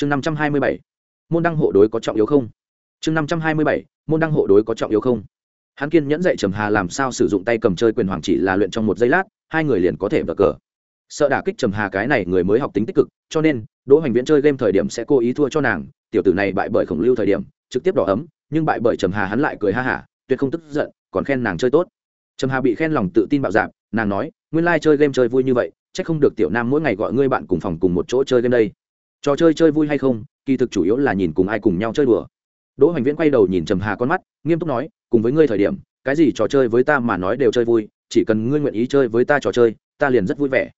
chương năm trăm hai mươi bảy, môn đăng hộ đối có trọng yếu không? Chương năm trăm hai mươi bảy, môn đăng hộ đối có trọng yếu không? Hắn kiên nhẫn dạy trầm hà làm sao sử dụng tay cầm chơi quyền hoàng chỉ là luyện trong một giây lát, hai người liền có thể vờ cờ. Sợ đả kích trầm hà cái này người mới học tính tích cực, cho nên, đỗ hoành viễn chơi game thời điểm sẽ cố ý thua cho nàng, tiểu tử này bại bởi khổng lưu thời điểm, trực tiếp đỏ ấm, nhưng bại bởi trầm hà hắn lại cười ha hả, tuyệt không tức giận, còn khen nàng chơi tốt. Trầm hà bị khen lòng tự tin bạo dạp nàng nói, nguyên lai、like、chơi game chơi vui như vậy c h ắ c không được tiểu nam mỗi ngày gọi ngươi bạn cùng phòng cùng một chỗ chơi game đây trò chơi chơi vui hay không, kỳ thực chủ yếu là nhìn cùng ai cùng nhau chơi đùa. Đỗ hoành viễn quay đầu nhìn trầm hà con mắt, nghiêm túc nói, cùng với ngươi thời điểm, cái gì trò chơi với ta mà nói đều chơi vui, chỉ cần ngươi nguyện ý chơi với ta trò chơi, ta liền rất vui vẻ.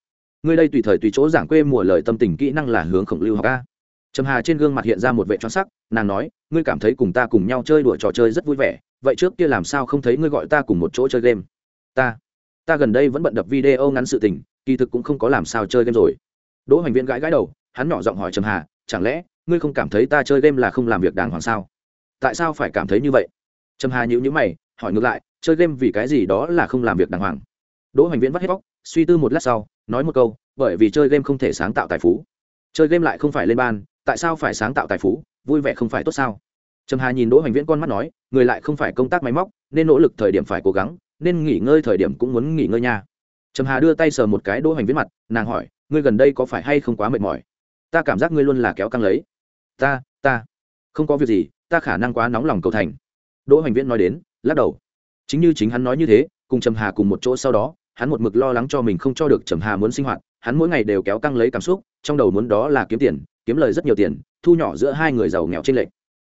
Ngươi đây tùy thời tùy chỗ giảng quê mùa lời tâm tình kỹ năng là hướng khổng lưu học ca trầm hà trên gương mặt hiện ra một vệ cho sắc, nàng nói, ngươi cảm thấy cùng ta cùng nhau chơi đùa trò chơi rất vui vẻ, vậy trước kia làm sao không thấy ngươi gọi ta cùng một chỗ chơi game? Ta ta gần đây vẫn bận đập video ngắn sự tình, kỳ thực cũng không có làm sao chơi game rồi. Đỗ hoành viễn gãi gãi đầu hắn nhỏ giọng hỏi trầm hà, chẳng lẽ ngươi không cảm thấy ta chơi game là không làm việc đàng hoàng sao? Tại sao phải cảm thấy như vậy? Trầm hà nhữ nhữ mày, hỏi ngược lại, chơi game vì cái gì đó là không làm việc đàng hoàng? Đỗ hoành viễn vắt hết bóc suy tư một lát sau, nói một câu, bởi vì chơi game không thể sáng tạo tài phú. Chơi game lại không phải lên ban, tại sao phải sáng tạo tài phú? Vui vẻ không phải tốt sao? Trầm hà nhìn đỗ hoành viễn con mắt nói, người lại không phải công tác máy móc, nên nỗ lực thời điểm phải cố gắng, nên nghỉ ngơi thời điểm cũng muốn nghỉ ngơi nha. Trầm hà đưa tay sờ một cái đỗ hoành viễn mặt, nàng hỏi, ngươi gần đây có phải hay không quá mệt mỏi? Ta cảm giác ngươi luôn là kéo căng lấy. Ta ta. Không có việc gì, ta khả năng quá nóng lòng cầu thành. Đỗ hoành viễn nói đến, lắc đầu. Chính như chính hắn nói như thế, cùng trầm hà cùng một chỗ sau đó, hắn một mực lo lắng cho mình không cho được trầm hà muốn sinh hoạt, hắn mỗi ngày đều kéo căng lấy cảm xúc, trong đầu muốn đó là kiếm tiền, kiếm lời rất nhiều tiền, thu nhỏ giữa hai người giàu nghèo trên lệch.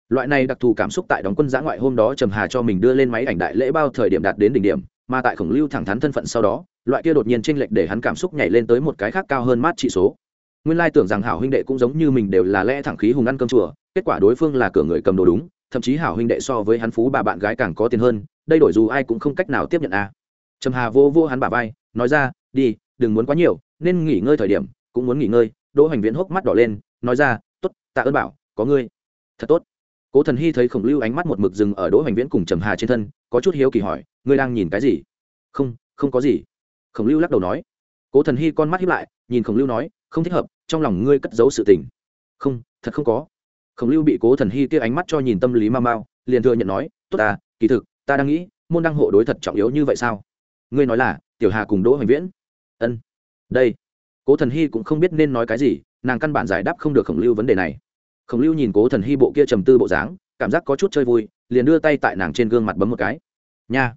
Loại này đặc thù cảm xúc tại đóng quân giã ngoại hôm đó trầm hà cho mình đưa lên máy ảnh đại lễ bao thời điểm đạt đến đỉnh điểm, mà tại khổng lưu thẳng thắn thân phận sau đó, loại kia đột nhiên tranh lệch để hắn cảm xúc nhảy lên tới một cái khác cao hơn mát trị số nguyên lai tưởng rằng hảo huynh đệ cũng giống như mình đều là lẽ thẳng khí hùng ăn cơm chùa, kết quả đối phương là cửa người cầm đồ đúng, thậm chí hảo huynh đệ so với hắn phú bà bạn gái càng có tiền hơn, đây đổi dù ai cũng không cách nào tiếp nhận a. À. trầm hà vô vô hắn bà vai, nói ra, đi, đừng muốn quá nhiều, nên nghỉ ngơi thời điểm, cũng muốn nghỉ ngơi. Đỗ hoành viễn hốc mắt đỏ lên, nói ra t ố t tạ ơn bảo, có ngươi. Thật tốt. Cố thần hy thấy khổng lưu ánh mắt một mực dừng ở đỗ hoành viễn cùng trầm hà trên thân, có chút hiếu kỳ hỏi, ngươi đang nhìn cái gì? Không không có gì. Khổng lưu lắc đầu nói. Cố thần hy con mắt hiếp lại, nhìn khổng lưu nói không thích hợp, trong lòng ngươi cất giấu sự tình. Không, thật không có. Khổng lưu bị cố thần hy kia ánh mắt cho nhìn tâm lý mau mau liền thừa nhận nói, tốt ta, kỳ thực, ta đang nghĩ, môn đăng hộ đối thật trọng yếu như vậy sao? Ngươi nói là, tiểu hà cùng đỗ hoành viễn. Ân. Đây. Cố thần hy cũng không biết nên nói cái gì, nàng căn bản giải đáp không được khổng lưu vấn đề này. Khổng lưu nhìn cố thần hy bộ kia trầm tư bộ dáng, cảm giác có chút chơi vui, liền đưa tay tại nàng trên gương mặt bấm một cái. Nha.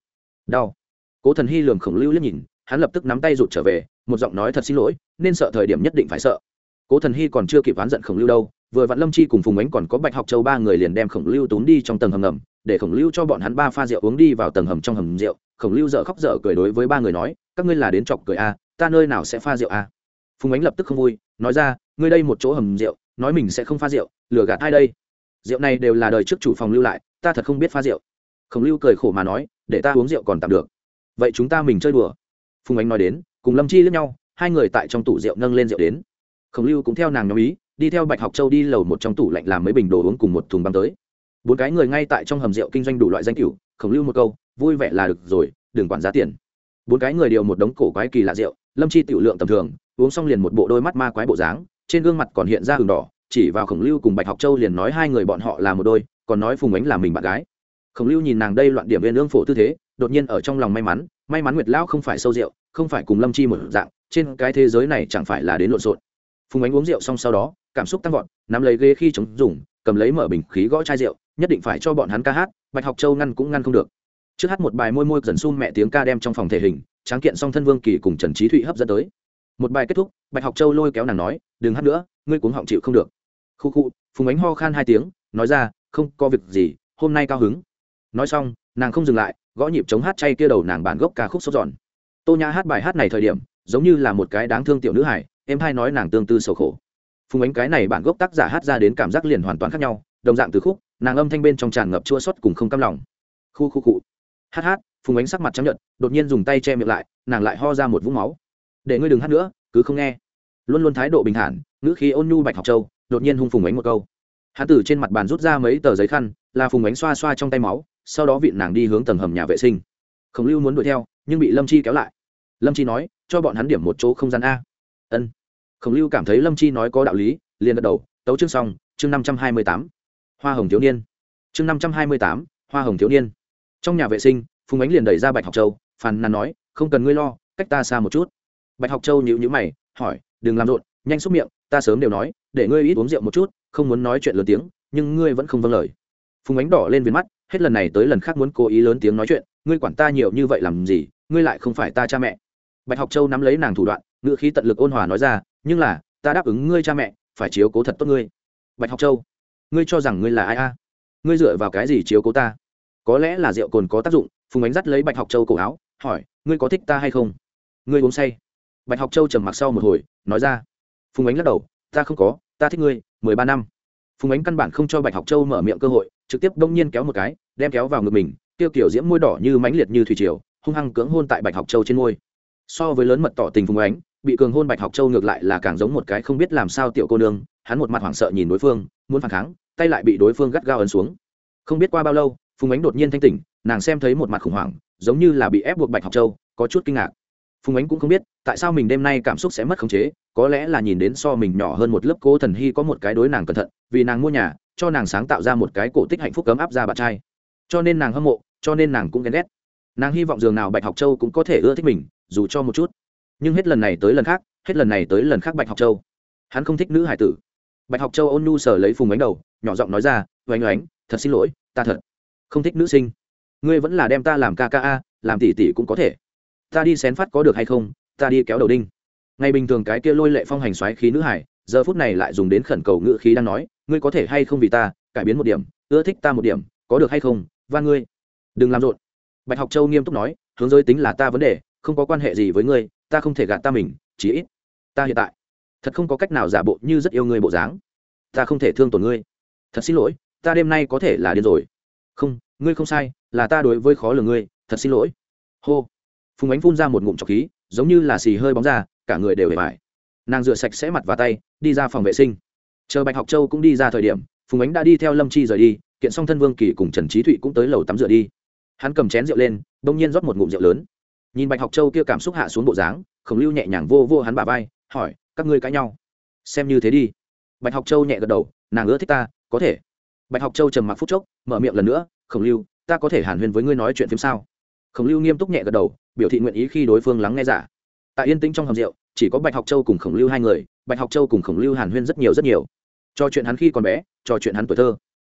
Đau. Cố thần hy lường khổng lưu liếc nhìn, hắn lập tức nắm tay rụt trở về một giọng nói thật xin lỗi nên sợ thời điểm nhất định phải sợ. Cố thần hy còn chưa kịp oán giận khổng lưu đâu vừa Vạn lâm chi cùng phùng ánh còn có bạch học châu ba người liền đem khổng lưu tốn đi trong tầng hầm ngầm để khổng lưu cho bọn hắn ba pha rượu uống đi vào tầng hầm trong hầm rượu. Khổng lưu dợ khóc dở cười đối với ba người nói các ngươi là đến chọc cười a à, ta nơi nào sẽ pha rượu a à? phùng ánh lập tức không vui nói ra ngươi đây một chỗ hầm rượu nói mình sẽ không pha rượu lừa gạt ai đây? Rượu này đều là đời trước chủ phòng lưu lại ta thật không biết pha rượu. Khổng lưu cười khổ mà nói để ta uống rượu còn tạm được. Vậy chúng ta mình chơi đùa. Phùng ánh nói đến cùng lâm chi lướt nhau, hai người tại trong tủ rượu nâng lên rượu đến. Khổng lưu cũng theo nàng nhóm ý, đi theo bạch học châu đi lầu một trong tủ lạnh làm mấy bình đồ uống cùng một thùng băng tới. Bốn cái người ngay tại trong hầm rượu kinh doanh đủ loại danh cửu, khổng lưu một câu, vui vẻ là được rồi, đừng quản giá tiền. Bốn cái người đều một đống cổ quái kỳ lạ rượu, lâm chi tiểu lượng tầm thường, uống xong liền một bộ đôi mắt ma quái bộ dáng, trên gương mặt còn hiện ra hừng đỏ, chỉ vào khổng lưu cùng bạch học châu liền nói hai người bọn họ là một đôi, còn nói phùng ánh là mình bạn gái. Khổng lưu nhìn nàng đây loạn điểm viên ương phổ tư thế đột nhiên ở trong lòng may mắn may mắn nguyệt lão không phải sâu rượu, không phải cùng lâm chi một dạng, trên cái thế giới này chẳng phải là đến lộn xộn. Phùng ánh uống rượu xong sau đó, cảm xúc tăng vọt, nắm lấy ghế khi chống dùng, cầm lấy mở bình khí gõ chai rượu, nhất định phải cho bọn hắn ca hát, bạch học châu ngăn cũng ngăn không được. Trước hát một bài môi môi dần xun mẹ tiếng ca đem trong phòng thể hình, tráng kiện song thân vương kỳ cùng trần trí thụy hấp dẫn tới. Một bài kết thúc, bạch học châu lôi kéo nàng nói, đừng hát nữa, ngươi cuống họng chịu không được. Khu khu, phùng ánh ho khan hai tiếng, nói ra, không có việc gì, hôm nay cao hứng. Nói xong, nàng không dừng lại gõ nhịp chống hát chay kia đầu nàng bản gốc ca khúc sốt giòn. Tô nhã hát bài hát này thời điểm, giống như là một cái đáng thương tiểu nữ hải em hai nói nàng tương tư sầu khổ. Phùng ánh cái này bản gốc tác giả hát ra đến cảm giác liền hoàn toàn khác nhau, đồng dạng từ khúc, nàng âm thanh bên trong tràn ngập chua xót cùng không cam lòng. Khu khu cụ hát hát, phùng ánh sắc mặt chấp nhận đột nhiên dùng tay che miệng lại, nàng lại ho ra một vũng máu. Để ngươi đừng hát nữa, cứ không nghe. Luôn luôn thái độ bình thản, ngữ khí ôn nhu bạch học châu, đột nhiên hung phùng ánh một câu. Hắn từ trên mặt bàn rút ra mấy tờ giấy khăn, là phùng ánh xoa xoa trong tay máu sau đó vịn nàng đi hướng tầng hầm nhà vệ sinh. Khổng lưu muốn đuổi theo, nhưng bị lâm chi kéo lại. Lâm chi nói, cho bọn hắn điểm một chỗ không gian a. Ân. Khổng lưu cảm thấy lâm chi nói có đạo lý, liền gật đầu, tấu chương xong, chương năm trăm hai mươi tám. Hoa hồng thiếu niên. Chương năm trăm hai mươi tám, hoa hồng thiếu niên. Trong nhà vệ sinh, phùng ánh liền đẩy ra bạch học châu, phàn nàn nói, không cần ngươi lo, cách ta xa một chút. Bạch học châu nhịu nhữ mày, hỏi, đừng làm rộn, nhanh xúc miệng, ta sớm đều nói, để ngươi ít uống rượu một chút, không muốn nói chuyện lớn tiếng, nhưng ngươi vẫn không vâng lời. Phùng ánh đỏ lên viền mắt hết lần này tới lần khác muốn cố ý lớn tiếng nói chuyện, ngươi quản ta nhiều như vậy làm gì, ngươi lại không phải ta cha mẹ. Bạch học châu nắm lấy nàng thủ đoạn ngựa khí tận lực ôn hòa nói ra, nhưng là, ta đáp ứng ngươi cha mẹ, phải chiếu cố thật tốt ngươi. Bạch học châu, ngươi cho rằng ngươi là ai a? Ngươi dựa vào cái gì chiếu cố ta? Có lẽ là rượu cồn có tác dụng. Phùng ánh dắt lấy bạch học châu cổ áo, hỏi, ngươi có thích ta hay không? Ngươi uống say? Bạch học châu trầm mặc sau một hồi, nói ra. Phùng ánh lắc đầu, ta không có, ta thích ngươi, mười ba năm phùng ánh căn bản không cho bạch học châu mở miệng cơ hội, trực tiếp đông nhiên kéo một cái, đem kéo vào ngực mình tiêu kiểu diễm môi đỏ như mãnh liệt như thủy triều, hung hăng cưỡng hôn tại bạch học châu trên môi. So với lớn mật tỏ tình phùng ánh, bị cường hôn bạch học châu ngược lại là càng giống một cái không biết làm sao tiểu cô nương, hắn một mặt hoảng sợ nhìn đối phương, muốn phản kháng, tay lại bị đối phương gắt gao ấn xuống. Không biết qua bao lâu, phùng ánh đột nhiên thanh tỉnh, nàng xem thấy một mặt khủng hoảng, giống như là bị ép buộc bạch học châu, có chút kinh ngạc phùng ánh cũng không biết, tại sao mình đêm nay cảm xúc sẽ mất khống chế, có lẽ là nhìn đến so mình nhỏ hơn một lớp cô thần hy có một cái đối nàng cẩn thận, vì nàng mua nhà, cho nàng sáng tạo ra một cái cổ tích hạnh phúc cấm áp ra bạn trai. Cho nên nàng hâm mộ, cho nên nàng cũng ghen ghét. Nàng hy vọng dường nào bạch học châu cũng có thể ưa thích mình, dù cho một chút. Nhưng hết lần này tới lần khác, hết lần này tới lần khác bạch học châu. Hắn không thích nữ hải tử. Bạch học châu ôn nu sờ lấy phùng ánh đầu, nhỏ giọng nói ra oanh oánh, thật xin lỗi, ta thật không thích nữ sinh. Ngươi vẫn là đem ta làm ca ca a, làm tỷ tỷ cũng có thể ta đi xén phát có được hay không, ta đi kéo đầu đinh. Ngày bình thường cái kia lôi lệ phong hành xoáy khí nữ hải, giờ phút này lại dùng đến khẩn cầu ngữ khí đang nói, ngươi có thể hay không vì ta, cải biến một điểm, ưa thích ta một điểm, có được hay không, van ngươi. Đừng làm rộn. Bạch học châu nghiêm túc nói, hướng giới tính là ta vấn đề, không có quan hệ gì với ngươi, ta không thể gạt ta mình chỉ ít ta hiện tại. Thật không có cách nào giả bộ như rất yêu ngươi bộ dáng. Ta không thể thương tổn ngươi. Thật xin lỗi, ta đêm nay có thể là điên rồi. Không, ngươi không sai, là ta đối với khó lường ngươi, thật xin lỗi. Hô phùng ánh phun ra một ngụm trọc khí, giống như là xì hơi bóng ra, cả người đều hề vải nàng rửa sạch sẽ mặt và tay, đi ra phòng vệ sinh. Chờ bạch học châu cũng đi ra thời điểm phùng ánh đã đi theo lâm chi rời đi, kiện xong thân vương kỳ cùng trần trí thụy cũng tới lầu tắm rửa đi. Hắn cầm chén rượu lên bỗng nhiên rót một ngụm rượu lớn. Nhìn bạch học châu kia cảm xúc hạ xuống bộ dáng, khổng lưu nhẹ nhàng vô vô hắn bà vai, hỏi, các ngươi cãi nhau? Xem như thế đi. Bạch học châu nhẹ gật đầu, nàng ưa thích ta, có thể. Bạch học châu trầm mặc phút chốc, mở miệng lần nữa, khổng lưu, ta có thể hàn huyên với ngươi nói chuyện phim sao? Khổng lưu nghiêm túc nhẹ gật đầu, biểu thị nguyện ý khi đối phương lắng nghe giả. Tại yên tĩnh trong hầm rượu, chỉ có bạch học châu cùng khổng lưu hai người, bạch học châu cùng khổng lưu hàn huyên rất nhiều rất nhiều. Cho chuyện hắn khi còn bé, cho chuyện hắn tuổi thơ.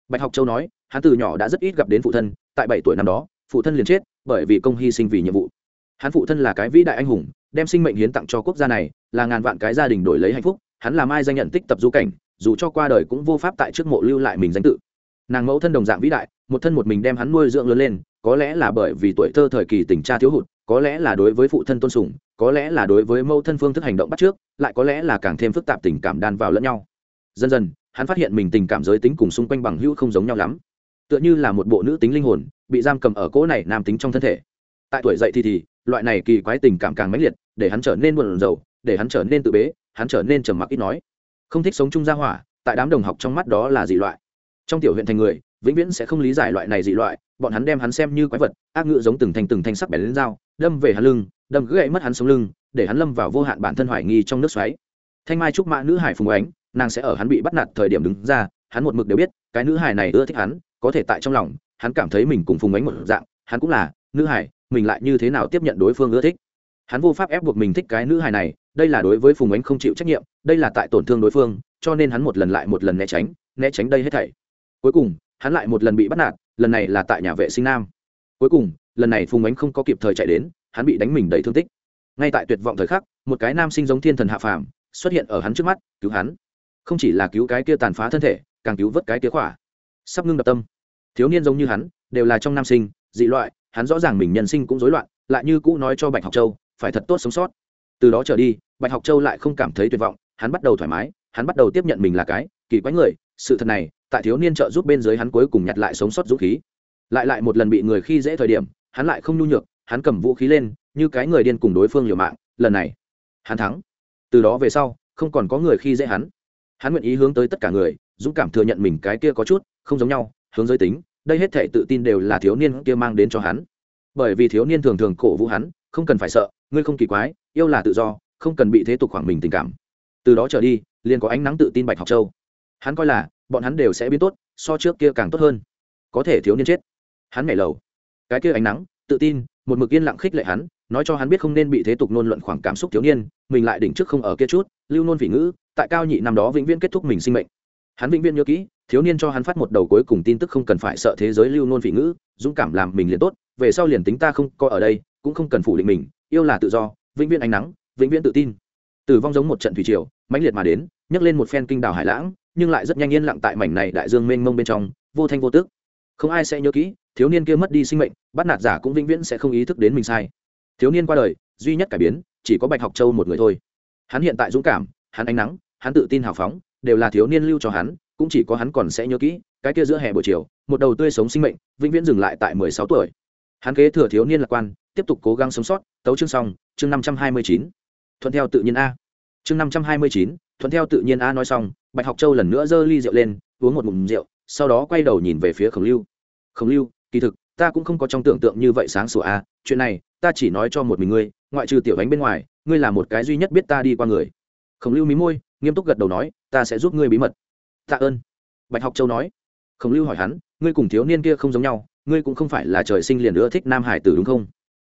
Bạch học châu nói, hắn từ nhỏ đã rất ít gặp đến phụ thân, tại bảy tuổi năm đó, phụ thân liền chết, bởi vì công hy sinh vì nhiệm vụ. Hắn phụ thân là cái vĩ đại anh hùng, đem sinh mệnh hiến tặng cho quốc gia này, là ngàn vạn cái gia đình đổi lấy hạnh phúc, hắn làm ai danh nhận tích tập du cảnh, dù cho qua đời cũng vô pháp tại trước mộ lưu lại mình danh tự. Nàng mẫu thân đồng dạng vĩ đại một thân một mình đem hắn nuôi dưỡng lớn lên, có lẽ là bởi vì tuổi thơ thời kỳ tình cha thiếu hụt, có lẽ là đối với phụ thân tôn sùng, có lẽ là đối với mẫu thân phương thức hành động bắt trước lại có lẽ là càng thêm phức tạp tình cảm đan vào lẫn nhau. Dần dần, hắn phát hiện mình tình cảm giới tính cùng xung quanh bằng hữu không giống nhau lắm. Tựa như là một bộ nữ tính linh hồn, bị giam cầm ở cỗ này nam tính trong thân thể. Tại tuổi dậy thì thì, loại này kỳ quái tình cảm càng mãnh liệt, để hắn trở nên buồn rầu, để hắn trở nên tự bế, hắn trở nên trầm mặc ít nói. Không thích sống chung gia hỏa, tại đám đồng học trong mắt đó là dị loại. Trong tiểu huyện thành người vĩnh viễn sẽ không lý giải loại này dị loại, bọn hắn đem hắn xem như quái vật, ác ngự giống từng thành từng thanh sắc bẻ lên dao, đâm về hắn lưng, đâm gãy mất hắn sống lưng, để hắn lâm vào vô hạn bản thân hoài nghi trong nước xoáy. Thanh mai trúc mã nữ hải phùng ánh, nàng sẽ ở hắn bị bắt nạt thời điểm đứng ra, hắn một mực đều biết, cái nữ hải này ưa thích hắn, có thể tại trong lòng, hắn cảm thấy mình cùng phùng ánh một dạng, hắn cũng là, nữ hải, mình lại như thế nào tiếp nhận đối phương ưa thích. Hắn vô pháp ép buộc mình thích cái nữ hài này, đây là đối với phùng ánh không chịu trách nhiệm, đây là tại tổn thương đối phương, cho nên hắn một lần lại một lần né tránh né tránh đây hết thảy. Cuối cùng hắn lại một lần bị bắt nạt, lần này là tại nhà vệ sinh nam. Cuối cùng, lần này phùng ánh không có kịp thời chạy đến, hắn bị đánh mình đầy thương tích. Ngay tại tuyệt vọng thời khắc, một cái nam sinh giống thiên thần hạ phàm xuất hiện ở hắn trước mắt, cứu hắn. Không chỉ là cứu cái kia tàn phá thân thể, càng cứu vớt cái kia khỏa. Sắp ngưng đập tâm. Thiếu niên giống như hắn, đều là trong nam sinh, dị loại, hắn rõ ràng mình nhân sinh cũng rối loạn, lại như cũ nói cho bạch học châu, phải thật tốt sống sót. Từ đó trở đi, bạch học châu lại không cảm thấy tuyệt vọng, hắn bắt đầu thoải mái, hắn bắt đầu tiếp nhận mình là cái kỳ quái người, sự thật này tại thiếu niên trợ giúp bên dưới hắn cuối cùng nhặt lại sống sót dũng khí. Lại lại một lần bị người khi dễ thời điểm, hắn lại không nhu nhược, hắn cầm vũ khí lên, như cái người điên cùng đối phương liều mạng, lần này, hắn thắng. Từ đó về sau, không còn có người khi dễ hắn. Hắn nguyện ý hướng tới tất cả người, dũng cảm thừa nhận mình cái kia có chút, không giống nhau, hướng giới tính, đây hết thể tự tin đều là thiếu niên kia mang đến cho hắn. Bởi vì thiếu niên thường thường cổ vũ hắn, không cần phải sợ, ngươi không kỳ quái, yêu là tự do, không cần bị thế tục khoảng mình tình cảm. Từ đó trở đi, liền có ánh nắng tự tin bạch học châu hắn coi là bọn hắn đều sẽ biến tốt, so trước kia càng tốt hơn. Có thể thiếu niên chết. Hắn nhảy lầu. Cái kia ánh nắng, tự tin, một mực yên lặng khích lệ hắn, nói cho hắn biết không nên bị thế tục nôn luận khoảng cảm xúc thiếu niên, mình lại đỉnh trước không ở kia chút, lưu nôn vị ngữ, tại cao nhị năm đó vĩnh viễn kết thúc mình sinh mệnh. Hắn vĩnh viễn nhớ kỹ, thiếu niên cho hắn phát một đầu cuối cùng tin tức không cần phải sợ thế giới lưu nôn vị ngữ, dũng cảm làm mình liền tốt, về sau liền tính ta không coi ở đây, cũng không cần phủ định mình, yêu là tự do, vĩnh viễn ánh nắng, vĩnh viễn tự tin. Tử vong giống một trận thủy triều, mãnh liệt mà đến, nhấc lên một phen kinh đảo hải lãng nhưng lại rất nhanh yên lặng tại mảnh này đại dương mênh mông bên trong, vô thanh vô tức. Không ai sẽ nhớ kỹ, thiếu niên kia mất đi sinh mệnh, bắt nạt giả cũng vĩnh viễn sẽ không ý thức đến mình sai. Thiếu niên qua đời, duy nhất cải biến, chỉ có bạch học châu một người thôi. Hắn hiện tại dũng cảm, hắn ánh nắng, hắn tự tin hào phóng, đều là thiếu niên lưu cho hắn, cũng chỉ có hắn còn sẽ nhớ kỹ, cái kia giữa hè buổi chiều, một đầu tươi sống sinh mệnh, vĩnh viễn dừng lại tại mười sáu tuổi. Hắn kế thừa thiếu niên lạc quan, tiếp tục cố gắng sống sót, tấu chương xong, chương năm trăm hai mươi chín. Thuận theo tự nhiên a. Chương năm trăm hai mươi chín, thuận theo tự nhiên a nói xong bạch học châu lần nữa giơ ly rượu lên, uống một ngụm rượu, sau đó quay đầu nhìn về phía khổng lưu. Khổng lưu, kỳ thực, ta cũng không có trong tưởng tượng như vậy sáng sủa a chuyện này, ta chỉ nói cho một mình ngươi, ngoại trừ tiểu ánh bên ngoài, ngươi là một cái duy nhất biết ta đi qua người. Khổng lưu mí môi, nghiêm túc gật đầu nói, ta sẽ giúp ngươi bí mật. Tạ ơn. Bạch học châu nói. Khổng lưu hỏi hắn, ngươi cùng thiếu niên kia không giống nhau, ngươi cũng không phải là trời sinh liền ưa thích nam hải tử đúng không?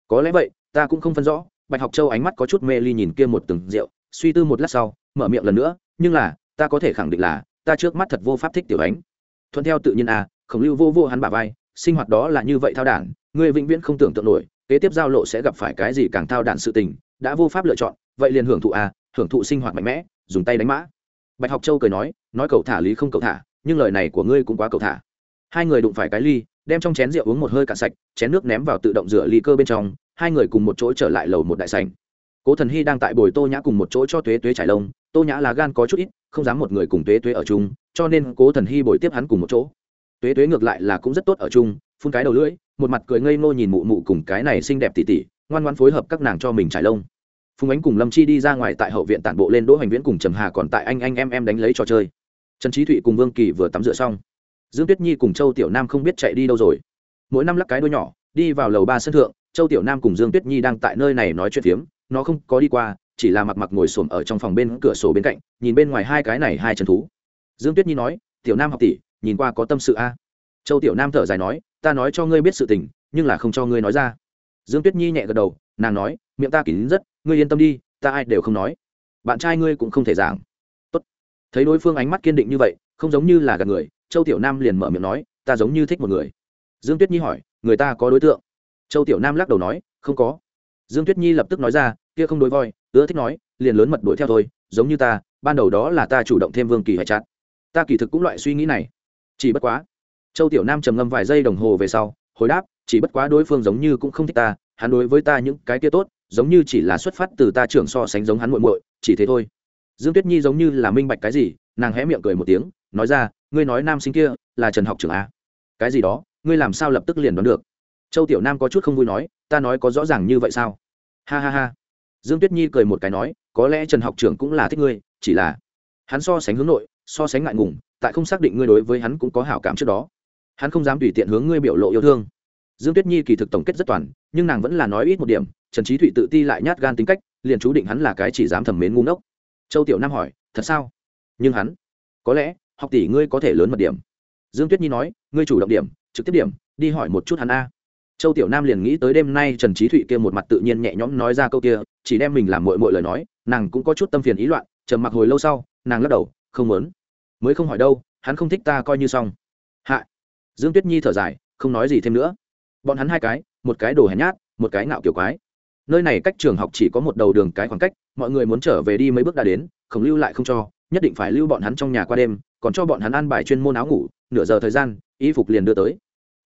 Có lẽ vậy, ta cũng không phân rõ. Bạch học châu ánh mắt có chút mê ly nhìn kia một từng rượu, suy tư một lát sau, mở miệng lần nữa, nhưng là ta có thể khẳng định là, ta trước mắt thật vô pháp thích tiểu ánh thuận theo tự nhiên à khổng lưu vô vô hắn bà vai, sinh hoạt đó là như vậy thao đản người vĩnh viễn không tưởng tượng nổi, kế tiếp giao lộ sẽ gặp phải cái gì càng thao đản sự tình, đã vô pháp lựa chọn, vậy liền hưởng thụ à hưởng thụ sinh hoạt mạnh mẽ, dùng tay đánh mã. Bạch học châu cười nói nói cậu thả lý không cậu thả, nhưng lời này của ngươi cũng quá cậu thả. Hai người đụng phải cái ly, đem trong chén rượu uống một hơi cạn sạch, chén nước ném vào tự động rửa ly cơ bên trong, hai người cùng một chỗ trở lại lầu một đại sành cố thần hy đang tại bồi tô nhã cùng một chỗ cho tuế tuế trải lông, tô nhã là gan có chút ít không dám một người cùng tuế tuế ở chung, cho nên cố thần hy bồi tiếp hắn cùng một chỗ. Tuế tuế ngược lại là cũng rất tốt ở chung, phun cái đầu lưỡi, một mặt cười ngây ngô nhìn mụ mụ cùng cái này xinh đẹp tỉ tỉ, ngoan ngoan phối hợp các nàng cho mình trải lông. Phùng ánh cùng lâm chi đi ra ngoài tại hậu viện tản bộ lên đỗ hoành viễn cùng trầm hà còn tại anh anh em em đánh lấy trò chơi. Trần trí thụy cùng vương kỳ vừa tắm rửa xong. Dương tuyết nhi cùng châu tiểu nam không biết chạy đi đâu rồi. Mỗi năm lắc cái đôi nhỏ, đi vào lầu ba sân thượng, châu tiểu nam cùng dương tuyết nhi đang tại nơi này nói chuyện phiếm, nó không có đi qua chỉ là mặc mặc ngồi xổm ở trong phòng bên cửa sổ bên cạnh, nhìn bên ngoài hai cái này hai chân thú. Dương tuyết nhi nói, tiểu nam học tỷ, nhìn qua có tâm sự a. Châu tiểu nam thở dài nói, ta nói cho ngươi biết sự tình, nhưng là không cho ngươi nói ra. Dương tuyết nhi nhẹ gật đầu, nàng nói, miệng ta kín rất, ngươi yên tâm đi, ta ai đều không nói. Bạn trai ngươi cũng không thể giảng. Tốt. thấy đối phương ánh mắt kiên định như vậy, không giống như là gạt người, châu tiểu nam liền mở miệng nói, ta giống như thích một người. Dương tuyết nhi hỏi, người ta có đối tượng? Châu tiểu nam lắc đầu nói, không có. Dương tuyết nhi lập tức nói ra, kia không đối voi ưa thích nói, liền lớn mật đuổi theo thôi, giống như ta, ban đầu đó là ta chủ động thêm vương kỳ hải chặt. Ta kỳ thực cũng loại suy nghĩ này. Chỉ bất quá, châu tiểu nam trầm ngâm vài giây đồng hồ về sau, hồi đáp, chỉ bất quá đối phương giống như cũng không thích ta, hắn đối với ta những cái kia tốt, giống như chỉ là xuất phát từ ta trưởng so sánh giống hắn muội muội, chỉ thế thôi. Dương tuyết nhi giống như là minh bạch cái gì, nàng hé miệng cười một tiếng, nói ra, ngươi nói nam sinh kia là trần học trưởng a. Cái gì đó, ngươi làm sao lập tức liền đoán được? Châu tiểu nam có chút không vui nói, ta nói có rõ ràng như vậy sao? Ha ha ha dương tuyết nhi cười một cái nói, có lẽ trần học trưởng cũng là thích ngươi, chỉ là hắn so sánh hướng nội, so sánh ngại ngùng, tại không xác định ngươi đối với hắn cũng có hảo cảm trước đó. Hắn không dám tùy tiện hướng ngươi biểu lộ yêu thương. Dương tuyết nhi kỳ thực tổng kết rất toàn, nhưng nàng vẫn là nói ít một điểm, trần trí thụy tự ti lại nhát gan tính cách, liền chú định hắn là cái chỉ dám thầm mến ngu ngốc. Châu tiểu nam hỏi, thật sao? Nhưng hắn, có lẽ học tỷ ngươi có thể lớn mật điểm. Dương tuyết nhi nói, ngươi chủ động điểm, trực tiếp điểm, đi hỏi một chút hắn a châu tiểu nam liền nghĩ tới đêm nay trần trí thụy kia một mặt tự nhiên nhẹ nhõm nói ra câu kia, chỉ đem mình làm mội mội lời nói, nàng cũng có chút tâm phiền ý loạn, trầm mặc hồi lâu sau, nàng lắc đầu, không muốn. Mới không hỏi đâu, hắn không thích ta coi như xong. Hạ. Dương tuyết nhi thở dài, không nói gì thêm nữa. Bọn hắn hai cái, một cái đồ hèn nhát, một cái ngạo kiểu quái. Nơi này cách trường học chỉ có một đầu đường cái khoảng cách, mọi người muốn trở về đi mấy bước đã đến khổng lưu lại không cho, nhất định phải lưu bọn hắn trong nhà qua đêm, còn cho bọn hắn ăn bài chuyên môn áo ngủ, nửa giờ thời gian, y phục liền đưa tới.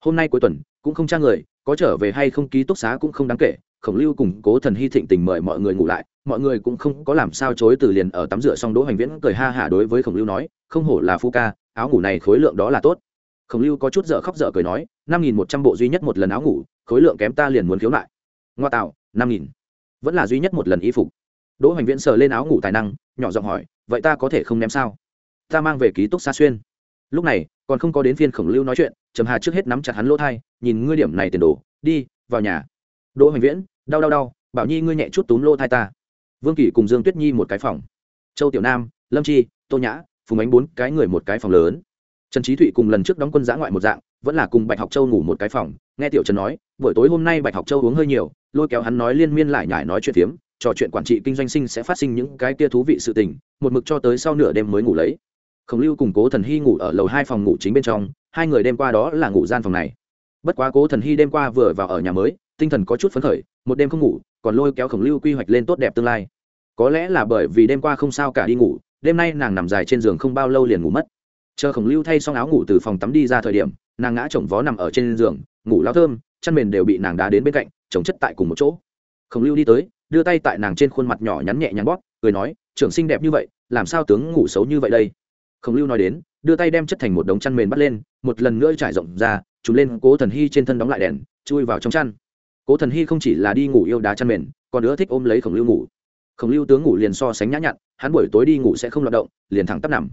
Hôm nay cuối tuần, cũng không tra người có trở về hay không ký túc xá cũng không đáng kể, khổng lưu cùng cố thần hy thịnh tình mời mọi người ngủ lại, mọi người cũng không có làm sao chối từ liền ở tắm rửa xong đỗ hoành viễn cười ha hả đối với khổng lưu nói, không hổ là phu ca, áo ngủ này khối lượng đó là tốt. Khổng lưu có chút dở khóc dở cười nói, năm nghìn một trăm bộ duy nhất một lần áo ngủ, khối lượng kém ta liền muốn khiếu lại ngoa tạo, năm nghìn. Vẫn là duy nhất một lần y phục. Đỗ hoành viễn sờ lên áo ngủ tài năng, nhỏ giọng hỏi, vậy ta có thể không ném sao? Ta mang về ký túc xa xuyên. Lúc này, còn không có đến phiên khổng lưu nói chuyện trầm hà trước hết nắm chặt hắn lỗ thai, nhìn ngươi điểm này tiền đồ, đi, vào nhà. Đỗ hoành viễn, đau đau đau, bảo nhi ngươi nhẹ chút túm lỗ thai ta. Vương kỷ cùng dương tuyết nhi một cái phòng. Châu tiểu nam, lâm chi, tô nhã, phùng ánh bốn cái người một cái phòng lớn. Trần trí thụy cùng lần trước đóng quân giã ngoại một dạng, vẫn là cùng bạch học châu ngủ một cái phòng. Nghe tiểu trần nói, buổi tối hôm nay bạch học châu uống hơi nhiều, lôi kéo hắn nói liên miên lại nhải nói chuyện phiếm, trò chuyện quản trị kinh doanh sinh sẽ phát sinh những cái kia thú vị sự tình, một mực cho tới sau nửa đêm mới ngủ lấy khổng lưu cùng cố thần hy ngủ ở lầu hai phòng ngủ chính bên trong, hai người đêm qua đó là ngủ gian phòng này. Bất quá cố thần hy đêm qua vừa vào ở nhà mới, tinh thần có chút phấn khởi, một đêm không ngủ, còn lôi kéo khổng lưu quy hoạch lên tốt đẹp tương lai. Có lẽ là bởi vì đêm qua không sao cả đi ngủ, đêm nay nàng nằm dài trên giường không bao lâu liền ngủ mất. Chờ khổng lưu thay xong áo ngủ từ phòng tắm đi ra thời điểm, nàng ngã chồng vó nằm ở trên giường, ngủ lao thơm chăn mền đều bị nàng đá đến bên cạnh, chồng chất tại cùng một chỗ. Khổng lưu đi tới, đưa tay tại nàng trên khuôn mặt nhỏ nhắn nhẹ nhàng bóp, cười nói, trưởng xinh đẹp như vậy, làm sao tướng ngủ xấu như vậy đây? Khổng lưu nói đến, đưa tay đem chất thành một đống chăn mền bắt lên, một lần nữa trải rộng ra chúng lên cố thần hy trên thân đóng lại đèn, chui vào trong chăn. Cố thần hy không chỉ là đi ngủ yêu đá chăn mền, còn đứa thích ôm lấy khổng lưu ngủ. Khổng lưu tướng ngủ liền so sánh nhã nhặn, hắn buổi tối đi ngủ sẽ không loạt động, liền thẳng tắp nằm.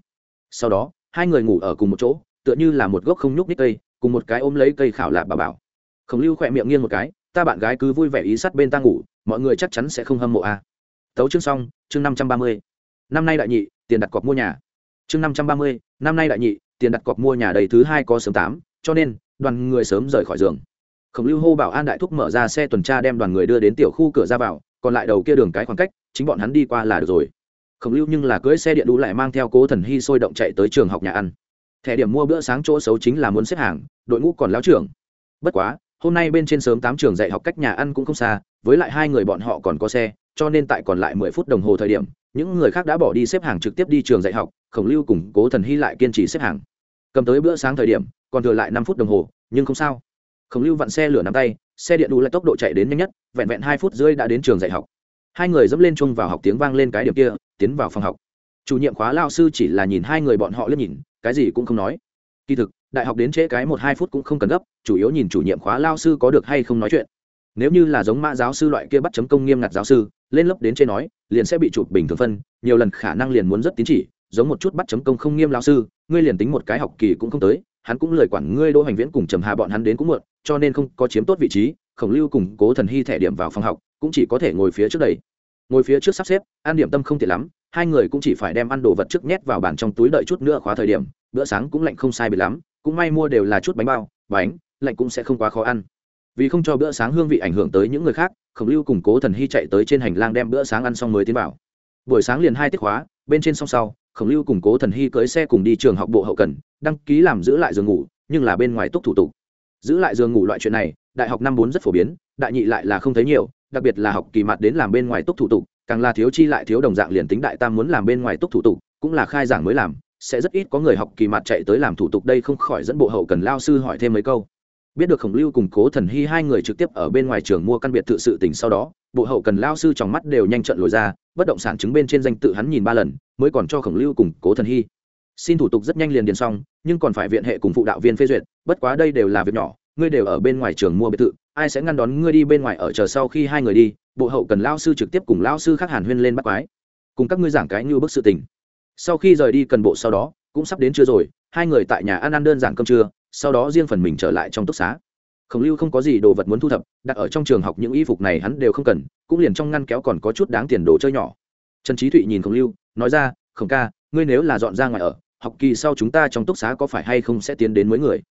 Sau đó, hai người ngủ ở cùng một chỗ, tựa như là một gốc không nhúc nhích cây, cùng một cái ôm lấy cây khảo lạc bà bảo. Khổng lưu khỏe miệng nghiêng một cái, ta bạn gái cứ vui vẻ ý sát bên ta ngủ, mọi người chắc chắn sẽ không hâm mộ a. À. tấu chương xong, chương năm trăm ba mươi. Năm nay đại nhị, tiền đặt cọc mua nhà chương năm trăm ba mươi, năm nay đại nhị, tiền đặt cọc mua nhà đầy thứ hai có sớm tám, cho nên, đoàn người sớm rời khỏi giường. Khổng lưu hô bảo an đại thúc mở ra xe tuần tra đem đoàn người đưa đến tiểu khu cửa ra vào, còn lại đầu kia đường cái khoảng cách, chính bọn hắn đi qua là được rồi. Khổng lưu nhưng là cưỡi xe điện đũ lại mang theo cố thần hy sôi động chạy tới trường học nhà ăn. Thẻ điểm mua bữa sáng chỗ xấu chính là muốn xếp hàng, đội ngũ còn láo trưởng. Bất quá, hôm nay bên trên sớm tám trường dạy học cách nhà ăn cũng không xa, với lại hai người bọn họ còn có xe, cho nên tại còn lại mười phút đồng hồ thời điểm, những người khác đã bỏ đi xếp hàng trực tiếp đi trường dạy học khổng lưu cùng cố thần hy lại kiên trì xếp hàng. Cầm tới bữa sáng thời điểm, còn thừa lại năm phút đồng hồ, nhưng không sao. Khổng lưu vặn xe lửa nắm tay, xe điện đủ lại tốc độ chạy đến nhanh nhất, vẹn vẹn hai phút rưỡi đã đến trường dạy học. Hai người dẫm lên chung vào học tiếng vang lên cái điểm kia, tiến vào phòng học. Chủ nhiệm khóa lao sư chỉ là nhìn hai người bọn họ liếc nhìn, cái gì cũng không nói. Kỳ thực, đại học đến trễ cái một hai phút cũng không cần gấp, chủ yếu nhìn chủ nhiệm khóa lao sư có được hay không nói chuyện. Nếu như là giống mã giáo sư loại kia bắt chấm công nghiêm ngặt giáo sư, lên lớp đến trên nói, liền sẽ bị chụp bình thường phân, nhiều lần khả năng liền muốn rất tín chỉ giống một chút bắt chấm công không nghiêm lao sư, ngươi liền tính một cái học kỳ cũng không tới, hắn cũng lời quản ngươi đỗ hành viễn cùng trầm hà bọn hắn đến cũng muộn, cho nên không có chiếm tốt vị trí, khổng lưu cùng cố thần hy thẻ điểm vào phòng học, cũng chỉ có thể ngồi phía trước đây. Ngồi phía trước sắp xếp, ăn điểm tâm không thể lắm, hai người cũng chỉ phải đem ăn đồ vật trước nhét vào bàn trong túi đợi chút nữa khóa thời điểm, bữa sáng cũng lạnh không sai biệt lắm, cũng may mua đều là chút bánh bao, bánh, lạnh cũng sẽ không quá khó ăn. Vì không cho bữa sáng hương vị ảnh hưởng tới những người khác, khổng lưu cùng cố thần hy chạy tới trên hành lang đem bữa sáng ăn xong mới tiến vào. Buổi sáng liền hai tiết khóa, bên trên song sau khổng lưu cùng cố thần hy cưới xe cùng đi trường học bộ hậu cần, đăng ký làm giữ lại giường ngủ, nhưng là bên ngoài túc thủ tục. Giữ lại giường ngủ loại chuyện này, đại học năm bốn rất phổ biến, đại nhị lại là không thấy nhiều, đặc biệt là học kỳ mặt đến làm bên ngoài túc thủ tục, càng là thiếu chi lại thiếu đồng dạng liền tính đại tam muốn làm bên ngoài túc thủ tục, cũng là khai giảng mới làm, sẽ rất ít có người học kỳ mặt chạy tới làm thủ tục đây không khỏi dẫn bộ hậu cần lao sư hỏi thêm mấy câu biết được khổng lưu cùng cố thần hy hai người trực tiếp ở bên ngoài trường mua căn biệt thự sự tình sau đó, bộ hậu cần lao sư trong mắt đều nhanh trận lồi ra, bất động sản chứng bên trên danh tự hắn nhìn ba lần, mới còn cho khổng lưu cùng cố thần hy. Xin thủ tục rất nhanh liền điền xong, nhưng còn phải viện hệ cùng phụ đạo viên phê duyệt, bất quá đây đều là việc nhỏ, ngươi đều ở bên ngoài trường mua biệt thự, ai sẽ ngăn đón ngươi đi bên ngoài ở chờ sau khi hai người đi, bộ hậu cần lao sư trực tiếp cùng lao sư khác hàn huyên lên bắt quái. Cùng các ngươi giảng cái như bức sự tình. Sau khi rời đi cần bộ sau đó, cũng sắp đến trưa rồi, hai người tại nhà ăn ăn đơn giản cơm trưa sau đó riêng phần mình trở lại trong túc xá. Khổng lưu không có gì đồ vật muốn thu thập, đặt ở trong trường học những y phục này hắn đều không cần, cũng liền trong ngăn kéo còn có chút đáng tiền đồ chơi nhỏ. Trần trí thụy nhìn khổng lưu, nói ra, khổng ca, ngươi nếu là dọn ra ngoài ở, học kỳ sau chúng ta trong túc xá có phải hay không sẽ tiến đến mấy người?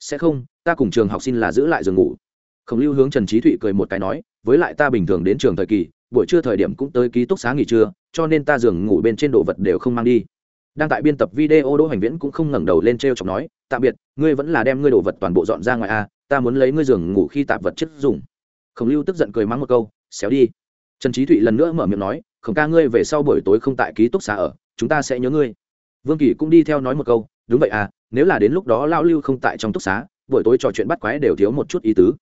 Sẽ không, ta cùng trường học xin là giữ lại giường ngủ. Khổng lưu hướng trần trí thụy cười một cái nói, với lại ta bình thường đến trường thời kỳ, buổi trưa thời điểm cũng tới ký túc xá nghỉ trưa, cho nên ta giường ngủ bên trên đồ vật đều không mang đi. Đang tại biên tập video đỗ hoành viễn cũng không ngẩng đầu lên t r e o chọc nói, tạm biệt ngươi vẫn là đem ngươi đồ vật toàn bộ dọn ra ngoài a, ta muốn lấy ngươi giường ngủ khi tạp vật chất dùng. Khổng lưu tức giận cười mắng một câu, xéo đi. Trần trí thụy lần nữa mở miệng nói, khổng ca ngươi về sau buổi tối không tại ký túc xá ở, chúng ta sẽ nhớ ngươi. Vương kỳ cũng đi theo nói một câu, đúng vậy à nếu là đến lúc đó lao lưu không tại trong túc xá, buổi tối trò chuyện bắt quái đều thiếu một chút ý tứ.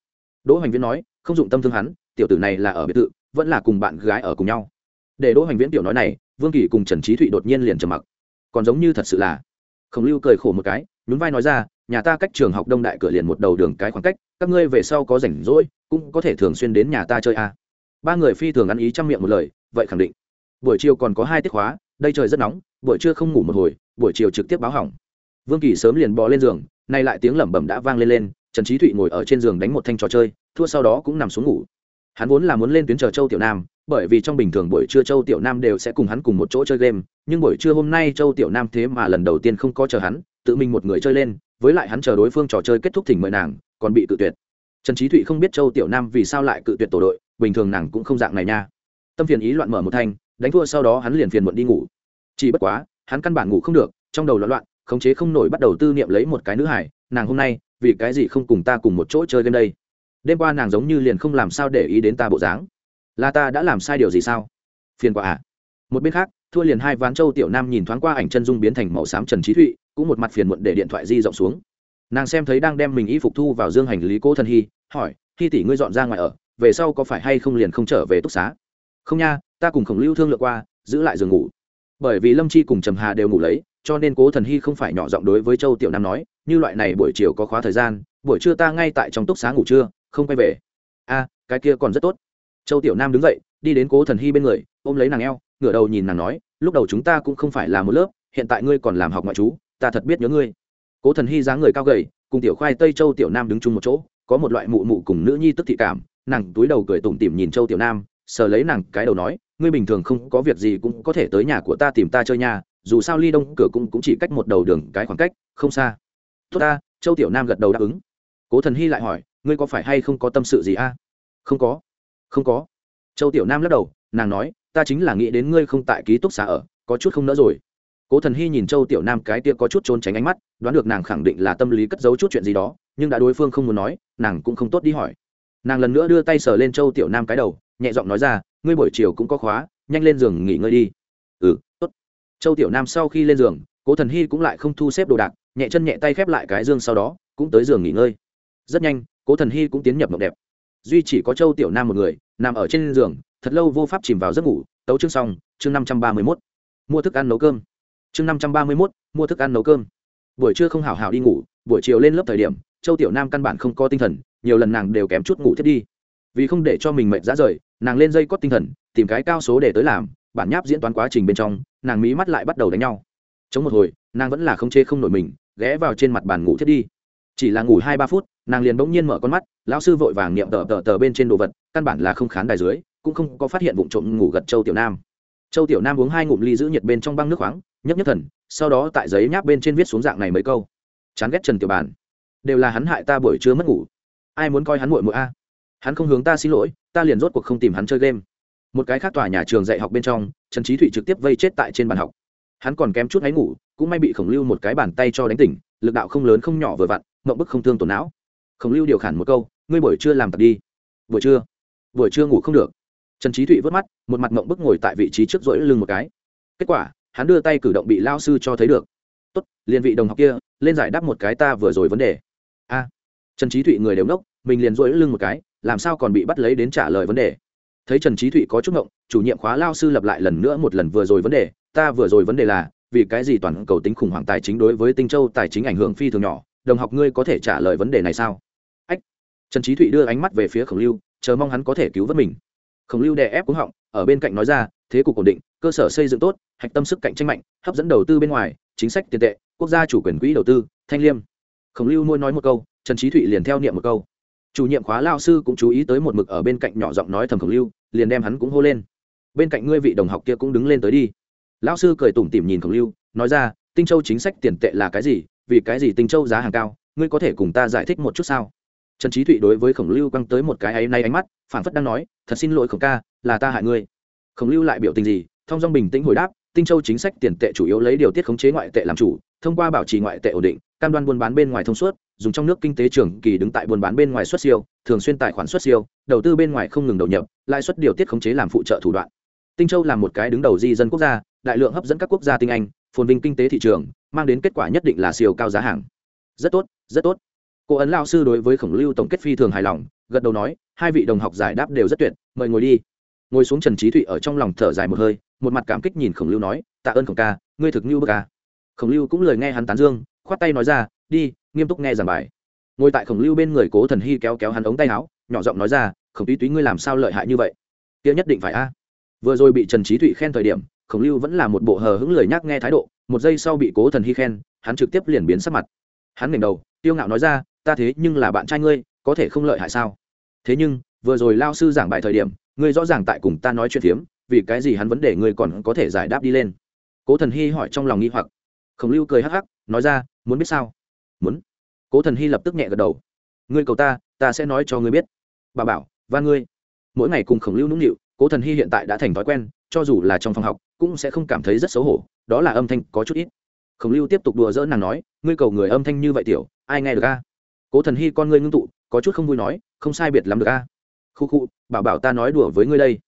Đỗ hoành viễn nói, không dụng tâm thương hắn, tiểu tử này là ở biệt thự, vẫn là cùng bạn gái ở cùng nhau. Để đỗ hoành viễn tiểu nói này, vương kỳ cùng trần trí thụy đột nhiên liền trầm mặc. Còn giống như thật sự là, khổng lưu cười khổ một cái, nhún vai nói ra nhà ta cách trường học đông đại cửa liền một đầu đường cái khoảng cách, các ngươi về sau có rảnh rỗi, cũng có thể thường xuyên đến nhà ta chơi à. ba người phi thường ăn ý chăm miệng một lời, vậy khẳng định. Buổi chiều còn có hai tiết khóa, đây trời rất nóng, buổi trưa không ngủ một hồi, buổi chiều trực tiếp báo hỏng. Vương kỳ sớm liền bò lên giường, nay lại tiếng lẩm bẩm đã vang lên lên, trần trí thụy ngồi ở trên giường đánh một thanh trò chơi, thua sau đó cũng nằm xuống ngủ. Hắn vốn là muốn lên tuyến chờ châu tiểu nam, bởi vì trong bình thường buổi trưa châu tiểu nam đều sẽ cùng hắn cùng một chỗ chơi game, nhưng buổi trưa hôm nay châu tiểu nam thế mà lần đầu tiên không có chờ hắn, tự mình một người chơi lên với lại hắn chờ đối phương trò chơi kết thúc thỉnh mời nàng, còn bị cự tuyệt. Trần trí thụy không biết châu tiểu nam vì sao lại cự tuyệt tổ đội, bình thường nàng cũng không dạng này nha. Tâm phiền ý loạn mở một thanh, đánh thua sau đó hắn liền phiền muộn đi ngủ. Chỉ bất quá, hắn căn bản ngủ không được, trong đầu loạn loạn, khống chế không nổi bắt đầu tư niệm lấy một cái nữ hải nàng hôm nay, vì cái gì không cùng ta cùng một chỗ chơi game đây? Đêm qua nàng giống như liền không làm sao để ý đến ta bộ dáng. Là ta đã làm sai điều gì sao? Phiền quả à. Một bên khác, thua liền hai ván châu tiểu nam nhìn thoáng qua ảnh chân dung biến thành màu xám trần trí thụy cũng một mặt phiền muộn để điện thoại di rộng xuống. Nàng xem thấy đang đem mình y phục thu vào dương hành lý cố thần hy, hỏi khi tỷ ngươi dọn ra ngoài ở, về sau có phải hay không liền không trở về túc xá? Không nha, ta cùng khổng lưu thương lượng qua, giữ lại giường ngủ. Bởi vì lâm chi cùng trầm hà đều ngủ lấy, cho nên cố thần hy không phải nhỏ giọng đối với châu tiểu nam nói, như loại này buổi chiều có khóa thời gian, buổi trưa ta ngay tại trong túc xá ngủ trưa, không quay về. A, cái kia còn rất tốt. Châu tiểu nam đứng dậy, đi đến cố thần hy bên người, ôm lấy nàng eo, ngửa đầu nhìn nàng nói, lúc đầu chúng ta cũng không phải là một lớp, hiện tại ngươi còn làm học ngoại trú ta thật biết nhớ ngươi. Cố thần hy dáng người cao gầy cùng tiểu khoai tây châu tiểu nam đứng chung một chỗ có một loại mụ mụ cùng nữ nhi tức thị cảm nàng túi đầu cười tủm tỉm nhìn châu tiểu nam sờ lấy nàng cái đầu nói ngươi bình thường không có việc gì cũng có thể tới nhà của ta tìm ta chơi nhà dù sao ly đông cửa cũng, cũng chỉ cách một đầu đường cái khoảng cách không xa. Tốt ta châu tiểu nam gật đầu đáp ứng. Cố thần hy lại hỏi ngươi có phải hay không có tâm sự gì a? Không có. Không có. Châu tiểu nam lắc đầu nàng nói ta chính là nghĩ đến ngươi không tại ký túc xá ở có chút không nỡ rồi cố thần hy nhìn châu tiểu nam cái tia có chút trốn tránh ánh mắt, đoán được nàng khẳng định là tâm lý cất giấu chút chuyện gì đó, nhưng đã đối phương không muốn nói, nàng cũng không tốt đi hỏi. Nàng lần nữa đưa tay sờ lên châu tiểu nam cái đầu, nhẹ giọng nói ra, ngươi buổi chiều cũng có khóa, nhanh lên giường nghỉ ngơi đi. Ừ tốt. Châu tiểu nam sau khi lên giường, cố thần hy cũng lại không thu xếp đồ đạc, nhẹ chân nhẹ tay khép lại cái dương sau đó, cũng tới giường nghỉ ngơi. Rất nhanh, cố thần hy cũng tiến nhập mộng đẹp. Duy chỉ có châu tiểu nam một người, nằm ở trên giường, thật lâu vô pháp chìm vào giấc ngủ. Tấu chương xong, chương năm trăm ba mươi mốt. Mua thức ăn nấu cơm chương năm trăm ba mươi mốt, mua thức ăn nấu cơm. Buổi trưa không hào hào đi ngủ, buổi chiều lên lớp thời điểm, châu tiểu nam căn bản không có tinh thần, nhiều lần nàng đều kém chút ngủ thiết đi. Vì không để cho mình mệt ra rời, nàng lên dây cót tinh thần, tìm cái cao số để tới làm, bản nháp diễn toán quá trình bên trong, nàng mí mắt lại bắt đầu đánh nhau. Chống một hồi, nàng vẫn là không chê không nổi mình, ghé vào trên mặt bàn ngủ thiết đi. Chỉ là ngủ hai ba phút, nàng liền bỗng nhiên mở con mắt, lão sư vội vàng niệm tờ tờ tờ bên trên đồ vật, căn bản là không khán đài dưới, cũng không có phát hiện vụ trộm ngủ gật châu tiểu nam. Châu tiểu nam uống hai ngụm ly giữ nhiệt bên trong băng nước khoáng nhấp nhấp thần, sau đó tại giấy nháp bên trên viết xuống dạng này mấy câu. Chán ghét trần tiểu bàn đều là hắn hại ta buổi trưa mất ngủ. Ai muốn coi hắn muội muội a? Hắn không hướng ta xin lỗi, ta liền rốt cuộc không tìm hắn chơi game. Một cái khác tòa nhà trường dạy học bên trong, trần trí thụy trực tiếp vây chết tại trên bàn học. Hắn còn kém chút háy ngủ, cũng may bị khổng lưu một cái bàn tay cho đánh tỉnh, lực đạo không lớn không nhỏ vừa vặn, mộng bức không thương tổn não. Khổng lưu điều khản một câu, ngươi buổi trưa làm tập đi. Buổi trưa? Buổi trưa ngủ không được. Trần trí thụy vớt mắt, một mặt mộng bức ngồi tại vị trí trước rỗi lưng một cái. Kết quả hắn đưa tay cử động bị lao sư cho thấy được. Tốt liền vị đồng học kia lên giải đáp một cái ta vừa rồi vấn đề. A. Trần trí thụy người đều nốc, mình liền dỗi lưng một cái làm sao còn bị bắt lấy đến trả lời vấn đề? Thấy trần trí thụy có chút ngộng chủ nhiệm khóa lao sư lập lại lần nữa một lần vừa rồi vấn đề ta vừa rồi vấn đề là vì cái gì toàn cầu tính khủng hoảng tài chính đối với tinh châu tài chính ảnh hưởng phi thường nhỏ đồng học ngươi có thể trả lời vấn đề này sao? Ách. Trần trí thụy đưa ánh mắt về phía khổng lưu chờ mong hắn có thể cứu vớt mình. Khổng lưu đè ép cúng họng ở bên cạnh nói ra thế cục ổn định, cơ sở xây dựng tốt, hạch tâm sức cạnh tranh mạnh, hấp dẫn đầu tư bên ngoài, chính sách tiền tệ, quốc gia chủ quyền quỹ đầu tư, thanh liêm. Khổng lưu môi nói một câu, trần trí thụy liền theo niệm một câu. Chủ nhiệm khóa lao sư cũng chú ý tới một mực ở bên cạnh nhỏ giọng nói thầm khổng lưu, liền đem hắn cũng hô lên. Bên cạnh ngươi vị đồng học kia cũng đứng lên tới đi. Lão sư cười tủm tỉm nhìn khổng lưu, nói ra, tinh châu chính sách tiền tệ là cái gì, vì cái gì tinh châu giá hàng cao, ngươi có thể cùng ta giải thích một chút sao? Trần trí thụy đối với khổng lưu căng tới một cái áy nay ánh mắt phản phất đang nói, thật xin lỗi khổng ca, là ta hại ngươi khổng lưu lại biểu tình gì, thông dong bình tĩnh hồi đáp, tinh châu chính sách tiền tệ chủ yếu lấy điều tiết khống chế ngoại tệ làm chủ, thông qua bảo trì ngoại tệ ổn định, cam đoan buôn bán bên ngoài thông suốt, dùng trong nước kinh tế trường kỳ đứng tại buôn bán bên ngoài xuất siêu, thường xuyên tài khoản xuất siêu, đầu tư bên ngoài không ngừng đầu nhập, lãi suất điều tiết khống chế làm phụ trợ thủ đoạn. Tinh châu là một cái đứng đầu di dân quốc gia, đại lượng hấp dẫn các quốc gia tinh anh, phồn vinh kinh tế thị trường, mang đến kết quả nhất định là siêu cao giá hàng. Rất tốt rất tốt. Cô ấn lao sư đối với khổng lưu tổng kết phi thường hài lòng, gật đầu nói, hai vị đồng học giải đáp đều rất tuyệt, mời ngồi đi ngồi xuống trần trí thụy ở trong lòng thở dài một hơi, một mặt cảm kích nhìn khổng lưu nói, tạ ơn khổng ca, ngươi thực như bức ca. Khổng lưu cũng lời nghe hắn tán dương, khoát tay nói ra, đi, nghiêm túc nghe giảng bài. Ngồi tại khổng lưu bên người cố thần hy kéo kéo hắn ống tay áo, nhỏ giọng nói ra, khổng túy túy ngươi làm sao lợi hại như vậy? Kia nhất định phải a. Vừa rồi bị trần trí thụy khen thời điểm, khổng lưu vẫn là một bộ hờ hững lời nhắc nghe thái độ, một giây sau bị cố thần hy khen, hắn trực tiếp liền biến sắc mặt. Hắn ngẩng đầu tiêu ngạo nói ra, ta thế nhưng là bạn trai ngươi, có thể không lợi hại sao? Thế nhưng, vừa rồi lao sư giảng bài thời điểm ngươi rõ ràng tại cùng ta nói chuyện phiếm, vì cái gì hắn vấn đề ngươi còn có thể giải đáp đi lên? Cố thần hy hỏi trong lòng nghi hoặc. Khổng lưu cười hắc hắc, nói ra, muốn biết sao? Muốn. Cố thần hy lập tức nhẹ gật đầu. Ngươi cầu ta ta sẽ nói cho ngươi biết. Bà bảo, và ngươi. Mỗi ngày cùng khổng lưu nũng nịu, cố thần hy hiện tại đã thành thói quen, cho dù là trong phòng học, cũng sẽ không cảm thấy rất xấu hổ, đó là âm thanh có chút ít. Khổng lưu tiếp tục đùa dỡ nàng nói, ngươi cầu người âm thanh như vậy tiểu, ai nghe được a? Cố thần hy con ngươi ngưng tụ, có chút không vui nói, không sai biệt lắm được a khu khu, bảo bảo ta nói đùa với ngươi đây.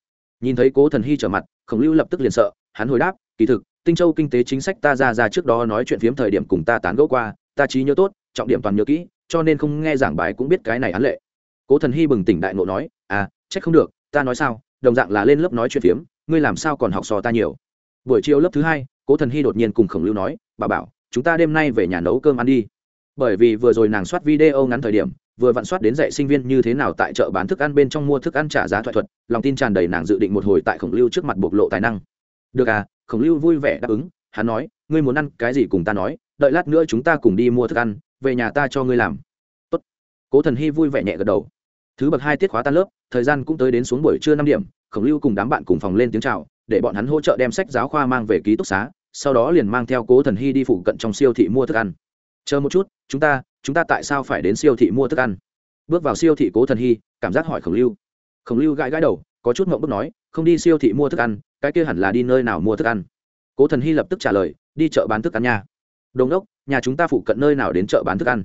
Nhìn thấy cố thần hy trở mặt, khổng lưu lập tức liền sợ, hắn hồi đáp, kỳ thực, tinh châu kinh tế chính sách ta ra ra trước đó nói chuyện phiếm thời điểm cùng ta tán gẫu qua, ta trí nhớ tốt, trọng điểm toàn nhớ kỹ, cho nên không nghe giảng bài cũng biết cái này án lệ. Cố thần hy bừng tỉnh đại ngộ nói à trách không được, ta nói sao, đồng dạng là lên lớp nói chuyện phiếm, ngươi làm sao còn học sò ta nhiều? Buổi chiều lớp thứ hai, cố thần hy đột nhiên cùng khổng lưu nói bà bảo, chúng ta đêm nay về nhà nấu cơm ăn đi. Bởi vì vừa rồi nàng soát video ngắn thời điểm vừa vặn soát đến dạy sinh viên như thế nào tại chợ bán thức ăn bên trong mua thức ăn trả giá thoại thuật, lòng tin tràn đầy nàng dự định một hồi tại khổng lưu trước mặt bộc lộ tài năng. Được à khổng lưu vui vẻ đáp ứng, hắn nói, ngươi muốn ăn cái gì cùng ta nói, đợi lát nữa chúng ta cùng đi mua thức ăn, về nhà ta cho ngươi làm. Tốt. cố thần hy vui vẻ nhẹ gật đầu. Thứ bậc hai tiết khóa tan lớp, thời gian cũng tới đến xuống buổi trưa năm điểm, khổng lưu cùng đám bạn cùng phòng lên tiếng chào, để bọn hắn hỗ trợ đem sách giáo khoa mang về ký túc xá, sau đó liền mang theo cố thần hy đi phụ cận trong siêu thị mua thức ăn. Chờ một chút, chúng ta chúng ta tại sao phải đến siêu thị mua thức ăn? Bước vào siêu thị cố thần hy, cảm giác hỏi khổng lưu. Khổng lưu gãi gãi đầu, có chút mộng bức nói, không đi siêu thị mua thức ăn, cái kia hẳn là đi nơi nào mua thức ăn? Cố thần hy lập tức trả lời, đi chợ bán thức ăn nha. Đồn đốc nhà chúng ta phụ cận nơi nào đến chợ bán thức ăn?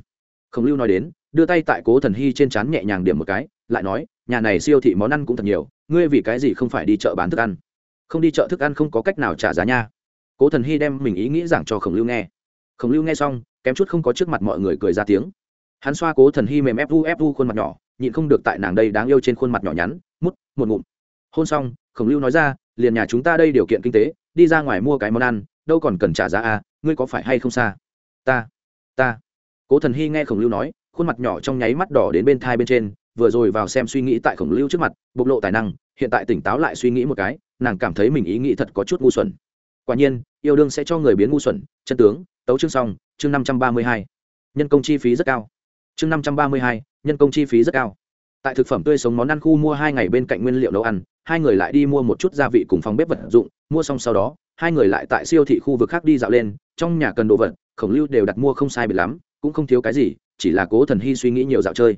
Khổng lưu nói đến, đưa tay tại cố thần hy trên trán nhẹ nhàng điểm một cái, lại nói, nhà này siêu thị món ăn cũng thật nhiều, ngươi vì cái gì không phải đi chợ bán thức ăn? Không đi chợ thức ăn không có cách nào trả giá nha. Cố thần hy đem mình ý nghĩ giảng cho khổng lưu nghe khổng lưu nghe xong, kém chút không có trước mặt mọi người cười ra tiếng. Hắn xoa cố thần hy mềm ép vu ép vu khuôn mặt nhỏ, nhịn không được tại nàng đây đáng yêu trên khuôn mặt nhỏ nhắn, mút, một ngụm. Hôn xong, khổng lưu nói ra, liền nhà chúng ta đây điều kiện kinh tế, đi ra ngoài mua cái món ăn, đâu còn cần trả giá à ngươi có phải hay không xa? Ta ta. Cố thần hy nghe khổng lưu nói, khuôn mặt nhỏ trong nháy mắt đỏ đến bên thai bên trên, vừa rồi vào xem suy nghĩ tại khổng lưu trước mặt, bộc lộ tài năng, hiện tại tỉnh táo lại suy nghĩ một cái, nàng cảm thấy mình ý nghĩ thật có chút ngu xuẩn. Quả nhiên, yêu đương sẽ cho người biến ngu xuẩn, chân tướng tấu chương xong, chương năm trăm ba mươi hai. Nhân công chi phí rất cao. Chương năm trăm ba mươi hai, nhân công chi phí rất cao. Tại thực phẩm tươi sống món ăn khu mua hai ngày bên cạnh nguyên liệu nấu ăn, hai người lại đi mua một chút gia vị cùng phòng bếp vật dụng, mua xong sau đó, hai người lại tại siêu thị khu vực khác đi dạo lên, trong nhà cần đồ vật, khổng lưu đều đặt mua không sai biệt lắm, cũng không thiếu cái gì, chỉ là cố thần hy suy nghĩ nhiều dạo chơi.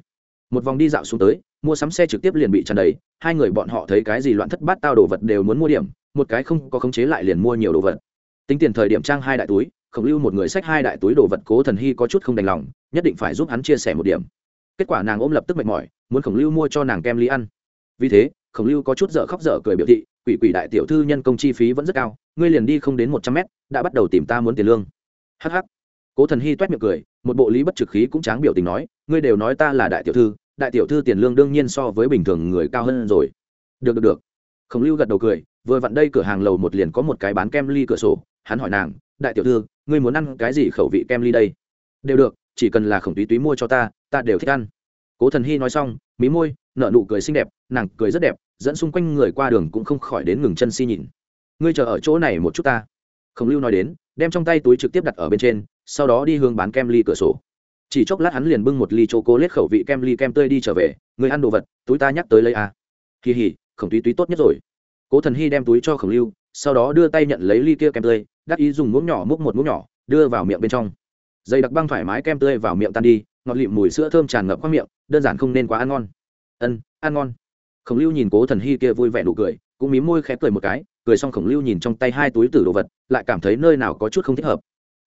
Một vòng đi dạo xuống tới, mua sắm xe trực tiếp liền bị tràn đầy, hai người bọn họ thấy cái gì loạn thất bát tao đồ vật đều muốn mua điểm, một cái không có khống chế lại liền mua nhiều đồ vật. Tính tiền thời điểm trang hai đại túi khổng lưu một người xách hai đại túi đồ vật cố thần hy có chút không đành lòng, nhất định phải giúp hắn chia sẻ một điểm. Kết quả nàng ôm lập tức mệt mỏi, muốn khổng lưu mua cho nàng kem ly ăn. Vì thế, khổng lưu có chút dở khóc dở cười biểu thị, quỷ quỷ đại tiểu thư nhân công chi phí vẫn rất cao, ngươi liền đi không đến một trăm mét, đã bắt đầu tìm ta muốn tiền lương. Hh cố thần hy t u é t miệng cười, một bộ lý bất trực khí cũng tráng biểu tình nói, ngươi đều nói ta là đại tiểu thư, đại tiểu thư tiền lương đương nhiên so với bình thường người cao hơn rồi. Được được được. Khổng lưu gật đầu cười, vừa vặn đây cửa hàng lầu một liền có một cái bán kem ly cửa sổ, hắn hỏi nàng, đại tiểu thư ngươi muốn ăn cái gì khẩu vị kem ly đây? Đều được, chỉ cần là khổng túy túy mua cho ta ta đều thích ăn. Cố thần hy nói xong, mí môi nợ nụ cười xinh đẹp, nàng cười rất đẹp, dẫn xung quanh người qua đường cũng không khỏi đến ngừng chân si nhìn. Ngươi chờ ở chỗ này một chút ta. Khổng lưu nói đến, đem trong tay túi trực tiếp đặt ở bên trên, sau đó đi hướng bán kem ly cửa sổ. Chỉ chốc lát hắn liền bưng một ly c h o cố lết khẩu vị kem ly kem tươi đi trở về người ăn đồ vật, túi ta nhắc tới lấy à. kỳ hỉ, khổng túy túy tốt nhất rồi. Cố thần hy đem túi cho khổng lưu sau đó đưa tay nhận lấy ly kia kem tươi, đắc ý dùng muỗng nhỏ múc một muỗng nhỏ, đưa vào miệng bên trong. Dây đặc băng thoải mái kem tươi vào miệng tan đi, ngọt lịm mùi sữa thơm tràn ngập qua miệng, đơn giản không nên quá ăn ngon. Ân, ăn ngon. Khổng lưu nhìn cố thần hy kia vui vẻ nụ cười, cũng mím môi khẽ cười một cái, cười xong khổng lưu nhìn trong tay hai túi tử đồ vật, lại cảm thấy nơi nào có chút không thích hợp.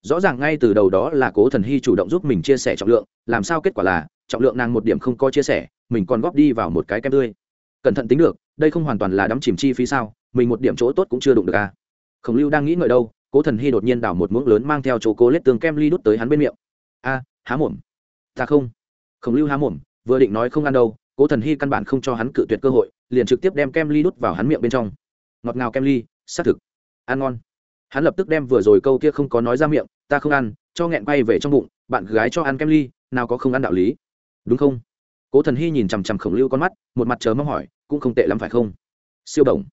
Rõ ràng ngay từ đầu đó là cố thần hy chủ động giúp mình chia sẻ trọng lượng, làm sao kết quả là, trọng lượng nàng một điểm không có chia sẻ, mình còn góp đi vào một cái kem tươi cẩn thận tính được, đây không hoàn toàn là đắm chìm chi phí sao, mình một điểm chỗ tốt cũng chưa đụng được à. Khổng lưu đang nghĩ ngợi đâu, cố thần hy đột nhiên đảo một muỗng lớn mang theo chỗ cố lết tương kem ly đút tới hắn bên miệng. A, há mồm. Ta không. Khổng lưu há mồm, vừa định nói không ăn đâu, cố thần hy căn bản không cho hắn cự tuyệt cơ hội, liền trực tiếp đem kem ly đút vào hắn miệng bên trong. Ngọt ngào kem ly, xác thực. Ăn ngon. Hắn lập tức đem vừa rồi câu kia không có nói ra miệng, ta không ăn, cho nghẹn quay về trong bụng, bạn gái cho ăn kem ly, nào có không ăn đạo lý. Đúng không? Cố thần hy nhìn chằm chằm khổng lưu con mắt, một mặt chờ mong hỏi, cũng không tệ lắm phải không? Siêu đồng.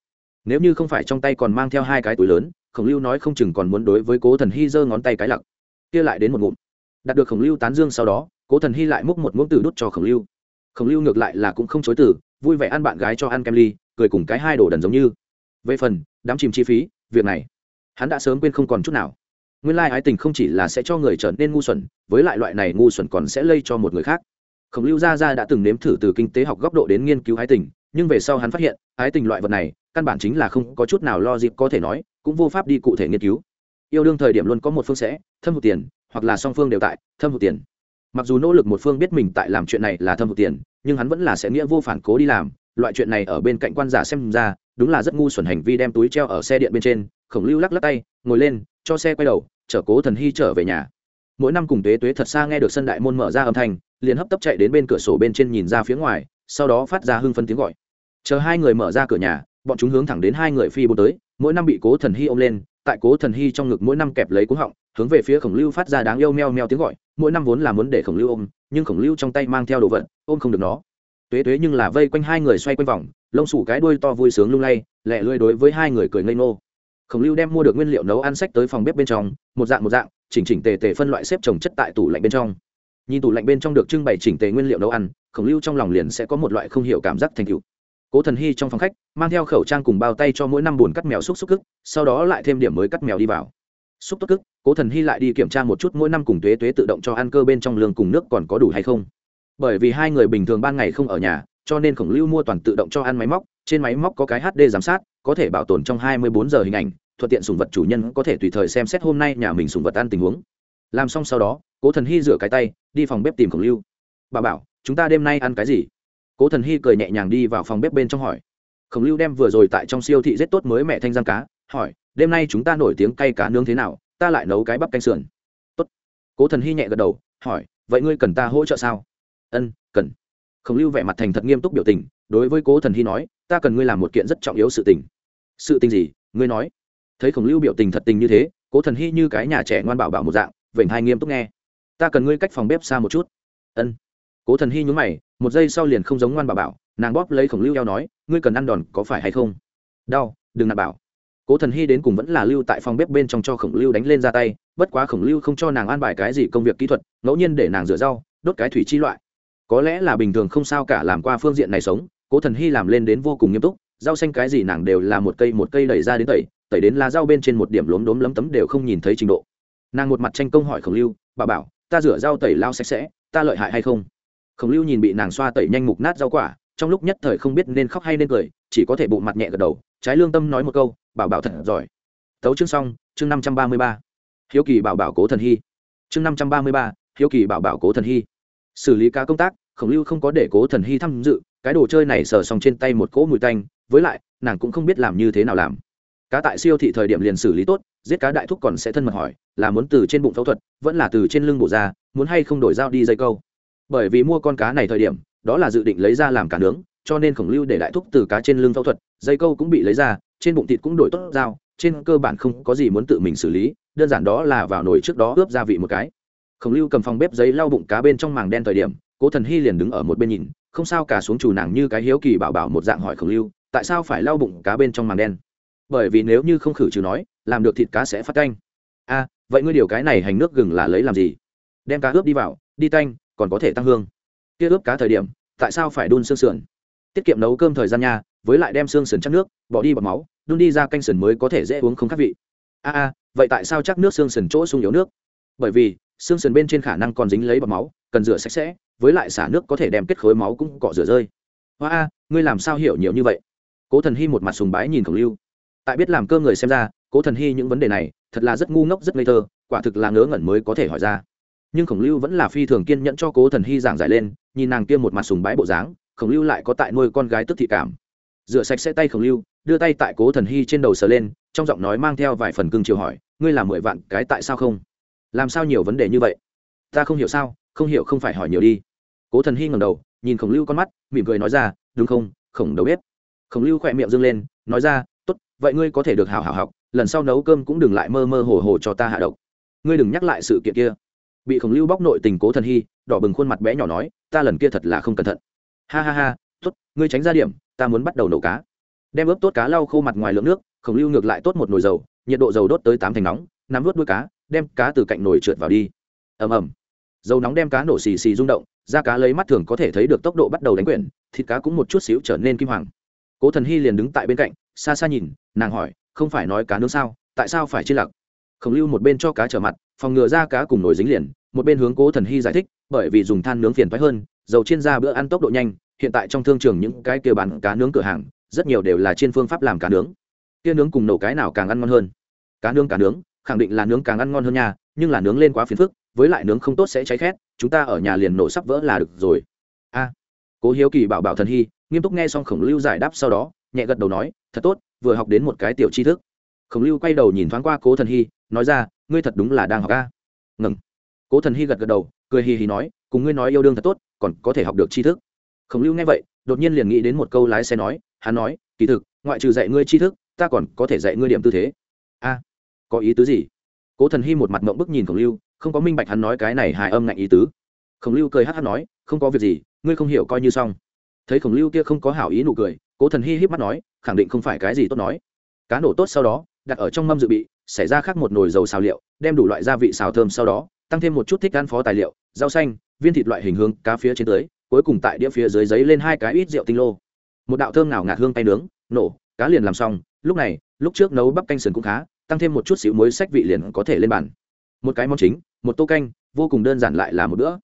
Nếu như không phải trong tay còn mang theo hai cái túi lớn, khổng lưu nói không chừng còn muốn đối với cố thần hy giơ ngón tay cái lặc. Kia lại đến một ngụm. Đạt được khổng lưu tán dương sau đó, cố thần hy lại múc một ngụm từ đút cho khổng lưu. Khổng lưu ngược lại là cũng không chối từ, vui vẻ ăn bạn gái cho ăn kem ly, cười cùng cái hai đồ đần giống như. Về phần, đám chìm chi phí, việc này, hắn đã sớm quên không còn chút nào. Nguyên lai、like、ái tình không chỉ là sẽ cho người trở nên ngu xuẩn, với lại loại này ngu xuẩn còn sẽ lây cho một người khác khổng lưu gia gia đã từng nếm thử từ kinh tế học góc độ đến nghiên cứu ái tình, nhưng về sau hắn phát hiện, ái tình loại vật này, căn bản chính là không có chút nào lo dịp có thể nói, cũng vô pháp đi cụ thể nghiên cứu. Yêu đương thời điểm luôn có một phương sẽ, thâm hụt tiền, hoặc là song phương đều tại, thâm hụt tiền. Mặc dù nỗ lực một phương biết mình tại làm chuyện này là thâm hụt tiền, nhưng hắn vẫn là sẽ nghĩa vô phản cố đi làm, loại chuyện này ở bên cạnh quan giả xem ra, đúng là rất ngu xuẩn hành vi đem túi treo ở xe điện bên trên, khổng lưu lắc lắc tay, ngồi lên, cho xe quay đầu, chở cố thần hy trở về nhà. Mỗi năm cùng tuế tuế thật xa nghe được sân đại môn mở ra âm thanh liền hấp tấp chạy đến bên cửa sổ bên trên nhìn ra phía ngoài, sau đó phát ra hưng phân tiếng gọi. Chờ hai người mở ra cửa nhà, bọn chúng hướng thẳng đến hai người phi bố tới, mỗi năm bị cố thần hy ôm lên, tại cố thần hy trong ngực mỗi năm kẹp lấy cuống họng, hướng về phía khổng lưu phát ra đáng yêu meo meo tiếng gọi, mỗi năm vốn là muốn để khổng lưu ôm, nhưng khổng lưu trong tay mang theo đồ vật, ôm không được nó. Tuế tuế nhưng là vây quanh hai người xoay quanh vòng, lông sủ cái đuôi to vui sướng lung lay, lẹ lưỡi đối với hai người cười ngây ngô. Khổng lưu đem mua được nguyên liệu nấu ăn sách tới phòng bếp bên trong, một dạng một dạng, chỉnh chỉnh tề tề phân loại xếp trồng chất tại tủ lạnh bên trong nhìn tủ lạnh bên trong được trưng bày chỉnh tề nguyên liệu nấu ăn, khổng lưu trong lòng liền sẽ có một loại không hiểu cảm giác thành cựu cố thần hy trong phòng khách, mang theo khẩu trang cùng bao tay cho mỗi năm buồn cắt mèo xúc xúc cức, sau đó lại thêm điểm mới cắt mèo đi vào. Xúc tốt cức, cố thần hy lại đi kiểm tra một chút mỗi năm cùng tuế tuế tự động cho ăn cơ bên trong lương cùng nước còn có đủ hay không. Bởi vì hai người bình thường ban ngày không ở nhà, cho nên khổng lưu mua toàn tự động cho ăn máy móc, trên máy móc có cái hd giám sát, có thể bảo tồn trong 24 giờ hình ảnh, thuận tiện sùng vật chủ nhân có thể tùy thời xem xét hôm nay nhà mình sùng vật ăn tình huống làm xong sau đó, cố thần hy rửa cái tay, đi phòng bếp tìm khổng lưu. Bà bảo, chúng ta đêm nay ăn cái gì? Cố thần hy cười nhẹ nhàng đi vào phòng bếp bên trong hỏi. Khổng lưu đem vừa rồi tại trong siêu thị rất tốt mới mẹ thanh giang cá, hỏi, đêm nay chúng ta nổi tiếng cay cá nướng thế nào? Ta lại nấu cái bắp canh sườn. Tốt. cố thần hy nhẹ gật đầu, hỏi, vậy ngươi cần ta hỗ trợ sao? Ân, cần. Khổng lưu vẻ mặt thành thật nghiêm túc biểu tình, đối với cố thần hy nói, ta cần ngươi làm một kiện rất trọng yếu sự tình. Sự tình gì? Ngươi nói. Thấy khổng lưu biểu tình thật tình như thế, cố thần hy như cái nhà trẻ ngoan bảo bảo một dạng vểnh hai nghiêm túc nghe. Ta cần ngươi cách phòng bếp xa một chút. Ân. Cố thần hy nhún mày, một giây sau liền không giống ngoan bà bảo, nàng bóp lấy khổng lưu eo nói, ngươi cần ăn đòn có phải hay không? Đau, đừng nạt bảo. Cố thần hy đến cùng vẫn là lưu tại phòng bếp bên trong cho khổng lưu đánh lên ra tay, bất quá khổng lưu không cho nàng an bài cái gì công việc kỹ thuật, ngẫu nhiên để nàng rửa rau, đốt cái thủy chi loại. Có lẽ là bình thường không sao cả làm qua phương diện này sống, cố thần hy làm lên đến vô cùng nghiêm túc, rau xanh cái gì nàng đều là một cây một cây đẩy ra đến tẩy tẩy đến lá rau bên trên một điểm lốm đốm lấm tấm đều không nhìn thấy trình độ nàng một mặt tranh công hỏi khổng lưu, bà bảo, ta rửa rau tẩy lao sạch sẽ, ta lợi hại hay không? Khổng lưu nhìn bị nàng xoa tẩy nhanh mục nát rau quả, trong lúc nhất thời không biết nên khóc hay nên cười, chỉ có thể bộ mặt nhẹ gật đầu, trái lương tâm nói một câu, bảo bảo thật giỏi. Tấu chương xong, chương năm trăm ba mươi ba. Hiếu kỳ bảo bảo cố thần hy. Chương năm trăm ba mươi ba, hiếu kỳ bảo bảo cố thần hy. Xử lý cá công tác, khổng lưu không có để cố thần hy tham dự, cái đồ chơi này sờ xong trên tay một cỗ mùi tanh, với lại, nàng cũng không biết làm như thế nào làm cá tại siêu thị thời điểm liền xử lý tốt, giết cá đại thúc còn sẽ thân mật hỏi, là muốn từ trên bụng phẫu thuật, vẫn là từ trên lưng bổ ra, muốn hay không đổi dao đi dây câu. Bởi vì mua con cá này thời điểm, đó là dự định lấy ra làm cá nướng, cho nên khổng lưu để đại thúc từ cá trên lưng phẫu thuật, dây câu cũng bị lấy ra, trên bụng thịt cũng đổi tốt dao, trên cơ bản không có gì muốn tự mình xử lý, đơn giản đó là vào nồi trước đó ướp gia vị một cái. Khổng lưu cầm phòng bếp giấy lau bụng cá bên trong màng đen thời điểm, cố thần hy liền đứng ở một bên nhìn, không sao cả xuống chủ nàng như cái hiếu kỳ bảo bảo một dạng hỏi khổng lưu, tại sao phải lau bụng cá bên trong màng đen? Bởi vì nếu như không khử trừ nói, làm được thịt cá sẽ phát canh. A vậy ngươi điều cái này hành nước gừng là lấy làm gì? Đem cá ướp đi vào, đi tanh, còn có thể tăng hương. Kia ướp cá thời điểm, tại sao phải đun xương sườn? Tiết kiệm nấu cơm thời gian nha, với lại đem xương sườn chắc nước, bỏ đi bọt máu, đun đi ra canh sườn mới có thể dễ uống không khác vị. A a vậy tại sao chắc nước xương sườn chỗ sung yếu nước? Bởi vì, xương sườn bên trên khả năng còn dính lấy bọt máu, cần rửa sạch sẽ, với lại xả nước có thể đem kết khối máu cũng cọ rửa rơi. Hoa a ngươi làm sao hiểu nhiều như vậy? Cố thần hy một mặt sùng bái nhìn khổng lưu tại biết làm cơ người xem ra, cố thần hy những vấn đề này, thật là rất ngu ngốc, rất ngây thơ, quả thực là ngớ ngẩn mới có thể hỏi ra. Nhưng khổng lưu vẫn là phi thường kiên nhẫn cho cố thần hy giảng giải lên, nhìn nàng kia một mặt sùng bái bộ dáng, khổng lưu lại có tại nuôi con gái tức thị cảm. Rửa sạch sẽ tay khổng lưu, đưa tay tại cố thần hy trên đầu sờ lên, trong giọng nói mang theo vài phần cưng chiều hỏi, ngươi làm mười vạn cái tại sao không? Làm sao nhiều vấn đề như vậy? Ta không hiểu sao, không hiểu không phải hỏi nhiều đi. Cố thần hy ngầm đầu, nhìn khổng lưu con mắt, mỉm cười nói ra, đúng không, khổng đầu biết. khổng lưu khỏe miệng dâng lên, nói ra vậy ngươi có thể được hào hào học lần sau nấu cơm cũng đừng lại mơ mơ hồ hồ cho ta hạ độc. Ngươi đừng nhắc lại sự kiện kia. Bị khổng lưu bóc nội tình cố thần hy đỏ bừng khuôn mặt bé nhỏ nói ta lần kia thật là không cẩn thận. Ha ha ha tốt, ngươi tránh ra điểm ta muốn bắt đầu nấu cá. Đem ướp tốt cá lau khô mặt ngoài lượng nước khổng lưu ngược lại tốt một nồi dầu nhiệt độ dầu đốt tới tám thành nóng nắm vớt đuôi cá đem cá từ cạnh nồi trượt vào đi. Ầm ầm. Dầu nóng đem cá nổ xì xì rung động da cá lấy mắt thường có thể thấy được tốc độ bắt đầu đánh quyển thịt cá cũng một chút xíu trở nên kim hoàng. Cố thần hy liền đứng tại bên cạnh xa xa nhìn nàng hỏi không phải nói cá nướng sao? Tại sao phải chia lặc? Khổng lưu một bên cho cá trở mặt phòng ngừa ra cá cùng nổi dính liền một bên hướng cố thần hy giải thích bởi vì dùng than nướng phiền thoái hơn dầu chiên ra bữa ăn tốc độ nhanh hiện tại trong thương trường những cái kia bán cá nướng cửa hàng rất nhiều đều là trên phương pháp làm cá nướng. Kia nướng cùng nổ cái nào càng ăn ngon hơn? Cá nướng cá nướng khẳng định là nướng càng ăn ngon hơn nhà, nhưng là nướng lên quá phiền phức với lại nướng không tốt sẽ cháy khét chúng ta ở nhà liền nổ sắp vỡ là được rồi. A. Cố hiếu kỳ bảo bảo thần hy nghiêm túc nghe xong khổng lưu giải đáp sau đó nhẹ gật đầu nói, thật tốt, vừa học đến một cái tiểu tri thức. Khổng lưu quay đầu nhìn thoáng qua cố thần hy, nói ra, ngươi thật đúng là đang học ca ngừng. Cố thần hy gật gật đầu, cười hì hì nói, cùng ngươi nói yêu đương thật tốt, còn có thể học được tri thức. Khổng lưu nghe vậy, đột nhiên liền nghĩ đến một câu lái xe nói, hắn nói, kỳ thực, ngoại trừ dạy ngươi tri thức, ta còn có thể dạy ngươi điểm tư thế. A, có ý tứ gì? Cố thần hy một mặt mộng bức nhìn khổng lưu, không có minh bạch hắn nói cái này hài âm ngạnh ý tứ. Khổng lưu cười hát hát nói, không có việc gì, ngươi không hiểu coi như xong. Thấy khổng lưu kia không có hảo ý nụ cười cố thần hy híp mắt nói, khẳng định không phải cái gì tốt nói. Cá nổ tốt sau đó, đặt ở trong mâm dự bị, xảy ra khác một nồi dầu xào liệu, đem đủ loại gia vị xào thơm sau đó, tăng thêm một chút thích ăn phó tài liệu, rau xanh, viên thịt loại hình hương cá phía trên tới, cuối cùng tại đĩa phía dưới giấy lên hai cái ít rượu tinh lô. Một đạo thơm nào ngạt hương tay nướng, nổ, cá liền làm xong, lúc này, lúc trước nấu bắp canh sườn cũng khá, tăng thêm một chút xíu muối sách vị liền có thể lên bàn. Một cái món chính, một tô canh, vô cùng đơn giản lại là một bữa.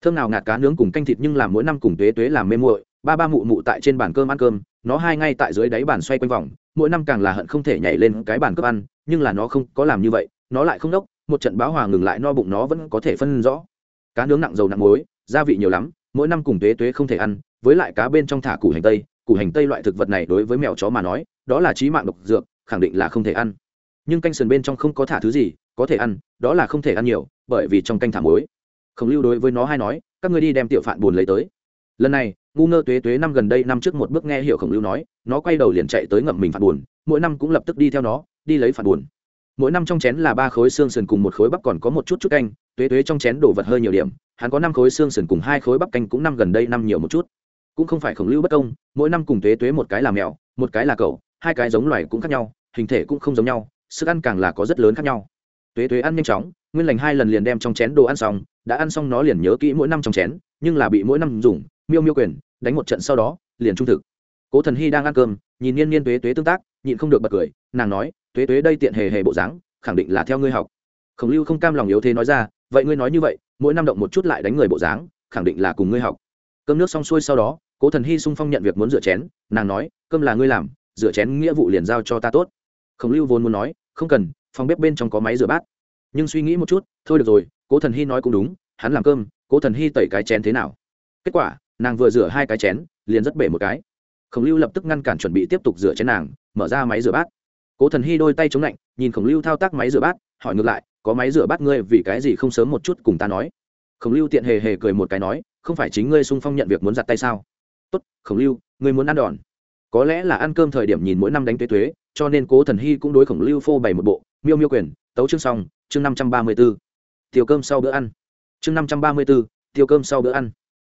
Thơm nào ngạt cá nướng cùng canh thịt nhưng làm mỗi năm cùng tuế tuế làm mê muội, ba ba mụ mụ tại trên bàn cơm ăn cơm nó hai ngay tại dưới đáy bàn xoay quanh vòng, mỗi năm càng là hận không thể nhảy lên cái bàn cấp ăn, nhưng là nó không có làm như vậy, nó lại không đốc, một trận báo hòa ngừng lại no bụng nó vẫn có thể phân rõ. Cá nướng nặng dầu nặng muối, gia vị nhiều lắm, mỗi năm cùng tuế tuế không thể ăn, với lại cá bên trong thả củ hành tây, củ hành tây loại thực vật này đối với mèo chó mà nói, đó là trí mạng độc dược, khẳng định là không thể ăn. Nhưng canh sườn bên trong không có thả thứ gì, có thể ăn, đó là không thể ăn nhiều, bởi vì trong canh thả muối. Khổng lưu đối với nó hay nói, các ngươi đi đem tiểu phạn buồn lấy tới. Lần này ngu ngơ tuế tuế năm gần đây năm trước một bước nghe hiểu khổng lưu nói, nó quay đầu liền chạy tới ngậm mình phạt buồn, mỗi năm cũng lập tức đi theo nó, đi lấy phạt buồn. Mỗi năm trong chén là ba khối xương sườn cùng một khối bắp còn có một chút chút canh, tuế tuế trong chén đổ vật hơi nhiều điểm, hắn có năm khối xương sườn cùng hai khối bắp canh cũng năm gần đây năm nhiều một chút. Cũng không phải khổng lưu bất công, mỗi năm cùng tuế tuế một cái là mèo, một cái là cậu hai cái giống loài cũng khác nhau, hình thể cũng không giống nhau, sức ăn càng là có rất lớn khác nhau. Tuế tuế ăn nhanh chóng, nguyên lành hai lần liền đem trong chén đồ ăn xong, đã ăn xong nó liền nhớ kỹ mỗi năm trong chén, nhưng là bị mỗi năm dùng miêu miêu quyền, đánh một trận sau đó, liền trung thực. Cố thần hy đang ăn cơm, nhìn niên niên tuế tuế tương tác, nhịn không được bật cười, nàng nói, tuế tuế đây tiện hề hề bộ dáng, khẳng định là theo ngươi học. Khổng lưu không cam lòng yếu thế nói ra, vậy ngươi nói như vậy, mỗi năm động một chút lại đánh người bộ dáng, khẳng định là cùng ngươi học. Cơm nước xong xuôi sau đó, cố thần hy sung phong nhận việc muốn rửa chén, nàng nói, cơm là ngươi làm, rửa chén nghĩa vụ liền giao cho ta tốt. Khổng lưu vốn muốn nói, không cần, phòng bếp bên trong có máy rửa bát. Nhưng suy nghĩ một chút, thôi được rồi, cố thần hy nói cũng đúng, hắn làm cơm, cố thần hy tẩy cái chén thế nào? Kết quả nàng vừa rửa hai cái chén, liền rất bể một cái. Khổng lưu lập tức ngăn cản chuẩn bị tiếp tục rửa chén nàng, mở ra máy rửa bát. Cố thần hy đôi tay chống lạnh, nhìn khổng lưu thao tác máy rửa bát, hỏi ngược lại, có máy rửa bát ngươi vì cái gì không sớm một chút cùng ta nói? Khổng lưu tiện hề hề cười một cái nói, không phải chính ngươi sung phong nhận việc muốn giặt tay sao? Tốt, khổng lưu, ngươi muốn ăn đòn. Có lẽ là ăn cơm thời điểm nhìn mỗi năm đánh tuế tuế cho nên cố thần hy cũng đối khổng lưu phô bày một bộ, miêu miêu quyền, tấu chương xong, chương năm trăm ba mươi b ố tiêu cơm sau bữa ăn. Chương năm trăm ba mươi b ố tiêu cơm sau bữa ăn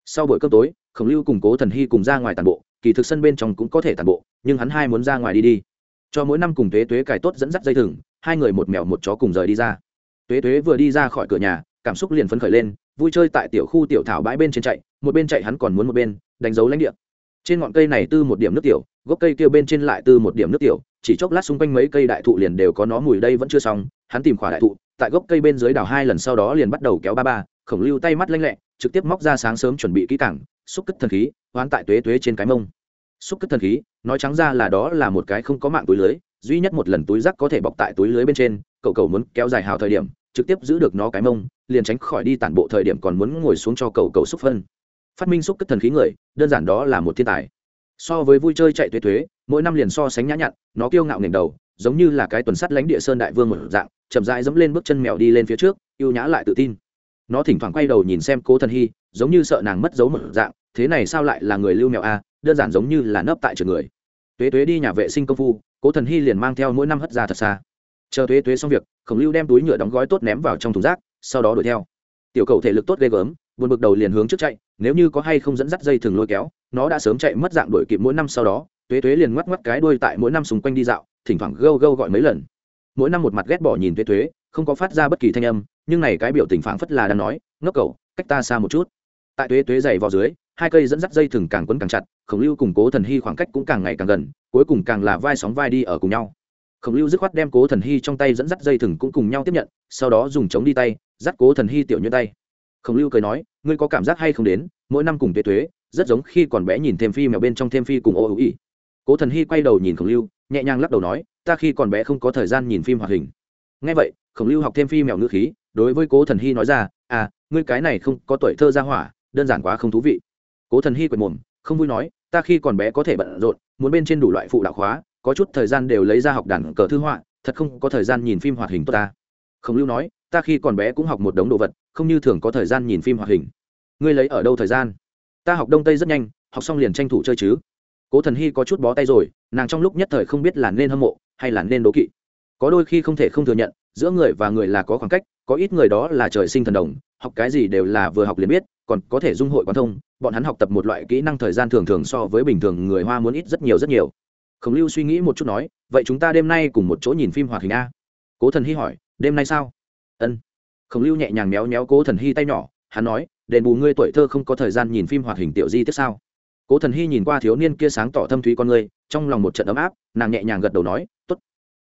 sau buổi cơm tối, khổng lưu cùng cố thần hy cùng ra ngoài tàn bộ, kỳ thực sân bên trong cũng có thể tàn bộ, nhưng hắn hai muốn ra ngoài đi đi. Cho mỗi năm cùng tuế tuế cài tốt dẫn dắt dây thừng, hai người một mèo một chó cùng rời đi ra. Tuế tuế vừa đi ra khỏi cửa nhà, cảm xúc liền phấn khởi lên, vui chơi tại tiểu khu tiểu thảo bãi bên trên chạy, một bên chạy hắn còn muốn một bên, đánh dấu lãnh địa. Trên ngọn cây này tư một điểm nước tiểu, gốc cây kêu bên trên lại tư một điểm nước tiểu, chỉ chốc lát xung quanh mấy cây đại thụ liền đều có nó mùi đây vẫn chưa xong, hắn tìm khỏa đại thụ, tại gốc cây bên dưới đào hai lần sau đó liền bắt đầu kéo ba ba, khổng lưu tay mắt lanh lẹ trực tiếp móc ra sáng sớm chuẩn bị kỹ cảng xúc cất thần khí, hoán tại tuế tuế trên cái mông. Xúc cất thần khí, nói trắng ra là đó là một cái không có mạng túi lưới, duy nhất một lần túi rác có thể bọc tại túi lưới bên trên, cậu cậu muốn kéo dài hào thời điểm, trực tiếp giữ được nó cái mông, liền tránh khỏi đi tản bộ thời điểm còn muốn ngồi xuống cho cậu cậu xúc phân. Phát minh xúc cất thần khí người, đơn giản đó là một thiên tài. So với vui chơi chạy tuế tuế, mỗi năm liền so sánh nhã nhặn, nó kiêu ngạo nghềnh đầu, giống như là cái tuần sắt lãnh địa sơn đại vương một dạng, chậm rãi dẫm lên bước chân mèo đi lên phía trước, yêu nhã lại tự tin nó thỉnh thoảng quay đầu nhìn xem cố thần hy, giống như sợ nàng mất dấu một dạng, thế này sao lại là người lưu mèo a, đơn giản giống như là nấp tại trường người. Tuế tuế đi nhà vệ sinh công phu, cố thần hy liền mang theo mỗi năm hất ra thật xa. Chờ tuế tuế xong việc, khổng lưu đem túi nhựa đóng gói tốt ném vào trong thùng rác, sau đó đuổi theo. Tiểu cầu thể lực tốt ghê gớm, buồn bực đầu liền hướng trước chạy, nếu như có hay không dẫn dắt dây thường lôi kéo, nó đã sớm chạy mất dạng đuổi kịp mỗi năm sau đó, tuế tuế liền ngoắc ngoắc cái đuôi tại mỗi năm xung quanh đi dạo, thỉnh thoảng gâu gâu gọi mấy lần. Mỗi năm một mặt ghét bỏ nhìn tuế tuế không có phát ra bất kỳ thanh âm, nhưng này cái biểu tình phảng phất là đang nói, ngốc cầu cách ta xa một chút. Tại tuế tuế dày vào dưới, hai cây dẫn dắt dây thừng càng quấn càng chặt, khổng lưu cùng cố thần hy khoảng cách cũng càng ngày càng gần, cuối cùng càng là vai sóng vai đi ở cùng nhau. Khổng lưu dứt khoát đem cố thần hy trong tay dẫn dắt dây thừng cũng cùng nhau tiếp nhận, sau đó dùng chống đi tay, dắt cố thần hy tiểu như tay. Khổng lưu cười nói, ngươi có cảm giác hay không đến, mỗi năm cùng tuế tuế, rất giống khi còn bé nhìn thêm phi mèo bên trong thêm phi cùng ô hữu ý cố thần hy quay đầu nhìn khổng lưu, nhẹ nhàng lắc đầu nói, ta khi còn bé không có thời gian nhìn phim hoạt hình. Ngay vậy khổng lưu học thêm phi mèo ngữ khí, đối với cố thần hy nói ra à ngươi cái này không có tuổi thơ ra hỏa, đơn giản quá không thú vị. Cố thần hy quệt mồm, không vui nói, ta khi còn bé có thể bận rộn, muốn bên trên đủ loại phụ đạo khóa, có chút thời gian đều lấy ra học đàn cờ thư họa, thật không có thời gian nhìn phim hoạt hình tốt ta. Khổng lưu nói, ta khi còn bé cũng học một đống đồ vật, không như thường có thời gian nhìn phim hoạt hình. Ngươi lấy ở đâu thời gian? Ta học đông tây rất nhanh, học xong liền tranh thủ chơi chứ. Cố thần hy có chút bó tay rồi, nàng trong lúc nhất thời không biết là nên hâm mộ, hay là nên đố kỵ. Có đôi khi không thể không thừa nhận giữa người và người là có khoảng cách, có ít người đó là trời sinh thần đồng, học cái gì đều là vừa học liền biết, còn có thể dung hội quan thông, bọn hắn học tập một loại kỹ năng thời gian thường thường so với bình thường người hoa muốn ít rất nhiều rất nhiều. Khổng lưu suy nghĩ một chút nói, vậy chúng ta đêm nay cùng một chỗ nhìn phim hoạt hình a? Cố thần hy hỏi, đêm nay sao? Ân khổng lưu nhẹ nhàng méo méo cố thần hy tay nhỏ, hắn nói, đền bù ngươi tuổi thơ không có thời gian nhìn phim hoạt hình tiểu di tiết sao cố thần hy nhìn qua thiếu niên kia sáng tỏ thâm thúy con ngươi trong lòng một trận ấm áp, nàng nhẹ nhàng gật đầu nói t ố t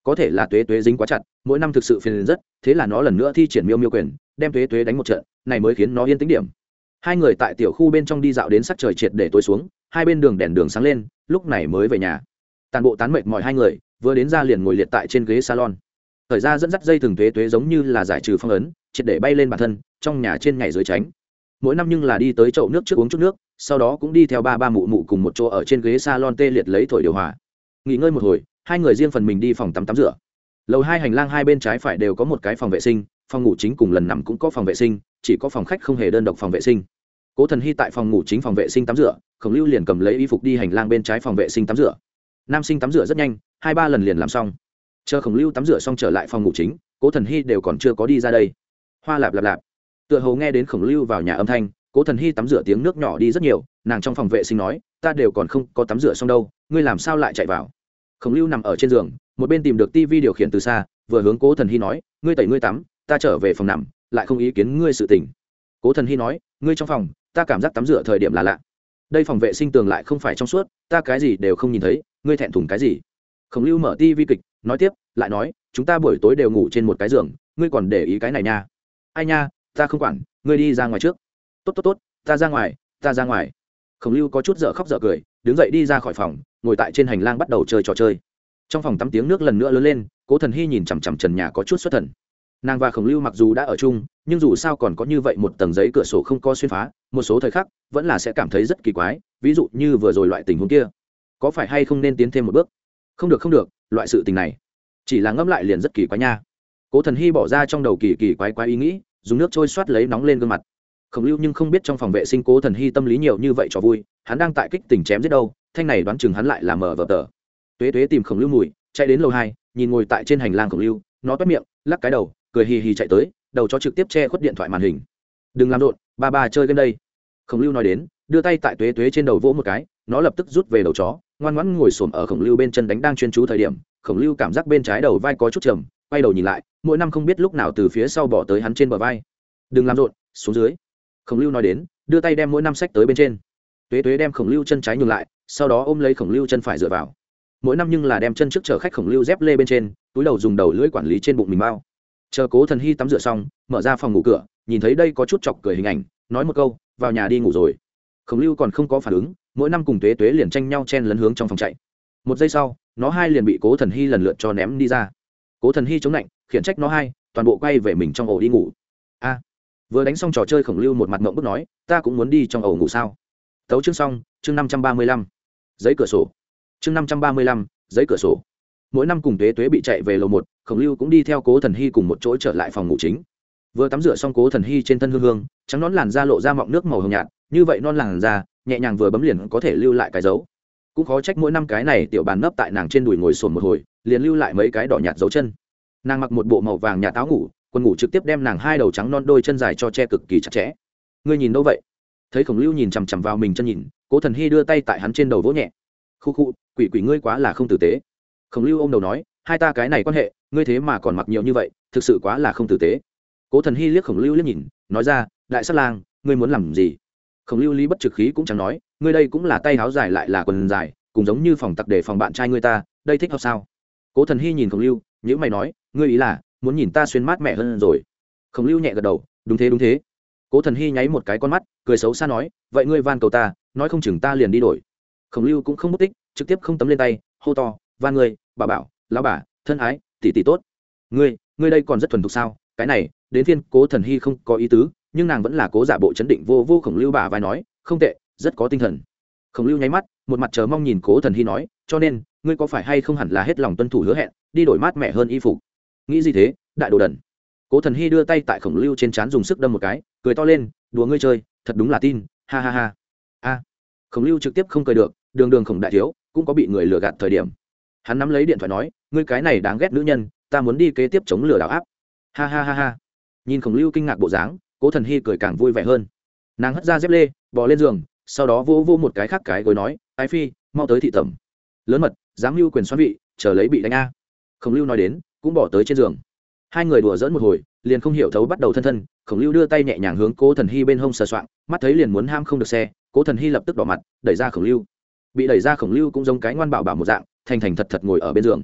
có thể là tuế tuế dính quá chặt, mỗi năm thực sự phiền rất, thế là nó lần nữa thi triển miêu miêu quyền, đem tuế tuế đánh một trận, này mới khiến nó yên tính điểm. Hai người tại tiểu khu bên trong đi dạo đến sắc trời triệt để tối xuống, hai bên đường đèn đường sáng lên, lúc này mới về nhà. Tàn bộ tán mệt mọi hai người, vừa đến ra liền ngồi liệt tại trên ghế salon. Thời ra dẫn dắt dây thừng tuế tuế giống như là giải trừ phong ấn, triệt để bay lên bản thân, trong nhà trên ngày dưới tránh. Mỗi năm nhưng là đi tới chậu nước trước uống chút nước, sau đó cũng đi theo ba ba mụ mụ cùng một chỗ ở trên ghế salon tê liệt lấy thổi điều hòa. Nghỉ ngơi một hồi hai người riêng phần mình đi phòng tắm tắm rửa. Lầu hai hành lang hai bên trái phải đều có một cái phòng vệ sinh, phòng ngủ chính cùng lần nằm cũng có phòng vệ sinh, chỉ có phòng khách không hề đơn độc phòng vệ sinh. Cố thần hy tại phòng ngủ chính phòng vệ sinh tắm rửa, khổng lưu liền cầm lấy y phục đi hành lang bên trái phòng vệ sinh tắm rửa. Nam sinh tắm rửa rất nhanh, hai ba lần liền làm xong. Chờ khổng lưu tắm rửa xong trở lại phòng ngủ chính, cố thần hy đều còn chưa có đi ra đây. Hoa lạp lạp lạp. Tựa hồ nghe đến khổng lưu vào nhà âm thanh, cố thần hy tắm rửa tiếng nước nhỏ đi rất nhiều, nàng trong phòng vệ sinh nói, ta đều còn không có tắm rửa xong đâu, ngươi làm sao lại chạy vào? Khổng lưu nằm ở trên giường, một bên tìm được tivi điều khiển từ xa, vừa hướng cố thần hy nói, ngươi tẩy ngươi tắm, ta trở về phòng nằm, lại không ý kiến ngươi sự tình. Cố thần hy nói, ngươi trong phòng, ta cảm giác tắm rửa thời điểm là lạ. Đây phòng vệ sinh tường lại không phải trong suốt, ta cái gì đều không nhìn thấy, ngươi thẹn thùng cái gì? Khổng lưu mở tivi kịch, nói tiếp, lại nói, chúng ta buổi tối đều ngủ trên một cái giường, ngươi còn để ý cái này nha. Ai nha, ta không quản, ngươi đi ra ngoài trước. Tốt tốt tốt, ta ra ngoài, ta ra ngoài. Khổng lưu có chút dở khóc dở cười đứng dậy đi ra khỏi phòng, ngồi tại trên hành lang bắt đầu chơi trò chơi. Trong phòng tắm tiếng nước lần nữa lớn lên, cố thần hy nhìn chằm chằm trần nhà có chút xuất thần. Nàng và khổng lưu mặc dù đã ở chung, nhưng dù sao còn có như vậy một tầng giấy cửa sổ không có xuyên phá, một số thời khắc, vẫn là sẽ cảm thấy rất kỳ quái, ví dụ như vừa rồi loại tình huống kia. Có phải hay không nên tiến thêm một bước? Không được không được, loại sự tình này chỉ là ngẫm lại liền rất kỳ quái nha. Cố thần hy bỏ ra trong đầu kỳ kỳ quái quái ý nghĩ, dùng nước trôi soát lấy nóng lên gương mặt khổng lưu nhưng không biết trong phòng vệ sinh cố thần hy tâm lý nhiều như vậy cho vui, hắn đang tại kích tình chém giết đâu, thanh này đoán chừng hắn lại là mở vở tờ. Tuế tuế tìm khổng lưu mùi, chạy đến lầu hai, nhìn ngồi tại trên hành lang khổng lưu, nó toét miệng, lắc cái đầu, cười hì hì chạy tới, đầu cho trực tiếp che khuất điện thoại màn hình. Đừng làm rộn, ba ba chơi gần đây. Khổng lưu nói đến, đưa tay tại tuế tuế trên đầu vỗ một cái, nó lập tức rút về đầu chó, ngoan ngoãn ngồi xổm ở khổng lưu bên chân đánh đang chuyên chú thời điểm, khổng lưu cảm giác bên trái đầu vai có chút trầm, quay đầu nhìn lại, mỗi năm không biết lúc nào từ phía sau bỏ tới hắn trên bờ vai. Đừng làm rộn, xuống dưới khổng lưu nói đến, đưa tay đem mỗi năm sách tới bên trên. Tuế tuế đem khổng lưu chân trái nhường lại, sau đó ôm lấy khổng lưu chân phải dựa vào. Mỗi năm nhưng là đem chân trước chở khách khổng lưu dép lê bên trên, túi đầu dùng đầu lưỡi quản lý trên bụng mình bao. Chờ cố thần hy tắm rửa xong, mở ra phòng ngủ cửa, nhìn thấy đây có chút chọc cười hình ảnh, nói một câu, vào nhà đi ngủ rồi. Khổng lưu còn không có phản ứng, mỗi năm cùng tuế tuế liền tranh nhau chen lấn hướng trong phòng chạy. Một giây sau, nó hai liền bị cố thần hy lần lượt cho ném đi ra. Cố thần hy chống lạnh, khiển trách nó hai, toàn bộ quay về mình trong ổ đi ngủ. A! Vừa đánh xong trò chơi khổng lưu một mặt mộng bức nói, ta cũng muốn đi trong ổ ngủ sao? Tấu chương xong, chương năm trăm ba mươi lăm. Giấy cửa sổ. Chương năm trăm ba mươi lăm, giấy cửa sổ. Mỗi năm cùng tuế tuế bị chạy về lầu một, khổng lưu cũng đi theo cố thần hy cùng một chỗ trở lại phòng ngủ chính. Vừa tắm rửa xong cố thần hy trên thân hương hương, trắng nón làn da lộ ra mọng nước màu hồng nhạt, như vậy non làn da, nhẹ nhàng vừa bấm liền có thể lưu lại cái dấu. Cũng khó trách mỗi năm cái này tiểu bàn nấp tại nàng trên đùi ngồi sồn một hồi, liền lưu lại mấy cái đỏ nhạt dấu chân. Nàng mặc một bộ màu vàng nhạt áo ngủ quần ngủ trực tiếp đem nàng hai đầu trắng non đôi chân dài cho che cực kỳ chặt chẽ. Ngươi nhìn đâu vậy? Thấy khổng lưu nhìn chằm chằm vào mình chân nhìn, cố thần hy đưa tay tại hắn trên đầu vỗ nhẹ. Khu khu, quỷ quỷ ngươi quá là không tử tế. Khổng lưu ô m đầu nói, hai ta cái này quan hệ, ngươi thế mà còn mặc nhiều như vậy, thực sự quá là không tử tế. Cố thần hy liếc khổng lưu liếc nhìn, nói ra, đại sát lang, ngươi muốn làm gì? Khổng lưu lý bất trực khí cũng chẳng nói, ngươi đây cũng là tay áo dài lại là quần dài cùng giống như phòng tặc để phòng bạn trai ngươi ta, đây thích hợp sao? Cố thần hy nhìn khổng lưu nhữ mày nói, ngươi ý là muốn nhìn ta xuyên mát mẻ hơn rồi. Khổng lưu nhẹ gật đầu đúng thế đúng thế. Cố thần hy nháy một cái con mắt cười xấu xa nói vậy ngươi van cầu ta nói không chừng ta liền đi đổi. Khổng lưu cũng không mất tích trực tiếp không tấm lên tay hô to van ngươi bà bảo lão bà thân ái tỷ tỷ tốt. Ngươi ngươi đây còn rất thuần thục sao? Cái này đến thiên, cố thần hy không có ý tứ nhưng nàng vẫn là cố giả bộ chấn định vô vô khổng lưu bà vai nói không tệ rất có tinh thần. Khổng lưu nháy mắt một mặt chờ mong nhìn cố thần hy nói cho nên ngươi có phải hay không hẳn là hết lòng tuân thủ hứa hẹn đi đổi mát mẻ hơn y phục? Nghĩ gì thế, đại đồ đần? Cố thần hy đưa tay tại khổng lưu trên trán dùng sức đâm một cái, cười to lên, đùa ngươi chơi, thật đúng là tin, ha ha ha. A. Khổng lưu trực tiếp không cười được, đường đường khổng đại thiếu, cũng có bị người lừa gạt thời điểm. Hắn nắm lấy điện thoại nói, ngươi cái này đáng ghét nữ nhân, ta muốn đi kế tiếp chống lừa đảo áp. Ha ha ha ha. Nhìn khổng lưu kinh ngạc bộ dáng, cố thần hy cười càng vui vẻ hơn. Nàng hất ra dép lê, bò lên giường, sau đó vô vô một cái khác cái gối nói ái phi, mau tới thị tẩm. Lớn mật, dám lưu quyền xoắn vị, chờ lấy bị đánh a. Khổng lưu nói đến cũng bỏ tới trên giường. Hai người đùa dỡn một hồi, liền không hiểu thấu bắt đầu thân thân, khổng lưu đưa tay nhẹ nhàng hướng cố thần hy bên hông sờ soạng, mắt thấy liền muốn ham không được xe, cố thần hy lập tức đỏ mặt, đẩy ra khổng lưu. Bị đẩy ra khổng lưu cũng giống cái ngoan bảo bảo một dạng, thành thành thật thật ngồi ở bên giường.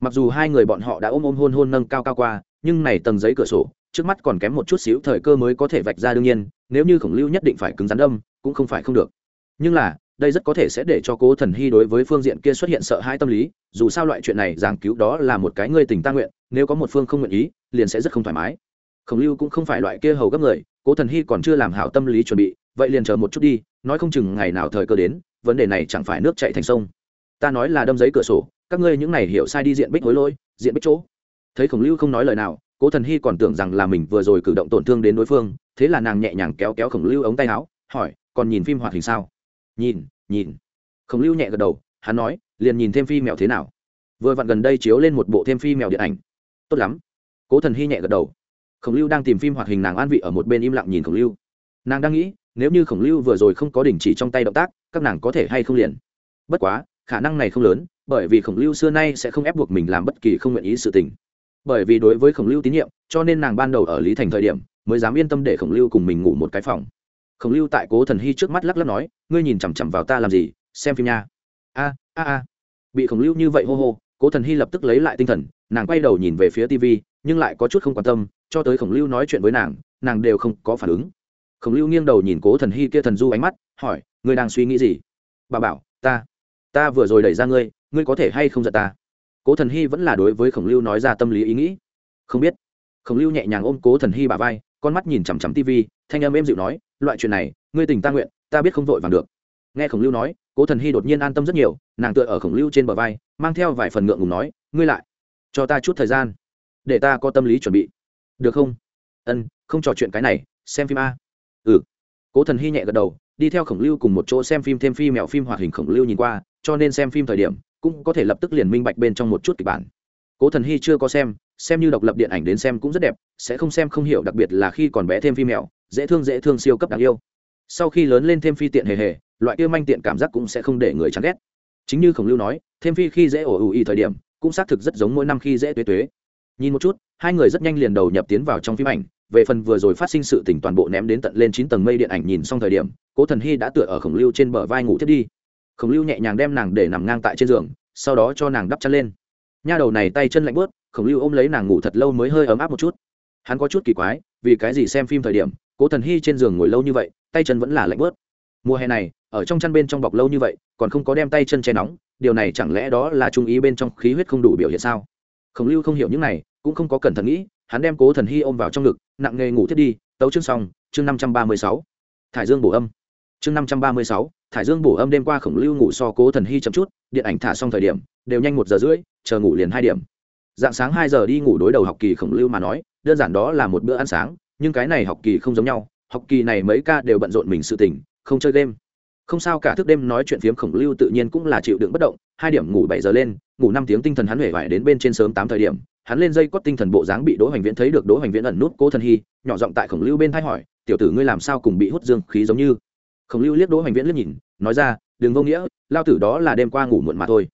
Mặc dù hai người bọn họ đã ôm ôm hôn hôn nâng cao cao qua, nhưng này tầng giấy cửa sổ, trước mắt còn kém một chút xíu thời cơ mới có thể vạch ra đương nhiên, nếu như khổng lưu nhất định phải cứng rắn đâm, cũng không phải không được. Nhưng là đây rất có thể sẽ để cho cố thần hy đối với phương diện kia xuất hiện sợ hãi tâm lý, dù sao loại chuyện này giảng cứu đó là một cái ngươi tình ta nguyện, nếu có một phương không nguyện ý, liền sẽ rất không thoải mái. Khổng lưu cũng không phải loại kia hầu gấp người, cố thần hy còn chưa làm hảo tâm lý chuẩn bị, vậy liền chờ một chút đi, nói không chừng ngày nào thời cơ đến, vấn đề này chẳng phải nước chạy thành sông. Ta nói là đâm giấy cửa sổ, các ngươi những này hiểu sai đi diện bích hối lỗi, diện bích chỗ. Thấy khổng lưu không nói lời nào, cố thần hy còn tưởng rằng là mình vừa rồi cử động tổn thương đến đối phương, thế là nàng nhẹ nhàng kéo kéo khổng lưu ống tay áo, hỏi, còn nhìn phim hoạt hình sao? Nhìn nhìn. Khổng lưu nhẹ gật đầu, hắn nói, liền nhìn thêm phi mèo thế nào. Vừa vặn gần đây chiếu lên một bộ thêm phi mèo điện ảnh. Tốt lắm. Cố thần hy nhẹ gật đầu. Khổng lưu đang tìm phim hoạt hình nàng an vị ở một bên im lặng nhìn khổng lưu. Nàng đang nghĩ, nếu như khổng lưu vừa rồi không có đình chỉ trong tay động tác, các nàng có thể hay không liền? Bất quá, khả năng này không lớn, bởi vì khổng lưu xưa nay sẽ không ép buộc mình làm bất kỳ không nguyện ý sự tình. Bởi vì đối với khổng lưu tín nhiệm, cho nên nàng ban đầu ở lý thành thời điểm, mới dám yên tâm để khổng lưu cùng mình ngủ một cái phòng khổng lưu tại cố thần hy trước mắt lắc lắc nói, ngươi nhìn chằm chằm vào ta làm gì? Xem phim nha. A a a. Bị khổng lưu như vậy hô hô, cố thần hy lập tức lấy lại tinh thần, nàng quay đầu nhìn về phía tv nhưng lại có chút không quan tâm, cho tới khổng lưu nói chuyện với nàng nàng đều không có phản ứng. Khổng lưu nghiêng đầu nhìn cố thần hy kia thần du ánh mắt, hỏi, ngươi đang suy nghĩ gì? Bà bảo, ta ta vừa rồi đẩy ra ngươi ngươi có thể hay không giận ta? Cố thần hy vẫn là đối với khổng lưu nói ra tâm lý ý nghĩ. Không biết. Khổng lưu nhẹ nhàng ôm cố thần hy bà vai, con mắt nhìn chằm chằm tv thanh âm êm dịu nói, loại chuyện này, ngươi tình ta nguyện, ta biết không vội vàng được. Nghe khổng lưu nói, cố thần hy đột nhiên an tâm rất nhiều, nàng tựa ở khổng lưu trên bờ vai, mang theo vài phần ngượng ngùng nói, ngươi lại, cho ta chút thời gian, để ta có tâm lý chuẩn bị. Được không? Ân, không trò chuyện cái này, xem phim a. Ừ. Cố thần hy nhẹ gật đầu, đi theo khổng lưu cùng một chỗ xem phim thêm phim mẹo phim hoạt hình khổng lưu nhìn qua, cho nên xem phim thời điểm, cũng có thể lập tức liền minh bạch bên trong một chút kịch bản. Cố thần hy chưa có xem xem như độc lập điện ảnh đến xem cũng rất đẹp, sẽ không xem không hiểu, đặc biệt là khi còn bé thêm phim mẹo dễ thương dễ thương siêu cấp đáng yêu. Sau khi lớn lên thêm phi tiện hề hề, loại kia manh tiện cảm giác cũng sẽ không để người chán ghét. Chính như khổng lưu nói, thêm phi khi dễ ổ ủ ý thời điểm, cũng xác thực rất giống mỗi năm khi dễ tuế tuế. Nhìn một chút, hai người rất nhanh liền đầu nhập tiến vào trong phim ảnh. Về phần vừa rồi phát sinh sự tỉnh toàn bộ ném đến tận lên chín tầng mây điện ảnh nhìn xong thời điểm, cố thần hy đã tựa ở khổng lưu trên bờ vai ngủ thiết đi. Khổng lưu nhẹ nhàng đem nàng để nằm ngang tại trên giường, sau đó cho nàng đắp chăn lên. Nha đầu này tay chân lạnh bớt khổng lưu ôm lấy nàng ngủ thật lâu mới hơi ấm áp một chút. Hắn có chút kỳ quái vì cái gì xem phim thời điểm, cố thần hy trên giường ngồi lâu như vậy, tay chân vẫn là lạnh bớt mùa hè này, ở trong chăn bên trong bọc lâu như vậy, còn không có đem tay chân che nóng, điều này chẳng lẽ đó là trung ý bên trong khí huyết không đủ biểu hiện sao? Khổng lưu không hiểu những này, cũng không có cẩn thận nghĩ, hắn đem cố thần hy ôm vào trong ngực, nặng nghề ngủ thiết đi, tấu chương xong, chương năm trăm ba mươi sáu. Thải dương bổ âm. Chương năm trăm ba mươi sáu, thải dương bổ âm đêm qua khổng lưu ngủ so cố thần hy chậm chút, điện ảnh thả xong thời điểm, đều nhanh một giờ rưỡi, chờ ngủ liền hai điểm. Dạng sáng hai giờ đi ngủ đối đầu học kỳ khổng lưu mà nói đơn giản đó là một bữa ăn sáng, nhưng cái này học kỳ không giống nhau, học kỳ này mấy ca đều bận rộn mình sự tình, không chơi game. Không sao cả, thức đêm nói chuyện phiếm khổng lưu tự nhiên cũng là chịu đựng bất động, hai điểm ngủ bảy giờ lên, ngủ năm tiếng tinh thần hắn huệ vải đến bên trên sớm tám thời điểm, hắn lên dây cót tinh thần bộ dáng bị đỗ hoành viễn thấy được đỗ hoành viễn ẩn nút cố thần hy, nhỏ giọng tại khổng lưu bên thay hỏi, tiểu tử ngươi làm sao cùng bị hút dương khí giống như? Khổng lưu liếc đỗ hoành viễn liếc nhìn, nói ra, đừng vô nghĩa, lao tử đó là đêm qua ngủ muộn mà thôi.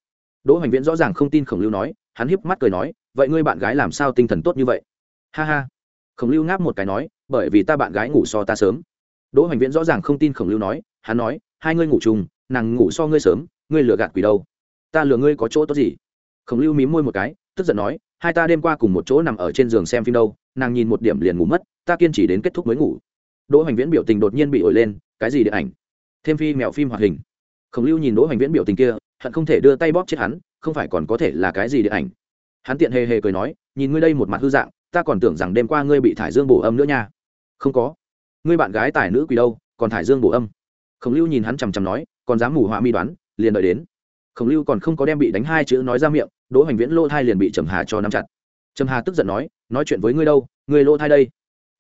Đỗ hoành viễn rõ ràng không tin khổng lưu nói, hắn hiếp mắt cười nói, vậy ngươi bạn gái làm sao tinh thần tốt như vậy? Ha ha. Khổng lưu ngáp một cái nói, bởi vì ta bạn gái ngủ so ta sớm. Đỗ hoành viễn rõ ràng không tin khổng lưu nói, hắn nói, hai ngươi ngủ chung, nàng ngủ so ngươi sớm, ngươi lừa gạt quỷ đâu? Ta lừa ngươi có chỗ tốt gì? Khổng lưu mím môi một cái, tức giận nói, hai ta đêm qua cùng một chỗ nằm ở trên giường xem phim đâu, nàng nhìn một điểm liền ngủ mất, ta kiên trì đến kết thúc mới ngủ. Đỗ hoành viễn biểu tình đột nhiên bị ổi lên, cái gì điện ảnh? Thêm phi mèo phim hoạt hình. Khổng lưu nhìn đỗ hoành viễn biểu tình kia, hận không thể đưa tay bóp chết hắn, không phải còn có thể là cái gì điện ảnh? Hắn tiện hề hề cười nói, nhìn ngươi đây một mặt hư dạng ta còn tưởng rằng đêm qua ngươi bị thải dương bổ âm nữa nha. Không có. Ngươi bạn gái tài nữ quỳ đâu, còn thải dương bổ âm. Khổng lưu nhìn hắn chằm chằm nói, còn dám mù họa mi đoán, liền đợi đến. Khổng lưu còn không có đem bị đánh hai chữ nói ra miệng, đỗ hoành viễn lỗ thai liền bị trầm hà cho nắm chặt. Trầm hà tức giận nói nói chuyện với ngươi đâu, ngươi lỗ thai đây.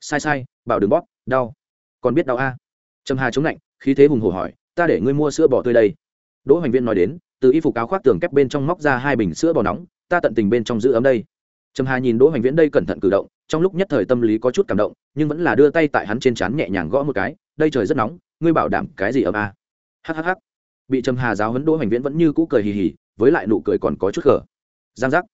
Sai sai, bảo đừng bóp, đau. Còn biết đau a? À? trầm hà chống lạnh, khí thế hùng hổ hỏi, ta để ngươi mua sữa bò tươi đây. Đỗ hoành viễn nói đến, từ y phục áo khoác tường kép bên trong móc ra hai bình sữa bò nóng, ta tận tình bên trong giữ ấm đây trầm hà nhìn đỗ hoành viễn đây cẩn thận cử động, trong lúc nhất thời tâm lý có chút cảm động, nhưng vẫn là đưa tay tại hắn trên trán nhẹ nhàng gõ một cái, đây trời rất nóng, ngươi bảo đảm cái gì ấm a? À? hhh bị trầm hà giáo hấn đỗ hoành viễn vẫn như cũ cười hì hì, với lại nụ cười còn có chút khở giang giác.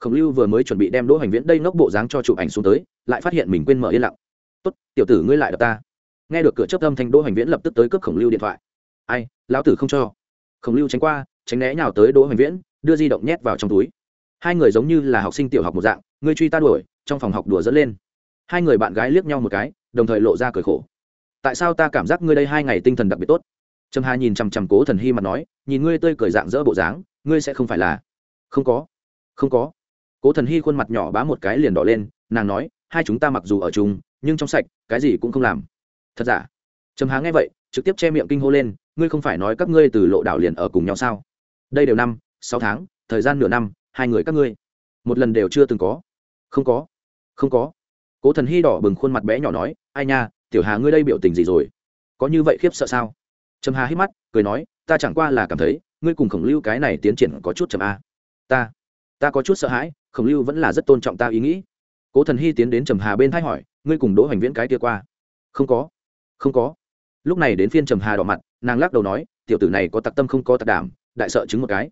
Khổng lưu vừa mới chuẩn bị đem đỗ hoành viễn đây ngốc bộ dáng cho chụp ảnh xuống tới, lại phát hiện mình quên mở yên lặng. Tốt, tiểu tử ngươi lại đập ta. Nghe được cửa chớp âm thanh, đỗ hoành viễn lập tức tới cướp khổng lưu điện thoại. Ai, lão tử không cho. Khổng lưu tránh qua, tránh né nhào tới đỗ hoành viễn, đưa di động nhét vào trong túi hai người giống như là học sinh tiểu học một dạng, ngươi truy ta đuổi, trong phòng học đùa dẫn lên. Hai người bạn gái liếc nhau một cái, đồng thời lộ ra cười khổ. Tại sao ta cảm giác ngươi đây hai ngày tinh thần đặc biệt tốt? Trầm hà nhìn chằm chằm cố thần hy mặt nói, nhìn ngươi tươi cười dạng dỡ bộ dáng, ngươi sẽ không phải là. Không có. Không có. Cố thần hy khuôn mặt nhỏ bá một cái liền đỏ lên, nàng nói, hai chúng ta mặc dù ở chung, nhưng trong sạch, cái gì cũng không làm. Thật giả? Trầm hà nghe vậy, trực tiếp che miệng kinh hô lên, ngươi không phải nói các ngươi từ lộ đảo liền ở cùng nhau sao? Đây đều năm, sáu tháng, thời gian nửa năm hai người các ngươi, một lần đều chưa từng có. Không có không có. Cố thần hy đỏ bừng khuôn mặt bé nhỏ nói, ai nha, tiểu hà ngươi đây biểu tình gì rồi? Có như vậy khiếp sợ sao? Trầm hà hít mắt, cười nói, ta chẳng qua là cảm thấy, ngươi cùng khổng lưu cái này tiến triển có chút chậm a. Ta ta có chút sợ hãi, khổng lưu vẫn là rất tôn trọng ta ý nghĩ. Cố thần hy tiến đến trầm hà bên thay hỏi, ngươi cùng đỗ hoành viễn cái kia qua? Không có không có. Lúc này đến phiên trầm hà đỏ mặt, nàng lắc đầu nói, tiểu tử này có tặc tâm không có tặc đảm, đại sợ chứng một cái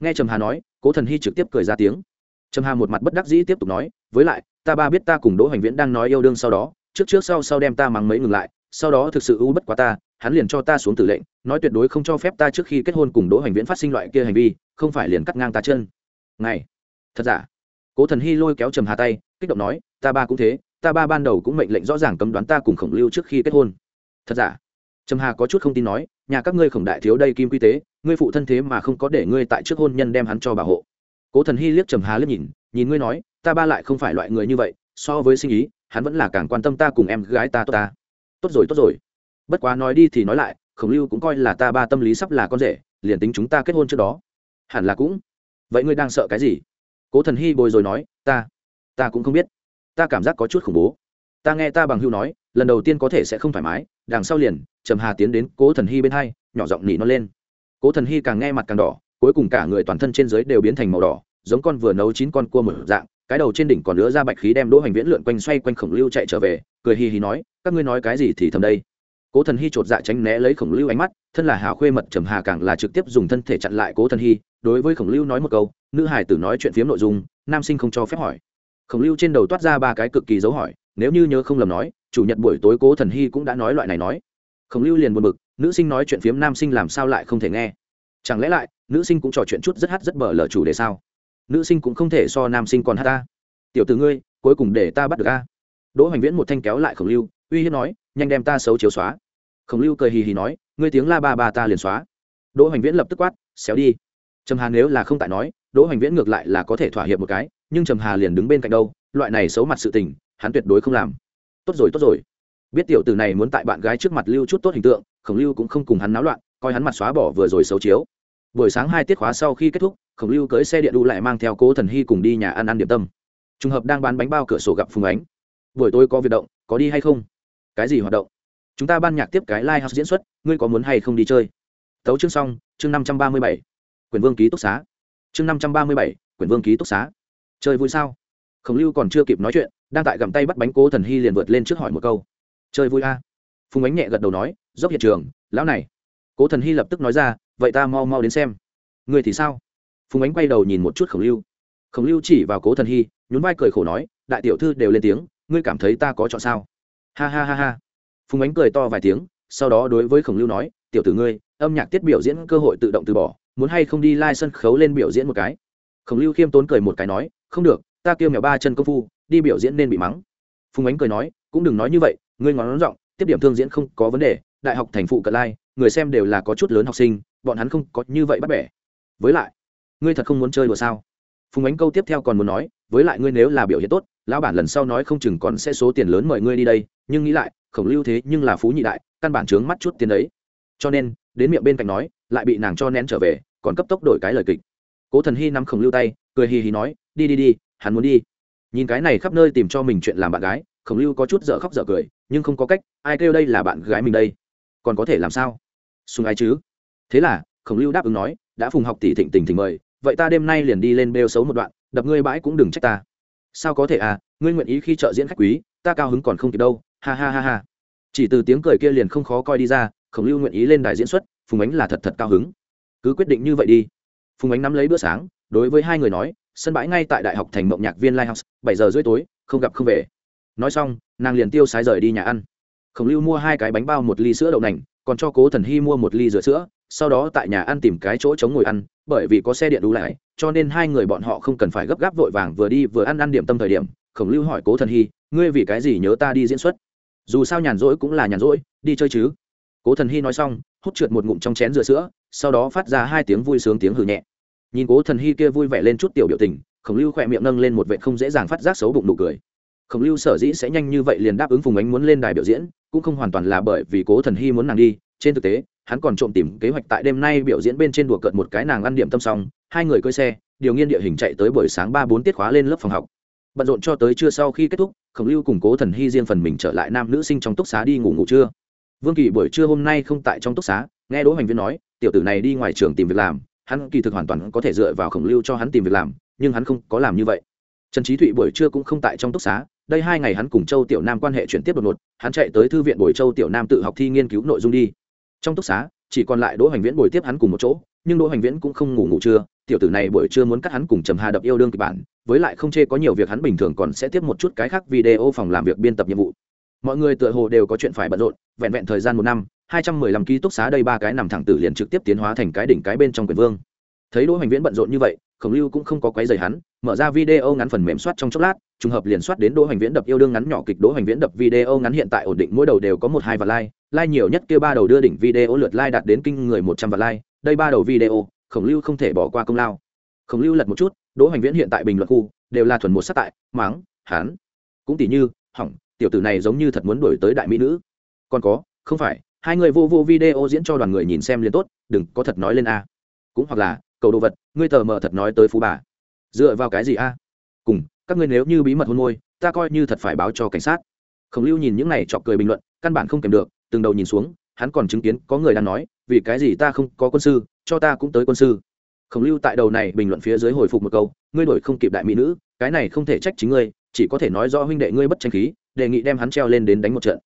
nghe trầm hà nói, cố thần hy trực tiếp cười ra tiếng. Trầm hà một mặt bất đắc dĩ tiếp tục nói, với lại, ta ba biết ta cùng đỗ hoành viễn đang nói yêu đương sau đó, trước trước sau sau đem ta mắng mấy ngừng lại, sau đó thực sự ưu bất quá ta, hắn liền cho ta xuống tử lệnh, nói tuyệt đối không cho phép ta trước khi kết hôn cùng đỗ hoành viễn phát sinh loại kia hành vi, không phải liền cắt ngang ta chân. Này thật giả? Cố thần hy lôi kéo trầm hà tay, kích động nói, ta ba cũng thế, ta ba ban đầu cũng mệnh lệnh rõ ràng cấm đoán ta cùng khổng lưu trước khi kết hôn. Thật giả? Trầm hà có chút không tin nói nhà các ngươi khổng đại thiếu đây kim quy tế, ngươi phụ thân thế mà không có để ngươi tại trước hôn nhân đem hắn cho bảo hộ. Cố thần hy liếc trầm hà liếc nhìn nhìn ngươi nói, ta ba lại không phải loại người như vậy, so với sinh ý, hắn vẫn là càng quan tâm ta cùng em gái ta tốt ta. Tốt rồi tốt rồi. Bất quá nói đi thì nói lại, khổng lưu cũng coi là ta ba tâm lý sắp là con rể, liền tính chúng ta kết hôn trước đó. Hẳn là cũng. Vậy ngươi đang sợ cái gì? Cố thần hy bồi rồi nói, ta ta cũng không biết. Ta cảm giác có chút khủng bố ta nghe ta bằng hưu nói, lần đầu tiên có thể sẽ không thoải mái, đằng sau liền, trầm hà tiến đến cố thần hy bên hai, nhỏ giọng nỉ nó lên. Cố thần hy càng nghe mặt càng đỏ, cuối cùng cả người toàn thân trên dưới đều biến thành màu đỏ, giống con vừa nấu chín con cua mở dạng, cái đầu trên đỉnh còn lứa ra bạch khí đem đỗ hành viễn lượn quanh xoay quanh khổng lưu chạy trở về, cười hì hì nói, các ngươi nói cái gì thì thầm đây. Cố thần hy chột dạ tránh né lấy khổng lưu ánh mắt, thân là hào khuê mật trầm hà càng là trực tiếp dùng thân thể chặn lại cố thần hy, đối với khổng lưu nói một câu, nữ hải tử nói chuyện phiếm nội dung, nam sinh không cho phép hỏi. Khổng lưu trên đầu toát ra ba cái cực kỳ dấu hỏi nếu như nhớ không lầm nói, chủ nhật buổi tối cố thần hy cũng đã nói loại này nói. Khổng lưu liền buồn bực, nữ sinh nói chuyện phiếm nam sinh làm sao lại không thể nghe? Chẳng lẽ lại, nữ sinh cũng trò chuyện chút rất hát rất bở lờ chủ đề sao? Nữ sinh cũng không thể so nam sinh còn hát ta. Tiểu từ ngươi, cuối cùng để ta bắt được a. Đỗ hoành viễn một thanh kéo lại khổng lưu, uy hiếp nói, nhanh đem ta xấu chiếu xóa. Khổng lưu cười hì hì nói, ngươi tiếng la ba ba ta liền xóa. Đỗ hoành viễn lập tức quát, xéo đi. Trầm hà nếu là không tại nói, đỗ hoành viễn ngược lại là có thể thỏa hiệp một cái, nhưng trầm hà liền đứng bên cạnh đâu, loại này xấu mặt sự tình hắn tuyệt đối không làm. Tốt rồi tốt rồi. Biết tiểu tử này muốn tại bạn gái trước mặt lưu chút tốt hình tượng, khổng lưu cũng không cùng hắn náo loạn, coi hắn mặt xóa bỏ vừa rồi xấu chiếu. Buổi sáng hai tiết khóa sau khi kết thúc, khổng lưu cưới xe điện đu lại mang theo cố thần hy cùng đi nhà ăn ăn điểm tâm. Trùng hợp đang bán bánh bao cửa sổ gặp phùng ánh. Buổi tối có việc động, có đi hay không? Cái gì hoạt động? Chúng ta ban nhạc tiếp cái live diễn xuất, ngươi có muốn hay không đi chơi? Tấu chương xong, chương năm trăm ba mươi bảy. Quyền vương ký túc xá. Chương năm trăm ba mươi bảy, quyền vương ký túc xá. Chơi vui sao? Khổng lưu còn chưa kịp nói chuyện đang tại gầm tay bắt bánh cố thần hy liền vượt lên trước hỏi một câu. Chơi vui a? À? phùng ánh nhẹ gật đầu nói, dốc hiện trường, lão này. Cố thần hy lập tức nói ra, vậy ta mau mau đến xem. Người thì sao? Phùng ánh quay đầu nhìn một chút khổng lưu. Khổng lưu chỉ vào cố thần hy, nhún vai cười khổ nói, đại tiểu thư đều lên tiếng, ngươi cảm thấy ta có chọn sao? Ha ha ha ha. Phùng ánh cười to vài tiếng, sau đó đối với khổng lưu nói, tiểu tử ngươi, âm nhạc tiết biểu diễn cơ hội tự động từ bỏ, muốn hay không đi lai、like、sân khấu lên biểu diễn một cái? Khổng lưu khiêm tốn cười một cái nói, không được, ta kêu mèo ba chân công phu đi biểu diễn nên bị mắng. Phùng ánh cười nói, cũng đừng nói như vậy, ngươi ngón giọng, tiếp điểm thương diễn không có vấn đề, đại học thành phụ cận lai, người xem đều là có chút lớn học sinh, bọn hắn không có như vậy bắt bẻ. Với lại, ngươi thật không muốn chơi đùa sao? Phùng ánh câu tiếp theo còn muốn nói, với lại ngươi nếu là biểu hiện tốt, lão bản lần sau nói không chừng còn sẽ số tiền lớn mời ngươi đi đây, nhưng nghĩ lại, khổng lưu thế nhưng là phú nhị đại, căn bản trướng mắt chút tiền đấy. Cho nên, đến miệng bên cạnh nói, lại bị nàng cho nén trở về, còn cấp tốc đổi cái lời kịch. Cố thần hy nắm khổng lưu tay, cười hì hì nói, đi đi đi, hắn muốn đi nhìn cái này khắp nơi tìm cho mình chuyện làm bạn gái, khổng lưu có chút dở khóc dở cười, nhưng không có cách, ai kêu đây là bạn gái mình đây? Còn có thể làm sao? Sùng ai chứ? Thế là, khổng lưu đáp ứng nói, đã phùng học tỷ thịnh tình thỉnh mời, vậy ta đêm nay liền đi lên bêu xấu một đoạn, đập ngươi bãi cũng đừng trách ta. Sao có thể à ngươi nguyện ý khi trợ diễn khách quý, ta cao hứng còn không kịp đâu, ha ha ha ha. Chỉ từ tiếng cười kia liền không khó coi đi ra, khổng lưu nguyện ý lên đài diễn xuất, phùng ánh là thật thật cao hứng. Cứ quyết định như vậy đi. Phùng ánh nắm lấy bữa sáng, đối với hai người nói sân bãi ngay tại đại học thành mộng nhạc viên lighthouse, bảy giờ rưỡi tối, không gặp không về. Nói xong, nàng liền tiêu sái rời đi nhà ăn. Khổng lưu mua hai cái bánh bao một ly sữa đậu nành, còn cho cố thần hy mua một ly rửa sữa, sau đó tại nhà ăn tìm cái chỗ chống ngồi ăn, bởi vì có xe điện đủ lại, cho nên hai người bọn họ không cần phải gấp gáp vội vàng vừa đi vừa ăn ăn điểm tâm thời điểm, khổng lưu hỏi cố thần hy, ngươi vì cái gì nhớ ta đi diễn xuất? Dù sao nhàn rỗi cũng là nhàn rỗi, đi chơi chứ. Cố thần hy nói xong, hút trượt một ngụm trong chén rửa sữa, sau đó phát ra hai tiếng vui sướng tiếng hừ nhẹ nhìn cố thần hy kia vui vẻ lên chút tiểu biểu tình, khổng lưu khỏe miệng nâng lên một vệ không dễ dàng phát giác xấu bụng nụ cười. Khổng lưu sở dĩ sẽ nhanh như vậy liền đáp ứng phùng ánh muốn lên đài biểu diễn, cũng không hoàn toàn là bởi vì cố thần hy muốn nàng đi, trên thực tế, hắn còn trộm tìm kế hoạch tại đêm nay biểu diễn bên trên đùa cợt một cái nàng ăn điểm tâm xong, hai người cơi xe, điều nghiên địa hình chạy tới buổi sáng ba bốn tiết khóa lên lớp phòng học. Bận rộn cho tới trưa sau khi kết thúc, khổng lưu cùng cố thần hy riêng phần mình trở lại nam nữ sinh trong túc xá đi ngủ ngủ trưa. Vương kỳ buổi trưa hôm nay không tại trong túc xá, nghe đỗ hành viên nói, tiểu tử này đi ngoài trường tìm việc làm hắn kỳ thực hoàn toàn có thể dựa vào khổng lưu cho hắn tìm việc làm, nhưng hắn không có làm như vậy. Trần trí thụy buổi trưa cũng không tại trong túc xá, đây hai ngày hắn cùng châu tiểu nam quan hệ chuyển tiếp đột ngột, hắn chạy tới thư viện buổi châu tiểu nam tự học thi nghiên cứu nội dung đi. Trong túc xá, chỉ còn lại đỗ hoành viễn buổi tiếp hắn cùng một chỗ, nhưng đỗ hoành viễn cũng không ngủ ngủ trưa, tiểu tử này buổi trưa muốn cắt hắn cùng trầm hà đập yêu đương kịch bản, với lại không chê có nhiều việc hắn bình thường còn sẽ tiếp một chút cái khác video phòng làm việc biên tập nhiệm vụ. Mọi người tựa hồ đều có chuyện phải bận rộn, vẹn vẹn thời gian một năm hai trăm mười lăm ký túc xá đây ba cái nằm thẳng tử liền trực tiếp tiến hóa thành cái đỉnh cái bên trong quyền vương. Thấy đỗ hoành viễn bận rộn như vậy, khổng lưu cũng không có quấy rầy hắn, mở ra video ngắn phần mềm soát trong chốc lát, trùng hợp liền soát đến đỗ hoành viễn đập yêu đương ngắn nhỏ kịch đỗ hoành viễn đập video ngắn hiện tại ổn định, mỗi đầu đều có một hai và like like nhiều nhất kia ba đầu đưa đỉnh video lượt like đạt đến kinh người một trăm và like, đây ba đầu video, khổng lưu không thể bỏ qua công lao. Khổng lưu lật một chút, đỗ hoành viễn hiện tại bình luận khu, đều là thuần một sát tại mắng hán. Cũng tỷ như, hỏng, tiểu tử này giống như thật muốn đổi tới đại mỹ nữ. Còn có, không phải hai người vô vô video diễn cho đoàn người nhìn xem liền tốt, đừng có thật nói lên a. Cũng hoặc là, cầu đồ vật, ngươi tờ mờ thật nói tới phú bà. Dựa vào cái gì a? Cùng, các ngươi nếu như bí mật hôn môi, ta coi như thật phải báo cho cảnh sát. Khổng lưu nhìn những này chọc cười bình luận, căn bản không kèm được, từng đầu nhìn xuống, hắn còn chứng kiến có người đang nói, vì cái gì ta không có quân sư, cho ta cũng tới quân sư. Khổng lưu tại đầu này bình luận phía dưới hồi phục một câu, ngươi đổi không kịp đại mỹ nữ, cái này không thể trách chính ngươi, chỉ có thể nói rõ huynh đệ ngươi bất tranh khí, đề nghị đem hắn treo lên đến đánh một trận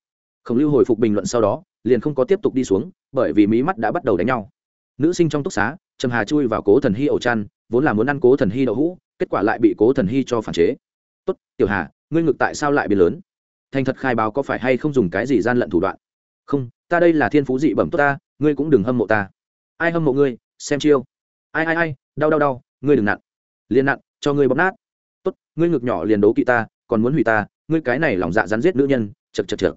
khổng lưu hồi phục bình luận sau đó, liền không có tiếp tục đi xuống, bởi vì mí mắt đã bắt đầu đánh nhau. Nữ sinh trong túc xá, trầm hà chui vào cố thần hy ẩu chăn, vốn là muốn ăn cố thần hy đậu hũ, kết quả lại bị cố thần hy cho phản chế. Tốt, tiểu hà, ngươi ngực tại sao lại biến lớn? Thành thật khai báo có phải hay không dùng cái gì gian lận thủ đoạn? Không, ta đây là thiên phú dị bẩm tốt ta, ngươi cũng đừng hâm mộ ta. Ai hâm mộ ngươi? Xem chiêu. Ai ai ai, đau đau đau, ngươi đừng nặn. Liền nặn, cho ngươi bóp nát. Tốt, ngươi ngực nhỏ liền đố kỵ ta, còn muốn hủy ta, ngươi cái này lòng dạ rắn giết nữ nhân chật chật chật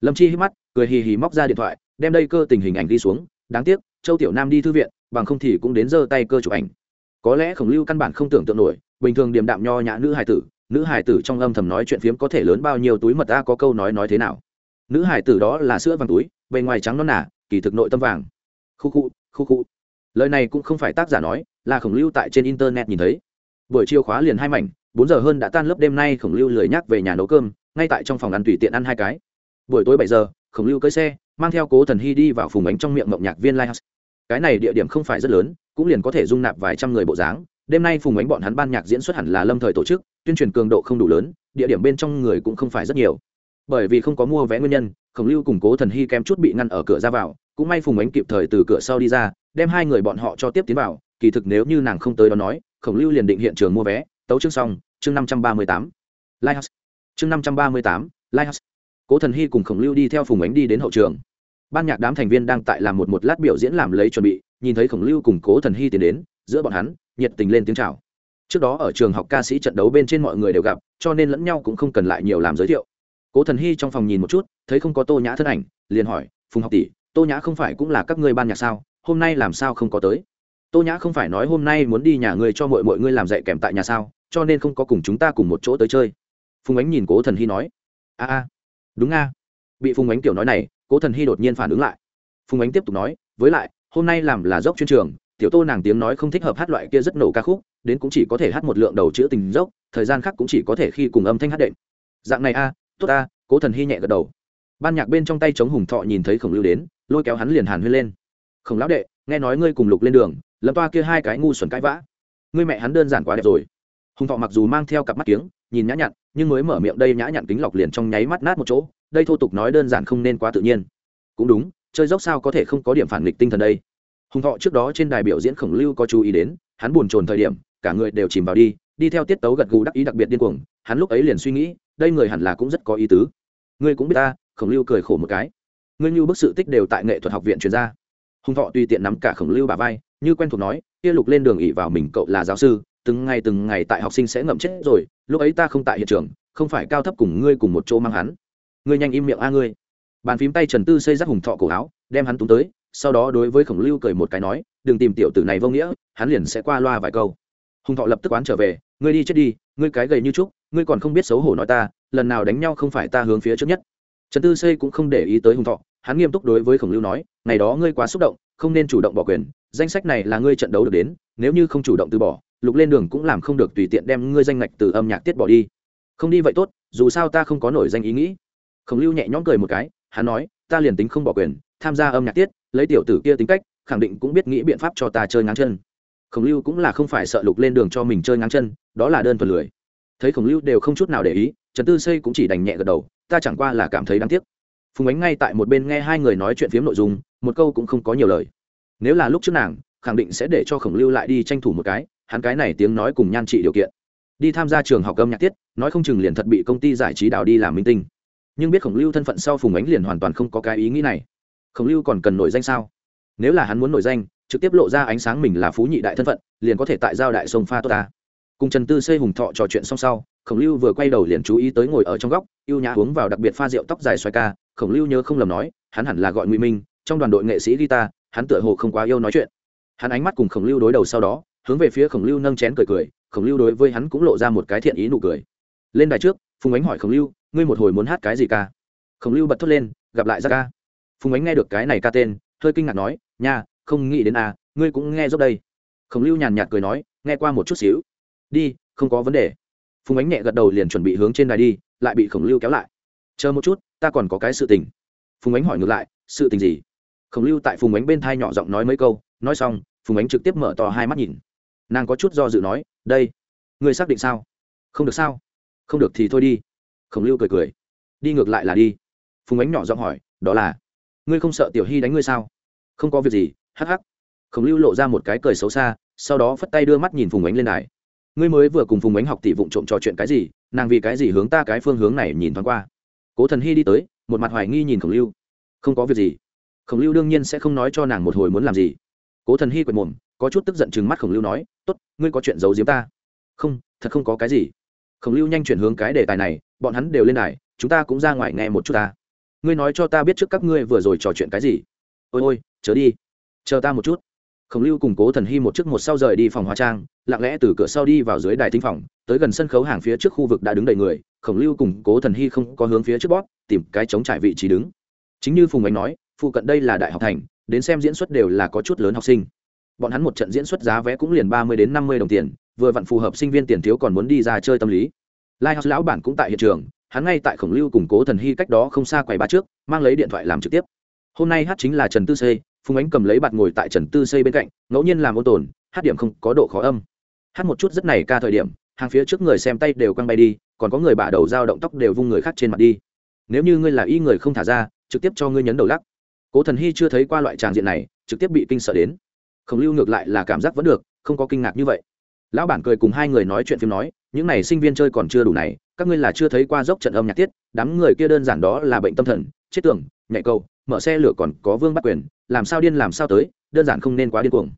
lâm chi hít mắt, cười hì hì móc ra điện thoại, đem đây cơ tình hình ảnh đi xuống, đáng tiếc, châu tiểu nam đi thư viện, bằng không thì cũng đến giơ tay cơ chụp ảnh. Có lẽ khổng lưu căn bản không tưởng tượng nổi, bình thường điềm đạm nho nhã nữ hài tử, nữ hài tử trong âm thầm nói chuyện phiếm có thể lớn bao nhiêu túi mật ta có câu nói nói thế nào. Nữ hài tử đó là sữa vàng túi, bề ngoài trắng non nả kỳ thực nội tâm vàng. Khu khu khu khu. Lời này cũng không phải tác giả nói, là khổng lưu tại trên internet nhìn thấy. Buổi chiều khóa liền hai mảnh, bốn giờ hơn đã tan lớp, đêm nay khổng lưu lười nhắc về nhà nấu cơm, ngay tại trong phòng ăn tùy tiện ăn hai cái buổi tối bảy giờ, khổng lưu cưới xe, mang theo cố thần hy đi vào phùng ánh trong miệng mộng nhạc viên lighthouse. Cái này địa điểm không phải rất lớn, cũng liền có thể dung nạp vài trăm người bộ dáng. Đêm nay phùng ánh bọn hắn ban nhạc diễn xuất hẳn là lâm thời tổ chức, tuyên truyền cường độ không đủ lớn, địa điểm bên trong người cũng không phải rất nhiều. Bởi vì không có mua vé nguyên nhân, khổng lưu cùng cố thần hy kém chút bị ngăn ở cửa ra vào, cũng may phùng ánh kịp thời từ cửa sau đi ra, đem hai người bọn họ cho tiếp tiến vào. Kỳ thực nếu như nàng không tới đó nói, khổng lưu liền định hiện trường mua vé. Tấu chương xong, chương năm trăm ba mươi tám. Lighthouse. Chương năm trăm ba mươi tám, lighthouse cố thần hy cùng khổng lưu đi theo phùng ánh đi đến hậu trường. Ban nhạc đám thành viên đang tại làm một một lát biểu diễn làm lấy chuẩn bị, nhìn thấy khổng lưu cùng cố thần hy tiến đến, giữa bọn hắn, nhiệt tình lên tiếng chào. Trước đó ở trường học ca sĩ trận đấu bên trên mọi người đều gặp, cho nên lẫn nhau cũng không cần lại nhiều làm giới thiệu. Cố thần hy trong phòng nhìn một chút, thấy không có tô nhã thân ảnh, liền hỏi, phùng học tỷ, tô nhã không phải cũng là các ngươi ban nhạc sao? Hôm nay làm sao không có tới? Tô nhã không phải nói hôm nay muốn đi nhà ngươi cho mọi mọi ngươi làm dạy kèm tại nhà sao, cho nên không có cùng chúng ta cùng một chỗ tới chơi. Phùng ánh nhìn cố thần hy nói. A a đúng nga, bị phùng ánh kiểu nói này cố thần hy đột nhiên phản ứng lại. Phùng ánh tiếp tục nói với lại hôm nay làm là dốc chuyên trường tiểu tô nàng tiếng nói không thích hợp hát loại kia rất nổ ca khúc đến cũng chỉ có thể hát một lượng đầu chữ tình dốc thời gian khác cũng chỉ có thể khi cùng âm thanh hát đệm. Dạng này a tốt a cố thần hy nhẹ gật đầu. Ban nhạc bên trong tay chống hùng thọ nhìn thấy khổng lưu đến lôi kéo hắn liền hàn huyên lên. Khổng lão đệ nghe nói ngươi cùng lục lên đường lâm toa kia hai cái ngu xuẩn cãi vã. Ngươi mẹ hắn đơn giản quá đẹp rồi. Hùng thọ mặc dù mang theo cặp mắt kiếng nhìn nhã nhặn nhưng mới mở miệng đây nhã nhặn kính lọc liền trong nháy mắt nát một chỗ, đây thô tục nói đơn giản không nên quá tự nhiên. Cũng đúng, chơi dốc sao có thể không có điểm phản nghịch tinh thần đây. Hùng thọ trước đó trên đài biểu diễn khổng lưu có chú ý đến, hắn buồn chồn thời điểm, cả người đều chìm vào đi đi theo tiết tấu gật gù đắc ý đặc biệt điên cuồng, hắn lúc ấy liền suy nghĩ, đây người hẳn là cũng rất có ý tứ. Ngươi cũng biết ta, khổng lưu cười khổ một cái. Ngươi như bức sự tích đều tại nghệ thuật học viện chuyên gia hùng thọ tùy tiện nắm cả khổng lưu bà vai, như quen thuộc nói, kia lục lên đường ỉ vào mình, cậu là giáo sư từng ngày từng ngày tại học sinh sẽ ngậm chết rồi, lúc ấy ta không tại hiện trường, không phải cao thấp cùng ngươi cùng một chỗ mang hắn. Ngươi nhanh im miệng a ngươi. Bàn phím tay trần tư xây rác hùng thọ cổ áo, đem hắn túng tới, sau đó đối với khổng lưu cười một cái nói, đừng tìm tiểu tử này vô nghĩa, hắn liền sẽ qua loa vài câu. Hùng thọ lập tức oán trở về, ngươi đi chết đi, ngươi cái gầy như trúc, ngươi còn không biết xấu hổ nói ta, lần nào đánh nhau không phải ta hướng phía trước nhất. Trần tư xây cũng không để ý tới hùng thọ, hắn nghiêm túc đối với khổng lưu nói, ngày đó ngươi quá xúc động, không nên chủ động bỏ quyền, danh sách này là ngươi trận đấu được đến, nếu như không chủ động từ bỏ lục lên đường cũng làm không được tùy tiện đem ngươi danh ngạch từ âm nhạc tiết bỏ đi. Không đi vậy tốt, dù sao ta không có nổi danh ý nghĩ. Khổng lưu nhẹ nhõm cười một cái, hắn nói, ta liền tính không bỏ quyền, tham gia âm nhạc tiết, lấy tiểu tử kia tính cách, khẳng định cũng biết nghĩ biện pháp cho ta chơi ngáng chân. Khổng lưu cũng là không phải sợ lục lên đường cho mình chơi ngáng chân, đó là đơn thuần lười. Thấy khổng lưu đều không chút nào để ý, trần tư xây cũng chỉ đành nhẹ gật đầu, ta chẳng qua là cảm thấy đáng tiếc. Phùng ánh ngay tại một bên nghe hai người nói chuyện phiếm nội dung, một câu cũng không có nhiều lời. Nếu là lúc trước nàng, khẳng định sẽ để cho khổng lưu lại đi tranh thủ một cái hắn cái này tiếng nói cùng nhan trị điều kiện. Đi tham gia trường học âm nhạc tiết, nói không chừng liền thật bị công ty giải trí đào đi làm minh tinh. Nhưng biết khổng lưu thân phận sau phùng ánh liền hoàn toàn không có cái ý nghĩ này. Khổng lưu còn cần nổi danh sao? Nếu là hắn muốn nổi danh, trực tiếp lộ ra ánh sáng mình là phú nhị đại thân phận, liền có thể tại giao đại sông pha tốt ta. Cùng trần tư xây hùng thọ trò chuyện xong sau, khổng lưu vừa quay đầu liền chú ý tới ngồi ở trong góc y ê u nhã uống vào đặc biệt pha rượu tóc dài xoay ca. Khổng lưu nhớ không lầm nói, hắn hẳn là gọi ngụy minh, trong đoàn đội nghệ sĩ guitar, hắn tựa hồ không quá yêu nói chuyện. Hắn ánh mắt cùng khổng lưu đối đầu sau đó hướng về phía khổng lưu nâng chén cười cười, khổng lưu đối với hắn cũng lộ ra một cái thiện ý nụ cười. Lên đài trước, phùng ánh hỏi khổng lưu, ngươi một hồi muốn hát cái gì ca? Khổng lưu bật thốt lên, gặp lại ra ca phùng ánh nghe được cái này ca tên, hơi kinh ngạc nói, nha, không nghĩ đến à ngươi cũng nghe dốc đây. Khổng lưu nhàn nhạt cười nói, nghe qua một chút xíu. Đi, không có vấn đề. Phùng ánh nhẹ gật đầu liền chuẩn bị hướng trên đài đi, lại bị khổng lưu kéo lại. Chờ một chút, ta còn có cái sự tình. Phùng ánh hỏi ngược lại, sự tình gì? Khổng lưu tại phùng ánh bên thai nhỏ giọng nói mấy câu, nói xong, phùng ánh trực tiếp mở to hai mắt nhìn nàng có chút do dự nói, đây, ngươi xác định sao? Không được sao. Không được thì thôi đi. Khổng lưu cười cười. Đi ngược lại là đi. Phùng ánh nhỏ giọng hỏi, đó là, ngươi không sợ tiểu hy đánh ngươi sao? Không có việc gì, hắc hắc. Khổng lưu lộ ra một cái cười xấu xa, sau đó phất tay đưa mắt nhìn phùng ánh lên đài. Ngươi mới vừa cùng phùng ánh học tỷ vụng trộm trò chuyện cái gì, nàng vì cái gì hướng ta cái phương hướng này nhìn thoáng qua? Cố thần hy đi tới, một mặt hoài nghi nhìn khổng lưu. Không có việc gì. Khổng lưu đương nhiên sẽ không nói cho nàng một hồi muốn làm gì. Cố thần hy quệt mồm có chút tức giận chừng mắt khổng lưu nói, tốt, ngươi có chuyện giấu giếm ta. Không, thật không có cái gì. Khổng lưu nhanh chuyển hướng cái đề tài này, bọn hắn đều lên đài, chúng ta cũng ra ngoài nghe một chút ta. Ngươi nói cho ta biết trước các ngươi vừa rồi trò chuyện cái gì? Ôi ôi chớ đi, chờ ta một chút. Khổng lưu cùng cố thần hy một chiếc một sau rời đi phòng hóa trang, lặng lẽ từ cửa sau đi vào dưới đài thính phòng, tới gần sân khấu hàng phía trước khu vực đã đứng đầy người, khổng lưu cùng cố thần hy không có hướng phía trước bót tìm cái chống trải vị trí đứng. Chính như phùng ánh nói, phụ cận đây là đại học thành, đến xem diễn xuất đều là có chút lớn học sinh bọn hắn một trận diễn xuất giá vé cũng liền ba mươi đến năm mươi đồng tiền, vừa vặn phù hợp sinh viên tiền thiếu còn muốn đi ra chơi tâm lý. Lai house lão bản cũng tại hiện trường, hắn ngay tại khổng lưu cùng cố thần hy cách đó không xa quầy ba trước, mang lấy điện thoại làm trực tiếp. Hôm nay hát chính là trần tư xây phùng ánh cầm lấy bạt ngồi tại trần tư xây bên cạnh, ngẫu nhiên làm ôn tồn, hát điểm không có độ khó âm. Hát một chút rất này ca thời điểm, hàng phía trước người xem tay đều quăng bay đi, còn có người bả đầu dao động tóc đều vung người khác trên mặt đi. Nếu như ngươi là y người không thả ra, trực tiếp cho ngươi nhấn đầu lắc. Cố thần hy chưa thấy qua loại tràng diện này, trực tiếp bị kinh sợ đến khổng lưu ngược lại là cảm giác vẫn được, không có kinh ngạc như vậy. Lão bản cười cùng hai người nói chuyện phim nói, những n à y sinh viên chơi còn chưa đủ này, các ngươi là chưa thấy qua dốc trận âm nhạc tiết, đám người kia đơn giản đó là bệnh tâm thần, chết tưởng nhạy câu mở xe lửa còn có vương bắt quyền, làm sao điên làm sao tới, đơn giản không nên quá điên cuồng.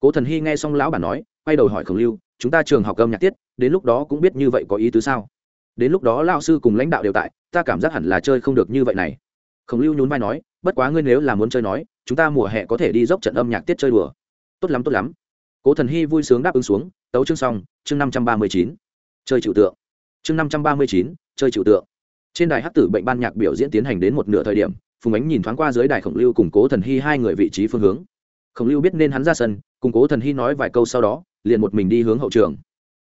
Cố thần hy nghe xong lão bản nói, quay đầu hỏi khổng lưu, chúng ta trường học âm nhạc tiết, đến lúc đó cũng biết như vậy có ý tứ sao? Đến lúc đó lao sư cùng lãnh đạo đều tại, ta cảm giác hẳn là chơi không được như vậy này. Khổng lưu nhún vai nói, bất quá ngươi nếu là muốn chơi nói, chúng ta mùa hè có thể đi dốc trận âm nhạc tiết chơi đùa tốt lắm tốt lắm. Cố thần hy vui sướng đáp ứng xuống, tấu chương xong, chương năm trăm ba mươi chín. Chơi chịu tượng. Chương năm trăm ba mươi chín, chơi chịu tượng. Trên đài hát tử bệnh ban nhạc biểu diễn tiến hành đến một nửa thời điểm, phùng ánh nhìn thoáng qua dưới đài khổng lưu cùng cố thần hy hai người vị trí phương hướng. Khổng lưu biết nên hắn ra sân, cùng cố thần hy nói vài câu sau đó, liền một mình đi hướng hậu trường.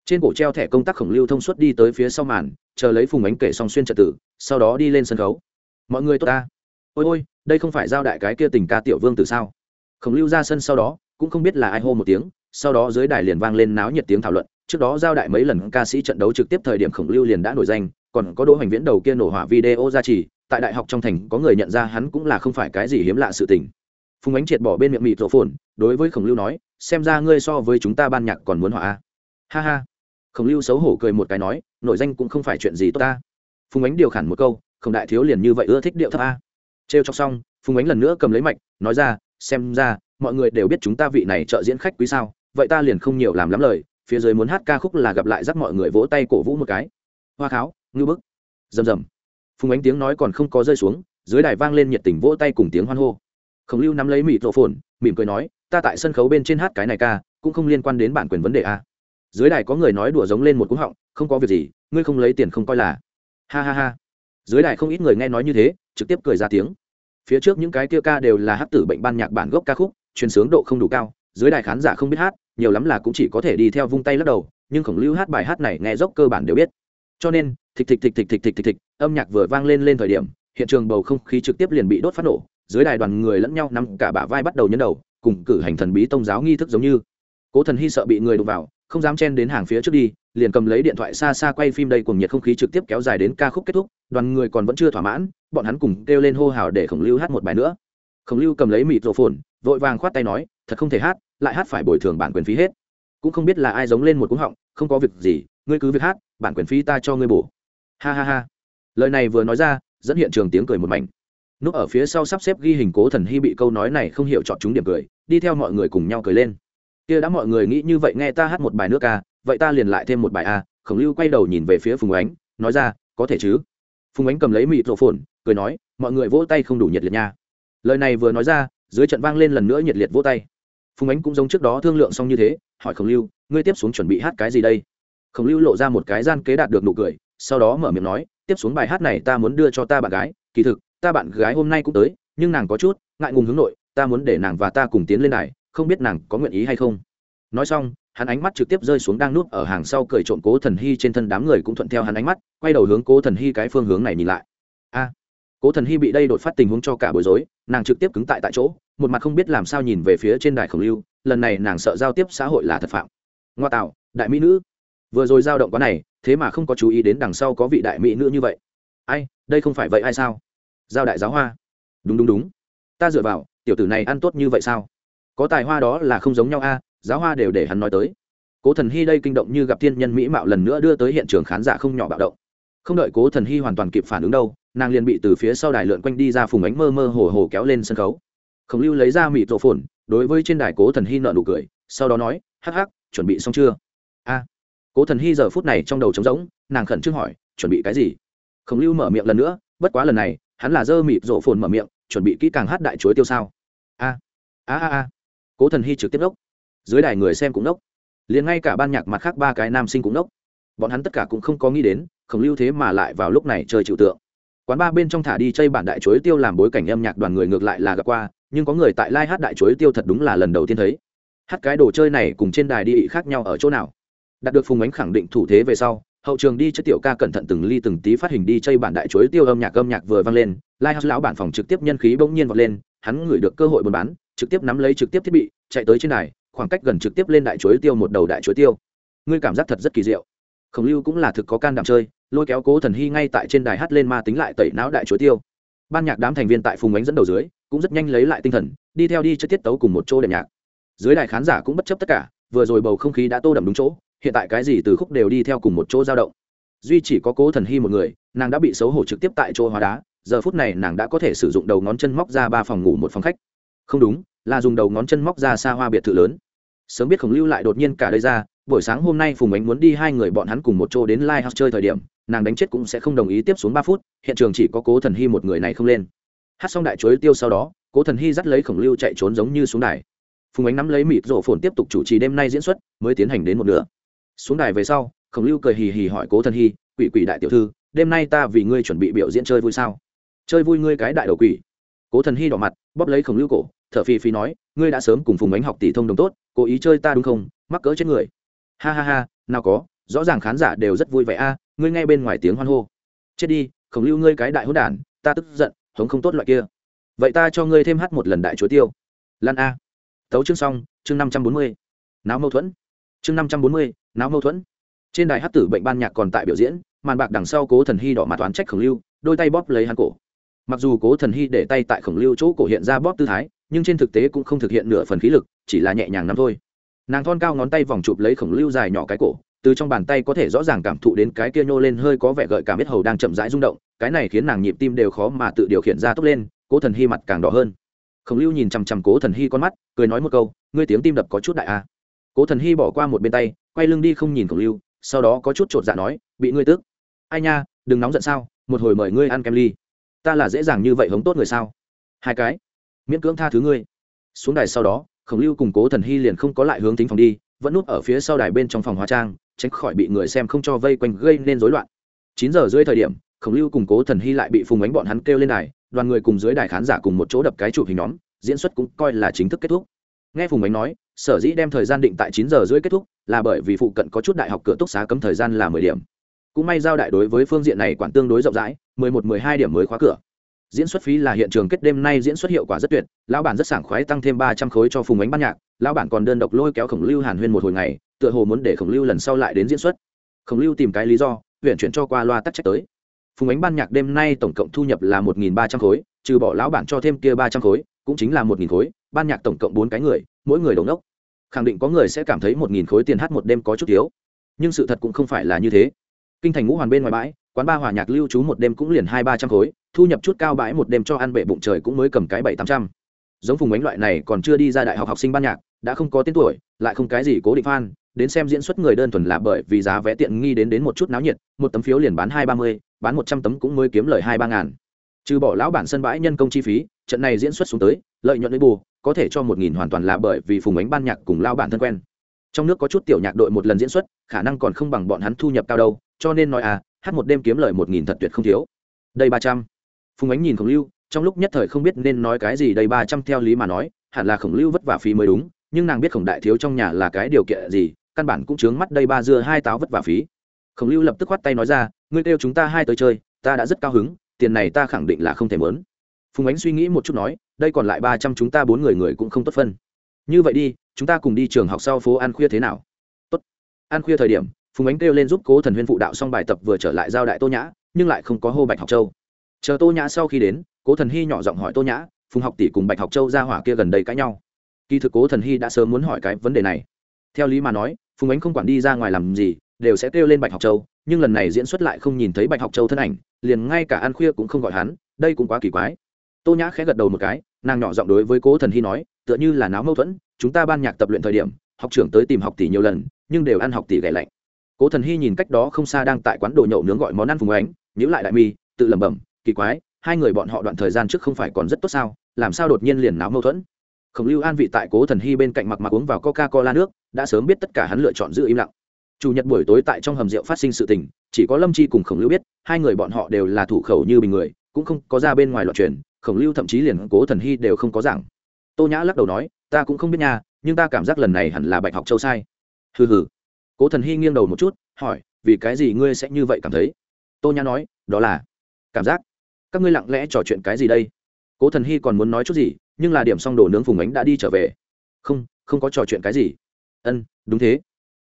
Trên cổ treo thẻ công tác khổng lưu thông suốt đi tới phía sau màn, chờ lấy phùng ánh kể xong xuyên trật tự sau đó đi lên sân khấu. Mọi người tốt ta. Ôi ôi, đây không phải giao đại cái kia tình ca tiểu vương từ sao? Khổng lưu ra sân sau đó cũng không biết là ai hô một tiếng, sau đó dưới đài liền vang lên náo nhiệt tiếng thảo luận. Trước đó giao đại mấy lần ca sĩ trận đấu trực tiếp thời điểm khổng lưu liền đã nổi danh, còn có đỗ hoành viễn đầu kia nổ hỏa video ra chỉ, tại đại học trong thành có người nhận ra hắn cũng là không phải cái gì hiếm lạ sự tình. Phùng ánh triệt bỏ bên miệng mịt rộ phồn đối với khổng lưu nói, xem ra ngươi so với chúng ta ban nhạc còn muốn hỏa ha ha. Khổng lưu xấu hổ cười một cái nói nội danh cũng không phải chuyện gì tốt ta. Phùng ánh điều khản một câu không đại thiếu liền như vậy ưa thích điệu thấp a. Trêu chọc xong, phùng ánh lần nữa cầm lấy mạch, nói ra, xem ra mọi người đều biết chúng ta vị này trợ diễn khách quý sao, vậy ta liền không nhiều làm lắm lời, phía dưới muốn hát ca khúc là gặp lại dắt mọi người vỗ tay cổ vũ một cái. Hoa kháo ngư bức. Rầm rầm. Phùng ánh tiếng nói còn không có rơi xuống, dưới đài vang lên nhiệt tình vỗ tay cùng tiếng hoan hô. Khổng lưu nắm lấy mịt rộ phồn, mỉm cười nói, ta tại sân khấu bên trên hát cái này ca, cũng không liên quan đến bản quyền vấn đề a. Dưới đài có người nói đùa giống lên một cú họng, không có việc gì, ngươi không lấy tiền không coi là. Ha ha ha. Dưới đài không ít người nghe nói như thế, trực tiếp cười ra tiếng. Phía trước những cái kia ca đều là hát tử bệnh ban nhạc bản gốc ca khúc truyền sướng độ không đủ cao, dưới đài khán giả không biết hát, nhiều lắm là cũng chỉ có thể đi theo vung tay lắc đầu, nhưng khổng lưu hát bài hát này nghe dốc cơ bản đều biết. Cho nên, thịch thịch thịch thịch thịch thịch thịch thịch, âm nhạc vừa vang lên lên thời điểm, hiện trường bầu không khí trực tiếp liền bị đốt phát nổ, dưới đài đoàn người lẫn nhau nằm cả bả vai bắt đầu nhấn đầu, cùng cử hành thần bí tông giáo nghi thức giống như. Cố thần hy sợ bị người đụng vào, không dám chen đến hàng phía trước đi, liền cầm lấy điện thoại xa xa quay phim đây cùng nhiệt không khí trực tiếp kéo dài đến ca khúc kết thúc, đoàn người còn vẫn chưa thỏa mãn, bọn hắn cùng kêu lên hô hào để khổng lưu hát một bài nữa. Khổng lưu cầm lấy mịt rổ phồn vội vàng khoát tay nói, thật không thể hát, lại hát phải bồi thường bản quyền phí hết. Cũng không biết là ai giống lên một cúng họng, không có việc gì, ngươi cứ việc hát, bản quyền phí ta cho ngươi bổ. Ha ha ha. Lời này vừa nói ra, dẫn hiện trường tiếng cười một mảnh. Núp ở phía sau sắp xếp ghi hình cố thần hy bị câu nói này không hiểu chọn chúng điểm cười, đi theo mọi người cùng nhau cười lên. Kia đã mọi người nghĩ như vậy nghe ta hát một bài nước ca, vậy ta liền lại thêm một bài a. Khổng lưu quay đầu nhìn về phía phùng ánh, nói ra, có thể chứ. Phùng ánh cầm lấy mịt rộ phồn, cười nói, mọi người vỗ tay không đủ nhiệt liệt nha. Lời này vừa nói ra dưới trận vang lên lần nữa nhiệt liệt vỗ tay. Phùng ánh cũng giống trước đó thương lượng xong như thế, hỏi khổng lưu, ngươi tiếp xuống chuẩn bị hát cái gì đây? Khổng lưu lộ ra một cái gian kế đạt được nụ cười, sau đó mở miệng nói, tiếp xuống bài hát này ta muốn đưa cho ta bạn gái, kỳ thực, ta bạn gái hôm nay cũng tới, nhưng nàng có chút ngại ngùng hướng nội, ta muốn để nàng và ta cùng tiến lên này, không biết nàng có nguyện ý hay không. Nói xong, hắn ánh mắt trực tiếp rơi xuống đang núp ở hàng sau cười trộn cố thần hy trên thân đám người cũng thuận theo hắn ánh mắt, quay đầu hướng cố thần hy cái phương hướng này nhìn lại. A cố thần hy bị đây đột phát tình huống cho cả bối rối, nàng trực tiếp cứng tại tại chỗ, một mặt không biết làm sao nhìn về phía trên đài khổng lưu, lần này nàng sợ giao tiếp xã hội là thật phạm. Ngoa tạo, đại mỹ nữ. Vừa rồi giao động quá này, thế mà không có chú ý đến đằng sau có vị đại mỹ nữ như vậy. Ai, đây không phải vậy ai sao? Giao đại giáo hoa. Đúng đúng đúng. Ta dựa vào, tiểu tử này ăn tốt như vậy sao? Có tài hoa đó là không giống nhau a, giáo hoa đều để hắn nói tới. Cố thần hy đây kinh động như gặp thiên nhân mỹ mạo lần nữa đưa tới hiện trường khán giả không nhỏ bạo động. Không đợi cố thần hy hoàn toàn kịp phản ứng đâu nàng liền bị từ phía sau đài lượn quanh đi ra phùng ánh mơ mơ hồ hồ kéo lên sân khấu. Khổng lưu lấy ra mịt rộ phồn, đối với trên đài cố thần hy nợ nụ cười, sau đó nói, hắc hắc, chuẩn bị xong chưa? A. Cố thần hy giờ phút này trong đầu trống rỗng, nàng khẩn trương hỏi, chuẩn bị cái gì? Khổng lưu mở miệng lần nữa, bất quá lần này, hắn là dơ mịt rộ phồn mở miệng, chuẩn bị kỹ càng hát đại chuối tiêu sao? A a a a. Cố thần hy trực tiếp đốc. Dưới đài người xem cũng đốc. Liền ngay cả ban nhạc mặt khác ba cái nam sinh cũng đốc. Bọn hắn tất cả cũng không có nghĩ đến, khổng lưu thế mà lại vào lúc này chơi chịu tượng quán ba bên trong thả đi chơi bản đại chuối tiêu làm bối cảnh âm nhạc đoàn người ngược lại là gặp qua, nhưng có người tại lai、like、hát hát đại chuối tiêu thật đúng là lần đầu tiên thấy. Hát cái đồ chơi này cùng trên đài đi khác nhau ở chỗ nào? Đạt được phùng ánh khẳng định thủ thế về sau, hậu trường đi chơi tiểu ca cẩn thận từng ly từng tí phát hình đi chơi bản đại chuối tiêu âm nhạc âm nhạc vừa vang lên, lai hát lão bản phòng trực tiếp nhân khí bỗng nhiên vọt lên, hắn ngửi được cơ hội buôn bán, trực tiếp nắm lấy trực tiếp thiết bị, chạy tới trên đài, khoảng cách gần trực tiếp lên đại chuối tiêu một đầu đại chuối tiêu. Ngươi cảm giác thật rất kỳ diệu. Khổng lưu cũng là thực có can đảm chơi lôi kéo cố thần hy ngay tại trên đài hát lên ma tính lại tẩy não đại chuối tiêu. Ban nhạc đám thành viên tại phùng ánh dẫn đầu dưới, cũng rất nhanh lấy lại tinh thần, đi theo đi chơi tiết tấu cùng một chỗ đệm nhạc. Dưới đài khán giả cũng bất chấp tất cả, vừa rồi bầu không khí đã tô đậm đúng chỗ, hiện tại cái gì từ khúc đều đi theo cùng một chỗ dao động. Duy chỉ có cố thần hy một người, nàng đã bị xấu hổ trực tiếp tại chỗ hóa đá, giờ phút này nàng đã có thể sử dụng đầu ngón chân móc ra ba phòng ngủ một phòng khách. Không đúng, là dùng đầu ngón chân móc ra xa hoa biệt thự lớn. Sớm biết khổng lưu lại đột nhiên cả đây ra buổi sáng hôm nay phùng ánh muốn đi hai người bọn hắn cùng một chỗ đến live house chơi thời điểm, nàng đánh chết cũng sẽ không đồng ý tiếp xuống ba phút, hiện trường chỉ có cố thần hy một người này không lên. Hát xong đại chuối tiêu sau đó, cố thần hy dắt lấy khổng lưu chạy trốn giống như xuống đài. Phùng ánh nắm lấy mịt rổ phồn tiếp tục chủ trì đêm nay diễn xuất, mới tiến hành đến một nửa. Xuống đài về sau, khổng lưu cười hì hì hỏi cố thần hy, quỷ quỷ đại tiểu thư, đêm nay ta vì ngươi chuẩn bị biểu diễn chơi vui sao? Chơi vui ngươi cái đại đầu quỷ. Cố thần hy đỏ mặt, bóp lấy khổng lưu cổ, thở phì phì nói, ngươi đã sớm cùng phùng ánh học tỷ thông đồng tốt, cố ý chơi ta đúng không? Mắc cỡ chết người ha ha ha, nào có, rõ ràng khán giả đều rất vui vẻ a, ngươi nghe bên ngoài tiếng hoan hô. Chết đi, khổng lưu ngươi cái đại hốt đản, ta tức giận, hống không tốt loại kia. Vậy ta cho ngươi thêm hát một lần đại chúa tiêu. Lan a. Tấu chương xong, chương năm trăm bốn mươi. Náo mâu thuẫn. Chương năm trăm bốn mươi, náo mâu thuẫn. Trên đài hát tử bệnh ban nhạc còn tại biểu diễn, màn bạc đằng sau cố thần hy đỏ mặt toán trách khổng lưu, đôi tay bóp lấy hắn cổ. Mặc dù cố thần hy để tay tại khổng lưu chỗ cổ hiện ra bóp tư thái, nhưng trên thực tế cũng không thực hiện nửa phần khí lực, chỉ là nhẹ nhàng nắm thôi nàng thon cao ngón tay vòng chụp lấy khổng lưu dài nhỏ cái cổ, từ trong bàn tay có thể rõ ràng cảm thụ đến cái kia nhô lên hơi có vẻ gợi cảm biết hầu đang chậm rãi rung động, cái này khiến nàng nhịp tim đều khó mà tự điều khiển ra tốc lên, cố thần hy mặt càng đỏ hơn. Khổng lưu nhìn chằm chằm cố thần hy con mắt, cười nói một câu, ngươi tiếng tim đập có chút đại a. À. cố thần hy bỏ qua một bên tay, quay lưng đi không nhìn khổng lưu, sau đó có chút chột dạ nói, bị ngươi tức. Ai nha, đừng nóng giận sao, một hồi mời ngươi ăn kem ly. Ta là dễ dàng như vậy hống tốt người sao? Hai cái, miễn cưỡng tha thứ ngươi. Xuống đài sau đó khổng lưu cùng cố thần hy liền không có lại hướng tính phòng đi, vẫn núp ở phía sau đài bên trong phòng hóa trang, tránh khỏi bị người xem không cho vây quanh gây nên rối loạn. Chín giờ rưỡi thời điểm, khổng lưu cùng cố thần hy lại bị phùng ánh bọn hắn kêu lên đài, đoàn người cùng dưới đài khán giả cùng một chỗ đập cái chụp hình nhóm, diễn xuất cũng coi là chính thức kết thúc. Nghe phùng ánh nói, sở dĩ đem thời gian định tại chín giờ rưỡi kết thúc, là bởi vì phụ cận có chút đại học cửa túc xá cấm thời gian là mười điểm. Cũng may giao đại đối với phương diện này quản tương đối rộng rãi, mười một, mười hai điểm mới khóa cửa diễn xuất phí là hiện trường kết đêm nay diễn xuất hiệu quả rất tuyệt, lão bản rất sảng khoái tăng thêm ba trăm khối cho phùng ánh ban nhạc, lão bản còn đơn độc lôi kéo khổng lưu hàn huyên một hồi ngày, tựa hồ muốn để khổng lưu lần sau lại đến diễn xuất. Khổng lưu tìm cái lý do, huyện chuyển cho qua loa tắc trách tới. Phùng ánh ban nhạc đêm nay tổng cộng thu nhập là một nghìn ba trăm khối, trừ bỏ lão bản cho thêm kia ba trăm khối, cũng chính là một nghìn khối, ban nhạc tổng cộng bốn cái người, mỗi người đồng đốc. Khẳng định có người sẽ cảm thấy một nghìn khối tiền hát một đêm có chút thiếu. Nhưng sự thật cũng không phải là như thế. Kinh thành ngũ hoàn bên ngoài bãi, quán ba hòa nhạc lưu trú một đêm cũng liền hai ba trăm khối thu nhập chút cao bãi một đêm cho ăn bệ bụng trời cũng mới cầm cái bảy tám trăm. Giống phùng ánh loại này còn chưa đi ra đại học học sinh ban nhạc, đã không có tên tuổi, lại không cái gì cố định fan, đến xem diễn xuất người đơn thuần là bởi vì giá vé tiện nghi đến đến một chút náo nhiệt, một tấm phiếu liền bán hai ba mươi, bán một trăm tấm cũng mới kiếm lời hai ba ngàn. Trừ bỏ lão bản sân bãi nhân công chi phí, trận này diễn xuất xuống tới, lợi nhuận lấy bù, có thể cho một nghìn hoàn toàn là bởi vì phùng ánh ban nhạc cùng lao bản thân quen. Trong nước có chút tiểu nhạc đội một lần diễn xuất, khả năng còn không bằng bọn hắn thu nhập cao đâu, cho nên nói à hát một đêm kiếm lời một nghìn thật tuyệt không thiếu. Đây ba trăm phùng ánh nhìn khổng lưu, trong lúc nhất thời không biết nên nói cái gì đây, ba trăm theo lý mà nói, hẳn là khổng lưu vất vả phí mới đúng, nhưng nàng biết khổng đại thiếu trong nhà là cái điều kiện gì, căn bản cũng chướng mắt đây, ba dưa hai táo vất vả phí. Khổng lưu lập tức khoát tay nói ra, ngươi kêu chúng ta hai tới chơi, ta đã rất cao hứng, tiền này ta khẳng định là không thể mớn. Phùng ánh suy nghĩ một chút nói, đây còn lại ba trăm chúng ta bốn người người cũng không tốt phân. Như vậy đi, chúng ta cùng đi trường học sau phố ăn khuya thế nào? Tốt. Ăn khuya thời điểm, phùng ánh kêu lên giúp cố thần huyên phụ đạo xong bài tập vừa trở lại giao đại tô nhã, nhưng lại không có hô bạch học châu chờ tô nhã sau khi đến, cố thần hy nhỏ giọng hỏi tô nhã, phùng học tỷ cùng bạch học châu ra hỏa kia gần đây cãi nhau. Kỳ thực cố thần hy đã sớm muốn hỏi cái vấn đề này. Theo lý mà nói, phùng ánh không quản đi ra ngoài làm gì, đều sẽ kêu lên bạch học châu, nhưng lần này diễn xuất lại không nhìn thấy bạch học châu thân ảnh, liền ngay cả ăn khuya cũng không gọi hắn, đây cũng quá kỳ quái. Tô nhã khẽ gật đầu một cái, nàng nhỏ giọng đối với cố thần hy nói, tựa như là náo mâu thuẫn, chúng ta ban nhạc tập luyện thời điểm, học trưởng tới tìm học tỷ nhiều lần, nhưng đều ăn học tỷ ghẻ lạnh. Cố thần hy nhìn cách đó không xa đang tại quán đồ nhậu nướng gọi món ăn phùng ánh nhữ lại đại mi, tự lẩm bẩm kỳ quái, hai người bọn họ đoạn thời gian trước không phải còn rất tốt sao, làm sao đột nhiên liền náo mâu thuẫn? Khổng lưu an vị tại cố thần hy bên cạnh mặc mặc uống vào coca cola nước, đã sớm biết tất cả hắn lựa chọn giữ im lặng. Chủ nhật buổi tối tại trong hầm rượu phát sinh sự tình, chỉ có lâm chi cùng khổng lưu biết, hai người bọn họ đều là thủ khẩu như bình người, cũng không có ra bên ngoài loạt truyền, khổng lưu thậm chí liền cố thần hy đều không có giảng. Tô nhã lắc đầu nói, ta cũng không biết nha, nhưng ta cảm giác lần này hẳn là bạch học châu sai. Hừ hừ. Cố thần hy nghiêng đầu một chút, hỏi, vì cái gì ngươi sẽ như vậy cảm thấy? Tô nhã nói, đó là cảm giác các ngươi lặng lẽ trò chuyện cái gì đây? Cố thần hy còn muốn nói chút gì, nhưng là điểm xong đồ nướng phùng ánh đã đi trở về. Không không có trò chuyện cái gì. Ân, đúng thế.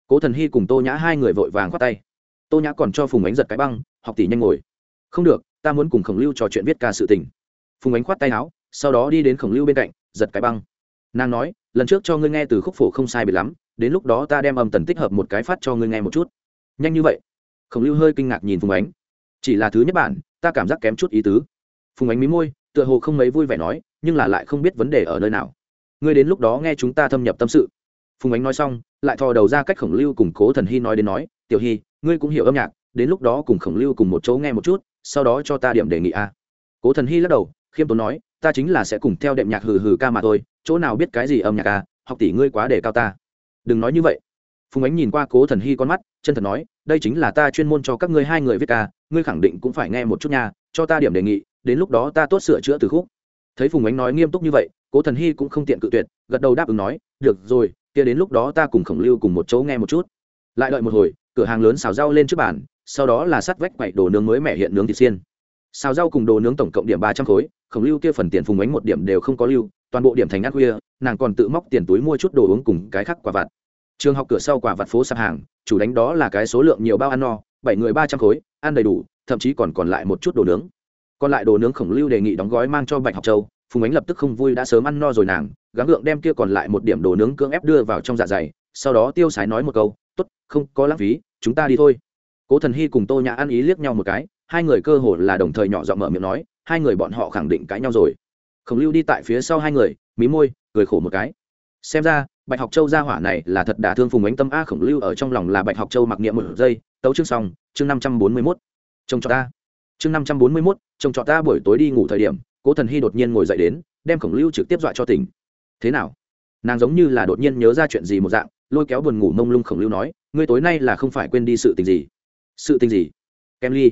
Cố thần hy cùng tô nhã hai người vội vàng khoát tay. Tô nhã còn cho phùng ánh giật cái băng, học tỷ nhanh ngồi. Không được, ta muốn cùng khổng lưu trò chuyện viết ca sự tình. Phùng ánh khoát tay áo, sau đó đi đến khổng lưu bên cạnh, giật cái băng. Nàng nói, lần trước cho ngươi nghe từ khúc phổ không sai biệt lắm, đến lúc đó ta đem âm tần tích hợp một cái phát cho ngươi nghe một chút. Nhanh như vậy. Khổng lưu hơi kinh ngạc nhìn phùng ánh chỉ là thứ nhất bản, ta cảm giác kém chút ý tứ. Phùng ánh mí môi, tựa hồ không mấy vui vẻ nói, nhưng là lại không biết vấn đề ở nơi nào. Ngươi đến lúc đó nghe chúng ta thâm nhập tâm sự. Phùng ánh nói xong, lại thò đầu ra cách khổng lưu cùng cố thần hy nói đến nói, tiểu hy, ngươi cũng hiểu âm nhạc, đến lúc đó cùng khổng lưu cùng một chỗ nghe một chút, sau đó cho ta điểm đề nghị a. Cố thần hy lắc đầu, khiêm tốn nói, ta chính là sẽ cùng theo đệm nhạc hừ hừ ca mà thôi, chỗ nào biết cái gì âm nhạc a, học tỷ ngươi quá để cao ta. Đừng nói như vậy phùng ánh nhìn qua cố thần hy con mắt chân thật nói đây chính là ta chuyên môn cho các ngươi hai người viết ca ngươi khẳng định cũng phải nghe một chút nha cho ta điểm đề nghị đến lúc đó ta tốt sửa chữa từ khúc thấy phùng ánh nói nghiêm túc như vậy cố thần hy cũng không tiện cự tuyệt gật đầu đáp ứng nói được rồi kia đến lúc đó ta cùng khổng lưu cùng một chỗ nghe một chút lại đợi một hồi cửa hàng lớn xào rau lên trước bàn sau đó là sắt vách quậy đồ nướng mới mẻ hiện nướng thịt xiên xào rau cùng đồ nướng tổng cộng điểm ba trăm khối khổng lưu kia phần tiền phùng ánh một điểm đều không có lưu toàn bộ điểm thành ăn khuya nàng còn tự móc tiền túi mua chút đồ uống cùng cái khác quả vặt trường học cửa sau quả vặt phố sạp hàng, chủ đánh đó là cái số lượng nhiều bao ăn no, bảy người ba trăm khối, ăn đầy đủ, thậm chí còn còn lại một chút đồ nướng. Còn lại đồ nướng khổng lưu đề nghị đóng gói mang cho bạch học châu, phùng ánh lập tức không vui đã sớm ăn no rồi nàng, gắng gượng đem kia còn lại một điểm đồ nướng cưỡng ép đưa vào trong dạ dày, sau đó tiêu sái nói một câu t ố t không có lãng phí, chúng ta đi thôi. Cố thần hy cùng tô nhã ăn ý liếc nhau một cái, hai người cơ hồ là đồng thời nhỏ giọng mở miệng nói, hai người bọn họ khẳng định cãi nhau rồi. Khổng lưu đi tại phía sau hai người, mí môi, cười khổ một cái xem ra, bạch học châu gia hỏa này là thật đả thương phùng ánh tâm a khổng lưu ở trong lòng là bạch học châu mặc niệm một giây, tấu chương xong, chương năm trăm bốn mươi mốt. Trông cho ta. Chương năm trăm bốn mươi mốt, trông cho ta buổi tối đi ngủ thời điểm, cố thần hy đột nhiên ngồi dậy đến, đem khổng lưu trực tiếp dọa cho tỉnh. Thế nào? Nàng giống như là đột nhiên nhớ ra chuyện gì một dạng, lôi kéo buồn ngủ mông lung khổng lưu nói, ngươi tối nay là không phải quên đi sự tình gì? Sự tình gì? Kem ly.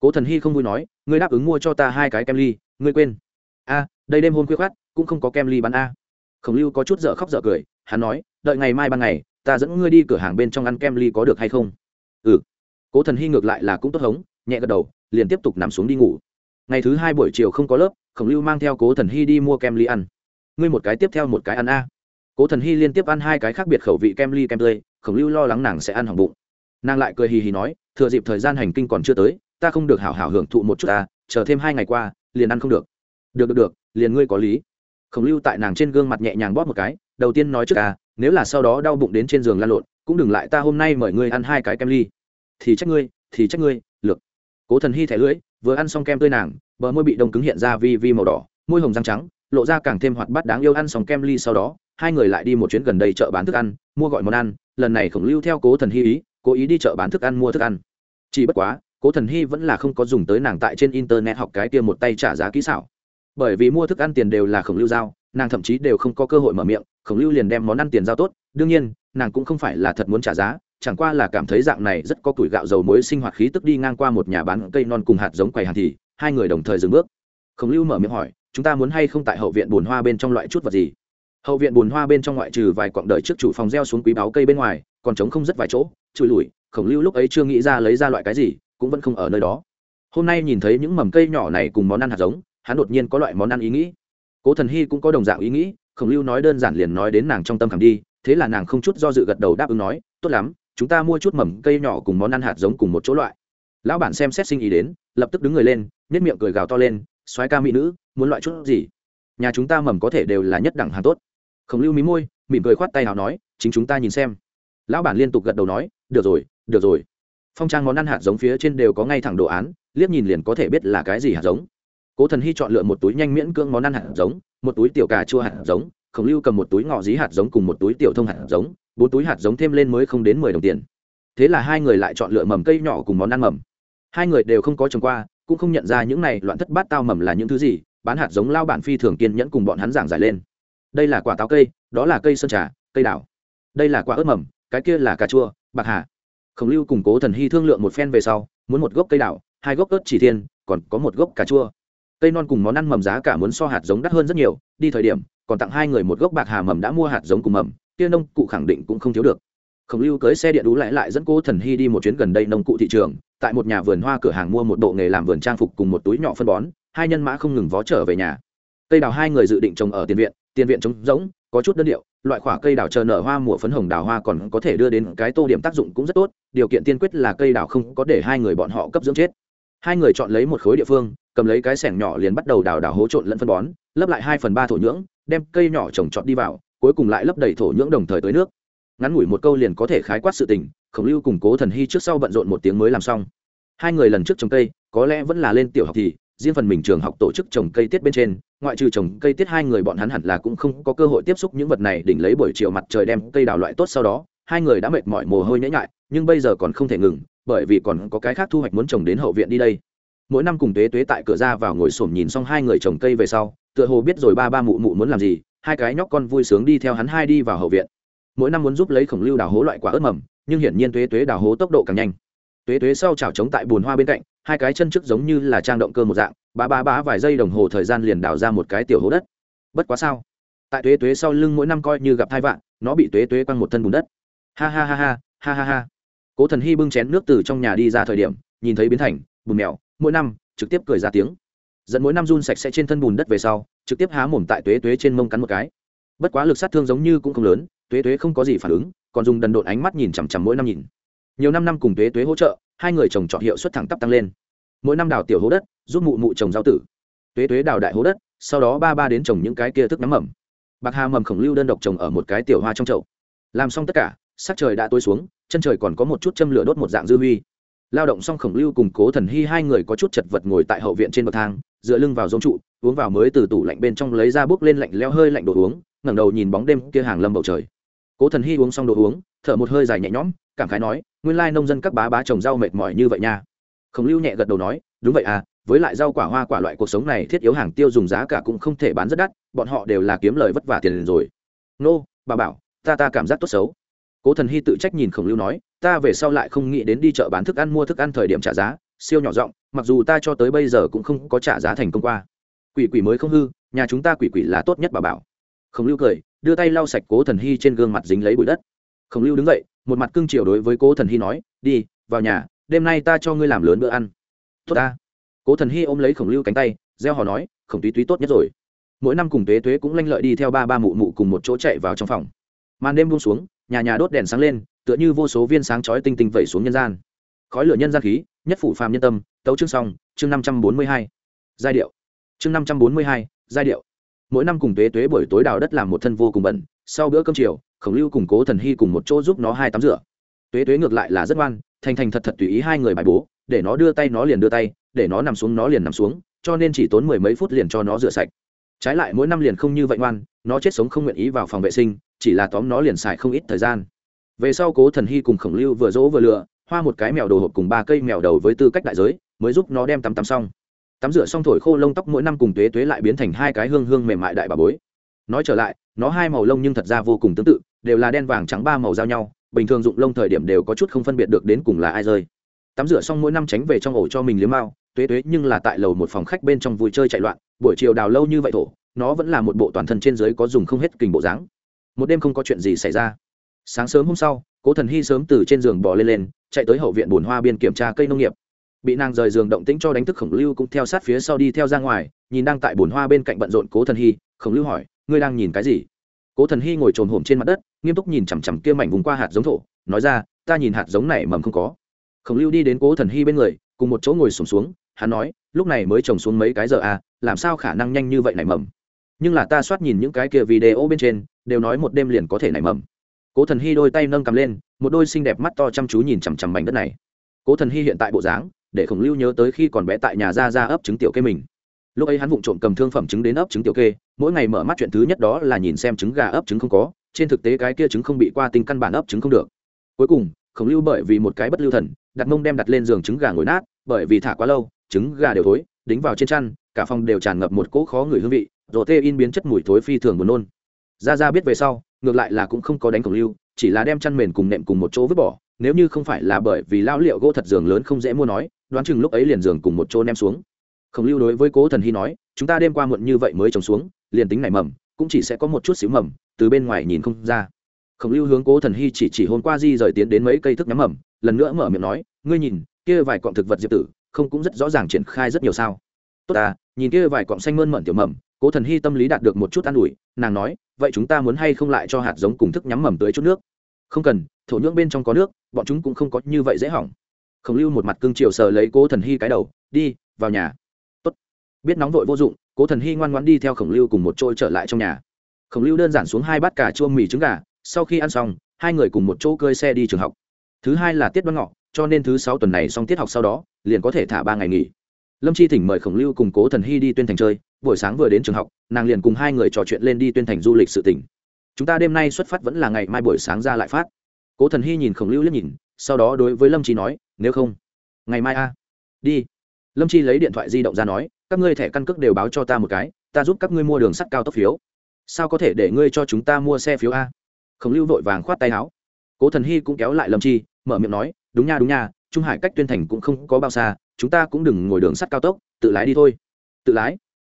Cố thần hy không vui nói, ngươi đáp ứng mua cho ta hai cái kem ly, ngươi quên. A, đây đêm hôn khuya khát cũng không có kem ly bán a khổng lưu có chút dở khóc dở cười, hắn nói, đợi ngày mai ban ngày, ta dẫn ngươi đi cửa hàng bên trong ăn kem ly có được hay không? Ừ. Cố thần hy ngược lại là cũng tốt hống, nhẹ gật đầu, liền tiếp tục nằm xuống đi ngủ. Ngày thứ hai buổi chiều không có lớp, khổng lưu mang theo cố thần hy đi mua kem ly ăn. Ngươi một cái tiếp theo một cái ăn a. Cố thần hy liên tiếp ăn hai cái khác biệt khẩu vị kem ly kem tươi, khổng lưu lo lắng nàng sẽ ăn hỏng bụng. Nàng lại cười hì hì nói, thừa dịp thời gian hành kinh còn chưa tới, ta không được hảo hảo hưởng thụ một chút ta, chờ thêm hai ngày qua, liền ăn không được. Được được được, liền ngươi có lý khổng lưu tại nàng trên gương mặt nhẹ nhàng bóp một cái, đầu tiên nói trước à nếu là sau đó đau bụng đến trên giường lan lộn, cũng đừng lại ta hôm nay mời ngươi ăn hai cái kem ly. Thì trách ngươi, thì trách ngươi, lược. Cố thần hy thẻ lưỡi, vừa ăn xong kem tươi nàng, bờ môi bị đông cứng hiện ra vi vi màu đỏ, môi hồng răng trắng, lộ ra càng thêm hoạt bát đáng yêu ăn xong kem ly sau đó, hai người lại đi một chuyến gần đây chợ bán thức ăn, mua gọi món ăn, lần này khổng lưu theo cố thần hy ý, cố ý đi chợ bán thức ăn mua thức ăn. Chỉ bất quá, cố thần hy vẫn là không có dùng tới nàng tại trên internet học cái kia một tay trả giá kỹ xảo bởi vì mua thức ăn tiền đều là khổng lưu giao, nàng thậm chí đều không có cơ hội mở miệng, khổng lưu liền đem món ăn tiền giao tốt. Đương nhiên, nàng cũng không phải là thật muốn trả giá, chẳng qua là cảm thấy dạng này rất có tuổi gạo dầu muối sinh hoạt khí tức đi ngang qua một nhà bán cây non cùng hạt giống quầy hàng thì hai người đồng thời dừng bước. Khổng lưu mở miệng hỏi, chúng ta muốn hay không tại hậu viện bùn hoa bên trong loại chút vật gì? Hậu viện bùn hoa bên trong ngoại trừ vài quặng đời trước chủ phòng gieo xuống quý báo cây bên ngoài, còn trống không rất vài chỗ trụi lủi, khổng lưu lúc ấy chưa nghĩ ra lấy ra loại cái gì, cũng vẫn không ở nơi đó. Hôm nay nhìn thấy những mầm cây nhỏ này cùng món ăn hạt giống hắn đột nhiên có loại món ăn ý nghĩ. Cố thần hy cũng có đồng dạng ý nghĩ, khổng lưu nói đơn giản liền nói đến nàng trong tâm khảm đi, thế là nàng không chút do dự gật đầu đáp ứng nói, tốt lắm, chúng ta mua chút mầm cây nhỏ cùng món ăn hạt giống cùng một chỗ loại. Lão bản xem xét sinh ý đến, lập tức đứng người lên nếp miệng cười gào to lên xoáy ca mỹ nữ, muốn loại chút gì? Nhà chúng ta mầm có thể đều là nhất đẳng hàng tốt. Khổng lưu mí môi, mỉm cười khoát tay nào nói, chính chúng ta nhìn xem. Lão bản liên tục gật đầu nói, được rồi được rồi. Phong trang món ăn hạt giống phía trên đều có ngay thẳng đồ án, liếc nhìn liền có thể biết là cái gì hạt giống cố thần hy chọn lựa một túi nhanh miễn cưỡng món ăn hạt giống, một túi tiểu cà chua hạt giống, khổng lưu cầm một túi ngọ dí hạt giống cùng một túi tiểu thông hạt giống, bốn túi hạt giống thêm lên mới không đến mười đồng tiền. Thế là hai người lại chọn lựa mầm cây nhỏ cùng món ăn mầm. Hai người đều không có trồng qua, cũng không nhận ra những này loạn thất bát tao mầm là những thứ gì, bán hạt giống lao bản phi thường kiên nhẫn cùng bọn hắn giảng giải lên. Đây là quả táo cây, đó là cây sơn trà, cây đảo đây là quả ớt mầm, cái kia là cà chua, bạc hà. Khổng lưu cùng cố thần hy thương lượng một phen về sau, muốn một gốc cây đảo hai gốc ớt chỉ thiên, còn có một gốc cà chua cây non cùng món ăn mầm giá cả muốn so hạt giống đắt hơn rất nhiều, đi thời điểm, còn tặng hai người một gốc bạc hà mầm đã mua hạt giống cùng mầm, kia nông cụ khẳng định cũng không thiếu được. Khổng lưu cưới xe điện đú lại lại dẫn cố thần hy đi một chuyến gần đây nông cụ thị trường, tại một nhà vườn hoa cửa hàng mua một bộ nghề làm vườn trang phục cùng một túi nhỏ phân bón, hai nhân mã không ngừng vó trở về nhà. Cây đào hai người dự định trồng ở tiền viện tiền viện trống rỗng, có chút đơn điệu, loại quả cây đào chờ nở hoa mùa phấn hồng đào hoa còn có thể đưa đến cái tô điểm tác dụng cũng rất tốt, điều kiện tiên quyết là cây đào không có để hai người bọn họ cấp dưỡng chết. Hai người chọn lấy một khối địa phương cầm lấy cái sẻng nhỏ liền bắt đầu đào đào hố trộn lẫn phân bón, lấp lại hai phần ba thổ nhưỡng, đem cây nhỏ trồng trọt đi vào, cuối cùng lại lấp đầy thổ nhưỡng đồng thời tới nước. Ngắn ngủi một câu liền có thể khái quát sự tình, khổng lưu cùng cố thần hy trước sau bận rộn một tiếng mới làm xong. Hai người lần trước trồng cây, có lẽ vẫn là lên tiểu học thì, riêng phần mình trường học tổ chức trồng cây tiết bên trên, ngoại trừ trồng cây tiết hai người bọn hắn hẳn là cũng không có cơ hội tiếp xúc những vật này, đỉnh lấy buổi chiều mặt trời đem cây đào loại tốt sau đó, hai người đã mệt mỏi mồ hôi nhễ nhại, nhưng bây giờ còn không thể ngừng, bởi vì còn có cái khác thu hoạch muốn trồng đến hậu viện đi đây mỗi năm cùng tuế tuế tại cửa ra vào ngồi xổm nhìn xong hai người trồng cây về sau, tựa hồ biết rồi ba ba mụ mụ muốn làm gì, hai cái nhóc con vui sướng đi theo hắn hai đi vào hậu viện. Mỗi năm muốn giúp lấy khổng lưu đào hố loại quả ớt mầm, nhưng hiển nhiên tuế tuế đào hố tốc độ càng nhanh. Tuế tuế sau chảo trống tại bùn hoa bên cạnh, hai cái chân trước giống như là trang động cơ một dạng, ba ba bá vài giây đồng hồ thời gian liền đào ra một cái tiểu hố đất. Bất quá sao? Tại tuế tuế sau lưng mỗi năm coi như gặp hai vạn nó bị tuế tuế quăng một thân bùn đất. Ha ha ha ha ha ha ha. Cố thần hy bưng chén nước từ trong nhà đi ra thời điểm, nhìn thấy biến thành, bùn mèo mỗi năm, trực tiếp cười ra tiếng. Dẫn mỗi năm run sạch sẽ trên thân bùn đất về sau, trực tiếp há mồm tại tuế tuế trên mông cắn một cái. Bất quá lực sát thương giống như cũng không lớn, tuế tuế không có gì phản ứng, còn dùng đần độn ánh mắt nhìn chằm chằm mỗi năm nhìn. Nhiều năm năm cùng tuế tuế hỗ trợ, hai người trồng trọt hiệu suất thẳng tắp tăng lên. Mỗi năm đào tiểu hố đất, giúp mụ mụ trồng rau tử. Tuế tuế đào đại hố đất, sau đó ba ba đến trồng những cái kia thức nắm mầm. Bạc hà mầm khổng lưu đơn độc trồng ở một cái tiểu hoa trong chậu. Làm xong tất cả, sắc trời đã tối xuống, chân trời còn có một chút châm lửa đốt một dạng dư huy lao động xong khổng lưu cùng cố thần hy hai người có chút chật vật ngồi tại hậu viện trên bậc thang, dựa lưng vào giống trụ, uống vào mới từ tủ lạnh bên trong lấy ra bước lên lạnh leo hơi lạnh đồ uống, ngẩng đầu nhìn bóng đêm kia hàng lâm bầu trời. Cố thần hy uống xong đồ uống, thở một hơi dài nhẹ nhõm, cảm khái nói, nguyên lai nông dân các bá bá trồng rau mệt mỏi như vậy nha. Khổng lưu nhẹ gật đầu nói, đúng vậy à với lại rau quả hoa quả loại cuộc sống này thiết yếu hàng tiêu dùng giá cả cũng không thể bán rất đắt, bọn họ đều là kiếm lời vất vả tiền rồi. Nô, bà bảo, ta ta cảm giác tốt xấu. Cố thần hy tự trách nhìn khổng lưu nói ta về sau lại không nghĩ đến đi chợ bán thức ăn mua thức ăn thời điểm trả giá, siêu nhỏ giọng, mặc dù ta cho tới bây giờ cũng không có trả giá thành công qua. Quỷ quỷ mới không hư, nhà chúng ta quỷ quỷ là tốt nhất bà bảo. Khổng lưu cười, đưa tay lau sạch cố thần hy trên gương mặt dính lấy bụi đất. Khổng lưu đứng dậy, một mặt cưng chiều đối với cố thần hy nói, đi, vào nhà, đêm nay ta cho ngươi làm lớn bữa ăn. Tốt ta. Cố thần hy ôm lấy khổng lưu cánh tay, gieo hò nói, khổng túy túy tốt nhất rồi. Mỗi năm cùng tuế tuế cũng lanh lợi đi theo ba ba mụ mụ cùng một chỗ chạy vào trong phòng. Màn đêm buông xuống nhà nhà đốt đèn sáng lên, tựa như vô số viên sáng chói tinh tinh vẩy xuống nhân gian. Khói lửa nhân gian khí, nhất phủ phàm nhân tâm, tấu chương song chương năm trăm bốn mươi hai. Giai điệu. Chương năm trăm bốn mươi hai, giai điệu. Mỗi năm cùng tuế tuế buổi tối đào đất làm một thân vô cùng bẩn, sau bữa cơm chiều, khổng lưu cùng cố thần hy cùng một chỗ giúp nó hai tắm rửa. Tuế tuế ngược lại là rất ngoan, thành thành thật thật tùy ý hai người bài bố, để nó đưa tay nó liền đưa tay, để nó nằm xuống nó liền nằm xuống, cho nên chỉ tốn mười mấy phút liền cho nó rửa sạch. Trái lại mỗi năm liền không như vậy ngoan, nó chết sống không nguyện ý vào phòng vệ sinh chỉ là tóm nó liền xài không ít thời gian. Về sau cố thần hy cùng khổng lưu vừa dỗ vừa lựa hoa một cái mèo đồ hộp cùng ba cây mèo đầu với tư cách đại giới, mới giúp nó đem tắm tắm xong. Tắm rửa xong thổi khô lông tóc mỗi năm cùng tuế tuế lại biến thành hai cái hương hương mềm mại đại bà bối. Nói trở lại, nó hai màu lông nhưng thật ra vô cùng tương tự, đều là đen vàng trắng ba màu giao nhau, bình thường dụng lông thời điểm đều có chút không phân biệt được đến cùng là ai rơi. Tắm rửa xong mỗi năm tránh về trong ổ cho mình liếm mao tuế tuế nhưng là tại lầu một phòng khách bên trong vui chơi chạy loạn, buổi chiều đào lâu như vậy thổ, nó vẫn là một bộ toàn thân trên dưới có dùng không hết kình bộ dáng một đêm không có chuyện gì xảy ra. Sáng sớm hôm sau cố thần hy sớm từ trên giường bò lên lên chạy tới hậu viện bồn hoa biên kiểm tra cây nông nghiệp. Bị nàng rời giường động tĩnh cho đánh thức khổng lưu cũng theo sát phía sau đi theo ra ngoài nhìn đang tại bồn hoa bên cạnh bận rộn cố thần hy khổng lưu hỏi ngươi đang nhìn cái gì? Cố thần hy ngồi trồm hổm trên mặt đất nghiêm túc nhìn chằm chằm kia mảnh vùng qua hạt giống thổ nói ra ta nhìn hạt giống này mầm không có. Khổng lưu đi đến cố thần hy bên người cùng một chỗ ngồi sùng xuống, xuống hắn nói lúc này mới trồng xuống mấy cái giờ à làm sao khả năng nhanh như vậy này mầm? Nhưng là ta soát nhìn những cái kia video bên trên đều nói một đêm liền có thể nảy mầm. Cố thần hy đôi tay nâng cầm lên, một đôi xinh đẹp mắt to chăm chú nhìn chằm chằm mảnh đất này. Cố thần hy hiện tại bộ dáng, để khổng lưu nhớ tới khi còn bé tại nhà ra ra ấp trứng tiểu kê mình. Lúc ấy hắn vụng trộm cầm thương phẩm trứng đến ấp trứng tiểu kê, mỗi ngày mở mắt chuyện thứ nhất đó là nhìn xem trứng gà ấp trứng không có, trên thực tế cái kia trứng không bị qua tinh căn bản ấp trứng không được. Cuối cùng, khổng lưu bởi vì một cái bất lưu thần, đặt mông đem đặt lên giường trứng gà ngồi nát, bởi vì thả quá lâu, trứng gà đều thối, đính vào trên chăn, cả phòng đều tràn ngập một cỗ khó người hương vị rồi tê in biến chất mùi thối phi thường buồn nôn ra ra biết về sau, ngược lại là cũng không có đánh khổng lưu, chỉ là đem chăn mền cùng nệm cùng một chỗ vứt bỏ, nếu như không phải là bởi vì lao liệu gỗ thật giường lớn không dễ mua nói, đoán chừng lúc ấy liền giường cùng một chỗ ném xuống. Khổng lưu đối với cố thần hy nói, chúng ta đêm qua muộn như vậy mới trồng xuống, liền tính nảy mầm, cũng chỉ sẽ có một chút xíu mầm, từ bên ngoài nhìn không ra. Khổng lưu hướng cố thần hy chỉ chỉ hôm qua di rời tiến đến mấy cây thức nhắm mầm, lần nữa mở miệng nói, ngươi nhìn, kia vài cọng thực vật diệp tử, không cũng rất rõ ràng triển khai rất nhiều sao? Tốt ta, nhìn kia vài cọng xanh mơn mận tiểu mầm cố thần hy tâm lý đạt được một chút an ủi, nàng nói, vậy chúng ta muốn hay không lại cho hạt giống cùng thức nhắm mầm tới chút nước? Không cần, thổ nhưỡng bên trong có nước, bọn chúng cũng không có như vậy dễ hỏng. Khổng lưu một mặt cưng chiều sờ lấy cố thần hy cái đầu, đi, vào nhà. Tốt. biết nóng vội vô dụng, cố thần hy ngoan ngoãn đi theo khổng lưu cùng một trôi trở lại trong nhà. Khổng lưu đơn giản xuống hai bát cà chua mì trứng gà, sau khi ăn xong, hai người cùng một chỗ cơi xe đi trường học. Thứ hai là tiết đoan ngọ, cho nên thứ sáu tuần này xong tiết học sau đó, liền có thể thả ba ngày nghỉ. Lâm chi thỉnh mời khổng lưu cùng cố thần hy đi tuyên thành chơi buổi sáng vừa đến trường học, nàng liền cùng hai người trò chuyện lên đi tuyên thành du lịch sự tỉnh chúng ta đêm nay xuất phát vẫn là ngày mai buổi sáng ra lại phát. Cố thần hy nhìn khổng lưu liếc nhìn, sau đó đối với lâm chi nói, nếu không, ngày mai a, đi. Lâm chi lấy điện thoại di động ra nói, các ngươi thẻ căn cước đều báo cho ta một cái, ta giúp các ngươi mua đường sắt cao tốc phiếu. Sao có thể để ngươi cho chúng ta mua xe phiếu a? Khổng lưu vội vàng khoát tay áo. Cố thần hy cũng kéo lại lâm chi, mở miệng nói, đúng nha đúng nha, trung hải cách tuyên thành cũng không có bao xa, chúng ta cũng đừng ngồi đường sắt cao tốc, tự lái đi thôi. Tự lái?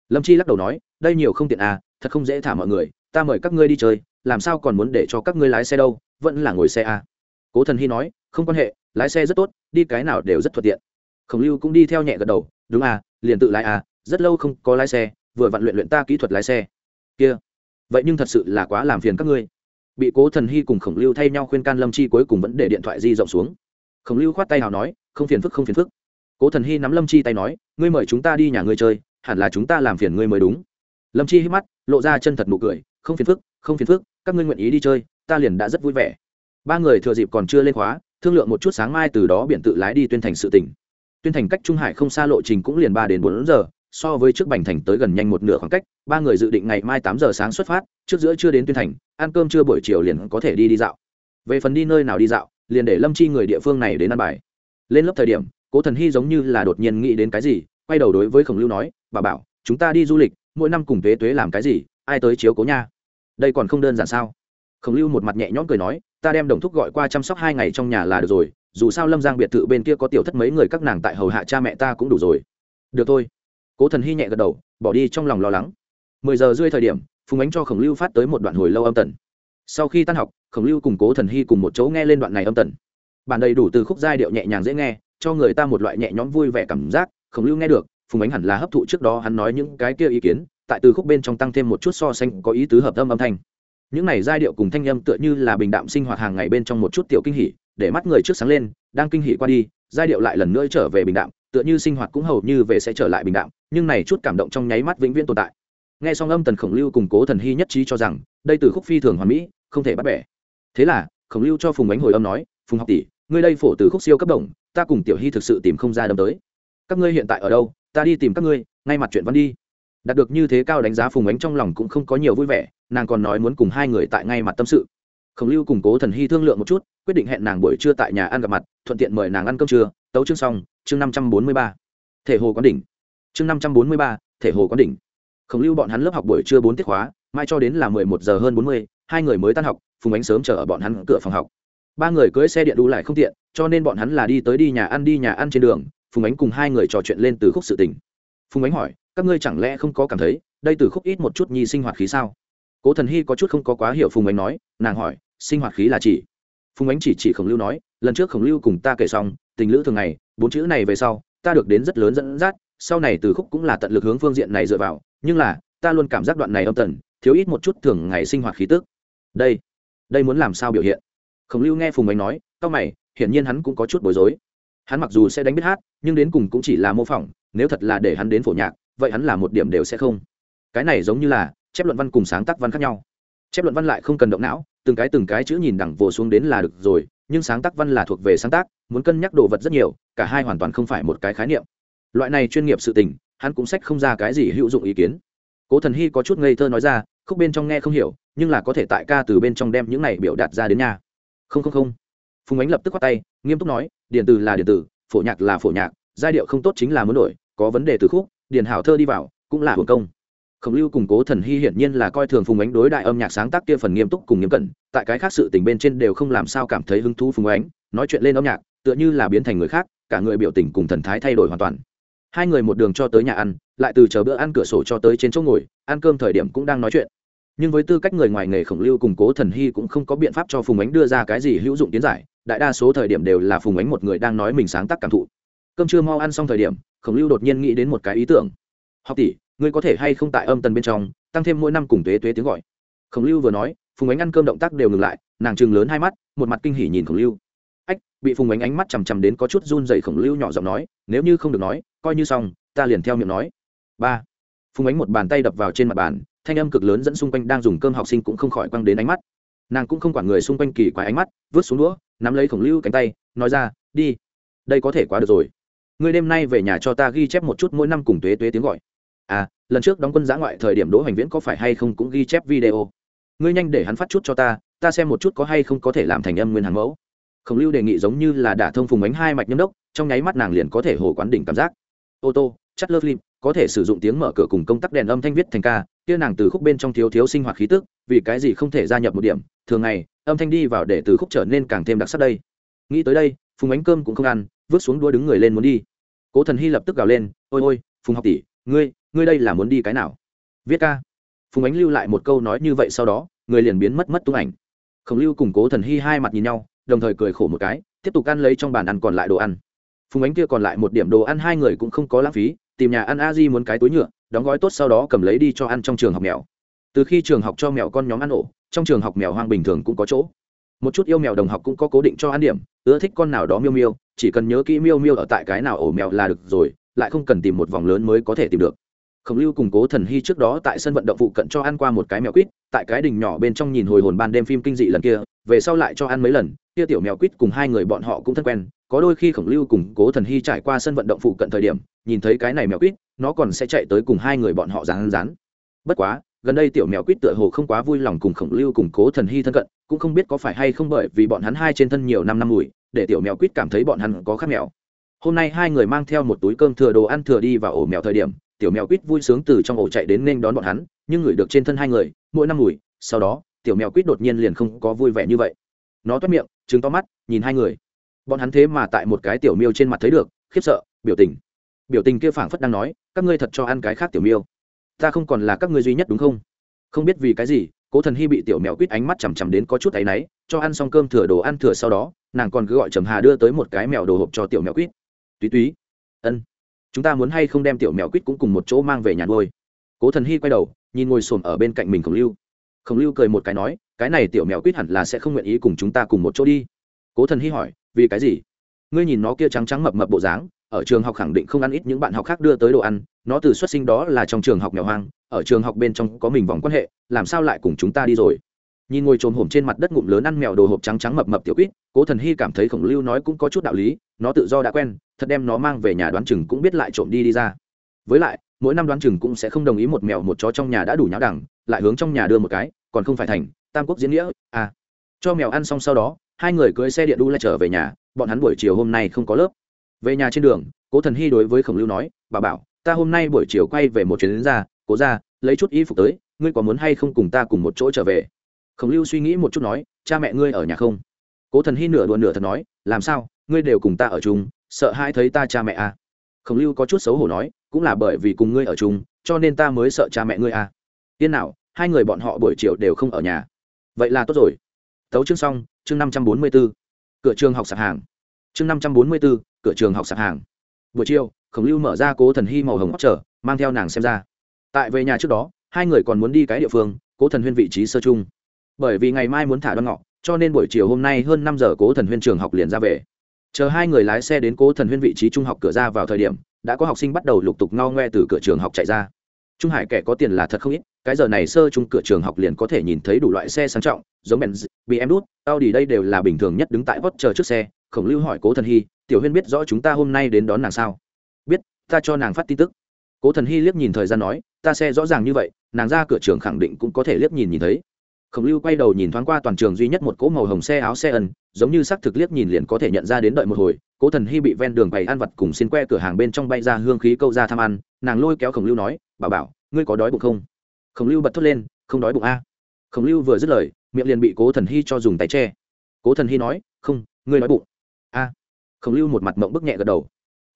Lâm chi lắc đầu nói, đây nhiều không tiện à thật không dễ thả mọi người, ta mời các ngươi đi chơi, làm sao còn muốn để cho các ngươi lái xe đâu, vẫn là ngồi xe à. cố thần hy nói, không quan hệ, lái xe rất tốt, đi cái nào đều rất thuận tiện. Khổng lưu cũng đi theo nhẹ gật đầu, đúng à liền tự lái à rất lâu không có lái xe, vừa vặn luyện luyện ta kỹ thuật lái xe. Kia, vậy nhưng thật sự là quá làm phiền các ngươi. Bị cố thần hy cùng khổng lưu thay nhau khuyên can lâm chi cuối cùng vẫn để điện thoại di rộng xuống. Khổng lưu khoát tay nào nói, không phiền phức, không phiền phức. Cố thần hy nắm lâm chi tay nói, ngươi mời chúng ta đi nhà ngươi chơi hẳn là chúng ta làm phiền ngươi mới đúng. Lâm chi hít mắt, lộ ra chân thật nụ cười, không phiền phức, không phiền phức, các ngươi nguyện ý đi chơi, ta liền đã rất vui vẻ. Ba người thừa dịp còn chưa lên khóa, thương lượng một chút sáng mai từ đó biển tự lái đi tuyên thành sự tỉnh. Tuyên thành cách trung hải không xa lộ trình cũng liền ba đến bốn giờ, so với trước bành thành tới gần nhanh một nửa khoảng cách, ba người dự định ngày mai tám giờ sáng xuất phát, trước giữa chưa đến tuyên thành, ăn cơm trưa buổi chiều liền có thể đi đi dạo. Về phần đi nơi nào đi dạo, liền để lâm chi người địa phương này đến ăn bài. Lên lớp thời điểm, cố thần hy giống như là đột nhiên nghĩ đến cái gì quay đầu đối với khổng lưu nói, bà bảo, chúng ta đi du lịch, mỗi năm cùng tuế tuế làm cái gì, ai tới chiếu cố nha. Đây còn không đơn giản sao? Khổng lưu một mặt nhẹ nhõm cười nói, ta đem đồng thúc gọi qua chăm sóc hai ngày trong nhà là được rồi, dù sao lâm giang biệt thự bên kia có tiểu thất mấy người các nàng tại hầu hạ cha mẹ ta cũng đủ rồi. Được thôi. Cố thần hy nhẹ gật đầu, bỏ đi trong lòng lo lắng. Mười giờ rơi thời điểm, phùng ánh cho khổng lưu phát tới một đoạn hồi lâu âm tần. Sau khi tan học, khổng lưu cùng cố thần hy cùng một chỗ nghe lên đoạn này âm tần. Bản đầy đủ từ khúc giai điệu nhẹ nhàng dễ nghe, cho người ta một loại nhẹ nhõm vui vẻ cảm giác khổng lưu nghe được, phùng ánh hẳn là hấp thụ trước đó hắn nói những cái kia ý kiến, tại từ khúc bên trong tăng thêm một chút so sánh có ý tứ hợp âm âm thanh. Những này giai điệu cùng thanh âm tựa như là bình đạm sinh hoạt hàng ngày bên trong một chút tiểu kinh hỉ, để mắt người trước sáng lên, đang kinh hỉ qua đi, giai điệu lại lần nữa trở về bình đạm, tựa như sinh hoạt cũng hầu như về sẽ trở lại bình đạm, nhưng này chút cảm động trong nháy mắt vĩnh viễn tồn tại. Nghe xong âm tần khổng lưu cùng cố thần hy nhất trí cho rằng, đây từ khúc phi thường hoàn mỹ, không thể bắt bẻ. Thế là, khổng lưu cho phùng ánh hồi âm nói, phùng học tỷ, ngươi đây phổ từ khúc siêu cấp đồng, ta cùng tiểu hy thực sự tìm không ra đâm tới các ngươi hiện tại ở đâu, ta đi tìm các ngươi, ngay mặt chuyện văn đi. Đạt được như thế cao đánh giá phùng ánh trong lòng cũng không có nhiều vui vẻ, nàng còn nói muốn cùng hai người tại ngay mặt tâm sự. Khổng lưu cùng cố thần hy thương lượng một chút, quyết định hẹn nàng buổi trưa tại nhà ăn gặp mặt, thuận tiện mời nàng ăn cơm trưa. Tấu chương xong, chương năm trăm bốn mươi ba. Thể hồ quán đỉnh. Chương năm trăm bốn mươi ba, thể hồ quán đỉnh. Khổng lưu bọn hắn lớp học buổi trưa bốn tiết khóa, mai cho đến là mười một giờ hơn bốn mươi, hai người mới tan học, phùng ánh sớm chờ ở bọn hắn cửa phòng học. Ba người cưỡi xe điện đu lại không tiện, cho nên bọn hắn là đi tới đi nhà ăn, đi nhà ăn trên đường phùng ánh cùng hai người trò chuyện lên từ khúc sự tình. Phùng ánh hỏi, các ngươi chẳng lẽ không có cảm thấy, đây từ khúc ít một chút nhi sinh hoạt khí sao? Cố thần hy có chút không có quá hiểu phùng ánh nói, nàng hỏi, sinh hoạt khí là chỉ? Phùng ánh chỉ chỉ khổng lưu nói, lần trước khổng lưu cùng ta kể xong, tình lữ thường ngày, bốn chữ này về sau, ta được đến rất lớn dẫn dắt, sau này từ khúc cũng là tận lực hướng phương diện này dựa vào, nhưng là, ta luôn cảm giác đoạn này âm tần, thiếu ít một chút thường ngày sinh hoạt khí tức. Đây đây muốn làm sao biểu hiện? Khổng lưu nghe phùng ánh nói, cao mày, hiển nhiên hắn cũng có chút bối rối hắn mặc dù sẽ đánh biết hát, nhưng đến cùng cũng chỉ là mô phỏng, nếu thật là để hắn đến phổ nhạc, vậy hắn là một điểm đều sẽ không. Cái này giống như là chép luận văn cùng sáng tác văn khác nhau. Chép luận văn lại không cần động não, từng cái từng cái chữ nhìn đẳng vồ xuống đến là được rồi, nhưng sáng tác văn là thuộc về sáng tác, muốn cân nhắc đồ vật rất nhiều, cả hai hoàn toàn không phải một cái khái niệm. Loại này chuyên nghiệp sự tình, hắn cũng sách không ra cái gì hữu dụng ý kiến. Cố thần hy có chút ngây thơ nói ra, khúc bên trong nghe không hiểu, nhưng là có thể tại ca từ bên trong đem những này biểu đạt ra đến nhà. Không không không. Phùng ánh lập tức khoát tay, nghiêm túc nói điện từ là điện tử phổ nhạc là phổ nhạc, giai điệu không tốt chính là muốn đổi, có vấn đề từ khúc, điền hảo thơ đi vào, cũng là hưởng công. Khổng lưu củng cố thần hy hiển nhiên là coi thường phùng ánh đối đại âm nhạc sáng tác kia phần nghiêm túc cùng nghiêm cẩn, tại cái khác sự tình bên trên đều không làm sao cảm thấy hứng thú phùng ánh, nói chuyện lên âm nhạc, tựa như là biến thành người khác, cả người biểu tình cùng thần thái thay đổi hoàn toàn. Hai người một đường cho tới nhà ăn, lại từ chờ bữa ăn cửa sổ cho tới trên chỗ ngồi, ăn cơm thời điểm cũng đang nói chuyện. Nhưng với tư cách người ngoài nghề, khổng lưu cùng cố thần hy cũng không có biện pháp cho phùng ánh đưa ra cái gì hữu dụng tiến giải đại đa số thời điểm đều là phùng ánh một người đang nói mình sáng tác cảm thụ. Cơm chưa mau ăn xong thời điểm, khổng lưu đột nhiên nghĩ đến một cái ý tưởng. Học tỷ, ngươi có thể hay không tại âm tần bên trong, tăng thêm mỗi năm cùng tuế tuế tiếng gọi. Khổng lưu vừa nói, phùng ánh ăn cơm động tác đều ngừng lại, nàng chừng lớn hai mắt, một mặt kinh hỉ nhìn khổng lưu. Ách, bị phùng ánh ánh mắt chằm chằm đến có chút run dậy khổng lưu nhỏ giọng nói, nếu như không được nói, coi như xong, ta liền theo miệng nói. Ba, phùng ánh một bàn tay đập vào trên mặt bàn, thanh âm cực lớn dẫn xung quanh đang dùng cơm học sinh cũng không khỏi quăng đến ánh mắt nàng cũng không quản người xung quanh kỳ quái ánh mắt, vứt xuống đũa, nắm lấy khổng lưu cánh tay, nói ra, đi, đây có thể quá được rồi. Ngươi đêm nay về nhà cho ta ghi chép một chút mỗi năm cùng tuế tuế tiếng gọi. À lần trước đóng quân giã ngoại thời điểm đỗ hoành viễn có phải hay không cũng ghi chép video. Ngươi nhanh để hắn phát chút cho ta ta xem một chút có hay không có thể làm thành âm nguyên hàng mẫu. Khổng lưu đề nghị giống như là đả thông phùng ánh hai mạch nhâm đốc, trong nháy mắt nàng liền có thể hồ quán đỉnh cảm giác. Ô tô chất lớp phim có thể sử dụng tiếng mở cửa cùng công tắc đèn âm thanh viết thành ca, kia nàng từ khúc bên trong thiếu thiếu sinh hoạt khí tức, vì cái gì không thể gia nhập một điểm, thường ngày, âm thanh đi vào để từ khúc trở nên càng thêm đặc sắc đây. Nghĩ tới đây, phùng ánh cơm cũng không ăn, vứt xuống đua đứng người lên muốn đi. Cố thần hy lập tức gào lên, ôi ôi, phùng học tỷ, ngươi ngươi đây là muốn đi cái nào? Viết ca. Phùng ánh lưu lại một câu nói như vậy sau đó, người liền biến mất mất tung ảnh. Khổng lưu cùng cố thần hy hai mặt nhìn nhau, đồng thời cười khổ một cái, tiếp tục ăn lấy trong bàn ăn còn lại đồ ăn. Phùng ánh kia còn lại một điểm đồ ăn hai người cũng không có lãng phí tìm nhà ăn a di muốn cái túi nhựa, đóng gói tốt sau đó cầm lấy đi cho ăn trong trường học mèo. Từ khi trường học cho mèo con nhóm ăn ổ, trong trường học mèo hoang bình thường cũng có chỗ. Một chút yêu mèo đồng học cũng có cố định cho ăn điểm, ưa thích con nào đó miêu miêu, chỉ cần nhớ kỹ miêu miêu ở tại cái nào ổ mèo là được rồi, lại không cần tìm một vòng lớn mới có thể tìm được. Khổng lưu cùng cố thần hy trước đó tại sân vận động phụ cận cho ăn qua một cái mèo quýt, tại cái đình nhỏ bên trong nhìn hồi hồn ban đêm phim kinh dị lần kia, về sau lại cho ăn mấy lần, kia tiểu mèo quýt cùng hai người bọn họ cũng thân quen có đôi khi khổng lưu cùng cố thần hy trải qua sân vận động phụ cận thời điểm, nhìn thấy cái này mèo quýt, nó còn sẽ chạy tới cùng hai người bọn họ rán rán. Bất quá, gần đây tiểu mèo quýt tựa hồ không quá vui lòng cùng khổng lưu cùng cố thần hy thân cận, cũng không biết có phải hay không bởi vì bọn hắn hai trên thân nhiều năm năm mùi, để tiểu mèo quýt cảm thấy bọn hắn có khác mèo. Hôm nay hai người mang theo một túi cơm thừa đồ ăn thừa đi vào ổ mèo thời điểm, tiểu mèo quýt vui sướng từ trong ổ chạy đến nên đón bọn hắn, nhưng ngửi được trên thân hai người, mỗi năm mùi, sau đó, tiểu mèo quýt đột nhiên liền không có vui vẻ như vậy. Nó toét miệng trứng to mắt, nhìn hai người bọn hắn thế mà tại một cái tiểu miêu trên mặt thấy được, khiếp sợ, biểu tình. Biểu tình kia phảng phất đang nói, các ngươi thật cho ăn cái khác tiểu miêu. Ta không còn là các ngươi duy nhất đúng không? Không biết vì cái gì, cố thần hy bị tiểu mèo quýt ánh mắt chằm chằm đến có chút áy náy, cho ăn xong cơm thừa đồ ăn thừa sau đó, nàng còn cứ gọi trầm hà đưa tới một cái mèo đồ hộp cho tiểu mèo quýt. Túy túy, ân, chúng ta muốn hay không đem tiểu mèo quýt cũng cùng một chỗ mang về nhà nuôi? Cố thần hy quay đầu, nhìn ngồi xổm ở bên cạnh mình khổng lưu. Khổng lưu cười một cái nói, cái này tiểu mèo quýt hẳn là sẽ không nguyện ý cùng chúng ta cùng một chỗ đi. Cố thần hy hỏi vì cái gì? Ngươi nhìn nó kia trắng trắng mập mập bộ dáng, ở trường học khẳng định không ăn ít những bạn học khác đưa tới đồ ăn, nó từ xuất sinh đó là trong trường học nghèo hoang, ở trường học bên trong có mình vòng quan hệ, làm sao lại cùng chúng ta đi rồi? Nhìn ngồi trồm hổm trên mặt đất ngụm lớn ăn mèo đồ hộp trắng trắng mập mập tiểu quýt, cố thần hy cảm thấy khổng lưu nói cũng có chút đạo lý, nó tự do đã quen, thật đem nó mang về nhà đoán chừng cũng biết lại trộm đi đi ra. Với lại, mỗi năm đoán chừng cũng sẽ không đồng ý một mèo một chó trong nhà đã đủ nháo đẳng lại hướng trong nhà đưa một cái, còn không phải thành, tam quốc diễn nghĩa à. Cho mèo ăn xong sau đó hai người cưới xe điện đu lại trở về nhà, bọn hắn buổi chiều hôm nay không có lớp. Về nhà trên đường, cố thần hy đối với khổng lưu nói, bà bảo, ta hôm nay buổi chiều quay về một chuyến đến ra, cố ra, lấy chút y phục tới, ngươi có muốn hay không cùng ta cùng một chỗ trở về? Khổng lưu suy nghĩ một chút nói, cha mẹ ngươi ở nhà không? Cố thần hy nửa đùa nửa thật nói, làm sao, ngươi đều cùng ta ở chung, sợ hai thấy ta cha mẹ à. khổng lưu có chút xấu hổ nói, cũng là bởi vì cùng ngươi ở chung, cho nên ta mới sợ cha mẹ ngươi à. tiên nào, hai người bọn họ buổi chiều đều không ở nhà. Vậy là tốt rồi tấu chương xong, chương năm trăm bốn mươi b ố cửa trường học sạp hàng. Chương năm trăm bốn mươi b ố cửa trường học sạp hàng. Buổi chiều, khổng lưu mở ra cố thần hy màu hồng hóc trở, mang theo nàng xem ra. Tại về nhà trước đó, hai người còn muốn đi cái địa phương, cố thần huyên vị trí sơ chung. Bởi vì ngày mai muốn thả đoan ngọ, cho nên buổi chiều hôm nay hơn năm giờ cố thần huyên trường học liền ra về. Chờ hai người lái xe đến cố thần huyên vị trí trung học cửa ra vào thời điểm, đã có học sinh bắt đầu lục tục ngao ngoe từ cửa trường học chạy ra trung hải kẻ có tiền là thật không ít, cái giờ này sơ trung cửa trường học liền có thể nhìn thấy đủ loại xe sang trọng, giống benz bm đút audi đây đều là bình thường nhất đứng tại vót chờ trước xe, khổng lưu hỏi cố thần hy, tiểu huyên biết rõ chúng ta hôm nay đến đón nàng sao? Biết, ta cho nàng phát tin tức. Cố thần hy liếc nhìn thời gian nói, ta xe rõ ràng như vậy, nàng ra cửa trường khẳng định cũng có thể liếc nhìn nhìn thấy. Khổng lưu quay đầu nhìn thoáng qua toàn trường duy nhất một cỗ màu hồng xe áo xe ẩn giống như xác thực liếc nhìn liền có thể nhận ra đến đợi một hồi, cố thần hy bị ven đường bày ăn vặt cùng xin que cửa hàng bên trong bay ra hương khí câu ra tham ăn, nàng lôi kéo khổng lưu nói bảo bảo, ngươi có đói bụng không? Khổng lưu bật thốt lên, không đói bụng a. Khổng lưu vừa dứt lời, miệng liền bị cố thần hy cho dùng tay che. Cố thần hy nói, không, ngươi đói bụng. A. Khổng lưu một mặt mộng bức nhẹ gật đầu.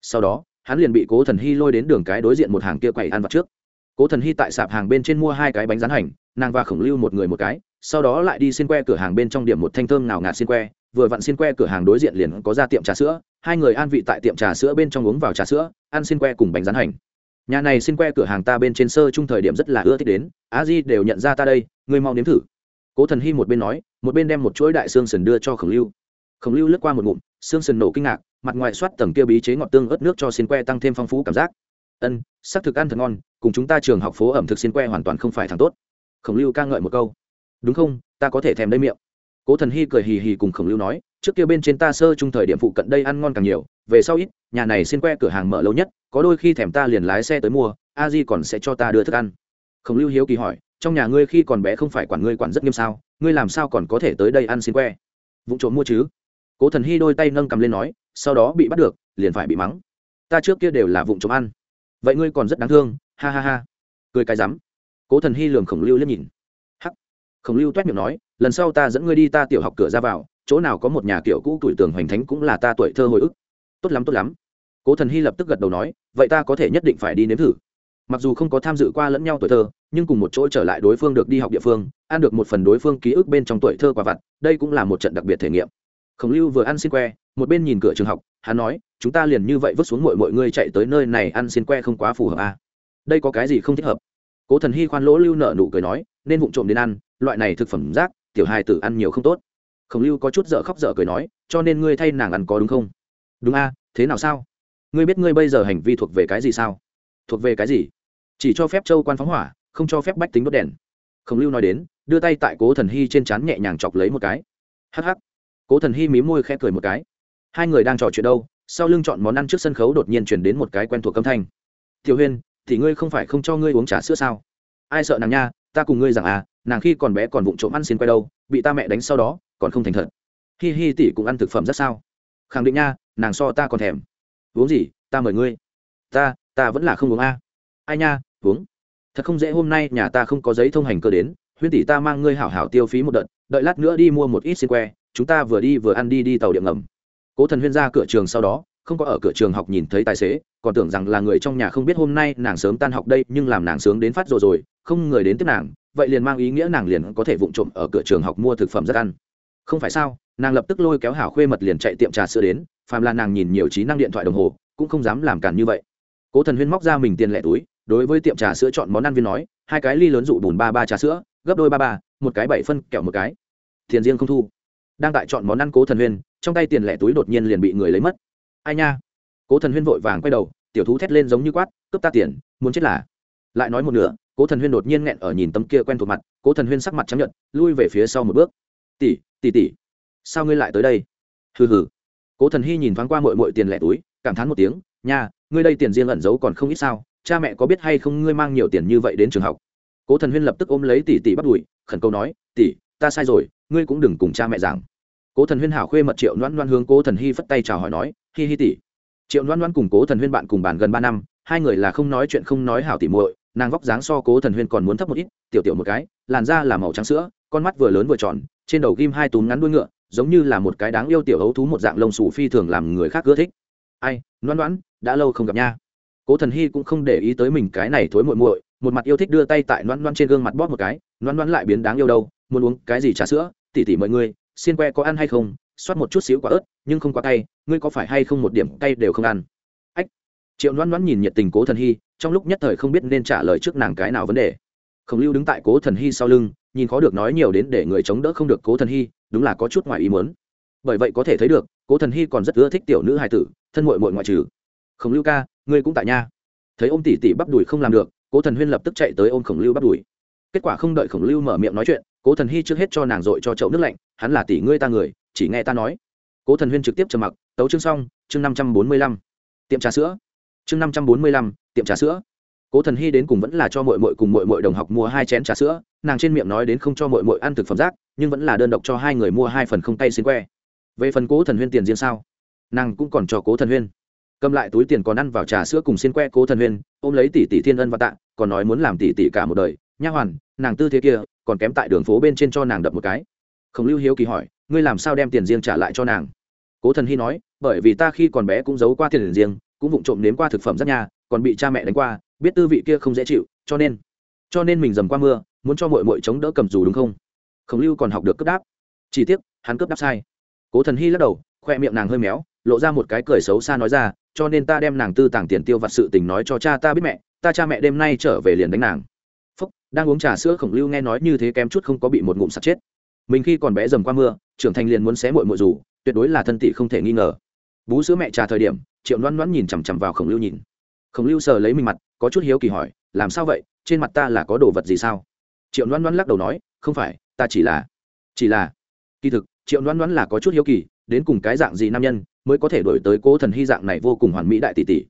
Sau đó, hắn liền bị cố thần hy lôi đến đường cái đối diện một hàng kia quầy ăn vặt trước. Cố thần hy tại sạp hàng bên trên mua hai cái bánh rán hành, nàng và khổng lưu một người một cái, sau đó lại đi xin que cửa hàng bên trong điểm một thanh thơm nào ngạt xin que, vừa vặn xin que cửa hàng đối diện liền có ra tiệm trà sữa, hai người an vị tại tiệm trà sữa bên trong uống vào trà sữa, ăn xin que cùng bánh rán hành nhà này xin que cửa hàng ta bên trên sơ chung thời điểm rất là ưa thích đến á di đều nhận ra ta đây, ngươi mau nếm thử. Cố thần hy một bên nói, một bên đem một chuỗi đại xương sần đưa cho khổng lưu. Khổng lưu lướt qua một ngụm, xương sần nổ kinh ngạc, mặt ngoài soát tầng kia bí chế ngọt tương ớt nước cho xin que tăng thêm phong phú cảm giác. Ân sắc thực ăn thật ngon, cùng chúng ta trường học phố ẩm thực xin que hoàn toàn không phải thằng tốt. Khổng lưu ca ngợi một câu. Đúng không, ta có thể thèm đây miệng. Cố thần hy cười hì hì cùng khổng lưu nói, trước kia bên trên ta sơ chung thời điểm phụ cận đây ăn ngon càng nhiều, về sau ít, nhà này xin que cửa hàng mở lâu nhất có đôi khi thèm ta liền lái xe tới mua, a di còn sẽ cho ta đưa thức ăn. Khổng lưu hiếu kỳ hỏi, trong nhà ngươi khi còn bé không phải quản ngươi quản rất nghiêm sao, ngươi làm sao còn có thể tới đây ăn xin que? Vụ trộm mua chứ. Cố thần hy đôi tay nâng cầm lên nói, sau đó bị bắt được, liền phải bị mắng. Ta trước kia đều là vụ trộm ăn. Vậy ngươi còn rất đáng thương, ha ha ha. Cười cái rắm. Cố thần hy lường khổng lưu liếc nhìn. Hắc. Khổng lưu toét miệng nói, lần sau ta dẫn ngươi đi ta tiểu học cửa ra vào, chỗ nào có một nhà kiểu cũ tuổi tường hoành thánh cũng là ta tuổi thơ hồi ức. Tốt lắm tốt lắm cố thần hy lập tức gật đầu nói, vậy ta có thể nhất định phải đi nếm thử. Mặc dù không có tham dự qua lẫn nhau tuổi thơ, nhưng cùng một chỗ trở lại đối phương được đi học địa phương, ăn được một phần đối phương ký ức bên trong tuổi thơ quả vặt, đây cũng là một trận đặc biệt thể nghiệm. Khổng lưu vừa ăn xin que, một bên nhìn cửa trường học, hắn nói, chúng ta liền như vậy vứt xuống mọi mọi người chạy tới nơi này ăn xin que không quá phù hợp à. đây có cái gì không thích hợp? Cố thần hy khoan lỗ lưu nợ nụ cười nói, nên vụng trộm đến ăn, loại này thực phẩm rác, tiểu hài tử ăn nhiều không tốt. Khổng lưu có chút dở khóc dở cười nói, cho nên ngươi thay nàng ăn có đúng không? Đúng a, thế nào sao? Ngươi biết ngươi bây giờ hành vi thuộc về cái gì sao? Thuộc về cái gì? Chỉ cho phép châu quan phóng hỏa, không cho phép bách tính đốt đèn. Khổng lưu nói đến, đưa tay tại cố thần hy trên trán nhẹ nhàng chọc lấy một cái. Hh cố thần hy mí môi khẽ cười một cái. Hai người đang trò chuyện đâu, sau lưng chọn món ăn trước sân khấu đột nhiên chuyển đến một cái quen thuộc âm thanh. Tiểu huyên thì ngươi không phải không cho ngươi uống trà sữa sao? Ai sợ nàng nha, ta cùng ngươi rằng à nàng khi còn bé còn vụng trộm ăn xin quay đâu, bị ta mẹ đánh sau đó, còn không thành thật. Hi hi, tỷ cũng ăn thực phẩm rất sao? Khẳng định nha, nàng so ta còn thèm uống gì? Ta mời ngươi. Ta ta vẫn là không uống a. Ai nha, uống. Thật không dễ hôm nay nhà ta không có giấy thông hành cơ đến huyên tỷ ta mang ngươi hảo hảo tiêu phí một đợt, đợi lát nữa đi mua một ít xin que, chúng ta vừa đi vừa ăn đi đi tàu điện ngầm. Cố thần huyên ra cửa trường sau đó, không có ở cửa trường học nhìn thấy tài xế, còn tưởng rằng là người trong nhà không biết hôm nay nàng sớm tan học đây, nhưng làm nàng sướng đến phát rồi rồi, không người đến tiếp nàng, vậy liền mang ý nghĩa nàng liền có thể vụng trộm ở cửa trường học mua thực phẩm rất ăn. Không phải sao? Nàng lập tức lôi kéo hảo khuê mật liền chạy tiệm trà sữa đến, phàm là nàng nhìn nhiều trí năng điện thoại đồng hồ, cũng không dám làm cản như vậy. Cố thần huyên móc ra mình tiền lẻ túi, đối với tiệm trà sữa chọn món ăn viên nói, hai cái ly lớn dụ bùn ba ba trà sữa, gấp đôi ba ba, một cái bảy phân, kẹo một cái. Tiền riêng không thu. Đang tại chọn món ăn cố thần huyên, trong tay tiền lẻ túi đột nhiên liền bị người lấy mất. Ai nha? Cố thần huyên vội vàng quay đầu, tiểu thú thét lên giống như quát, cướp ta tiền, muốn chết là. Lại nói một nửa, cố thần huyên đột nhiên nghẹn ở nhìn tấm kia quen thuộc mặt, cố thần huyên sắc mặt chấp nhận lui về phía sau một bước. Tỷ tỷ tỷ sao ngươi lại tới đây? Hừ hừ. Cố thần hy nhìn thoáng qua mội mội tiền lẻ túi, cảm thán một tiếng, nha, ngươi đây tiền riêng ẩn giấu còn không ít sao? Cha mẹ có biết hay không ngươi mang nhiều tiền như vậy đến trường học? Cố thần huyên lập tức ôm lấy tỷ tỷ bắt đùi, khẩn cầu nói, tỷ, ta sai rồi, ngươi cũng đừng cùng cha mẹ giảng. Cố thần huyên hảo khuê mật triệu loan loan hướng cố thần hy phất tay chào hỏi nói, hi hi tỷ. Triệu loan loan cùng cố thần huyên bạn cùng bàn gần ba năm, hai người là không nói chuyện không nói hảo tỉ muội, nàng vóc dáng so cố thần huyên còn muốn thấp một ít, tiểu tiểu một cái, làn da là màu trắng sữa, con mắt vừa lớn vừa tròn, trên đầu ghim hai túm ngắn đuôi ngựa giống như là một cái đáng yêu tiểu hấu thú một dạng lông xù phi thường làm người khác ưa thích. Ai loan loãn đã lâu không gặp nha. Cố thần hy cũng không để ý tới mình cái này thối muội muội, một mặt yêu thích đưa tay tại loan loan trên gương mặt bóp một cái loan loan lại biến đáng yêu đâu, muốn uống cái gì trà sữa? Tỉ tỉ mọi người xiên que có ăn hay không? Xoát một chút xíu quả ớt, nhưng không quá cay, ngươi có phải hay không một điểm cay đều không ăn? Ách. Triệu loan loan nhìn nhiệt tình cố thần hy trong lúc nhất thời không biết nên trả lời trước nàng cái nào vấn đề. Khổng lưu đứng tại cố thần hy sau lưng nhìn khó được nói nhiều đến để người chống đỡ không được cố thần hy, đúng là có chút ngoài ý muốn. Bởi vậy có thể thấy được, cố thần hy còn rất ưa thích tiểu nữ hài tử, thân mội mội ngoại trừ. Khổng lưu ca, ngươi cũng tại nha. Thấy ô m tỷ tỷ bắp đùi không làm được, cố thần huyên lập tức chạy tới ôm khổng lưu bắp đùi. Kết quả không đợi khổng lưu mở miệng nói chuyện, cố thần hy trước hết cho nàng dội cho chậu nước lạnh, hắn là tỷ ngươi ta người, chỉ nghe ta nói. Cố thần huyên trực tiếp trầm mặc, tấu chương xong, chương năm trăm bốn mươi lăm. Tiệm trà sữa. Chương năm trăm bốn mươi lăm, tiệm trà sữa cố thần hy đến cùng vẫn là cho mội mội cùng mội mội đồng học mua hai chén trà sữa, nàng trên miệng nói đến không cho mội mội ăn thực phẩm rác, nhưng vẫn là đơn độc cho hai người mua hai phần không tay xin que. Về phần cố thần huyên tiền riêng sao? Nàng cũng còn cho cố thần huyên. Cầm lại túi tiền còn ăn vào trà sữa cùng xin que, cố thần huyên ôm lấy tỷ tỷ thiên ân và tạ, còn nói muốn làm tỷ tỷ cả một đời. Nha hoàn, nàng tư thế kia, còn kém tại đường phố bên trên cho nàng đập một cái. Khổng lưu hiếu kỳ hỏi, ngươi làm sao đem tiền riêng trả lại cho nàng? Cố thần hy nói, bởi vì ta khi còn bé cũng giấu qua tiền riêng, cũng vụng trộm nếm qua thực phẩm rất nha còn bị cha mẹ đánh qua, biết tư vị kia không dễ chịu, cho nên cho nên mình dầm qua mưa, muốn cho mội mội chống đỡ cầm dù đúng không? Khổng lưu còn học được cướp đáp. Chỉ tiếc, hắn cướp đáp sai. Cố thần hy lắc đầu, khoe miệng nàng hơi méo, lộ ra một cái cười xấu xa nói ra, cho nên ta đem nàng tư tàng tiền tiêu vặt sự tình nói cho cha ta biết mẹ, ta cha mẹ đêm nay trở về liền đánh nàng. Phúc, đang uống trà sữa khổng lưu nghe nói như thế kém chút không có bị một ngụm sắt chết. Mình khi còn bé dầm qua mưa, trưởng thành liền muốn xé mội mội dù, tuyệt đối là thân tỷ không thể nghi ngờ. Bú sữa mẹ trà thời điểm, triệu loan loan nhìn chằm chằm vào khổng lưu nhìn khổng lưu sờ lấy mình mặt, có chút hiếu kỳ hỏi, làm sao vậy? Trên mặt ta là có đồ vật gì sao? Triệu loan loan lắc đầu nói, không phải, ta chỉ là chỉ là kỳ thực, triệu Loan Loan là có chút hiếu kỳ, đến cùng cái dạng gì nam nhân mới có thể đổi tới cố thần hy dạng này vô cùng hoàn mỹ đại tỷ tỷ?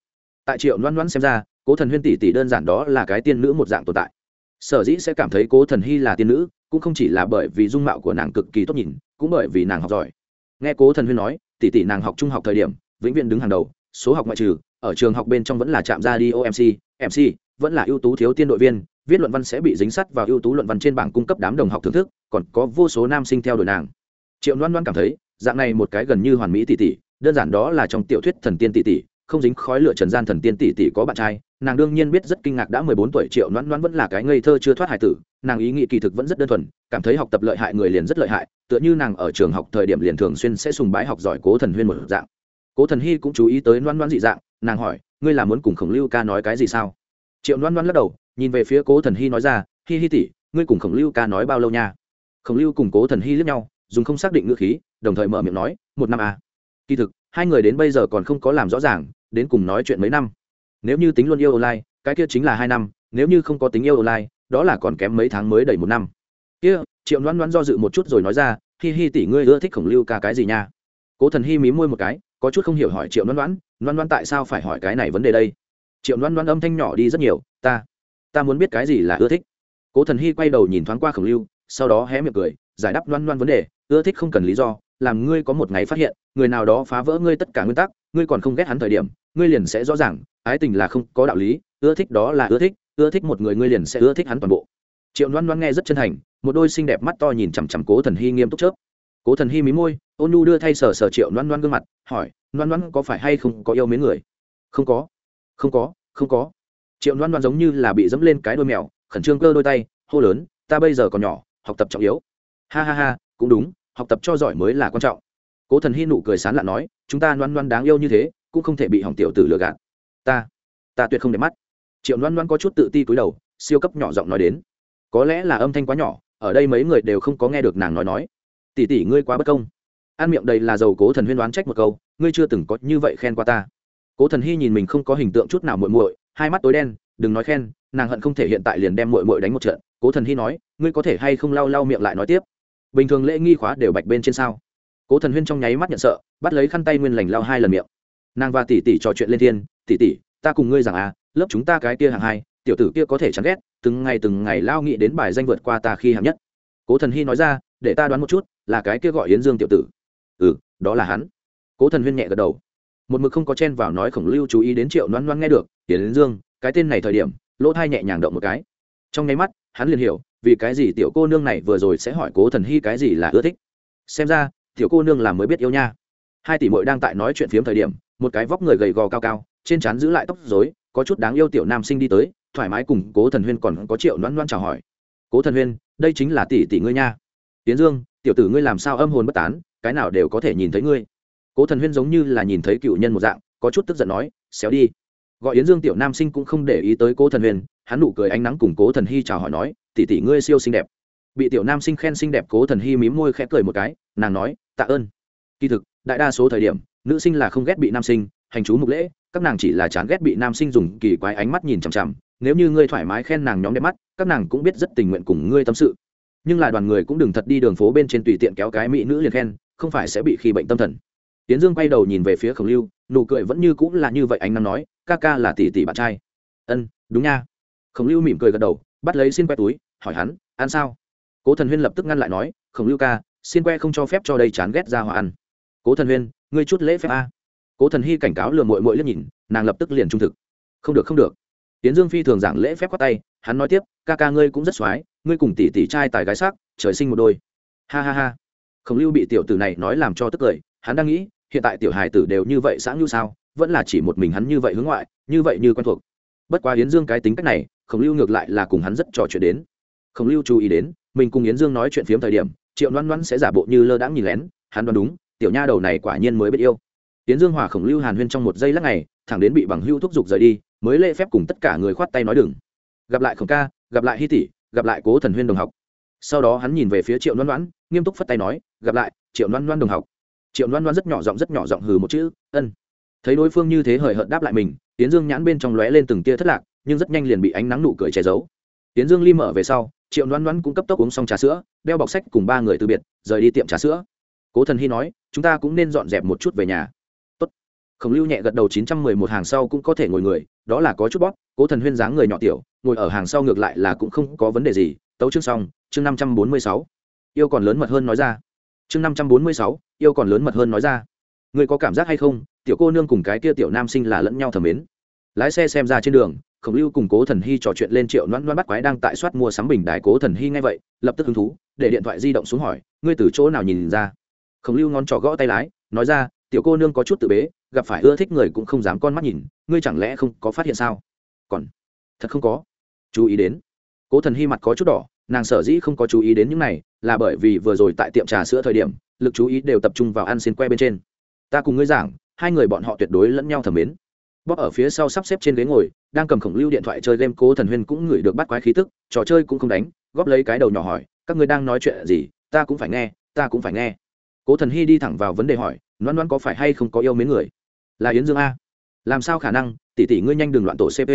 Tại triệu Loan Loan xem ra, cố thần huyên tỷ tỷ đơn giản đó là cái tiên nữ một dạng tồn tại. Sở dĩ sẽ cảm thấy cố thần hy là tiên nữ, cũng không chỉ là bởi vì dung mạo của nàng cực kỳ tốt nhìn, cũng bởi vì nàng học giỏi. Nghe cố thần huyên nói, tỷ tỷ nàng học trung học thời điểm, vĩnh viễn đứng hàng đầu, số học ngoại trừ ở trường học bên trong vẫn là chạm ra đi omc mc vẫn là ưu tú thiếu tiên đội viên, viết luận văn sẽ bị dính sắt vào ưu tú luận văn trên bảng cung cấp đám đồng học thưởng thức, còn có vô số nam sinh theo đuổi nàng. Triệu loan loan cảm thấy, dạng này một cái gần như hoàn mỹ tỷ tỷ, đơn giản đó là trong tiểu thuyết thần tiên tỷ tỷ, không dính khói lửa trần gian thần tiên tỷ tỷ có bạn trai, nàng đương nhiên biết rất kinh ngạc đã mười bốn tuổi triệu loan loan vẫn là cái ngây thơ chưa thoát hải tử, nàng ý nghĩ kỳ thực vẫn rất đơn thuần, cảm thấy học tập lợi hại người liền rất lợi hại, tựa như nàng ở trường học thời điểm liền thường xuyên sẽ sùng bái học giỏi cố thần huyên một dạng. Cố thần hy cũng chú ý tới loan loan dị dạng nàng hỏi, ngươi là muốn cùng khổng lưu ca nói cái gì sao? Triệu loan loan lắc đầu, nhìn về phía cố thần hy nói ra, hi hi tỷ, ngươi cùng khổng lưu ca nói bao lâu nha? Khổng lưu cùng cố thần hy lướt nhau, dùng không xác định ngữ khí, đồng thời mở miệng nói, một năm à. kỳ thực, hai người đến bây giờ còn không có làm rõ ràng, đến cùng nói chuyện mấy năm. Nếu như tính luôn yêu online, cái kia chính là hai năm, nếu như không có tính yêu online, đó là còn kém mấy tháng mới đầy một năm. Kia, triệu loan loan do dự một chút rồi nói ra, hi hi tỷ, ngươi ưa thích khổng lưu ca cái gì nha? Cố thần hy mí môi một cái, có chút không hiểu hỏi triệu loan loan loan loan tại sao phải hỏi cái này vấn đề đây? Triệu loan loan âm thanh nhỏ đi rất nhiều, ta ta muốn biết cái gì là ưa thích. Cố thần hy quay đầu nhìn thoáng qua khổng lưu, sau đó hé miệng cười, giải đáp loan loan vấn đề, ưa thích không cần lý do, làm ngươi có một ngày phát hiện, người nào đó phá vỡ ngươi tất cả nguyên tắc, ngươi còn không ghét hắn thời điểm, ngươi liền sẽ rõ ràng, ái tình là không có đạo lý, ưa thích đó là ưa thích ưa thích một người ngươi liền sẽ ưa thích hắn toàn bộ. Triệu loan loan nghe rất chân thành, một đôi xinh đẹp mắt to nhìn chằm chằm cố thần hy nghiêm túc chớp cố thần hy mí môi, ôn nhu đưa thay sở sở triệu loan loan gương mặt, hỏi, loan loan có phải hay không có yêu mến người? Không có. Không có không có. Triệu loan loan giống như là bị dẫm lên cái đôi mèo, khẩn trương cơ đôi tay, hô lớn, ta bây giờ còn nhỏ, học tập trọng yếu. Ha ha ha, cũng đúng, học tập cho giỏi mới là quan trọng. Cố thần hy nụ cười sán lạ nói, chúng ta loan loan đáng yêu như thế, cũng không thể bị hỏng tiểu tử lừa gạt. Ta ta tuyệt không để mắt. Triệu loan loan có chút tự ti cúi đầu, siêu cấp nhỏ giọng nói đến, có lẽ là âm thanh quá nhỏ, ở đây mấy người đều không có nghe được nàng nói nói tỷ tỷ ngươi quá bất công. Ăn miệng đầy là dầu cố thần huyên đoán trách một câu, ngươi chưa từng có như vậy khen qua ta. Cố thần hy nhìn mình không có hình tượng chút nào muội muội, hai mắt tối đen, đừng nói khen, nàng hận không thể hiện tại liền đem muội muội đánh một trận. Cố thần hy nói, ngươi có thể hay không lau lau miệng lại nói tiếp? Bình thường lễ nghi khóa đều bạch bên trên sao? Cố thần huyên trong nháy mắt nhận sợ, bắt lấy khăn tay nguyên lành lau hai lần miệng. Nàng và tỷ tỷ trò chuyện lên thiên, tỷ tỷ, ta cùng ngươi rằng à lớp chúng ta cái kia hạng hai, tiểu tử kia có thể chán ghét, từng ngày từng ngày lao nghị đến bài danh vượt qua ta khi hạng nhất. Cố thần hy nói ra, để ta đoán một chút là cái kia gọi yến dương tiểu tử. Ừ đó là hắn. Cố thần huyên nhẹ gật đầu. Một mực không có chen vào nói khổng lưu chú ý đến triệu loan loan nghe được, yến dương, cái tên này thời điểm, lỗ thai nhẹ nhàng động một cái. Trong nháy mắt, hắn liền hiểu, vì cái gì tiểu cô nương này vừa rồi sẽ hỏi cố thần hy cái gì là ưa thích. Xem ra, tiểu cô nương là mới biết yêu nha. Hai tỷ mội đang tại nói chuyện phiếm thời điểm, một cái vóc người gầy gò cao cao, trên trán giữ lại tóc dối có chút đáng yêu tiểu nam sinh đi tới, thoải mái cùng cố thần huyên còn có triệu loan loan chào hỏi. Cố thần huyên, đây chính là tỷ tỷ ngươi nha. Tiến dương tiểu tử ngươi làm sao âm hồn bất tán, cái nào đều có thể nhìn thấy ngươi. Cố thần huyên giống như là nhìn thấy cựu nhân một dạng, có chút tức giận nói, xéo đi. Gọi yến dương tiểu nam sinh cũng không để ý tới cố thần huyên, hắn nụ cười ánh nắng cùng cố thần hy chào hỏi nói, tỷ tỷ ngươi siêu xinh đẹp. Bị tiểu nam sinh khen xinh đẹp, cố thần hy mím môi khẽ cười một cái, nàng nói, tạ ơn. Kỳ thực, đại đa số thời điểm, nữ sinh là không ghét bị nam sinh, hành chú mục lễ, các nàng chỉ là chán ghét bị nam sinh dùng kỳ quái ánh mắt nhìn chằm chằm, nếu như ngươi thoải mái khen nàng nhóm đẹp mắt, các nàng cũng biết rất tình nguyện cùng ngươi tâm sự nhưng là đoàn người cũng đừng thật đi đường phố bên trên tùy tiện kéo cái mỹ nữ liền khen, không phải sẽ bị khi bệnh tâm thần. Tiến dương quay đầu nhìn về phía khổng lưu, nụ cười vẫn như cũng là như vậy anh năng nói, ca ca là tỷ tỷ bạn trai. Ân, đúng nha. Khổng lưu mỉm cười gật đầu, bắt lấy xin que túi, hỏi hắn, ăn sao? Cố thần huyên lập tức ngăn lại nói, khổng lưu ca xin que không cho phép cho đây chán ghét ra hòa ăn. Cố thần huyên, ngươi chút lễ phép a. Cố thần hy cảnh cáo lừa mội mội liếc nhìn, nàng lập tức liền trung thực. Không được không được. Tiến dương phi thường giảng lễ phép qua tay, hắn nói tiếp, ca ca ngươi cũng rất x ngươi cùng tỷ tỷ trai tài gái sắc, trời sinh một đôi. Ha ha ha. Khổng lưu bị tiểu tử này nói làm cho tức cười, hắn đang nghĩ, hiện tại tiểu hài tử đều như vậy sáng như sao, vẫn là chỉ một mình hắn như vậy hướng ngoại, như vậy như quen thuộc. Bất quá yến dương cái tính cách này, khổng lưu ngược lại là cùng hắn rất trò chuyện đến. Khổng lưu chú ý đến, mình cùng yến dương nói chuyện phiếm thời điểm, triệu loan loan sẽ giả bộ như lơ đãng nhìn lén, hắn đoán đúng, tiểu nha đầu này quả nhiên mới biết yêu. Yến dương hòa khổng lưu hàn huyên trong một giây lắc này thẳng đến bị bằng hưu thúc giục rời đi, mới lễ phép cùng tất cả người khoát tay nói đừng. Gặp lại khổng ca, gặp lại hy tỷ gặp lại cố thần huyên đồng học. Sau đó hắn nhìn về phía triệu loan loãn nghiêm túc phất tay nói, gặp lại, triệu loan loan đồng học. Triệu loan loan rất nhỏ giọng, rất nhỏ giọng hừ một chữ, ân. Thấy đối phương như thế hời hợt đáp lại mình tiến dương nhãn bên trong lóe lên từng tia thất lạc, nhưng rất nhanh liền bị ánh nắng nụ cười che giấu. Tiến dương ly mở về sau, triệu loan loan cũng cấp tốc uống xong trà sữa, đeo bọc sách cùng ba người từ biệt, rời đi tiệm trà sữa. Cố thần hy nói, chúng ta cũng nên dọn dẹp một chút về nhà khổng lưu nhẹ gật đầu chín trăm mười một hàng sau cũng có thể ngồi người, đó là có chút bóp, cố thần huyên dáng người nhỏ tiểu, ngồi ở hàng sau ngược lại là cũng không có vấn đề gì, tấu chương xong, chương năm trăm bốn mươi sáu. Yêu còn lớn mật hơn nói ra. Chương năm trăm bốn mươi sáu, yêu còn lớn mật hơn nói ra. Người có cảm giác hay không? Tiểu cô nương cùng cái kia tiểu nam sinh là lẫn nhau thầm mến. Lái xe xem ra trên đường, khổng lưu cùng cố thần hy trò chuyện lên triệu loan loan bắt quái đang tại soát mua sắm bình đài cố thần hy ngay vậy, lập tức hứng thú, để điện thoại di động xuống hỏi, ngươi từ chỗ nào nhìn ra? Khổng lưu ngón trỏ gõ tay lái, nói ra, tiểu cô nương có chút tự bế gặp phải ưa thích người cũng không dám con mắt nhìn, ngươi chẳng lẽ không có phát hiện sao? Còn, thật không có. Chú ý đến. Cố thần hy mặt có chút đỏ, nàng sở dĩ không có chú ý đến những này, là bởi vì vừa rồi tại tiệm trà sữa thời điểm, lực chú ý đều tập trung vào ăn xin que bên trên. Ta cùng ngươi giảng, hai người bọn họ tuyệt đối lẫn nhau thẩm mến. Bóp ở phía sau sắp xếp trên ghế ngồi, đang cầm khổng lưu điện thoại chơi game, cố thần huyên cũng ngửi được bắt quái khí tức, trò chơi cũng không đánh, góp lấy cái đầu nhỏ hỏi, các ngươi đang nói chuyện gì, ta cũng phải nghe, ta cũng phải nghe. Cố thần hy đi thẳng vào vấn đề hỏi loan loan có phải hay không có yêu mến người? Là yến dương a làm sao khả năng tỷ tỷ ngươi nhanh đừng loạn tổ cp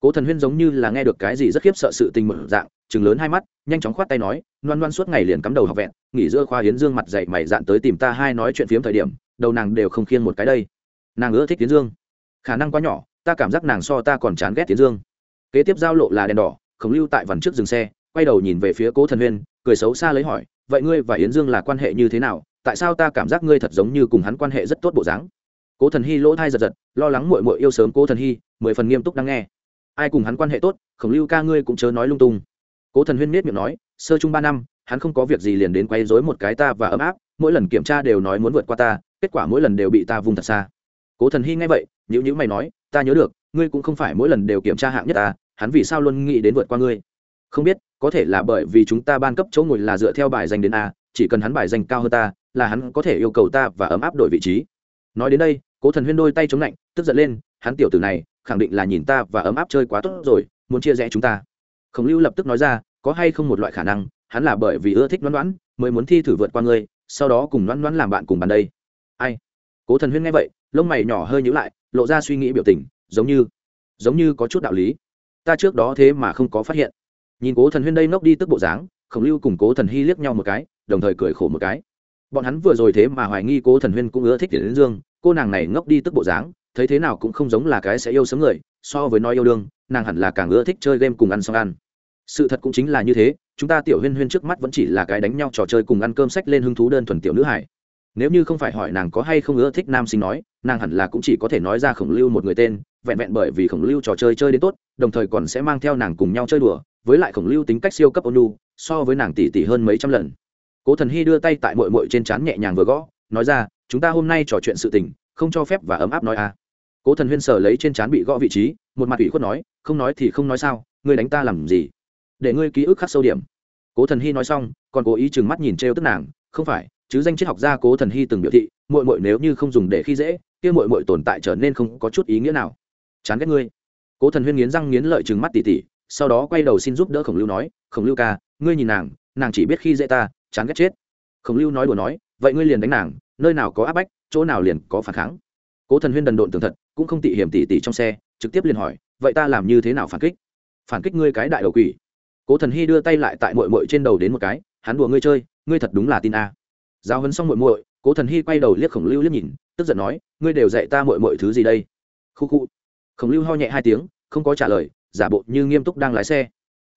cố thần huyên giống như là nghe được cái gì rất khiếp sợ sự tình mở dạng chừng lớn hai mắt nhanh chóng khoát tay nói loan loan suốt ngày liền cắm đầu học vẹn nghỉ giữa khoa yến dương mặt dậy mày dạn tới tìm ta hai nói chuyện phiếm thời điểm đầu nàng đều không khiêng một cái đây nàng ưa thích yến dương khả năng quá nhỏ ta cảm giác nàng so ta còn chán ghét yến dương kế tiếp giao lộ là đèn đỏ khổng lưu tại vằn trước dừng xe quay đầu nhìn về phía cố thần huyên cười xấu xa lấy hỏi vậy ngươi và yến dương là quan hệ như thế nào tại sao ta cảm giác ngươi thật giống như cùng hắn quan hệ rất tốt bộ dáng cố thần hy lỗ thai giật giật, lo lắng mội mội yêu sớm cố thần hy, mười phần nghiêm túc đang nghe. Ai cùng hắn quan hệ tốt, khổng lưu ca ngươi cũng chớ nói lung tung. Cố thần huyên miết miệng nói, sơ chung ba năm, hắn không có việc gì liền đến quay dối một cái ta và ấm áp, mỗi lần kiểm tra đều nói muốn vượt qua ta, kết quả mỗi lần đều bị ta vùng thật xa. Cố thần hy nghe vậy nhữ nhữ mày nói, ta nhớ được, ngươi cũng không phải mỗi lần đều kiểm tra hạng nhất ta, hắn vì sao luôn nghĩ đến vượt qua ngươi? Không biết, có thể là bởi vì chúng ta ban cấp chỗ ngồi là dựa theo bài danh đến a, chỉ cần hắn bài danh cao hơn ta, là hắn có thể yêu cầu ta và ấm áp đổi vị trí. Nói đến đây cố thần huyên đôi tay chống lạnh, tức giận lên, hắn tiểu tử này, khẳng định là nhìn ta và ấm áp chơi quá tốt rồi, muốn chia rẽ chúng ta. Khổng lưu lập tức nói ra, có hay không một loại khả năng, hắn là bởi vì ưa thích đoán đoán mới muốn thi thử vượt qua ngươi, sau đó cùng đoán đoán làm bạn cùng bàn đây. Ai? Cố thần huyên nghe vậy, lông mày nhỏ hơi nhữ lại, lộ ra suy nghĩ biểu tình, giống như giống như có chút đạo lý. Ta trước đó thế mà không có phát hiện. Nhìn cố thần huyên đây ngốc đi tức bộ dáng, khổng lưu cùng cố thần hy liếc nhau một cái, đồng thời cười khổ một cái. Bọn hắn vừa rồi thế mà hoài nghi cố thần huyên cũng ưa thích tiền đến dương cô nàng này ngốc đi tức bộ dáng, thấy thế nào cũng không giống là cái sẽ yêu sớm người, so với nói yêu đương, nàng hẳn là càng ưa thích chơi game cùng ăn xong ăn. Sự thật cũng chính là như thế, chúng ta tiểu huyên huyên trước mắt vẫn chỉ là cái đánh nhau trò chơi cùng ăn cơm sách lên hứng thú đơn thuần tiểu nữ hải. Nếu như không phải hỏi nàng có hay không ưa thích nam sinh nói, nàng hẳn là cũng chỉ có thể nói ra khổng lưu một người tên, vẹn vẹn bởi vì khổng lưu trò chơi chơi đến tốt, đồng thời còn sẽ mang theo nàng cùng nhau chơi đùa, với lại khổng lưu tính cách siêu cấp ônu so với nàng tỷ tỷ hơn mấy trăm lần. Cố thần hy đưa tay tại mội mội trên trán nhẹ nhàng vừa gõ, nói ra chúng ta hôm nay trò chuyện sự tình, không cho phép và ấm áp nói à. Cố thần huyên sở lấy trên trán bị gõ vị trí, một mặt ủy khuất nói, không nói thì không nói sao, ngươi đánh ta làm gì? Để ngươi ký ức khắc sâu điểm. Cố thần hy nói xong, còn cố ý chừng mắt nhìn trêu tức nàng, không phải, chứ danh triết học gia cố thần hy từng biểu thị mội mội nếu như không dùng để khi dễ, kia mội mội tồn tại trở nên không có chút ý nghĩa nào. Chán ghét ngươi. Cố thần huyên nghiến răng nghiến lợi chừng mắt tỉ tỉ, sau đó quay đầu xin giúp đỡ khổng lưu nói, khổng lưu ca, ngươi nhìn nàng nàng chỉ biết khi dễ ta, chán ghét chết. Khổng lưu nói đùa nói, vậy ngươi liền đánh nàng nơi nào có áp bách, chỗ nào liền có phản kháng. Cố thần huyên đần độn tường thật, cũng không tị hiểm tỉ tỉ trong xe, trực tiếp liền hỏi, vậy ta làm như thế nào phản kích? Phản kích ngươi cái đại đầu quỷ. Cố thần hy đưa tay lại tại mội mội trên đầu đến một cái, hắn đùa ngươi chơi, ngươi thật đúng là tin a. Giao hấn xong mội mội cố thần hy quay đầu liếc khổng lưu liếc nhìn, tức giận nói, ngươi đều dạy ta mội mội thứ gì đây? Khu khu. Khổng lưu ho nhẹ hai tiếng, không có trả lời, giả bộ như nghiêm túc đang lái xe.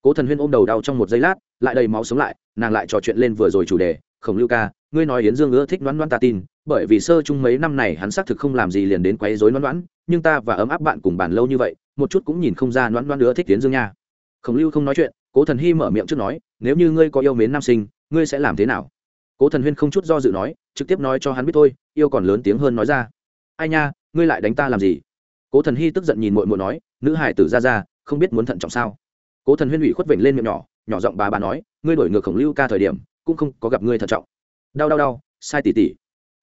Cố thần huyên ôm đầu đau trong một giây lát, lại đầy máu sống lại, nàng lại trò chuyện lên vừa rồi chủ đề, khổng lưu ca ngươi nói yến dương ưa thích đoán đoán ta tin, bởi vì sơ chung mấy năm này hắn xác thực không làm gì liền đến quấy rối đoán đoán, nhưng ta và ấm áp bạn cùng bàn lâu như vậy, một chút cũng nhìn không ra đoán đoán ưa thích yến dương nha. Khổng lưu không nói chuyện, cố thần hy mở miệng trước nói, nếu như ngươi có yêu mến nam sinh, ngươi sẽ làm thế nào? Cố thần huyên không chút do dự nói, trực tiếp nói cho hắn biết thôi, yêu còn lớn tiếng hơn nói ra. Ai nha, ngươi lại đánh ta làm gì? Cố thần hy tức giận nhìn mội mội nói, nữ hải tử ra ra, không biết muốn thận trọng sao? Cố thần huyên ủy khuất vểnh lên miệng nhỏ nhỏ giọng bà bà nói, ngươi đổi ngược khổng lưu ca thời điểm, cũng không có gặp ngươi thận trọng đau đau đau, sai tỉ tỉ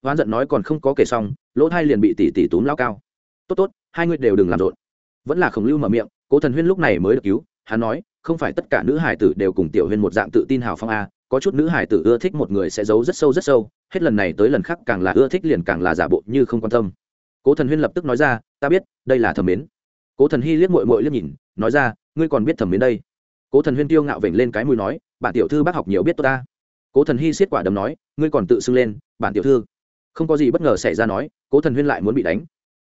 hoán giận nói còn không có kể xong, lỗ thai liền bị tỉ tỉ túm lao cao. Tốt tốt, hai người đều đừng làm rộn. Vẫn là khổng lưu mở miệng, cố thần huyên lúc này mới được cứu, hắn nói, không phải tất cả nữ hải tử đều cùng tiểu huyên một dạng tự tin hào phong a, có chút nữ hải tử ưa thích một người sẽ giấu rất sâu rất sâu, hết lần này tới lần khác càng là ưa thích liền càng là giả bộ như không quan tâm. Cố thần huyên lập tức nói ra, ta biết, đây là thẩm mến. Cố thần hy liếc mội mội liếc nhìn, nói ra, ngươi còn biết thẩm mến đây? Cố thần huyên tiêu ngạo vểnh lên cái mùi nói bạn tiểu thư bác học nhiều biết tôi ta cố thần hy xiết quả đấm nói, ngươi còn tự xưng lên, bản tiểu thư. Không có gì bất ngờ xảy ra nói, cố thần huyên lại muốn bị đánh.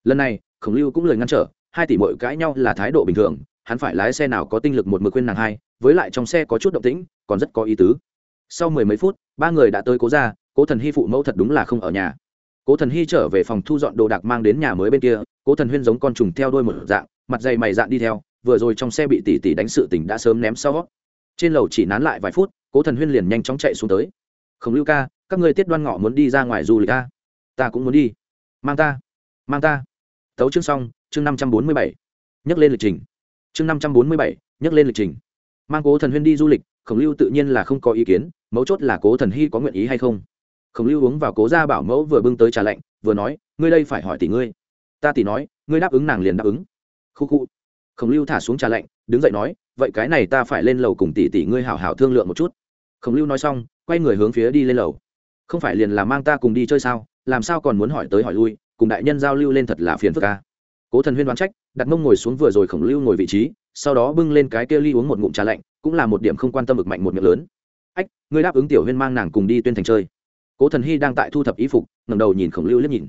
Lần này, khổng lưu cũng lời ngăn trở, hai tỷ mội cãi nhau là thái độ bình thường, hắn phải lái xe nào có tinh lực một mực khuyên nàng hai, với lại trong xe có chút động tĩnh, còn rất có ý tứ. Sau mười mấy phút, ba người đã tới cố ra cố thần hy phụ mẫu thật đúng là không ở nhà. Cố thần hy trở về phòng thu dọn đồ đạc mang đến nhà mới bên kia, cố thần huyên giống con trùng theo đôi một dạng, mặt dày mày dạn đi theo, vừa rồi trong xe bị tỷ tỷ đánh sự tỉnh đã sớm ném sau trên lầu chỉ nán lại vài phút, cố thần huyên liền nhanh chóng chạy xuống tới. Khổng lưu ca, các người tiết đoan ngọ muốn đi ra ngoài du lịch ca ta cũng muốn đi. Mang ta mang ta. Tấu chương xong, chương năm trăm bốn mươi bảy. Nhắc lên lịch trình. Chương năm trăm bốn mươi bảy, nhắc lên lịch trình. Mang cố thần huyên đi du lịch, khổng lưu tự nhiên là không có ý kiến, mấu chốt là cố thần hy có nguyện ý hay không. Khổng lưu uống vào cố gia bảo mẫu vừa bưng tới trà lạnh, vừa nói, ngươi đây phải hỏi tỷ ngươi. Ta tỷ nói, ngươi đáp ứng nàng liền đáp ứng. Khu khu. Khổng lưu thả xuống trà lạnh đứng dậy nói, vậy cái này ta phải lên lầu cùng tỷ tỷ ngươi hảo hảo thương lượng một chút. Khổng lưu nói xong, quay người hướng phía đi lên lầu. Không phải liền là mang ta cùng đi chơi sao? Làm sao còn muốn hỏi tới hỏi lui? Cùng đại nhân giao lưu lên thật là phiền phức ca cố thần huyên đoán trách, đặt mông ngồi xuống vừa rồi khổng lưu ngồi vị trí, sau đó bưng lên cái kia ly uống một ngụm trà lạnh, cũng là một điểm không quan tâm ực mạnh một miệng lớn. Ách, ngươi đáp ứng tiểu huyên mang nàng cùng đi tuyên thành chơi. Cố thần hy đang tại thu thập ý phục ngầm đầu nhìn khổng lưu liếc nhìn.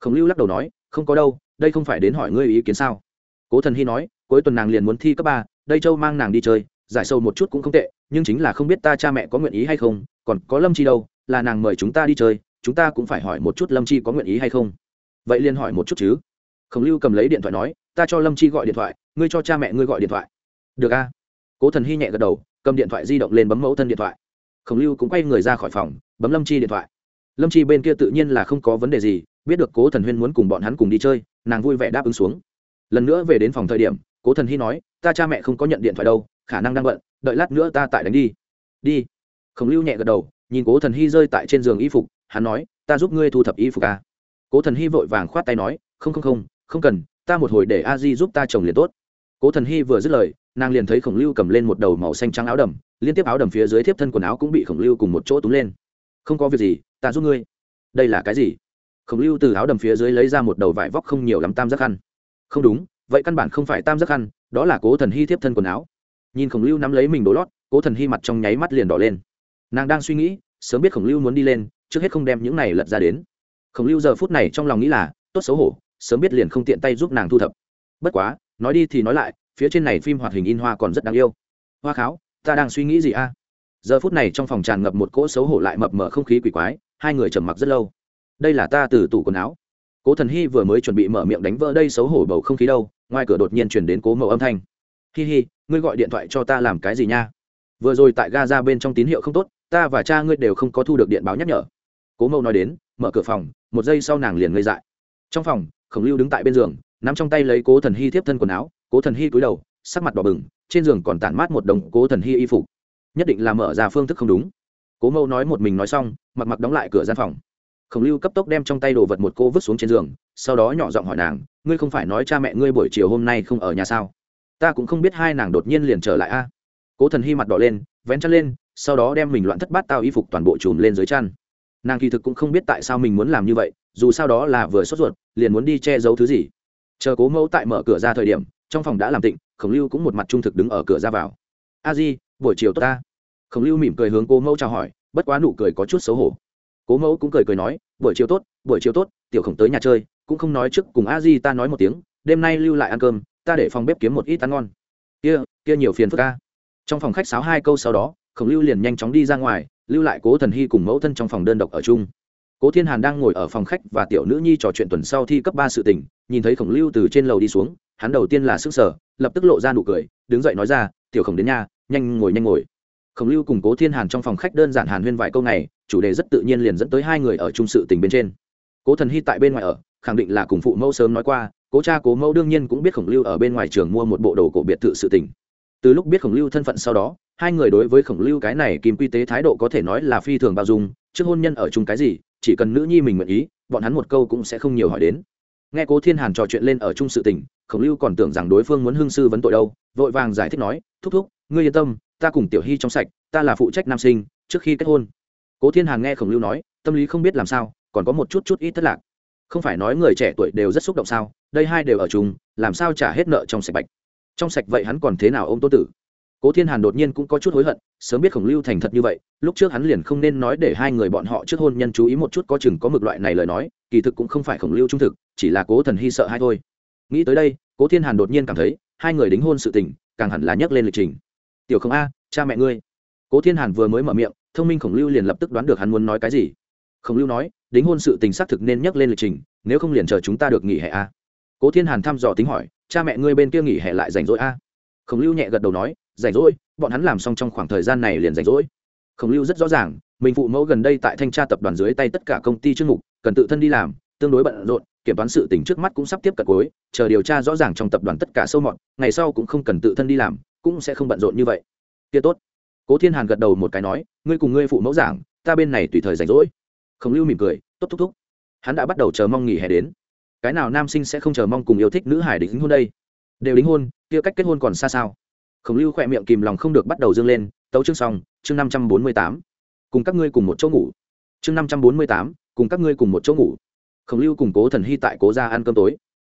Khổng lưu lắc đầu nói, không có đâu, đây không phải đến hỏi ngươi ý kiến sao? Cố thần hy nói cuối tuần nàng liền muốn thi cấp ba, đây châu mang nàng đi chơi, giải sâu một chút cũng không tệ, nhưng chính là không biết ta cha mẹ có nguyện ý hay không, còn có lâm chi đâu, là nàng mời chúng ta đi chơi, chúng ta cũng phải hỏi một chút lâm chi có nguyện ý hay không. Vậy liền hỏi một chút chứ. Khổng lưu cầm lấy điện thoại nói, ta cho lâm chi gọi điện thoại, ngươi cho cha mẹ ngươi gọi điện thoại. Được a. Cố thần hy nhẹ gật đầu, cầm điện thoại di động lên bấm mẫu thân điện thoại. Khổng lưu cũng quay người ra khỏi phòng, bấm lâm chi điện thoại. Lâm chi bên kia tự nhiên là không có vấn đề gì, biết được cố thần huyên muốn cùng bọn hắn cùng đi chơi, nàng vui vẻ đáp ứng xuống. Lần nữa về đến phòng thời điểm cố thần hy nói, ta cha mẹ không có nhận điện thoại đâu, khả năng đang bận, đợi lát nữa ta tại đánh đi. Đi. Khổng lưu nhẹ gật đầu, nhìn cố thần hy rơi tại trên giường y phục, hắn nói, ta giúp ngươi thu thập y phục à. cố thần hy vội vàng khoát tay nói, không không không không cần, ta một hồi để a di giúp ta chồng liền tốt. Cố thần hy vừa dứt lời, nàng liền thấy khổng lưu cầm lên một đầu màu xanh trắng áo đầm, liên tiếp áo đầm phía dưới tiếp thân quần áo cũng bị khổng lưu cùng một chỗ túm lên. Không có việc gì, ta giúp ngươi. Đây là cái gì? Khổng lưu từ áo đầm phía dưới lấy ra một đầu vải vóc không nhiều lắm tam giác khăn không đúng vậy căn bản không phải tam giác khăn đó là cố thần hy thiếp thân quần áo. Nhìn khổng lưu nắm lấy mình đổ lót, cố thần hy mặt trong nháy mắt liền đỏ lên. Nàng đang suy nghĩ, sớm biết khổng lưu muốn đi lên, trước hết không đem những này lật ra đến. Khổng lưu giờ phút này trong lòng nghĩ là, tốt xấu hổ, sớm biết liền không tiện tay giúp nàng thu thập. Bất quá, nói đi thì nói lại, phía trên này phim hoạt hình in hoa còn rất đáng yêu. Hoa kháo, ta đang suy nghĩ gì a? Giờ phút này trong phòng tràn ngập một cỗ xấu hổ lại mập mờ không khí quỷ quái, hai người trầm mặc rất lâu. Đây là ta từ tủ quần áo cố thần hy vừa mới chuẩn bị mở miệng đánh vỡ đây xấu hổ bầu không khí đâu, ngoài cửa đột nhiên chuyển đến cố mẫu âm thanh. Hi hi, ngươi gọi điện thoại cho ta làm cái gì nha? Vừa rồi tại ga ra bên trong tín hiệu không tốt, ta và cha ngươi đều không có thu được điện báo nhắc nhở. Cố mẫu nói đến, mở cửa phòng, một giây sau nàng liền ngây dại. Trong phòng, khổng lưu đứng tại bên giường, nắm trong tay lấy cố thần hy tiếp thân quần áo, cố thần hy cúi đầu, sắc mặt đỏ bừng, trên giường còn tản mát một đồng cố thần hy y phục. Nhất định là mở ra phương thức không đúng. Cố mẫu nói một mình nói xong, mặc mặc đóng lại cửa gian phòng khổng lưu cấp tốc đem trong tay đồ vật một cô vứt xuống trên giường, sau đó nhỏ giọng hỏi nàng, ngươi không phải nói cha mẹ ngươi buổi chiều hôm nay không ở nhà sao? Ta cũng không biết hai nàng đột nhiên liền trở lại a. Cố thần hy mặt đỏ lên, vén chăn lên, sau đó đem mình loạn thất bát tao y phục toàn bộ chùm lên dưới chăn. Nàng kỳ thực cũng không biết tại sao mình muốn làm như vậy, dù sao đó là vừa sốt ruột, liền muốn đi che giấu thứ gì. Chờ cố mẫu tại mở cửa ra thời điểm, trong phòng đã làm tịnh, khổng lưu cũng một mặt trung thực đứng ở cửa ra vào. A di, buổi chiều tốt ta. Khổng lưu mỉm cười hướng cố mẫu chào hỏi, bất quá nụ cười có chút xấu hổ cố mẫu cũng cười cười nói, buổi chiều tốt, buổi chiều tốt, tiểu khổng tới nhà chơi, cũng không nói trước cùng a di ta nói một tiếng, đêm nay lưu lại ăn cơm, ta để phòng bếp kiếm một ít ăn ngon. Kia kia nhiều phiền phức ca trong phòng khách sáo hai câu sau đó, khổng lưu liền nhanh chóng đi ra ngoài, lưu lại cố thần hy cùng mẫu thân trong phòng đơn độc ở chung. Cố thiên hàn đang ngồi ở phòng khách và tiểu nữ nhi trò chuyện tuần sau thi cấp ba sự tình, nhìn thấy khổng lưu từ trên lầu đi xuống, hắn đầu tiên là sức sở lập tức lộ ra nụ cười, đứng dậy nói ra, tiểu khổng đến nhà, nhanh ngồi nhanh ngồi khổng lưu cùng cố thiên hàn trong phòng khách đơn giản hàn huyên vài câu này chủ đề rất tự nhiên liền dẫn tới hai người ở chung sự tình bên trên. Cố thần hy tại bên ngoài ở, khẳng định là cùng phụ mẫu sớm nói qua, cố cha cố mẫu đương nhiên cũng biết khổng lưu ở bên ngoài trường mua một bộ đồ cổ biệt thự sự tình. Từ lúc biết khổng lưu thân phận sau đó, hai người đối với khổng lưu cái này kim quy tế thái độ có thể nói là phi thường bao dung, trước hôn nhân ở chung cái gì, chỉ cần nữ nhi mình nguyện ý, bọn hắn một câu cũng sẽ không nhiều hỏi đến. Nghe cố thiên hàn trò chuyện lên ở chung sự tình, khổng lưu còn tưởng rằng đối phương muốn hưng sư vấn tội đâu, vội vàng giải thích nói, thúc thúc ngươi yên tâm, ta cùng tiểu hy trong sạch, ta là phụ trách nam sinh, trước khi kết hôn. Cố thiên hàn nghe khổng lưu nói, tâm lý không biết làm sao, còn có một chút chút ít thất lạc. Không phải nói người trẻ tuổi đều rất xúc động sao, đây hai đều ở chung, làm sao trả hết nợ trong sạch bạch? Trong sạch vậy hắn còn thế nào ô m tô tử? Cố thiên hàn đột nhiên cũng có chút hối hận, sớm biết khổng lưu thành thật như vậy, lúc trước hắn liền không nên nói để hai người bọn họ trước hôn nhân chú ý một chút có chừng có mực loại này lời nói, kỳ thực cũng không phải khổng lưu trung thực, chỉ là cố thần hy sợ hay thôi. Nghĩ tới đây, cố thiên hàn đột nhiên cảm thấy, hai người đính hôn sự tình, càng hẳn là nhắc lên lịch trình tiểu không a, cha mẹ ngươi. Cố thiên hàn vừa mới mở miệng, thông minh khổng lưu liền lập tức đoán được hắn muốn nói cái gì. Khổng lưu nói, đính hôn sự tình xác thực nên nhắc lên lịch trình, nếu không liền chờ chúng ta được nghỉ hè a. Cố thiên hàn thăm dò tính hỏi, cha mẹ ngươi bên kia nghỉ hè lại rảnh rỗi a? Khổng lưu nhẹ gật đầu nói, rảnh rỗi, bọn hắn làm xong trong khoảng thời gian này liền rảnh rỗi. Khổng lưu rất rõ ràng, mình phụ mẫu gần đây tại thanh tra tập đoàn dưới tay tất cả công ty chức mục, cần tự thân đi làm, tương đối bận rộn, kiểm toán sự tình trước mắt cũng sắp tiếp cận cuối, chờ điều tra rõ ràng trong tập đoàn tất cả sâu mọt, ngày sau cũng không cần tự thân đi làm cũng sẽ không bận rộn như vậy. Kia tốt. Cố thiên hàn gật đầu một cái nói, ngươi cùng ngươi phụ mẫu giảng, ta bên này tùy thời rảnh rỗi. Khổng lưu mỉm cười, tốt thúc thúc. Hắn đã bắt đầu chờ mong nghỉ hè đến. Cái nào nam sinh sẽ không chờ mong cùng yêu thích nữ hải đính hôn đây? Đều đính hôn, kia cách kết hôn còn xa sao? Khổng lưu khỏe miệng kìm lòng không được bắt đầu dâng lên, tấu chương xong, chương năm trăm bốn mươi tám. Cùng các ngươi cùng một chỗ ngủ. Chương năm trăm bốn mươi tám, cùng các ngươi cùng một chỗ ngủ. Khổng lưu cùng cố thần hy tại cố ra ăn cơm tối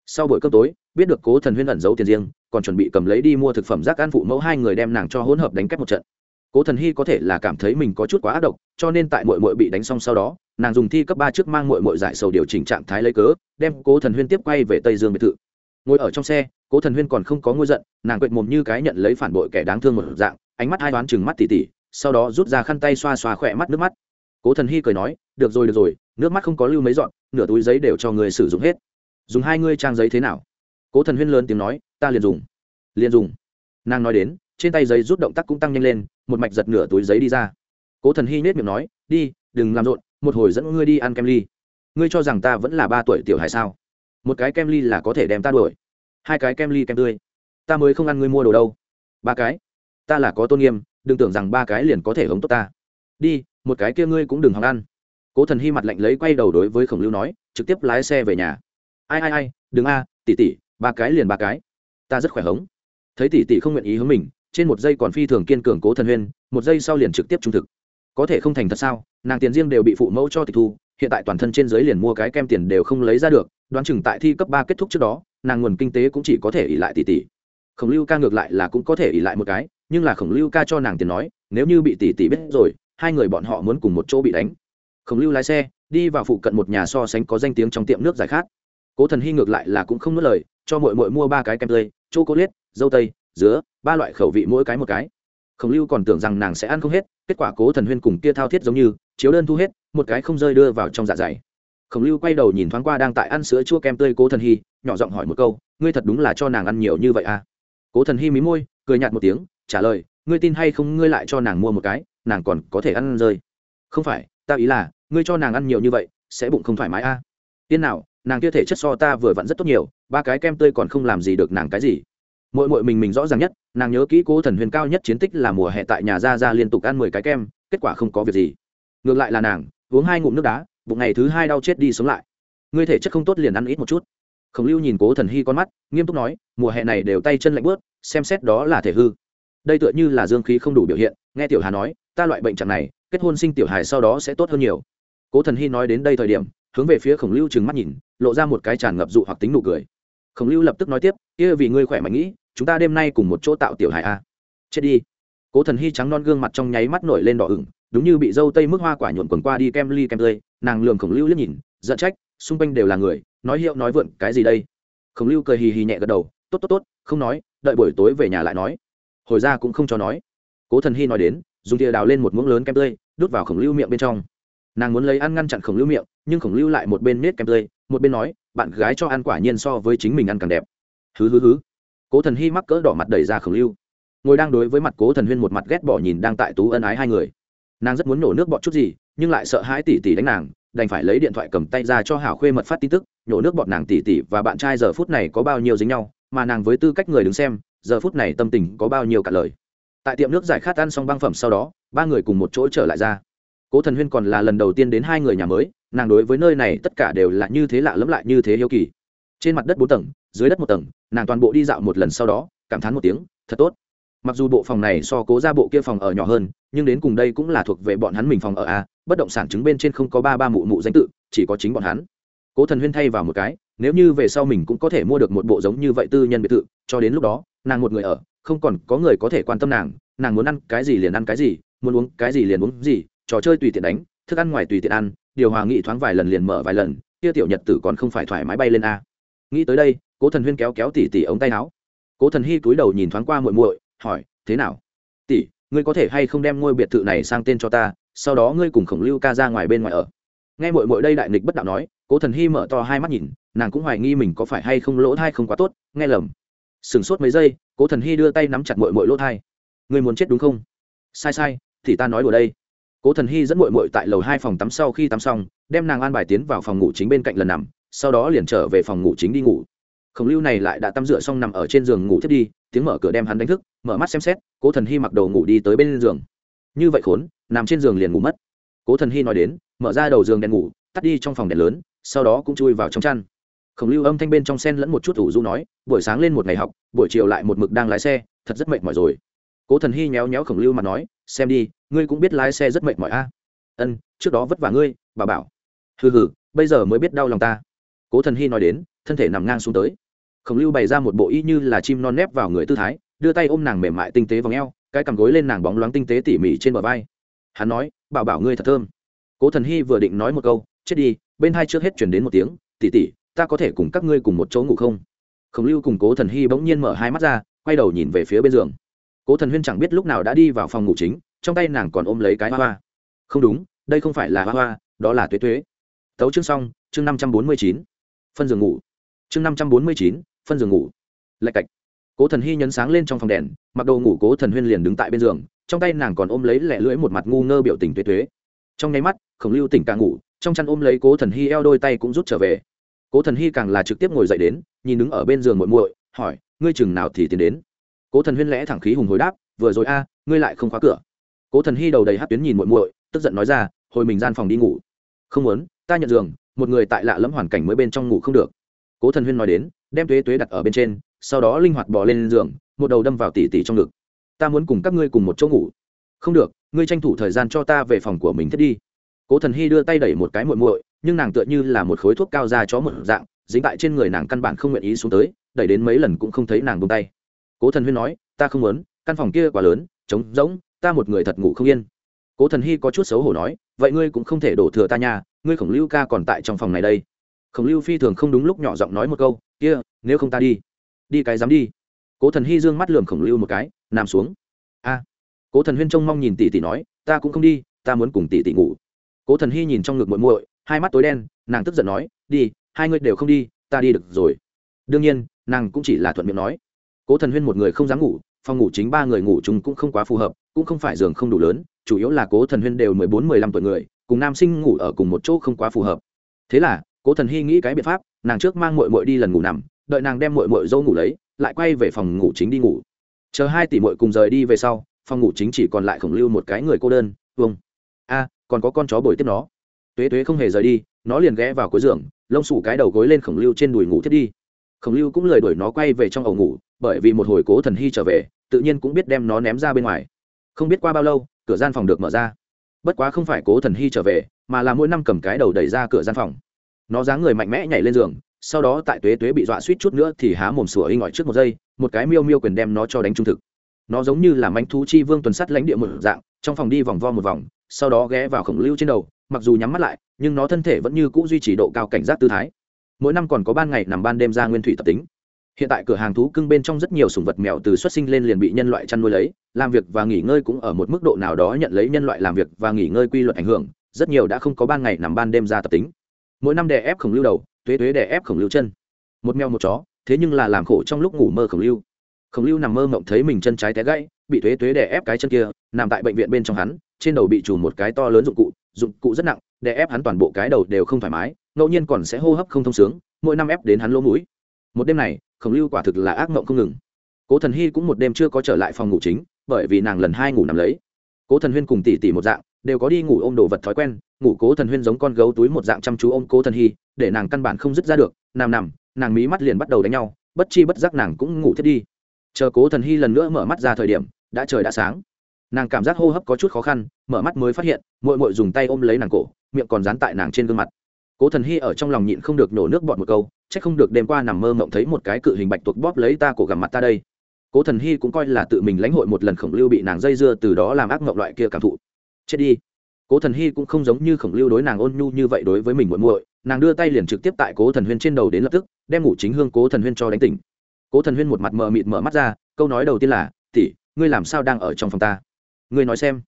sau buổi cơm tối, biết được cố thần huyên ẩn giấu tiền riêng, còn chuẩn bị cầm lấy đi mua thực phẩm rác ăn phụ mẫu hai người đem nàng cho hỗn hợp đánh kép một trận. Cố thần hy có thể là cảm thấy mình có chút quá ác độc, cho nên tại mội mội bị đánh xong sau đó, nàng dùng thi cấp ba trước mang mội mội giải sầu điều chỉnh trạng thái lấy cớ, đem cố thần huyên tiếp quay về tây dương biệt thự. Ngồi ở trong xe, cố thần huyên còn không có ngôi giận, nàng quệt mồm như cái nhận lấy phản bội kẻ đáng thương một dạng, ánh mắt hai đoán chừng mắt tỉ tỉ, sau đó rút ra khăn tay xoa xoa khỏe mắt nước mắt. Cố thần hy cười nói, được rồi được rồi, nước mắt không có lưu mấy dọn nửa túi giấy đều cho người sử dụng hết dùng hai ngươi trang giấy thế nào? Cố thần huyên lớn tiếng nói, ta liền dùng. Liền dùng. Nàng nói đến, trên tay giấy rút động tác cũng tăng nhanh lên, một mạch giật nửa túi giấy đi ra. Cố thần hy nết miệng nói, đi, đừng làm rộn, một hồi dẫn ngươi đi ăn kem ly. Ngươi cho rằng ta vẫn là ba tuổi tiểu hài sao? Một cái kem ly là có thể đem ta đuổi. Hai cái kem ly kem tươi. Ta mới không ăn ngươi mua đồ đâu. Ba cái? Ta là có tôn nghiêm, đừng tưởng rằng ba cái liền có thể hống tốt ta. Đi, một cái kia ngươi cũng đừng hòng ăn. Cố thần hy mặt lạnh lấy quay đầu đối với khổng lưu nói, trực tiếp lái xe về nhà ai ai ai, đừng a tỉ tỉ ba cái liền ba cái. Ta rất khỏe hống. Thấy tỉ tỉ không nguyện ý hướng mình, trên một giây còn phi thường kiên cường cố thần huyên, một giây sau liền trực tiếp trung thực. Có thể không thành thật sao? Nàng tiền riêng đều bị phụ mẫu cho tịch thu, hiện tại toàn thân trên giới liền mua cái kem tiền đều không lấy ra được, đoán chừng tại thi cấp ba kết thúc trước đó, nàng nguồn kinh tế cũng chỉ có thể ỉ lại tỷ tỷ. Khổng lưu ca ngược lại là cũng có thể ỉ lại một cái, nhưng là khổng lưu ca cho nàng tiền nói, nếu như bị tỷ tỷ biết rồi, hai người bọn họ muốn cùng một chỗ bị đánh. Khổng lưu lái xe, đi vào phụ cận một nhà so sánh có danh tiếng trong tiệm nước giải khát cố thần hy ngược lại là cũng không nuốt lời, cho mội mội mua ba cái kem tươi chô cô liết dâu tây, dứa, ba loại khẩu vị mỗi cái một cái. Khổng lưu còn tưởng rằng nàng sẽ ăn không hết, kết quả cố thần huyên cùng kia thao thiết giống như, chiếu đơn thu hết, một cái không rơi đưa vào trong dạ dày. Khổng lưu quay đầu nhìn thoáng qua đang tại ăn sữa chua kem tươi cố thần hy, nhỏ giọng hỏi một câu, ngươi thật đúng là cho nàng ăn nhiều như vậy à? Cố thần hy mí môi, cười nhạt một tiếng, trả lời, ngươi tin hay không ngươi lại cho nàng mua một cái, nàng còn có thể ăn rơi. Không phải, ta ý là, ngươi cho nàng ăn nhiều như vậy, sẽ bụng không thoải mái à? Tiên nào nàng kia thể chất so ta vừa vặn rất tốt nhiều, ba cái kem tươi còn không làm gì được nàng cái gì. Mỗi mỗi mình mình rõ ràng nhất, nàng nhớ kỹ cố thần huyền cao nhất chiến tích là mùa hè tại nhà ra ra liên tục ăn mười cái kem, kết quả không có việc gì. Ngược lại là nàng, uống hai ngụm nước đá, bụng ngày thứ hai đau chết đi sống lại. Ngươi thể chất không tốt liền ăn ít một chút. Khổng lưu nhìn cố thần hy con mắt, nghiêm túc nói, mùa hè này đều tay chân lạnh bớt, xem xét đó là thể hư. Đây tựa như là dương khí không đủ biểu hiện, nghe tiểu hà nói, ta loại bệnh trạng này, kết hôn sinh tiểu hài sau đó sẽ tốt hơn nhiều. Cố thần hy nói đến đây thời điểm hướng về phía khổng lưu trừng mắt nhìn, lộ ra một cái tràn ngập dụ hoặc tính nụ cười. Khổng lưu lập tức nói tiếp, kia vì ngươi khỏe mạnh nghĩ, chúng ta đêm nay cùng một chỗ tạo tiểu hài a. Chết đi. Cố thần hy trắng non gương mặt trong nháy mắt nổi lên đỏ ửng, đúng như bị dâu tây mức hoa quả nhuộn quần qua đi kem ly kem tươi, nàng lường khổng lưu liếc nhìn, giận trách, xung quanh đều là người, nói hiệu nói vượn, cái gì đây? Khổng lưu cười hì hì nhẹ gật đầu, tốt tốt tốt, không nói, đợi buổi tối về nhà lại nói. Hồi ra cũng không cho nói. Cố thần hy nói đến, dùng thìa đào lên một muỗng lớn kem tươi, đút vào khổng lưu miệng bên trong. Nàng muốn lấy ăn ngăn chặn khổng lưu miệng nhưng khổng lưu lại một bên nết kem tươi, một bên nói, bạn gái cho ăn quả nhiên so với chính mình ăn càng đẹp. Hứ hứ hứ. Cố thần hy mắc cỡ đỏ mặt đẩy ra khổng lưu. Ngồi đang đối với mặt cố thần huyên một mặt ghét bỏ nhìn đang tại tú ân ái hai người. Nàng rất muốn nổ nước bọt chút gì, nhưng lại sợ hãi tỉ tỉ đánh nàng, đành phải lấy điện thoại cầm tay ra cho hảo khuê mật phát tin tức nhổ nước bọt nàng tỉ tỉ và bạn trai giờ phút này có bao nhiêu dính nhau, mà nàng với tư cách người đứng xem, giờ phút này tâm tình có bao nhiêu cả lời. Tại tiệm nước giải khát ăn xong băng phẩm sau đó, ba người cùng một chỗ trở lại ra. Cố thần huyên còn là lần đầu tiên đến hai người nhà mới nàng đối với nơi này tất cả đều là như thế lạ lẫm lại như thế hiếu kỳ. Trên mặt đất bốn tầng, dưới đất một tầng, nàng toàn bộ đi dạo một lần sau đó, cảm thán một tiếng, thật tốt. Mặc dù bộ phòng này so cố ra bộ kia phòng ở nhỏ hơn, nhưng đến cùng đây cũng là thuộc về bọn hắn mình phòng ở a bất động sản chứng bên trên không có ba ba mụ mụ danh tự, chỉ có chính bọn hắn. Cố thần huyên thay vào một cái, nếu như về sau mình cũng có thể mua được một bộ giống như vậy tư nhân biệt thự, cho đến lúc đó, nàng một người ở, không còn có người có thể quan tâm nàng nàng muốn ăn cái gì liền ăn cái gì, muốn uống cái gì liền uống gì, trò chơi tùy tiện đánh thức ăn ngoài tùy tiện ăn, điều hòa nghị thoáng vài lần liền mở vài lần, kia tiểu nhật tử còn không phải thoải mái bay lên a. Nghĩ tới đây, cố thần huyên kéo kéo tỉ tỉ ống tay áo. Cố thần hy cúi đầu nhìn thoáng qua muội muội, hỏi, thế nào? Tỷ ngươi có thể hay không đem ngôi biệt thự này sang tên cho ta, sau đó ngươi cùng khổng lưu ca ra ngoài bên ngoài ở? Nghe muội muội đây đại nghịch bất đạo nói, cố thần hy mở to hai mắt nhìn, nàng cũng hoài nghi mình có phải hay không lỗ thai không quá tốt, nghe lầm. Sửng sốt mấy giây, cố thần hy đưa tay nắm chặt muội muội lỗ thai. Ngươi muốn chết đúng không? Sai sai thì ta nói đùa đây cố thần hy dẫn muội muội tại lầu hai phòng tắm sau khi tắm xong, đem nàng an bài tiến vào phòng ngủ chính bên cạnh lần nằm, sau đó liền trở về phòng ngủ chính đi ngủ. Khổng lưu này lại đã tắm rửa xong nằm ở trên giường ngủ thiết đi, tiếng mở cửa đem hắn đánh thức, mở mắt xem xét, cố thần hy mặc đầu ngủ đi tới bên giường. Như vậy khốn, nằm trên giường liền ngủ mất. Cố thần hy nói đến, mở ra đầu giường đèn ngủ, tắt đi trong phòng đèn lớn, sau đó cũng chui vào trong chăn. Khổng lưu âm thanh bên trong sen lẫn một chút ủ du nói, buổi sáng lên một ngày học, buổi chiều lại một mực đang lái xe, thật rất mệt mỏi rồi. Cố thần hy méo méo khổng lưu mà nói, xem đi ngươi cũng biết lái xe rất mệt mỏi a. Ân, trước đó vất vả ngươi, bà bảo. Hừ hừ, bây giờ mới biết đau lòng ta. Cố thần hy nói đến, thân thể nằm ngang xuống tới. Khổng lưu bày ra một bộ y như là chim non nép vào người tư thái, đưa tay ôm nàng mềm mại tinh tế v ò n g e o cái cằm gối lên nàng bóng loáng tinh tế tỉ mỉ trên bờ vai. Hắn nói bảo bảo ngươi thật thơm. Cố thần hy vừa định nói một câu, chết đi, bên hai trước hết chuyển đến một tiếng tỉ tỉ ta có thể cùng các ngươi cùng một chỗ ngủ không? Khổng lưu cùng cố thần hy bỗng nhiên mở hai mắt ra, quay đầu nhìn về phía bên giường. Cố thần huyên chẳng biết lúc nào đã đi vào phòng ngủ chính trong tay nàng còn ôm lấy cái hoa hoa. Không đúng, đây không phải là hoa hoa, đó là tuế tuế. Tấu chương xong, chương năm trăm bốn mươi chín. Phân giường ngủ. Chương năm trăm bốn mươi chín, phân giường ngủ. Lạch cạch. Cố thần hy nhấn sáng lên trong phòng đèn, mặc đồ ngủ cố thần huyên liền đứng tại bên giường, trong tay nàng còn ôm lấy lẹ lưỡi một mặt ngu ngơ biểu tình tuế tuế. Trong nháy mắt, khổng lưu tỉnh càng ngủ, trong chăn ôm lấy cố thần hy eo đôi tay cũng rút trở về. Cố thần hy càng là trực tiếp ngồi dậy đến, nhìn đứng ở bên giường muội muội, hỏi, ngươi chừng nào thì tiến đến? Cố thần huyên lẽ thẳng khí hùng hồi đáp, vừa rồi a, ngươi lại không khóa cửa cố thần hy đầu đầy hát tuyến nhìn muội muội, tức giận nói ra, hồi mình gian phòng đi ngủ. Không muốn, ta nhận giường, một người tại lạ lẫm hoàn cảnh mới bên trong ngủ không được. Cố thần huyên nói đến, đem thuế tuế đặt ở bên trên, sau đó linh hoạt bò lên giường, một đầu đâm vào tỉ tỉ trong ngực. Ta muốn cùng các ngươi cùng một chỗ ngủ. Không được, ngươi tranh thủ thời gian cho ta về phòng của mình thiết đi. Cố thần hy đưa tay đẩy một cái muội muội, nhưng nàng tựa như là một khối thuốc cao ra chó một dạng, dính tại trên người nàng căn bản không nguyện ý xuống tới, đẩy đến mấy lần cũng không thấy nàng buông tay. Cố thần huyên nói, ta không muốn, căn phòng kia quá lớn, trống rỗng ta một người thật ngủ không yên. Cố thần hy có chút xấu hổ nói, vậy ngươi cũng không thể đổ thừa ta nhà ngươi khổng lưu ca còn tại trong phòng này đây. Khổng lưu phi thường không đúng lúc nhỏ giọng nói một câu, kia, nếu không ta đi. Đi cái dám đi. Cố thần hy dương mắt lườm khổng lưu một cái, nằm xuống. A. Cố thần huyên trông mong nhìn tỷ tỷ nói, ta cũng không đi, ta muốn cùng tỷ tỷ ngủ. Cố thần hy nhìn trong ngực muội muội, hai mắt tối đen, nàng tức giận nói, đi, hai ngươi đều không đi, ta đi được rồi. Đương nhiên, nàng cũng chỉ là thuận miệng nói. Cố thần huyên một người không dám ngủ phòng ngủ chính ba người ngủ chung cũng không quá phù hợp, cũng không phải giường không đủ lớn, chủ yếu là cố thần huyên đều mười bốn, mười lăm tuổi người, cùng nam sinh ngủ ở cùng một chỗ không quá phù hợp. Thế là, cố thần hy nghĩ cái biện pháp, nàng trước mang mội mội đi lần ngủ nằm, đợi nàng đem mội mội dâu ngủ lấy, lại quay về phòng ngủ chính đi ngủ. Chờ hai tỷ mội cùng rời đi về sau, phòng ngủ chính chỉ còn lại khổng lưu một cái người cô đơn vâng a, còn có con chó bồi tiếp nó. Tuế tuế không hề rời đi, nó liền ghé vào cuối giường, lông sủ cái đầu gối lên khổng lưu trên đùi ngủ thiết đi. Khổng lưu cũng lời đuổi nó quay về trong ổ ngủ bởi vì một hồi cố thần hy trở về, tự nhiên cũng biết đem nó ném ra bên ngoài. Không biết qua bao lâu, cửa gian phòng được mở ra. Bất quá không phải cố thần hy trở về, mà là mỗi năm cầm cái đầu đẩy ra cửa gian phòng. Nó dáng người mạnh mẽ nhảy lên giường, sau đó tại tuế tuế bị dọa suýt chút nữa thì há mồm sủa inh ỏi trước một giây, một cái miêu miêu quyền đem nó cho đánh trung thực. Nó giống như là manh thú chi vương tuần sắt lãnh địa một dạng, trong phòng đi vòng vo một vòng, sau đó ghé vào khổng lưu trên đầu, mặc dù nhắm mắt lại, nhưng nó thân thể vẫn như c ũ duy trì độ cao cảnh giác tư thái. Mỗi năm còn có ban ngày nằm ban đêm ra nguyên thủy tập tính hiện tại cửa hàng thú cưng bên trong rất nhiều sủng vật mèo từ xuất sinh lên liền bị nhân loại chăn nuôi lấy, làm việc và nghỉ ngơi cũng ở một mức độ nào đó nhận lấy nhân loại làm việc và nghỉ ngơi quy luật ảnh hưởng, rất nhiều đã không có ban ngày nằm ban đêm ra tập tính. Mỗi năm đè ép khổng lưu đầu thuế thuế đè ép khổng lưu chân. Một mèo một chó, thế nhưng là làm khổ trong lúc ngủ mơ khổng lưu. Khổng lưu nằm mơ mộng thấy mình chân trái té gãy, bị thuế thuế đè ép cái chân kia, nằm tại bệnh viện bên trong hắn, trên đầu bị trùm một cái to lớn dụng cụ dụng cụ rất nặng, đè ép hắn toàn bộ cái đầu đều không thoải mái, ngẫu nhiên còn sẽ hô hấp không thông sướng, mỗi năm ép đến hắn lỗ mũi. Một đêm này khổng lưu quả thực là ác mộng không ngừng. Cố thần hy cũng một đêm chưa có trở lại phòng ngủ chính, bởi vì nàng lần hai ngủ nằm lấy. Cố thần huyên cùng tỷ tỷ một dạng, đều có đi ngủ ôm đồ vật thói quen, ngủ cố thần huyên giống con gấu túi một dạng chăm chú ôm cố thần hy, để nàng căn bản không dứt ra được, nằm nằm, nàng mí mắt liền bắt đầu đánh nhau, bất chi bất giác nàng cũng ngủ thiết đi. Chờ cố thần hy lần nữa mở mắt ra thời điểm, đã trời đã sáng. Nàng cảm giác hô hấp có chút khó khăn, mở mắt mới phát hiện mội mội dùng tay ôm lấy nàng cổ, miệng còn dán tại nàng trên gương mặt. Cố thần hy ở trong lòng nhịn không được nổ nước bọt một câu c h ắ c không được đêm qua nằm mơ mộng thấy một cái cự hình bạch tuộc bóp lấy ta cổ gặm mặt ta đây. Cố thần hy cũng coi là tự mình lãnh hội một lần khổng lưu bị nàng dây dưa từ đó làm ác mộng loại kia cảm thụ. Chết đi. Cố thần hy cũng không giống như khổng lưu đối nàng ôn nhu như vậy đối với mình muội muội, nàng đưa tay liền trực tiếp tại cố thần huyên trên đầu đến lập tức, đem ngủ chính hương cố thần huyên cho đánh tỉnh. Cố thần huyên một mặt mờ mịt mở mắt ra, câu nói đầu tiên là, tỷ, ngươi làm sao đang ở trong phòng ta? Ngươi nói xem.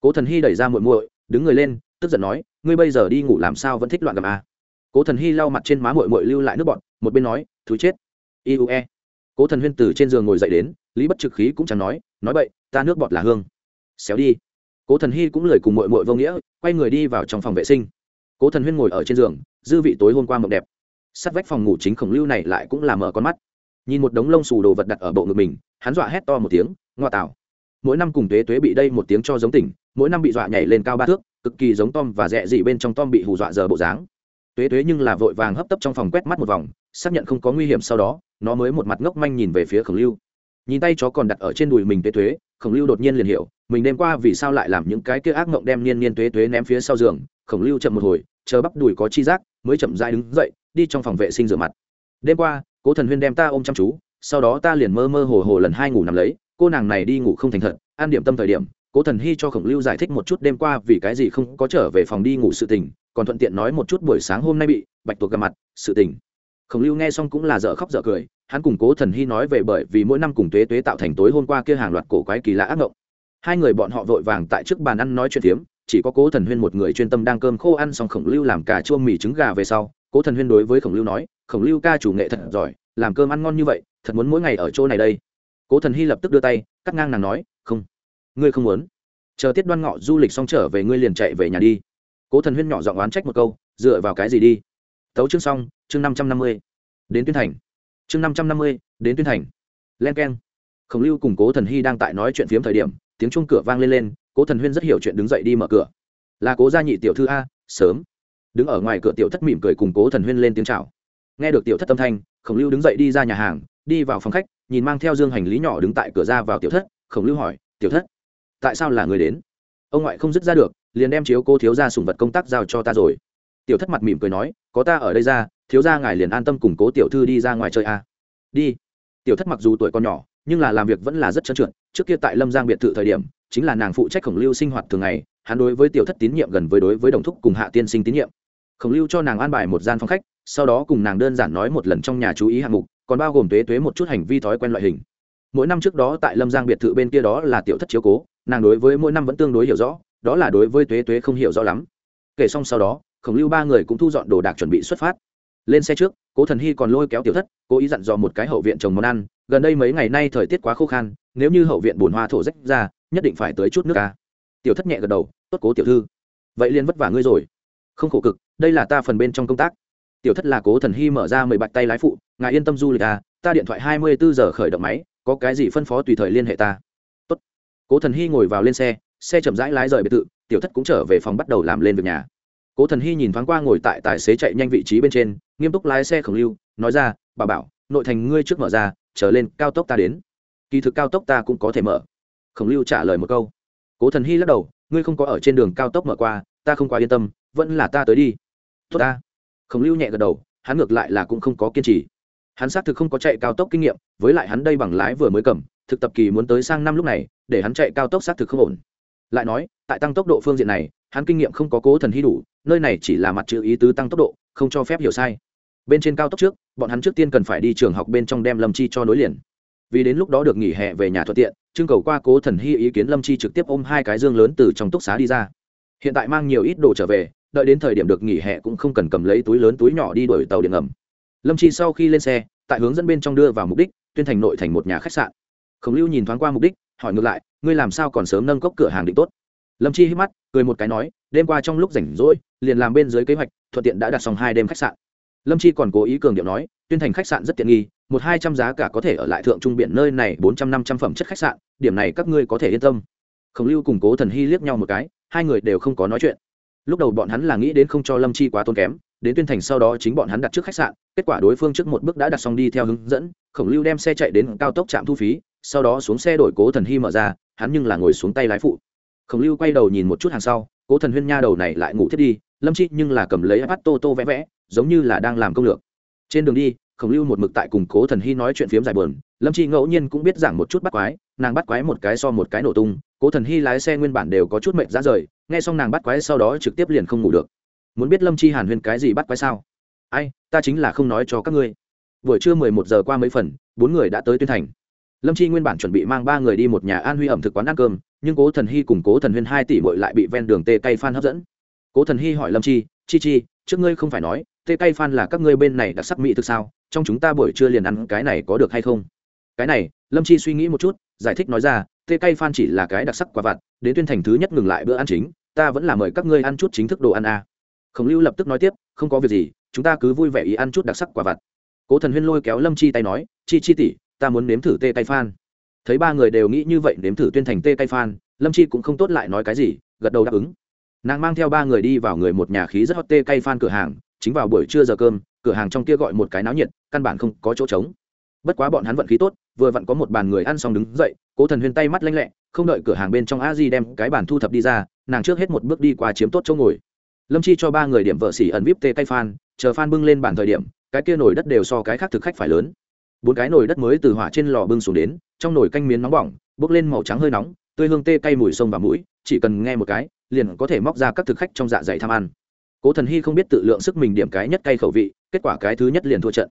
Cố thần hy đẩy ra muội muội, đứng người lên, tức giận nói, ngươi bây giờ đi ngủ làm sao vẫn thích loạn gặp a cố thần hy lau mặt trên má muội muội lưu lại nước bọn một bên nói thứ chết. Iue cố thần huyên từ trên giường ngồi dậy đến, lý bất trực khí cũng chẳng nói nói bậy, ta nước bọt là hương. Xéo đi. Cố thần hy cũng lời cùng muội muội vô nghĩa, quay người đi vào trong phòng vệ sinh. Cố thần huyên ngồi ở trên giường, dư vị tối hôm qua mộng đẹp. Sắt vách phòng ngủ chính khổng lưu này lại cũng là mở con mắt. Nhìn một đống lông xù đồ vật đặt ở bộ ngực mình, hắn dọa hét to một tiếng, ngoa tạo mỗi năm cùng tuế tuế bị đây một tiếng cho giống tỉnh, mỗi năm bị dọa nhảy lên cao ba thước, cực kỳ giống tom và rẽ dị bên trong tom bị hù dọa giờ bộ dáng tuế tuế nhưng là vội vàng hấp tấp trong phòng quét mắt một vòng, xác nhận không có nguy hiểm sau đó, nó mới một mặt ngốc manh nhìn về phía khổng lưu. Nhìn tay chó còn đặt ở trên đùi mình tuế tuế, khổng lưu đột nhiên liền hiểu, mình đêm qua vì sao lại làm những cái kia ác mộng đem niên niên tuế tuế ném phía sau giường. Khổng lưu chậm một hồi, chờ bắp đùi có chi giác, mới chậm dai đứng dậy, đi trong phòng vệ sinh rửa mặt. Đêm qua, cố thần huyên đem ta ôm chăm chú, sau đó ta liền mơ mơ hồ hồ lần hai ngủ nằm lấy, cô nàng này đi ngủ không thành thật, an điểm tâm thời điểm cố thần hy cho khổng lưu giải thích một chút đêm qua vì cái gì không có trở về phòng đi ngủ sự tình còn thuận tiện nói một chút buổi sáng hôm nay bị bạch tuộc gặp mặt sự tình. Khổng lưu nghe xong cũng là dở khóc dở cười hắn cùng cố thần hy nói về bởi vì mỗi năm cùng tuế tuế tạo thành tối hôm qua kia hàng loạt cổ quái kỳ lạ ác mộng hai người bọn họ vội vàng tại trước bàn ăn nói chuyện tiếm, chỉ có cố thần huyên một người chuyên tâm đang cơm khô ăn xong khổng lưu làm cả chua mì trứng gà về sau cố thần huyên đối với khổng lưu nói khổng lưu ca chủ nghệ thật giỏi làm cơm ăn ngon như vậy thật muốn mỗi ngày ở chỗ này đây. Cố thần hy lập tức đưa tay cắt ngang nàng nói không ngươi không muốn. Chờ tiết đoan ngọ du lịch xong trở về ngươi liền chạy về nhà đi. Cố thần huyên nhỏ giọng oán trách một câu, dựa vào cái gì đi? Tấu chương xong, chương năm trăm năm mươi, đến tuyên thành. Chương năm trăm năm mươi, đến tuyên thành. Len k e n khổng lưu cùng cố thần hy đang tại nói chuyện phiếm thời điểm, tiếng chung cửa vang lên lên, cố thần huyên rất hiểu chuyện đứng dậy đi mở cửa. Là cố gia nhị tiểu thư a, sớm. Đứng ở ngoài cửa tiểu thất mỉm cười cùng cố thần huyên lên tiếng chào. nghe được tiểu thất tâm thanh, khổng lưu đứng dậy đi ra nhà hàng, đi vào phòng khách, nhìn mang theo dương hành lý nhỏ đứng tại cửa ra vào tiểu thất. Khổng lưu hỏi, tiểu thất tại sao là người đến? Ông ngoại không dứt ra được, liền đem chiếu cô thiếu ra sùng vật công tác giao cho ta rồi. Tiểu thất mặt mỉm cười nói, có ta ở đây ra, thiếu ra ngài liền an tâm củng cố tiểu thư đi ra ngoài chơi a đi. Tiểu thất mặc dù tuổi còn nhỏ, nhưng là làm việc vẫn là rất trơn trượt trước kia tại lâm giang biệt thự thời điểm, chính là nàng phụ trách khổng lưu sinh hoạt thường ngày, hắn đối với tiểu thất tín nhiệm gần với đối với đồng thúc cùng hạ tiên sinh tín nhiệm. Khổng lưu cho nàng an bài một gian phòng khách, sau đó cùng nàng đơn giản nói một lần trong nhà chú ý hạng mục, còn bao gồm tuế tuế một chút hành vi thói quen loại hình. Mỗi năm trước đó tại lâm giang biệt thự bên kia đó là tiểu thất chiếu cố nàng đối với mỗi năm vẫn tương đối hiểu rõ, đó là đối với tuế tuế không hiểu rõ lắm. Kể xong sau đó, khổng lưu ba người cũng thu dọn đồ đạc chuẩn bị xuất phát. Lên xe trước, cố thần hy còn lôi kéo tiểu thất, cố ý dặn dò một cái hậu viện trồng món ăn. Gần đây mấy ngày nay thời tiết quá khô khan, nếu như hậu viện bùn hoa thổ rách ra, nhất định phải tới chút nước ca tiểu thất nhẹ gật đầu, tốt cố tiểu thư. Vậy liên vất vả ngươi rồi. Không khổ cực, đây là ta phần bên trong công tác. Tiểu thất là cố thần hy mở ra mười bạch tay lái phụ, ngài yên tâm du lịch à ta điện thoại hai mươi bốn giờ khởi động máy, có cái gì phân phó tùy thời liên hệ ta cố thần hy ngồi vào lên xe xe chậm rãi lái rời biệt thự, tiểu thất cũng trở về phòng bắt đầu làm lên việc nhà. Cố thần hy nhìn thoáng qua ngồi tại tài xế chạy nhanh vị trí bên trên, nghiêm túc lái xe khổng lưu, nói ra, bà bảo, nội thành ngươi trước mở ra, trở lên cao tốc ta đến. Kỳ thực cao tốc ta cũng có thể mở. Khổng lưu trả lời một câu. Cố thần hy lắc đầu, ngươi không có ở trên đường cao tốc mở qua, ta không quá yên tâm, vẫn là ta tới đi. Tốt ta. Khổng lưu nhẹ gật đầu, hắn ngược lại là cũng không có kiên trì hắn xác thực không có chạy cao tốc kinh nghiệm, với lại hắn đây bằng lái vừa mới cầm, thực tập kỳ muốn tới sang năm lúc này, để hắn chạy cao tốc xác thực không ổn. Lại nói, tại tăng tốc độ phương diện này, hắn kinh nghiệm không có cố thần hy đủ, nơi này chỉ là mặt chữ ý tứ tăng tốc độ, không cho phép hiểu sai. Bên trên cao tốc trước, bọn hắn trước tiên cần phải đi trường học bên trong đem lâm chi cho nối liền. Vì đến lúc đó được nghỉ hè về nhà thuận tiện trưng cầu qua cố thần hy ý kiến lâm chi trực tiếp ôm hai cái dương lớn từ trong túc xá đi ra. Hiện tại mang nhiều ít đồ trở về, đợi đến thời điểm được nghỉ hè cũng không cần cầm lấy túi lớn túi nhỏ đi đổi tàu điện ngầm lâm chi sau khi lên xe, tại hướng dẫn bên trong đưa vào mục đích, tuyên thành nội thành một nhà khách sạn. Khổng lưu nhìn thoáng qua mục đích, hỏi ngược lại, ngươi làm sao còn sớm nâng cốc cửa hàng định tốt? Lâm chi hít mắt, cười một cái nói, đêm qua trong lúc rảnh rỗi, liền làm bên dưới kế hoạch, thuận tiện đã đặt xong hai đêm khách sạn. Lâm chi còn cố ý cường điệu nói, tuyên thành khách sạn rất tiện nghi, một hai trăm giá cả có thể ở lại thượng trung biển nơi này, bốn trăm, năm trăm phẩm chất khách sạn, điểm này các ngươi có thể yên tâm. Khổng lưu cùng cố thần hy liếc nhau một cái, hai người đều không có nói chuyện. Lúc đầu bọn hắn là nghĩ đến không cho lâm chi quá tốn kém đến tuyên thành sau đó chính bọn hắn đặt trước khách sạn, kết quả đối phương trước một bước đã đặt xong đi theo hướng dẫn, khổng lưu đem xe chạy đến cao tốc trạm thu phí, sau đó xuống xe đổi cố thần hy mở ra, hắn nhưng là ngồi xuống tay lái phụ. Khổng lưu quay đầu nhìn một chút hàng sau, cố thần huyên nha đầu này lại ngủ thiết đi, lâm chi nhưng là cầm lấy bắt tô tô vẽ vẽ, giống như là đang làm công lược. Trên đường đi, khổng lưu một mực tại cùng cố thần hy nói chuyện phiếm dài bờn lâm chi ngẫu nhiên cũng biết giảng một chút bắt quái, nàng bắt quái một cái so một cái nổ tung, cố thần hy lái xe nguyên bản đều có chút mệnh ra rời, nghe xong nàng bắt quái sau đó trực tiếp liền không ngủ được muốn biết lâm chi hàn huyên cái gì bắt quái sao? Ai, ta chính là không nói cho các ngươi. Buổi trưa mười một giờ qua mấy phần, bốn người đã tới tuyên thành. Lâm chi nguyên bản chuẩn bị mang ba người đi một nhà an huy ẩm thực quán ăn cơm, nhưng cố thần hy cùng cố thần huyên hai tỷ bội lại bị ven đường tê cay phan hấp dẫn. Cố thần hy hỏi lâm chi chi chi, trước ngươi không phải nói, tê cay phan là các ngươi bên này đặc sắc mỹ thực sao? Trong chúng ta buổi trưa liền ăn cái này có được hay không? Cái này, lâm chi suy nghĩ một chút, giải thích nói ra, tê cay phan chỉ là cái đặc sắc quả vặt, đến tuyên thành thứ nhất ngừng lại bữa ăn chính, ta vẫn là mời các ngươi ăn chút chính thức đồ ăn a. à khổng lưu lập tức nói tiếp, không có việc gì, chúng ta cứ vui vẻ ý ăn chút đặc sắc quả vặt. Cố thần huyên lôi kéo lâm chi tay nói, chi chi tỷ, ta muốn nếm thử tê tay phan. Thấy ba người đều nghĩ như vậy nếm thử tuyên thành tê tay phan, lâm chi cũng không tốt lại nói cái gì, gật đầu đáp ứng. Nàng mang theo ba người đi vào người một nhà khí rất hot tê cay phan cửa hàng, chính vào buổi trưa giờ cơm, cửa hàng trong kia gọi một cái náo nhiệt, căn bản không có chỗ trống. Bất quá bọn hắn vận khí tốt, vừa vặn có một bàn người ăn xong đứng dậy, cố thần huyên tay mắt lanh lẹ, không đợi cửa hàng bên trong a di đem cái bàn thu thập đi ra, nàng trước hết một bước đi qua chiếm tốt chỗ ngồi lâm chi cho ba người điểm vợ xỉ ẩn vip tê tay phan chờ phan bưng lên bàn thời điểm, cái kia nồi đất đều so cái khác thực khách phải lớn. Bốn cái nồi đất mới từ hỏa trên lò bưng xuống đến, trong nồi canh miến nóng bỏng, bốc lên màu trắng hơi nóng, tươi hương tê cay mùi sông và mũi, chỉ cần nghe một cái, liền có thể móc ra các thực khách trong dạ dày tham ăn. Cố thần hy không biết tự lượng sức mình điểm cái nhất cay khẩu vị, kết quả cái thứ nhất liền thua trận.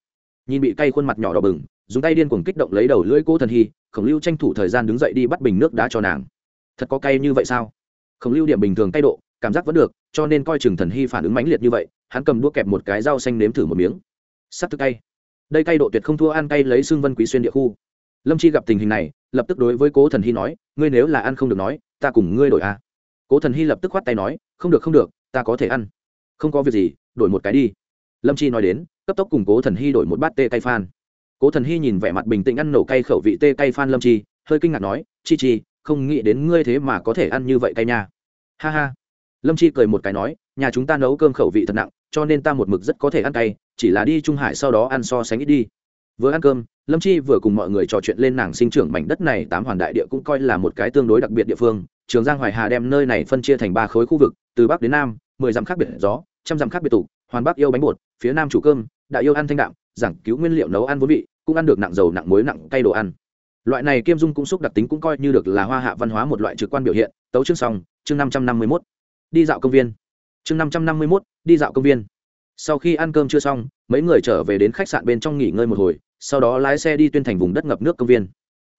Nhìn bị cay khuôn mặt nhỏ đỏ bừng, dùng tay điên cuồng kích động lấy đầu lưỡi cố thần hy, khổng lưu tranh thủ thời gian đứng dậy đi bắt bình nước đá cho nàng. Thật có cay như vậy sao? Khổng lưu điểm bình thường cay độ cảm giác vẫn được, cho nên coi chừng thần hy phản ứng mãnh liệt như vậy, hắn cầm đũa kẹp một cái rau xanh nếm thử một miếng. Sắp thức cay. Đây cay độ tuyệt không thua ăn cay lấy xương vân quý xuyên địa khu. Lâm chi gặp tình hình này, lập tức đối với cố thần hy nói, ngươi nếu là ăn không được nói, ta cùng ngươi đổi à. cố thần hy lập tức khoát tay nói, không được không được, ta có thể ăn. Không có việc gì, đổi một cái đi. Lâm chi nói đến, cấp tốc cùng cố thần hy đổi một bát tê cay phan. Cố thần hy nhìn vẻ mặt bình tĩnh ăn nổ cay khẩu vị tê cay phan lâm chi, hơi kinh ngạc nói, chi chi, không nghĩ đến ngươi thế mà có thể ăn như vậy cay nha. Ha ha lâm chi cười một cái nói, nhà chúng ta nấu cơm khẩu vị thật nặng, cho nên ta một mực rất có thể ăn cay, chỉ là đi trung hải sau đó ăn so sánh ít đi. Vừa ăn cơm, lâm chi vừa cùng mọi người trò chuyện lên nàng sinh trưởng mảnh đất này, tám hoàn đại địa cũng coi là một cái tương đối đặc biệt địa phương. Trường giang hoài hà đem nơi này phân chia thành ba khối khu vực, từ bắc đến nam, mười dặm khác biệt gió, trăm dặm khác biệt tủ hoàn bắc yêu bánh bột, phía nam chủ cơm, đại yêu ăn thanh đạm, giảng cứu nguyên liệu nấu ăn vốn vị, cũng ăn được nặng dầu, nặng muối, nặng cay đồ ăn. Loại này kiêm dung cũng xúc đặc tính cũng coi như được là hoa hạ văn hóa một loại trực quan biểu hiện. Tấu chương xong, chương năm trăm năm mươi mốt đi dạo công viên. Chương năm trăm năm mươi mốt, đi dạo công viên. Sau khi ăn cơm chưa xong, mấy người trở về đến khách sạn bên trong nghỉ ngơi một hồi, sau đó lái xe đi tuyên thành vùng đất ngập nước công viên.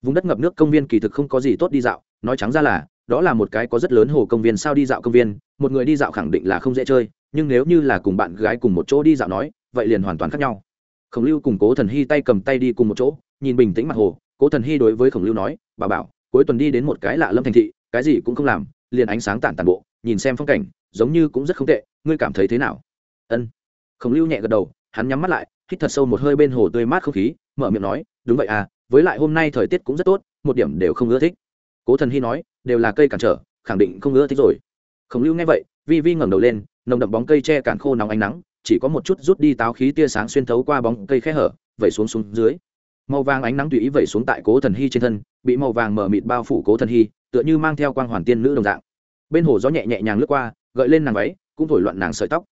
Vùng đất ngập nước công viên kỳ thực không có gì tốt đi dạo, nói trắng ra là, đó là một cái có rất lớn hồ công viên sao đi dạo công viên, một người đi dạo khẳng định là không dễ chơi, nhưng nếu như là cùng bạn gái cùng một chỗ đi dạo nói, vậy liền hoàn toàn khác nhau. Khổng lưu cùng cố thần hy tay cầm tay đi cùng một chỗ, nhìn bình tĩnh mặt hồ, cố thần hy đối với khổng lưu nói bà bảo, cuối tuần đi đến một cái lạ lâm thành thị, cái gì cũng không làm, liền ánh sáng tản tàn bộ nhìn xem phong cảnh, giống như cũng rất không tệ, ngươi cảm thấy thế nào? Ân. Khổng lưu nhẹ gật đầu, hắn nhắm mắt lại, hít thật sâu một hơi bên hồ tươi mát không khí, mở miệng nói, đúng vậy à với lại hôm nay thời tiết cũng rất tốt, một điểm đều không ưa thích. Cố thần hy nói, đều là cây cản trở, khẳng định không ưa thích rồi. Khổng lưu nghe vậy, vi vi ngẩng đầu lên, nồng đậm bóng cây che cản khô nóng ánh nắng, chỉ có một chút rút đi táo khí tia sáng xuyên thấu qua bóng cây khe hở, vẩy xuống xuống dưới. Màu vàng ánh nắng tùy ý vẩy xuống tại cố thần hy trên thân, bị màu vàng mở mịt bao phủ cố thần hy tựa như mang theo quang hoàn tiên nữ đồng dạng bên hồ gió nhẹ nhẹ nhàng lướt qua, gợi lên nàng váy, cũng thổi loạn nàng sợi tóc.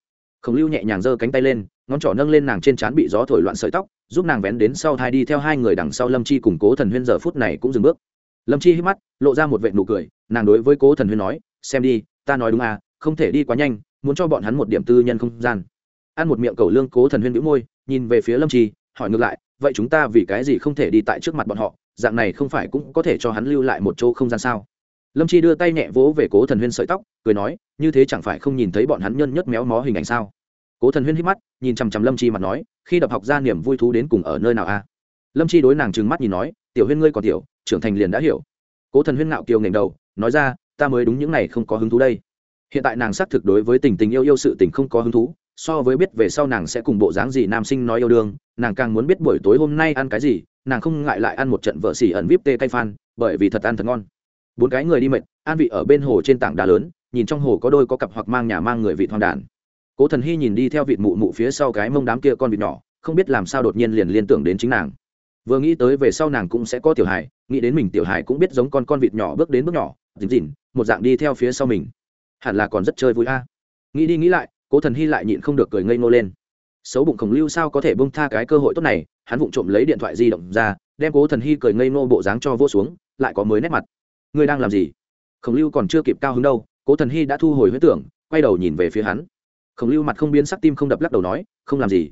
Khổng lưu nhẹ nhàng giơ cánh tay lên, ngón trỏ nâng lên nàng trên trán bị gió thổi loạn sợi tóc, giúp nàng vén đến sau thai đi theo hai người đằng sau lâm chi cùng cố thần huyên giờ phút này cũng dừng bước. Lâm chi hít mắt, lộ ra một vệ nụ cười, nàng đối với cố thần huyên nói, xem đi, ta nói đúng à không thể đi quá nhanh, muốn cho bọn hắn một điểm tư nhân không gian. Ăn một miệng cầu lương cố thần huyên đĩu môi, nhìn về phía lâm chi, hỏi ngược lại, vậy chúng ta vì cái gì không thể đi tại trước mặt bọn họ? Dạng này không phải cũng có thể cho hắn lưu lại một chỗ không gian sao? Lâm chi đưa tay nhẹ vỗ về cố thần huyên sợi tóc, cười nói, như thế chẳng phải không nhìn thấy bọn hắn nhân nhất méo mó hình ảnh sao? Cố thần huyên hít mắt, nhìn chằm chằm lâm chi mặt nói, khi đập học ra niềm vui thú đến cùng ở nơi nào a lâm chi đối nàng trừng mắt nhìn nói, tiểu huyên ngươi còn tiểu, trưởng thành liền đã hiểu. Cố thần huyên ngạo kiều nghềnh đầu, nói ra, ta mới đúng những này không có hứng thú đây. Hiện tại nàng xác thực đối với tình tình yêu yêu sự tình không có hứng thú, so với biết về sau nàng sẽ cùng bộ dáng gì nam sinh nói yêu đương, nàng càng muốn biết buổi tối hôm nay ăn cái gì, nàng không ngại lại ăn một trận vợ xỉ ẩn vip tê cay phan, bởi vì thật ăn thật ngon bốn cái người đi mệt, an vị ở bên hồ trên tảng đá lớn, nhìn trong hồ có đôi có cặp hoặc mang nhà mang người vị hoang đàn. Cố thần hy nhìn đi theo vịt mụ mụ phía sau cái mông đám kia con vịt nhỏ, không biết làm sao đột nhiên liền liên tưởng đến chính nàng. Vừa nghĩ tới về sau nàng cũng sẽ có tiểu hài, nghĩ đến mình tiểu hài cũng biết giống con con vịt nhỏ bước đến bước nhỏ dính dỉn một dạng đi theo phía sau mình. Hẳn là còn rất chơi vui a. Nghĩ đi nghĩ lại, cố thần hy lại nhịn không được cười ngây ngô lên. Xấu bụng khổng lưu sao có thể bông tha cái cơ hội tốt này, hắn vụng trộm lấy điện thoại di động ra, đem cố thần hy cười ngây ngô bộ dáng cho vô xuống, lại có mới nét mặt ngươi đang làm gì? Khổng lưu còn chưa kịp cao hứng đâu, cố thần hy đã thu hồi huyết tưởng, quay đầu nhìn về phía hắn. Khổng lưu mặt không biến sắc tim không đập lắc đầu nói, không làm gì.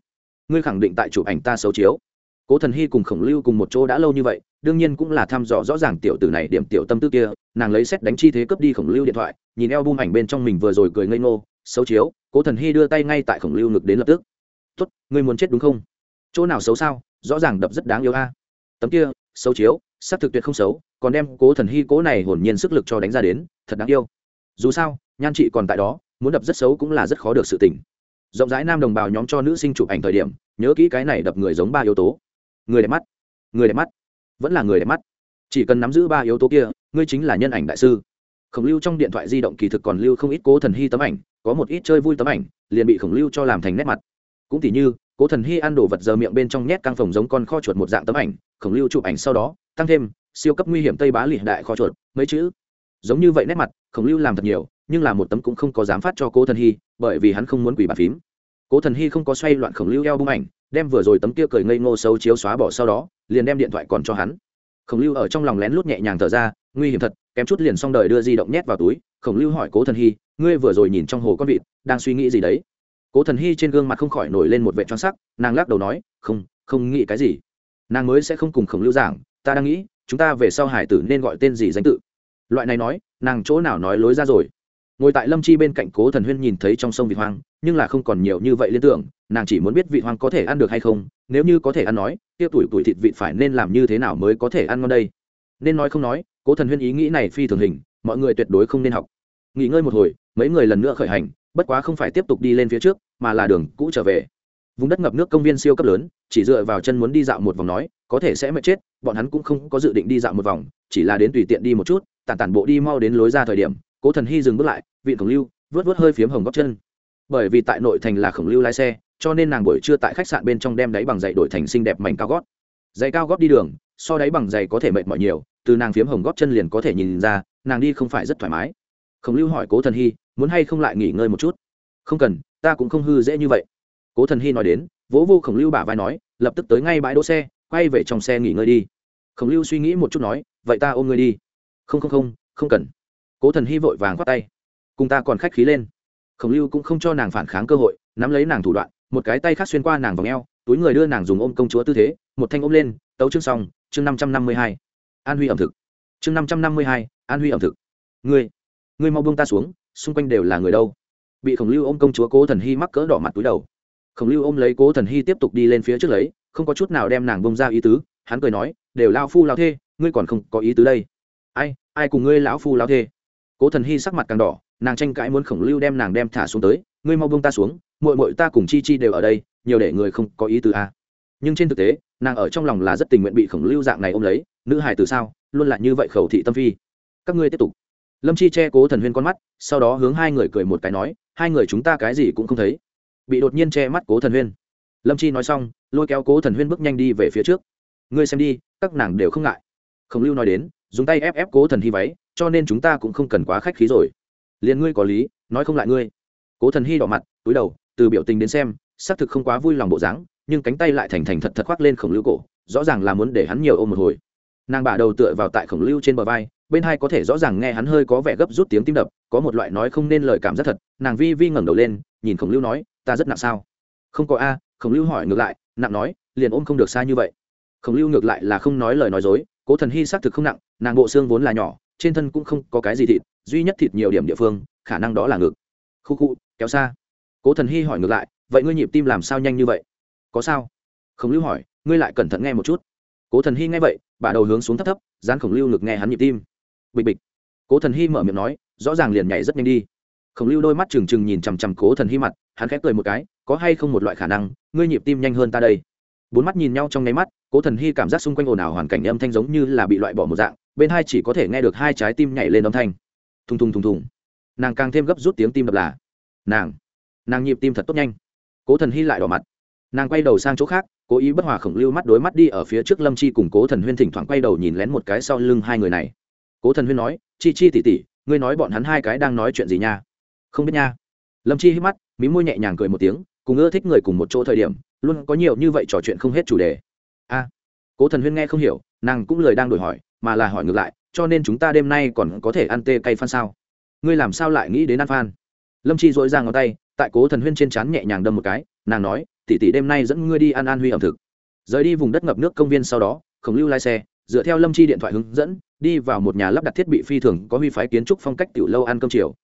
Ngươi khẳng định tại chụp ảnh ta xấu chiếu. Cố thần hy cùng khổng lưu cùng một chỗ đã lâu như vậy, đương nhiên cũng là thăm dò rõ ràng tiểu tử này điểm tiểu tâm tư kia, nàng lấy xét đánh chi thế cướp đi khổng lưu điện thoại, nhìn eo bung ảnh bên trong mình vừa rồi cười ngây ngô, xấu chiếu, cố thần hy đưa tay ngay tại khổng lưu ngực đến lập tức. Tuất ngươi muốn chết đúng không? Chỗ nào xấu sao? Rõ ràng đập rất đáng yêu a. Tấm kia, xấu chiếu, xác thực tuyệt không xấu còn đem cố thần hy cố này hồn nhiên sức lực cho đánh ra đến, thật đáng yêu. Dù sao, nhan chị còn tại đó, muốn đập rất xấu cũng là rất khó được sự tỉnh rộng rãi nam đồng bào nhóm cho nữ sinh chụp ảnh thời điểm, nhớ kỹ cái này đập người giống ba yếu tố. Người đẹp mắt, người đẹp mắt, vẫn là người đẹp mắt. Chỉ cần nắm giữ ba yếu tố kia, ngươi chính là nhân ảnh đại sư. Khổng lưu trong điện thoại di động kỳ thực còn lưu không ít cố thần hy tấm ảnh, có một ít chơi vui tấm ảnh, liền bị khổng lưu cho làm thành nét mặt. Cũng tỉ như, cố thần hy ăn đồ vật giờ miệng bên trong nhét căng phòng giống con kho chuột một dạng tấm ảnh, khổng lưu chụp ảnh sau đó, tăng thêm siêu cấp nguy hiểm tây bá lì đại kho chuột, mấy chữ. Giống như vậy nét mặt, khổng lưu làm thật nhiều, nhưng là một tấm cũng không có dám phát cho cố thần hy, bởi vì hắn không muốn quỷ bàn phím. Cố thần hy không có xoay loạn khổng lưu eo bung ảnh, đem vừa rồi tấm kia cười ngây ngô xấu chiếu xóa bỏ sau đó, liền đem điện thoại còn cho hắn. Khổng lưu ở trong lòng lén lút nhẹ nhàng thở ra, nguy hiểm thật, kém chút liền xong đời đưa di động nhét vào túi. Khổng lưu hỏi cố thần hy, ngươi vừa rồi nhìn trong hồ con vịt, đang suy nghĩ gì đấy? Cố thần hy trên gương mặt không khỏi nổi lên một vệ cho sắc, nàng lắc đầu nói, không không nghĩ cái gì. Nàng mới sẽ không cùng khổng lưu giảng, ta đang nghĩ chúng ta về sau hải tử nên gọi tên gì danh tự? Loại này nói, nàng chỗ nào nói lối ra rồi? Ngồi tại lâm chi bên cạnh cố thần huyên nhìn thấy trong sông vịt hoang, nhưng là không còn nhiều như vậy liên tưởng, nàng chỉ muốn biết vị hoang có thể ăn được hay không, nếu như có thể ăn nói tiêu tuổi tuổi thịt vịt phải nên làm như thế nào mới có thể ăn ngon đây? Nên nói không nói, cố thần huyên ý nghĩ này phi thường hình, mọi người tuyệt đối không nên học. Nghỉ ngơi một hồi, mấy người lần nữa khởi hành, bất quá không phải tiếp tục đi lên phía trước, mà là đường cũ trở về vùng đất ngập nước công viên siêu cấp lớn, chỉ dựa vào chân muốn đi dạo một vòng nói, có thể sẽ mệt chết, bọn hắn cũng không có dự định đi dạo một vòng, chỉ là đến tùy tiện đi một chút, tản tản bộ đi mau đến lối ra thời điểm, cố thần hy dừng bước lại vị khổng lưu vớt vớt hơi phiếm hồng góc chân. Bởi vì tại nội thành là khổng lưu lái xe, cho nên nàng buổi trưa tại khách sạn bên trong đem đáy bằng giày đổi thành xinh đẹp mảnh cao gót. Giày cao gót đi đường, so đáy bằng giày có thể mệt mỏi nhiều, từ nàng phiếm hồng gót chân liền có thể nhìn ra, nàng đi không phải rất thoải mái. Khổng lưu hỏi cố thần hy, muốn hay không lại nghỉ ngơi một chút? Không cần, ta cũng không hư dễ như vậy cố thần hy nói đến, vỗ vô khổng lưu bả vai nói, lập tức tới ngay bãi đỗ xe, quay về trong xe nghỉ ngơi đi. Khổng lưu suy nghĩ một chút nói, vậy ta ôm ngươi đi. Không không không không cần. Cố thần hy vội vàng khoát tay. Cùng ta còn khách khí lên. Khổng lưu cũng không cho nàng phản kháng cơ hội, nắm lấy nàng thủ đoạn, một cái tay khác xuyên qua nàng vòng eo, túi người đưa nàng dùng ôm công chúa tư thế, một thanh ôm lên, tấu chương xong, chương năm trăm năm mươi hai. An huy ẩm thực. Chương năm trăm năm mươi hai, an huy ẩm thực. Ngươi ngươi mau buông ta xuống, xung quanh đều là người đâu. Bị khổng lưu ôm công chúa cố thần hy mắc cỡ đỏ mặt túi đầu khổng lưu ôm lấy cố thần hy tiếp tục đi lên phía trước lấy, không có chút nào đem nàng bông ra ý tứ, hắn cười nói, đều lao phu lao thê, ngươi còn không có ý tứ đây. Ai ai cùng ngươi lão phu lao thê? Cố thần hy sắc mặt càng đỏ, nàng tranh cãi muốn khổng lưu đem nàng đem thả xuống tới, ngươi mau bông ta xuống mội mội ta cùng chi chi đều ở đây, nhiều để người không có ý tứ à. nhưng trên thực tế, nàng ở trong lòng là rất tình nguyện bị khổng lưu dạng này ôm lấy, nữ hải từ sao, luôn là như vậy khẩu thị tâm phi. Các ngươi tiếp tục. Lâm chi che cố thần huyên con mắt, sau đó hướng hai người cười một cái nói, hai người chúng ta cái gì cũng không thấy bị đột nhiên che mắt cố thần huyên. Lâm chi nói xong, lôi kéo cố thần huyên bước nhanh đi về phía trước. Ngươi xem đi, các nàng đều không ngại. Khổng lưu nói đến, dùng tay ép ép cố thần hy váy, cho nên chúng ta cũng không cần quá khách khí rồi. Liền ngươi có lý, nói không lại ngươi. Cố thần hy đỏ mặt, túi đầu, từ biểu tình đến xem, xác thực không quá vui lòng bộ dáng, nhưng cánh tay lại thành thành thật thật khoác lên khổng lưu cổ, rõ ràng là muốn để hắn nhiều ôm một hồi. Nàng bả đầu tựa vào tại khổng lưu trên bờ vai, bên hai có thể rõ ràng nghe hắn hơi có vẻ gấp rút tiếng tim đập, có một loại nói không nên lời cảm giác thật. Nàng vi vi ngẩng đầu lên, nhìn khổng lưu nói ta rất nặng sao? Không có a, khổng lưu hỏi ngược lại, nặng nói, liền ôm không được xa như vậy. Khổng lưu ngược lại là không nói lời nói dối, cố thần hy xác thực không nặng, nàng bộ xương vốn là nhỏ, trên thân cũng không có cái gì thịt, duy nhất thịt nhiều điểm địa phương, khả năng đó là ngực. Khu khu, kéo xa. Cố thần hy hỏi ngược lại, vậy ngươi nhịp tim làm sao nhanh như vậy? Có sao? Khổng lưu hỏi, ngươi lại cẩn thận nghe một chút. Cố thần hy nghe vậy bà đầu hướng xuống thấp thấp, dán khổng lưu ngực nghe hắn nhịp tim. Bịch bịch. Cố thần hy mở miệng nói, rõ ràng liền nhảy rất nhanh đi khổng lưu đôi mắt trừng trừng nhìn chằm chằm cố thần hy mặt, hắn khép cười một cái, có hay không một loại khả năng, ngươi nhịp tim nhanh hơn ta đây. Bốn mắt nhìn nhau trong nháy mắt, cố thần hy cảm giác xung quanh ồn ào hoàn cảnh âm thanh giống như là bị loại bỏ một dạng, bên hai chỉ có thể nghe được hai trái tim nhảy lên âm thanh. Thùng thùng thùng thùng. Nàng càng thêm gấp rút tiếng tim đập là, nàng nàng nhịp tim thật tốt nhanh. Cố thần hy lại đỏ mặt. Nàng quay đầu sang chỗ khác, cố ý bất hòa khổng lưu mắt đối mắt đi ở phía trước lâm chi cùng cố thần huyên thỉnh thoảng quay đầu nhìn lén một cái sau lưng hai người này. Cố thần huyên nói, chi chi tỉ tỉ ngươi nói bọn hắn hai cái đang nói chuyện gì nha? Không biết nha. Lâm chi hít mắt, mí môi nhẹ nhàng cười một tiếng, cùng ưa thích người cùng một chỗ thời điểm, luôn có nhiều như vậy trò chuyện không hết chủ đề. A, cố thần huyên nghe không hiểu, nàng cũng lời đang đổi hỏi, mà là hỏi ngược lại, cho nên chúng ta đêm nay còn có thể ăn tê cay phan sao? Ngươi làm sao lại nghĩ đến ăn phan? Lâm chi dội ra ngón tay, tại cố thần huyên trên trán nhẹ nhàng đâm một cái, nàng nói tỉ tỉ đêm nay dẫn ngươi đi ăn an huy ẩm thực. Rời đi vùng đất ngập nước công viên sau đó, khổng lưu lai xe, dựa theo lâm chi điện thoại hướng dẫn, đi vào một nhà lắp đặt thiết bị phi thường có huy phái kiến trúc phong cách tiểu lâu ăn cơm chiều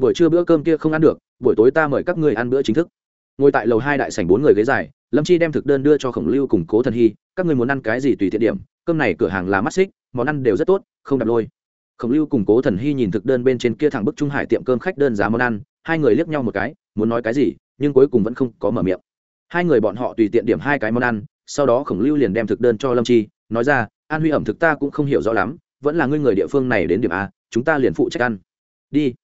buổi trưa bữa cơm kia không ăn được, buổi tối ta mời các người ăn bữa chính thức. Ngồi tại lầu hai đại sảnh bốn người ghế dài, lâm chi đem thực đơn đưa cho khổng lưu cùng cố thần hy, các người muốn ăn cái gì tùy tiện điểm, cơm này cửa hàng là mắt xích, món ăn đều rất tốt, không đặt lôi. Khổng lưu cùng cố thần hy nhìn thực đơn bên trên kia thẳng bức trung hải tiệm cơm khách đơn giá món ăn, hai người liếc nhau một cái, muốn nói cái gì, nhưng cuối cùng vẫn không có mở miệng. Hai người bọn họ tùy tiện điểm hai cái món ăn, sau đó khổng lưu liền đem thực đơn cho lâm chi, nói ra, an huy ẩm thực ta cũng không hiểu rõ lắm, vẫn là ngươi người địa phương này đến điểm a, chúng ta liền phụ trách ăn. Đi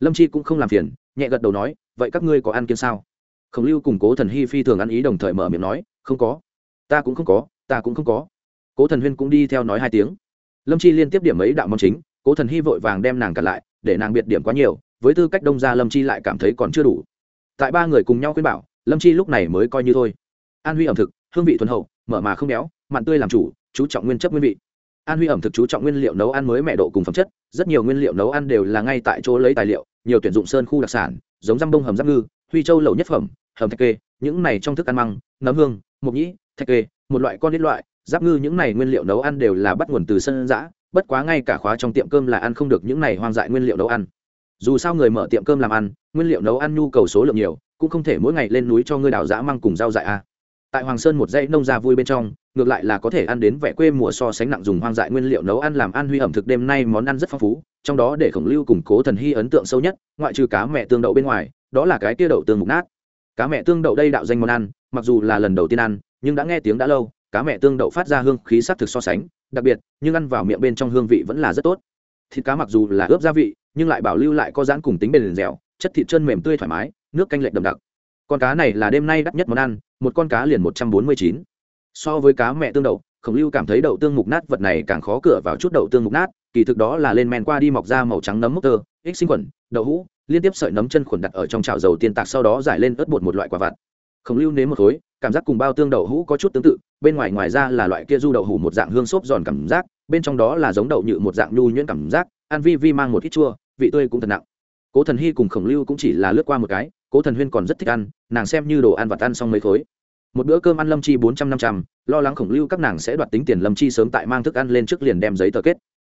lâm chi cũng không làm phiền, nhẹ gật đầu nói, vậy các ngươi có ăn kiêng sao? Khổng lưu cùng cố thần hy phi thường ăn ý đồng thời mở miệng nói, không có. Ta cũng không có, ta cũng không có. Cố thần huyên cũng đi theo nói hai tiếng. Lâm chi liên tiếp điểm mấy đạo món chính, cố thần hy vội vàng đem nàng cả lại, để nàng biệt điểm quá nhiều, với tư cách đông ra lâm chi lại cảm thấy còn chưa đủ. Tại ba người cùng nhau khuyên bảo, lâm chi lúc này mới coi như thôi. An huy ẩm thực, hương vị thuần hậu, mở mà không béo, mặn tươi làm chủ, chú trọng nguyên chất nguyên vị an huy ẩm thực chú trọng nguyên liệu nấu ăn mới mẹ độ cùng phẩm chất, rất nhiều nguyên liệu nấu ăn đều là ngay tại chỗ lấy tài liệu, nhiều tuyển dụng sơn khu đặc sản, giống răm bông hầm giáp ngư, huy châu lẩu nhất phẩm, hầm thạch kê, những này trong thức ăn măng, nấm hương, mộc nhĩ, thạch kê, một loại con đít loại, giáp ngư những này nguyên liệu nấu ăn đều là bắt nguồn từ sân giã bất quá ngay cả khóa trong tiệm cơm là ăn không được những này hoang dại nguyên liệu nấu ăn. Dù sao người mở tiệm cơm làm ăn, nguyên liệu nấu ăn nhu cầu số lượng nhiều, cũng không thể mỗi ngày lên núi cho ngươi đào giã măng cùng rau dại a. Tại hoàng sơn một dãy nông gia vui bên trong ngược lại là có thể ăn đến vẻ quê mùa so sánh nặng dùng hoang dại nguyên liệu nấu ăn làm ăn huy ẩm thực đêm nay món ăn rất phong phú, trong đó để khổng lưu củng cố thần hy ấn tượng sâu nhất, ngoại trừ cá mẹ tương đậu bên ngoài, đó là cái tia đậu tương mục nát. Cá mẹ tương đậu đây đạo danh món ăn, mặc dù là lần đầu tiên ăn, nhưng đã nghe tiếng đã lâu, cá mẹ tương đậu phát ra hương khí s ắ c thực so sánh, đặc biệt, nhưng ăn vào miệng bên trong hương vị vẫn là rất tốt. Thịt cá mặc dù là ướp gia vị, nhưng lại bảo lưu lại có dáng cùng tính bền dẻo, chất thịt chân mềm tươi thoải mái, nước canh lệch đậm đặc. Con cá này là đêm nay đắt nhất món ăn, một con cá liền một trăm bốn mươi chín so với cá mẹ tương đậu, khổng lưu cảm thấy đậu tương mục nát vật này càng khó cửa vào chút đậu tương mục nát, kỳ thực đó là lên men qua đi mọc ra màu trắng nấm mốc tơ, ích sinh khuẩn, đậu hũ, liên tiếp sợi nấm chân khuẩn đặt ở trong chảo dầu tiên tạc sau đó giải lên ớt bột một loại quả vặt. Khổng lưu nếm một khối, cảm giác cùng bao tương đậu hũ có chút tương tự, bên ngoài ngoài ra là loại kia du đậu hủ một dạng hương xốp giòn cảm giác, bên trong đó là giống đậu nhự một dạng nhu nhuyễn cảm giác, ăn vi vi mang một ít chua, vị tươi cũng thật nặng. Cố thần hy cùng khổng lưu cũng chỉ là lướt qua một cái, cố thần huyên còn rất thích ăn, nàng xem như đồ ăn vặt ăn xong mấy khối một bữa cơm ăn lâm chi bốn trăm năm trăm, lo lắng khổng lưu các nàng sẽ đoạt tính tiền lâm chi sớm tại mang thức ăn lên trước liền đem giấy tờ kết.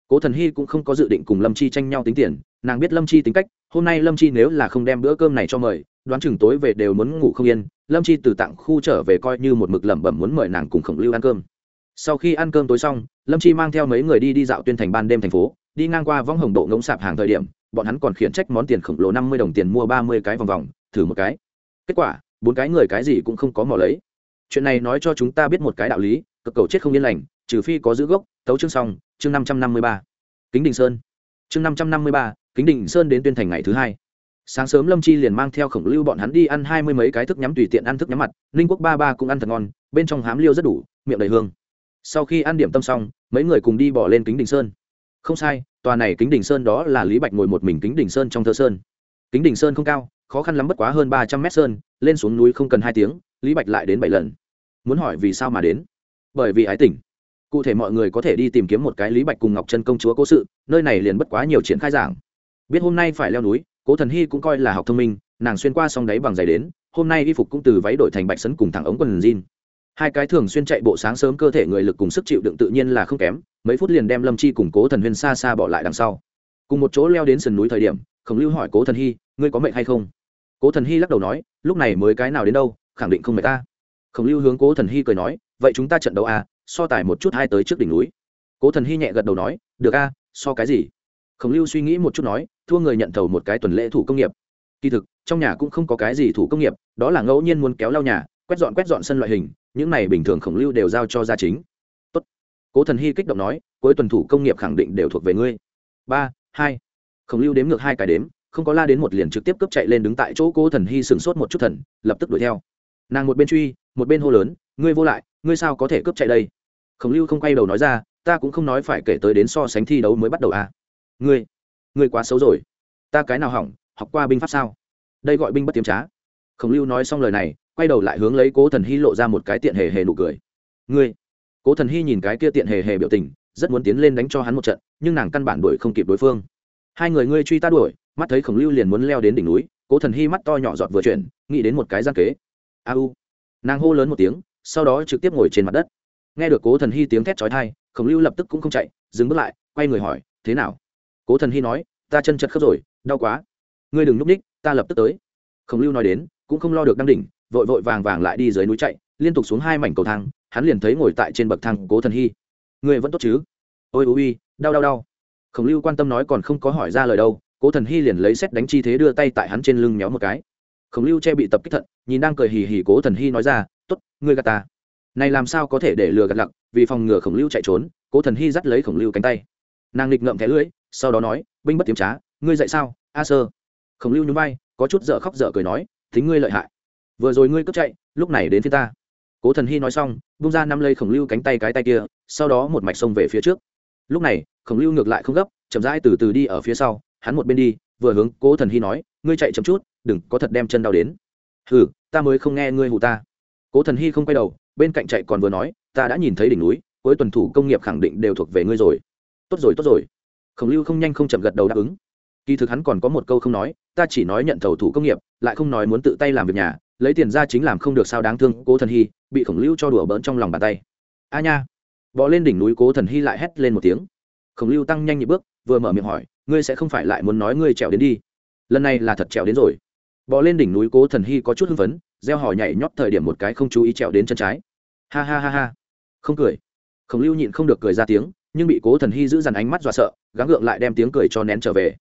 Cố thần hy cũng không có dự định cùng lâm chi tranh nhau tính tiền, nàng biết lâm chi tính cách, hôm nay lâm chi nếu là không đem bữa cơm này cho mời, đoán chừng tối về đều muốn ngủ không yên, lâm chi từ tặng khu trở về coi như một mực lẩm bẩm muốn mời nàng cùng khổng lưu ăn cơm. Sau khi ăn cơm tối xong, lâm chi mang theo mấy người đi đi dạo tuyên thành ban đêm thành phố, đi ngang qua võng hồng độ ngỗng sạp hàng thời điểm, bọn hắn còn khiển trách món tiền khổng lồ năm mươi đồng tiền mua ba mươi cái vòng vòng, thử một cái. Kết quả, bốn cái người cái gì cũng không có mò lấy chuyện này nói cho chúng ta biết một cái đạo lý, cực cầu chết không yên lành, trừ phi có giữ gốc, tấu chương xong, chương năm trăm năm mươi ba. Kính đình sơn. Chương năm trăm năm mươi ba, kính đình sơn đến tuyên thành ngày thứ hai. Sáng sớm lâm chi liền mang theo khổng lưu bọn hắn đi ăn hai mươi mấy cái thức nhắm tùy tiện ăn thức nhắm mặt, ninh quốc ba ba cũng ăn thật ngon, bên trong hám liêu rất đủ, miệng đầy hương. Sau khi ăn điểm tâm xong, mấy người cùng đi bỏ lên kính đình sơn. Không sai, tòa này kính đình sơn đó là lý bạch ngồi một mình kính đình sơn trong thơ sơn. Kính đình sơn không cao, khó khăn lắm bất quá hơn ba trăm mét sơn, lên xuống núi không cần hai tiếng lý bạch lại đến bảy lần. Muốn hỏi vì sao mà đến? Bởi vì ái tỉnh cụ thể mọi người có thể đi tìm kiếm một cái lý bạch cùng ngọc chân công chúa cố sự, nơi này liền bất quá nhiều triển khai giảng. Biết hôm nay phải leo núi, cố thần hy cũng coi là học thông minh, nàng xuyên qua song đáy bằng giày đến, hôm nay y phục cũng từ váy đổi thành bạch sấn cùng thẳng ống quần jean. Hai cái thường xuyên chạy bộ sáng sớm cơ thể người lực cùng sức chịu đựng tự nhiên là không kém, mấy phút liền đem lâm chi cùng cố thần huyên xa xa bỏ lại đằng sau. Cùng một chỗ leo đến sườn núi thời điểm, khổng lưu hỏi cố thần hy, ngươi có mệnh hay không? Cố thần hy lắc đầu nói, lúc này mới cái nào đến đâu khẳng định không mệt ta. Khổng lưu hướng cố thần hy cười nói, vậy chúng ta trận đấu à so tài một chút hai tới trước đỉnh núi. Cố thần hy nhẹ gật đầu nói, được a, so cái gì? Khổng lưu suy nghĩ một chút nói, thua người nhận thầu một cái tuần lễ thủ công nghiệp. Kỳ thực, trong nhà cũng không có cái gì thủ công nghiệp, đó là ngẫu nhiên muốn kéo lau nhà, quét dọn quét dọn sân loại hình, những này bình thường khổng lưu đều giao cho gia chính. Tốt. cố thần hy kích động nói, cuối tuần thủ công nghiệp khẳng định đều thuộc về ngươi. Ba, hai. Khổng lưu đếm ngược hai cái đếm, không có la đến một liền trực tiếp cướp chạy lên đứng tại chỗ cố thần hy sửng sốt một chút thần, lập tức đuổi theo nàng một bên truy, một bên hô lớn, ngươi vô lại, ngươi sao có thể cướp chạy đây? Khổng lưu không quay đầu nói ra, ta cũng không nói phải kể tới đến so sánh thi đấu mới bắt đầu à. ngươi ngươi quá xấu rồi. Ta cái nào hỏng, học qua binh pháp sao? Đây gọi binh bất tiếm trá. Khổng lưu nói xong lời này, quay đầu lại hướng lấy cố thần hy lộ ra một cái tiện hề hề nụ cười. Ngươi. Cố thần hy nhìn cái kia tiện hề hề biểu tình, rất muốn tiến lên đánh cho hắn một trận, nhưng nàng căn bản đuổi không kịp đối phương. Hai người ngươi truy ta đuổi, mắt thấy khổng lưu liền muốn leo đến đỉnh núi, cố thần hy mắt to nhỏ giọt vừa chuyển, nghĩ đến một cái gian kế a u. Nàng hô lớn một tiếng, sau đó trực tiếp ngồi trên mặt đất. Nghe được cố thần hy tiếng thét trói thai khổng lưu lập tức cũng không chạy, dừng bước lại, quay người hỏi, thế nào? Cố thần hy nói, ta chân chật khớp rồi, đau quá. Ngươi đừng núp ních, ta lập tức tới. Khổng lưu nói đến, cũng không lo được đăng đỉnh, vội vội vàng vàng lại đi dưới núi chạy, liên tục xuống hai mảnh cầu thang, hắn liền thấy ngồi tại trên bậc thang cố thần hy. Ngươi vẫn tốt chứ? Ôi ôi, đau đau đau. Khổng lưu quan tâm nói còn không có hỏi ra lời đâu, cố thần hy liền lấy xét đánh chi thế đưa tay tại hắn trên lưng méo một cái khổng lưu che bị tập kích thận, nhìn đang cười hì hì cố thần hy nói ra t ố t ngươi gạt ta. Này làm sao có thể để lừa gạt lặc, vì phòng ngừa khổng lưu chạy trốn. Cố thần hy dắt lấy khổng lưu cánh tay. Nàng nghịch ngậm thẻ lưỡi, sau đó nói, binh bất tiếm trá, ngươi dậy sao, a sơ? Khổng lưu nhún vai, có chút dở khóc dở cười nói, thính ngươi lợi hại. Vừa rồi ngươi cướp chạy, lúc này đến phía ta. Cố thần hy nói xong bung ra năm lây khổng lưu cánh tay cái tay kia, sau đó một mạch xông về phía trước. Lúc này, khổng lưu ngược lại không gấp, chậm rãi từ từ đi ở phía sau, hắn một bên đi, vừa hướng cố thần hy nói, ngươi chạy chậm chút đừng có thật đem chân đau đến. Hừ, ta mới không nghe ngươi hụ ta. Cố thần hy không quay đầu, bên cạnh chạy còn vừa nói, ta đã nhìn thấy đỉnh núi, cuối tuần thủ công nghiệp khẳng định đều thuộc về ngươi rồi. Tốt rồi tốt rồi. Khổng lưu không nhanh không chậm gật đầu đáp ứng. Kỳ thực hắn còn có một câu không nói, ta chỉ nói nhận thầu thủ công nghiệp, lại không nói muốn tự tay làm việc nhà, lấy tiền ra chính làm không được sao đáng thương, cố thần hy, bị khổng lưu cho đùa bỡn trong lòng bàn tay. A nha. Bỏ lên đỉnh núi cố thần hy lại hét lên một tiếng. Khổng lưu tăng nhanh nhịp bước, vừa mở miệng hỏi, ngươi sẽ không phải lại muốn nói ngươi trèo đến đi. Lần này là thật trèo đến rồi bỏ lên đỉnh núi cố thần hy có chút hưng phấn, gieo hỏi nhảy nhót thời điểm một cái không chú ý trèo đến chân trái. Ha ha ha ha. Không cười. Khổng lưu nhịn không được cười ra tiếng, nhưng bị cố thần hy giữ dằn ánh mắt dọa sợ, gắng gượng lại đem tiếng cười cho nén trở về.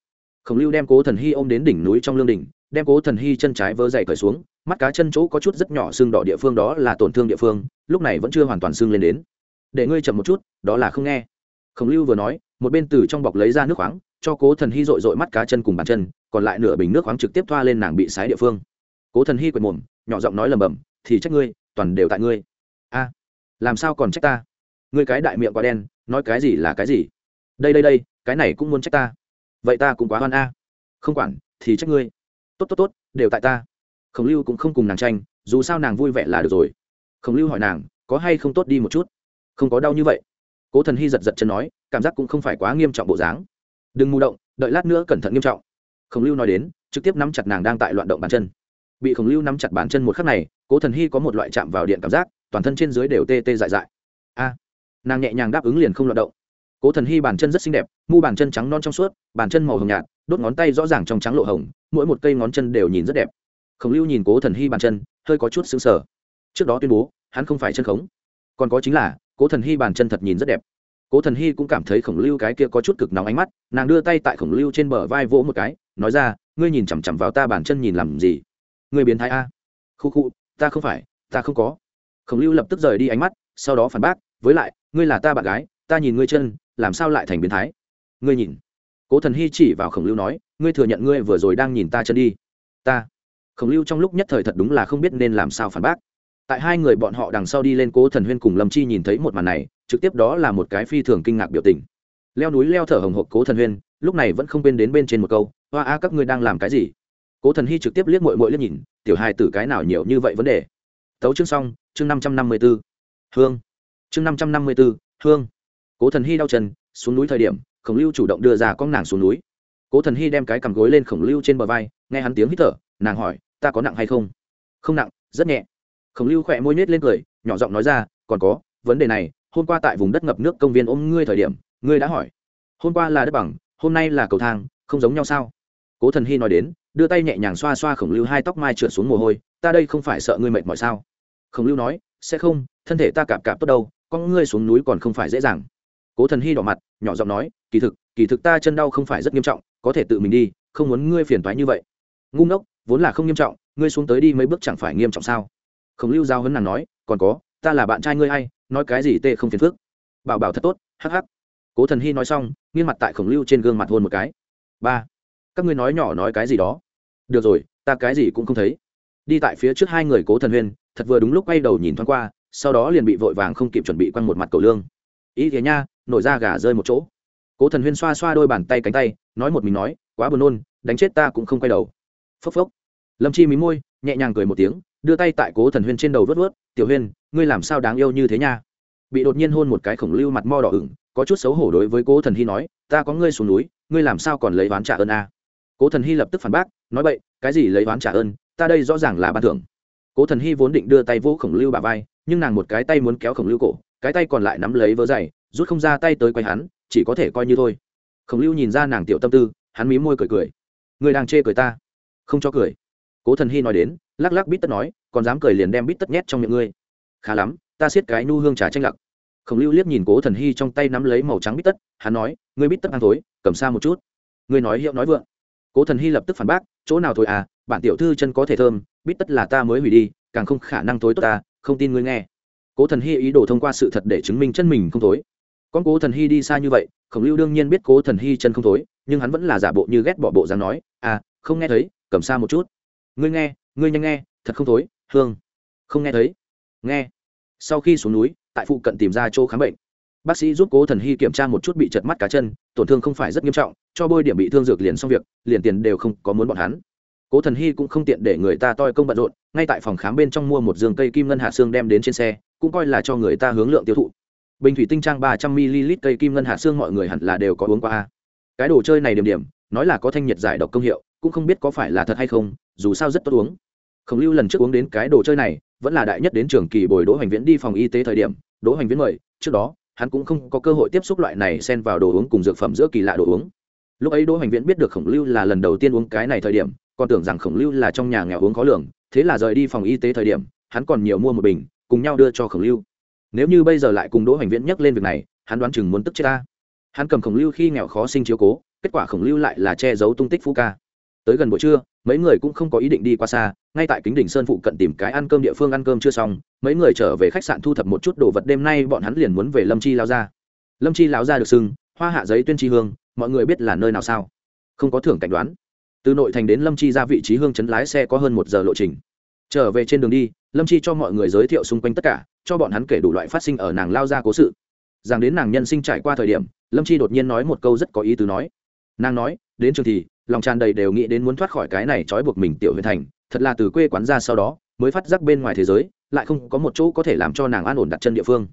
Khổng lưu đem cố thần hy ôm đến đỉnh núi trong lương đỉnh, đem cố thần hy chân trái vỡ dày cởi xuống, mắt cá chân chỗ có chút rất nhỏ xương đỏ địa phương đó là tổn thương địa phương, lúc này vẫn chưa hoàn toàn xương lên đến. Để ngươi chậm một chút, đó là không nghe. Khổng lưu vừa nói, một bên từ trong bọc lấy ra nước khoáng cho cố thần hy dội dội mắt cá chân cùng bàn chân, còn lại nửa bình nước khoáng trực tiếp thoa lên nàng bị sái địa phương. Cố thần hy quệt mồm, nhỏ giọng nói lầm bầm, thì trách ngươi, toàn đều tại ngươi. A, làm sao còn trách ta? Ngươi cái đại miệng quá đen, nói cái gì là cái gì? Đây đây đây, cái này cũng muốn trách ta. Vậy ta cũng quá hoan a. Không quản, thì trách ngươi. Tốt tốt tốt, đều tại ta. Khổng lưu cũng không cùng nàng tranh, dù sao nàng vui vẻ là được rồi. Khổng lưu hỏi nàng, có hay không tốt đi một chút? Không có đau như vậy. Cố thần hy giật giật chân nói, cảm giác cũng không phải quá nghiêm trọng bộ dáng đừng mù động, đợi lát nữa cẩn thận nghiêm trọng. Khổng lưu nói đến, trực tiếp nắm chặt nàng đang tại loạn động bàn chân. Bị khổng lưu nắm chặt bàn chân một khắc này, cố thần hy có một loại chạm vào điện cảm giác, toàn thân trên dưới đều tê tê dại dại. A! Nàng nhẹ nhàng đáp ứng liền không loạn động. Cố thần hy bàn chân rất xinh đẹp, mu bàn chân trắng non trong suốt, bàn chân màu hồng nhạt, đốt ngón tay rõ ràng trong trắng lộ hồng, mỗi một cây ngón chân đều nhìn rất đẹp. Khổng lưu nhìn cố thần hy bàn chân, hơi có chút xứng sở trước đó tuyên bố, hắn không phải chân khống. Còn có chính là, cố thần hy bàn chân thật nhìn rất đẹp cố thần hy cũng cảm thấy khổng lưu cái kia có chút cực nóng ánh mắt, nàng đưa tay tại khổng lưu trên bờ vai vỗ một cái, nói ra, ngươi nhìn chằm chằm vào ta bàn chân nhìn làm gì? Ngươi biến thái a. Khu khu, ta không phải, ta không có. Khổng lưu lập tức rời đi ánh mắt, sau đó phản bác, với lại, ngươi là ta bạn gái, ta nhìn ngươi chân, làm sao lại thành biến thái? Ngươi nhìn. Cố thần hy chỉ vào khổng lưu nói, ngươi thừa nhận ngươi vừa rồi đang nhìn ta chân đi. Ta. Khổng lưu trong lúc nhất thời thật đúng là không biết nên làm sao phản bác. Tại hai người bọn họ đằng sau đi lên cố thần huyên cùng lâm chi nhìn thấy một màn này trực tiếp đó là một cái phi thường kinh ngạc biểu tình. Leo núi leo thở hồng hộc cố thần huyên, lúc này vẫn không quên đến bên trên một câu hoa a, các ngươi đang làm cái gì? Cố thần hy trực tiếp liếc mội mội liếc nhìn, tiểu hai tử cái nào nhiều như vậy vấn đề? Tấu chương xong, chương năm trăm năm mươi b ố hương. Chương năm trăm năm mươi b ố hương. Cố thần hy đau chân, xuống núi thời điểm, khổng lưu chủ động đưa ra con nàng xuống núi. Cố thần hy đem cái cằm gối lên khổng lưu trên bờ vai, nghe hắn tiếng hít thở, nàng hỏi, ta có nặng hay không? Không nặng, rất nhẹ. Khổng lưu khỏe môi nhét lên cười, nhỏ giọng nói ra, còn có, vấn đề này hôm qua tại vùng đất ngập nước công viên ôm ngươi thời điểm, ngươi đã hỏi, hôm qua là đất bằng, hôm nay là cầu thang, không giống nhau sao? Cố thần hy nói đến, đưa tay nhẹ nhàng xoa xoa khổng lưu hai tóc mai trượt xuống mồ hôi, ta đây không phải sợ ngươi mệt mỏi sao? Khổng lưu nói, sẽ không, thân thể ta cạp cạp tốt đâu, con ngươi xuống núi còn không phải dễ dàng. Cố thần hy đỏ mặt, nhỏ giọng nói, kỳ thực kỳ thực ta chân đau không phải rất nghiêm trọng, có thể tự mình đi, không muốn ngươi phiền toái như vậy. Ngu ngốc, vốn là không nghiêm trọng, ngươi xuống tới đi mấy bước chẳng phải nghiêm trọng sao? Khổng lưu giao hấn nàng nói, còn có, ta là bạn trai ngươi hay nói cái gì tê không phiền phức. Bảo bảo thật tốt, hắc hắc. Cố thần hy nói xong, nghiêng mặt tại khổng lưu trên gương mặt hôn một cái. Ba, các ngươi nói nhỏ nói cái gì đó. Được rồi, ta cái gì cũng không thấy. Đi tại phía trước hai người cố thần huyên, thật vừa đúng lúc quay đầu nhìn thoáng qua, sau đó liền bị vội vàng không kịp chuẩn bị quăng một mặt cầu lương. Ý thế nha, nổi ra gà rơi một chỗ. Cố thần huyên xoa xoa đôi bàn tay cánh tay, nói một mình nói, quá buồn nôn, đánh chết ta cũng không quay đầu. Phốc phốc. Lâm chi mí môi, nhẹ nhàng cười một tiếng đưa tay tại cố thần huyên trên đầu vớt vớt, tiểu huyên, ngươi làm sao đáng yêu như thế nha? Bị đột nhiên hôn một cái khổng lưu mặt mo đỏ ửng, có chút xấu hổ đối với cố thần hy nói, ta có ngươi xuống núi, ngươi làm sao còn lấy oán trả ơn a? Cố thần hy lập tức phản bác, nói vậy cái gì lấy oán trả ơn, ta đây rõ ràng là ban thưởng. Cố thần hy vốn định đưa tay vỗ khổng lưu bà vai, nhưng nàng một cái tay muốn kéo khổng lưu cổ, cái tay còn lại nắm lấy vớ dày rút không ra tay tới quay hắn, chỉ có thể coi như thôi. Khổng lưu nhìn ra nàng tiểu tâm tư, hắn mí môi cười cười. Người đang chê cười ta? Không cho cười. Cố thần hy nói đến lắc lắc bít tất nói, còn dám cười liền đem bít tất nhét trong miệng ngươi. Khá lắm, ta siết cái nu hương trà tranh lặc. Khổng lưu liếc nhìn cố thần hy trong tay nắm lấy màu trắng bít tất, hắn nói, ngươi bít tất ăn thối, cầm xa một chút. Ngươi nói hiệu nói vượng. Cố thần hy lập tức phản bác, chỗ nào thôi à bản tiểu thư chân có thể thơm, bít tất là ta mới hủy đi, càng không khả năng thối tốt ta, không tin ngươi nghe. Cố thần hy ý đồ thông qua sự thật để chứng minh chân mình không thối. Con cố thần hy đi xa như vậy, khổng lưu đương nhiên biết cố thần hy chân không thối, nhưng hắn vẫn là giả bộ như ghét bỏ bộ dáng nói à không nghe thấy, cầm xa một chút. Ngươi nghe ngươi nhanh nghe, thật không thối, hương. Không nghe thấy. Nghe. Sau khi xuống núi, tại phụ cận tìm ra chỗ khám bệnh. Bác sĩ giúp cố thần hy kiểm tra một chút bị chật mắt cá chân, tổn thương không phải rất nghiêm trọng, cho bôi điểm bị thương dược liền xong việc, liền tiền đều không có muốn bọn hắn. Cố thần hy cũng không tiện để người ta toi công bận rộn, ngay tại phòng khám bên trong mua một giường cây kim ngân hạ xương đem đến trên xe, cũng coi là cho người ta hướng lượng tiêu thụ. Bình thủy tinh trang ba trăm ml cây kim ngân hạ xương mọi người hẳn là đều có uống qua cái đồ chơi này điểm điểm, nói là có thanh nhiệt giải độc công hiệu, cũng không biết có phải là thật hay không, dù sao rất tốt uống khổng lưu lần trước uống đến cái đồ chơi này, vẫn là đại nhất đến trường kỳ bồi đỗ hoành viễn đi phòng y tế thời điểm. Đỗ hoành viễn mời, trước đó, hắn cũng không có cơ hội tiếp xúc loại này xen vào đồ uống cùng dược phẩm giữa kỳ lạ đồ uống. Lúc ấy đỗ hoành viễn biết được khổng lưu là lần đầu tiên uống cái này thời điểm, còn tưởng rằng khổng lưu là trong nhà nghèo uống khó lường, thế là rời đi phòng y tế thời điểm, hắn còn nhiều mua một bình, cùng nhau đưa cho khổng lưu. Nếu như bây giờ lại cùng đỗ hoành viễn nhắc lên việc này, hắn đoán chừng muốn tức chết ta. Hắn cầm khổng lưu khi nghèo khó sinh chiếu cố, kết quả khổng lưu lại là che giấu tung tích phú ca tới gần buổi trưa, mấy người cũng không có ý định đi qua xa, ngay tại kính đỉnh sơn phụ cận tìm cái ăn cơm địa phương ăn cơm chưa xong, mấy người trở về khách sạn thu thập một chút đồ vật đêm nay bọn hắn liền muốn về lâm chi lao ra lâm chi lao ra được sưng hoa hạ giấy tuyên tri hương, mọi người biết là nơi nào sao? Không có thưởng cảnh đoán. Từ nội thành đến lâm chi ra vị trí hương chấn lái xe có hơn một giờ lộ trình. Trở về trên đường đi, lâm chi cho mọi người giới thiệu xung quanh tất cả, cho bọn hắn kể đủ loại phát sinh ở nàng lao ra cố sự. Rằng đến nàng nhân sinh trải qua thời điểm, lâm chi đột nhiên nói một câu rất có ý tứ nói. Nàng nói đến trường thì, lòng tràn đầy đều nghĩ đến muốn thoát khỏi cái này trói buộc mình tiểu huyện thành, thật là từ quê quán ra sau đó, mới phát giác bên ngoài thế giới, lại không có một chỗ có thể làm cho nàng an ổn đặt chân địa phương.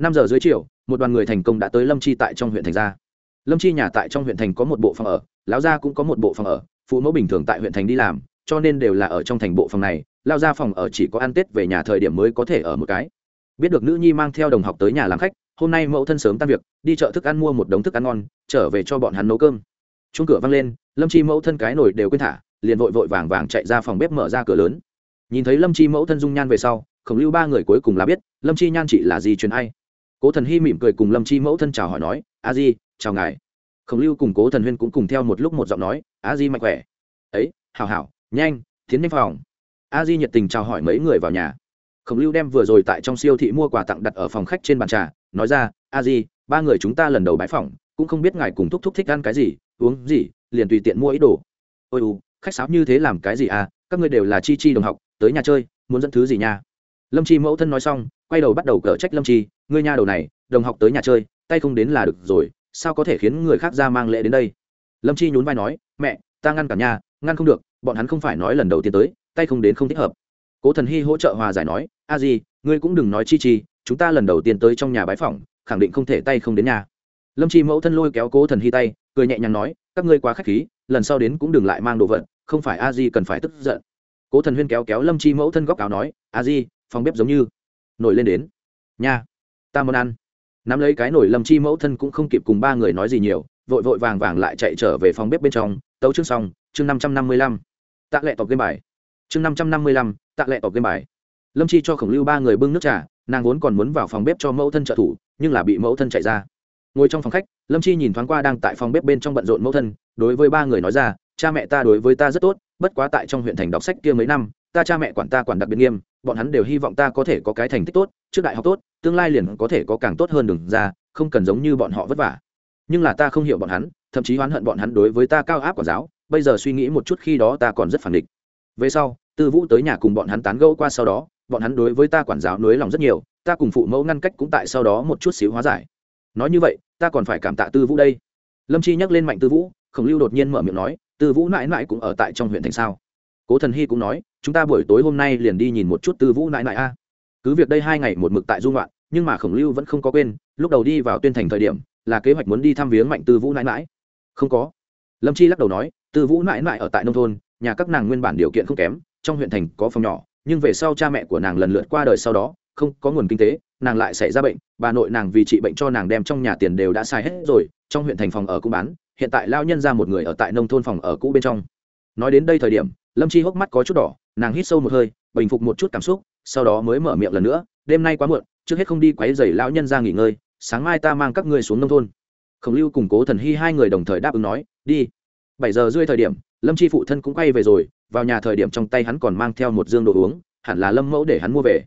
Năm giờ dưới chiều, một đoàn người thành công đã tới lâm chi tại trong huyện thành gia lâm chi nhà tại trong huyện thành có một bộ phòng ở, lão gia cũng có một bộ phòng ở, phụ mẫu bình thường tại huyện thành đi làm, cho nên đều là ở trong thành bộ phòng này lao ra phòng ở chỉ có ăn tết về nhà thời điểm mới có thể ở một cái. Biết được nữ nhi mang theo đồng học tới nhà làm khách, hôm nay mẫu thân sớm tan việc, đi chợ thức ăn mua một đống thức ăn ngon, trở về cho bọn hắn nấu cơm chung cửa văng lên, lâm chi mẫu thân cái nổi đều quên thả, liền vội vội vàng vàng chạy ra phòng bếp mở ra cửa lớn. Nhìn thấy lâm chi mẫu thân dung nhan về sau, khổng lưu ba người cuối cùng là biết, lâm chi nhan chị là gì truyền ai. Cố thần hy mỉm cười cùng lâm chi mẫu thân chào hỏi nói, a di, chào ngài. Khổng lưu cùng cố thần huyên cũng cùng theo một lúc một giọng nói, a di mạnh khỏe. Ấy, hảo hảo, nhanh, tiến nhanh phòng. A di nhiệt tình chào hỏi mấy người vào nhà. Khổng lưu đem vừa rồi tại trong siêu thị mua quà tặng đặt ở phòng khách trên bàn trà, nói ra, a di, ba người chúng ta lần đầu bái phòng cũng không biết ngài cùng thúc thúc thích ăn cái gì uống gì, liền tùy tiện mua ít đồ. Ôi u, khách sáo như thế làm cái gì à các ngươi đều là chi chi đồng học, tới nhà chơi, muốn dẫn thứ gì nha? Lâm chi mẫu thân nói xong, quay đầu bắt đầu cở trách lâm chi, ngươi nha đầu này, đồng học tới nhà chơi, tay không đến là được rồi, sao có thể khiến người khác ra mang lễ đến đây? Lâm chi nhún vai nói, mẹ, ta ngăn cả nhà, ngăn không được, bọn hắn không phải nói lần đầu tiên tới, tay không đến không thích hợp. Cố thần hy hỗ trợ hòa giải nói, a di, ngươi cũng đừng nói chi chi, chúng ta lần đầu tiên tới trong nhà bái phỏng, khẳng định không thể tay không đến nhà lâm chi mẫu thân lôi kéo cố thần hy tay, cười nhẹ nhàng nói, các ngươi quá k h á c h khí, lần sau đến cũng đừng lại mang đồ vật, không phải a di cần phải tức giận. Cố thần huyên kéo kéo lâm chi mẫu thân góc áo nói, a di, phòng bếp giống như nổi lên đến. Nha, ta muốn ăn. Nắm lấy cái nổi lâm chi mẫu thân cũng không kịp cùng ba người nói gì nhiều, vội vội vàng vàng lại chạy trở về phòng bếp bên trong, tấu chương xong, chương năm trăm năm mươi lăm. Tạ lệ tộc game bài. Chương năm trăm năm mươi lăm, tạ lệ tộc game bài. Lâm chi cho khổng lưu ba người bưng nước trà, nàng vốn còn muốn vào phòng bếp cho mẫu thân trợ thủ, nhưng là bị mẫu thân chạy ra ngồi trong phòng khách, lâm chi nhìn thoáng qua đang tại phòng bếp bên trong bận rộn mẫu thân, đối với ba người nói ra, cha mẹ ta đối với ta rất tốt, bất quá tại trong huyện thành đọc sách kia mấy năm, ta cha mẹ quản ta quản đặc biệt nghiêm, bọn hắn đều hy vọng ta có thể có cái thành tích tốt, trước đại học tốt, tương lai liền có thể có càng tốt hơn đừng ra, không cần giống như bọn họ vất vả. Nhưng là ta không hiểu bọn hắn, thậm chí oán hận bọn hắn đối với ta cao áp quản giáo, bây giờ suy nghĩ một chút khi đó ta còn rất phản địch về sau, tư vũ tới nhà cùng bọn hắn tán gẫu qua sau đó, bọn hắn đối với ta quản giáo nới lòng rất nhiều, ta cùng phụ mẫu ngăn cách cũng tại sau đó một chút xíu hóa giải nói như vậy, ta còn phải cảm tạ tư vũ đây. Lâm chi nhắc lên mạnh tư vũ, khổng lưu đột nhiên mở miệng nói, tư vũ mãi mãi cũng ở tại trong huyện thành sao? Cố thần hy cũng nói, chúng ta buổi tối hôm nay liền đi nhìn một chút tư vũ mãi mãi a. Cứ việc đây hai ngày một mực tại dung loạn nhưng mà khổng lưu vẫn không có quên, lúc đầu đi vào tuyên thành thời điểm, là kế hoạch muốn đi thăm viếng mạnh tư vũ nãi mãi. Không có. Lâm chi lắc đầu nói, tư vũ nãi mãi ở tại nông thôn, nhà các nàng nguyên bản điều kiện không kém, trong huyện thành có phòng nhỏ, nhưng về sau cha mẹ của nàng lần lượt qua đời sau đó, không có nguồn kinh tế nàng lại xảy ra bệnh, bà nội nàng vì trị bệnh cho nàng đem trong nhà tiền đều đã xài hết rồi, trong huyện thành phòng ở cũng bán, hiện tại lao nhân ra một người ở tại nông thôn phòng ở cũ bên trong. Nói đến đây thời điểm, lâm chi hốc mắt có chút đỏ, nàng hít sâu một hơi, bình phục một chút cảm xúc, sau đó mới mở miệng lần nữa, đêm nay quá muộn, trước hết không đi quấy dày lão nhân ra nghỉ ngơi, sáng mai ta mang các ngươi xuống nông thôn. Khổng lưu cùng cố thần hy hai người đồng thời đáp ứng nói, đi. Bảy giờ rưỡi thời điểm, lâm chi phụ thân cũng quay về rồi, vào nhà thời điểm trong tay hắn còn mang theo một dương đồ uống, hẳn là lâm mẫu để hắn mua về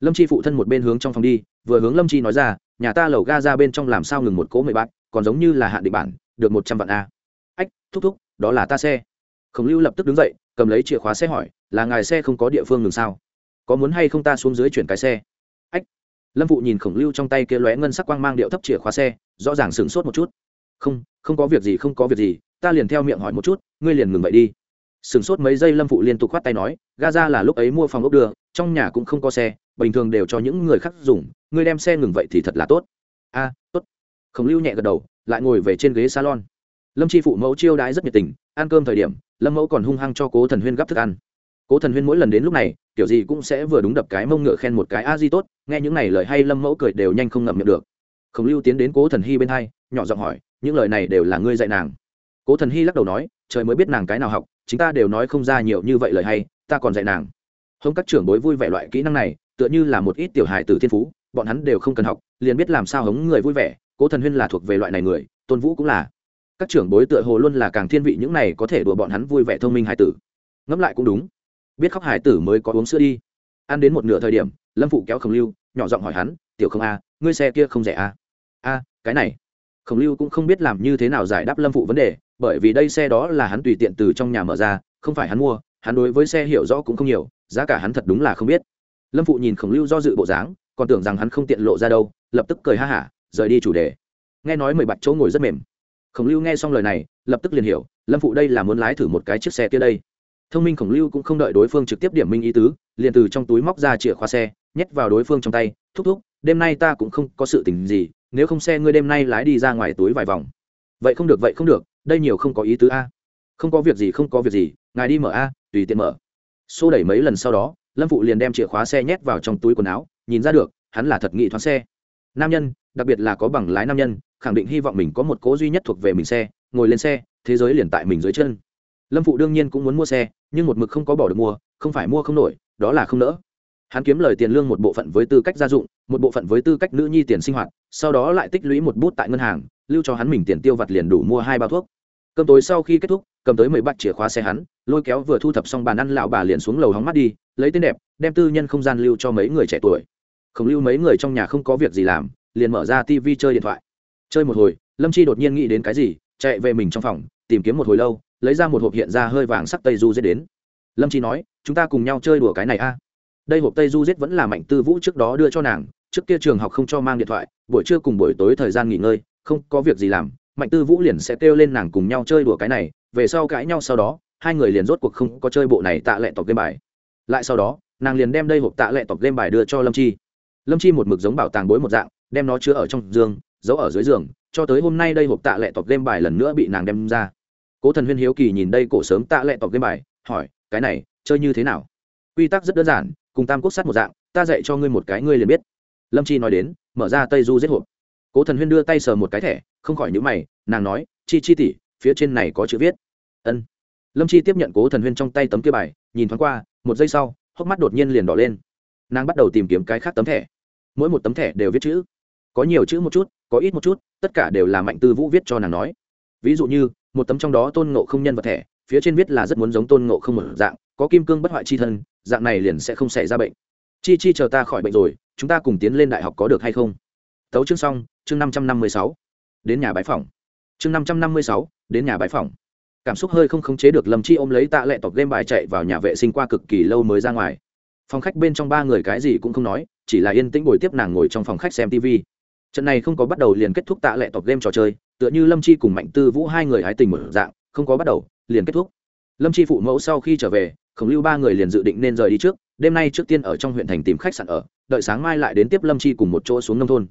lâm chi phụ thân một bên hướng trong phòng đi, vừa hướng lâm chi nói ra, nhà ta lầu ga ra bên trong làm sao ngừng một cỗ mười bát, còn giống như là hạn định bản, được một trăm vạn a. Ách, thúc thúc, đó là ta xe. Khổng lưu lập tức đứng dậy, cầm lấy chìa khóa xe hỏi, là ngài xe không có địa phương ngừng sao? Có muốn hay không ta xuống dưới chuyển cái xe? Ách. Lâm phụ nhìn khổng lưu trong tay kia lóe ngân sắc quang mang điệu thấp chìa khóa xe, rõ ràng sửng sốt một chút. Không không có việc gì, không có việc gì, ta liền theo miệng hỏi một chút, ngươi liền ngừng vậy đi. Sửng sốt mấy giây lâm phụ liên tục khoát tay nói ga ra là lúc ấy mua phòng ốc đưa, trong nhà cũng không có xe bình thường đều cho những người khác dùng, ngươi đem xe ngừng vậy thì thật là tốt. A, tốt. Khổng lưu nhẹ gật đầu, lại ngồi về trên ghế salon. Lâm chi phụ mẫu chiêu đãi rất nhiệt tình, ăn cơm thời điểm, lâm mẫu còn hung hăng cho cố thần huyên gắp thức ăn. Cố thần huyên mỗi lần đến lúc này, kiểu gì cũng sẽ vừa đúng đập cái mông ngựa khen một cái a di tốt, nghe những này lời hay lâm mẫu cười đều nhanh không ngậm miệng được. Khổng lưu tiến đến cố thần hy bên hai, nhỏ giọng hỏi, những lời này đều là ngươi dạy nàng? Cố thần hy lắc đầu nói, trời mới biết nàng cái nào học, chúng ta đều nói không ra nhiều như vậy lời hay, ta còn dạy nàng. Hông các trưởng bối vui vẻ loại kỹ năng này tựa như là một ít tiểu hài tử thiên phú, bọn hắn đều không cần học, liền biết làm sao hống người vui vẻ, cố thần huyên là thuộc về loại này người, tôn vũ cũng là. Các trưởng bối tựa hồ luôn là càng thiên vị những này có thể đùa bọn hắn vui vẻ thông minh hài tử. Ngẫm lại cũng đúng. Biết khóc hài tử mới có uống sữa đi. Ăn đến một nửa thời điểm, lâm phụ kéo khổng lưu, nhỏ giọng hỏi hắn, tiểu không a, ngươi xe kia không rẻ a a, cái này. Khổng lưu cũng không biết làm như thế nào giải đáp lâm phụ vấn đề, bởi vì đây xe đó là hắn tùy tiện từ trong nhà mở ra, không phải hắn mua, hắn đối với xe hiểu rõ cũng không nhiều, giá cả hắn thật đúng là không biết lâm phụ nhìn khổng lưu do dự bộ dáng, còn tưởng rằng hắn không tiện lộ ra đâu, lập tức cười ha hả, rời đi chủ đề. Nghe nói mười bạch chỗ ngồi rất mềm. Khổng lưu nghe xong lời này, lập tức liền hiểu, lâm phụ đây là muốn lái thử một cái chiếc xe kia đây. Thông minh khổng lưu cũng không đợi đối phương trực tiếp điểm minh ý tứ, liền từ trong túi móc ra chìa khóa xe, nhét vào đối phương trong tay, thúc thúc, đêm nay ta cũng không có sự tình gì, nếu không xe ngươi đêm nay lái đi ra ngoài túi vài vòng. Vậy không được, vậy không được, đây nhiều không có ý tứ a. Không có việc gì, không có việc gì, ngài đi mở a, tùy tiện mở. Xô đẩy mấy lần sau đó lâm phụ liền đem chìa khóa xe nhét vào trong túi quần áo, nhìn ra được, hắn là thật nghị thoáng xe. Nam nhân, đặc biệt là có bằng lái nam nhân, khẳng định hy vọng mình có một cố duy nhất thuộc về mình xe, ngồi lên xe, thế giới liền tại mình dưới chân. Lâm phụ đương nhiên cũng muốn mua xe, nhưng một mực không có bỏ được mua, không phải mua không nổi, đó là không nỡ. Hắn kiếm lời tiền lương một bộ phận với tư cách gia dụng, một bộ phận với tư cách nữ nhi tiền sinh hoạt, sau đó lại tích lũy một bút tại ngân hàng, lưu cho hắn mình tiền tiêu vặt liền đủ mua hai bao thuốc. Cơm tối sau khi kết thúc cầm tới mười bát chìa khóa xe hắn, lôi kéo vừa thu thập xong bàn ăn, lão bà liền xuống lầu hóng mắt đi, lấy tên đẹp, đem tư nhân không gian lưu cho mấy người trẻ tuổi. Không lưu mấy người trong nhà không có việc gì làm, liền mở ra tv chơi điện thoại. Chơi một hồi, lâm chi đột nhiên nghĩ đến cái gì, chạy về mình trong phòng, tìm kiếm một hồi lâu, lấy ra một hộp hiện ra hơi vàng sắc tây du giết đến. Lâm chi nói, chúng ta cùng nhau chơi đùa cái này a. Đây hộp tây du giết vẫn là mạnh tư vũ trước đó đưa cho nàng, trước kia trường học không cho mang điện thoại, buổi trưa cùng buổi tối thời gian nghỉ ngơi, không có việc gì làm, mạnh tư vũ liền sẽ kêu lên nàng cùng nhau chơi đùa cái này về sau cãi nhau sau đó, hai người liền rốt cuộc không có chơi bộ này tạ lệ tộc game bài. Lại sau đó, nàng liền đem đây hộp tạ lệ tộc game bài đưa cho lâm chi. Lâm chi một mực giống bảo tàng bối một dạng, đem nó chứa ở trong giường, giấu ở dưới giường, cho tới hôm nay đây hộp tạ lệ tộc game bài lần nữa bị nàng đem ra. Cố thần huyên hiếu kỳ nhìn đây cổ sớm tạ lệ tộc game bài, hỏi, cái này, chơi như thế nào? Quy tắc rất đơn giản, cùng tam quốc sát một dạng, ta dạy cho ngươi một cái ngươi liền biết. Lâm chi nói đến, mở ra tây du giết hộp. Cố thần huyên đưa tay sờ một cái thẻ, không khỏi nhữ mày, nàng nói, chi chi tỉ phía trên này có chữ viết. Ân. Lâm chi tiếp nhận cố thần huyên trong tay tấm kia bài, nhìn thoáng qua, một giây sau, hốc mắt đột nhiên liền đỏ lên. Nàng bắt đầu tìm kiếm cái khác tấm thẻ. Mỗi một tấm thẻ đều viết chữ. Có nhiều chữ một chút, có ít một chút, tất cả đều là mạnh tư vũ viết cho nàng nói. Ví dụ như, một tấm trong đó tôn ngộ không nhân vật thẻ, phía trên viết là rất muốn giống tôn ngộ không một dạng, có kim cương bất hoại chi thân, dạng này liền sẽ không xảy ra bệnh. Chi chi chờ ta khỏi bệnh rồi, chúng ta cùng tiến lên đại học có được hay không? Tấu chương xong, chương năm trăm năm mươi sáu. Đến nhà bái phòng chương năm trăm năm mươi sáu đến nhà bãi phòng cảm xúc hơi không khống chế được lâm chi ôm lấy tạ lệ tộc game bài chạy vào nhà vệ sinh qua cực kỳ lâu mới ra ngoài. Phòng khách bên trong ba người cái gì cũng không nói, chỉ là yên tĩnh ngồi tiếp nàng ngồi trong phòng khách xem tv trận này không có bắt đầu liền kết thúc tạ lệ tộc game trò chơi, tựa như lâm chi cùng mạnh tư vũ hai người hái tình một dạng, không có bắt đầu, liền kết thúc. Lâm chi phụ mẫu sau khi trở về khổng lưu ba người liền dự định nên rời đi trước, đêm nay trước tiên ở trong huyện thành tìm khách sạn ở, đợi sáng mai lại đến tiếp lâm chi cùng một chỗ xuống nông thôn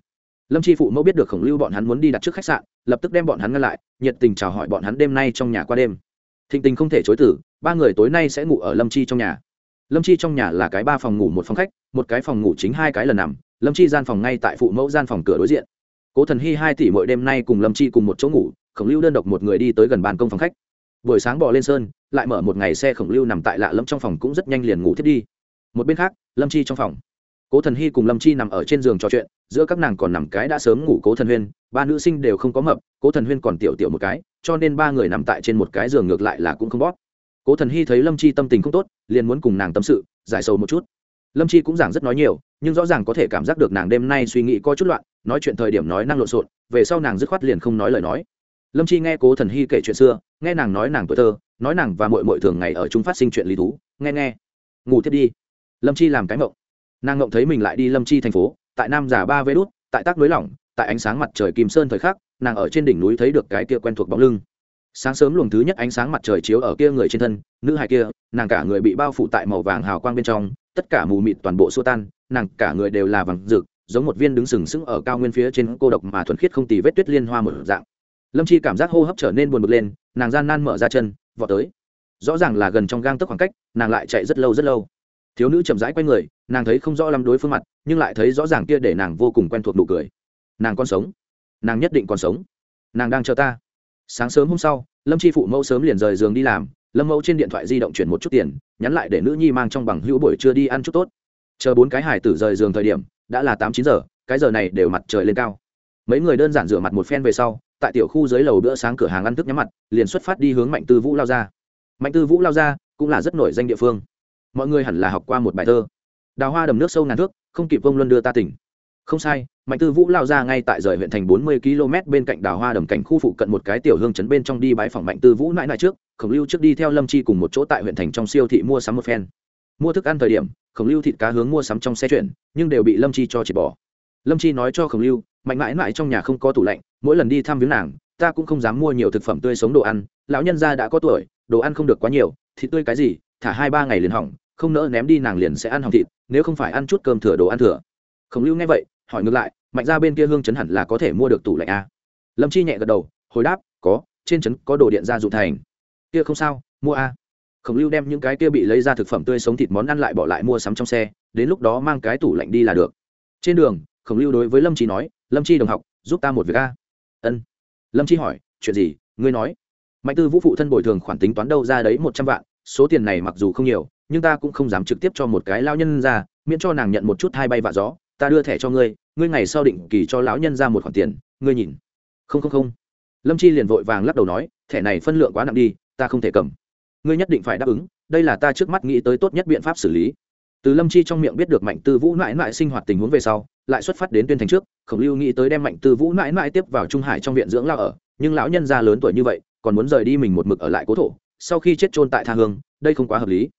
lâm chi phụ mẫu biết được khổng lưu bọn hắn muốn đi đặt trước khách sạn, lập tức đem bọn hắn ngăn lại, nhiệt tình chào hỏi bọn hắn đêm nay trong nhà qua đêm. Thịnh tình không thể chối tử ba người tối nay sẽ ngủ ở lâm chi trong nhà. Lâm chi trong nhà là cái ba phòng ngủ một phòng khách, một cái phòng ngủ chính hai cái lần nằm, lâm chi gian phòng ngay tại phụ mẫu gian phòng cửa đối diện. Cố thần hy hai tỷ mỗi đêm nay cùng lâm chi cùng một chỗ ngủ, khổng lưu đơn độc một người đi tới gần bàn công phòng khách. Buổi sáng bỏ lên sơn, lại mở một ngày xe khổng lưu nằm tại lạ lâm trong phòng cũng rất nhanh liền ngủ thiết đi. Một bên khác, lâm chi trong phòng cố thần hy cùng lâm chi nằm ở trên giường trò chuyện, giữa các nàng còn nằm cái đã sớm ngủ cố thần huyên, ba nữ sinh đều không có mập, cố thần huyên còn tiểu tiểu một cái, cho nên ba người nằm tại trên một cái giường ngược lại là cũng không bóp. Cố thần hy thấy lâm chi tâm tình không tốt, liền muốn cùng nàng tâm sự, giải sầu một chút. Lâm chi cũng giảng rất nói nhiều, nhưng rõ ràng có thể cảm giác được nàng đêm nay suy nghĩ có chút loạn, nói chuyện thời điểm nói năng lộn xộn, về sau nàng dứt khoát liền không nói lời nói. Lâm chi nghe cố thần hy kể chuyện xưa, nghe nàng nói nàng tuổi thơ, nói nàng và mội mội thường ngày ở chúng phát sinh chuyện lý thú, nghe nghe. Ngủ thiết đi. Lâm chi làm cái mộng nàng ngộng thấy mình lại đi lâm chi thành phố, tại nam giả ba vê đút, tại tác núi lỏng tại ánh sáng mặt trời kim sơn thời khắc, nàng ở trên đỉnh núi thấy được cái kia quen thuộc bóng lưng. Sáng sớm luồng thứ nhất ánh sáng mặt trời chiếu ở kia người trên thân, nữ hài kia, nàng cả người bị bao phủ tại màu vàng hào quang bên trong, tất cả mù mịt toàn bộ xua tan, nàng cả người đều là vàng rực, giống một viên đứng sừng sững ở cao nguyên phía trên cô độc mà thuần khiết không tì vết tuyết liên hoa một dạng. Lâm chi cảm giác hô hấp trở nên buồn bực lên, nàng gian nan mở ra chân, vọt tới. Rõ ràng là gần trong gang tức khoảng cách, nàng lại chạy rất lâu rất lâu. Thiếu nữ chậm rãi quay người nàng thấy không rõ lắm đối phương mặt, nhưng lại thấy rõ ràng kia để nàng vô cùng quen thuộc nụ cười. Nàng còn sống. Nàng nhất định còn sống. Nàng đang chờ ta. Sáng sớm hôm sau, lâm chi phụ mẫu sớm liền rời giường đi làm, lâm mẫu trên điện thoại di động chuyển một chút tiền, nhắn lại để nữ nhi mang trong bằng hữu buổi trưa đi ăn chút tốt. Chờ bốn cái hải tử rời giường thời điểm, đã là tám chín giờ, cái giờ này đều mặt trời lên cao. Mấy người đơn giản rửa mặt một phen về sau, tại tiểu khu dưới lầu bữa sáng cửa hàng ăn thức nhắm mặt, liền xuất phát đi hướng mạnh tư vũ lao ra. Mạnh tư vũ lao ra cũng là rất nổi danh địa phương. Mọi người hẳn là học qua một bài thơ đào hoa đầm nước sâu ngàn thước, không kịp vông luân đưa ta tỉnh. Không sai, mạnh tư vũ lao ra ngay tại rời huyện thành bốn mươi km bên cạnh đào hoa đầm cảnh khu phụ cận một cái tiểu hương trấn bên trong đi bãi phòng mạnh tư vũ nãi nãi trước, khổng lưu trước đi theo lâm chi cùng một chỗ tại huyện thành trong siêu thị mua sắm một phen. Mua thức ăn thời điểm, khổng lưu thịt cá hướng mua sắm trong xe chuyển, nhưng đều bị lâm chi cho triệt bỏ. Lâm chi nói cho khổng lưu, mạnh mãi mãi trong nhà không có tủ lạnh, mỗi lần đi thăm viếng nàng, ta cũng không dám mua nhiều thực phẩm tươi sống đồ ăn, lão nhân gia đã có tuổi, đồ ăn không được quá nhiều, thịt tươi cái gì, thả hai ba ngày liền hỏng, không nỡ ném đi nàng liền sẽ ăn hỏng thịt nếu không phải ăn chút cơm thừa đồ ăn thừa. Khổng lưu nghe vậy, hỏi ngược lại, mạnh ra bên kia hương chấn hẳn là có thể mua được tủ lạnh a lâm chi nhẹ gật đầu, hồi đáp, có, trên trấn có đồ điện gia dụng thành. Kia không sao, mua a khổng lưu đem những cái kia bị lấy ra thực phẩm tươi sống thịt món ăn lại bỏ lại mua sắm trong xe, đến lúc đó mang cái tủ lạnh đi là được. Trên đường, khổng lưu đối với lâm chi nói, lâm chi đồng học, giúp ta một việc a. Ân. Lâm chi hỏi, chuyện gì? Ngươi nói. Mạnh tư vũ phụ thân bồi thường khoản tính toán đâu ra đấy một trăm vạn số tiền này mặc dù không nhiều, nhưng ta cũng không dám trực tiếp cho một cái lao nhân ra, miễn cho nàng nhận một chút hai bay vạ gió, ta đưa thẻ cho ngươi ngươi ngày sau định kỳ cho lão nhân ra một khoản tiền, ngươi nhìn. Không không không. Lâm chi liền vội vàng lắc đầu nói, thẻ này phân lượng quá nặng đi, ta không thể cầm. Ngươi nhất định phải đáp ứng, đây là ta trước mắt nghĩ tới tốt nhất biện pháp xử lý. Từ lâm chi trong miệng biết được mạnh tư vũ mãi mãi sinh hoạt tình huống về sau, lại xuất phát đến tuyên thành trước, khổng lưu nghĩ tới đem mạnh tư vũ mãi mãi tiếp vào trung hải trong viện dưỡng lao ở, nhưng lão nhân già lớn tuổi như vậy, còn muốn rời đi mình một mực ở lại cố thổ sau khi chết trôn tại tha hương, đây không quá hợp lý.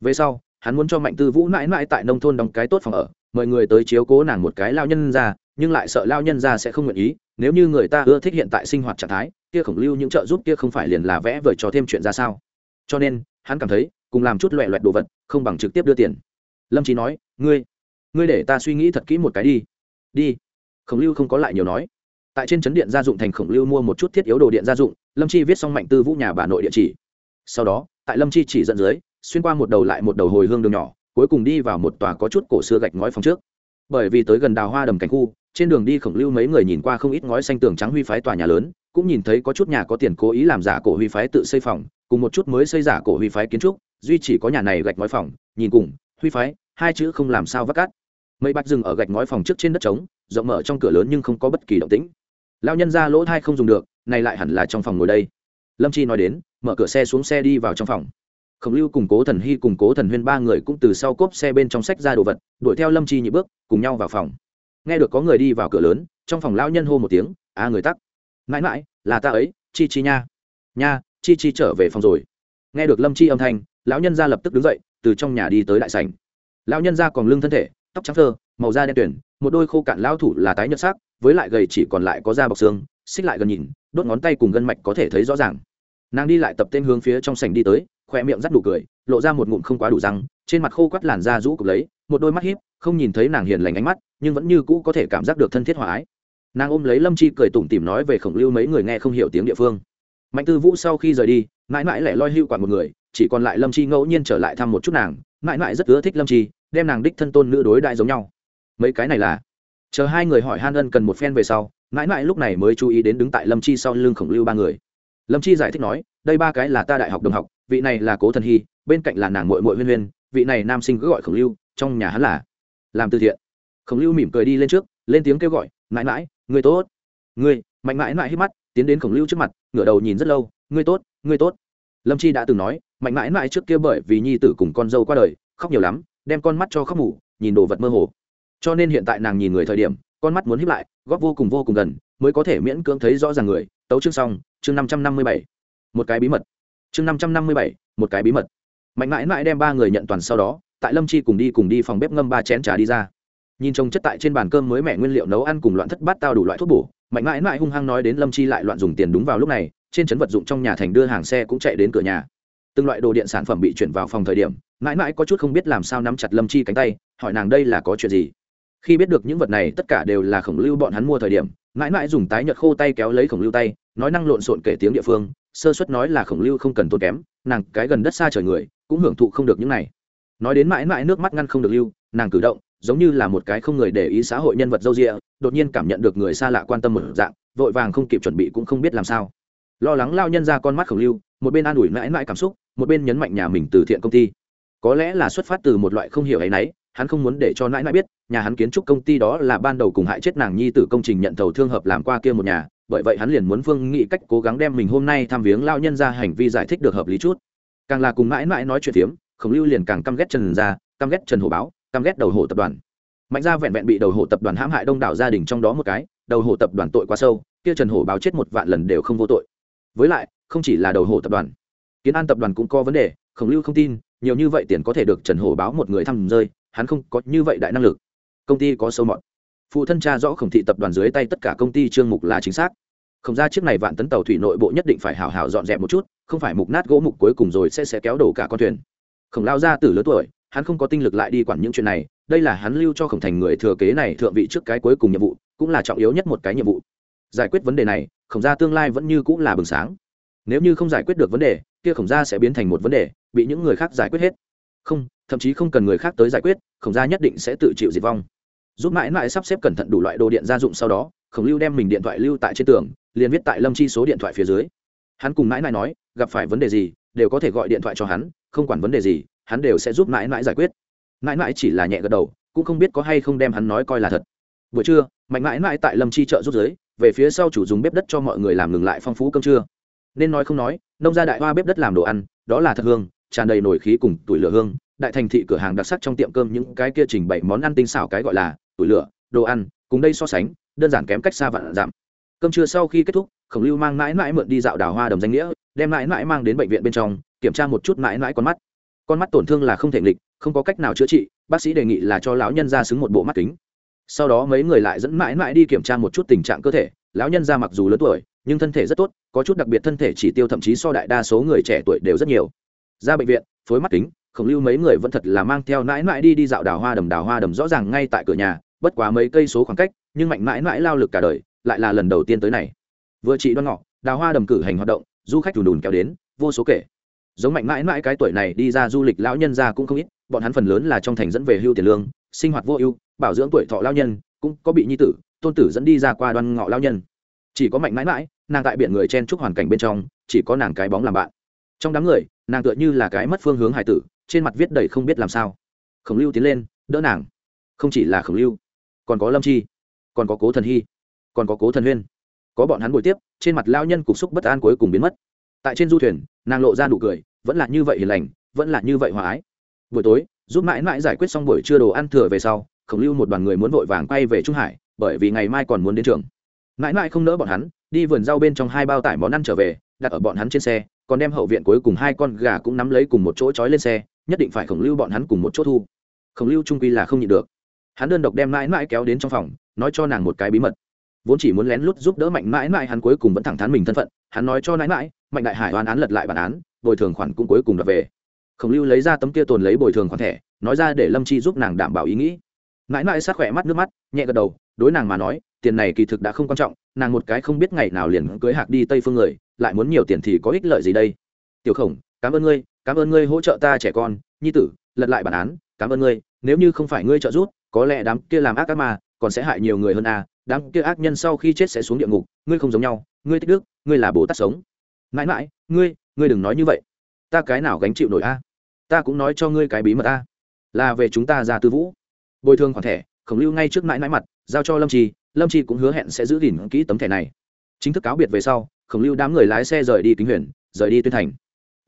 Về sau, hắn muốn cho mạnh tư vũ mãi mãi tại nông thôn đóng cái tốt phòng ở, mời người tới chiếu cố nàng một cái lao nhân ra, nhưng lại sợ lao nhân ra sẽ không nguyện ý, nếu như người ta ưa thích hiện tại sinh hoạt trạng thái, kia khổng lưu những trợ giúp kia không phải liền là vẽ vời cho thêm chuyện ra sao. Cho nên, hắn cảm thấy, cùng làm chút loẹ loẹt đồ vật, không bằng trực tiếp đưa tiền. Lâm trí nói, ngươi ngươi để ta suy nghĩ thật kỹ một cái đi. Đi. Khổng lưu không có lại nhiều nói. Tại trên chấn điện gia dụng thành khổng lưu mua một chút thiết yếu đồ điện gia dụng, lâm chi viết xong mạnh tư vũ nhà bà nội địa chỉ sau đó, tại lâm chi chỉ dẫn dưới, xuyên qua một đầu lại một đầu hồi hương đường nhỏ, cuối cùng đi vào một tòa có chút cổ xưa gạch ngói phòng trước. Bởi vì tới gần đào hoa đầm cảnh khu, trên đường đi khổng lưu mấy người nhìn qua không ít ngói xanh tường trắng huy phái tòa nhà lớn, cũng nhìn thấy có chút nhà có tiền cố ý làm giả cổ huy phái tự xây phòng, cùng một chút mới xây giả cổ huy phái kiến trúc, duy chỉ có nhà này gạch ngói phòng, nhìn cùng, huy phái, hai chữ không làm sao vắt cát. Mấy bắt dừng ở gạch ngói phòng trước trên đất trống, rộng mở trong cửa lớn nhưng không có bất kỳ động tĩnh. Lao nhân ra lỗ thai không dùng được, này lại hẳn là trong phòng ngồi đây lâm chi nói đến, mở cửa xe xuống xe đi vào trong phòng. Khổng lưu cùng cố thần hy cùng cố thần huyên ba người cũng từ sau cốp xe bên trong sách ra đồ vật, đuổi theo lâm chi nhị bước, cùng nhau vào phòng. Nghe được có người đi vào cửa lớn, trong phòng lão nhân hô một tiếng à người tắc. Mãi mãi, là ta ấy, chi chi nha. Nha, chi chi trở về phòng rồi. Nghe được lâm chi âm thanh, lão nhân ra lập tức đứng dậy, từ trong nhà đi tới đại sảnh. Lão nhân ra còn lưng thân thể, tóc trắng thơ, màu da đen tuyển, một đôi khô cạn lão thủ là tái nhợt sắc, với lại gầy chỉ còn lại có da bọc xương, xích lại gần nhìn, đốt ngón tay cùng gân mạch có thể thấy rõ ràng nàng đi lại tập tên hướng phía trong sảnh đi tới khoe miệng rắt đủ cười lộ ra một ngụm không quá đủ răng trên mặt khô quắt làn da rũ cục lấy một đôi mắt híp, không nhìn thấy nàng hiền lành ánh mắt nhưng vẫn như cũ có thể cảm giác được thân thiết hòa ái. Nàng ôm lấy lâm chi cười tủm tỉm nói về khổng lưu mấy người nghe không hiểu tiếng địa phương. Mạnh tư vũ sau khi rời đi mãi mãi lại loi hưu quản một người chỉ còn lại lâm chi ngẫu nhiên trở lại thăm một chút nàng mãi mãi rất ưa thích lâm chi đem nàng đích thân tôn nữ đối đại giống nhau. Mấy cái này là chờ hai người hỏi han ân cần một phen về sau mãi mãi lúc này mới chú ý đến đứng tại lâm chi sau lưng khổng lưu ba người lâm chi giải thích nói, đây ba cái là ta đại học đồng học, vị này là cố thần hy, bên cạnh là nàng mội mội huyên huyên, vị này nam sinh cứ gọi khổng lưu, trong nhà hắn là làm từ thiện. Khổng lưu mỉm cười đi lên trước, lên tiếng kêu gọi, mãi mãi người tốt. Người mạnh mãi mãi hít mắt, tiến đến khổng lưu trước mặt, ngửa đầu nhìn rất lâu người tốt người tốt. Lâm chi đã từng nói, mạnh mãi mãi trước kia bởi vì nhi tử cùng con dâu qua đời, khóc nhiều lắm, đem con mắt cho khóc mù nhìn đồ vật mơ hồ. Cho nên hiện tại nàng nhìn người thời điểm, con mắt muốn hiếp lại, góp vô cùng vô cùng gần, mới có thể miễn cưỡng thấy rõ ràng người tấu chương xong, chương năm trăm năm mươi bảy. Một cái bí mật. Chương năm trăm năm mươi bảy, một cái bí mật. Mạnh mãi mãi đem ba người nhận toàn sau đó, tại lâm chi cùng đi cùng đi phòng bếp ngâm ba chén trà đi ra. Nhìn trông chất tại trên bàn cơm mới mẹ nguyên liệu nấu ăn cùng loạn thất bát tao đủ loại thuốc bổ, mạnh mãi mãi hung hăng nói đến lâm chi lại loạn dùng tiền đúng vào lúc này, trên trấn vật dụng trong nhà thành đưa hàng xe cũng chạy đến cửa nhà. Từng loại đồ điện sản phẩm bị chuyển vào phòng thời điểm, mãi mãi có chút không biết làm sao nắm chặt lâm chi cánh tay, hỏi nàng đây là có chuyện gì. Khi biết được những vật này tất cả đều là khổng lưu bọn hắn mua thời điểm, mãi mãi dùng tái nhợt khô tay kéo lấy khổng lưu tay nói năng lộn xộn kể tiếng địa phương, sơ suất nói là khổng lưu không cần tốn kém, nàng cái gần đất xa trời người, cũng hưởng thụ không được những này. Nói đến mãi mãi nước mắt ngăn không được lưu, nàng cử động, giống như là một cái không người để ý xã hội nhân vật dâu rịa, đột nhiên cảm nhận được người xa lạ quan tâm một dạng, vội vàng không kịp chuẩn bị cũng không biết làm sao. Lo lắng lao nhân ra con mắt khổng lưu, một bên an ủi mãi mãi cảm xúc, một bên nhấn mạnh nhà mình từ thiện công ty. Có lẽ là xuất phát từ một loại không hiểu ấ y n ấ y hắn không muốn để cho nãi nãi biết, nhà hắn kiến trúc công ty đó là ban đầu cùng hại chết nàng nhi t công trình nhận thầu thương hợp làm qua kia một nhà bởi vậy hắn liền muốn phương nghị cách cố gắng đem mình hôm nay tham viếng lao nhân ra hành vi giải thích được hợp lý chút. Càng là cùng mãi mãi nói chuyện phiếm khổng lưu liền càng căm ghét trần gia, căm ghét trần Hổ báo căm ghét đầu hồ tập đoàn. Mạnh ra vẹn vẹn bị đầu hồ tập đoàn hãm hại đông đảo gia đình trong đó một cái đầu hồ tập đoàn tội quá sâu kia trần Hổ báo chết một vạn lần đều không vô tội. Với lại không chỉ là đầu hồ tập đoàn kiến an tập đoàn cũng có vấn đề khổng lưu không tin nhiều như vậy tiền có thể được trần Hổ báo một người thăm rơi hắn không có như vậy đại năng lực. Công ty có sâu mọt phụ thân cha rõ khổng thị tập đoàn dưới tay tất cả công ty trương mục là chính xác. Không ra chiếc này vạn tấn tàu thủy nội bộ nhất định phải hào hào dọn dẹp một chút, không phải mục nát gỗ mục cuối cùng rồi sẽ sẽ kéo đổ cả con thuyền. Khổng lao ra từ lớn tuổi, hắn không có tinh lực lại đi quản những chuyện này, đây là hắn lưu cho khổng thành người thừa kế này thượng vị trước cái cuối cùng nhiệm vụ, cũng là trọng yếu nhất một cái nhiệm vụ. Giải quyết vấn đề này, khổng gia tương lai vẫn như cũng là bừng sáng. Nếu như không giải quyết được vấn đề, kia khổng gia sẽ biến thành một vấn đề, bị những người khác giải quyết hết. Không, thậm chí không cần người khác tới giải quyết, khổng gia nhất định sẽ tự chịu diệt vong giúp mãi mãi sắp xếp cẩn thận đủ loại đồ điện gia dụng sau đó, khổng lưu đem mình điện thoại lưu tại trên tường, liền viết tại lâm chi số điện thoại phía dưới. Hắn cùng mãi mãi nói, gặp phải vấn đề gì, đều có thể gọi điện thoại cho hắn, không quản vấn đề gì, hắn đều sẽ giúp mãi mãi giải quyết. Mãi mãi chỉ là nhẹ gật đầu, cũng không biết có hay không đem hắn nói coi là thật. Buổi trưa, mạnh mãi mãi tại lâm chi chợ rút giới, về phía sau chủ dùng bếp đất cho mọi người làm ngừng lại phong phú cơm trưa. Nên nói không nói, nông gia đại hoa bếp đất làm đồ ăn, đó là thật hương, tràn đầy nổi khí cùng tuổi lửa hương đại thành thị cửa hàng đặc sắc trong tiệm cơm những cái kia trình bày món ăn tinh xảo cái gọi là tuổi lửa, đồ ăn, cùng đây so sánh, đơn giản kém cách xa vạn giảm cơm trưa sau khi kết thúc, khổng lưu mang mãi mãi mượn đi dạo đào hoa đầm danh nghĩa, đem mãi mãi mang đến bệnh viện bên trong, kiểm tra một chút mãi mãi con mắt. Con mắt tổn thương là không thể nghịch, không có cách nào chữa trị, bác sĩ đề nghị là cho lão nhân ra xứng một bộ mắt kính. Sau đó mấy người lại dẫn mãi mãi đi kiểm tra một chút tình trạng cơ thể, lão nhân ra mặc dù lớn tuổi, nhưng thân thể rất tốt, có chút đặc biệt thân thể chỉ tiêu thậm chí so đại đa số người trẻ tuổi đều rất nhiều. Ra bệnh viện, phối mắt kính khổng lưu mấy người vẫn thật là mang theo mãi mãi đi đi dạo đào hoa đầm đào hoa đầm rõ ràng ngay tại cửa nhà, bất quá mấy cây số khoảng cách, nhưng mạnh mãi mãi lao lực cả đời, lại là lần đầu tiên tới này. Vừa chị đoan ngọ, đào hoa đầm cử hành hoạt động, du khách đùn đùn kéo đến, vô số kể. Giống mạnh mãi mãi cái tuổi này đi ra du lịch lão nhân ra cũng không ít, bọn hắn phần lớn là trong thành dẫn về hưu tiền lương, sinh hoạt vô ưu, bảo dưỡng tuổi thọ lao nhân, cũng có bị nhi tử, tôn tử dẫn đi ra qua đoan ngọ lao nhân. Chỉ có mạnh mãi mãi nàng tại biển người chen chúc hoàn cảnh bên trong, chỉ có nàng cái bóng làm bạn. Trong đám người, nàng tựa như là cái mất phương hướng hải tử trên mặt viết đầy không biết làm sao. Khổng lưu tiến lên, đỡ nàng. Không chỉ là khổng lưu, còn có lâm chi, còn có cố thần hy, còn có cố thần huyên. Có bọn hắn buổi tiếp, trên mặt lao nhân cục xúc bất an cuối cùng biến mất. Tại trên du thuyền, nàng lộ ra nụ cười, vẫn là như vậy hiền lành, vẫn là như vậy hòa ái. Buổi tối, giúp mãi mãi giải quyết xong buổi trưa đồ ăn thừa về sau, khổng lưu một đoàn người muốn vội vàng quay về trung hải, bởi vì ngày mai còn muốn đến trường. Mãi mãi không nỡ bọn hắn, đi vườn rau bên trong hai bao tải món ăn trở về, đặt ở bọn hắn trên xe, còn đem hậu viện cuối cùng hai con gà cũng nắm lấy cùng một chỗ trói lên xe nhất định phải khổng lưu bọn hắn cùng một chỗ thu. Khổng lưu trung quy là không nhịn được. Hắn đơn độc đem mãi mãi kéo đến trong phòng, nói cho nàng một cái bí mật. Vốn chỉ muốn lén lút giúp đỡ mạnh mãi mãi, hắn cuối cùng vẫn thẳng thắn mình thân phận. Hắn nói cho mãi mãi, mạnh đại hải oan án lật lại bản án, bồi thường khoản cũng cuối cùng đập về. Khổng lưu lấy ra tấm kia tồn lấy bồi thường khoản thẻ, nói ra để lâm chi giúp nàng đảm bảo ý nghĩ. Mãi mãi sát khỏe mắt, nước mắt, nhẹ gật đầu, đối nàng mà nói, tiền này kỳ thực đã không quan trọng, nàng một cái không biết ngày nào liền cưới hạc đi tây phương người, lại muốn nhiều tiền thì có ích lợi gì đây? Tiểu khổng, cảm ơn ngươi cảm ơn ngươi hỗ trợ ta trẻ con, nhi tử, lật lại bản án, cảm ơn ngươi, nếu như không phải ngươi trợ giúp, có lẽ đám kia làm ác ác mà còn sẽ hại nhiều người hơn à đám kia ác nhân sau khi chết sẽ xuống địa ngục, ngươi không giống nhau, ngươi tích đức, ngươi là bồ tát sống. Mãi mãi, ngươi ngươi đừng nói như vậy. Ta cái nào gánh chịu nổi a? Ta cũng nói cho ngươi cái bí mật a. Là về chúng ta ra tư vũ. Bồi thường khoản thẻ, khổng lưu ngay trước mãi mãi mặt, giao cho lâm trì lâm trì cũng hứa hẹn sẽ giữ gìn kỹ tấm thẻ này. Chính thức cáo biệt về sau, khổng lưu đám người lái xe rời đi kính huyền, rời đi tuyên thành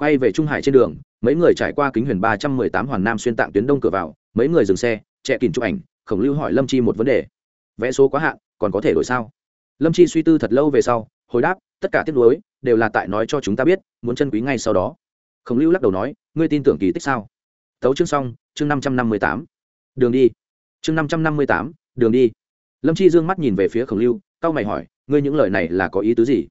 quay về trung hải trên đường, mấy người trải qua kính huyền ba trăm mười tám hoàn nam xuyên tạng tuyến đông cửa vào, mấy người dừng xe trẻ kìm chụp ảnh, khổng lưu hỏi lâm chi một vấn đề. Vẽ số quá hạn, còn có thể đổi sao? Lâm chi suy tư thật lâu về sau, hồi đáp, tất cả tiết nối đều là tại nói cho chúng ta biết, muốn chân quý ngay sau đó. Khổng lưu lắc đầu nói, ngươi tin tưởng kỳ tích sao? Tấu chương xong, chương năm trăm năm mươi tám. Đường đi. Chương năm trăm năm mươi tám, đường đi. Lâm chi d ư ơ n g mắt nhìn về phía khổng lưu c a o mày hỏi, ngươi những lời này là có ý tứ gì?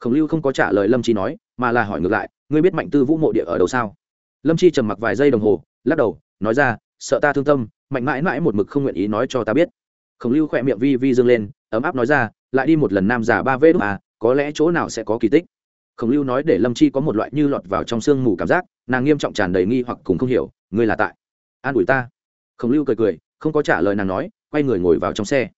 Khổng lưu không có trả lời lâm chi nói, mà là hỏi ngược lại ngươi biết mạnh tư vũ mộ địa ở đâu sao? Lâm chi trầm mặc vài giây đồng hồ, lắc đầu, nói ra, sợ ta thương tâm, mạnh mãi mãi một mực không nguyện ý nói cho ta biết. Khổng lưu khỏe miệng vi vi dâng lên, ấm áp nói ra, lại đi một lần nam giả ba vê đúc à có lẽ chỗ nào sẽ có kỳ tích. Khổng lưu nói để lâm chi có một loại như lọt vào trong sương mù cảm giác, nàng nghiêm trọng tràn đầy nghi hoặc cùng không hiểu, ngươi là tại, an ủi ta. Khổng lưu cười cười, không có trả lời nàng nói, quay người ngồi vào trong xe.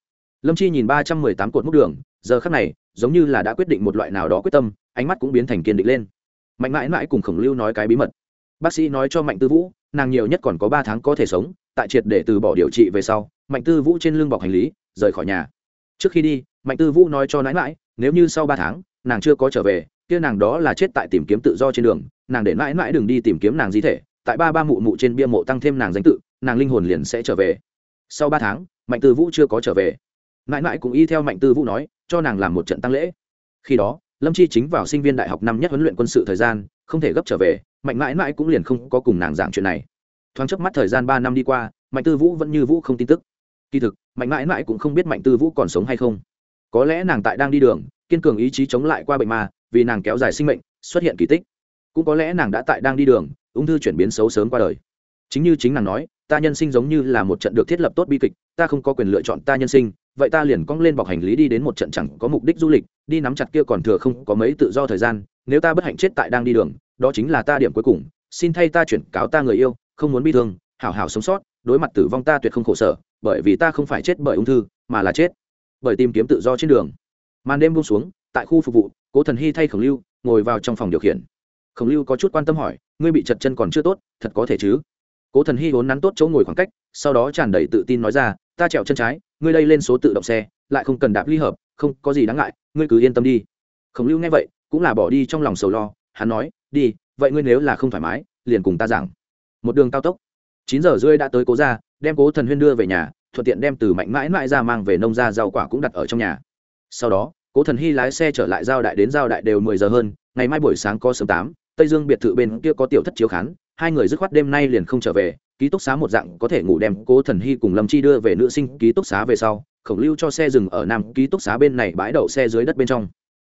Lâm chi nhìn ba trăm mười tám cột múc đường, giờ khắc này, giống như là đã quyết định một loại nào đó quyết tâm, ánh mắt cũng biến thành kiên định lên mạnh mãi mãi cùng khổng lưu nói cái bí mật. Bác sĩ nói cho mạnh tư vũ, nàng nhiều nhất còn có ba tháng có thể sống, tại triệt để từ bỏ điều trị về sau, mạnh tư vũ trên lưng bọc hành lý, rời khỏi nhà. Trước khi đi, mạnh tư vũ nói cho nãi mãi nếu như sau ba tháng, nàng chưa có trở về, kia nàng đó là chết tại tìm kiếm tự do trên đường, nàng để mãi mãi đừng đi tìm kiếm nàng di thể, tại ba ba mụ mụ trên bia mộ tăng thêm nàng danh tự, nàng linh hồn liền sẽ trở về. Sau ba tháng, mạnh tư vũ chưa có trở về. Mãi mãi cũng y theo mạnh tư vũ nói, cho nàng làm một trận tăng lễ. Khi đó lâm chi chính vào sinh viên đại học năm nhất huấn luyện quân sự thời gian không thể gấp trở về mạnh mãi mãi cũng liền không có cùng nàng giảng chuyện này. Thoáng chớp mắt thời gian ba năm đi qua mạnh tư vũ vẫn như vũ không tin tức. Kỳ thực mạnh mãi mãi cũng không biết mạnh tư vũ còn sống hay không. Có lẽ nàng tại đang đi đường kiên cường ý chí chống lại qua bệnh mà, vì nàng kéo dài sinh mệnh xuất hiện kỳ tích. Cũng có lẽ nàng đã tại đang đi đường ung thư chuyển biến xấu sớm qua đời. Chính như chính nàng nói ta nhân sinh giống như là một trận được thiết lập tốt bi kịch ta không có quyền lựa chọn ta nhân sinh, vậy ta liền cong lên bọc hành lý đi đến một trận chẳng có mục đích du lịch, đi nắm chặt kia còn thừa không có mấy tự do thời gian, nếu ta bất hạnh chết tại đang đi đường, đó chính là ta điểm cuối cùng, xin thay ta chuyển cáo ta người yêu, không muốn bi thương, hảo hảo sống sót, đối mặt tử vong ta tuyệt không khổ sở, bởi vì ta không phải chết bởi ung thư, mà là chết bởi tìm kiếm tự do trên đường. Màn đêm buông xuống, tại khu phục vụ, cố thần hy thay khổng lưu ngồi vào trong phòng điều khiển. Khổng lưu có chút quan tâm hỏi, ngươi bị chật chân còn chưa tốt, thật có thể chứ? Cố thần hy vốn nắn tốt chỗ ngồi khoảng cách, sau đó tràn đầy tự tin nói ra, ta trèo chân trái, ngươi đây lên số tự động xe, lại không cần đạp ly hợp, không có gì đáng ngại, ngươi cứ yên tâm đi. Khổng lưu nghe vậy, cũng là bỏ đi trong lòng sầu lo, hắn nói, đi, vậy ngươi nếu là không thoải mái, liền cùng ta giảng. Một đường cao tốc, chín giờ rưỡi đã tới cố ra đem cố thần huyên đưa về nhà, thuận tiện đem từ mạnh mãi mãi ra mang về nông ra rau quả cũng đặt ở trong nhà. Sau đó, cố thần hy lái xe trở lại giao đại đến giao đại đều mười giờ hơn, ngày mai buổi sáng có sớm tám, tây dương biệt thự bên kia có tiểu thất chiếu khán hai người dứt khoát đêm nay liền không trở về, ký túc xá một dạng có thể ngủ đem cố thần hy cùng lâm chi đưa về nữ sinh ký túc xá về sau, khổng lưu cho xe dừng ở nam ký túc xá bên này bãi đậu xe dưới đất bên trong.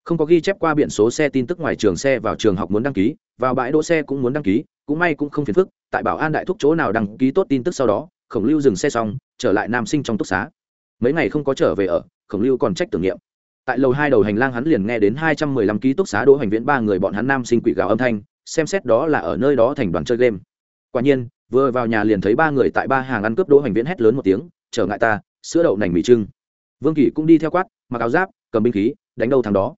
Không có ghi chép qua biển số xe tin tức ngoài trường xe vào trường học muốn đăng ký, vào bãi đỗ xe cũng muốn đăng ký, cũng may cũng không phiền phức, tại bảo an đại thúc chỗ nào đăng ký tốt tin tức sau đó, khổng lưu dừng xe xong, trở lại nam sinh trong túc xá. Mấy ngày không có trở về ở, khổng lưu còn trách tưởng niệm. Tại lầu hai đầu hành lang hắn liền nghe đến hai trăm mười lăm ký túc xá đỗ hành viễn ba người bọn hắn nam sinh quỷ gào âm thanh xem xét đó là ở nơi đó thành đoàn chơi game. Quả nhiên, vừa vào nhà liền thấy ba người tại ba hàng ăn cướp đỗ hành viễn hét lớn một tiếng, trở ngại ta, sữa đậu nành mì trưng. Vương kỳ cũng đi theo quát, mặc áo giáp, cầm binh khí, đánh đâu thằng đó.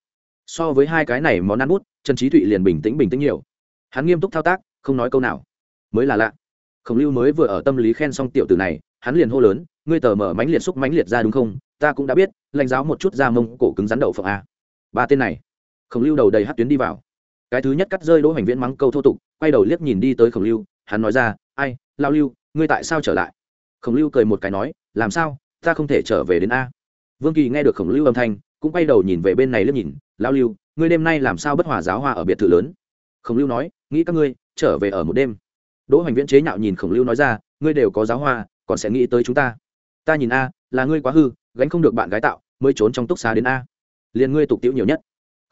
So với hai cái này món ăn bút, trần trí thụy liền bình tĩnh bình tĩnh nhiều. Hắn nghiêm túc thao tác, không nói câu nào. Mới là lạ. Khổng lưu mới vừa ở tâm lý khen xong tiểu tử này, hắn liền hô lớn, ngươi tờ mở mánh liệt xúc mánh liệt ra đúng không? Ta cũng đã biết, lãnh giáo một chút da mông cổ cứng rắn đậu phượng a. Ba tên này, khổng lưu đầu đầy hát tuyến đi vào cái thứ nhất cắt rơi đỗ hoành viễn mắng câu thô tục, quay đầu liếc nhìn đi tới khổng lưu, hắn nói ra, ai lao lưu, ngươi tại sao trở lại? Khổng lưu cười một cái nói, làm sao? Ta không thể trở về đến a. Vương kỳ nghe được khổng lưu âm thanh, cũng quay đầu nhìn về bên này liếc nhìn lao lưu, ngươi đêm nay làm sao bất hòa giáo hoa ở biệt thự lớn? Khổng lưu nói, nghĩ các ngươi, trở về ở một đêm. Đỗ hoành viễn chế nhạo nhìn khổng lưu nói ra, ngươi đều có giáo hoa, còn sẽ nghĩ tới chúng ta. Ta nhìn a, là ngươi quá hư, gánh không được bạn gái tạo, mới trốn trong túc xá đến a. Liền ngươi tục tiễu nhiều nhất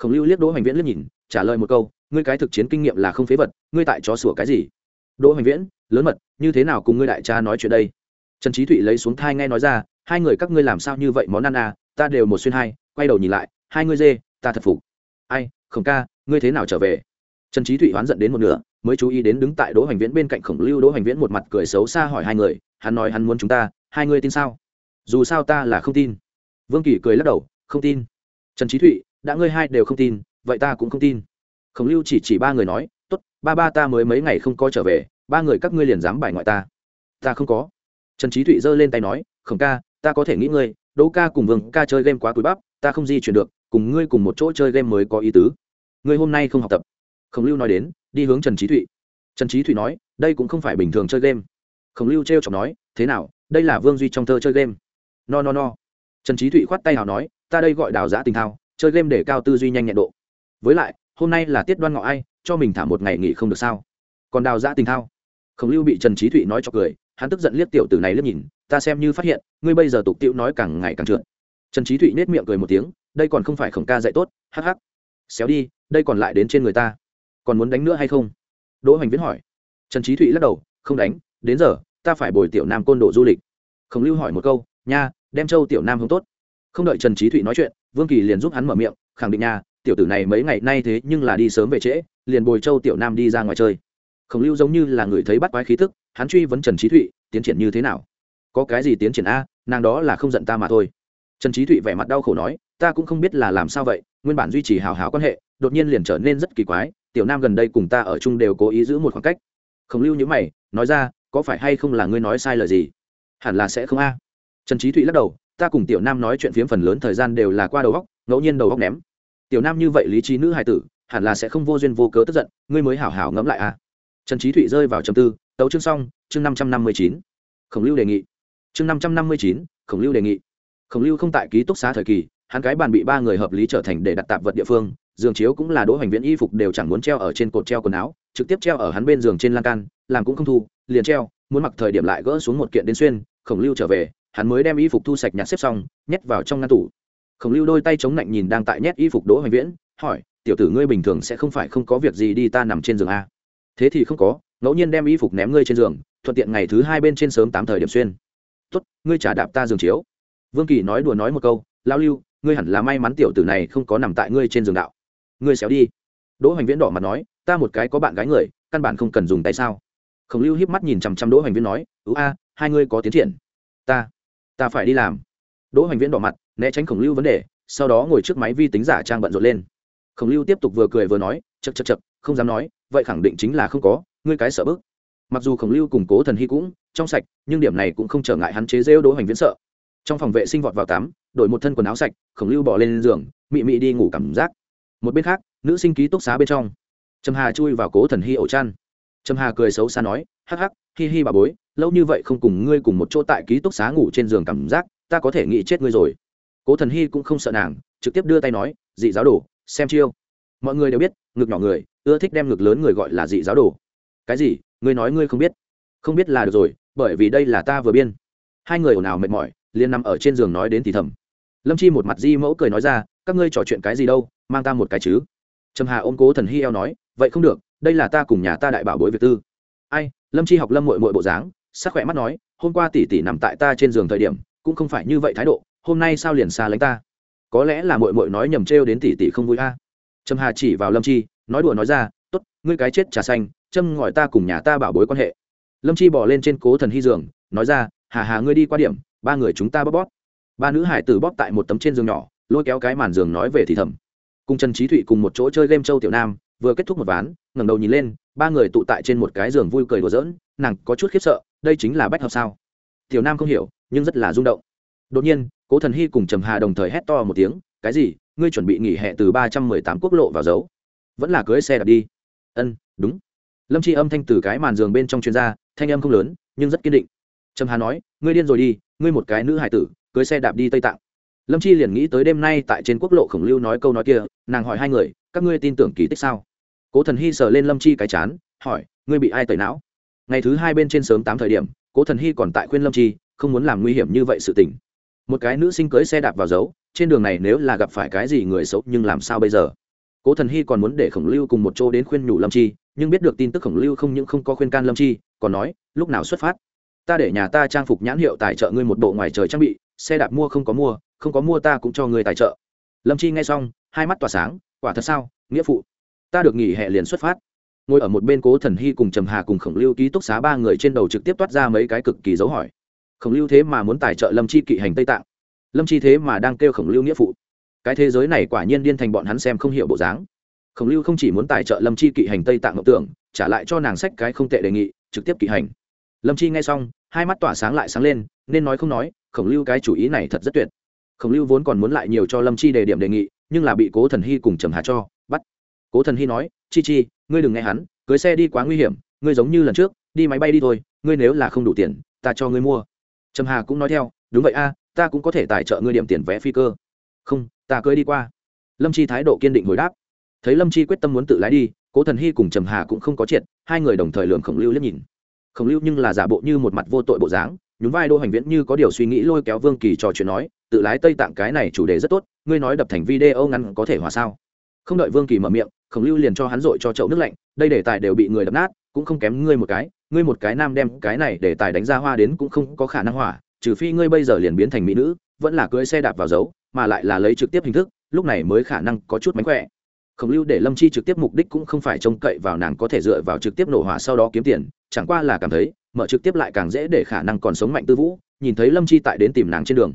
khổng lưu liếc đỗ hoành viễn liếc nhìn, trả lời một câu, ngươi cái thực chiến kinh nghiệm là không phế vật, ngươi tại chó sủa cái gì? Đỗ hoành viễn, lớn mật, như thế nào cùng ngươi đại cha nói chuyện đây? Trần trí thụy lấy xuống thai nghe nói ra, hai người các ngươi làm sao như vậy món ăn à ta đều một xuyên hai, quay đầu nhìn lại, hai ngươi dê, ta thật phục. Ai, khổng ca, ngươi thế nào trở về? Trần trí thụy oán giận đến một nửa, mới chú ý đến đứng tại đỗ hoành viễn bên cạnh khổng lưu, đỗ hoành viễn một mặt cười xấu xa hỏi hai người, hắn nói hắn muốn chúng ta, hai ngươi tin sao? Dù sao ta là không tin. Vương kỳ cười lắc đầu, không tin. Trần trí thụy đã ngươi hai đều không tin, vậy ta cũng không tin. Khổng lưu chỉ chỉ ba người nói t ố t ba ba ta mới mấy ngày không có trở về, ba người các ngươi liền dám bài ngoại ta. Ta không có. Trần trí thụy giơ lên tay nói, khổng ca, ta có thể nghĩ ngươi, đỗ ca cùng vương ca chơi game quá cúi bắp, ta không di chuyển được, cùng ngươi cùng một chỗ chơi game mới có ý tứ. Ngươi hôm nay không học tập. Khổng lưu nói đến, đi hướng trần trí thụy. Trần trí thụy nói, đây cũng không phải bình thường chơi game. Khổng lưu t r e o chọc nói, thế nào, đây là vương duy trong thơ chơi game? No no no. Trần trí thụy khoát tay nào nói, ta đây gọi đào giã tình thao chơi game để cao tư duy nhanh nhẹn độ. Với lại, hôm nay là tiết đoan ngọ ai, cho mình thả một ngày nghỉ không được sao? Còn đào giã tình thao. Khổng lưu bị trần trí thụy nói cho cười, hắn tức giận liếc tiểu tử này liếc nhìn, ta xem như phát hiện, ngươi bây giờ tục tiệu nói càng ngày càng trượt. Trần trí thụy nết miệng cười một tiếng, đây còn không phải khổng ca dạy tốt, hắc hắc. Xéo đi, đây còn lại đến trên người ta. Còn muốn đánh nữa hay không? Đỗ hoành viễn hỏi. Trần trí thụy lắc đầu, không đánh, đến giờ, ta phải bồi tiểu nam côn đồ du lịch. Khổng lưu hỏi một câu, nha, đem châu tiểu nam không tốt. Không đợi trần trí thụy nói chuyện vương kỳ liền giúp hắn mở miệng, khẳng định nha, tiểu tử này mấy ngày nay thế nhưng là đi sớm về trễ, liền bồi châu tiểu nam đi ra ngoài chơi. Khổng lưu giống như là người thấy bắt quái khí thức hắn truy vấn trần trí thụy, tiến triển như thế nào? Có cái gì tiến triển a? Nàng đó là không giận ta mà thôi. Trần trí thụy vẻ mặt đau khổ nói, ta cũng không biết là làm sao vậy, nguyên bản duy trì hào hào quan hệ, đột nhiên liền trở nên rất kỳ quái, tiểu nam gần đây cùng ta ở chung đều cố ý giữ một khoảng cách. Khổng lưu nhữ mày, nói ra, có phải hay không là ngươi nói sai lời gì? Hẳn là sẽ không a. Trần trí thụy lắc đầu ta cùng tiểu nam nói chuyện phiếm phần lớn thời gian đều là qua đầu góc ngẫu nhiên đầu góc ném. Tiểu nam như vậy lý trí nữ hài tử, hẳn là sẽ không vô duyên vô cớ tức giận, ngươi mới hảo hảo ngẫm lại à. Trần trí thụy rơi vào trầm tư, tấu chương xong, chương năm trăm năm mươi chín. Khổng lưu đề nghị. Chương năm trăm năm mươi chín, khổng lưu đề nghị. Khổng lưu không tại ký túc xá thời kỳ, hắn cái bàn bị ba người hợp lý trở thành để đặt tạp vật địa phương, giường chiếu cũng là đỗ hoành viễn y phục đều chẳng muốn treo ở trên cột treo quần áo, trực tiếp treo ở hắn bên giường trên lan can, làm cũng không thu, liền treo, muốn mặc thời điểm lại gỡ xuống một kiện đến xuyên, khổng lưu trở về hắn mới đem y phục thu sạch nhặt xếp xong, nhét vào trong ngăn tủ. Khổng lưu đôi tay chống lạnh nhìn đang tại nhét y phục đỗ hoành viễn, hỏi, tiểu tử ngươi bình thường sẽ không phải không có việc gì đi ta nằm trên giường a? Thế thì không có, ngẫu nhiên đem y phục ném ngươi trên giường, thuận tiện ngày thứ hai bên trên sớm tám thời điểm xuyên. Tốt, ngươi trả đạp ta giường chiếu. Vương kỳ nói đùa nói một câu lao lưu, ngươi hẳn là may mắn tiểu tử này không có nằm tại ngươi trên giường đạo. Ngươi xéo đi. Đỗ hoành viễn đỏ mặt nói, ta một cái có bạn gái người, căn bản không cần dùng tay sao? Khổng lưu hiếp mắt nhìn chằm chằm đỗ hoành viễn nói ứ a, hai ngươi có tiến triển. Ta ta phải đi làm. Đỗ hoành viễn đỏ mặt, né tránh khổng lưu vấn đề, sau đó ngồi trước máy vi tính giả trang bận rộn lên. Khổng lưu tiếp tục vừa cười vừa nói chật chật chật không dám nói, vậy khẳng định chính là không có, ngươi cái sợ bức. Mặc dù khổng lưu củng cố thần hy cũng trong sạch, nhưng điểm này cũng không trở ngại hắn chế rêu đỗ hoành viễn sợ. Trong phòng vệ sinh vọt vào tắm, đổi một thân quần áo sạch, khổng lưu bỏ lên giường, mị mị đi ngủ cảm giác. Một bên khác, nữ sinh ký túc xá bên trong. Trầm hà chui vào cố thần hy ổ chăn. Trầm hà cười xấu xa nói, hắc hắc, hi hi bà bối lâu như vậy không cùng ngươi cùng một chỗ tại ký túc xá ngủ trên giường cảm giác, ta có thể nghĩ chết ngươi rồi. Cố thần hy cũng không sợ nàng, trực tiếp đưa tay nói, dị giáo đồ, xem chiêu. Mọi người đều biết, ngực nhỏ người, ưa thích đem ngực lớn người gọi là dị giáo đồ. Cái gì? Ngươi nói ngươi không biết. Không biết là được rồi, bởi vì đây là ta vừa biên. Hai người ồn ào mệt mỏi, liền nằm ở trên giường nói đến thì thầm. Lâm chi một mặt di mẫu cười nói ra, các ngươi trò chuyện cái gì đâu, mang ta một cái chứ. Trầm hà ôm cố thần hy eo nói, vậy không được, đây là ta cùng nhà ta đại bảo bối việt tư. Ai, lâm chi học lâm mội mội bộ dáng sắc khỏe mắt nói, hôm qua tỷ tỷ nằm tại ta trên giường thời điểm, cũng không phải như vậy thái độ, hôm nay sao liền xa lánh ta? Có lẽ là mội mội nói nhầm trêu đến tỷ tỷ không vui a. Trâm hà chỉ vào lâm chi, nói đùa nói ra t ố t ngươi cái chết trà xanh, châm ngòi ta cùng nhà ta bảo bối quan hệ. Lâm chi bỏ lên trên cố thần hy giường, nói ra, hà hà, ngươi đi qua điểm, ba người chúng ta bóp bóp. Ba nữ hải tử bóp tại một tấm trên giường nhỏ, lôi kéo cái màn giường nói về thì thầm. Cùng trần trí thụy cùng một chỗ chơi game châu tiểu nam, vừa kết thúc một ván, ngẩng đầu nhìn lên, ba người tụ tại trên một cái giường vui cười đùa giỡn, nàng có chút khiếp sợ đây chính là bách hợp sao? Tiểu nam không hiểu, nhưng rất là rung động. Đột nhiên, cố thần hy cùng trầm hà đồng thời hét to một tiếng, cái gì? Ngươi chuẩn bị nghỉ hè từ ba trăm mười tám quốc lộ vào dấu? Vẫn là cưới xe đạp đi? Ân, đúng. Lâm Chi âm thanh từ cái màn giường bên trong chuyên gia thanh âm không lớn, nhưng rất kiên định. Trầm hà nói, ngươi điên rồi đi, ngươi một cái nữ hải tử, cưới xe đạp đi tây tạng. Lâm chi liền nghĩ tới đêm nay tại trên quốc lộ khổng lưu nói câu nói kia, nàng hỏi hai người, các ngươi tin tưởng kỳ tích sao? Cố thần hy sờ lên lâm chi cái chán, hỏi, ngươi bị ai tẩy não? Ngày thứ hai bên trên sớm tám thời điểm, cố thần hy còn tại khuyên lâm chi, không muốn làm nguy hiểm như vậy sự tình. Một cái nữ sinh cưới xe đạp vào dấu, trên đường này nếu là gặp phải cái gì người xấu, nhưng làm sao bây giờ? Cố thần hy còn muốn để khổng lưu cùng một chỗ đến khuyên nhủ lâm chi, nhưng biết được tin tức khổng lưu không những không có khuyên can lâm chi, còn nói, lúc nào xuất phát? Ta để nhà ta trang phục nhãn hiệu tài trợ ngươi một bộ ngoài trời trang bị, xe đạp mua không có mua, không có mua ta cũng cho ngươi tài trợ. Lâm chi nghe xong, hai mắt tỏa sáng, quả thật sao, nghĩa phụ? Ta được nghỉ hè liền xuất phát ngồi ở một bên cố thần hy cùng trầm hà cùng khổng lưu ký túc xá ba người trên đầu trực tiếp toát ra mấy cái cực kỳ dấu hỏi. Khổng lưu thế mà muốn tài trợ lâm chi kỵ hành tây tạng. Lâm chi thế mà đang kêu khổng lưu nghĩa phụ. Cái thế giới này quả nhiên điên thành bọn hắn xem không hiểu bộ dáng. Khổng lưu không chỉ muốn tài trợ lâm chi kỵ hành tây tạng ngọc tưởng, trả lại cho nàng sách cái không tệ đề nghị, trực tiếp kỵ hành. Lâm chi nghe xong, hai mắt tỏa sáng lại sáng lên, nên nói không nói, khổng lưu cái chủ ý này thật rất tuyệt. Khổng lưu vốn còn muốn lại nhiều cho lâm chi đề điểm đề nghị, nhưng là bị cố thần hy cùng trầm hà cho bắt. Cố thần hy nói, chi chi ngươi đừng nghe hắn, cưới xe đi quá nguy hiểm, ngươi giống như lần trước, đi máy bay đi thôi, ngươi nếu là không đủ tiền, ta cho ngươi mua. Trầm hà cũng nói theo, đúng vậy a, ta cũng có thể tài trợ ngươi điểm tiền vé phi cơ. Không, ta cưới đi qua. Lâm chi thái độ kiên định hồi đáp. Thấy lâm chi quyết tâm muốn tự lái đi, cố thần hy cùng trầm hà cũng không có triệt, hai người đồng thời lường khổng lưu liếc nhìn. Khổng lưu nhưng là giả bộ như một mặt vô tội bộ dáng, nhún vai đô hành viễn như có điều suy nghĩ lôi kéo vương kỳ trò chuyện nói, tự lái tây tạng cái này chủ đề rất tốt, ngươi nói đập thành video ngắn có thể hòa sao? Không đợi vương kỳ mở miệng khổng lưu liền cho hắn dội cho chậu nước lạnh, đây đề tài đều bị người đập nát, cũng không kém ngươi một cái, ngươi một cái nam đem cái này để tài đánh ra hoa đến cũng không có khả năng hỏa, trừ phi ngươi bây giờ liền biến thành mỹ nữ, vẫn là cưỡi xe đạp vào dấu, mà lại là lấy trực tiếp hình thức, lúc này mới khả năng có chút mánh khỏe. Khổng lưu để lâm chi trực tiếp mục đích cũng không phải trông cậy vào nàng có thể dựa vào trực tiếp nổ hỏa sau đó kiếm tiền, chẳng qua là cảm thấy, mở trực tiếp lại càng dễ để khả năng còn sống mạnh tư vũ, nhìn thấy lâm chi tại đến tìm nàng trên đường.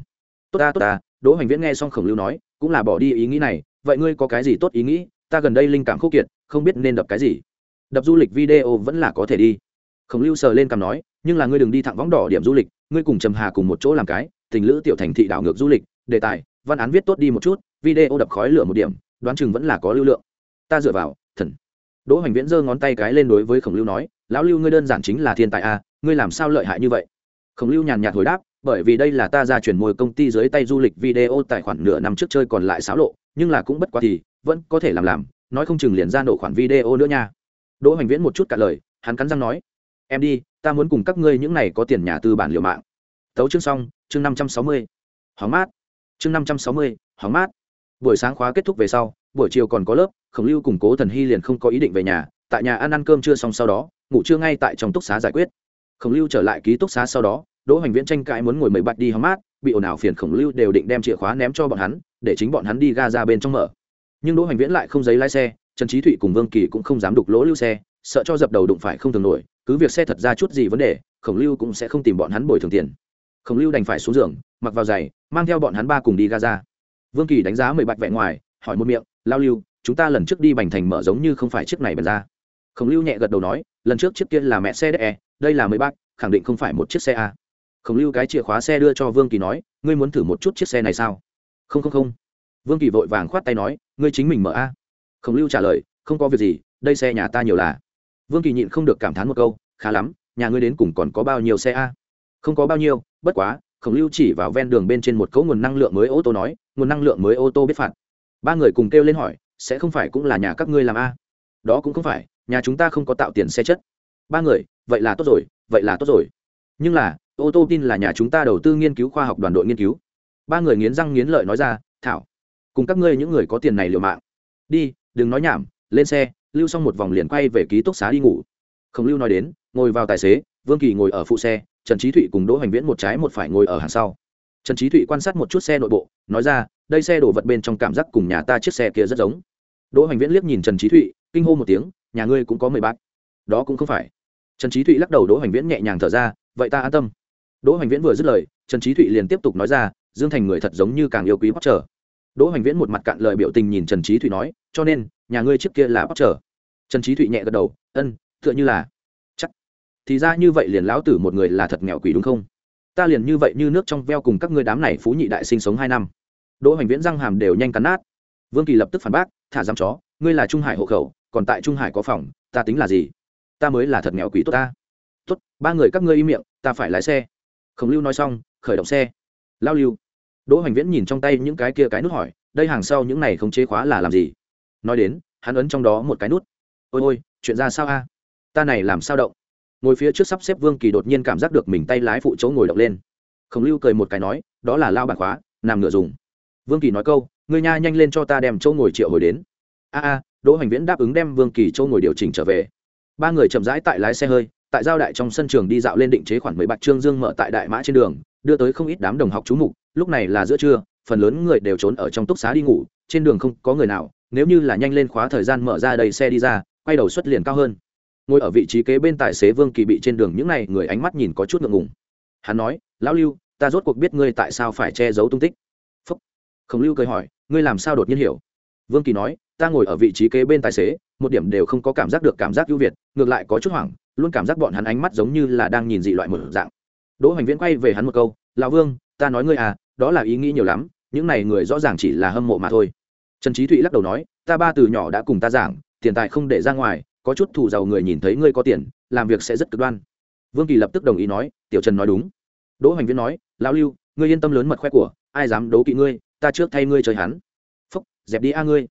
Tốt ta tốt ta. Đỗ hoành viễn nghe xong khổng lưu nói, cũng là bỏ đi ý nghĩ này, vậy ngươi có cái gì tốt ý nghĩ? Ta gần đây linh cảm khúc kiệt, không biết nên đập cái gì. Đập du lịch video vẫn là có thể đi. Khổng lưu sờ lên cằm nói, nhưng là ngươi đừng đi thẳng võng đỏ điểm du lịch, ngươi cùng trầm hà cùng một chỗ làm cái, tình lữ tiểu thành thị đảo ngược du lịch, đề tài, văn án viết tốt đi một chút, video đập khói lửa một điểm, đoán chừng vẫn là có lưu lượng. Ta dựa vào, thần. Đỗ hoành viễn giơ ngón tay cái lên đối với khổng lưu nói, lão lưu ngươi đơn giản chính là thiên tài a ngươi làm sao lợi hại như vậy? Khổng lưu nhàn nhạt hồi đáp, bởi vì đây là ta ra chuyển mồi công ty dưới tay du lịch video tài khoản nửa năm trước chơi còn lại xáo lộ nhưng là cũng bất quá thì, vẫn có thể làm làm, nói không chừng liền ra nổ khoản video nữa nha. Đỗ hoành viễn một chút cả lời, hắn cắn răng nói, em đi, ta muốn cùng các ngươi những này có tiền nhà tư bản liều mạng. Tấu chương xong, chương năm trăm sáu mươi. Hóng mát. Chương năm trăm sáu mươi, hóng mát. Buổi sáng khóa kết thúc về sau, buổi chiều còn có lớp, khổng lưu củng cố thần hy liền không có ý định về nhà, tại nhà ăn ăn cơm trưa xong sau đó, ngủ trưa ngay tại trong túc xá giải quyết. Khổng lưu trở lại ký túc xá sau đó, đỗ hoành viễn tranh cãi muốn ngồi mấy bạch đi hóng mát, bị ồn ào phiền khổng lưu đều định đem chìa khóa ném cho bọn hắn để chính bọn hắn đi ga ra bên trong mở. Nhưng đỗ hoành viễn lại không giấy lái xe, trần trí thụy cùng vương kỳ cũng không dám đục lỗ lưu xe, sợ cho dập đầu đụng phải không thường nổi, cứ việc xe thật ra chút gì vấn đề, khổng lưu cũng sẽ không tìm bọn hắn bồi thường tiền. Khổng lưu đành phải xuống giường, mặc vào giày, mang theo bọn hắn ba cùng đi gaza vương kỳ đánh giá mười bạch vẹn ngoài, hỏi một miệng, lao lưu, chúng ta lần trước đi bành thành mở giống như không phải chiếc này bật ra. Khổng lưu nhẹ gật đầu nói, lần trước chiếc kia là mẹ xe đe đây là mười bác, khẳng định không phải một chiếc xe a. Khổng lưu cái chìa khóa xe đưa cho vương kỳ nói, ngươi muốn thử một chút chiếc xe này sao? Không không không. Vương kỳ vội vàng khoát tay nói, ngươi chính mình mở a. Khổng lưu trả lời, không có việc gì, đây xe nhà ta nhiều là. Vương kỳ nhịn không được cảm thán một câu, khá lắm, nhà ngươi đến cùng còn có bao nhiêu xe a? Không có bao nhiêu, bất quá. Khổng lưu chỉ vào ven đường bên trên một cấu nguồn năng lượng mới ô tô nói, nguồn năng lượng mới ô tô biết phạt. Ba người cùng kêu lên hỏi, sẽ không phải cũng là nhà các ngươi làm a? Đó cũng không phải, nhà chúng ta không có tạo tiền xe chất. Ba người, vậy là tốt rồi, vậy là tốt rồi. Nhưng là, ô tô tin là nhà chúng ta đầu tư nghiên cứu khoa học đoàn đội nghiên cứu ba người nghiến răng nghiến lợi nói ra, thảo, cùng các ngươi những người có tiền này liều mạng. Đi, đừng nói nhảm, lên xe, lưu xong một vòng liền quay về ký túc xá đi ngủ. Không lưu nói đến, ngồi vào tài xế, vương kỳ ngồi ở phụ xe, trần trí thụy cùng đỗ hoành viễn một trái một phải ngồi ở hàng sau. Trần trí thụy quan sát một chút xe nội bộ, nói ra, đây xe đổ vật bên trong cảm giác cùng nhà ta chiếc xe kia rất giống. Đỗ hoành viễn liếc nhìn trần trí thụy, kinh hô một tiếng, nhà ngươi cũng có mười bát đó cũng không phải. Trần trí thụy lắc đầu đỗ hoành viễn nhẹ nhàng thở ra, vậy ta an tâm. Đỗ hoành viễn vừa dứt lời trần trí thụy liền tiếp tục nói ra, dương thành người thật giống như càng yêu quý bóc trở đỗ hoành viễn một mặt cạn lời biểu tình nhìn trần trí thụy nói, cho nên, nhà ngươi trước kia là bóc trở trần trí thụy nhẹ gật đầu ân tựa như là. Chắc. Thì ra như vậy liền lão tử một người là thật nghèo quỷ đúng không? Ta liền như vậy như nước trong veo cùng các ngươi đám này phú nhị đại sinh sống hai năm. Đỗ hoành viễn răng hàm đều nhanh cắn nát. Vương kỳ lập tức phản bác, thả giam chó, ngươi là trung hải hộ khẩu, còn tại trung hải có phòng, ta tính là gì? Ta mới là thật nghèo quỷ tốt ta. Tốt, ba người các ngươi im miệng, ta phải lái xe. Khổng lưu nói xong khởi động xe. Lao lưu. Đỗ hoành viễn nhìn trong tay những cái kia cái nút hỏi, đây hàng sau những này không chế khóa là làm gì? Nói đến, hắn ấn trong đó một cái nút. Ôi ôi, chuyện ra sao a? Ta này làm sao động? Ngồi phía trước sắp xếp vương kỳ đột nhiên cảm giác được mình tay lái phụ chỗ ngồi động lên. Khổng lưu cười một cái nói, đó là lao bản khóa, nằm ngựa dùng. Vương kỳ nói câu người nha nhanh lên cho ta đem chỗ ngồi triệu hồi đến. A a, đỗ hoành viễn đáp ứng đem vương kỳ châu ngồi điều chỉnh trở về. Ba người chậm rãi tại lái xe hơi, tại giao đại trong sân trường đi dạo lên định chế khoản mấy bạc trương dương mở tại đại mã trên đường đưa tới không ít đám đồng học chú mục, lúc này là giữa trưa, phần lớn người đều trốn ở trong túc xá đi ngủ, trên đường không có người nào, nếu như là nhanh lên khóa thời gian mở ra đầy xe đi ra, quay đầu xuất liền cao hơn. Ngồi ở vị trí kế bên tài xế vương kỳ bị trên đường những n à y người ánh mắt nhìn có chút ngượng ngùng. Hắn nói, lão lưu, ta rốt cuộc biết ngươi tại sao phải che giấu tung tích. Phúc. Khổng lưu cười hỏi, ngươi làm sao đột nhiên hiểu? Vương kỳ nói, ta ngồi ở vị trí kế bên tài xế, một điểm đều không có cảm giác được cảm giác ưu việt, ngược lại có chút hoảng, luôn cảm giác bọn hắn ánh mắt giống như là đang nhìn dị loại một dạng đỗ hoành viễn quay về hắn một câu, lão vương, ta nói ngươi à đó là ý nghĩ nhiều lắm, những này người rõ ràng chỉ là hâm mộ mà thôi. Trần trí thụy lắc đầu nói, ta ba từ nhỏ đã cùng ta giảng, tiền tài không để ra ngoài, có chút thủ giàu người nhìn thấy ngươi có tiền, làm việc sẽ rất cực đoan. Vương kỳ lập tức đồng ý nói, tiểu trần nói đúng. Đỗ hoành viễn nói, lão lưu, ngươi yên tâm lớn mật khoe của, ai dám đấu kỵ ngươi, ta trước thay ngươi chơi hắn. Phúc, dẹp đi a ngươi.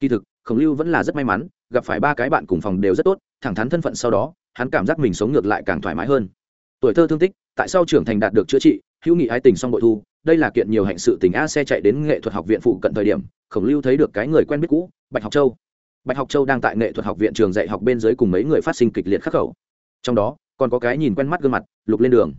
Kỳ thực, khổng lưu vẫn là rất may mắn, gặp phải ba cái bạn cùng phòng đều rất tốt, thẳng thắn thân phận sau đó, hắn cảm giác mình sống ngược lại càng thoải mái hơn tuổi thơ thương tích, tại sao trưởng thành đạt được chữa trị, hữu nghị ái tình song bội thu, đây là kiện nhiều hạnh sự tình a xe chạy đến nghệ thuật học viện phụ cận thời điểm khổng lưu thấy được cái người quen biết cũ, bạch học châu. Bạch học châu đang tại nghệ thuật học viện trường dạy học bên dưới cùng mấy người phát sinh kịch liệt khắc khẩu. Trong đó, còn có cái nhìn quen mắt gương mặt, lục lên đường.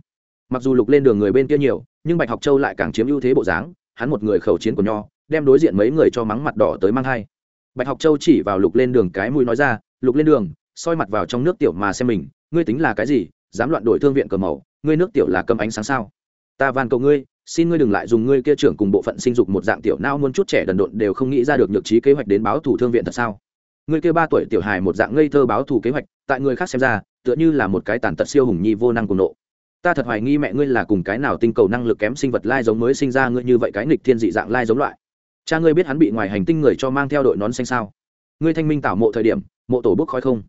Mặc dù lục lên đường người bên kia nhiều, nhưng bạch học châu lại càng chiếm ưu thế bộ dáng, hắn một người khẩu chiến của nho, đem đối diện mấy người cho mắng mặt đỏ tới mang hai. Bạch học châu chỉ vào lục lên đường cái mũi nói ra, lục lên đường, soi mặt vào trong nước tiểu mà xem mình, ngươi tính là cái gì dám loạn đổi thương viện cờ màu, ngươi nước tiểu là cầm ánh sáng sao? Ta van cầu ngươi, xin ngươi đừng lại dùng ngươi kia trưởng cùng bộ phận sinh dục một dạng tiểu nao muốn chút trẻ đần độn đều không nghĩ ra được nhược trí kế hoạch đến báo thủ thương viện thật sao? Ngươi kia ba tuổi tiểu hài một dạng ngây thơ báo thủ kế hoạch, tại người khác xem ra, tựa như là một cái tàn tật siêu hùng nhi vô năng cùng nộ. Ta thật hoài nghi mẹ ngươi là cùng cái nào tinh cầu năng lực kém sinh vật lai giống mới sinh ra ngươi như vậy cái nghịch thiên dị dạng lai giống loại. Cha ngươi biết hắn bị ngoài hành tinh người cho mang theo đội nón xanh sao? Ngươi thanh minh tảo mộ thời điểm, mộ tổ bốc khói không?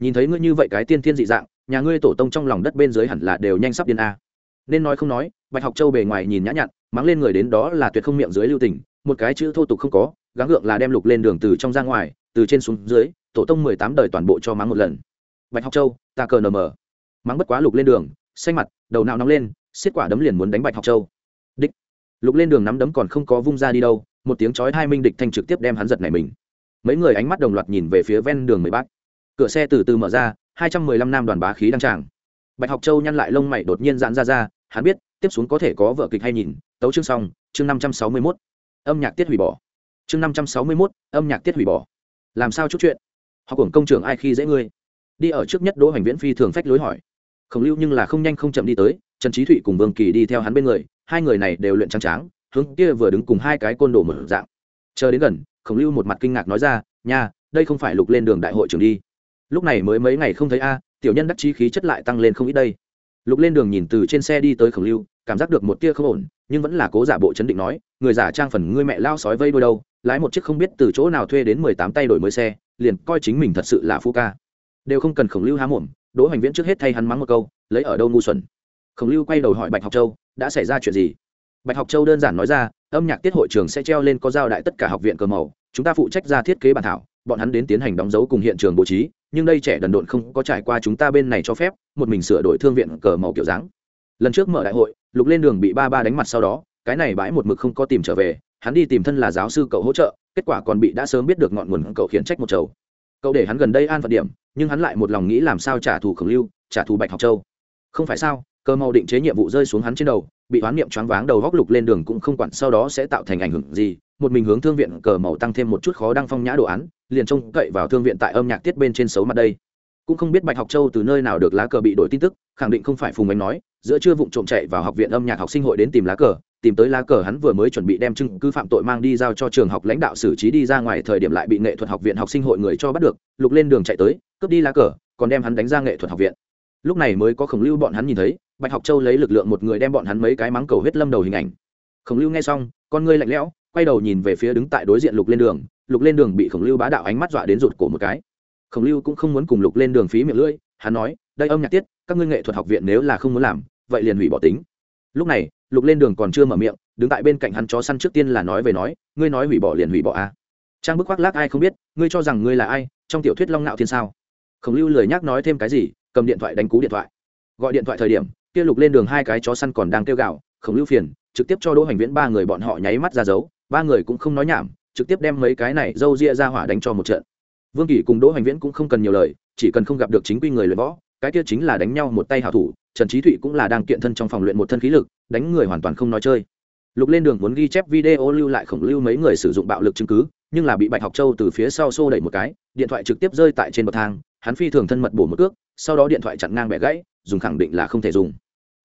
Nhìn thấy ngươi như vậy cái tiên thiên dị dạng nhà ngươi tổ tông trong lòng đất bên dưới hẳn là đều nhanh sắp điên a. Nên nói không nói, bạch học châu bề ngoài nhìn nhã nhặn, mắng lên người đến đó là tuyệt không miệng dưới lưu tình, một cái chữ thô tục không có, gắng gượng là đem lục lên đường từ trong ra ngoài, từ trên xuống dưới, tổ tông mười tám đời toàn bộ cho mắng một lần. Bạch học châu, ta cờ nờ mờ. Mắng bất quá lục lên đường, xanh mặt, đầu não nóng lên, xiết quả đấm liền muốn đánh bạch học châu. Đích. Lục lên đường nắm đấm còn không có vung ra đi đâu, một tiếng chói hai minh địch thanh trực tiếp đem hắn giật này mình. Mấy người ánh mắt đồng loạt nhìn về phía ven đường mười bát cửa xe từ từ mở ra hai trăm mười lăm nam đoàn bá khí đăng tràng. Bạch học châu nhăn lại lông mày đột nhiên giãn ra ra, hắn biết, tiếp xuống có thể có vở kịch hay nhìn, tấu chương xong, chương năm trăm sáu mươi mốt. Âm nhạc tiết hủy bỏ. Chương năm trăm sáu mươi mốt, âm nhạc tiết hủy bỏ. Làm sao chút chuyện? Học cùng công trường ai khi dễ ngươi? Đi ở trước nhất đỗ hoành viễn phi thường phách lối hỏi. Khổng lưu nhưng là không nhanh không chậm đi tới, trần trí thụy cùng vương kỳ đi theo hắn bên người, hai người này đều luyện trắng tráng, hướng kia vừa đứng cùng hai cái côn đồ mở dạng. Chờ đến gần, khổng lưu một mặt kinh ngạc nói ra, nha, đây không phải lục lên đường đại hội trưởng đi lúc này mới mấy ngày không thấy a, tiểu nhân đắc chí khí chất lại tăng lên không ít đây. Lục lên đường nhìn từ trên xe đi tới khổng lưu, cảm giác được một tia không ổn, nhưng vẫn là cố giả bộ chấn định nói, người giả trang phần ngươi mẹ lao sói vây đôi đâu, lái một chiếc không biết từ chỗ nào thuê đến mười tám tay đổi mới xe, liền coi chính mình thật sự là phu ca. Đều không cần khổng lưu há mồm, đỗ hoành viễn trước hết thay hắn mắng một câu, lấy ở đâu ngu xuẩn. Khổng lưu quay đầu hỏi bạch học châu, đã xảy ra chuyện gì? Bạch học châu đơn giản nói ra, âm nhạc tiết hội trường sẽ treo lên có giao đại tất cả học viện cờ màu, chúng ta phụ trách ra thiết kế bản thảo, bọn hắn đến tiến hành đóng dấu cùng hiện trường bố trí nhưng đây trẻ đần độn không có trải qua chúng ta bên này cho phép, một mình sửa đổi thương viện cờ màu kiểu dáng. Lần trước mở đại hội, lục lên đường bị ba ba đánh mặt sau đó, cái này bãi một mực không có tìm trở về, hắn đi tìm thân là giáo sư cậu hỗ trợ, kết quả còn bị đã sớm biết được ngọn nguồn cậu khiển trách một chầu. Cậu để hắn gần đây an phận điểm, nhưng hắn lại một lòng nghĩ làm sao trả thù khổng lưu, trả thù bạch học châu. Không phải sao cơ màu định chế nhiệm vụ rơi xuống hắn trên đầu, bị hoán niệm choáng váng đầu góc lục lên đường cũng không quản sau đó sẽ tạo thành ảnh hưởng gì một mình hướng thương viện cờ màu tăng thêm một chút khó đăng phong nhã đồ án, liền trông cậy vào thương viện tại âm nhạc tiết bên trên xấu mặt đây. Cũng không biết bạch học châu từ nơi nào được lá cờ bị đổi tin tức, khẳng định không phải phùng ánh nói, giữa chưa vụng trộm chạy vào học viện âm nhạc học sinh hội đến tìm lá cờ, tìm tới lá cờ hắn vừa mới chuẩn bị đem chứng cứ phạm tội mang đi giao cho trường học lãnh đạo xử trí đi ra ngoài thời điểm lại bị nghệ thuật học viện học sinh hội người cho bắt được, lục lên đường chạy tới, cướp đi lá cờ, còn đem hắn đánh ra nghệ thuật học viện. Lúc này mới có khổng lưu bọn hắn nhìn thấy, bạch học châu lấy lực lượng một người đem bọn hắn mấy cái mắng cầu huyết lâm đầu hình ảnh. Khổng lưu nghe xong, con ngươi lạnh lẽo quay đầu nhìn về phía đứng tại đối diện lục lên đường, lục lên đường bị khổng lưu bá đạo ánh mắt dọa đến rụt cổ một cái. Khổng lưu cũng không muốn cùng lục lên đường phí miệng lưỡi, hắn nói, đây âm nhạc tiết, các ngươi nghệ thuật học viện nếu là không muốn làm, vậy liền hủy bỏ tính. Lúc này, lục lên đường còn chưa mở miệng, đứng tại bên cạnh hắn chó săn trước tiên là nói về nói, ngươi nói hủy bỏ liền hủy bỏ a à. trang bức khoác lác ai không biết, ngươi cho rằng ngươi là ai, trong tiểu thuyết long nạo thiên sao? Khổng lưu lời nhắc nói thêm cái gì, cầm điện thoại đánh cú điện thoại. Gọi điện thoại thời điểm, kia lục lên đường hai cái chó săn còn đang kêu gạo khổng lưu phiền, trực tiếp cho đỗ hành viễn ba người bọn họ nháy mắt ra dấu ba người cũng không nói nhảm, trực tiếp đem mấy cái này dâu ria ra hỏa đánh cho một trận. Vương kỳ cùng đỗ hoành viễn cũng không cần nhiều lời, chỉ cần không gặp được chính quy người luyện võ, cái kia chính là đánh nhau một tay hảo thủ, trần trí thụy cũng là đang kiện thân trong phòng luyện một thân khí lực, đánh người hoàn toàn không nói chơi. Lục lên đường muốn ghi chép video lưu lại khổng lưu mấy người sử dụng bạo lực chứng cứ, nhưng là bị bạch học châu từ phía sau xô đẩy một cái, điện thoại trực tiếp rơi tại trên bậc thang, hắn phi thường thân mật bổ một cước, sau đó điện thoại chặn ngang bẻ gãy, dùng khẳng định là không thể dùng.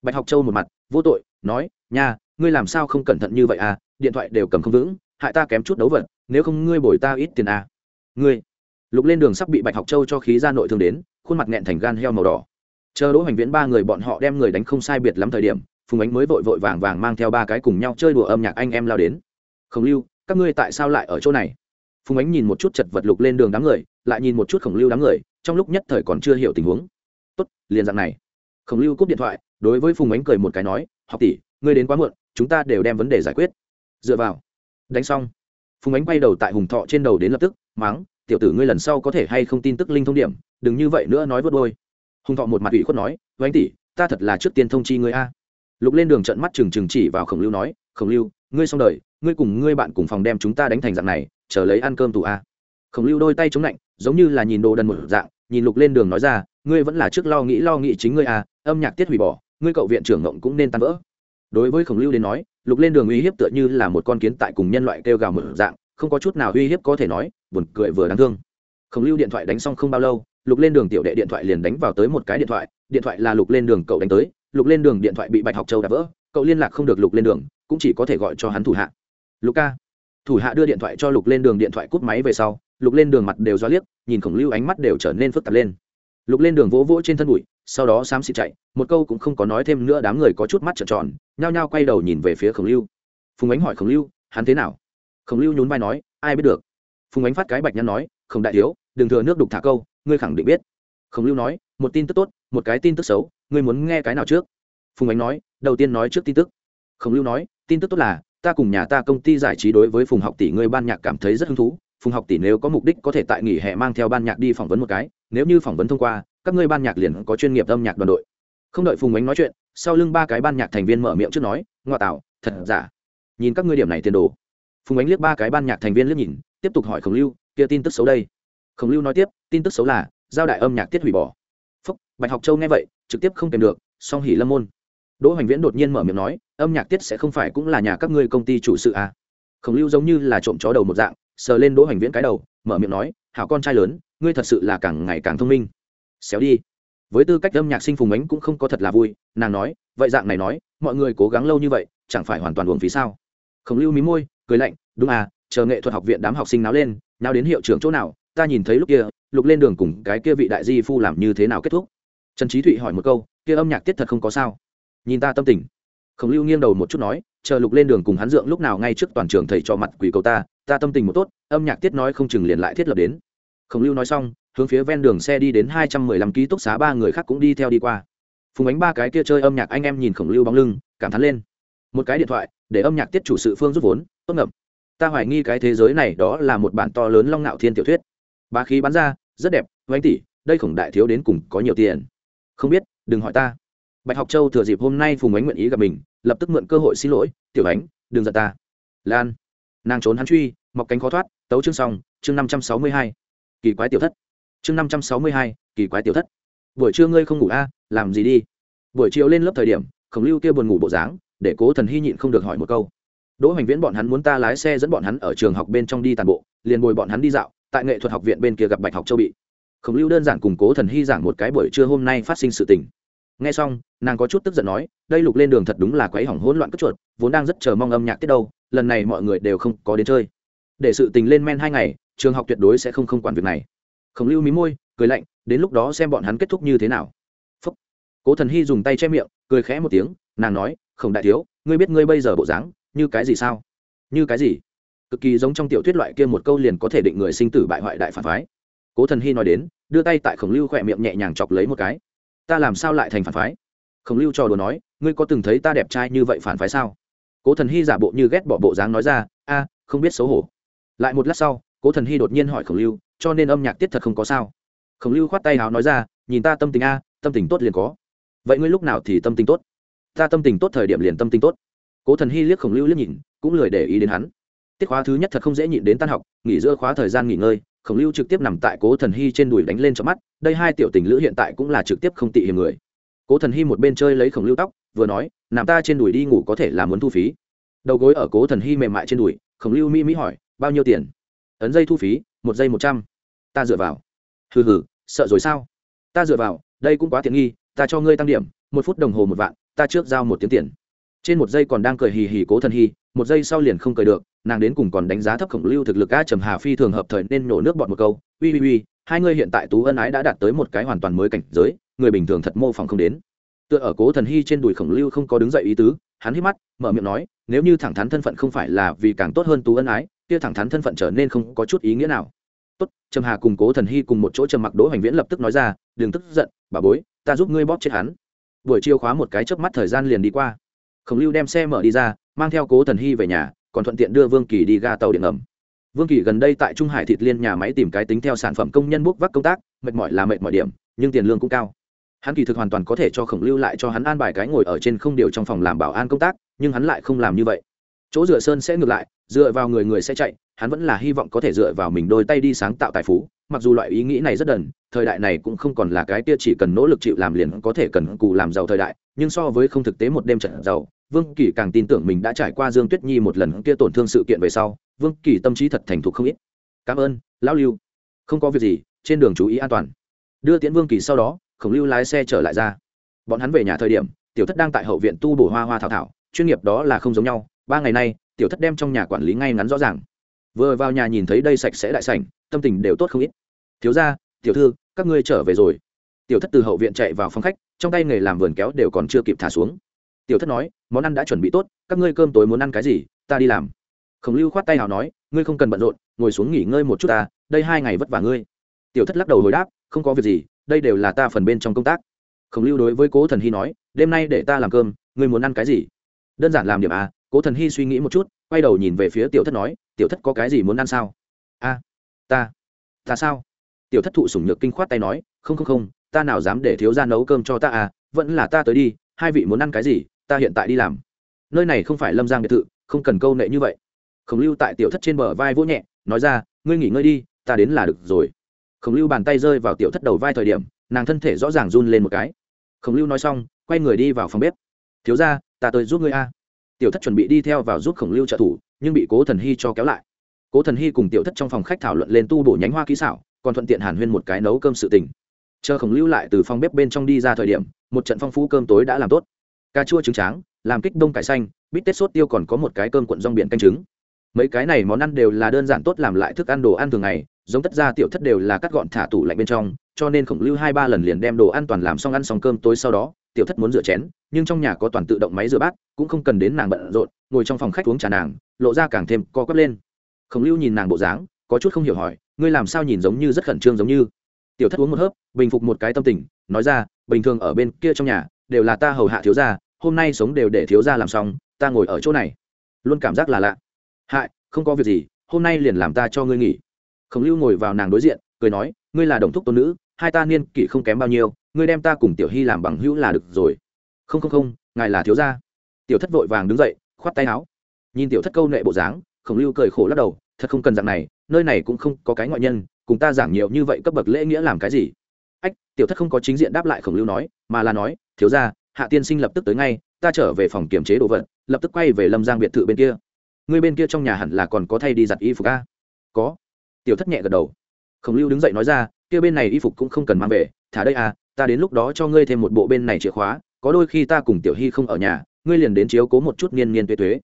Bạch học châu một mặt, vô tội, nói, nha, ngươi làm sao không cẩn thận như vậy à? Điện thoại đều cầm không vững, hại ta kém chút đấu vật, nếu không ngươi bồi ta ít tiền à. ngươi. Lục lên đường sắp bị bạch học châu cho khí ra nội thương đến, khuôn mặt nghẹn thành gan heo màu đỏ. Chờ đỗ hoành viễn ba người bọn họ đem người đánh không sai biệt lắm thời điểm, phùng ánh mới vội vội vàng vàng mang theo ba cái cùng nhau chơi đùa âm nhạc anh em lao đến. Khổng lưu, các ngươi tại sao lại ở chỗ này? Phùng ánh nhìn một chút chật vật lục lên đường đám người, lại nhìn một chút khổng lưu đám người, trong lúc nhất thời còn chưa hiểu tình huống. Tốt, liền dạng này. Khổng lưu cúp điện thoại, đối với phùng ánh cười một cái nói, học tỷ, ngươi đến quá muộn, chúng ta đều đem vấn đề giải quyết dựa vào. Đánh xong. Phùng ánh quay đầu tại hùng thọ trên đầu đến lập tức, mắng, tiểu tử ngươi lần sau có thể hay không tin tức linh thông điểm, đừng như vậy nữa nói vớt đôi hùng thọ một mặt ủy khuất nói với anh tỷ, ta thật là trước tiên thông chi ngươi a. Lục lên đường trận mắt trừng trừng chỉ vào khổng lưu nói, khổng lưu, ngươi xong đời, ngươi cùng ngươi bạn cùng phòng đem chúng ta đánh thành dạng này, chờ lấy ăn cơm tù a. Khổng lưu đôi tay chống lạnh, giống như là nhìn đồ đần một dạng, nhìn lục lên đường nói ra, ngươi vẫn là trước lo nghĩ lo nghĩ chính ngươi a, âm nhạc tiết hủy bỏ, ngươi cậu viện trưởng ngộng cũng nên tan vỡ. Đối với khổng lưu đến nói lục lên đường uy hiếp tựa như là một con kiến tại cùng nhân loại kêu gào mở dạng, không có chút nào uy hiếp có thể nói, buồn cười vừa đáng thương. Khổng lưu điện thoại đánh xong không bao lâu, lục lên đường tiểu đệ điện thoại liền đánh vào tới một cái điện thoại điện thoại là lục lên đường cậu đánh tới, lục lên đường điện thoại bị bạch học châu đạp vỡ, cậu liên lạc không được lục lên đường, cũng chỉ có thể gọi cho hắn thủ hạ. Lục ca. Thủ hạ đưa điện thoại cho lục lên đường điện thoại cút máy về sau, lục lên đường mặt đều do liếc, nhìn khổng lưu ánh mắt đều trở nên phức tạp lên. Lục lên đường vỗ vỗ trên thân bụi sau đó xám xịt chạy, một câu cũng không có nói thêm nữa, đám người có chút mắt trợn tròn, nhao nhao quay đầu nhìn về phía khổng lưu. Phùng ánh hỏi khổng lưu, hắn thế nào? Khổng lưu nhún vai nói, ai biết được. Phùng ánh phát cái bạch nhăn nói không đại thiếu, đừng thừa nước đục thả câu, ngươi khẳng định biết. Khổng lưu nói, một tin tức tốt, một cái tin tức xấu, ngươi muốn nghe cái nào trước? Phùng ánh nói, đầu tiên nói trước tin tức. Khổng lưu nói, tin tức tốt là, ta cùng nhà ta công ty giải trí đối với phùng học tỷ ngươi ban nhạc cảm thấy rất hứng thú. Phùng học tỷ nếu có mục đích có thể tại nghỉ hè mang theo ban nhạc đi phỏng vấn một cái, nếu như phỏng vấn thông qua các ngươi ban nhạc liền có chuyên nghiệp âm nhạc đoàn đội. Không đợi phùng ánh nói chuyện, sau lưng ba cái ban nhạc thành viên mở miệng trước nói ngoa tạo thật giả? Nhìn các ngươi điểm này tiền đồ. Phùng ánh liếc ba cái ban nhạc thành viên liếc nhìn, tiếp tục hỏi khổng lưu, kia tin tức xấu đây? Khổng lưu nói tiếp, tin tức xấu là, giao đại âm nhạc tiết hủy bỏ. Phúc, bạch học châu nghe vậy, trực tiếp không kèm được, song hỉ lâm môn. Đỗ hoành viễn đột nhiên mở miệng nói, âm nhạc tiết sẽ không phải cũng là nhà các ngươi công ty chủ sự à. khổng lưu giống như là trộm chó đầu một dạng, sờ lên đỗ hoành viễn cái đầu, mở miệng nói, hảo con trai lớn, ngươi thật sự là càng ngày càng thông minh xéo đi. Với tư cách âm nhạc sinh phùng ánh cũng không có thật là vui, nàng nói, vậy dạng này nói, mọi người cố gắng lâu như vậy, chẳng phải hoàn toàn uổng phí sao? Khổng lưu mí môi, cười lạnh, đúng à chờ nghệ thuật học viện đám học sinh náo lên, náo đến hiệu trưởng chỗ nào, ta nhìn thấy lúc kia, lục lên đường cùng cái kia vị đại di phu làm như thế nào kết thúc. Trần trí thụy hỏi một câu, kia âm nhạc tiết thật không có sao? Nhìn ta tâm tình. Khổng lưu nghiêng đầu một chút nói, chờ lục lên đường cùng hắn dượng lúc nào ngay trước toàn trường thầy cho mặt quỷ cầu ta ta tâm tình một tốt, âm nhạc tiết nói không chừng liền lại thiết lập đến. Khổng lưu nói xong hướng phía ven đường xe đi đến hai trăm mười lăm ký túc xá, ba người khác cũng đi theo đi qua. Phùng ánh ba cái kia chơi âm nhạc, anh em nhìn khổng lưu bóng lưng, cảm thán lên. Một cái điện thoại, để âm nhạc tiết chủ sự phương rút vốn, tốt ngập ta hoài nghi cái thế giới này đó là một bản to lớn long ngạo thiên tiểu thuyết. Ba khí bắn ra, rất đẹp oanh tỷ, đây khổng đại thiếu đến cùng có nhiều tiền. Không biết, đừng hỏi ta. Bạch học châu thừa dịp hôm nay phùng ánh nguyện ý gặp mình, lập tức mượn cơ hội xin lỗi, tiểu ánh, đừng giận ta. Lan, nàng trốn hắn truy, mọc cánh khó thoát, tấu chương xong, chương năm trăm sáu mươi hai. Kỳ quái tiểu thất chương năm trăm sáu mươi hai kỳ quái tiểu thất. Buổi trưa ngươi không ngủ a à, làm gì đi? Buổi chiều lên lớp thời điểm khổng lưu kia buồn ngủ bộ dáng để cố thần hy nhịn không được hỏi một câu. Đỗ hoành viễn bọn hắn muốn ta lái xe dẫn bọn hắn ở trường học bên trong đi tàn bộ liền bồi bọn hắn đi dạo tại nghệ thuật học viện bên kia gặp bạch học châu bị. Khổng lưu đơn giản cùng cố thần hy giảng một cái buổi trưa hôm nay phát sinh sự tình. Nghe xong nàng có chút tức giận nói đây lục lên đường thật đúng là quấy hỏng hỗn loạn cất chuột vốn đang rất chờ mong âm nhạc tiết đâu lần này mọi người đều không có đến chơi. Để sự tình lên men hai ngày trường học tuyệt đối sẽ không không quản việc này khổng lưu mí môi, cười lạnh, đến lúc đó xem bọn hắn kết thúc như thế nào. Phúc. cố thần hy dùng tay che miệng, cười khẽ một tiếng, nàng nói, khổng đại thiếu, ngươi biết ngươi bây giờ bộ dáng, như cái gì sao? Như cái gì? Cực kỳ giống trong tiểu thuyết loại kia một câu liền có thể định người sinh tử bại hoại đại phản phái. Cố thần hy nói đến, đưa tay tại khổng lưu khỏe miệng nhẹ nhàng chọc lấy một cái. Ta làm sao lại thành phản phái? Khổng lưu trò đùa nói, ngươi có từng thấy ta đẹp trai như vậy phản phái sao? Cố thần hy giả bộ như ghét bỏ bộ dáng nói ra, a, không biết xấu hổ. Lại một lát sau, cố thần hy đột nhiên hỏi khổng lưu cho nên âm nhạc tiết thật không có sao. Khổng lưu khoát tay hào nói ra, nhìn ta tâm tình a, tâm tình tốt liền có. Vậy ngươi lúc nào thì tâm tình tốt? Ta tâm tình tốt thời điểm liền tâm tình tốt. Cố thần hy liếc khổng lưu liếc nhìn, cũng lười để ý đến hắn. Tiết khóa thứ nhất thật không dễ nhịn đến tan học, nghỉ giữa khóa thời gian nghỉ ngơi, khổng lưu trực tiếp nằm tại cố thần hy trên đùi đánh lên trong mắt, đây hai tiểu tình lữ hiện tại cũng là trực tiếp không tị hiểm người. Cố thần hy một bên chơi lấy khổng lưu tóc, vừa nói, nằm ta trên đùi đi ngủ có thể là muốn thu phí. Đầu gối ở cố thần hy mềm mại trên đùi, khổng lưu mỹ mỹ hỏi, bao nhiêu tiền? Ấn dây thu phí một giây một trăm. Ta dựa vào. Hừ hừ, sợ rồi sao? Ta dựa vào, đây cũng quá tiện nghi, ta cho ngươi tăng điểm, một phút đồng hồ một vạn, ta trước giao một tiếng tiền. Trên một giây còn đang cười hì hì cố thần hy, một giây sau liền không cười được, nàng đến cùng còn đánh giá thấp khổng lưu thực lực a trầm hà phi thường hợp thời nên nổ nước bọt một câu, ui ui ui, hai ngươi hiện tại tú ân ái đã đạt tới một cái hoàn toàn mới cảnh giới, người bình thường thật mô phỏng không đến. Tựa ở cố thần hy trên đùi khổng lưu không có đứng dậy ý tứ, hắn hít mắt, mở miệng nói, nếu như thẳng thắn thân phận không phải là vì càng tốt hơn tú ân ái kia thẳng thắn thân phận trở nên không có chút ý nghĩa nào. Tốt, trầm hà cùng cố thần hy cùng một chỗ trầm mặc đỗ hoành viễn lập tức nói ra, đừng tức giận, bà bối, ta giúp ngươi bóp chết hắn. Buổi chiều khóa một cái chớp mắt thời gian liền đi qua. Khổng lưu đem xe mở đi ra, mang theo cố thần hy về nhà, còn thuận tiện đưa vương kỳ đi ga tàu điện ngầm. Vương kỳ gần đây tại trung hải thịt liên nhà máy tìm cái tính theo sản phẩm công nhân bốc vác công tác, mệt mỏi là mệt mọi điểm, nhưng tiền lương cũng cao. Hắn kỳ thực hoàn toàn có thể cho khổng lưu lại cho hắn an bài cái ngồi ở trên không điều trong phòng làm bảo an công tác, nhưng hắn lại không làm như vậy chỗ dựa sơn sẽ ngược lại, dựa vào người người sẽ chạy, hắn vẫn là hy vọng có thể dựa vào mình đôi tay đi sáng tạo tài phú. Mặc dù loại ý nghĩ này rất đần, thời đại này cũng không còn là cái kia chỉ cần nỗ lực chịu làm liền có thể cần cù làm giàu thời đại, nhưng so với không thực tế một đêm trận giàu, vương kỳ càng tin tưởng mình đã trải qua dương tuyết nhi một lần kia tổn thương sự kiện về sau, vương kỳ tâm trí thật thành thục không ít. Cảm ơn, lão lưu. Không có việc gì, trên đường chú ý an toàn. Đưa tiễn vương kỳ sau đó, khổng lưu lái xe trở lại ra. Bọn hắn về nhà thời điểm, tiểu thất đang tại hậu viện tu bổ hoa hoa thảo thảo, chuyên nghiệp đó là không giống nhau ba ngày nay, tiểu thất đem trong nhà quản lý ngay ngắn rõ ràng. Vừa vào nhà nhìn thấy đây sạch sẽ đại sảnh, tâm tình đều tốt không ít. Thiếu ra tiểu thư, các ngươi trở về rồi. Tiểu thất từ hậu viện chạy vào phòng khách, trong tay nghề làm vườn kéo đều còn chưa kịp thả xuống. Tiểu thất nói, món ăn đã chuẩn bị tốt, các ngươi cơm tối muốn ăn cái gì, ta đi làm. Khổng lưu khoát tay nào nói, ngươi không cần bận rộn, ngồi xuống nghỉ ngơi một chút ta, đây hai ngày vất vả ngươi. Tiểu thất lắc đầu hồi đáp, không có việc gì, đây đều là ta phần bên trong công tác. Khổng lưu đối với cố thần hy nói, đêm nay để ta làm cơm, ngươi muốn ăn cái gì? Đơn giản làm điểm à cố thần hy suy nghĩ một chút, quay đầu nhìn về phía tiểu thất nói, tiểu thất có cái gì muốn ăn sao? A, ta ta sao? Tiểu thất thụ sủng nhược kinh khoát tay nói, không không không, ta nào dám để thiếu ra nấu cơm cho ta à vẫn là ta tới đi, hai vị muốn ăn cái gì, ta hiện tại đi làm. Nơi này không phải lâm giang biệt thự, không cần câu nệ như vậy. Khổng lưu tại tiểu thất trên bờ vai vỗ nhẹ, nói ra, ngươi nghỉ ngơi đi, ta đến là được rồi. Khổng lưu bàn tay rơi vào tiểu thất đầu vai thời điểm, nàng thân thể rõ ràng run lên một cái. Khổng lưu nói xong, quay người đi vào phòng bếp. Thiếu ra ta tới giúp ngươi a tiểu thất chuẩn bị đi theo vào giúp khổng lưu trợ thủ, nhưng bị cố thần hy cho kéo lại. Cố thần hy cùng tiểu thất trong phòng khách thảo luận lên tu bổ nhánh hoa kỹ xảo, còn thuận tiện hàn huyên một cái nấu cơm sự tình. Chờ khổng lưu lại từ phòng bếp bên trong đi ra thời điểm, một trận phong phú cơm tối đã làm tốt. Cà chua trứng tráng, làm kích đông cải xanh, bít tết sốt tiêu còn có một cái cơm cuộn rong biển canh trứng. Mấy cái này món ăn đều là đơn giản tốt làm lại thức ăn đồ ăn thường ngày, giống tất ra tiểu thất đều là cắt gọn thả tủ lạnh bên trong, cho nên khổng lưu hai ba lần liền đem đồ ăn toàn làm xong ăn xong cơm tối sau đó tiểu thất muốn rửa chén, nhưng trong nhà có toàn tự động máy rửa bát, cũng không cần đến nàng bận rộn, ngồi trong phòng khách uống trà nàng, lộ ra càng thêm co quắp lên. Khổng lưu nhìn nàng bộ dáng, có chút không hiểu hỏi, ngươi làm sao nhìn giống như rất khẩn trương giống như? Tiểu thất uống một hớp, bình phục một cái tâm tình, nói ra, bình thường ở bên kia trong nhà, đều là ta hầu hạ thiếu gia, hôm nay sống đều để thiếu gia làm xong, ta ngồi ở chỗ này. Luôn cảm giác là lạ. Hại, không có việc gì, hôm nay liền làm ta cho ngươi nghỉ. Khổng lưu ngồi vào nàng đối diện, cười nói, ngươi là đồng thúc tôn nữ, hai ta niên kỷ không kém bao nhiêu ngươi đem ta cùng tiểu hy làm bằng hữu là được rồi. Không không không, ngài là thiếu gia. Tiểu thất vội vàng đứng dậy, khoát tay áo. Nhìn tiểu thất câu nệ bộ dáng, khổng lưu cười khổ lắc đầu, thật không cần dạng này, nơi này cũng không có cái ngoại nhân, cùng ta giảng nhiều như vậy cấp bậc lễ nghĩa làm cái gì. Ách, tiểu thất không có chính diện đáp lại khổng lưu nói, mà là nói, thiếu gia, hạ tiên sinh lập tức tới ngay, ta trở về phòng kiểm chế đồ vật, lập tức quay về lâm giang biệt thự bên kia. Người bên kia trong nhà hẳn là còn có thay đi giặt y phục a. Có. Tiểu thất nhẹ gật đầu. Khổng lưu đứng dậy nói ra, kia bên này y phục cũng không cần mang về, thả đây à ta đến lúc đó cho ngươi thêm một bộ bên này chìa khóa, có đôi khi ta cùng tiểu hy không ở nhà, ngươi liền đến chiếu cố một chút niên niên tuế tuế.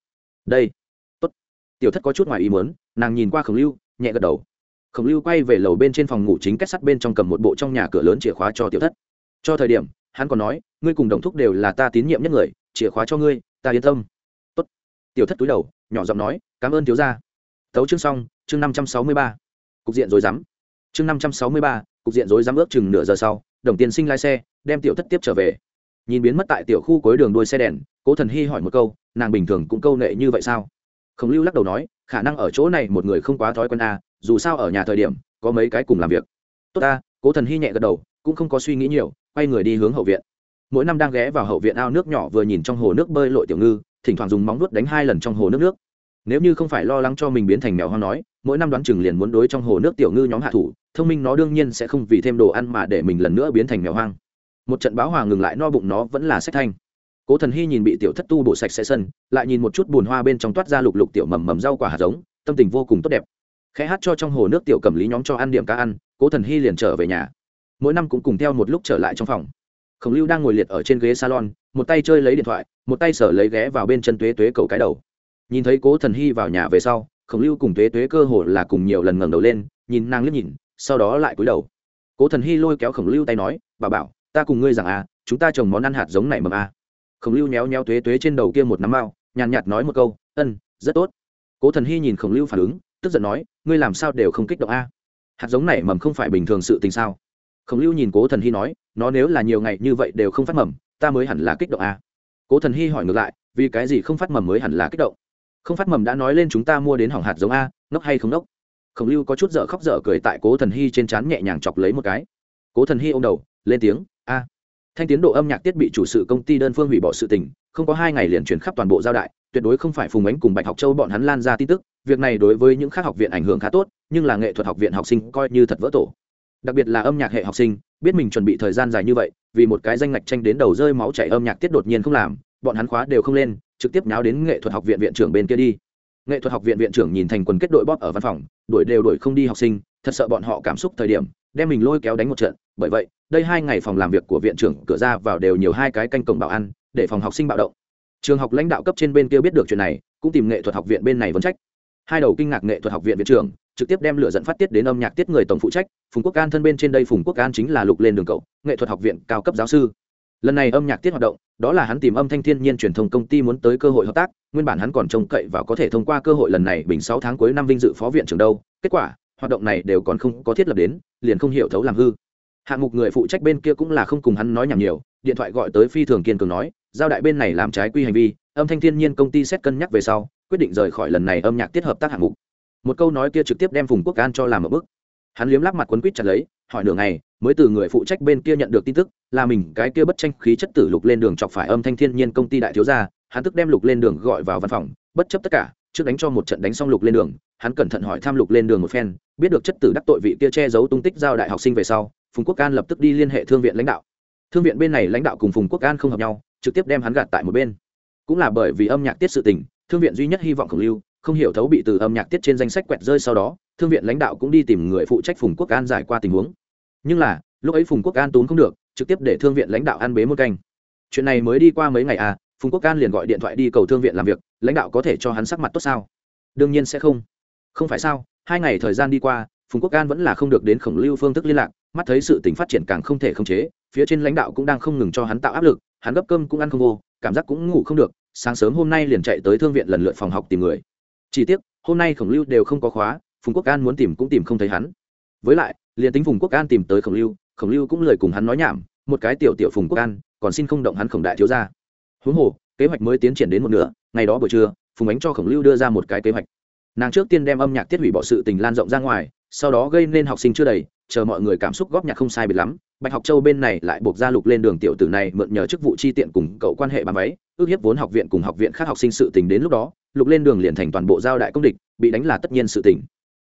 Đây. Tốt. Tiểu thất có chút ngoài ý muốn, nàng nhìn qua khổng lưu, nhẹ gật đầu. Khổng lưu quay về lầu bên trên phòng ngủ chính kết sắt bên trong cầm một bộ trong nhà cửa lớn chìa khóa cho tiểu thất. Cho thời điểm, hắn còn nói, ngươi cùng đồng thúc đều là ta tín nhiệm nhất người, chìa khóa cho ngươi, ta yên tâm. Tốt. tiểu thất túi đầu, nhỏ giọng nói, cảm ơn thiếu gia. Tấu chương xong, chương năm trăm sáu mươi ba. Cục diện rối rắm. Chương năm trăm sáu mươi ba, cục diện rối rắm ước chừng nửa giờ sau đồng tiền sinh lái xe, đem tiểu thất tiếp trở về. Nhìn biến mất tại tiểu khu cuối đường đuôi xe đèn, cố thần hy hỏi một câu, nàng bình thường cũng câu nệ như vậy sao? Khổng lưu lắc đầu nói, khả năng ở chỗ này một người không quá thói quen a dù sao ở nhà thời điểm, có mấy cái cùng làm việc. Tốt ta, cố thần hy nhẹ gật đầu, cũng không có suy nghĩ nhiều, quay người đi hướng hậu viện. Mỗi năm đang ghé vào hậu viện ao nước nhỏ vừa nhìn trong hồ nước bơi lội tiểu ngư, thỉnh thoảng dùng móng nuốt đánh hai lần trong hồ nước nước nếu như không phải lo lắng cho mình biến thành mèo hoang nói, mỗi năm đoán chừng liền muốn đối trong hồ nước tiểu ngư nhóm hạ thủ, thông minh nó đương nhiên sẽ không vì thêm đồ ăn mà để mình lần nữa biến thành mèo hoang. Một trận báo hòa ngừng lại no bụng nó vẫn là sách thanh. Cố thần hy nhìn bị tiểu thất tu bổ sạch sẽ sân, lại nhìn một chút bùn hoa bên trong toát ra lục lục tiểu mầm mầm rau quả hạt giống, tâm tình vô cùng tốt đẹp. Khẽ hát cho trong hồ nước tiểu cầm lý nhóm cho ăn điểm cá ăn, cố thần hy liền trở về nhà. Mỗi năm cũng cùng theo một lúc trở lại trong phòng. Khổng lưu đang ngồi liệt ở trên ghế salon, một tay chơi lấy điện thoại, một tay sở lấy ghé vào bên chân tuế tuế cầu cái đầu nhìn thấy cố thần hy vào nhà về sau, khổng lưu cùng tuế tuế cơ hồ là cùng nhiều lần ngẩng đầu lên, nhìn nàng liếc nhìn, sau đó lại cúi đầu. Cố thần hy lôi kéo khổng lưu tay nói, bà bảo, ta cùng ngươi rằng à chúng ta trồng món ăn hạt giống này mầm à. khổng lưu méo méo tuế tuế trên đầu kia một nắm mao, nhàn nhạt nói một câu, ân, rất tốt. Cố thần hy nhìn khổng lưu phản ứng, tức giận nói, ngươi làm sao đều không kích động a hạt giống này mầm không phải bình thường sự tình sao? Khổng lưu nhìn cố thần hy nói, nó nếu là nhiều ngày như vậy đều không phát mầm, ta mới hẳn là kích động a cố thần hy hỏi ngược lại, vì cái gì không phát mầm mới hẳn là kích động? Không phát mầm đã nói lên chúng ta mua đến hỏng hạt giống a, ngốc hay không ngốc? Khổng lưu có chút dở khóc dở cười tại cố thần hy trên trán nhẹ nhàng chọc lấy một cái. Cố thần hy ô m đầu, lên tiếng, a. Thanh tiến độ âm nhạc tiết bị chủ sự công ty đơn phương hủy bỏ sự tình, không có hai ngày liền chuyển khắp toàn bộ giao đại, tuyệt đối không phải phùng ánh cùng bạch học châu bọn hắn lan ra tin tức, việc này đối với những khác học viện ảnh hưởng khá tốt, nhưng là nghệ thuật học viện học sinh coi như thật vỡ tổ. Đặc biệt là âm nhạc hệ học sinh, biết mình chuẩn bị thời gian dài như vậy, vì một cái danh ngạch tranh đến đầu rơi máu chảy âm nhạc tiết đột nhiên không làm bọn hắn khóa đều không lên, trực tiếp nháo đến nghệ thuật học viện viện trưởng bên kia đi. Nghệ thuật học viện viện trưởng nhìn thành quần kết đội bóp ở văn phòng, đuổi đều đuổi không đi học sinh, thật sợ bọn họ cảm xúc thời điểm, đem mình lôi kéo đánh một trận. Bởi vậy, đây hai ngày phòng làm việc của viện trưởng cửa ra vào đều nhiều hai cái canh cổng bảo ăn, để phòng học sinh bạo động. Trường học lãnh đạo cấp trên bên kia biết được chuyện này, cũng tìm nghệ thuật học viện bên này vấn trách. Hai đầu kinh ngạc nghệ thuật học viện viện trưởng, trực tiếp đem lửa dẫn phát tiết đến âm nhạc tiết người tổng phụ trách, phùng quốc an thân bên trên đây phùng quốc an chính là lục lên đường cậu, nghệ thuật học viện cao cấp giáo sư lần này âm nhạc tiết hoạt động, đó là hắn tìm âm thanh thiên nhiên truyền thông công ty muốn tới cơ hội hợp tác, nguyên bản hắn còn trông cậy và có thể thông qua cơ hội lần này bình sáu tháng cuối năm vinh dự phó viện trưởng đâu, kết quả, hoạt động này đều còn không có thiết lập đến, liền không hiểu thấu làm hư. Hạng mục người phụ trách bên kia cũng là không cùng hắn nói nhảm nhiều, điện thoại gọi tới phi thường kiên cường nói, giao đại bên này làm trái quy hành vi, âm thanh thiên nhiên công ty xét cân nhắc về sau, quyết định rời khỏi lần này âm nhạc tiết hợp tác hạng mục. Một câu nói kia trực tiếp đem phùng quốc an cho làm ở bức hắn liếm lắc mặt quấn quýt chặt lấy, hỏi nửa ngày mới từ người phụ trách bên kia nhận được tin tức, là mình, cái kia bất tranh khí chất tử lục lên đường chọc phải âm thanh thiên nhiên công ty đại thiếu gia, hắn tức đem lục lên đường gọi vào văn phòng, bất chấp tất cả, trước đánh cho một trận đánh xong lục lên đường, hắn cẩn thận hỏi tham lục lên đường một phen, biết được chất tử đắc tội vị kia che giấu tung tích giao đại học sinh về sau, phùng quốc an lập tức đi liên hệ thương viện lãnh đạo. Thương viện bên này lãnh đạo cùng phùng quốc an không hợp nhau, trực tiếp đem hắn gạt tại một bên. Cũng là bởi vì âm nhạc tiết sự tình, thương viện duy nhất hy vọng khổng lưu, không hiểu thấu bị từ âm nhạc tiết trên danh sách quẹt rơi sau đó, thương viện lãnh đạo cũng đi tìm người phụ trách phùng quốc an giải qua tình huống nhưng là, lúc ấy phùng quốc an tốn không được, trực tiếp để thương viện lãnh đạo ăn bế một canh. Chuyện này mới đi qua mấy ngày à phùng quốc an liền gọi điện thoại đi cầu thương viện làm việc, lãnh đạo có thể cho hắn sắc mặt tốt sao? Đương nhiên sẽ không. Không phải sao, hai ngày thời gian đi qua, phùng quốc an vẫn là không được đến khổng lưu phương thức liên lạc, mắt thấy sự tình phát triển càng không thể khống chế, phía trên lãnh đạo cũng đang không ngừng cho hắn tạo áp lực, hắn gấp cơm cũng ăn không vô, cảm giác cũng ngủ không được, sáng sớm hôm nay liền chạy tới thương viện lần lượt phòng học tìm người. Chỉ tiếc, hôm nay khổng lưu đều không có khóa, phùng quốc an muốn tìm cũng tìm không thấy hắn. Với lại liền tính phùng quốc an tìm tới khổng lưu khổng lưu cũng lời cùng hắn nói nhảm, một cái tiểu tiểu phùng quốc an, còn xin không động hắn khổng đại thiếu ra huống hồ, kế hoạch mới tiến triển đến một nửa, ngày đó buổi trưa, phùng ánh cho khổng lưu đưa ra một cái kế hoạch. Nàng trước tiên đem âm nhạc tiết hủy bỏ sự tình lan rộng ra ngoài, sau đó gây nên học sinh chưa đầy, chờ mọi người cảm xúc góp nhạc không sai biệt lắm, bạch học châu bên này lại buộc ra lục lên đường tiểu tử này mượn nhờ chức vụ chi tiện cùng cậu quan hệ bàn váy, ước hiếp vốn học viện cùng học viện khác học sinh sự tình đến lúc đó, lục lên đường liền thành toàn bộ giao đại công địch, bị đánh là tất nhiên sự tình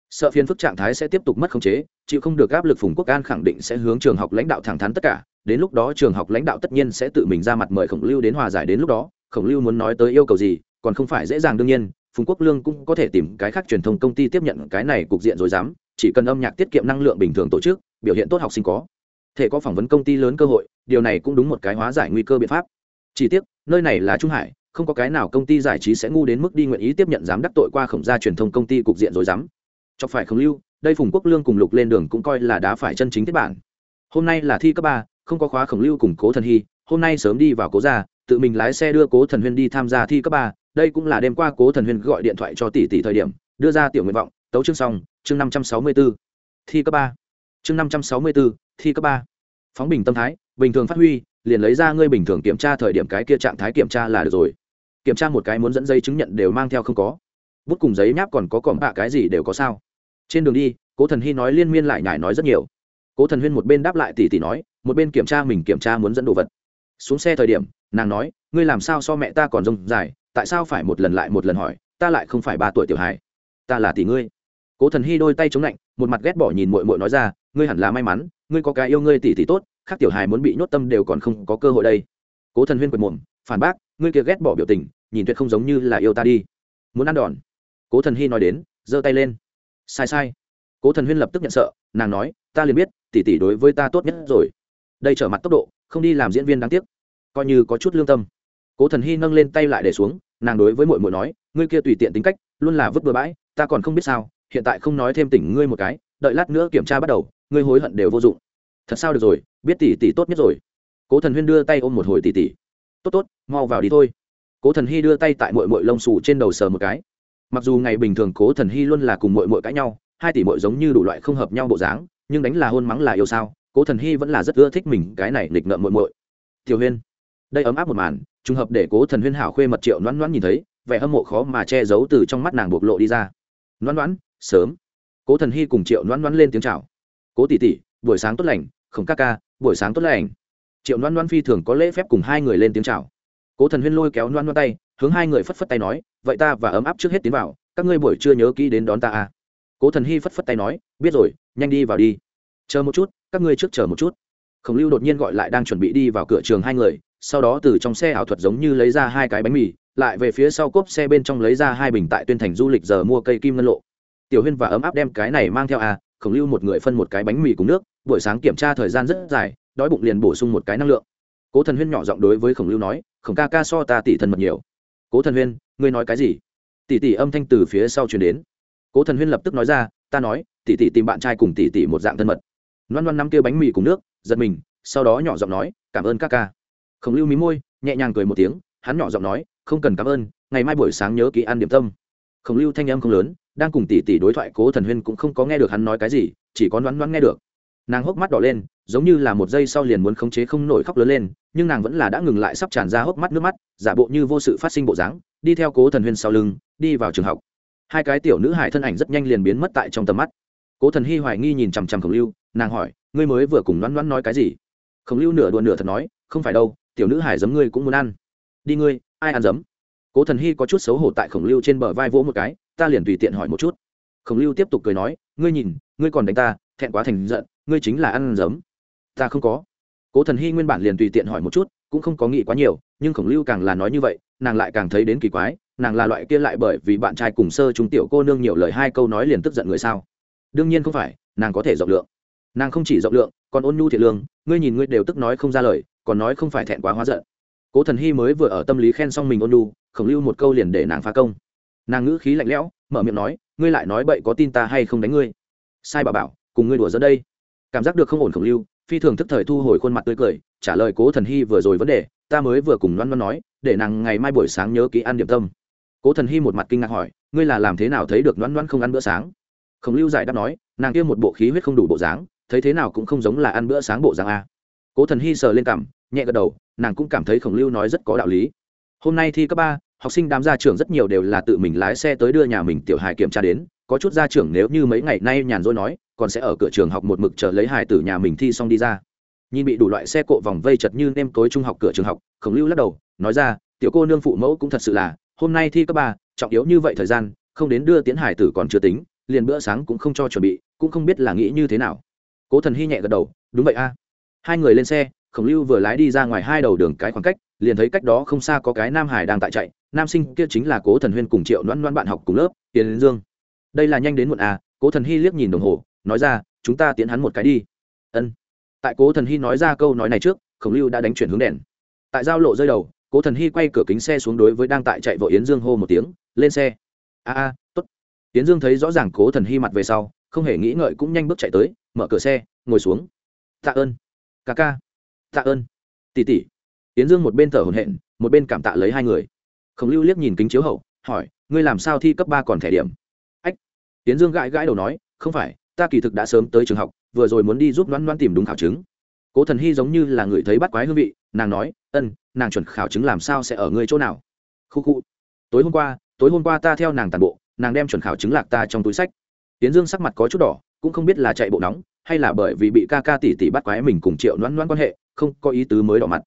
sợ phiên phức trạng thái sẽ tiếp tục mất khống chế, chịu không được áp lực phùng quốc an khẳng định sẽ hướng trường học lãnh đạo thẳng thắn tất cả, đến lúc đó trường học lãnh đạo tất nhiên sẽ tự mình ra mặt mời khổng lưu đến hòa giải đến lúc đó, khổng lưu muốn nói tới yêu cầu gì, còn không phải dễ dàng đương nhiên, phùng quốc lương cũng có thể tìm cái khác truyền thông công ty tiếp nhận cái này cục diện rồi dám, chỉ cần âm nhạc tiết kiệm năng lượng bình thường tổ chức, biểu hiện tốt học sinh có thể có phỏng vấn công ty lớn cơ hội, điều này cũng đúng một cái hóa giải nguy cơ biện pháp. Chỉ tiếc, nơi này là trung hải, không có cái nào công ty giải trí sẽ ngu đến mức đi nguyện ý tiếp nhận dám đắc tội qua khổng gia truyền thông công ty cục diện rồi dám chọc phải khổng lưu, đây phùng quốc lương cùng lục lên đường cũng coi là đá phải chân chính tiếp bản. Hôm nay là thi cấp ba, không có khóa khổng lưu cùng cố thần hy, hôm nay sớm đi vào cố gia, tự mình lái xe đưa cố thần huyên đi tham gia thi cấp ba, đây cũng là đêm qua cố thần huyên gọi điện thoại cho tỷ tỷ thời điểm, đưa ra tiểu nguyện vọng, tấu chương xong, chương năm trăm sáu mươi b ố thi cấp ba. Chương năm trăm sáu mươi b ố thi cấp ba. Phóng bình tâm thái, bình thường phát huy, liền lấy ra ngươi bình thường kiểm tra thời điểm cái kia trạng thái kiểm tra là được rồi. Kiểm tra một cái muốn dẫn dây chứng nhận đều mang theo không có. Bút cùng giấy nháp còn có cỏm bạ cái gì đều có sao trên đường đi, cố thần hy nói liên miên lại nhải nói rất nhiều. Cố thần huyên một bên đáp lại tỷ tỷ nói, một bên kiểm tra mình kiểm tra muốn dẫn đồ vật. Xuống xe thời điểm, nàng nói, ngươi làm sao so mẹ ta còn rông dài, tại sao phải một lần lại một lần hỏi, ta lại không phải ba tuổi tiểu hài. Ta là tỷ ngươi. Cố thần hy đôi tay chống lạnh, một mặt ghét bỏ nhìn mội mội nói ra, ngươi hẳn là may mắn, ngươi có cái yêu ngươi tỷ tỷ tốt, khác tiểu hài muốn bị nhốt tâm đều còn không có cơ hội đây. Cố thần huyên quệt mồm, phản bác, ngươi kia ghét bỏ biểu tình, nhìn tuyệt không giống như là yêu ta đi. Muốn ăn đòn. Cố thần hy nói đến, giơ tay lên sai sai. Cố thần huyên lập tức nhận sợ, nàng nói, ta liền biết, tỷ tỷ đối với ta tốt nhất rồi. Đây trở mặt tốc độ, không đi làm diễn viên đáng tiếc. Coi như có chút lương tâm. Cố thần hy nâng lên tay lại để xuống, nàng đối với mội mội nói, ngươi kia tùy tiện tính cách, luôn là vứt bừa bãi, ta còn không biết sao, hiện tại không nói thêm tỉnh ngươi một cái, đợi lát nữa kiểm tra bắt đầu, ngươi hối hận đều vô dụng. Thật sao được rồi, biết tỷ tỷ tốt nhất rồi. Cố thần huyên đưa tay ôm một hồi tỷ tỷ. Tốt tốt, mau vào đi thôi. Cố thần hy đưa tay tại mội mội lông xù trên đầu sờ một cái mặc dù ngày bình thường cố thần hy luôn là cùng mội mội cãi nhau, hai tỷ mội giống như đủ loại không hợp nhau bộ dáng, nhưng đánh là hôn mắng là yêu sao, cố thần hy vẫn là rất ưa thích mình, cái này nghịch ngợm mội mội tiểu huyên, đây ấm áp một màn, trùng hợp để cố thần huyên hảo khuê mật triệu loãn loãn nhìn thấy, vẻ hâm mộ khó mà che giấu từ trong mắt nàng bộc lộ đi ra. Loãn loãn sớm. Cố thần hy cùng triệu loãn loãn lên tiếng chào. Cố tỷ tỷ, buổi sáng tốt lành, khổng ca ca, buổi sáng tốt lành. Triệu loãn loãn phi thường có lễ phép cùng hai người lên tiếng chào. Cố thần huyên lôi kéo loãn loãn tay, hướng hai người phất phất tay nói vậy ta và ấm áp trước hết tiến vào, các ngươi buổi chưa nhớ kỹ đến đón ta à. Cố thần hy phất phất tay nói, biết rồi, nhanh đi vào đi. Chờ một chút, các ngươi trước chờ một chút. Khổng lưu đột nhiên gọi lại đang chuẩn bị đi vào cửa trường hai người, sau đó từ trong xe ảo thuật giống như lấy ra hai cái bánh mì, lại về phía sau cốp xe bên trong lấy ra hai bình tại tuyên thành du lịch giờ mua cây kim ngân lộ. Tiểu huyên và ấm áp đem cái này mang theo à khổng lưu một người phân một cái bánh mì cùng nước, buổi sáng kiểm tra thời gian rất dài, đói bụng liền bổ sung một cái năng lượng. Cố thần huyên nhỏ giọng đối với khổng lưu nói, khổng ca ca so ta tỷ thân mật nhiều cố thần huyên, ngươi nói cái gì? Tỷ tỷ âm thanh từ phía sau chuyển đến. Cố thần huyên lập tức nói ra, ta nói, tỷ tỷ tìm bạn trai cùng tỷ tỷ một dạng thân mật. Loan loan năm kia bánh mì cùng nước, giật mình, sau đó nhỏ giọng nói, cảm ơn các ca. Khổng lưu mí môi, nhẹ nhàng cười một tiếng, hắn nhỏ giọng nói, không cần cảm ơn, ngày mai buổi sáng nhớ ký ăn điểm tâm. Khổng lưu thanh âm không lớn, đang cùng tỷ tỷ đối thoại, cố thần huyên cũng không có nghe được hắn nói cái gì, chỉ có đoán đoán nghe được. Nàng hốc mắt đỏ lên giống như là một giây sau liền muốn khống chế không nổi khóc lớn lên, nhưng nàng vẫn là đã ngừng lại sắp tràn ra hốc mắt nước mắt, giả bộ như vô sự phát sinh bộ dáng, đi theo cố thần huyên sau lưng, đi vào trường học. Hai cái tiểu nữ hải thân ảnh rất nhanh liền biến mất tại trong tầm mắt. Cố thần hy hoài nghi nhìn chằm chằm khổng lưu, nàng hỏi, ngươi mới vừa cùng loãn loãn nói cái gì? Khổng lưu nửa đùa nửa thật nói, không phải đâu, tiểu nữ hải giấm ngươi cũng muốn ăn. Đi ngươi, ai ăn giấm? Cố thần hy có chút xấu hổ tại khổng lưu trên bờ vai vỗ một cái, ta liền tùy tiện hỏi một chút. Khổng lưu tiếp tục cười nói, ngươi nhìn, ngươi còn đánh ta, thẹn quá thành giận, ngươi chính là ăn giấm ta không có. Cố thần hy nguyên bản liền tùy tiện hỏi một chút, cũng không có nghĩ quá nhiều, nhưng khổng lưu càng là nói như vậy, nàng lại càng thấy đến kỳ quái, nàng là loại kia lại bởi vì bạn trai cùng sơ chúng tiểu cô nương nhiều lời hai câu nói liền tức giận người sao? Đương nhiên không phải, nàng có thể rộng lượng. Nàng không chỉ rộng lượng, còn ôn nhu thiệt lương, ngươi nhìn ngươi đều tức nói không ra lời, còn nói không phải thẹn quá hóa giận. Cố thần hy mới vừa ở tâm lý khen xong mình ôn nhu, khổng lưu một câu liền để nàng phá công. Nàng ngữ khí lạnh lẽo, mở miệng nói, ngươi lại nói bậy có tin ta hay không đánh ngươi? Sai bà bảo, cùng ngươi đùa dẫn đây. Cảm giác được không ổn khổng lưu phi thường thức thời thu hồi khuôn mặt tươi cười, trả lời cố thần hy vừa rồi vấn đề, ta mới vừa cùng loan loan nói, để nàng ngày mai buổi sáng nhớ ký ăn điểm tâm. Cố thần hy một mặt kinh ngạc hỏi, ngươi là làm thế nào thấy được loan loan không ăn bữa sáng? Khổng lưu giải đáp nói, nàng kia một bộ khí huyết không đủ bộ dáng, thấy thế nào cũng không giống là ăn bữa sáng bộ dáng a. Cố thần hy sờ lên cằm, nhẹ gật đầu, nàng cũng cảm thấy khổng lưu nói rất có đạo lý. Hôm nay thi cấp ba, học sinh đám gia trưởng rất nhiều đều là tự mình lái xe tới đưa nhà mình tiểu hài kiểm tra đến, có chút gia trưởng nếu như mấy ngày nay nhàn rỗi nói còn sẽ ở cửa trường học một mực chờ lấy hài tử nhà mình thi xong đi ra. Nhìn bị đủ loại xe cộ vòng vây chật như nêm cối trung học cửa trường học, khổng lưu lắc đầu, nói ra, tiểu cô nương phụ mẫu cũng thật sự là, hôm nay thi cấp ba, trọng yếu như vậy thời gian, không đến đưa tiến hải tử còn chưa tính, liền bữa sáng cũng không cho chuẩn bị, cũng không biết là nghĩ như thế nào. Cố thần hy nhẹ gật đầu, đúng vậy a. Hai người lên xe, khổng lưu vừa lái đi ra ngoài hai đầu đường cái khoảng cách, liền thấy cách đó không xa có cái nam hải đang tại chạy, nam sinh kia chính là cố thần huyên cùng triệu loan loan bạn học cùng lớp tiến dương. Đây là nhanh đến muộn à? Cố thần hy liếc nhìn đồng hồ nói ra, chúng ta tiến hắn một cái đi. Ân. Tại cố thần hy nói ra câu nói này trước, khổng lưu đã đánh chuyển hướng đèn. Tại giao lộ rơi đầu, cố thần hy quay cửa kính xe xuống đối với đang tại chạy vội yến dương hô một tiếng, lên xe. A a t ố t yến dương thấy rõ ràng cố thần hy mặt về sau, không hề nghĩ ngợi cũng nhanh bước chạy tới, mở cửa xe, ngồi xuống. Tạ ơn. Ca ca. Tạ ơn. Tỉ tỉ yến dương một bên thở hồn hện một bên cảm tạ lấy hai người. Khổng lưu liếc nhìn kính chiếu hậu, hỏi, ngươi làm sao thi cấp ba còn thẻ điểm? Ách. Yến dương gãi gãi đầu nói, không phải ta kỳ thực đã sớm tới trường học, vừa rồi muốn đi giúp loan loan tìm đúng khảo chứng. Cố thần hy giống như là người thấy bắt quái hương vị, nàng nói, ân, nàng chuẩn khảo chứng làm sao sẽ ở ngươi chỗ nào? Khu khu. Tối hôm qua, tối hôm qua ta theo nàng tàn bộ, nàng đem chuẩn khảo chứng lạc ta trong túi sách. Tiến dương sắc mặt có chút đỏ, cũng không biết là chạy bộ nóng, hay là bởi vì bị ca ca tỷ tỷ bắt quái mình cùng triệu loan loan quan hệ, không có ý tứ mới đỏ mặt.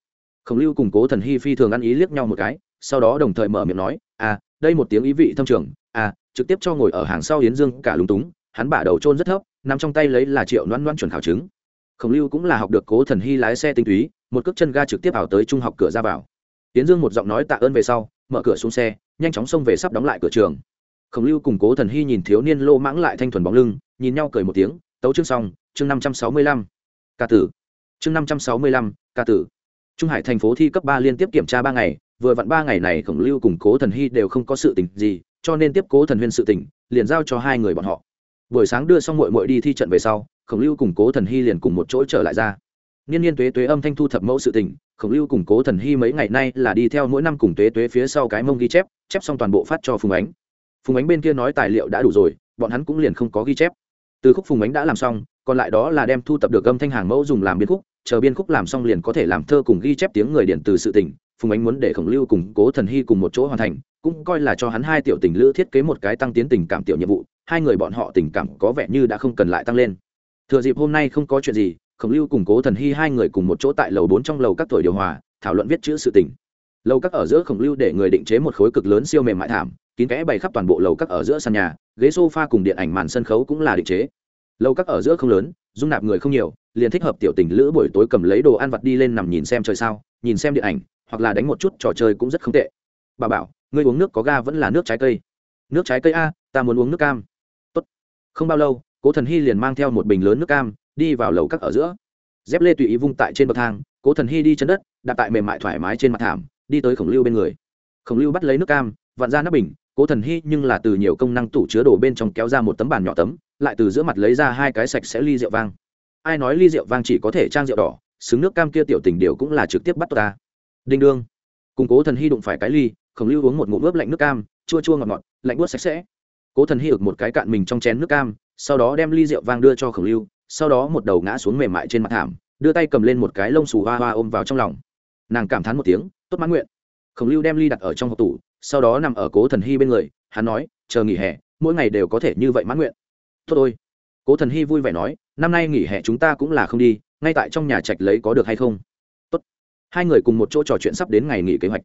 Khổng lưu cùng cố thần hy phi thường ăn ý liếc nhau một cái, sau đó đồng thời mở miệng nói à đây một tiếng ý vị thâm trường à trực tiếp cho ngồi ở hàng sau yến dương cả lúng túng hắn bả đầu trôn rất thấp, nằm trong tay lấy là triệu loan loan chuẩn khảo chứng. Khổng lưu cũng là học được cố thần hy lái xe tinh túy, một cước chân ga trực tiếp ảo tới trung học cửa ra vào. Tiến dương một giọng nói tạ ơn về sau, mở cửa xuống xe, nhanh chóng xông về sắp đóng lại cửa trường. Khổng lưu cùng cố thần hy nhìn thiếu niên lô mãng lại thanh thuần bóng lưng, nhìn nhau cười một tiếng, tấu chương xong, chương năm trăm sáu mươi lăm. Ca tử. Chương năm trăm sáu mươi lăm, ca tử. Trung hải thành phố thi cấp ba liên tiếp kiểm tra ba ngày, vừa vặn ba ngày này khổng lưu cùng cố thần hy đều không có sự tình gì, cho nên tiếp cố thần huyên sự tình, liền giao cho hai người bọn họ buổi sáng đưa xong mội mội đi thi trận về sau, khổng lưu cùng cố thần hy liền cùng một chỗ trở lại ra. Niên niên tuế tuế âm thanh thu thập mẫu sự tình, khổng lưu cùng cố thần hy mấy ngày nay là đi theo mỗi năm cùng tuế tuế phía sau cái mông ghi chép chép xong toàn bộ phát cho phùng ánh. Phùng ánh bên kia nói tài liệu đã đủ rồi, bọn hắn cũng liền không có ghi chép. Từ khúc phùng ánh đã làm xong, còn lại đó là đem thu thập được âm thanh hàng mẫu dùng làm biên khúc, chờ biên khúc làm xong liền có thể làm thơ cùng ghi chép tiếng người điện từ sự tình. Phùng ánh muốn để khổng lưu cùng cố thần hy cùng một chỗ hoàn thành cũng coi là cho hắn hai tiểu tình lữ thiết kế một cái tăng tiến tình cảm tiểu nhiệm vụ, hai người bọn họ tình cảm có vẻ như đã không cần lại tăng lên. Thừa dịp hôm nay không có chuyện gì, khổng lưu cùng cố thần hy hai người cùng một chỗ tại lầu bốn trong lầu các tuổi điều hòa, thảo luận viết chữ sự tình. Lầu các ở giữa khổng lưu để người định chế một khối cực lớn siêu mềm mại thảm, kín kẽ bày khắp toàn bộ lầu các ở giữa sàn nhà, ghế s o f a cùng điện ảnh màn sân khấu cũng là định chế. Lầu các ở giữa không lớn, dung nạp người không nhiều, liền thích hợp tiểu tình lữ buổi tối cầm lấy đồ ăn vặt đi lên nằm nhìn xem trời sao, nhìn xem điện ảnh, hoặc là đánh một chút trò chơi cũng rất không tệ. Bà bảo ngươi uống nước có ga vẫn là nước trái cây. Nước trái cây a, ta muốn uống nước cam. Tốt. không bao lâu, cố thần hy liền mang theo một bình lớn nước cam, đi vào lầu các ở giữa. Dép lê tùy ý vung tại trên bậc thang, cố thần hy đi chân đất, đặt tại mềm mại thoải mái trên mặt thảm, đi tới khổng lưu bên người. Khổng lưu bắt lấy nước cam, vặn ra nắp bình, cố thần hy nhưng là từ nhiều công năng tủ chứa đồ bên trong kéo ra một tấm bàn nhỏ tấm, lại từ giữa mặt lấy ra hai cái sạch sẽ ly rượu vang. Ai nói ly rượu vang chỉ có thể trang rượu đỏ, xứng nước cam kia tiểu tình điều cũng là trực tiếp bắt ta. Đinh đương. Cùng cố thần hy đụng phải cái ly khổng lưu uống một ngụm ướp lạnh nước cam, chua chua ngọt ngọt, lạnh buốt sạch sẽ. Cố thần hy ực một cái cạn mình trong chén nước cam, sau đó đem ly rượu vang đưa cho khổng lưu, sau đó một đầu ngã xuống mềm mại trên mặt thảm, đưa tay cầm lên một cái lông xù hoa hoa ôm vào trong lòng. Nàng cảm thán một tiếng, tốt mãn nguyện. Khổng lưu đem ly đặt ở trong hộp tủ, sau đó nằm ở cố thần hy bên người, hắn nói, chờ nghỉ hè, mỗi ngày đều có thể như vậy mãn nguyện. Tốt thôi. Cố thần hy vui vẻ nói, năm nay nghỉ hè chúng ta cũng là không đi, ngay tại trong nhà trạch lấy có được hay không? Tốt. Hai người cùng một chỗ trò chuyện sắp đến ngày nghỉ kế hoạch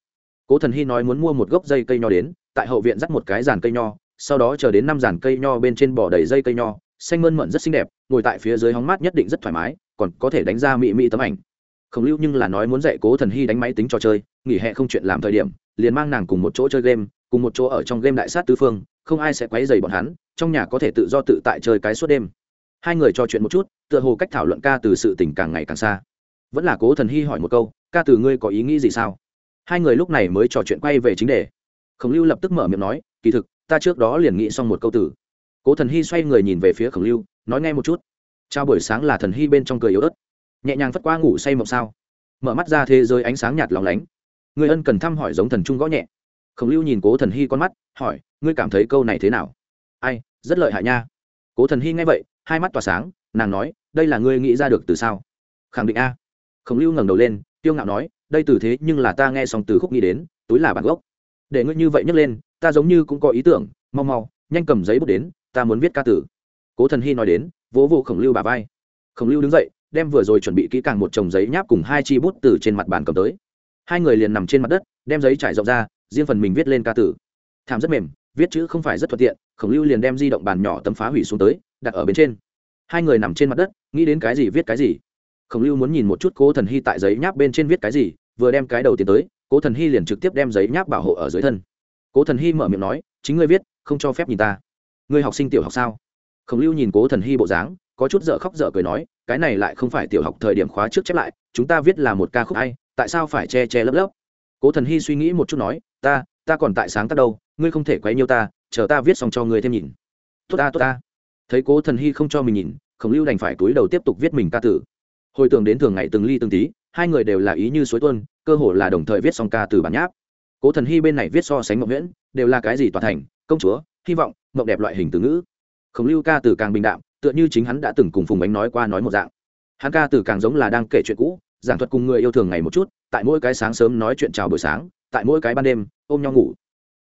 cố thần hy nói muốn mua một gốc dây cây nho đến, tại hậu viện dắt một cái giàn cây nho, sau đó chờ đến năm giàn cây nho bên trên bỏ đầy dây cây nho, xanh mơn mận rất xinh đẹp, ngồi tại phía dưới hóng mát nhất định rất thoải mái, còn có thể đánh ra mị mị tấm ảnh. Khổng lưu nhưng là nói muốn dạy cố thần hy đánh máy tính trò chơi, nghỉ hè không chuyện làm thời điểm, liền mang nàng cùng một chỗ chơi game, cùng một chỗ ở trong game đại sát tứ phương, không ai sẽ quấy dày bọn hắn, trong nhà có thể tự do tự tại chơi cái suốt đêm. Hai người trò chuyện một chút, tựa hồ cách thảo luận ca từ sự tình càng ngày càng xa. Vẫn là cố thần hy hỏi một câu, ca từ ngươi có ý nghĩ gì sao? Hai người lúc này mới trò chuyện quay về chính đề. Khổng lưu lập tức mở miệng nói, kỳ thực, ta trước đó liền nghĩ xong một câu từ. Cố thần hy xoay người nhìn về phía khổng lưu, nói nghe một chút. Trao buổi sáng là thần hy bên trong cười yếu ớt. Nhẹ nhàng phất qua ngủ say mộng sao. Mở mắt ra thế giới ánh sáng nhạt lòng lánh. Người ân cần thăm hỏi giống thần trung gõ nhẹ. Khổng lưu nhìn cố thần hy con mắt, hỏi, ngươi cảm thấy câu này thế nào? Ai, rất lợi hại nha. Cố thần hy nghe vậy, hai mắt tỏa sáng, nàng nói, đây là ngươi nghĩ ra được từ sao? Khẳng định a. Khổng lưu ngẩng đầu lên tiêu ngạo nói đây từ thế nhưng là ta nghe xong từ khúc nghĩ đến, túi là bản gốc. Để ngươi như vậy nhấc lên, ta giống như cũng có ý tưởng, mau mau, nhanh cầm giấy bút đến, ta muốn viết ca tử cố thần hy nói đến, vỗ vô khổng lưu bà vai. Khổng lưu đứng dậy, đem vừa rồi chuẩn bị kỹ càng một chồng giấy nháp cùng hai chi bút từ trên mặt bàn cầm tới. Hai người liền nằm trên mặt đất, đem giấy trải rộng ra, riêng phần mình viết lên ca tử thảm rất mềm, viết chữ không phải rất thuận tiện, khổng lưu liền đem di động bàn nhỏ tấm phá hủy xuống tới, đặt ở bên trên. Hai người nằm trên mặt đất, nghĩ đến cái gì viết cái gì khổng lưu muốn nhìn một chút cố thần hy tại giấy nháp bên trên viết cái gì, vừa đem cái đầu tiến tới, cố thần hy liền trực tiếp đem giấy nháp bảo hộ ở dưới thân. Cố thần hy mở miệng nói, chính ngươi viết, không cho phép nhìn ta. Ngươi học sinh tiểu học sao? Khổng lưu nhìn cố thần hy bộ dáng, có chút dở khóc dở cười nói, cái này lại không phải tiểu học thời điểm khóa trước chép lại, chúng ta viết là một ca khúc hay, tại sao phải che che lấp lấp? Cố thần hy suy nghĩ một chút nói, ta ta còn tại sáng tác đâu, ngươi không thể quấy nhiêu ta, chờ ta viết xong cho ngươi thêm nhìn. Tốt ta tốt ta. Thấy cố thần hy không cho mình nhìn, khổng lưu đành phải túi đầu tiếp tục viết mình ca tử hồi tưởng đến thường ngày từng ly từng tí, hai người đều là ý như suối tuân cơ hồ là đồng thời viết xong ca từ bản nháp. Cố thần hy bên này viết so sánh mộng nguyễn đều là cái gì toàn thành, công chúa, hy vọng, mộng đẹp loại hình từ ngữ. Khổng lưu ca từ càng bình đạm, tựa như chính hắn đã từng cùng phùng bánh nói qua nói một dạng. Hắn ca từ càng giống là đang kể chuyện cũ, giảng thuật cùng người yêu thường ngày một chút, tại mỗi cái sáng sớm nói chuyện chào buổi sáng, tại mỗi cái ban đêm, ôm nhau ngủ.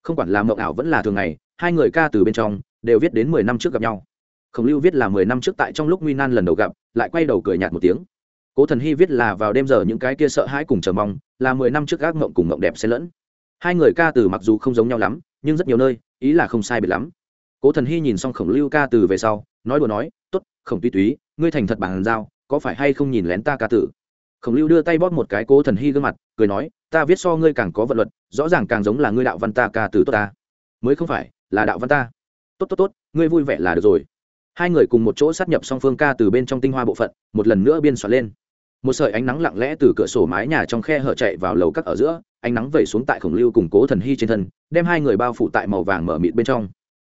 Không quản là mộng ảo vẫn là thường ngày, hai người ca từ bên trong, đều viết đến mười năm trước gặp nhau. Khổng lưu viết là mười năm trước tại trong lúc nguy nan lần đầu gặp, lại quay đầu cười nhạt một tiếng cố thần hy viết là vào đêm giờ những cái kia sợ hãi cùng chờ mong, là mười năm trước ác mộng cùng mộng đẹp xen lẫn. Hai người ca từ mặc dù không giống nhau lắm, nhưng rất nhiều nơi, ý là không sai biệt lắm. Cố thần hy nhìn xong khổng lưu ca từ về sau, nói đùa nói t ố t khổng tuy túy, ngươi thành thật bàn giao, có phải hay không nhìn lén ta ca tử? Khổng lưu đưa tay bóp một cái cố thần hy gương mặt, cười nói, ta viết so ngươi càng có vận luật, rõ ràng càng giống là ngươi đạo văn ta ca tử tốt ta. Mới không phải, là đạo văn ta. Tốt tốt tốt, ngươi vui vẻ là được rồi. Hai người cùng một chỗ sát nhập song phương ca từ bên trong tinh hoa bộ phận, một lần nữa biên soạn lên một sợi ánh nắng lặng lẽ từ cửa sổ mái nhà trong khe hở chạy vào lầu các ở giữa, ánh nắng vẩy xuống tại khổng lưu cùng cố thần hy trên thân, đem hai người bao phủ tại màu vàng mở mịt bên trong.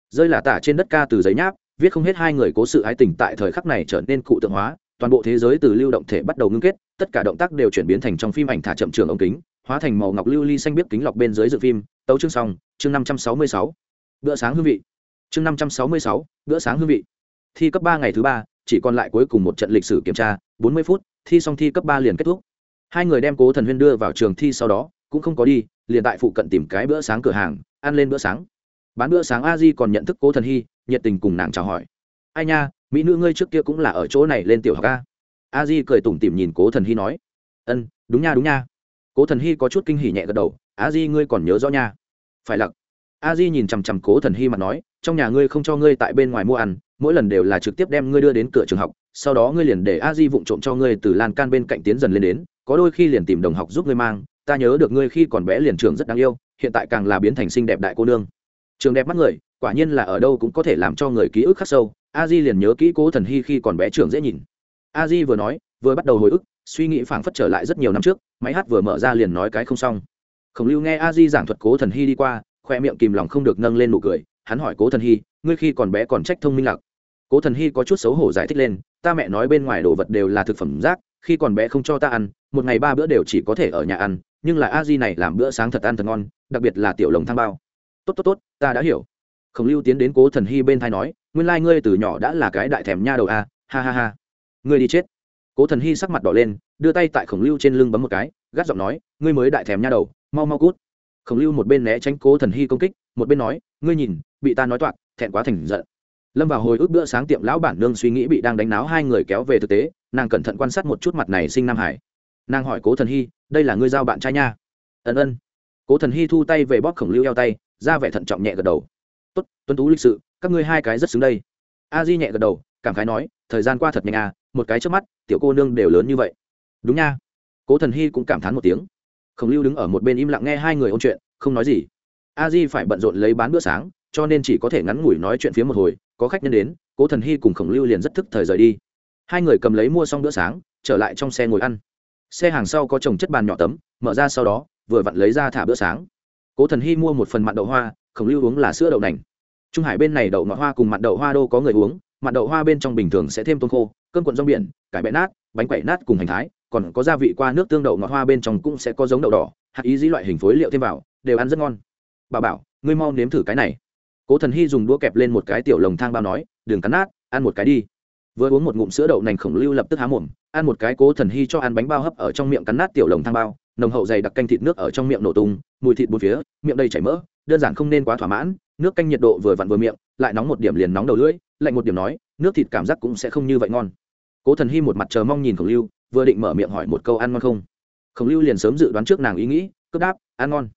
Rơi là tả trên đất ca từ giấy nháp, viết không hết hai người cố sự ái tình tại thời khắc này trở nên cụ tượng hóa, toàn bộ thế giới từ lưu động thể bắt đầu ngưng kết, tất cả động tác đều chuyển biến thành trong phim ảnh thả chậm trường ống kính, hóa thành màu ngọc lưu ly xanh biết kính lọc bên dưới dự phim, tấu chương xong, chương năm trăm sáu mươi sáu. Bữa sáng hương vị. Chương năm trăm sáu mươi sáu, bữa sáng hương vị. Thi cấp ba ngày thứ ba, chỉ còn lại cuối cùng một trận lịch sử kiểm tra, bốn mươi phút thi xong thi cấp ba liền kết thúc. Hai người đem cố thần huyên đưa vào trường thi sau đó, cũng không có đi, liền tại phụ cận tìm cái bữa sáng cửa hàng, ăn lên bữa sáng. Bán bữa sáng a di còn nhận thức cố thần hy, nhiệt tình cùng nàng chào hỏi. Ai nha, mỹ nữ ngươi trước kia cũng là ở chỗ này lên tiểu học a. A di cười tủm tỉm nhìn cố thần hy nói. Ân, đúng nha đúng nha. Cố thần hy có chút kinh hỉ nhẹ gật đầu. A di ngươi còn nhớ rõ nha. Phải lặc. A di nhìn chằm chằm cố thần hy mà nói. Trong nhà ngươi không cho ngươi tại bên ngoài mua ăn, mỗi lần đều là trực tiếp đem ngươi đưa đến cửa trường học sau đó ngươi liền để a di vụng trộm cho ngươi từ lan can bên cạnh tiến dần lên đến, có đôi khi liền tìm đồng học giúp ngươi mang, ta nhớ được ngươi khi còn bé liền trường rất đáng yêu, hiện tại càng là biến thành xinh đẹp đại cô nương. Trường đẹp mắt người, quả nhiên là ở đâu cũng có thể làm cho người ký ức khắc sâu, a di liền nhớ kỹ cố thần hy khi còn bé trường dễ nhìn. A di vừa nói, vừa bắt đầu hồi ức, suy nghĩ phảng phất trở lại rất nhiều năm trước, máy hát vừa mở ra liền nói cái không xong. Khổng lưu nghe a di giảng thuật cố thần hy đi qua, khoe miệng kìm lòng không được nâng lên nụ cười, hắn hỏi cố thần hy, ngươi khi còn bé còn trách thông minh lặc cố thần hy có chút xấu hổ giải thích lên ta mẹ nói bên ngoài đồ vật đều là thực phẩm rác, khi còn bé không cho ta ăn, một ngày ba bữa đều chỉ có thể ở nhà ăn, nhưng là a di này làm bữa sáng thật ăn thật ngon, đặc biệt là tiểu lồng thang bao. Tốt tốt tốt, ta đã hiểu. Khổng lưu tiến đến cố thần hy bên thai nói, nguyên lai、like、ngươi từ nhỏ đã là cái đại thèm nha đầu a, ha ha ha. Ngươi đi chết. Cố thần hy sắc mặt đỏ lên, đưa tay tại khổng lưu trên lưng bấm một cái, gắt giọng nói, ngươi mới đại thèm nha đầu, mau mau cút. Khổng lưu một bên né tránh cố thần hy công kích, một bên nói, ngươi nhìn, bị ta nói toạc, thẹn quá thành giận lâm vào hồi ức bữa sáng tiệm lão bản nương suy nghĩ bị đang đánh náo hai người kéo về thực tế, nàng cẩn thận quan sát một chút mặt này sinh nam hải. Nàng hỏi cố thần hy, đây là ngươi giao bạn trai nha? Ân ân. Cố thần hy thu tay về bóp khổng lưu eo tay, ra vẻ thận trọng nhẹ gật đầu. Tốt, tuân tú lịch sự, các ngươi hai cái rất xứng đây. A di nhẹ gật đầu, cảm khái nói, thời gian qua thật nhanh à một cái trước mắt, tiểu cô nương đều lớn như vậy. Đúng nha. Cố thần hy cũng cảm thán một tiếng. Khổng lưu đứng ở một bên im lặng nghe hai người ôn chuyện, không nói gì. A di phải bận rộn lấy bán bữa sáng, cho nên chỉ có thể ngắn ngủi nói chuyện phía một hồi có khách nhân đến, cố thần hy cùng khổng lưu liền rất thức thời rời đi. Hai người cầm lấy mua xong bữa sáng, trở lại trong xe ngồi ăn. Xe hàng sau có trồng chất bàn nhỏ tấm, mở ra sau đó, vừa vặn lấy ra thả bữa sáng. Cố thần hy mua một phần mặn đậu hoa, khổng lưu uống là sữa đậu nành. Trung hải bên này đậu ngọt hoa cùng mặn đậu hoa đô có người uống, mặn đậu hoa bên trong bình thường sẽ thêm tôm khô cơn cuộn rong biển, cải bẹ nát, bánh quậy nát cùng hành thái, còn có gia vị qua nước tương đậu ngọt hoa bên trong cũng sẽ có giống đậu đỏ, hạt ý dĩ loại hình phối liệu thêm vào, đều ăn rất ngon. Bà bảo, ngươi mau nếm thử cái này cố thần hy dùng đũa kẹp lên một cái tiểu lồng thang bao nói, đừng cắn nát, ăn một cái đi. Vừa uống một ngụm sữa đậu nành khổng lưu lập tức há mồm, ăn một cái cố thần hy cho ăn bánh bao hấp ở trong miệng cắn nát tiểu lồng thang bao, nồng hậu dày đặc canh thịt nước ở trong miệng nổ tung, mùi thịt bốn phía, miệng đầy chảy mỡ, đơn giản không nên quá thỏa mãn, nước canh nhiệt độ vừa vặn vừa miệng, lại nóng một điểm liền nóng đầu lưỡi, lạnh một điểm nói, nước thịt cảm giác cũng sẽ không như vậy ngon. Cố thần hy một mặt chờ mong nhìn khổng lưu, vừa định mở miệng hỏi một câu ăn ngon không. Khổng lưu liền sớm dự đoán trước nàng ý nghĩ, cướp đáp, ăn ngon.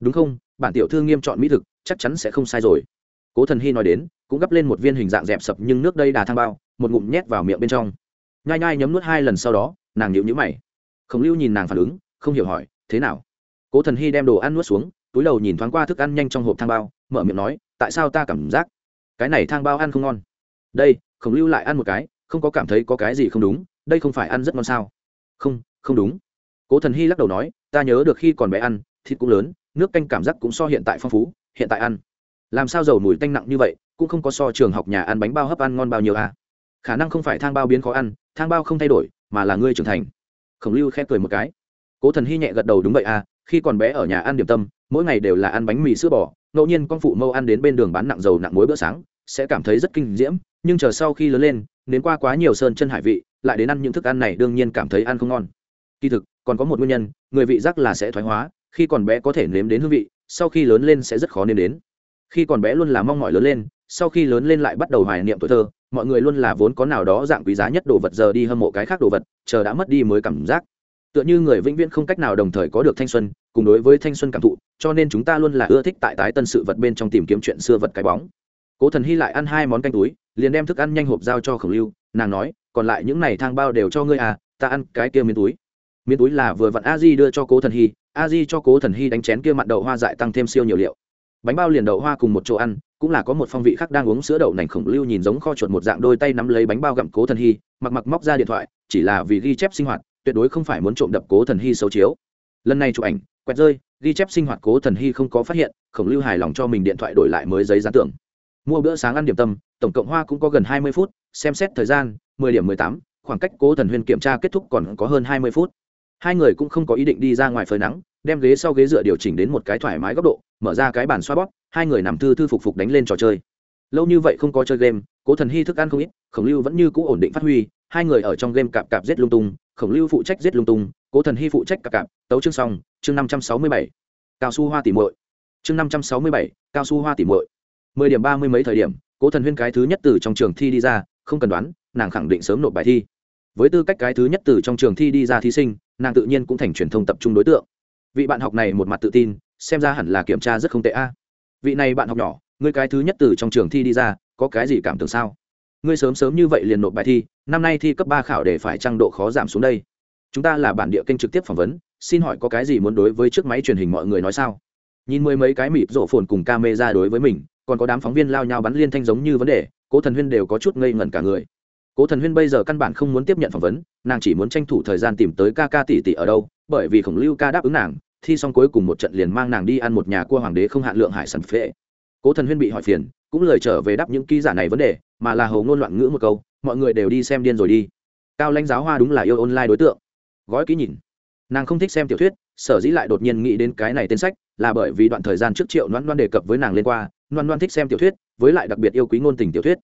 Đúng không? Bản tiểu thư nghiêm chọn mỹ thực, chắc chắn sẽ không sai rồi cố thần hy nói đến, cũng gấp lên một viên hình dạng dẹp sập nhưng nước đây đà thang bao, một ngụm nhét vào miệng bên trong. Nhai nhai nhấm nuốt hai lần sau đó, nàng nhịu nhữ mày. Khổng lưu nhìn nàng phản ứng, không hiểu hỏi, thế nào? Cố thần hy đem đồ ăn nuốt xuống, túi đầu nhìn thoáng qua thức ăn nhanh trong hộp thang bao, mở miệng nói, tại sao ta cảm giác cái này thang bao ăn không ngon? Đây, khổng lưu lại ăn một cái, không có cảm thấy có cái gì không đúng, đây không phải ăn rất ngon sao? Không không đúng. Cố thần hy lắc đầu nói, ta nhớ được khi còn bé ăn, thịt cũng lớn, nước canh cảm giác cũng so hiện tại phong phú, hiện tại ăn làm sao dầu mùi tanh nặng như vậy, cũng không có so trường học nhà ăn bánh bao hấp ăn ngon bao nhiêu à? Khả năng không phải thang bao biến khó ăn, thang bao không thay đổi, mà là ngươi trưởng thành. Khổng lưu khẽ cười một cái. Cố thần hy nhẹ gật đầu, đúng vậy à khi còn bé ở nhà ăn điểm tâm, mỗi ngày đều là ăn bánh mì sữa bò, ngẫu nhiên con phụ mâu ăn đến bên đường bán nặng dầu nặng muối bữa sáng, sẽ cảm thấy rất kinh diễm, nhưng chờ sau khi lớn lên đến qua quá nhiều sơn chân hải vị, lại đến ăn những thức ăn này đương nhiên cảm thấy ăn không ngon. Kỳ thực, còn có một nguyên nhân, người vị giác là sẽ thoái hóa, khi còn bé có thể nếm đến hương vị, sau khi lớn lên sẽ rất khó nếm đến khi còn bé luôn là mong mỏi lớn lên, sau khi lớn lên lại bắt đầu hoài niệm tuổi thơ, mọi người luôn là vốn có nào đó dạng quý giá nhất đồ vật giờ đi hâm mộ cái khác đồ vật, chờ đã mất đi mới cảm giác. Tựa như người vĩnh viễn không cách nào đồng thời có được thanh xuân, cùng đối với thanh xuân cảm thụ, cho nên chúng ta luôn là ưa thích tại tái tân sự vật bên trong tìm kiếm chuyện xưa vật cái bóng. Cố thần hy lại ăn hai món canh túi, liền đem thức ăn nhanh hộp giao cho khổng lưu, nàng nói, còn lại những này thang bao đều cho ngươi à ta ăn cái kia miếng túi. Miếng túi là vừa vặn a di đưa cho cố thần hy, a di cho cố thần hy đánh chén kia mặn đậu hoa dại tăng thêm siêu nhiều liệu bánh bao liền đậu hoa cùng một chỗ ăn, cũng là có một phong vị khác đang uống sữa đậu nành khổng lưu nhìn giống kho chuột một dạng đôi tay nắm lấy bánh bao gặm cố thần hy, mặc mặc móc ra điện thoại, chỉ là vì ghi chép sinh hoạt, tuyệt đối không phải muốn trộm đập cố thần hy xấu chiếu. Lần này chụp ảnh, quẹt rơi, ghi chép sinh hoạt cố thần hy không có phát hiện, khổng lưu hài lòng cho mình điện thoại đổi lại mới giấy dán tưởng mua bữa sáng ăn điểm tâm, tổng cộng hoa cũng có gần hai mươi phút, xem xét thời gian, mười điểm mười tám, khoảng cách cố thần huyên kiểm tra kết thúc còn có hơn hai mươi phút. Hai người cũng không có ý định đi ra ngoài phơi nắng đem ghế sau ghế dựa điều chỉnh đến một cái thoải mái góc độ, mở ra cái bàn xoa bóp, hai người nằm thư thư phục phục đánh lên trò chơi. Lâu như vậy không có chơi game, cố thần hy thức ăn không ít, khổng lưu vẫn như cũ ổn định phát huy, hai người ở trong game cạp cạp giết lung tung, khổng lưu phụ trách giết lung tung, cố thần hy phụ trách cạp cạp, tấu chương xong, chương năm trăm sáu mươi bảy. Cao su hoa tỉ muội. Chương năm trăm sáu mươi bảy, cao su hoa tỉ muội. Mười điểm ba mươi mấy thời điểm, cố thần huyên cái thứ nhất từ trong trường thi đi ra, không cần đoán, nàng khẳng định sớm nộp bài thi. Với tư cách cái thứ nhất từ trong trường thi đi ra thí sinh, nàng tự nhiên cũng thành truyền thông tập trung đối tượng vị bạn học này một mặt tự tin, xem ra hẳn là kiểm tra rất không tệ a. Vị này bạn học nhỏ, ngươi cái thứ nhất từ trong trường thi đi ra, có cái gì cảm tưởng sao? Ngươi sớm sớm như vậy liền nộp bài thi, năm nay thi cấp ba khảo để phải trăng độ khó giảm xuống đây. Chúng ta là bản địa kênh trực tiếp phỏng vấn, xin hỏi có cái gì muốn đối với chiếc máy truyền hình mọi người nói sao? Nhìn mười mấy cái mịp rổ phồn cùng ca mê ra đối với mình, còn có đám phóng viên lao nhau bắn liên thanh giống như vấn đề, cố thần huyên đều có chút ngây ngẩn cả người. Cố thần huyên bây giờ căn bản không muốn tiếp nhận phỏng vấn, nàng chỉ muốn tranh thủ thời gian tìm tới ca ca tỷ tỷ ở đâu, bởi vì khổng lưu ca đáp ứng nàng thi xong cuối cùng một trận liền mang nàng đi ăn một nhà cua hoàng đế không hạn lượng hải sản phệ cố thần huyên bị hỏi phiền, cũng lời trở về đáp những ký giả này vấn đề, mà là hầu ngôn loạn ngữ một câu, mọi người đều đi xem điên rồi đi. Cao lãnh giáo hoa đúng là yêu online đối tượng. Gói ký nhìn. Nàng không thích xem tiểu thuyết, sở dĩ lại đột nhiên nghĩ đến cái này tên sách, là bởi vì đoạn thời gian trước triệu loan loan đề cập với nàng lên qua loan loan thích xem tiểu thuyết, với lại đặc biệt yêu quý ngôn tình tiểu thuyết.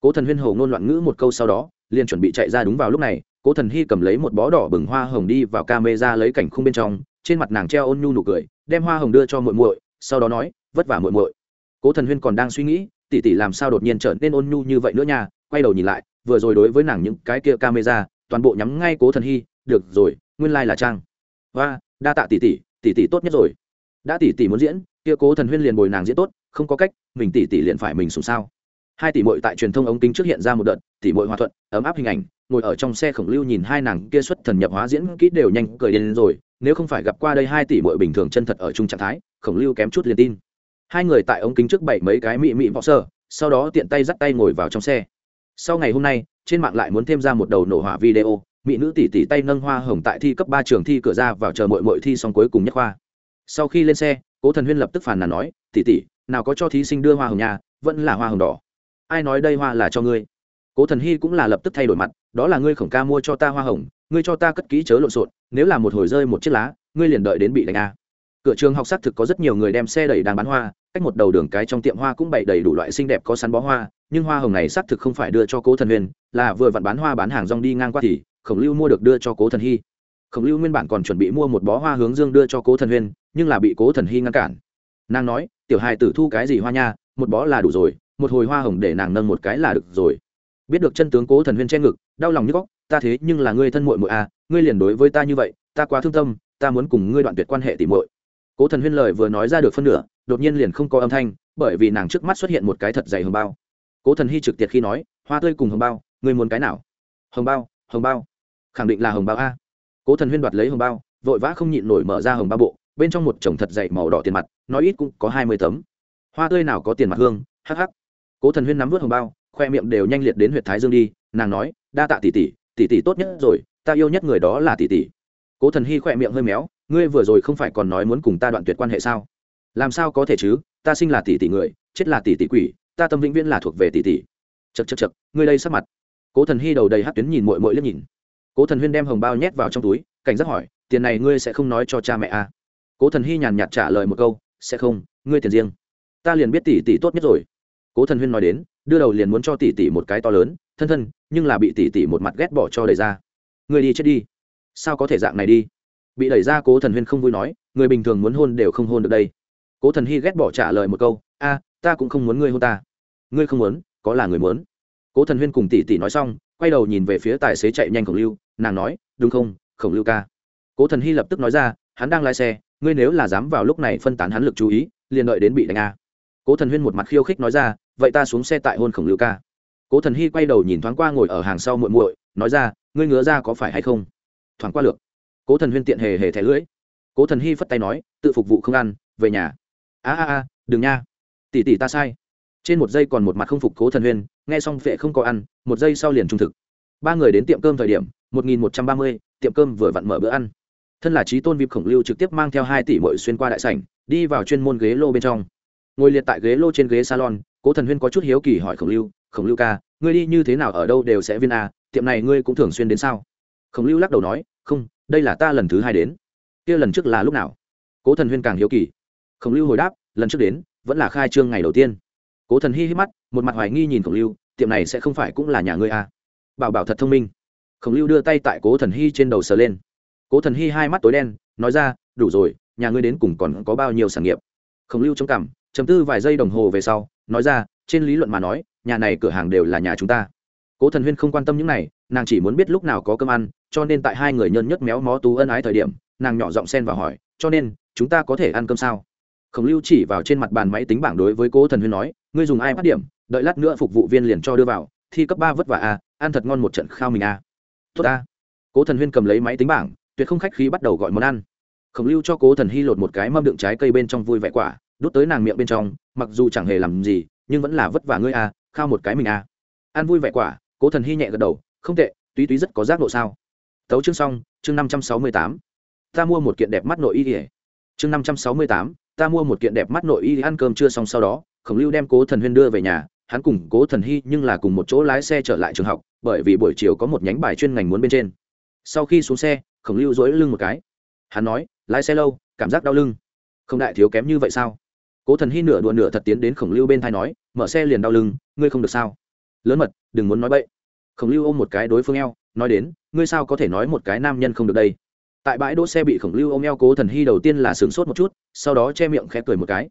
Cố thần huyên hầu ngôn loạn ngữ một câu sau đó, liền chuẩn bị chạy ra đúng vào lúc này, cố thần hy cầm lấy một bó đỏ bừng hoa hồng đi vào ca mê ra lấy cảnh khung bên trong trên mặt nàng treo ôn nhu nụ cười, đem hoa hồng đưa cho muội muội, sau đó nói, vất vả muội muội. Cố thần huyên còn đang suy nghĩ, tỷ tỷ làm sao đột nhiên trở nên ôn nhu như vậy nữa nha? Quay đầu nhìn lại, vừa rồi đối với nàng những cái kia camera, toàn bộ nhắm ngay cố thần hy, được rồi, nguyên lai、like、là trang. Và đa tạ tỷ tỷ tỷ tỷ tốt nhất rồi. Đã tỷ tỷ muốn diễn, kia cố thần huyên liền bồi nàng diễn tốt, không có cách, mình tỷ tỷ liền phải mình sùng sao? Hai tỷ mội tại truyền thông ống kính trước hiện ra một đợt, tỷ mội hòa thuận, ấm áp hình ảnh, ngồi ở trong xe khổng lưu nhìn hai nàng kia xuất thần nhập hóa diễn kỹ đều nhanh cười đến rồi nếu không phải gặp qua đây hai tỷ muội bình thường chân thật ở chung trạng thái, khổng lưu kém chút liền tin. Hai người tại ống kính trước bảy mấy cái mị mị võ sơ sau đó tiện tay dắt tay ngồi vào trong xe. Sau ngày hôm nay, trên mạng lại muốn thêm ra một đầu nổ hỏa video, mỹ nữ tỷ tỷ tay nâng hoa hồng tại thi cấp ba trường thi cửa ra vào chờ mội mội thi xong cuối cùng nhất khoa sau khi lên xe, cố thần huyên lập tức phàn nàn nói tỷ tỷ nào có cho thí sinh đưa hoa hồng nhà vẫn là hoa hồng đỏ. Ai nói đây hoa là cho ngươi? Cố thần hy cũng là lập tức thay đổi mặt, đó là ngươi khổng ca mua cho ta hoa hồng ngươi cho ta cất kỹ chớ lộn xộn, nếu là một hồi rơi một chiếc lá, ngươi liền đợi đến bị đánh a. Cửa trường học xác thực có rất nhiều người đem xe đẩy đang bán hoa, cách một đầu đường cái trong tiệm hoa cũng bày đầy đủ loại xinh đẹp có sắn bó hoa, nhưng hoa hồng này xác thực không phải đưa cho cố thần huyền, là vừa vặn bán hoa bán hàng rong đi ngang qua thì, khổng lưu mua được đưa cho cố thần hy. Khổng lưu nguyên bản còn chuẩn bị mua một bó hoa hướng dương đưa cho cố thần huyền, nhưng là bị cố thần hy ngăn cản. Nàng nói, tiểu hài tử thu cái gì hoa nha, một bó là đủ rồi, một hồi hoa hồng để nàng nâng một cái là được rồi. Biết được chân tướng cố thần huyên che ngực, đau lòng như góc ta thế nhưng là ngươi thân muội muội à ngươi liền đối với ta như vậy, ta quá thương tâm, ta muốn cùng ngươi đoạn tuyệt quan hệ tỉ muội. Cố thần huyên lời vừa nói ra được phân nửa, đột nhiên liền không có âm thanh, bởi vì nàng trước mắt xuất hiện một cái thật dày hồng bao. Cố thần hy trực tiệt khi nói, hoa tươi cùng hồng bao, ngươi muốn cái nào? Hồng bao hồng bao. Khẳng định là hồng bao a. Cố thần huyên đoạt lấy hồng bao, vội vã không nhịn nổi mở ra hồng bao bộ, bên trong một chồng thật dày màu đỏ tiền mặt, nói ít cũng có hai mươi tấm. Hoa tươi nào có tiền mặt hương, hắc hắc. cố thần huyên nắm vút hồng bao, khoe miệng đều nhanh liệt đến huyệt thái dương đi, nàng nói, đa tạ tỷ tỷ tỷ tỷ tốt nhất rồi, ta yêu nhất người đó là tỷ tỷ. Cố thần hy khỏe miệng hơi méo, ngươi vừa rồi không phải còn nói muốn cùng ta đoạn tuyệt quan hệ sao? Làm sao có thể chứ, ta sinh là tỷ tỷ người, chết là tỷ tỷ quỷ, ta tâm vĩnh viễn là thuộc về tỷ tỷ. Chật chật chật ngươi đây sắp mặt. Cố thần hy đầu đầy hát tuyến nhìn mội mội liếc nhìn. Cố thần huyên đem hồng bao nhét vào trong túi, cảnh giác hỏi, tiền này ngươi sẽ không nói cho cha mẹ à? cố thần hy nhàn nhạt trả lời một câu, sẽ không, ngươi tiền riêng. Ta liền biết tỷ tỷ tốt nhất rồi. Cố thần huyên nói đến, đưa đầu liền muốn cho tỷ tỷ một cái to lớn thân thân, nhưng là bị tỷ tỷ một mặt ghét bỏ cho đẩy ra. Người đi chết đi. Sao có thể dạng này đi? Bị đẩy ra cố thần huyên không vui nói, người bình thường muốn hôn đều không hôn được đây. Cố thần hy ghét bỏ trả lời một câu, a, ta cũng không muốn ngươi hôn ta. Ngươi không muốn, có là người muốn. Cố thần huyên cùng tỷ tỷ nói xong, quay đầu nhìn về phía tài xế chạy nhanh khổng lưu, nàng nói, đúng không, khổng lưu ca? Cố thần hy lập tức nói ra, hắn đang lái xe, ngươi nếu là dám vào lúc này phân tán hắn lực chú ý, liền đợi đến bị đánh a. Cố thần huyên một mặt khiêu khích nói ra, vậy ta xuống xe tại hôn khổng lưu ca cố thần hy quay đầu nhìn thoáng qua ngồi ở hàng sau muội muội, nói ra, ngươi ngứa ra có phải hay không? Thoáng qua lược, cố thần huyên tiện hề hề thẻ lưỡi. Cố thần hy phất tay nói, tự phục vụ không ăn, về nhà. A a a, đừng nha. Tỷ tỷ ta sai. Trên một giây còn một mặt không phục cố thần huyên, nghe xong vệ không có ăn, một giây sau liền trung thực. Ba người đến tiệm cơm thời điểm, một nghìn một trăm ba mươi, tiệm cơm vừa vặn mở bữa ăn. Thân là trí tôn vip khổng lưu trực tiếp mang theo hai tỷ mội xuyên qua đại sảnh, đi vào chuyên môn ghế lô bên trong. Ngồi liệt tại ghế lô trên ghế salon cố thần huyên có chút hiếu kỳ hỏi khổng lưu khổng lưu ca, ngươi đi như thế nào ở đâu đều sẽ viên a, tiệm này ngươi cũng thường xuyên đến sao? Khổng lưu lắc đầu nói, không, đây là ta lần thứ hai đến. Kia lần trước là lúc nào? Cố thần huyên càng hiếu kỳ. Khổng lưu hồi đáp, lần trước đến, vẫn là khai trương ngày đầu tiên. Cố thần hi hít mắt, một mặt hoài nghi nhìn khổng lưu, tiệm này sẽ không phải cũng là nhà ngươi à. bảo bảo thật thông minh. Khổng lưu đưa tay tại cố thần hi trên đầu sờ lên. Cố thần hi hai mắt tối đen, nói ra, đủ rồi, nhà ngươi đến cùng còn có bao nhiêu sản nghiệp? Khổng lưu chống cảm chấm tư vài giây đồng hồ về sau nói ra, trên lý luận mà nói, nhà này cửa hàng đều là nhà chúng ta. Cố thần huyên không quan tâm những này, nàng chỉ muốn biết lúc nào có cơm ăn, cho nên tại hai người nhân nhất méo mó tú ân ái thời điểm, nàng nhỏ giọng sen và hỏi, cho nên, chúng ta có thể ăn cơm sao? Khổng lưu chỉ vào trên mặt bàn máy tính bảng đối với cố thần huyên nói, ngươi dùng ai bắt điểm, đợi lát nữa phục vụ viên liền cho đưa vào, thi cấp ba vất vả a ăn thật ngon một trận khao mình a tốt a cố thần huyên cầm lấy máy tính bảng, tuyệt không khách khí bắt đầu gọi món ăn. Khổng lưu cho cố thần hy lột một cái mâm đựng trái cây bên trong vui vẻ quả đút tới nàng miệng bên trong, mặc dù chẳng hề làm gì, nhưng vẫn là vất vả ngươi a khao một cái mình a An vui vẻ quả, cố thần hy nhẹ gật đầu, không tệ, túy túy rất có giác độ sao. Tấu chương xong, chương năm trăm sáu mươi tám. Ta mua một kiện đẹp mắt nội y ỉa chương năm trăm sáu mươi tám, ta mua một kiện đẹp mắt nội y ăn cơm chưa xong sau đó, khổng lưu đem cố thần huyên đưa về nhà, hắn cùng cố thần hy nhưng là cùng một chỗ lái xe trở lại trường học, bởi vì buổi chiều có một nhánh bài chuyên ngành muốn bên trên. Sau khi xuống xe, khổng lưu dối lưng một cái. Hắn nói, lái xe lâu, cảm giác đau lưng. Không đại thiếu kém như vậy sao? Cố thần hy nửa đùa nửa thật tiến đến khổng lưu bên thai nói, mở xe liền đau lưng, ngươi không được sao? Lớn mật, đừng muốn nói bậy. Khổng lưu ôm một cái đối phương eo, nói đến, ngươi sao có thể nói một cái nam nhân không được đây? Tại bãi đỗ xe bị khổng lưu ôm eo cố thần hy đầu tiên là sướng sốt một chút, sau đó che miệng khẽ cười một cái.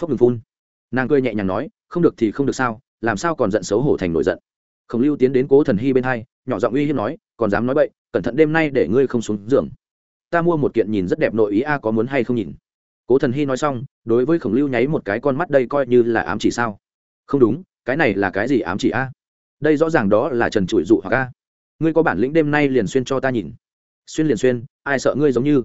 Phốc đừng phun. Nàng cười nhẹ nhàng nói, không được thì không được sao, làm sao còn giận xấu hổ thành nổi giận? Khổng lưu tiến đến cố thần hy bên hai, nhỏ giọng uy hiếp nói, còn dám nói bậy, cẩn thận đêm nay để ngươi không xuống giường. Ta mua một kiện nhìn rất đẹp, nội ý a có muốn hay không nhìn? Cố thần hy nói xong, đối với khổng lưu nháy một cái con mắt đây coi như là ám chỉ sao? Không đúng, cái này là cái gì ám chỉ a? Đây rõ ràng đó là trần trụi dụ hoặc a. Ngươi có bản lĩnh đêm nay liền xuyên cho ta nhìn. Xuyên liền xuyên, ai sợ ngươi giống như?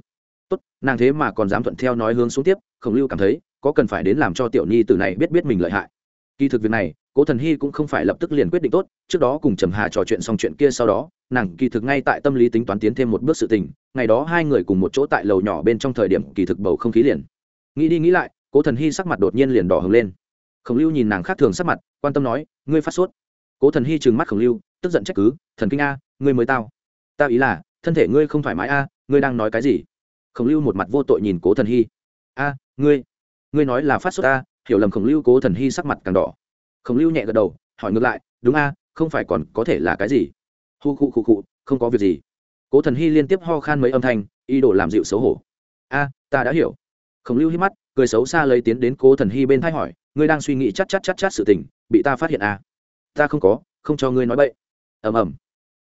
Tốt, nàng thế mà còn dám thuận theo nói hướng xuống tiếp, khổng lưu cảm thấy, có cần phải đến làm cho tiểu nhi từ này biết biết mình lợi hại. Kỳ thực việc này cố thần hy cũng không phải lập tức liền quyết định tốt, trước đó cùng trầm hà trò chuyện xong chuyện kia sau đó, nàng kỳ thực ngay tại tâm lý tính toán tiến thêm một bước sự tình, ngày đó hai người cùng một chỗ tại lầu nhỏ bên trong thời điểm kỳ thực bầu không khí liền. Nghĩ đi nghĩ lại, cố thần hy sắc mặt đột nhiên liền đỏ hứng lên. Khổng lưu nhìn nàng khác thường sắc mặt, quan tâm nói, ngươi phát sốt. Cố thần hy trừng mắt khổng lưu, tức giận trách cứ, thần kinh a, ngươi mới tao. Ta ý là, thân thể ngươi không thoải mái a, ngươi đang nói cái gì? Khổng lưu một mặt vô tội nhìn cố thần hy. A, ngươi ngươi nói là phát sốt a, hiểu lầm khổng lưu cố thần hy sắc mặt càng đỏ khổng lưu nhẹ gật đầu, hỏi ngược lại, đúng a, không phải còn có thể là cái gì? Hu khu khu khu, không có việc gì. Cố thần hy liên tiếp ho khan mấy âm thanh, ý đồ làm dịu xấu hổ. A, ta đã hiểu. Khổng lưu hít mắt, cười xấu xa lấy tiến đến cố thần hy bên thay hỏi, ngươi đang suy nghĩ chắc chắc chắc chắc sự tình, bị ta phát hiện a? Ta không có, không cho ngươi nói bậy. Ầm ầm.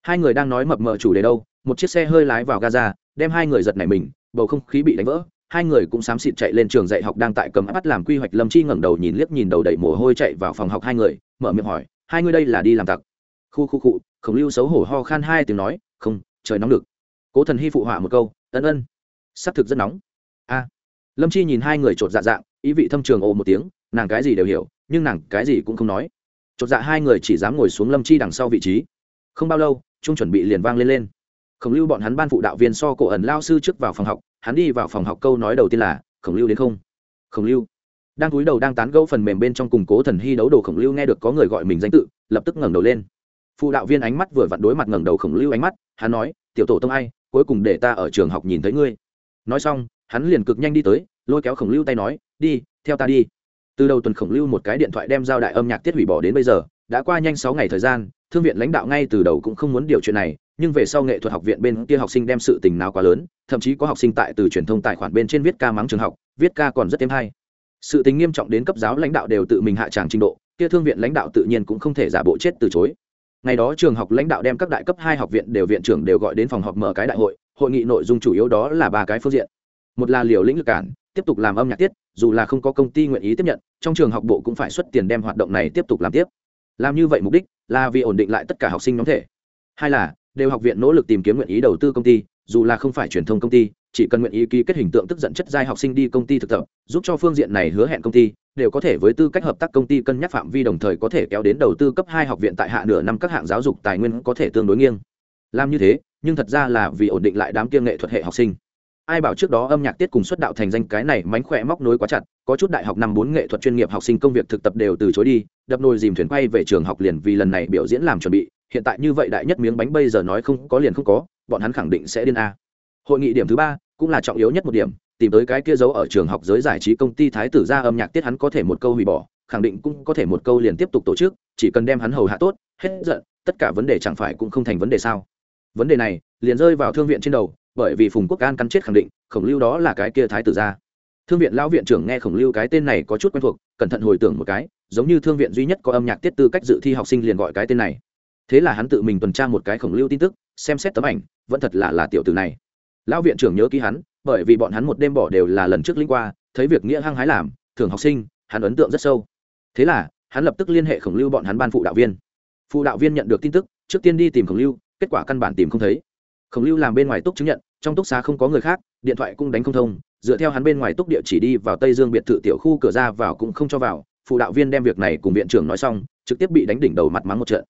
Hai người đang nói mập mờ chủ đề đâu, một chiếc xe hơi lái vào gaza, đem hai người giật nảy mình, bầu không khí bị đánh vỡ hai người cũng xám xịt chạy lên trường dạy học đang tại cầm bắt làm quy hoạch lâm chi ngẩng đầu nhìn liếc nhìn đầu đầy mồ hôi chạy vào phòng học hai người, mở miệng hỏi, hai người đây là đi làm tặc? Khu khu cụ khổng lưu xấu hổ ho khan hai tiếng nói, không, trời nóng được cố thần hy phụ họa một câu, ân ân xác thực rất nóng. A. Lâm chi nhìn hai người chột dạ dạng, ý vị thâm trường ồ một tiếng, nàng cái gì đều hiểu, nhưng nàng cái gì cũng không nói. Chột dạ hai người chỉ dám ngồi xuống lâm chi đằng sau vị trí. Không bao lâu chung chuẩn bị liền vang lên lên. Khổng lưu bọn hắn ban phụ đạo viên so cổ ẩn lao sư trước vào phòng học hắn đi vào phòng học câu nói đầu tiên là, khổng lưu đến không? Khổng lưu? Đang cúi đầu đang tán gẫu phần mềm bên trong củng cố thần hy đấu đồ khổng lưu nghe được có người gọi mình danh tự, lập tức ngẩng đầu lên. Phụ đạo viên ánh mắt vừa vặn đối mặt ngẩng đầu khổng lưu ánh mắt, hắn nói, tiểu tổ tông ai, cuối cùng để ta ở trường học nhìn thấy ngươi. Nói xong, hắn liền cực nhanh đi tới, lôi kéo khổng lưu tay nói, đi, theo ta đi. Từ đầu tuần khổng lưu một cái điện thoại đem giao đại âm nhạc tiết hủy bỏ đến bây giờ, đã qua nhanh sáu ngày thời gian, thương viện lãnh đạo ngay từ đầu cũng không muốn điều chuyện này nhưng về sau nghệ thuật học viện bên kia học sinh đem sự tình nào quá lớn, thậm chí có học sinh tại từ truyền thông tài khoản bên trên viết ca mắng trường học, viết ca còn rất thêm hay. Sự tình nghiêm trọng đến cấp giáo lãnh đạo đều tự mình hạ tràng trình độ, kia thương viện lãnh đạo tự nhiên cũng không thể giả bộ chết từ chối. Ngày đó trường học lãnh đạo đem các đại cấp hai học viện đều viện trưởng đều gọi đến phòng họp mở cái đại hội hội nghị nội dung chủ yếu đó là ba cái phương diện. Một là liều lĩnh lực cản, tiếp tục làm âm nhạc tiết, dù là không có công ty nguyện ý tiếp nhận, trong trường học bộ cũng phải xuất tiền đem hoạt động này tiếp tục làm tiếp. Làm như vậy mục đích là vì ổn định lại tất cả học sinh nhóm thể. Hai là đều học viện nỗ lực tìm kiếm nguyện ý đầu tư công ty, dù là không phải truyền thông công ty, chỉ cần nguyện ý ký kết hình tượng tức giận chất giai học sinh đi công ty thực tập, giúp cho phương diện này hứa hẹn công ty, đều có thể với tư cách hợp tác công ty cân nhắc phạm vi đồng thời có thể kéo đến đầu tư cấp hai học viện tại hạ nửa năm các hạng giáo dục tài nguyên có thể tương đối nghiêng. Làm như thế, nhưng thật ra là vì ổn định lại đám kia nghệ thuật hệ học sinh ai bảo trước đó âm nhạc tiết cùng xuất đạo thành danh cái này mánh khỏe móc nối quá chặt, có chút đại học năm bốn nghệ thuật chuyên nghiệp học sinh công việc thực tập đều từ chối đi, đập nồi dìm thuyền quay về trường học liền vì lần này biểu diễn làm chuẩn bị, hiện tại như vậy đại nhất miếng bánh bây giờ nói không có liền không có, bọn hắn khẳng định sẽ điên a. Hội nghị điểm thứ ba cũng là trọng yếu nhất một điểm, tìm tới cái kia giấu ở trường học giới giải trí công ty thái tử ra âm nhạc tiết hắn có thể một câu hủy bỏ, khẳng định cũng có thể một câu liền tiếp tục tổ chức, chỉ cần đem hắn hầu hạ tốt, hết giận, tất cả vấn đề chẳng phải cũng không thành vấn đề sao? Vấn đề này liền rơi vào thương viện trên đầu bởi vì phùng quốc an cắn chết khẳng định, khổng lưu đó là cái kia thái tử gia. thương viện lão viện trưởng nghe khổng lưu cái tên này có chút quen thuộc, cẩn thận hồi tưởng một cái, giống như thương viện duy nhất có âm nhạc tiết tư cách dự thi học sinh liền gọi cái tên này. Thế là hắn tự mình tuần tra một cái khổng lưu tin tức, xem xét tấm ảnh, vẫn thật là là tiểu tử này. Lão viện trưởng nhớ ký hắn, bởi vì bọn hắn một đêm bỏ đều là lần trước linh qua, thấy việc nghĩa hăng hái làm thường học sinh, hắn ấn tượng rất sâu. Thế là, hắn lập tức liên hệ khổng lưu bọn hắn ban phụ đạo viên. Phụ đạo viên nhận được tin tức, trước tiên đi tìm khổng lưu, kết quả căn bản tìm không thấy. Khổng lưu làm bên ngoài túc chứng nhận trong túc xá không có người khác, điện thoại cũng đánh không thông, dựa theo hắn bên ngoài túc địa chỉ đi vào tây dương biệt thự tiểu khu cửa ra vào cũng không cho vào, phụ đạo viên đem việc này cùng viện trưởng nói xong, trực tiếp bị đánh đỉnh đầu mặt mắng một trận.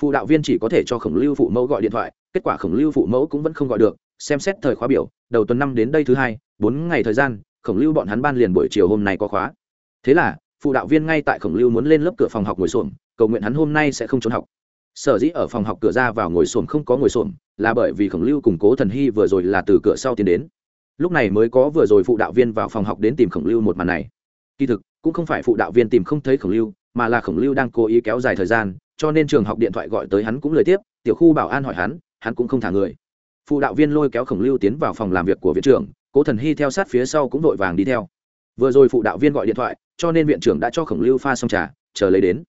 Phụ đạo viên chỉ có thể cho khổng lưu phụ mẫu gọi điện thoại, kết quả khổng lưu phụ mẫu cũng vẫn không gọi được, xem xét thời khóa biểu, đầu tuần năm đến đây thứ hai, bốn ngày thời gian, khổng lưu bọn hắn ban liền buổi chiều hôm nay có khóa. Thế là, phụ đạo viên ngay tại khổng lưu muốn lên lớp cửa phòng học ngồi xuồng cầu nguyện hắn hôm nay sẽ không trốn học sở dĩ ở phòng học cửa ra vào ngồi xổm không có ngồi xổm, là bởi vì khổng lưu cùng cố thần hy vừa rồi là từ cửa sau tiến đến. Lúc này mới có vừa rồi phụ đạo viên vào phòng học đến tìm khổng lưu một màn này. Kỳ thực, cũng không phải phụ đạo viên tìm không thấy khổng lưu, mà là khổng lưu đang cố ý kéo dài thời gian, cho nên trường học điện thoại gọi tới hắn cũng lời tiếp, tiểu khu bảo an hỏi hắn hắn cũng không thả người. Phụ đạo viên lôi kéo khổng lưu tiến vào phòng làm việc của viện trưởng, cố thần hy theo sát phía sau cũng vội vàng đi theo. Vừa rồi phụ đạo viên gọi điện thoại, cho nên viện trưởng đã cho khổng lưu pha xong trà, chờ lấy đến.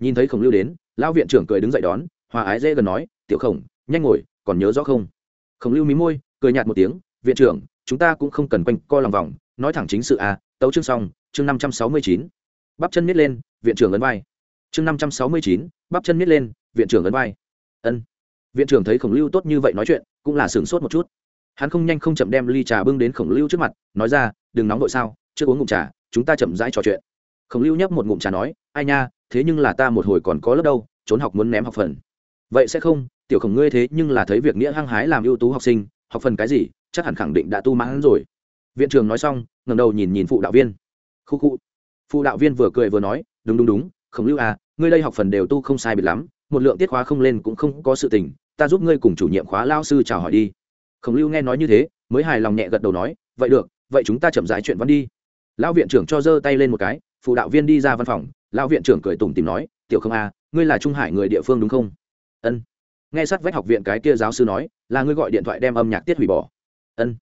Nhìn thấy khổng lưu đến lão viện trưởng cười đứng dậy đón, hòa ái dễ gần nói, tiểu khổng, nhanh ngồi, còn nhớ rõ không? Khổng lưu mí môi, cười nhạt một tiếng, viện trưởng, chúng ta cũng không cần quanh co lòng vòng, nói thẳng chính sự à tấu chương xong, chương năm trăm sáu mươi chín. Bắp chân miết lên, viện trưởng ấn vai. Chương năm trăm sáu mươi chín, bắp chân miết lên, viện trưởng ấn vai. Ân. Viện trưởng thấy khổng lưu tốt như vậy nói chuyện, cũng là sửng sốt một chút. Hắn không nhanh không chậm đem ly trà bưng đến khổng lưu trước mặt, nói ra, đừng nóng đội sao, chưa uống ngụm trà, chúng ta chậm rãi trò chuyện. Khổng lưu nhấp một ngụm trà nói, ai nha thế nhưng là ta một hồi còn có lớp đâu, trốn học muốn ném học phần. Vậy sẽ không, tiểu khổng ngươi thế nhưng là thấy việc nghĩa hăng hái làm ưu tú học sinh, học phần cái gì, chắc hẳn khẳng định đã tu mãn rồi. Viện trưởng nói xong ngầm đầu nhìn nhìn phụ đạo viên. Khu khu. Phụ đạo viên vừa cười vừa nói, đúng đúng đúng, khổng lưu à ngươi đây học phần đều tu không sai biệt lắm, một lượng tiết khóa không lên cũng không có sự tình, ta giúp ngươi cùng chủ nhiệm khóa lao sư chào hỏi đi. Khổng lưu nghe nói như thế, mới hài lòng nhẹ gật đầu nói, vậy được, vậy chúng ta chậm rãi chuyện văn đi. Lão viện trưởng cho giơ tay lên một cái, phụ đạo viên đi ra văn phòng lão viện trưởng cười tủm tìm nói, tiểu không a, ngươi là trung hải người địa phương đúng không? Ân. Nghe sát vách học viện cái kia giáo sư nói, là ngươi gọi điện thoại đem âm nhạc tiết hủy bỏ. Ân.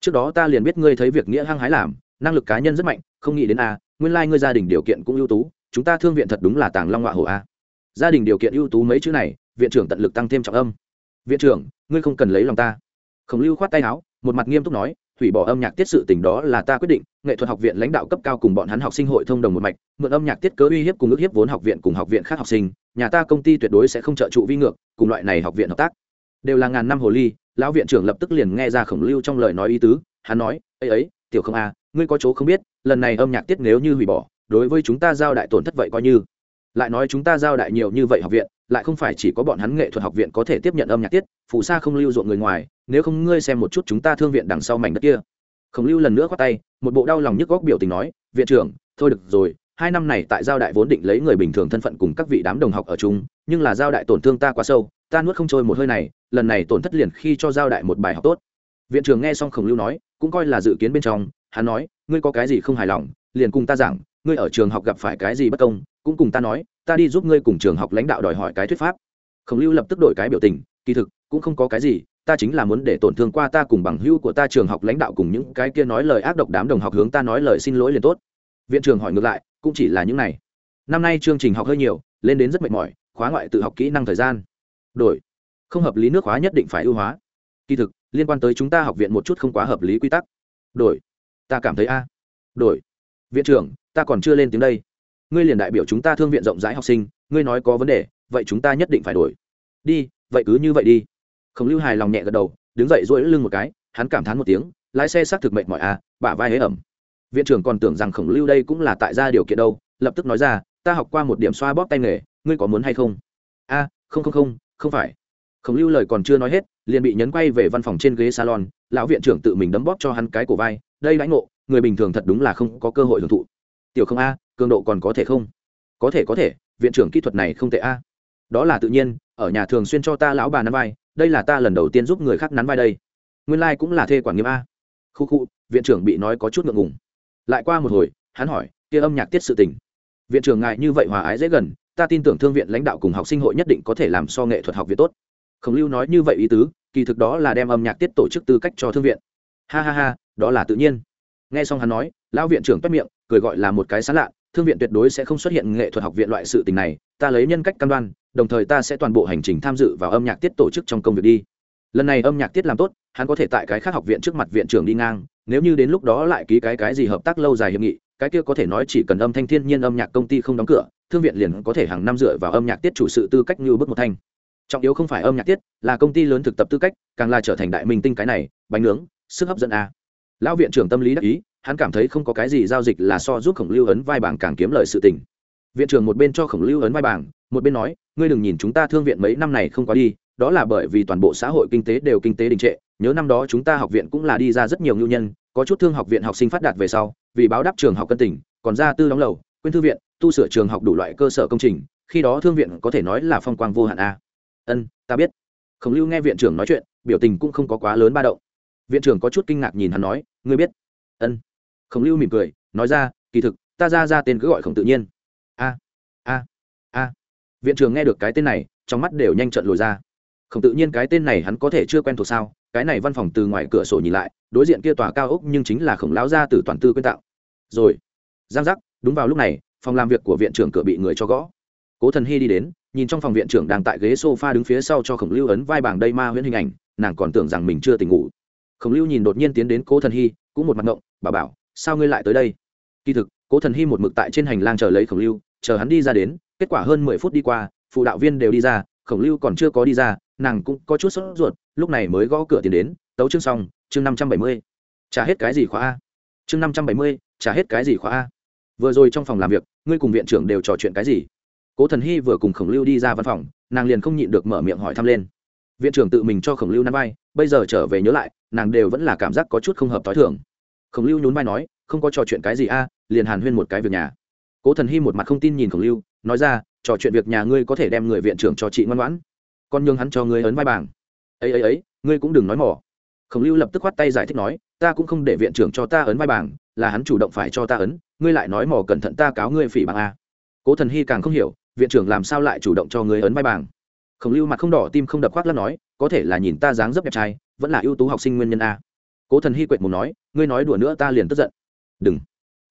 Trước đó ta liền biết ngươi thấy việc nghĩa hăng hái làm, năng lực cá nhân rất mạnh, không nghĩ đến a, nguyên lai、like、ngươi gia đình điều kiện cũng ưu tú, chúng ta thương viện thật đúng là tàng long họa hổ a. Gia đình điều kiện ưu tú mấy chữ này, viện trưởng tận lực tăng thêm trọng âm. Viện trưởng, ngươi không cần lấy lòng ta. Khổng lưu khoát tay áo, một mặt nghiêm túc nói hủy bỏ âm nhạc tiết sự tình đó là ta quyết định, nghệ thuật học viện lãnh đạo cấp cao cùng bọn hắn học sinh hội thông đồng một mạch, mượn âm nhạc tiết cớ uy hiếp cùng ước hiếp vốn học viện cùng học viện khác học sinh, nhà ta công ty tuyệt đối sẽ không trợ trụ vi ngược, cùng loại này học viện hợp tác. Đều là ngàn năm hồ ly, lão viện trưởng lập tức liền nghe ra khổng lưu trong lời nói ý tứ, hắn nói ấy ấy, tiểu không a, ngươi có chỗ không biết, lần này âm nhạc tiết nếu như hủy bỏ, đối với chúng ta giao đại tổn thất vậy coi như. Lại nói chúng ta giao đại nhiều như vậy học viện lại không phải chỉ có bọn hắn nghệ thuật học viện có thể tiếp nhận âm nhạc tiết, phù sa không lưu ruộng người ngoài, nếu không ngươi xem một chút chúng ta thương viện đằng sau mảnh đất kia. Khổng lưu lần nữa khoát tay, một bộ đau lòng nhức góc biểu tình nói, viện trưởng, thôi được rồi, hai năm này tại giao đại vốn định lấy người bình thường thân phận cùng các vị đám đồng học ở chung, nhưng là giao đại tổn thương ta quá sâu, ta nuốt không trôi một hơi này, lần này tổn thất liền khi cho giao đại một bài học tốt. Viện trưởng nghe xong khổng lưu nói, cũng coi là dự kiến bên trong, hắn nói, ngươi có cái gì không hài lòng, liền cùng ta giảng, ngươi ở trường học gặp phải cái gì bất công, cũng cùng ta nói ta đi giúp ngươi cùng trường học lãnh đạo đòi hỏi cái thuyết pháp. Khổng lưu lập tức đổi cái biểu tình, kỳ thực, cũng không có cái gì, ta chính là muốn để tổn thương qua ta cùng bằng hữu của ta trường học lãnh đạo cùng những cái kia nói lời ác độc đám đồng học hướng ta nói lời xin lỗi liền tốt. Viện trưởng hỏi ngược lại, cũng chỉ là những này. Năm nay chương trình học hơi nhiều, lên đến rất mệt mỏi, khóa ngoại tự học kỹ năng thời gian. Đổi. Không hợp lý nước hóa nhất định phải ưu hóa. Kỳ thực, liên quan tới chúng ta học viện một chút không quá hợp lý quy tắc. Đổi. Ta cảm thấy a. Đổi. Viện trưởng, ta còn chưa lên tiếng đây ngươi liền đại biểu chúng ta thương viện rộng rãi học sinh, ngươi nói có vấn đề, vậy chúng ta nhất định phải đổi. Đi, vậy cứ như vậy đi. Khổng lưu hài lòng nhẹ gật đầu, đứng dậy duỗi lưng một cái, hắn cảm thán một tiếng, lái xe xác thực mệnh mọi a à, bả vai hế ẩm. Viện trưởng còn tưởng rằng khổng lưu đây cũng là tại gia điều kiện đâu, lập tức nói ra, ta học qua một điểm xoa bóp tay nghề, ngươi có muốn hay không? A, không không không không phải. Khổng lưu lời còn chưa nói hết, liền bị nhấn quay về văn phòng trên ghế salon, lão viện trưởng tự mình đấm bóp cho hắn cái cổ vai, đây lãnh ngộ, người bình thường thật đúng là không có cơ hội hưởng thụ tiểu không a, cường độ còn có thể không? Có thể có thể, viện trưởng kỹ thuật này không tệ a. Đó là tự nhiên, ở nhà thường xuyên cho ta lão bà nắn vai, đây là ta lần đầu tiên giúp người khác nắn vai đây. Nguyên lai、like、cũng là thê quản nghiêm a. Khu khu, viện trưởng bị nói có chút ngượng ngùng. Lại qua một hồi, hắn hỏi, kia âm nhạc tiết sự tình. Viện trưởng ngại như vậy hòa ái dễ gần, ta tin tưởng thương viện lãnh đạo cùng học sinh hội nhất định có thể làm so nghệ thuật học viện tốt. Khổng lưu nói như vậy ý tứ, kỳ thực đó là đem âm nhạc tiết tổ chức tư cách cho thương viện. Ha ha ha, đó là tự nhiên. Nghe xong hắn nói, lão viện trưởng toét miệng cười gọi là một cái sáng lạ, thương viện tuyệt đối sẽ không xuất hiện nghệ thuật học viện loại sự tình này, ta lấy nhân cách cam đoan, đồng thời ta sẽ toàn bộ hành trình tham dự vào âm nhạc tiết tổ chức trong công việc đi. Lần này âm nhạc tiết làm tốt, hắn có thể tại cái khác học viện trước mặt viện trưởng đi ngang, nếu như đến lúc đó lại ký cái cái gì hợp tác lâu dài hiệp nghị, cái kia có thể nói chỉ cần âm thanh thiên nhiên âm nhạc công ty không đóng cửa, thương viện liền có thể hàng năm dựa vào âm nhạc tiết chủ sự tư cách như bước một thanh. Trọng yếu không phải âm nhạc tiết, là công ty lớn thực tập tư cách, càng là trở thành đại minh tinh cái này, bánh nướng, sức hấp dẫn a lão viện trưởng tâm lý đắc ý, hắn cảm thấy không có cái gì giao dịch là so giúp khổng lưu ấn vai bảng càng kiếm lời sự tình. Viện trưởng một bên cho khổng lưu ấn vai bảng, một bên nói, ngươi đừng nhìn chúng ta thương viện mấy năm này không có đi, đó là bởi vì toàn bộ xã hội kinh tế đều kinh tế đình trệ, nhớ năm đó chúng ta học viện cũng là đi ra rất nhiều ngưu nhân, có chút thương học viện học sinh phát đạt về sau, vì báo đáp trường học cân tỉnh còn ra tư đóng lầu, quên thư viện, tu sửa trường học đủ loại cơ sở công trình, khi đó thương viện có thể nói là phong quang vô hạn a. Ân, ta biết. Khổng lưu nghe viện trưởng nói chuyện, biểu tình cũng không có quá lớn ba động viện trưởng có chút kinh ngạc nhìn hắn nói, ngươi biết? Ân. Khổng lưu mỉm cười, nói ra, kỳ thực, ta ra ra tên cứ gọi khổng tự nhiên. A a a. Viện trưởng nghe được cái tên này, trong mắt đều nhanh trận lồi ra. Khổng tự nhiên cái tên này hắn có thể chưa quen thuộc sao? Cái này văn phòng từ ngoài cửa sổ nhìn lại, đối diện kia tòa cao ốc nhưng chính là khổng lão gia từ toàn tư quyên tạo. Rồi, giang giác, đúng vào lúc này, phòng làm việc của viện trưởng cửa bị người cho gõ. Cố thần hy đi đến, nhìn trong phòng viện trưởng đang tại ghế sofa đứng phía sau cho khổng lưu ấn vai bảng đây ma huyễn hình ảnh, nàng còn tưởng rằng mình chưa tỉnh ngủ khổng lưu nhìn đột nhiên tiến đến cố thần hy, cũng một mặt ngộng bà bảo, sao ngươi lại tới đây? Kỳ thực, cố thần hy một mực tại trên hành lang chờ lấy khổng lưu, chờ hắn đi ra đến, kết quả hơn mười phút đi qua, phụ đạo viên đều đi ra, khổng lưu còn chưa có đi ra, nàng cũng có chút sốt ruột, lúc này mới gõ cửa tiền đến, tấu chương xong, chương năm trăm bảy mươi. Trả hết cái gì khóa a? Chương năm trăm bảy mươi, trả hết cái gì khóa a? Vừa rồi trong phòng làm việc, ngươi cùng viện trưởng đều trò chuyện cái gì? Cố thần hy vừa cùng khổng lưu đi ra văn phòng, nàng liền không nhịn được mở miệng hỏi thăm lên. Viện trưởng tự mình cho khổng lưu năm bay bây giờ trở về nhớ lại, nàng đều vẫn là cảm giác có chút không hợp t h o i thường. Khổng lưu nhún vai nói, không có trò chuyện cái gì a, liền hàn huyên một cái việc nhà. Cố thần hy một mặt không tin nhìn khổng lưu, nói ra, trò chuyện việc nhà ngươi có thể đem người viện trưởng cho chị ngoan ngoãn con nhường hắn cho ngươi ấn vai bảng. Ấy ấy ấy, ngươi cũng đừng nói mỏ. Khổng lưu lập tức khoát tay giải thích nói, ta cũng không để viện trưởng cho ta ấn vai bảng, là hắn chủ động phải cho ta ấn, ngươi lại nói mỏ cẩn thận ta cáo ngươi phỉ bằng a. Cố thần hy càng không hiểu, viện trưởng làm sao lại chủ động cho ngươi ấn vai bảng? Khổng lưu mặt không đỏ, tim không đập khoác lắm nói có thể là nhìn ta dáng dấp đẹp trai, vẫn là ưu tú học sinh nguyên nhân a. Cố thần hy quệt mù nói, ngươi nói đùa nữa ta liền tức giận. Đừng.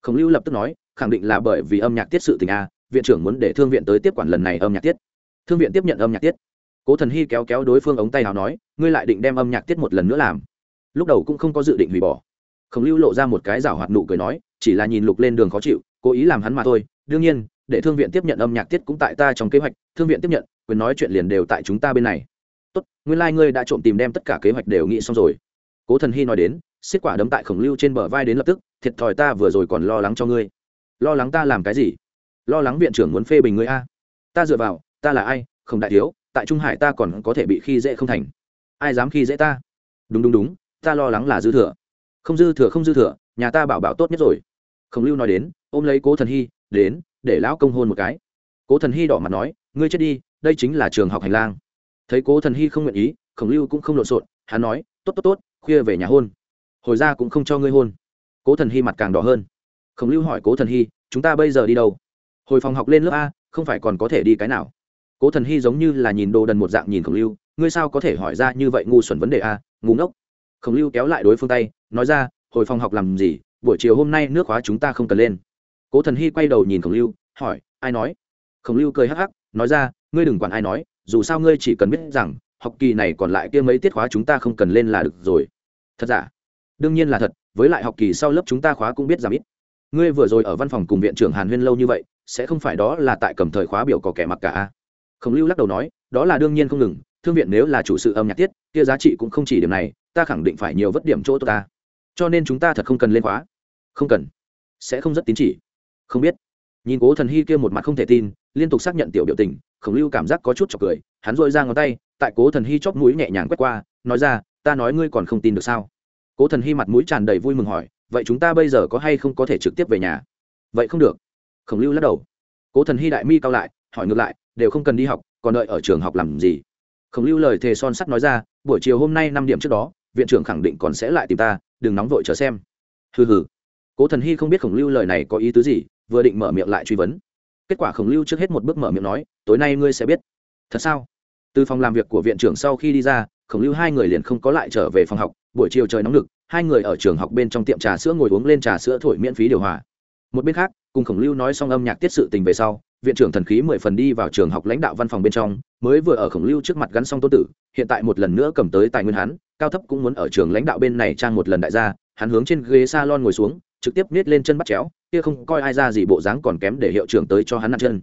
Khổng lưu lập tức nói, khẳng định là bởi vì âm nhạc tiết sự tình a, viện trưởng muốn để thương viện tới tiếp quản lần này âm nhạc tiết. Thương viện tiếp nhận âm nhạc tiết. Cố thần hy kéo kéo đối phương ống tay nào nói, ngươi lại định đem âm nhạc tiết một lần nữa làm. Lúc đầu cũng không có dự định hủy bỏ. Khổng lưu lộ ra một cái rảo hoạt nụ cười nói, chỉ là nhìn lục lên đường khó chịu, cố ý làm hắn mà thôi. Đương nhiên, để thương viện tiếp nhận âm nhạc tiết cũng tại ta trong kế hoạch, thương viện tiếp nhận, quyền nói chuyện liền đều tại chúng ta bên này tốt, nguyên lai、like、ngươi đã trộm tìm đem tất cả kế hoạch đều nghĩ xong rồi. Cố thần hy nói đến xích quả đấm tại khổng lưu trên bờ vai đến lập tức, thiệt thòi ta vừa rồi còn lo lắng cho ngươi. Lo lắng ta làm cái gì? Lo lắng viện trưởng muốn phê bình ngươi a. Ta dựa vào, ta là ai? Không đại thiếu, tại trung hải ta còn có thể bị khi dễ không thành. Ai dám khi dễ ta? Đúng đúng đúng, ta lo lắng là dư thừa. Không dư thừa, không dư thừa, nhà ta bảo bảo tốt nhất rồi. Khổng lưu nói đến, ôm lấy cố thần hy, đến, để lão công hôn một cái. Cố thần hy đỏ mặt nói, ngươi chết đi, đây chính là trường học hành lang thấy cố thần hy không nguyện ý, khổng lưu cũng không lộn xộn hắn nói, tốt tốt tốt, khuya về nhà hôn. Hồi ra cũng không cho ngươi hôn. Cố thần hy mặt càng đỏ hơn. Khổng lưu hỏi cố thần hy, chúng ta bây giờ đi đâu? Hồi phòng học lên lớp a, không phải còn có thể đi cái nào? Cố thần hy giống như là nhìn đồ đần một dạng nhìn khổng lưu, ngươi sao có thể hỏi ra như vậy ngu xuẩn vấn đề a, ngu ngốc? Khổng lưu kéo lại đối phương tay, nói ra, hồi phòng học làm gì, buổi chiều hôm nay nước khóa chúng ta không cần lên. Cố thần hy quay đầu nhìn khổng lưu, hỏi, ai nói? Khổng lưu cười hắc hắc, nói ra, ngươi đừng quản ai nói dù sao ngươi chỉ cần biết rằng, học kỳ này còn lại kia mấy tiết khóa chúng ta không cần lên là được rồi. Thật giả? Đương nhiên là thật, với lại học kỳ sau lớp chúng ta khóa cũng biết giảm ít. Ngươi vừa rồi ở văn phòng cùng viện trưởng hàn huyên lâu như vậy, sẽ không phải đó là tại cầm thời khóa biểu có kẻ mặc cả khổng lưu lắc đầu nói, đó là đương nhiên không ngừng, thương viện nếu là chủ sự âm nhạc tiết, kia giá trị cũng không chỉ điểm này, ta khẳng định phải nhiều vất điểm chỗ ta. Cho nên chúng ta thật không cần lên khóa. Không cần. Sẽ không rất tín chỉ. Không biết. Nhìn cố thần hy kia một mặt không thể tin, liên tục xác nhận tiểu biểu tình khổng lưu cảm giác có chút chọc cười, hắn dội ra ngón tay, tại cố thần hy chóp mũi nhẹ nhàng quét qua, nói ra, ta nói ngươi còn không tin được sao? Cố thần hy mặt mũi tràn đầy vui mừng hỏi, vậy chúng ta bây giờ có hay không có thể trực tiếp về nhà? Vậy không được. Khổng lưu lắc đầu. Cố thần hy đại mi cao lại, hỏi ngược lại, đều không cần đi học, còn đợi ở trường học làm gì? Khổng lưu lời thề son sắt nói ra, buổi chiều hôm nay năm điểm trước đó, viện trưởng khẳng định còn sẽ lại tìm ta, đừng nóng vội chờ xem. Hừ hừ. Cố thần hy không biết khổng lưu lời này có ý tứ gì, vừa định mở miệng lại truy vấn kết quả khổng lưu trước hết một bước mở miệng nói, tối nay ngươi sẽ biết. Thật sao? Từ phòng làm việc của viện trưởng sau khi đi ra, khổng lưu hai người liền không có lại trở về phòng học, buổi chiều trời nóng lực hai người ở trường học bên trong tiệm trà sữa ngồi uống lên trà sữa thổi miễn phí điều hòa. Một bên khác, cùng khổng lưu nói xong âm nhạc tiết sự tình về sau, viện trưởng thần khí mười phần đi vào trường học lãnh đạo văn phòng bên trong, mới vừa ở khổng lưu trước mặt gắn xong tô tử, hiện tại một lần nữa cầm tới tài nguyên hắn, cao thấp cũng muốn ở trường lãnh đạo bên này trang một lần đại gia, hắn hướng trên ghế salon ngồi xuống, trực tiếp nết lên chân bắt chéo kia không coi ai ra gì bộ dáng còn kém để hiệu trưởng tới cho hắn nặng chân.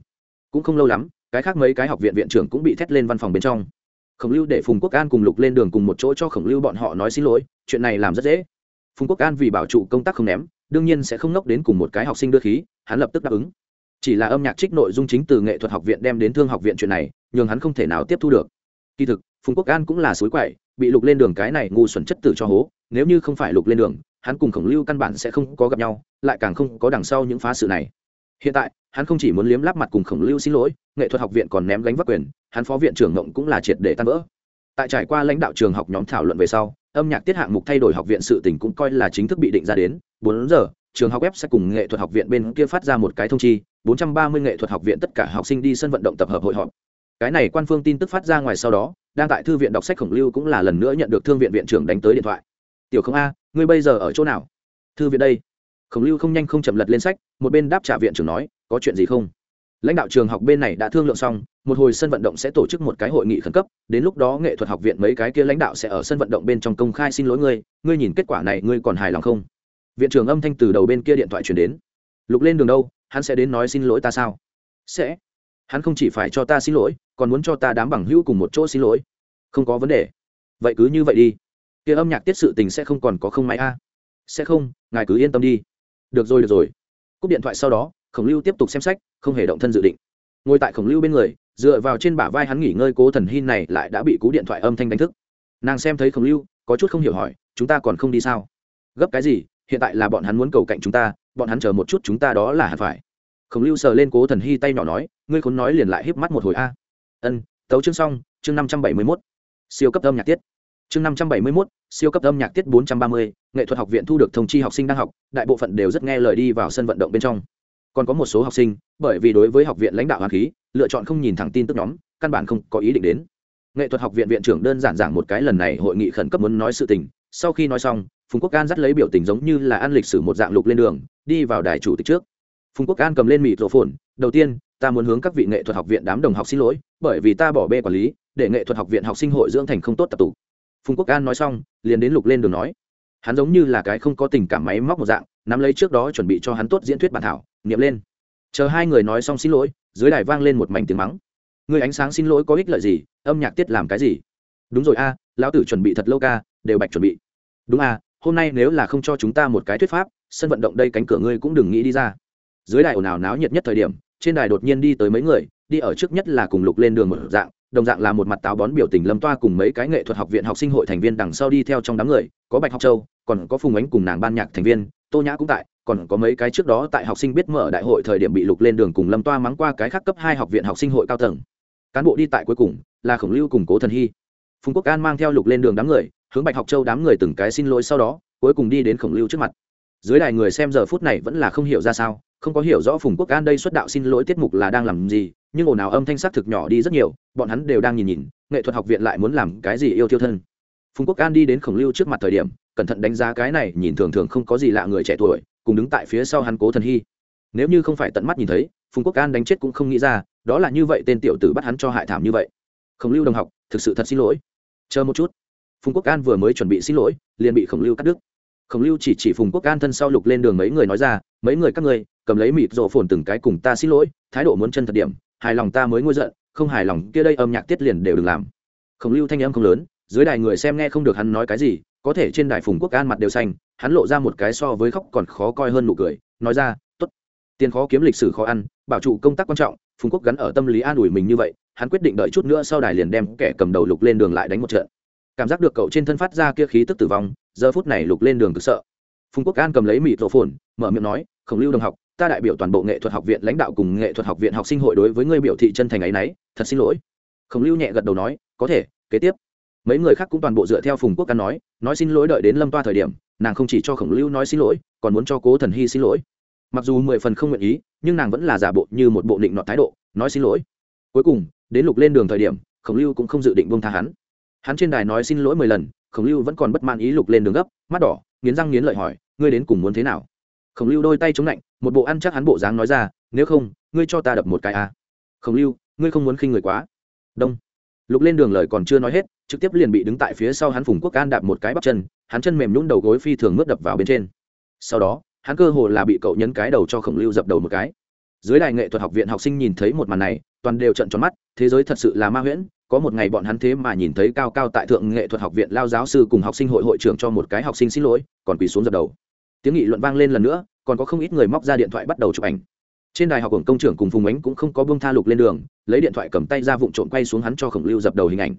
Cũng không lâu lắm, cái khác mấy cái học viện viện trưởng cũng bị thét lên văn phòng bên trong. Khổng lưu để phùng quốc an cùng lục lên đường cùng một chỗ cho khổng lưu bọn họ nói xin lỗi, chuyện này làm rất dễ. Phùng quốc an vì bảo trụ công tác không ném, đương nhiên sẽ không nốc đến cùng một cái học sinh đưa khí, hắn lập tức đáp ứng. Chỉ là âm nhạc trích nội dung chính từ nghệ thuật học viện đem đến thương học viện chuyện này, nhường hắn không thể nào tiếp thu được. Kỳ thực, phùng quốc an cũng là suối quậy, bị lục lên đường cái này ngu xuẩn chất tử cho hố, nếu như không phải lục lên đường hắn cùng khổng lưu căn bản sẽ không có gặp nhau, lại càng không có đằng sau những phá sự này. Hiện tại, hắn không chỉ muốn liếm láp mặt cùng khổng lưu xin lỗi, nghệ thuật học viện còn ném gánh vác quyền, hắn phó viện trưởng ngộng cũng là triệt để tan vỡ. Tại trải qua lãnh đạo trường học nhóm thảo luận về sau, âm nhạc tiết hạng mục thay đổi học viện sự tỉnh cũng coi là chính thức bị định ra đến. Bốn giờ, trường học web sẽ cùng nghệ thuật học viện bên kia phát ra một cái thông chi 430 nghệ thuật học viện tất cả học sinh đi sân vận động tập hợp hội họp. Cái này quan phương tin tức phát ra ngoài sau đó, đang tại thư viện đọc sách khổng lưu cũng là lần nữa nhận được thương viện viện trưởng đánh tới điện thoại. Tiểu không a ngươi bây giờ ở chỗ nào? Thư viện đây. Khổng lưu không nhanh không chậm lật lên sách, một bên đáp trả viện trưởng nói, có chuyện gì không? Lãnh đạo trường học bên này đã thương lượng xong, một hồi sân vận động sẽ tổ chức một cái hội nghị khẩn cấp, đến lúc đó nghệ thuật học viện mấy cái kia lãnh đạo sẽ ở sân vận động bên trong công khai xin lỗi ngươi ngươi nhìn kết quả này ngươi còn hài lòng không? Viện trưởng âm thanh từ đầu bên kia điện thoại chuyển đến. Lục lên đường đâu, hắn sẽ đến nói xin lỗi ta sao? Sẽ. Hắn không chỉ phải cho ta xin lỗi, còn muốn cho ta đám bằng hữu cùng một chỗ xin lỗi. Không có vấn đề. Vậy cứ như vậy đi kia âm nhạc tiết sự tình sẽ không còn có không may a. Sẽ không, ngài cứ yên tâm đi. Được rồi được rồi. Cúp điện thoại sau đó, khổng lưu tiếp tục xem sách, không hề động thân dự định. Ngồi tại khổng lưu bên người, dựa vào trên bả vai hắn nghỉ ngơi cố thần hy này lại đã bị cú điện thoại âm thanh đánh thức. Nàng xem thấy khổng lưu, có chút không hiểu hỏi, chúng ta còn không đi sao? Gấp cái gì? Hiện tại là bọn hắn muốn cầu cạnh chúng ta, bọn hắn chờ một chút chúng ta đó là hẳn phải. Khổng lưu sờ lên cố thần hy tay nhỏ nói, ngươi khốn nói liền lại híp mắt một hồi a. Ân, tấu chương xong, chương năm trăm bảy mươi mốt. Siêu cấp âm nhạc tiết chương năm trăm bảy mươi mốt, siêu cấp âm nhạc tiết bốn trăm ba mươi, nghệ thuật học viện thu được thông chi học sinh đang học, đại bộ phận đều rất nghe lời đi vào sân vận động bên trong. Còn có một số học sinh, bởi vì đối với học viện lãnh đạo hoàn khí, lựa chọn không nhìn thẳng tin tức nhóm, căn bản không có ý định đến. Nghệ thuật học viện viện trưởng đơn giản giảng một cái lần này hội nghị khẩn cấp muốn nói sự tình, sau khi nói xong, phùng quốc an dắt lấy biểu tình giống như là ăn lịch sử một dạng lục lên đường, đi vào đài chủ tịch trước. Phùng quốc an cầm lên mịt rổ phồn đầu tiên, ta muốn hướng các vị nghệ thuật học viện đám đồng học xin lỗi, bởi vì ta bỏ bê quản lý, để nghệ thuật học viện học sinh hội dưỡng thành không tốt tập tụ phùng quốc an nói xong, liền đến lục lên đường nói. Hắn giống như là cái không có tình cảm máy móc một dạng, nắm lấy trước đó chuẩn bị cho hắn tốt diễn thuyết bản thảo nghiệm lên. Chờ hai người nói xong xin lỗi, dưới đài vang lên một mảnh tiếng mắng. Người ánh sáng xin lỗi có ích lợi gì, âm nhạc tiết làm cái gì? Đúng rồi a, lão tử chuẩn bị thật lâu ca, đều bạch chuẩn bị. Đúng a, hôm nay nếu là không cho chúng ta một cái thuyết pháp, sân vận động đây cánh cửa ngươi cũng đừng nghĩ đi ra. Dưới đài ồn ào náo nhiệt nhất thời điểm, trên đài đột nhiên đi tới mấy người, đi ở trước nhất là cùng lục lên đường một dạng đồng dạng là một mặt táo bón biểu tình lâm toa cùng mấy cái nghệ thuật học viện học sinh hội thành viên đằng sau đi theo trong đám người, có bạch học châu, còn có phùng ánh cùng nàng ban nhạc thành viên, tô nhã cũng tại, còn có mấy cái trước đó tại học sinh biết mở đại hội thời điểm bị lục lên đường cùng lâm toa mắng qua cái khác cấp hai học viện học sinh hội cao tầng. Cán bộ đi tại cuối cùng, là khổng lưu cùng cố thần hy. Phùng quốc an mang theo lục lên đường đám người, hướng bạch học châu đám người từng cái xin lỗi sau đó, cuối cùng đi đến khổng lưu trước mặt. Dưới đài người xem giờ phút này vẫn là không hiểu ra sao không có hiểu rõ phùng quốc an đây xuất đạo xin lỗi tiết mục là đang làm gì, nhưng ồn ào âm thanh sắc thực nhỏ đi rất nhiều, bọn hắn đều đang nhìn nhìn, nghệ thuật học viện lại muốn làm cái gì yêu thiêu thân. Phùng quốc an đi đến khổng lưu trước mặt thời điểm, cẩn thận đánh giá cái này, nhìn thường thường không có gì lạ người trẻ tuổi, cùng đứng tại phía sau hắn cố thần hy. Nếu như không phải tận mắt nhìn thấy, phùng quốc an đánh chết cũng không nghĩ ra, đó là như vậy tên tiểu tử bắt hắn cho hại thảm như vậy. Khổng lưu đồng học, thực sự thật xin lỗi. Chờ một chút. Phùng quốc an vừa mới chuẩn bị xin lỗi, liền bị khổng lưu cắt đứt. Khổng lưu chỉ chỉ phùng quốc an thân sau lục lên đường mấy người nói ra, mấy người các ngươi cầm lấy mịt rộ phồn từng cái cùng ta xin lỗi, thái độ muốn chân thật điểm, hài lòng ta mới ngôi giận, không hài lòng kia đây âm nhạc tiết liền đều đừng làm. Khổng lưu thanh âm không lớn, dưới đài người xem nghe không được hắn nói cái gì, có thể trên đài phùng quốc an mặt đều xanh, hắn lộ ra một cái so với khóc còn khó coi hơn nụ cười, nói ra t ố t tiền khó kiếm lịch sử khó ăn, bảo trụ công tác quan trọng, phùng quốc gắn ở tâm lý an ủi mình như vậy, hắn quyết định đợi chút nữa sau đài liền đem kẻ cầm đầu lục lên đường lại đánh một trận. Cảm giác được cậu trên thân phát ra kia khí tức tử vong, giờ phút này lục lên đường cực sợ. Phùng quốc an cầm lấy mịt rổ phồn, mở miệng nói, khổng lưu đồng học ta đại biểu toàn bộ nghệ thuật học viện lãnh đạo cùng nghệ thuật học viện học sinh hội đối với người biểu thị chân thành ấy nấy, thật xin lỗi. Khổng lưu nhẹ gật đầu nói, có thể, kế tiếp. Mấy người khác cũng toàn bộ dựa theo phùng quốc căn nói nói xin lỗi đợi đến lâm toa thời điểm, nàng không chỉ cho khổng lưu nói xin lỗi, còn muốn cho cố thần hy xin lỗi. Mặc dù mười phần không nguyện ý, nhưng nàng vẫn là giả bộ như một bộ định nọt thái độ, nói xin lỗi. Cuối cùng, đến lục lên đường thời điểm, khổng lưu cũng không dự định bông tha hắn. Hắn trên đài nói xin lỗi mười lần, khổng lưu vẫn còn bất mãn ý lục lên đường gấp, mắt đỏ, nghiến răng nghiến lợi hỏi, ngươi đến cùng muốn thế nào? Khổng lưu đôi tay chống lạnh, một bộ ăn chắc hắn bộ dáng nói ra, nếu không, ngươi cho ta đập một cái a. À. khổng lưu, ngươi không muốn khinh người quá. Đông. Lục lên đường lời còn chưa nói hết, trực tiếp liền bị đứng tại phía sau hắn phùng quốc an đạp một cái bắp chân, hắn chân mềm nhún đầu gối phi thường mướt đập vào bên trên. Sau đó, hắn cơ hồ là bị cậu nhấn cái đầu cho khổng lưu dập đầu một cái. Dưới đài nghệ thuật học viện học sinh nhìn thấy một màn này, toàn đều trận tròn mắt, thế giới thật sự là ma huyễn, có một ngày bọn hắn thế mà nhìn thấy cao cao tại thượng nghệ thuật học viện lao giáo sư cùng học sinh hội hội trưởng cho một cái học sinh xin lỗi, còn quỳ xuống dập đầu tiếng nghị luận vang lên lần nữa, còn có không ít người móc ra điện thoại bắt đầu chụp ảnh. Trên đài học của công trưởng cùng phùng ánh cũng không có bông tha lục lên đường, lấy điện thoại cầm tay ra vụng trộm quay xuống hắn cho khổng lưu dập đầu hình ảnh.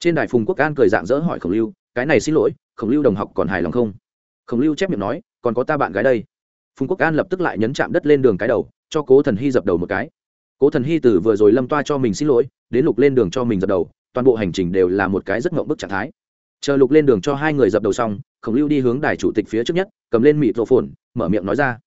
Trên đài phùng quốc an cười dạng dỡ hỏi khổng lưu, cái này xin lỗi, khổng lưu đồng học còn hài lòng không? Khổng lưu chép miệng nói, còn có ta bạn gái đây. Phùng quốc an lập tức lại nhấn chạm đất lên đường cái đầu, cho cố thần hy dập đầu một cái. Cố thần hy từ vừa rồi lâm toa cho mình xin lỗi, đến lục lên đường cho mình dập đầu, toàn bộ hành trình đều là một cái rất ngộng bức trạng thái. Chờ lục lên đường cho hai người dập đầu xong khổng lưu đi hướng đài chủ tịch phía trước nhất, cầm lên mịt rộ phồn mở miệng nói ra.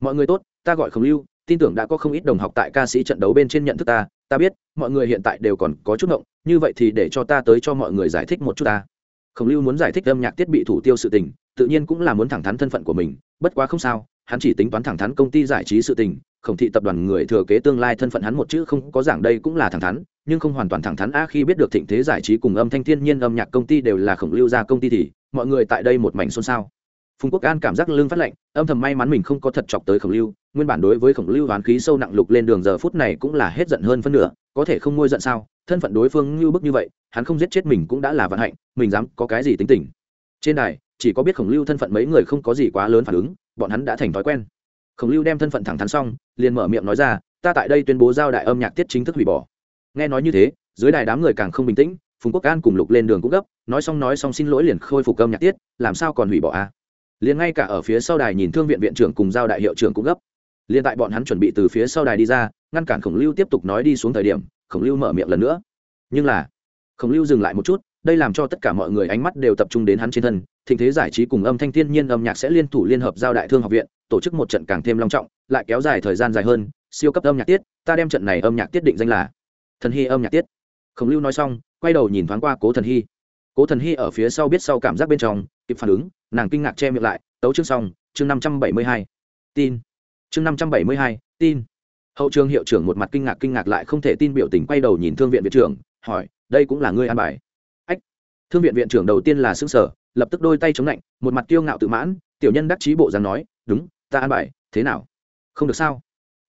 Mọi người tốt, ta gọi khổng lưu, tin tưởng đã có không ít đồng học tại ca sĩ trận đấu bên trên nhận thức ta ta biết, mọi người hiện tại đều còn có chút ngộng, như vậy thì để cho ta tới cho mọi người giải thích một chút ta. Khổng lưu muốn giải thích âm nhạc thiết bị thủ tiêu sự tình, tự nhiên cũng là muốn thẳng thắn thân phận của mình, bất quá không sao hắn chỉ tính toán thẳng thắn công ty giải trí sự tình, khổng thị tập đoàn người thừa kế tương lai thân phận hắn một chữ không có giảng đây cũng là thẳng thắn, nhưng không hoàn toàn thẳng thắn, a, khi biết được thịnh thế giải trí cùng âm thanh thiên nhiên âm nhạc công ty đều là khổng lưu ra công ty thì mọi người tại đây một mảnh xôn xao. Phùng quốc an cảm giác lương phát lệnh âm thầm may mắn mình không có thật chọc tới khổng lưu, nguyên bản đối với khổng lưu hoán khí sâu nặng lục lên đường giờ phút này cũng là hết giận hơn phân nửa, có thể không ngôi giận sao, thân phận đối phương như bức như vậy, hắn không giết chết mình cũng đã là vận hạnh, mình dám có cái gì tính tình. Trên đài, chỉ có biết khổng lưu thân phận mấy người không có gì quá lớn phản ứng bọn hắn đã thành thói quen. Khổng lưu đem thân phận thẳng thắn xong, liền mở miệng nói ra, ta tại đây tuyên bố giao đại âm nhạc tiết chính thức hủy bỏ. Nghe nói như thế, dưới đài đám người càng không bình tĩnh, phùng quốc an cùng lục lên đường cũng gấp, nói xong nói xong xin lỗi liền khôi phục âm nhạc tiết, làm sao còn hủy bỏ a à? liền ngay cả ở phía sau đài nhìn thương viện viện trưởng cùng giao đại hiệu trưởng cũng gấp. Liền tại bọn hắn chuẩn bị từ phía sau đài đi ra, ngăn cản khổng lưu tiếp tục nói đi xuống thời điểm, khổng lưu mở miệng lần nữa. Nhưng là, khổng lưu dừng lại một chút đây làm cho tất cả mọi người ánh mắt đều tập trung đến hắn trên thân, thịnh thế giải trí cùng âm thanh thiên nhiên âm nhạc sẽ liên thủ liên hợp giao đại thương học viện, tổ chức một trận càng thêm long trọng, lại kéo dài thời gian dài hơn, siêu cấp âm nhạc tiết, ta đem trận này âm nhạc tiết định danh là thần hy âm nhạc tiết. Khổng lưu nói xong, quay đầu nhìn thoáng qua cố thần hy. Cố thần hy ở phía sau biết sau cảm giác bên trong, kịp phản ứng, nàng kinh ngạc che miệng lại, tấu chương xong, chương năm trăm bảy mươi hai. Tin. Chương năm trăm bảy mươi hai, tin. Hậu trường hiệu trưởng một mặt kinh ngạc kinh ngạc lại không thể tin biểu tình quay đầu nhìn thương viện viện trưởng, hỏi, đây cũng là ngươi an bài? Thương viện viện trưởng đầu tiên là xương sở lập tức đôi tay chống lạnh, một mặt kiêu ngạo tự mãn, tiểu nhân đắc chí bộ dáng nói, đúng, ta an bài, thế nào? Không được sao?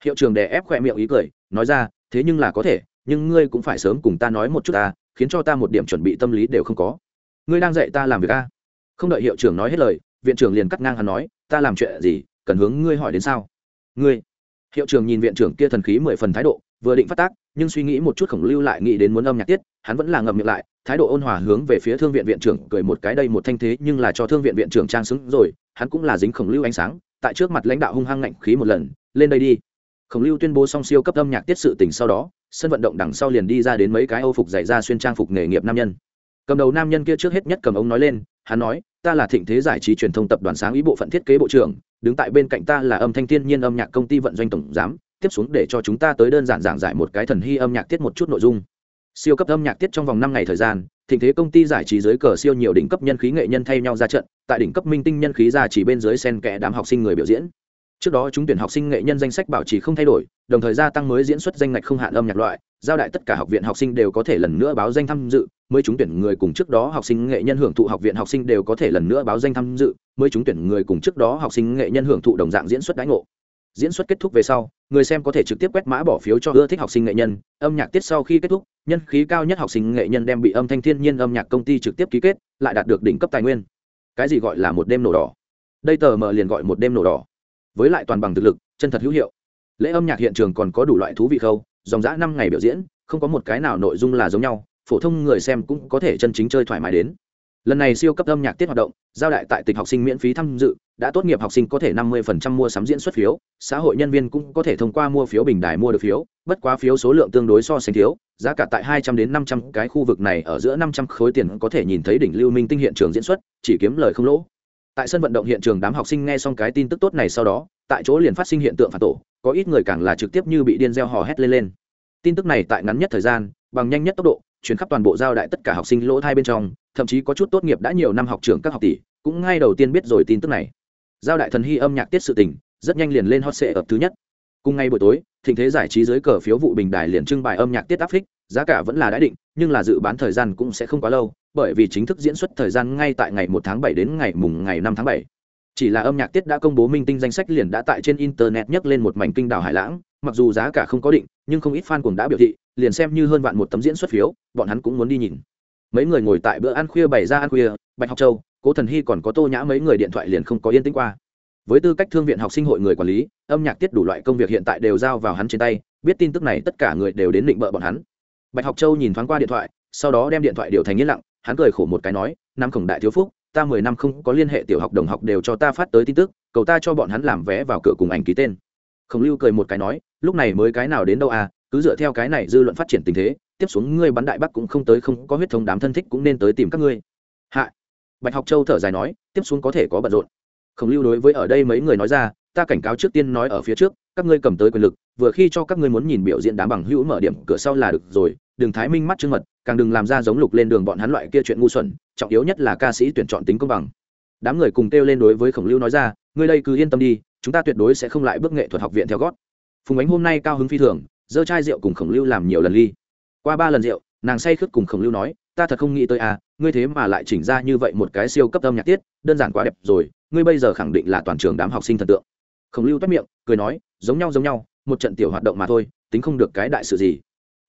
Hiệu trưởng đè ép khỏe miệng ý cười, nói ra, thế nhưng là có thể, nhưng ngươi cũng phải sớm cùng ta nói một chút ta, khiến cho ta một điểm chuẩn bị tâm lý đều không có. Ngươi đang dạy ta làm việc a không đợi hiệu trưởng nói hết lời, viện trưởng liền cắt ngang hắn nói, ta làm chuyện gì, cần hướng ngươi hỏi đến sao? Ngươi? Hiệu trưởng nhìn viện trưởng kia thần khí mười phần thái độ vừa định phát tác, nhưng suy nghĩ một chút khổng lưu lại nghĩ đến muốn âm nhạc tiết, hắn vẫn là ngậm miệng lại, thái độ ôn hòa hướng về phía thương viện viện trưởng cười một cái đây một thanh thế nhưng là cho thương viện viện trưởng trang xứng rồi, hắn cũng là dính khổng lưu ánh sáng, tại trước mặt lãnh đạo hung hăng ngạnh khí một lần, lên đây đi. Khổng lưu tuyên bố xong siêu cấp âm nhạc tiết sự tình sau đó, sân vận động đằng sau liền đi ra đến mấy cái âu phục dạy ra xuyên trang phục nghề nghiệp nam nhân. Cầm đầu nam nhân kia trước hết nhất cầm ống nói lên, hắn nói, ta là thịnh thế giải trí truyền thông tập đoàn sáng ý bộ phận thiết kế bộ trưởng, đứng tại bên cạnh ta là âm thanh thiên nhiên âm nhạc công ty vận doanh tổng giám tiếp xuống để cho chúng ta tới đơn giản giảng giải một cái thần hy âm nhạc tiết một chút nội dung. Siêu cấp âm nhạc tiết trong vòng năm ngày thời gian, thịnh thế công ty giải trí dưới cờ siêu nhiều đỉnh cấp nhân khí nghệ nhân thay nhau ra trận, tại đỉnh cấp minh tinh nhân khí ra chỉ bên dưới sen kẽ đám học sinh người biểu diễn. Trước đó chúng tuyển học sinh nghệ nhân danh sách bảo trì không thay đổi, đồng thời gia tăng mới diễn xuất danh ngạch không hạn âm nhạc loại, giao đại tất cả học viện học sinh đều có thể lần nữa báo danh tham dự, mới chúng tuyển người cùng trước đó học sinh nghệ nhân hưởng thụ học viện học sinh đều có thể lần nữa báo danh tham dự, mới chúng tuyển người cùng trước đó học sinh nghệ nhân hưởng thụ đồng dạng diễn xuất đãi ngộ diễn xuất kết thúc về sau, người xem có thể trực tiếp quét mã bỏ phiếu cho ưa thích học sinh nghệ nhân. Âm nhạc tiết sau khi kết thúc, nhân khí cao nhất học sinh nghệ nhân đem bị âm thanh thiên nhiên âm nhạc công ty trực tiếp ký kết, lại đạt được đỉnh cấp tài nguyên. Cái gì gọi là một đêm nổ đỏ? Đây tờ mờ liền gọi một đêm nổ đỏ. Với lại toàn bằng thực lực, chân thật hữu hiệu. Lễ âm nhạc hiện trường còn có đủ loại thú vị khâu, dòng dã năm ngày biểu diễn, không có một cái nào nội dung là giống nhau, phổ thông người xem cũng có thể chân chính chơi thoải mái đến lần này siêu cấp âm nhạc tiết hoạt động, giao đại tại tịch học sinh miễn phí tham dự, đã tốt nghiệp học sinh có thể năm mươi phần trăm mua sắm diễn xuất phiếu, xã hội nhân viên cũng có thể thông qua mua phiếu bình đài mua được phiếu, bất quá phiếu số lượng tương đối so sánh thiếu, giá cả tại hai trăm đến năm trăm, cái khu vực này ở giữa năm trăm khối tiền có thể nhìn thấy đỉnh lưu minh tinh hiện trường diễn xuất, chỉ kiếm lời không lỗ. Tại sân vận động hiện trường đám học sinh nghe xong cái tin tức tốt này sau đó, tại chỗ liền phát sinh hiện tượng phản tổ, có ít người càng là trực tiếp như bị điên gieo hò hét lên lên. Tin tức này tại ngắn nhất thời gian, bằng nhanh nhất tốc độ chuyển khắp toàn bộ giao đại tất cả học sinh lỗ thai bên trong thậm chí có chút tốt nghiệp đã nhiều năm học trường các học tỷ, cũng ngay đầu tiên biết rồi tin tức này. Giao đại thần hy âm nhạc tiết sự tình, rất nhanh liền lên hot sệ ập thứ nhất. Cùng ngay buổi tối, thịnh thế giải trí dưới cờ phiếu vụ bình đài liền trưng bài âm nhạc tiết áp phích, giá cả vẫn là đã định, nhưng là dự bán thời gian cũng sẽ không quá lâu, bởi vì chính thức diễn xuất thời gian ngay tại ngày một tháng bảy đến ngày mùng ngày năm tháng bảy. Chỉ là âm nhạc tiết đã công bố minh tinh danh sách liền đã tại trên internet nhấc lên một mảnh kinh đảo hải lãng, mặc dù giá cả không có định, nhưng không ít fan cuồng đã biểu thị, liền xem như hơn vạn một tấm diễn xuất phiếu, bọn hắn cũng muốn đi nhìn mấy người ngồi tại bữa ăn khuya bày ra ăn khuya, bạch học châu, cố thần hy còn có tô nhã mấy người điện thoại liền không có yên tĩnh qua. Với tư cách thương viện học sinh hội người quản lý, âm nhạc tiết đủ loại công việc hiện tại đều giao vào hắn trên tay, biết tin tức này tất cả người đều đến định bợ bọn hắn. Bạch học châu nhìn thoáng qua điện thoại, sau đó đem điện thoại điều thành yên lặng, hắn cười khổ một cái nói năm khổng đại thiếu phúc, ta mười năm không có liên hệ tiểu học đồng học đều cho ta phát tới tin tức, cầu ta cho bọn hắn làm vé vào cửa cùng ảnh ký tên. Khổng lưu cười một cái nói, lúc này mới cái nào đến đâu à cứ dựa theo cái này dư luận phát triển tình thế tiếp xuống ngươi bắn đại bắc cũng không tới, không có huyết thống đám thân thích cũng nên tới tìm các ngươi. Hạ. Bạch học châu thở dài nói, tiếp xuống có thể có bận rộn. Khổng lưu đối với ở đây mấy người nói ra, ta cảnh cáo trước tiên nói ở phía trước, các ngươi cầm tới quyền lực, vừa khi cho các ngươi muốn nhìn biểu diễn đám bằng hữu mở điểm cửa sau là được rồi, đừng thái minh mắt trưng mật, càng đừng làm ra giống lục lên đường bọn hắn loại kia chuyện ngu xuẩn, trọng yếu nhất là ca sĩ tuyển chọn tính công bằng. Đám người cùng kêu lên đối với khổng lưu nói ra, ngươi đây cứ yên tâm đi, chúng ta tuyệt đối sẽ không lại bước nghệ thuật học viện theo gót. Phùng ánh hôm nay cao hứng phi thường dơ chai rượu cùng khổng lưu làm nhiều lần ly qua ba lần rượu, nàng say khướt cùng khổng lưu nói, ta thật không nghĩ tới à ngươi thế mà lại chỉnh ra như vậy một cái siêu cấp âm nhạc tiết, đơn giản quá đẹp rồi, ngươi bây giờ khẳng định là toàn trường đám học sinh thần tượng. Khổng lưu toát miệng, cười nói, giống nhau giống nhau, một trận tiểu hoạt động mà thôi, tính không được cái đại sự gì.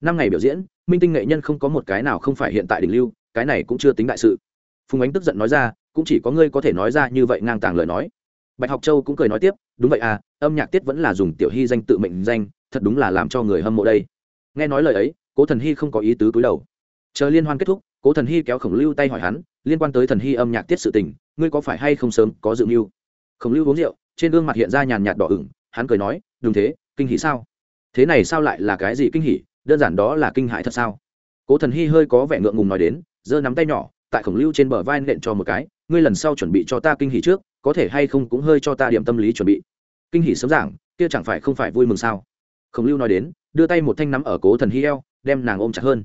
Năm ngày biểu diễn, minh tinh nghệ nhân không có một cái nào không phải hiện tại đỉnh lưu, cái này cũng chưa tính đại sự. Phùng ánh tức giận nói ra, cũng chỉ có ngươi có thể nói ra như vậy ngang tàng lời nói. Bạch học châu cũng cười nói tiếp, đúng vậy à âm nhạc tiết vẫn là dùng tiểu hy danh tự mệnh danh, thật đúng là làm cho người hâm mộ đây. Nghe nói lời ấy cố thần hy không có ý tứ túi đầu. Chờ liên hoan kết thúc, cố thần hy kéo khổng lưu tay hỏi hắn, liên quan tới thần hy âm nhạc tiết sự tình, ngươi có phải hay không sớm có dự mưu? Khổng lưu uống rượu, trên gương mặt hiện ra nhàn nhạt đỏ ửng, hắn cười nói, đúng thế, kinh hỉ sao? Thế này sao lại là cái gì kinh hỉ, đơn giản đó là kinh hại thật sao? Cố thần hy hơi có vẻ ngượng ngùng nói đến, giơ nắm tay nhỏ, tại khổng lưu trên bờ vai nện cho một cái, ngươi lần sau chuẩn bị cho ta kinh hỉ trước, có thể hay không cũng hơi cho ta điểm tâm lý chuẩn bị. Kinh hỉ sớm giảng, kia chẳng phải không phải vui mừng sao? Khổng lưu nói đến, đưa tay một thanh nắm ở cố thần hy eo đem nàng ôm chặt hơn.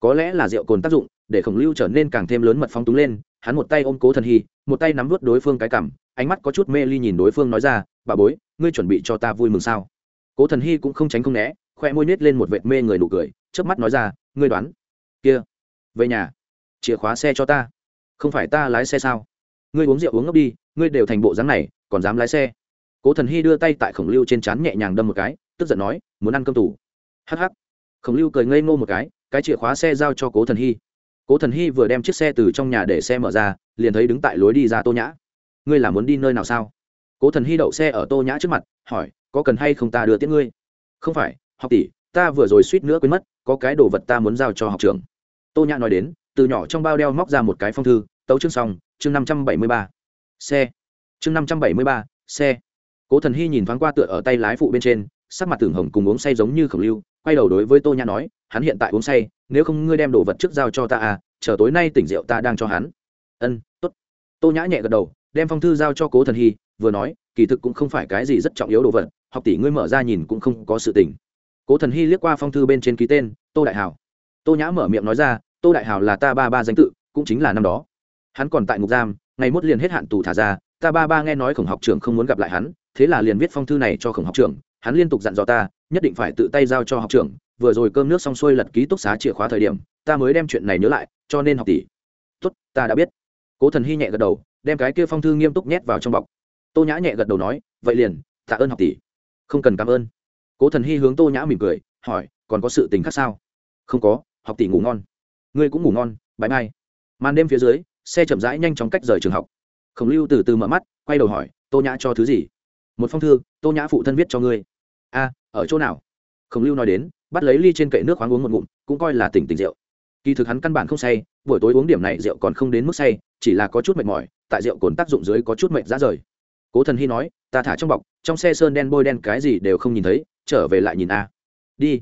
Có lẽ là rượu cồn tác dụng, để khổng lưu trở nên càng thêm lớn mật phong túng lên, hắn một tay ôm cố thần hy, một tay nắm vút đối phương cái cảm, ánh mắt có chút mê ly nhìn đối phương nói ra, bà bối, ngươi chuẩn bị cho ta vui mừng sao? Cố thần hy cũng không tránh không né, khoe môi nết lên một vệt mê người nụ cười trước mắt nói ra, ngươi đoán, kia, về nhà, chìa khóa xe cho ta. Không phải ta lái xe sao? Ngươi uống rượu uống ngốc đi, ngươi đều thành bộ dáng này, còn dám lái xe? Cố thần hy đưa tay tại khổng lưu trên trán nhẹ nhàng đâm một cái, tức giận nói, muốn ăn cơm tủ hh khổng lưu cười ngây ngô một cái cái chìa khóa xe giao cho cố thần hy. Cố thần hy vừa đem chiếc xe từ trong nhà để xe mở ra, liền thấy đứng tại lối đi ra tô nhã. Ngươi là muốn đi nơi nào sao? Cố thần hy đậu xe ở tô nhã trước mặt, hỏi, có cần hay không ta đưa tiễn ngươi? Không phải, học tỷ, ta vừa rồi suýt nữa quên mất, có cái đồ vật ta muốn giao cho học trường tô nhã nói đến, từ nhỏ trong bao đeo móc ra một cái phong thư, tấu chương xong, chương năm trăm bảy mươi ba. Xe. Chương năm trăm bảy mươi ba, xe. Cố thần hy nhìn thoáng qua tựa ở tay lái phụ bên trên, sắc mặt tưởng hồng cùng uống say giống như khổng lưu quay đầu đối với tô nhã nói, hắn hiện tại uống say, nếu không ngươi đem đồ vật trước giao cho ta à chờ tối nay tỉnh rượu ta đang cho hắn. Ân t ố t tô nhã nhẹ gật đầu, đem phong thư giao cho cố thần hy, vừa nói, kỳ thực cũng không phải cái gì rất trọng yếu đồ vật, học tỷ ngươi mở ra nhìn cũng không có sự tình. Cố thần hy liếc qua phong thư bên trên ký tên, tô đại hào tô nhã mở miệng nói ra, tô đại hào là ta ba ba danh tự, cũng chính là năm đó. Hắn còn tại ngục giam, ngày mốt liền hết hạn tù thả ra, ta ba ba nghe nói khổng học trưởng không muốn gặp lại hắn, thế là liền viết phong thư này cho khổng học trưởng, hắn liên tục dặn dò ta nhất định phải tự tay giao cho học trưởng, vừa rồi cơm nước xong xuôi lật ký túc xá chìa khóa thời điểm, ta mới đem chuyện này nhớ lại, cho nên học tỷ. Tốt, ta đã biết. Cố thần hy nhẹ gật đầu, đem cái kia phong thư nghiêm túc nhét vào trong bọc. Tô nhã nhẹ gật đầu nói, vậy liền, tạ ơn học tỷ. Không cần cảm ơn. Cố thần hy hướng tô nhã mỉm cười, hỏi, còn có sự tình khác sao? Không có, học tỷ ngủ ngon. Ngươi cũng ngủ ngon bãi mai màn đêm phía dưới, xe chậm rãi nhanh chóng cách rời trường học. Khổng lưu từ từ mở mắt, quay đầu hỏi, tô nhã cho thứ gì? Một phong thư, tô nhã phụ thân viết cho ngươi. A ở chỗ nào? Khổng lưu nói đến, bắt lấy ly trên kệ nước khoáng uống một ngụm, cũng coi là tỉnh tỉnh rượu. Kỳ thực hắn căn bản không say, buổi tối uống điểm này rượu còn không đến mức say, chỉ là có chút mệt mỏi, tại rượu cồn tác dụng dưới có chút mệt ra rời. Cố thần hy nói, ta thả trong bọc, trong xe sơn đen bôi đen cái gì đều không nhìn thấy, trở về lại nhìn a. Đi.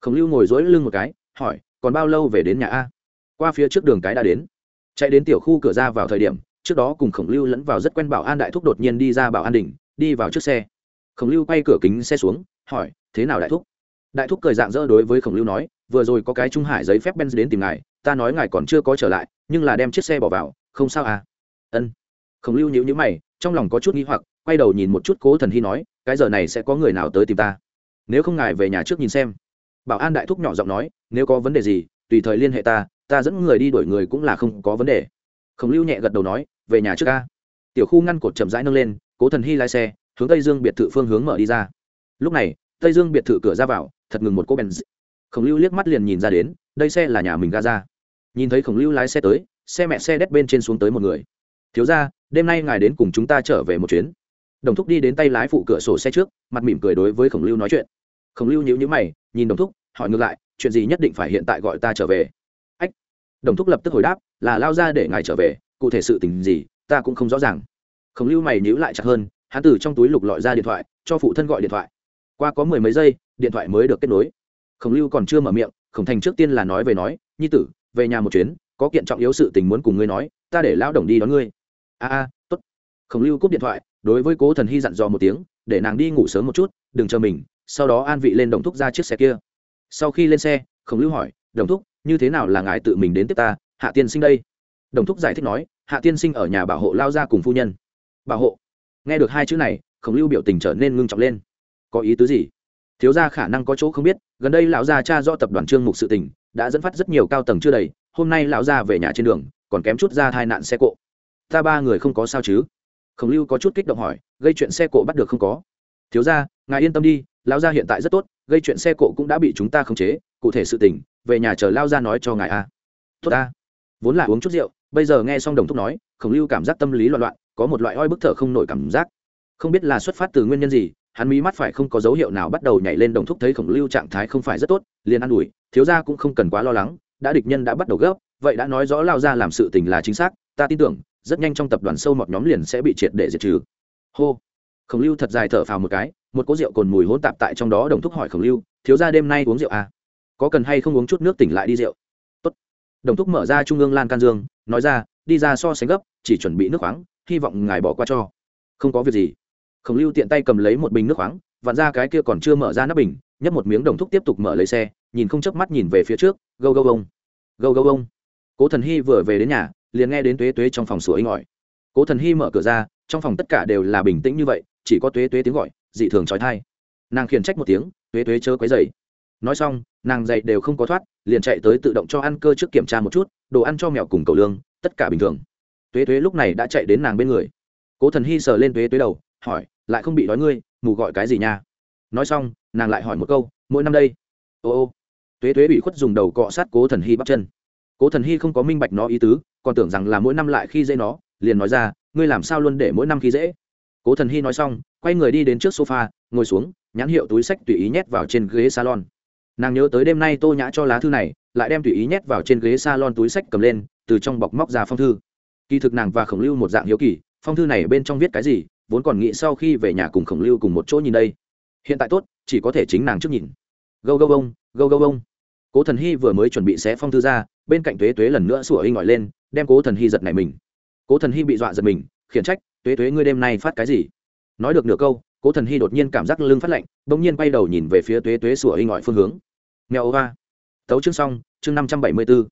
Khổng lưu ngồi dối lưng một cái, hỏi, còn bao lâu về đến nhà a? Qua phía trước đường cái đã đến. Chạy đến tiểu khu cửa ra vào thời điểm, trước đó cùng khổng lưu lẫn vào rất quen bảo an đại thúc đột nhiên đi ra bảo an đỉnh, đi vào trước xe. Khổng lưu quay cửa kính xe xuống hỏi, thế nào đại thúc? Đại thúc cười dạng dỡ đối với khổng lưu nói, vừa rồi có cái trung hải giấy phép benz đến tìm ngài, ta nói ngài còn chưa có trở lại, nhưng là đem chiếc xe bỏ vào, không sao à? Ân. Khổng lưu nhíu nhíu mày, trong lòng có chút nghi hoặc, quay đầu nhìn một chút cố thần hy nói, cái giờ này sẽ có người nào tới tìm ta? Nếu không ngài về nhà trước nhìn xem. Bảo an đại thúc nhỏ giọng nói, nếu có vấn đề gì, tùy thời liên hệ ta ta dẫn người đi đuổi người cũng là không có vấn đề. Khổng lưu nhẹ gật đầu nói, về nhà trước ca. Tiểu khu ngăn cột chậm rãi nâng lên, cố thần hy lái xe, hướng tây dương biệt thự phương hướng mở đi ra lúc này, tây dương biệt thự cửa ra vào, thật ngừng một cô benz khổng lưu liếc mắt liền nhìn ra đến, đây xe là nhà mình ga ra. Nhìn thấy khổng lưu lái xe tới, xe mẹ xe đét bên trên xuống tới một người. Thiếu ra đêm nay ngài đến cùng chúng ta trở về một chuyến. Đồng thúc đi đến tay lái phụ cửa sổ xe trước, mặt mỉm cười đối với khổng lưu nói chuyện. Khổng lưu nhíu nhíu mày, nhìn đồng thúc, hỏi ngược lại, chuyện gì nhất định phải hiện tại gọi ta trở về? Ách. Đồng thúc lập tức hồi đáp, là lao ra để ngài trở về, cụ thể sự tình gì, ta cũng không rõ ràng. Khổng lưu mày nhíu lại chặt hơn, hắn từ trong túi lục lọi ra điện thoại, cho phụ thân gọi điện thoại qua có mười mấy giây, điện thoại mới được kết nối. Khổng lưu còn chưa mở miệng, khổng thành trước tiên là nói về nói, nhi tử, về nhà một chuyến, có kiện trọng yếu sự tình muốn cùng ngươi nói, ta để lão đồng đi đón ngươi. A a, tốt. Khổng lưu cúp điện thoại, đối với cố thần hy dặn dò một tiếng, để nàng đi ngủ sớm một chút, đừng chờ mình, sau đó an vị lên đồng thúc ra chiếc xe kia. Sau khi lên xe, khổng lưu hỏi, đồng thúc, như thế nào là ngài tự mình đến tiếp ta, hạ tiên sinh đây? Đồng thúc giải thích nói, hạ tiên sinh ở nhà bảo hộ lao ra cùng phu nhân. Bảo hộ? Nghe được hai chữ này, khổng lưu biểu tình trở nên ngưng trọng lên có ý tứ gì? Thiếu gia khả năng có chỗ không biết, gần đây lão gia cha do tập đoàn trương mục sự tình, đã dẫn phát rất nhiều cao tầng chưa đầy, hôm nay lão gia về nhà trên đường, còn kém chút ra tai nạn xe cộ. Ta ba người không có sao chứ? Khổng lưu có chút kích động hỏi, gây chuyện xe cộ bắt được không có? Thiếu gia, ngài yên tâm đi, lão gia hiện tại rất tốt, gây chuyện xe cộ cũng đã bị chúng ta khống chế, cụ thể sự tình, về nhà chờ lao gia nói cho ngài a. Tốt ta. Vốn là uống chút rượu, bây giờ nghe xong đồng thúc nói, khổng lưu cảm giác tâm lý loạn loạn, có một loại oi bức thở không nổi cảm giác. Không biết là xuất phát từ nguyên nhân gì hắn mí mắt phải không có dấu hiệu nào bắt đầu nhảy lên đồng thúc thấy khổng lưu trạng thái không phải rất tốt, liền an ủi, thiếu ra cũng không cần quá lo lắng, đã địch nhân đã bắt đầu gấp, vậy đã nói rõ lao ra làm sự tình là chính xác, ta tin tưởng, rất nhanh trong tập đoàn sâu mọt nhóm liền sẽ bị triệt để diệt trừ. Hô. Khổng lưu thật dài thở phào một cái, một cỗ rượu cồn mùi hỗn tạp tại trong đó đồng thúc hỏi khổng lưu, thiếu ra đêm nay uống rượu à? có cần hay không uống chút nước tỉnh lại đi rượu? Tốt. đồng thúc mở ra trung ương lan can dương, nói ra, đi ra so sánh gấp, chỉ chuẩn bị nước khoáng, hy vọng ngài bỏ qua cho. Không có việc gì khổng lưu tiện tay cầm lấy một bình nước khoáng, vặn ra cái kia còn chưa mở ra nắp bình, nhấp một miếng đồng thúc tiếp tục mở lấy xe, nhìn không chớp mắt nhìn về phía trước, gâu gâu ông. Gâu gâu ông. Cố thần hy vừa về đến nhà, liền nghe đến tuế tuế trong phòng sủa inh ỏi. Cố thần hy mở cửa ra, trong phòng tất cả đều là bình tĩnh như vậy, chỉ có tuế tuế tiếng gọi, dị thường trói thai nàng khiển trách một tiếng, tuế tuế chớ quấy dày nói xong, nàng dậy đều không có thoát, liền chạy tới tự động cho ăn cơ trước kiểm tra một chút, đồ ăn cho mèo cùng cầu lương, tất cả bình thường. Tuế tuế lúc này đã chạy đến nàng bên người. Cố thần hy sờ lên tuế tuế đầu, hỏi lại không bị đói ngươi, mù gọi cái gì nha? Nói xong, nàng lại hỏi một câu, mỗi năm đây? Ô ô. Tuế tuế bị khuất dùng đầu cọ sát cố thần hy bắt chân. Cố thần hy không có minh bạch nó ý tứ, còn tưởng rằng là mỗi năm lại khi dễ nó, liền nói ra, ngươi làm sao luôn để mỗi năm khi dễ? Cố thần hy nói xong, quay người đi đến trước sofa, ngồi xuống, nhãn hiệu túi sách tùy ý nhét vào trên ghế salon. Nàng nhớ tới đêm nay tô nhã cho lá thư này, lại đem tùy ý nhét vào trên ghế salon túi sách cầm lên, từ trong bọc móc ra phong thư. Kỳ thực nàng và khổng lưu một dạng hiếu kỳ, phong thư này bên trong viết cái gì vốn còn nghĩ sau khi về nhà cùng khổng lưu cùng một chỗ nhìn đây. Hiện tại tốt, chỉ có thể chính nàng trước nhìn. Gâu gâu bông gâu gâu bông cố thần hy vừa mới chuẩn bị xé phong thư ra, bên cạnh tuế tuế lần nữa sủa hinh ngỏi lên, đem cố thần hy giật này mình. Cố thần hy bị dọa giật mình, khiển trách, tuế tuế, ngươi đêm nay phát cái gì? Nói được nửa câu, cố thần hy đột nhiên cảm giác lưng phát lạnh, bỗng nhiên bay đầu nhìn về phía tuế tuế sủa hinh ngỏi phương hướng. Nghèo hoa tấu chương xong, chương năm trăm bảy mươi b ố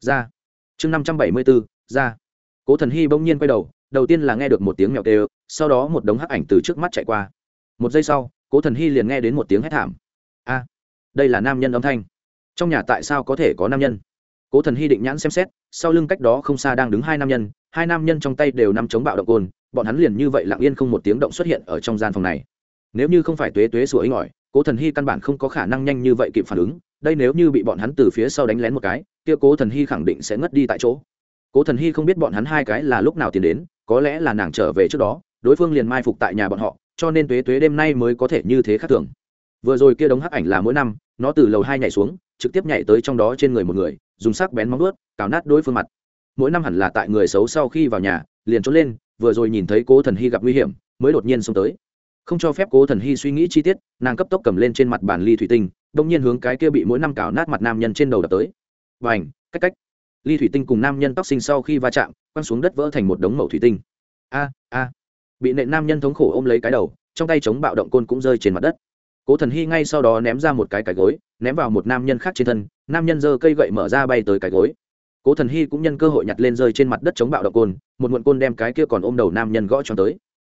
ra. Chương năm trăm bảy mươi b ố ra. Cố thần hy bỗng nhiên quay đầu đầu tiên là nghe được một tiếng mèo kêu, sau đó một đống hắc ảnh từ trước mắt chạy qua. Một giây sau cố thần hy liền nghe đến một tiếng hét thảm. A đây là nam nhân âm thanh. Trong nhà tại sao có thể có nam nhân? Cố thần hy định nhãn xem xét sau lưng cách đó không xa đang đứng hai nam nhân hai nam nhân trong tay đều nằm chống bạo động côn bọn hắn liền như vậy lặng yên không một tiếng động xuất hiện ở trong gian phòng này. Nếu như không phải tuế tuế sủa inh ỏi cố thần hy căn bản không có khả năng nhanh như vậy kịp phản ứng đây nếu như bị bọn hắn từ phía sau đánh lén một cái kia cố thần hy khẳng định sẽ ngất đi tại chỗ. Cố thần hy không biết bọn hắn hai cái là lúc nào tiến đến có lẽ là nàng trở về trước đó, đối phương liền mai phục tại nhà bọn họ, cho nên tuế tuế đêm nay mới có thể như thế khác thường. Vừa rồi kia đống hắc ảnh là mỗi năm, nó từ lầu hai nhảy xuống, trực tiếp nhảy tới trong đó trên người một người, dùng sắc bén móng ướt cào nát đối phương mặt. Mỗi năm hẳn là tại người xấu sau khi vào nhà, liền trốn lên, vừa rồi nhìn thấy cố thần hy gặp nguy hiểm, mới đột nhiên xông tới. Không cho phép cố thần hy suy nghĩ chi tiết, nàng cấp tốc cầm lên trên mặt bàn ly thủy tinh, đông nhiên hướng cái kia bị mỗi năm cào nát mặt nam nhân trên đầu đập tới. Và ảnh cách cách ly thủy tinh cùng nam nhân tóc sinh sau khi va chạm, quăng xuống đất vỡ thành một đống mẩu thủy tinh. A a. Bị nện nam nhân thống khổ ôm lấy cái đầu, trong tay chống bạo động côn cũng rơi trên mặt đất. Cố thần hy ngay sau đó ném ra một cái cái gối, ném vào một nam nhân khác trên thân, nam nhân giơ cây gậy mở ra bay tới cái gối. Cố thần hy cũng nhân cơ hội nhặt lên rơi trên mặt đất chống bạo động côn, một muộn côn đem cái kia còn ôm đầu nam nhân gõ cho tới.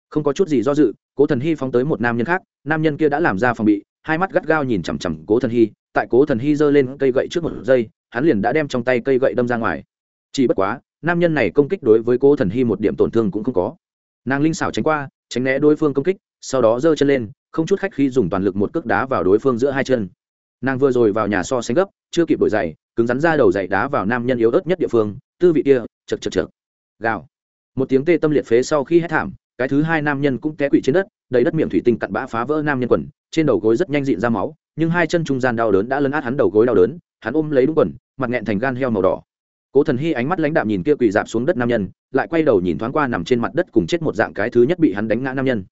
Không có chút gì do dự, cố thần hy phóng tới một nam nhân khác, nam nhân kia đã làm ra phòng bị hai mắt gắt gao nhìn chằm chằm cố thần hy, tại cố thần hy giơ lên cây gậy trước một giây, hắn liền đã đem trong tay cây gậy đâm ra ngoài. Chỉ bất quá, nam nhân này công kích đối với cố thần hy một điểm tổn thương cũng không có. Nàng linh xảo tránh qua, tránh né đối phương công kích, sau đó giơ chân lên, không chút khách khi dùng toàn lực một cước đá vào đối phương giữa hai chân. Nàng vừa rồi vào nhà so sánh gấp, chưa kịp đổi giày, cứng rắn ra đầu giày đá vào nam nhân yếu ớt nhất địa phương, tư vị kia, chật chật chật. Gào. Một tiếng tê tâm liệt phế sau khi hét thảm, cái thứ hai nam nhân cũng té quỵ trên đất, đầy đất miệng thủy tinh cặn bã phá vỡ nam nhân quần trên đầu gối rất nhanh dịn ra máu, nhưng hai chân trung gian đau đớn đã lấn át hắn đầu gối đau đớn, hắn ôm lấy đúng quần, mặt nghẹn thành gan heo màu đỏ. Cố thần hy ánh mắt lãnh đạm nhìn kia quỳ dạp xuống đất nam nhân, lại quay đầu nhìn thoáng qua nằm trên mặt đất cùng chết một dạng cái thứ nhất bị hắn đánh ngã nam nhân.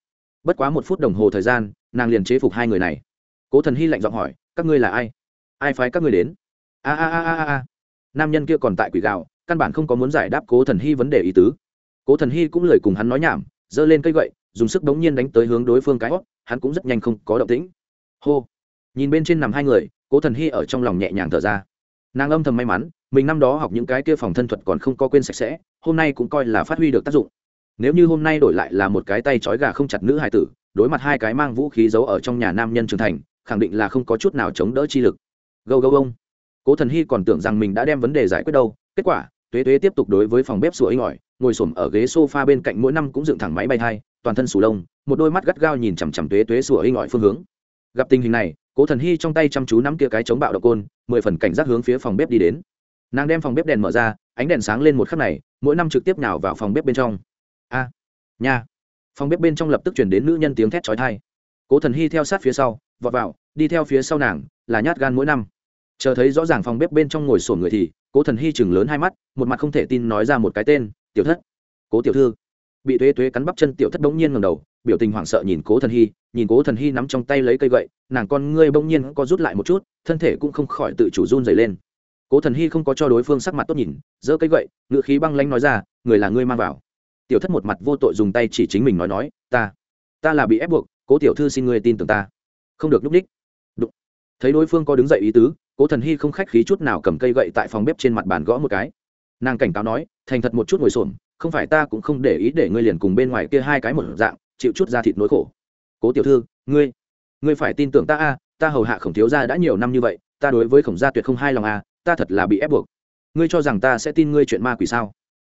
Bất quá một phút đồng hồ thời gian, nàng liền chế phục hai người này. Cố thần hy lạnh giọng hỏi, các ngươi là ai? Ai phái các ngươi đến? A a a a a nam nhân kia còn tại quỷ gạo, căn bản không có muốn giải đáp cố thần hy vấn đề ý tứ. Cố thần hy cũng lời cùng hắn nói nhảm, giơ lên cây gậy dùng sức đống nhiên đánh tới hướng đối phương cái hót, hắn cũng rất nhanh không có động tĩnh. Hô. Nhìn bên trên nằm hai người, cố thần hy ở trong lòng nhẹ nhàng thở ra. Nàng âm thầm may mắn, mình năm đó học những cái kia phòng thân thuật còn không có quên sạch sẽ, hôm nay cũng coi là phát huy được tác dụng. Nếu như hôm nay đổi lại là một cái tay trói gà không chặt nữ hài tử, đối mặt hai cái mang vũ khí giấu ở trong nhà nam nhân trưởng thành, khẳng định là không có chút nào chống đỡ chi lực. Gâu gâu ông. Cố thần hy còn tưởng rằng mình đã đem vấn đề giải quyết đâu, kết quả, tuế tuế tiếp tục đối với phòng bếp sủa inh ỏi, ngồi s ở ghế s o f a bên cạnh mỗi năm cũng dựng thẳng máy bay thai toàn thân sù lông, một đôi mắt gắt gao nhìn chằm chằm tuế tuế sủa hinh ỏi phương hướng. Gặp tình hình này, cố thần hy trong tay chăm chú nắm kia cái chống bạo độc côn, mười phần cảnh giác hướng phía phòng bếp đi đến. Nàng đem phòng bếp đèn mở ra, ánh đèn sáng lên một khắc này, mỗi năm trực tiếp nào vào phòng bếp bên trong. A, nha. Phòng bếp bên trong lập tức chuyển đến nữ nhân tiếng thét trói thai cố thần hy theo sát phía sau, vọt vào, đi theo phía sau nàng, là nhát gan mỗi năm. Chờ thấy rõ ràng phòng bếp bên trong ngồi sổn người thì, cố thần hy chừng lớn hai mắt, một mặt không thể tin nói ra một cái tên, tiểu thất. Cố tiểu thư bị thuế thuế cắn bắp chân tiểu thất bỗng nhiên ngầm đầu, biểu tình hoảng sợ nhìn cố thần hy, nhìn cố thần hy nắm trong tay lấy cây gậy, nàng con ngươi bỗng nhiên có rút lại một chút, thân thể cũng không khỏi tự chủ run dày lên. Cố thần hy không có cho đối phương sắc mặt tốt nhìn, giơ cây gậy, ngựa khí băng lanh nói ra, người là ngươi mang vào. Tiểu thất một mặt vô tội dùng tay chỉ chính mình nói nói, ta ta là bị ép buộc, cố tiểu thư xin ngươi tin tưởng ta. Không được núp đích. Đụng. thấy đối phương có đứng dậy ý tứ, cố thần hy không khách khí chút nào cầm cây gậy tại phòng bếp trên mặt bàn gõ một cái. Nàng cảnh cáo nói, thành thật một chút ngồi xổm không phải ta cũng không để ý để ngươi liền cùng bên ngoài kia hai cái một dạng, chịu chút ra thịt nỗi khổ. Cố tiểu thư, ngươi ngươi phải tin tưởng ta a, ta hầu hạ khổng thiếu gia đã nhiều năm như vậy, ta đối với khổng gia tuyệt không hai lòng a, ta thật là bị ép buộc. Ngươi cho rằng ta sẽ tin ngươi chuyện ma quỷ sao?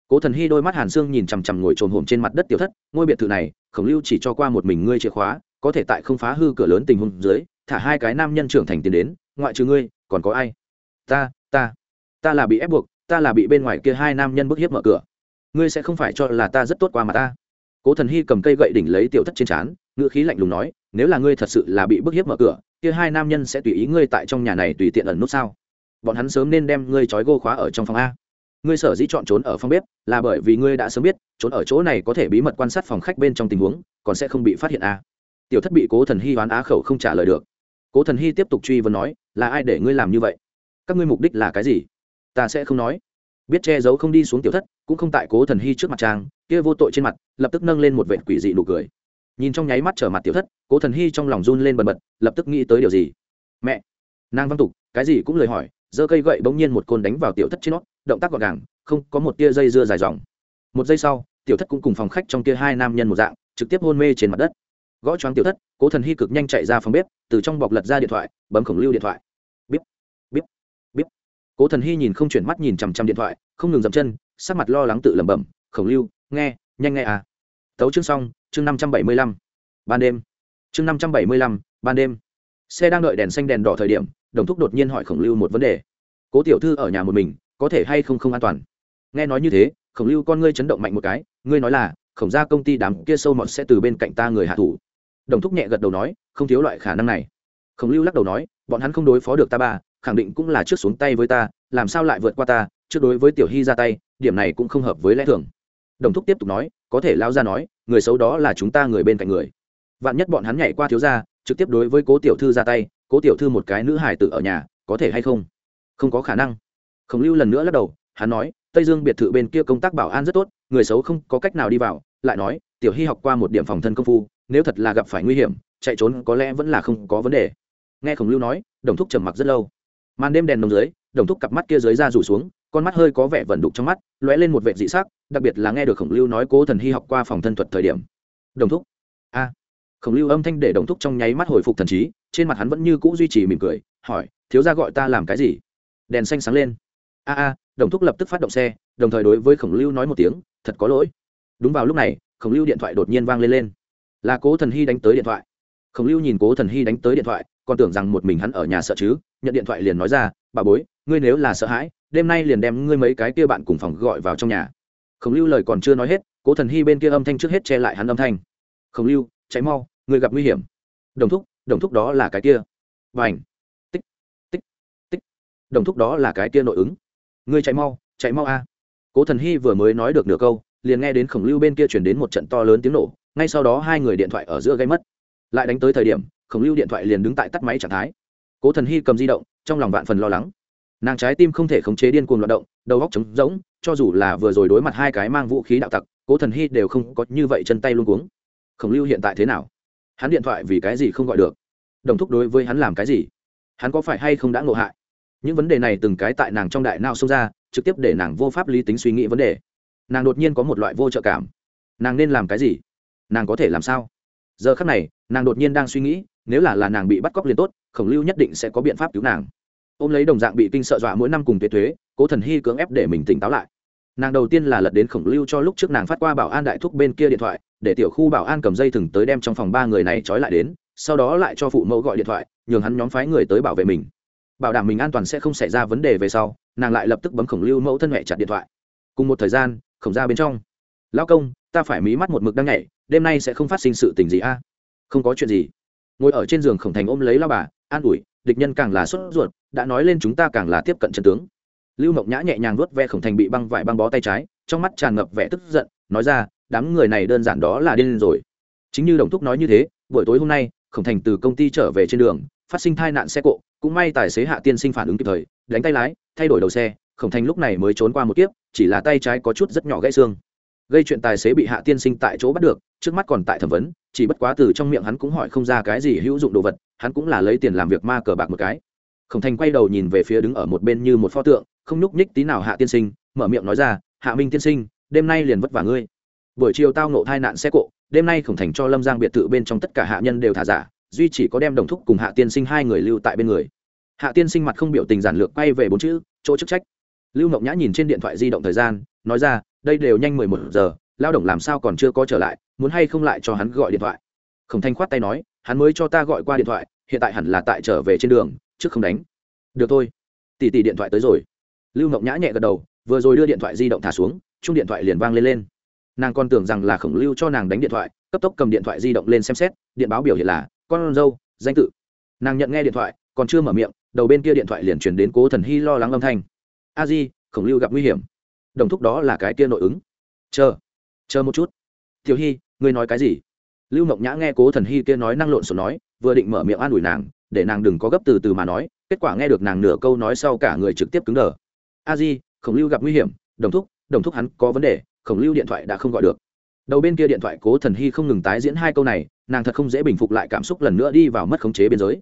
Cố thần hy đôi mắt hàn xương nhìn chằm chằm ngồi trồn hồm trên mặt đất tiểu thất, ngôi biệt thự này, khổng lưu chỉ cho qua một mình ngươi chìa khóa, có thể tại không phá hư cửa lớn tình huống dưới, thả hai cái nam nhân trưởng thành tiền đến, ngoại trừ ngươi, còn có ai? Ta ta ta là bị ép buộc, ta là bị bên ngoài kia hai nam nhân bức hiếp mở cửa ngươi sẽ không phải cho là ta rất tốt qua mà ta. Cố thần hy cầm cây gậy đỉnh lấy tiểu thất trên trán ngựa khí lạnh lùng nói, nếu là ngươi thật sự là bị bức hiếp mở cửa, kia hai nam nhân sẽ tùy ý ngươi tại trong nhà này tùy tiện ẩn nút sao? Bọn hắn sớm nên đem ngươi trói gô khóa ở trong phòng a. Ngươi sở dĩ chọn trốn ở phòng bếp, là bởi vì ngươi đã sớm biết, trốn ở chỗ này có thể bí mật quan sát phòng khách bên trong tình huống, còn sẽ không bị phát hiện a. Tiểu thất bị cố thần hy đoán á khẩu không trả lời được. Cố thần hy tiếp tục truy vấn nói, là ai để ngươi làm như vậy? Các ngươi mục đích là cái gì? Ta sẽ không nói biết che giấu không đi xuống tiểu thất, cũng không tại cố thần hy trước mặt trang, kia vô tội trên mặt, lập tức nâng lên một vệ quỷ dị nụ cười. Nhìn trong nháy mắt trở mặt tiểu thất, cố thần hy trong lòng run lên bần bật, lập tức nghĩ tới điều gì? Mẹ! Nàng văn tục, cái gì cũng lời hỏi. Giơ cây gậy bỗng nhiên một côn đánh vào tiểu thất trên nót động tác gọn gàng, không có một tia dây dưa dài dòng. Một giây sau, tiểu thất cũng cùng phòng khách trong kia hai nam nhân một dạng, trực tiếp hôn mê trên mặt đất. Gõ choáng tiểu thất, cố thần hy cực nhanh chạy ra phòng bếp, từ trong bọc lật ra điện thoại, bấm khổng lưu điện thoại cố thần hy nhìn không chuyển mắt nhìn chằm chằm điện thoại, không ngừng dậm chân, sắc mặt lo lắng tự lẩm bẩm, khổng lưu, nghe, nhanh nghe à. Tấu chương xong, chương năm trăm bảy mươi lăm, ban đêm. Chương năm trăm bảy mươi lăm, ban đêm. Xe đang đợi đèn xanh đèn đỏ thời điểm, đồng thúc đột nhiên hỏi khổng lưu một vấn đề. Cố tiểu thư ở nhà một mình, có thể hay không không an toàn? Nghe nói như thế, khổng lưu con ngươi chấn động mạnh một cái, ngươi nói là, khổng ra công ty đám kia sâu mọt sẽ từ bên cạnh ta người hạ thủ. Đồng thúc nhẹ gật đầu nói, không thiếu loại khả năng này. Khổng lưu lắc đầu nói, bọn hắn không đối phó được ta ba khẳng định cũng là trước xuống tay với ta, làm sao lại vượt qua ta, trước đối với tiểu hy ra tay, điểm này cũng không hợp với lẽ thường. Đồng thúc tiếp tục nói, có thể lao ra nói, người xấu đó là chúng ta người bên cạnh người. Vạn nhất bọn hắn nhảy qua thiếu gia, trực tiếp đối với cố tiểu thư ra tay, cố tiểu thư một cái nữ hải tử ở nhà, có thể hay không? Không có khả năng. Khổng lưu lần nữa lắc đầu, hắn nói, tây dương biệt thự bên kia công tác bảo an rất tốt, người xấu không có cách nào đi vào. Lại nói, tiểu hy học qua một điểm phòng thân công phu, nếu thật là gặp phải nguy hiểm, chạy trốn có lẽ vẫn là không có vấn đề. Nghe khổng lưu nói, đồng thúc trầm mặc rất lâu màn đêm đèn nồng dưới, đồng thúc cặp mắt kia dưới ra rủ xuống, con mắt hơi có vẻ vẩn đục trong mắt, lóe lên một vệ dị sắc, đặc biệt là nghe được khổng lưu nói cố thần hy học qua phòng thân thuật thời điểm. Đồng thúc? A. Khổng lưu âm thanh để đồng thúc trong nháy mắt hồi phục thần trí, trên mặt hắn vẫn như cũ duy trì mỉm cười, hỏi, thiếu ra gọi ta làm cái gì? Đèn xanh sáng lên. A a, đồng thúc lập tức phát động xe, đồng thời đối với khổng lưu nói một tiếng, thật có lỗi. Đúng vào lúc này, khổng lưu điện thoại đột nhiên vang lên lên. Là cố thần hy đánh tới điện thoại. Khổng lưu nhìn cố thần hy đánh tới điện thoại, còn tưởng rằng một mình hắn ở nhà sợ chứ nhận điện thoại liền nói ra, bà bối, ngươi nếu là sợ hãi, đêm nay liền đem ngươi mấy cái kia bạn cùng phòng gọi vào trong nhà. Khổng lưu lời còn chưa nói hết, cố thần hy bên kia âm thanh trước hết che lại hắn âm thanh. Khổng lưu cháy mau, ngươi gặp nguy hiểm. Đồng thúc đồng thúc đó là cái kia. Và ảnh tích tích tích, đồng thúc đó là cái kia nội ứng. Ngươi chạy mau chạy mau a. Cố thần hy vừa mới nói được nửa câu, liền nghe đến khổng lưu bên kia chuyển đến một trận to lớn tiếng nổ, ngay sau đó hai người điện thoại ở giữa gây mất. Lại đánh tới thời điểm, khổng lưu điện thoại liền đứng tại tắt máy trạng thái cố thần hy cầm di động, trong lòng vạn phần lo lắng. Nàng trái tim không thể khống chế điên cuồng loạt động, đầu góc trống rỗng, cho dù là vừa rồi đối mặt hai cái mang vũ khí đạo tặc, cố thần hy đều không có như vậy chân tay luôn cuống. Khổng lưu hiện tại thế nào? Hắn điện thoại vì cái gì không gọi được? Đồng thúc đối với hắn làm cái gì? Hắn có phải hay không đã ngộ hại? Những vấn đề này từng cái tại nàng trong đại nao xông ra, trực tiếp để nàng vô pháp lý tính suy nghĩ vấn đề. Nàng đột nhiên có một loại vô trợ cảm. Nàng nên làm cái gì? Nàng có thể làm sao? Giờ khắc này, nàng đột nhiên đang suy nghĩ nếu là là nàng bị bắt cóc liền tốt, khổng lưu nhất định sẽ có biện pháp cứu nàng. Ôm lấy đồng dạng bị kinh sợ dọa mỗi năm cùng tuyệt thuế, cố thần hy cưỡng ép để mình tỉnh táo lại. Nàng đầu tiên là lật đến khổng lưu cho lúc trước nàng phát qua bảo an đại thúc bên kia điện thoại, để tiểu khu bảo an cầm dây thừng tới đem trong phòng ba người này trói lại đến, sau đó lại cho phụ mẫu gọi điện thoại, nhường hắn nhóm phái người tới bảo vệ mình. Bảo đảm mình an toàn sẽ không xảy ra vấn đề về sau, nàng lại lập tức bấm khổng lưu mẫu thân mẹ chặt điện thoại. Cùng một thời gian, khổng ra bên trong. Lao công, ta phải mí mắt một mực đang nhảy, đêm nay sẽ không phát sinh sự tình gì a? Không có chuyện gì ngồi ở trên giường khổng thành ôm lấy lao bà, an ủi, địch nhân càng là sốt ruột, đã nói lên chúng ta càng là tiếp cận chân tướng. Lưu mộng nhã nhẹ nhàng vuốt ve khổng thành bị băng vải băng bó tay trái, trong mắt tràn ngập vẻ tức giận, nói ra, đám người này đơn giản đó là điên rồi. Chính như đồng thúc nói như thế, buổi tối hôm nay, khổng thành từ công ty trở về trên đường, phát sinh tai nạn xe cộ, cũng may tài xế hạ tiên sinh phản ứng kịp thời, đánh tay lái, thay đổi đầu xe, khổng thành lúc này mới trốn qua một kiếp, chỉ là tay trái có chút rất nhỏ gãy xương. Gây chuyện tài xế bị hạ tiên sinh tại chỗ bắt được, trước mắt còn tại thẩm vấn chỉ bất quá từ trong miệng hắn cũng hỏi không ra cái gì hữu dụng đồ vật, hắn cũng là lấy tiền làm việc ma cờ bạc một cái. Khổng thành quay đầu nhìn về phía đứng ở một bên như một pho tượng, không nhúc nhích tí nào hạ tiên sinh, mở miệng nói ra, hạ minh tiên sinh, đêm nay liền vất vả ngươi. Buổi chiều tao nộ thai nạn xe cộ, đêm nay khổng thành cho lâm giang biệt thự bên trong tất cả hạ nhân đều thả giả, duy chỉ có đem đồng thúc cùng hạ tiên sinh hai người lưu tại bên người. Hạ tiên sinh mặt không biểu tình giản lược quay về bốn chữ, chỗ chức trách. Lưu mộng nhã nhìn trên điện thoại di động thời gian, nói ra, đây đều nhanh mười một giờ, lao động làm sao còn chưa có trở lại muốn hay không lại cho hắn gọi điện thoại. Khổng thanh khoát tay nói, hắn mới cho ta gọi qua điện thoại, hiện tại hẳn là tại trở về trên đường, trước không đánh. Được thôi. Tỷ tỷ điện thoại tới rồi. Lưu ngọc nhã nhẹ gật đầu, vừa rồi đưa điện thoại di động thả xuống, chung điện thoại liền vang lên lên. Nàng còn tưởng rằng là khổng lưu cho nàng đánh điện thoại, cấp tốc cầm điện thoại di động lên xem xét, điện báo biểu hiện là, con dâu, danh tự. Nàng nhận nghe điện thoại, còn chưa mở miệng, đầu bên kia điện thoại liền chuyển đến cố thần hy lo lắng âm thanh. A di, khổng lưu gặp nguy hiểm. Đồng thúc đó là cái kia nội ứng. Chờ chờ một chút. Tiểu hy ngươi nói cái gì? Lưu mộng nhã nghe cố thần hy kia nói năng lộn xộn nói, vừa định mở miệng an ủi nàng, để nàng đừng có gấp từ từ mà nói, kết quả nghe được nàng nửa câu nói sau cả người trực tiếp cứng đờ. A di, khổng lưu gặp nguy hiểm, đồng thúc đồng thúc hắn có vấn đề, khổng lưu điện thoại đã không gọi được. Đầu bên kia điện thoại cố thần hy không ngừng tái diễn hai câu này, nàng thật không dễ bình phục lại cảm xúc lần nữa đi vào mất khống chế biên giới.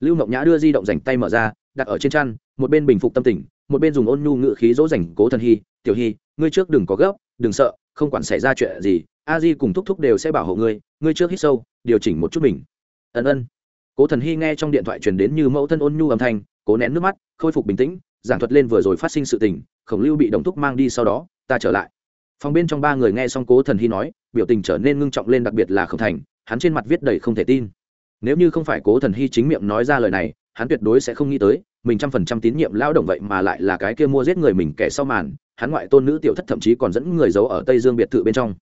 Lưu mộng nhã đưa di động dành tay mở ra, đặt ở trên chăn, một bên bình phục tâm tình, một bên dùng ôn nhu ngự khí dỗ dành cố thần hy, tiểu hy, ngươi trước đừng có gấp, đừng sợ, không quản xảy ra chuyện gì a di cùng thúc thúc đều sẽ bảo hộ ngươi ngươi trước hít sâu, điều chỉnh một chút mình. Ân ân. Cố thần hy nghe trong điện thoại truyền đến như mẫu thân ôn nhu âm thanh, cố nén nước mắt, khôi phục bình tĩnh, giảng thuật lên vừa rồi phát sinh sự tình, khổng lưu bị đồng thúc mang đi sau đó, ta trở lại. Phòng bên trong ba người nghe xong cố thần hy nói, biểu tình trở nên ngưng trọng lên đặc biệt là khổng thành, hắn trên mặt viết đầy không thể tin. Nếu như không phải cố thần hy chính miệng nói ra lời này, hắn tuyệt đối sẽ không nghĩ tới, mình trăm phần trăm tín nhiệm lao động vậy mà lại là cái kia mua giết người mình kẻ sau màn, hắn ngoại tôn nữ tiểu thất thậm chí còn dẫn người giấu ở tây dương biệt thự bên trong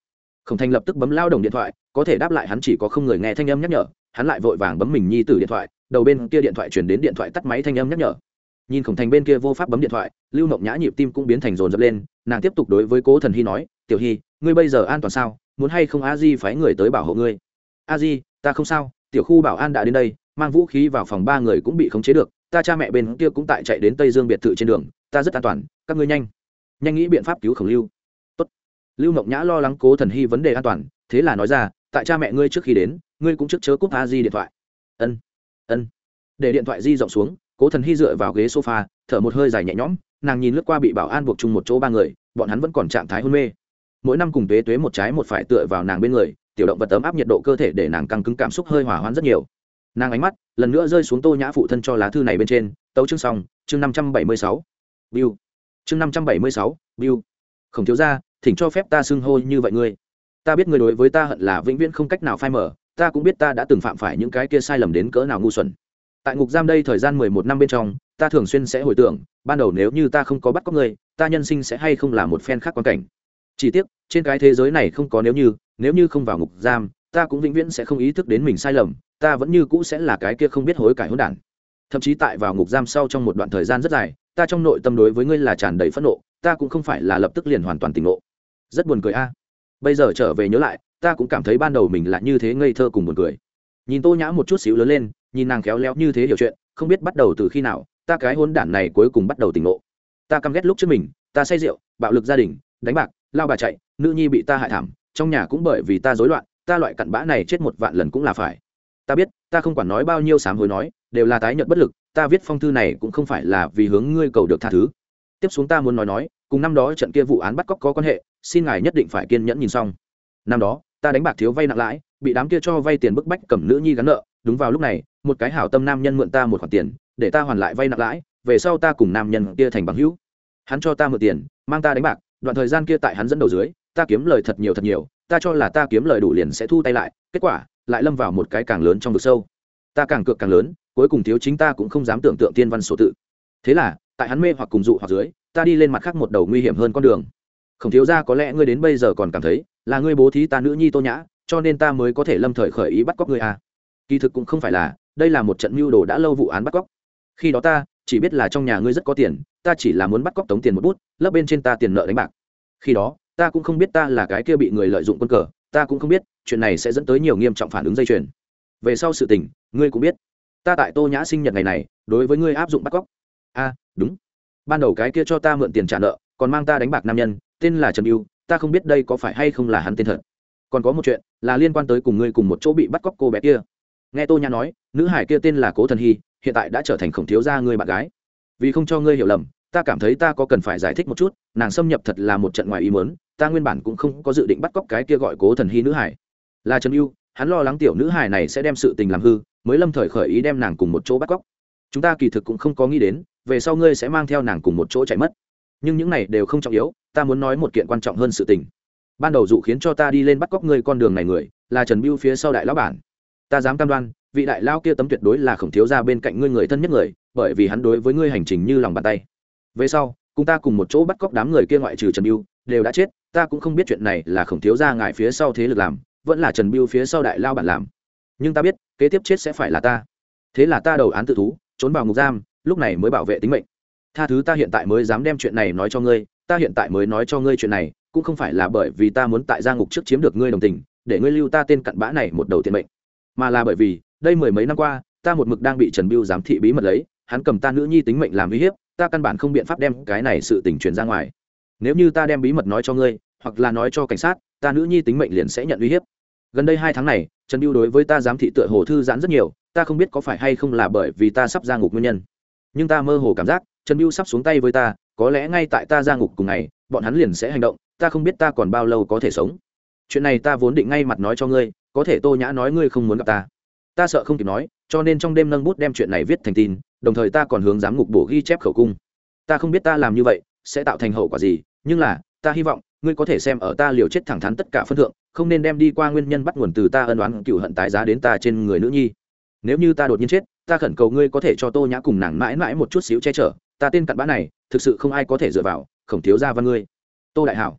khổng thành lập tức bấm lao đồng điện thoại, có thể đáp lại hắn chỉ có không người nghe thanh âm nhắc nhở, hắn lại vội vàng bấm mình nhi tử điện thoại, đầu bên kia điện thoại chuyển đến điện thoại tắt máy thanh âm nhắc nhở. Nhìn khổng thành bên kia vô pháp bấm điện thoại, lưu mộng nhã nhịp tim cũng biến thành rồn dập lên, nàng tiếp tục đối với cố thần hy nói, tiểu hy, ngươi bây giờ an toàn sao? Muốn hay không a di phái người tới bảo hộ ngươi? A di, ta không sao, tiểu khu bảo an đã đến đây, mang vũ khí vào phòng ba người cũng bị khống chế được, ta cha mẹ bên kia cũng tại chạy đến tây dương biệt thự trên đường, ta rất an toàn, các ngươi nhanh nhanh nghĩ biện pháp cứu khổng lưu lưu mộng nhã lo lắng cố thần hy vấn đề an toàn, thế là nói ra, tại cha mẹ ngươi trước khi đến, ngươi cũng trước chớ cúp a di điện thoại. Ân ân. Để điện thoại di rộng xuống, cố thần hy dựa vào ghế sofa, thở một hơi dài nhẹ nhõm, nàng nhìn lướt qua bị bảo an buộc chung một chỗ ba người, bọn hắn vẫn còn trạng thái hôn mê. Mỗi năm cùng tuế tuế một trái một phải tựa vào nàng bên người, tiểu động vật ấm áp nhiệt độ cơ thể để nàng căng cứng cảm xúc hơi hỏa hoãn rất nhiều. Nàng ánh mắt lần nữa rơi xuống tô nhã phụ thân cho lá thư này bên trên, tấu chương xong, chương năm trăm bảy mươi sáu. Bill. Chương năm trăm bảy mươi sáu, bill. Không thiếu ra thỉnh cho phép ta xưng hô như vậy ngươi. Ta biết ngươi đối với ta hận là vĩnh viễn không cách nào phai mở ta cũng biết ta đã từng phạm phải những cái kia sai lầm đến cỡ nào ngu xuẩn. Tại ngục giam đây thời gian mười một năm bên trong, ta thường xuyên sẽ hồi tưởng, ban đầu nếu như ta không có bắt cóc ngươi, ta nhân sinh sẽ hay không là một phen khác quan cảnh. Chỉ tiếc, trên cái thế giới này không có nếu như nếu như không vào ngục giam, ta cũng vĩnh viễn sẽ không ý thức đến mình sai lầm, ta vẫn như cũ sẽ là cái kia không biết hối cải hỗn đản. Thậm chí tại vào ngục giam sau trong một đoạn thời gian rất dài, ta trong nội tâm đối với ngươi là tràn đầy phẫn nộ, ta cũng không phải là lập tức liền hoàn toàn tỉnh ngộ rất buồn cười a. Bây giờ trở về nhớ lại, ta cũng cảm thấy ban đầu mình là như thế ngây thơ cùng buồn cười. Nhìn tô nhã một chút xíu lớn lên, nhìn nàng khéo léo như thế hiểu chuyện, không biết bắt đầu từ khi nào, ta cái hôn đản này cuối cùng bắt đầu tỉnh ngộ. Ta căm ghét lúc trước mình, ta say rượu, bạo lực gia đình, đánh bạc, lao bà chạy, nữ nhi bị ta hại thảm, trong nhà cũng bởi vì ta rối loạn, ta loại cặn bã này chết một vạn lần cũng là phải. Ta biết, ta không quản nói bao nhiêu sám hối nói, đều là tái nhận bất lực, ta viết phong thư này cũng không phải là vì hướng ngươi cầu được tha thứ. Tiếp xuống ta muốn nói nói, cùng năm đó trận kia vụ án bắt cóc có quan hệ xin ngài nhất định phải kiên nhẫn nhìn xong. Năm đó, ta đánh bạc thiếu vay nặng lãi, bị đám kia cho vay tiền bức bách cầm nữ nhi gắn nợ. Đúng vào lúc này, một cái hảo tâm nam nhân mượn ta một khoản tiền, để ta hoàn lại vay nặng lãi, về sau ta cùng nam nhân kia thành bằng hữu. Hắn cho ta mượn tiền, mang ta đánh bạc, đoạn thời gian kia tại hắn dẫn đầu dưới, ta kiếm lời thật nhiều thật nhiều, ta cho là ta kiếm lời đủ liền sẽ thu tay lại, kết quả, lại lâm vào một cái càng lớn trong vực sâu. Ta càng cược càng lớn, cuối cùng thiếu chính ta cũng không dám tưởng tượng tiên văn số tự. Thế là, tại hắn mê hoặc cùng dụ hoặc dưới, ta đi lên mặt khác một đầu nguy hiểm hơn con đường không thiếu gia có lẽ ngươi đến bây giờ còn cảm thấy là ngươi bố thí ta nữ nhi tô nhã, cho nên ta mới có thể lâm thời khởi ý bắt cóc ngươi à. kỳ thực cũng không phải là, đây là một trận mưu đồ đã lâu vụ án bắt cóc. Khi đó ta chỉ biết là trong nhà ngươi rất có tiền, ta chỉ là muốn bắt cóc tống tiền một bút lấp bên trên ta tiền nợ đánh bạc. Khi đó, ta cũng không biết ta là cái kia bị người lợi dụng quân cờ, ta cũng không biết, chuyện này sẽ dẫn tới nhiều nghiêm trọng phản ứng dây chuyền. Về sau sự tình, ngươi cũng biết. Ta tại tô nhã sinh nhật ngày này, đối với ngươi áp dụng bắt cóc. A đúng. Ban đầu cái kia cho ta mượn tiền trả nợ, còn mang ta đánh bạc nam nhân tên là trần yêu ta không biết đây có phải hay không là hắn tên thật. Còn có một chuyện, là liên quan tới cùng ngươi cùng một chỗ bị bắt cóc cô bé kia. Nghe tô nhã nói, nữ hải kia tên là cố thần hy, hiện tại đã trở thành khổng thiếu gia ngươi bạn gái. Vì không cho ngươi hiểu lầm, ta cảm thấy ta có cần phải giải thích một chút, nàng xâm nhập thật là một trận ngoài ý mớn ta nguyên bản cũng không có dự định bắt cóc cái kia gọi cố thần hy nữ hải. Là trần yêu hắn lo lắng tiểu nữ hải này sẽ đem sự tình làm hư, mới lâm thời khởi ý đem nàng cùng một chỗ bắt cóc. Chúng ta kỳ thực cũng không có nghĩ đến, về sau ngươi sẽ mang theo nàng cùng một chỗ chạy mất. Nhưng những này đều không trọng yếu ta muốn nói một kiện quan trọng hơn sự tình. Ban đầu dụ khiến cho ta đi lên bắt cóc ngươi con đường này người, là trần biêu phía sau đại lão bản. Ta dám cam đoan, vị đại lao kia tấm tuyệt đối là khổng thiếu ra bên cạnh ngươi người thân nhất người, bởi vì hắn đối với ngươi hành trình như lòng bàn tay. Về sau, cùng ta cùng một chỗ bắt cóc đám người kia ngoại trừ trần biêu đều đã chết, ta cũng không biết chuyện này là khổng thiếu ra ngài phía sau thế lực làm, vẫn là trần biêu phía sau đại lao bản làm. Nhưng ta biết, kế tiếp chết sẽ phải là ta. Thế là ta đầu án tự thú, trốn vào ngục giam, lúc này mới bảo vệ tính mệnh. Tha thứ ta hiện tại mới dám đem chuyện này nói cho ngươi ta hiện tại mới nói cho ngươi chuyện này, cũng không phải là bởi vì ta muốn tại gia ngục trước chiếm được ngươi đồng tình, để ngươi lưu ta tên cặn bã này một đầu tiền mệnh. Mà là bởi vì, đây mười mấy năm qua, ta một mực đang bị trần biêu giám thị bí mật lấy, hắn cầm ta nữ nhi tính mệnh làm uy hiếp, ta căn bản không biện pháp đem cái này sự tình truyền ra ngoài. Nếu như ta đem bí mật nói cho ngươi, hoặc là nói cho cảnh sát, ta nữ nhi tính mệnh liền sẽ nhận uy hiếp. Gần đây hai tháng này, trần biêu đối với ta giám thị tựa hồ thư giãn rất nhiều, ta không biết có phải hay không là bởi vì ta sắp ra ngục nguyên nhân. Nhưng ta mơ hồ cảm giác, trần biêu sắp xuống tay với ta có lẽ ngay tại ta ra ngục cùng ngày, bọn hắn liền sẽ hành động, ta không biết ta còn bao lâu có thể sống. Chuyện này ta vốn định ngay mặt nói cho ngươi, có thể tô nhã nói ngươi không muốn gặp ta. Ta sợ không kịp nói, cho nên trong đêm nâng bút đem chuyện này viết thành tin, đồng thời ta còn hướng giám ngục bổ ghi chép khẩu cung. Ta không biết ta làm như vậy, sẽ tạo thành hậu quả gì, nhưng là, ta hy vọng, ngươi có thể xem ở ta liều chết thẳng thắn tất cả phân thượng, không nên đem đi qua nguyên nhân bắt nguồn từ ta ân oán cựu hận tái giá đến ta trên người nữ nhi. Nếu như ta đột nhiên chết, ta khẩn cầu ngươi có thể cho tô nhã cùng nàng mãi mãi một chút xíu che chở ta tên cặn bã này, thực sự không ai có thể dựa vào, khổng thiếu gia văn ngươi. Tô đại hảo.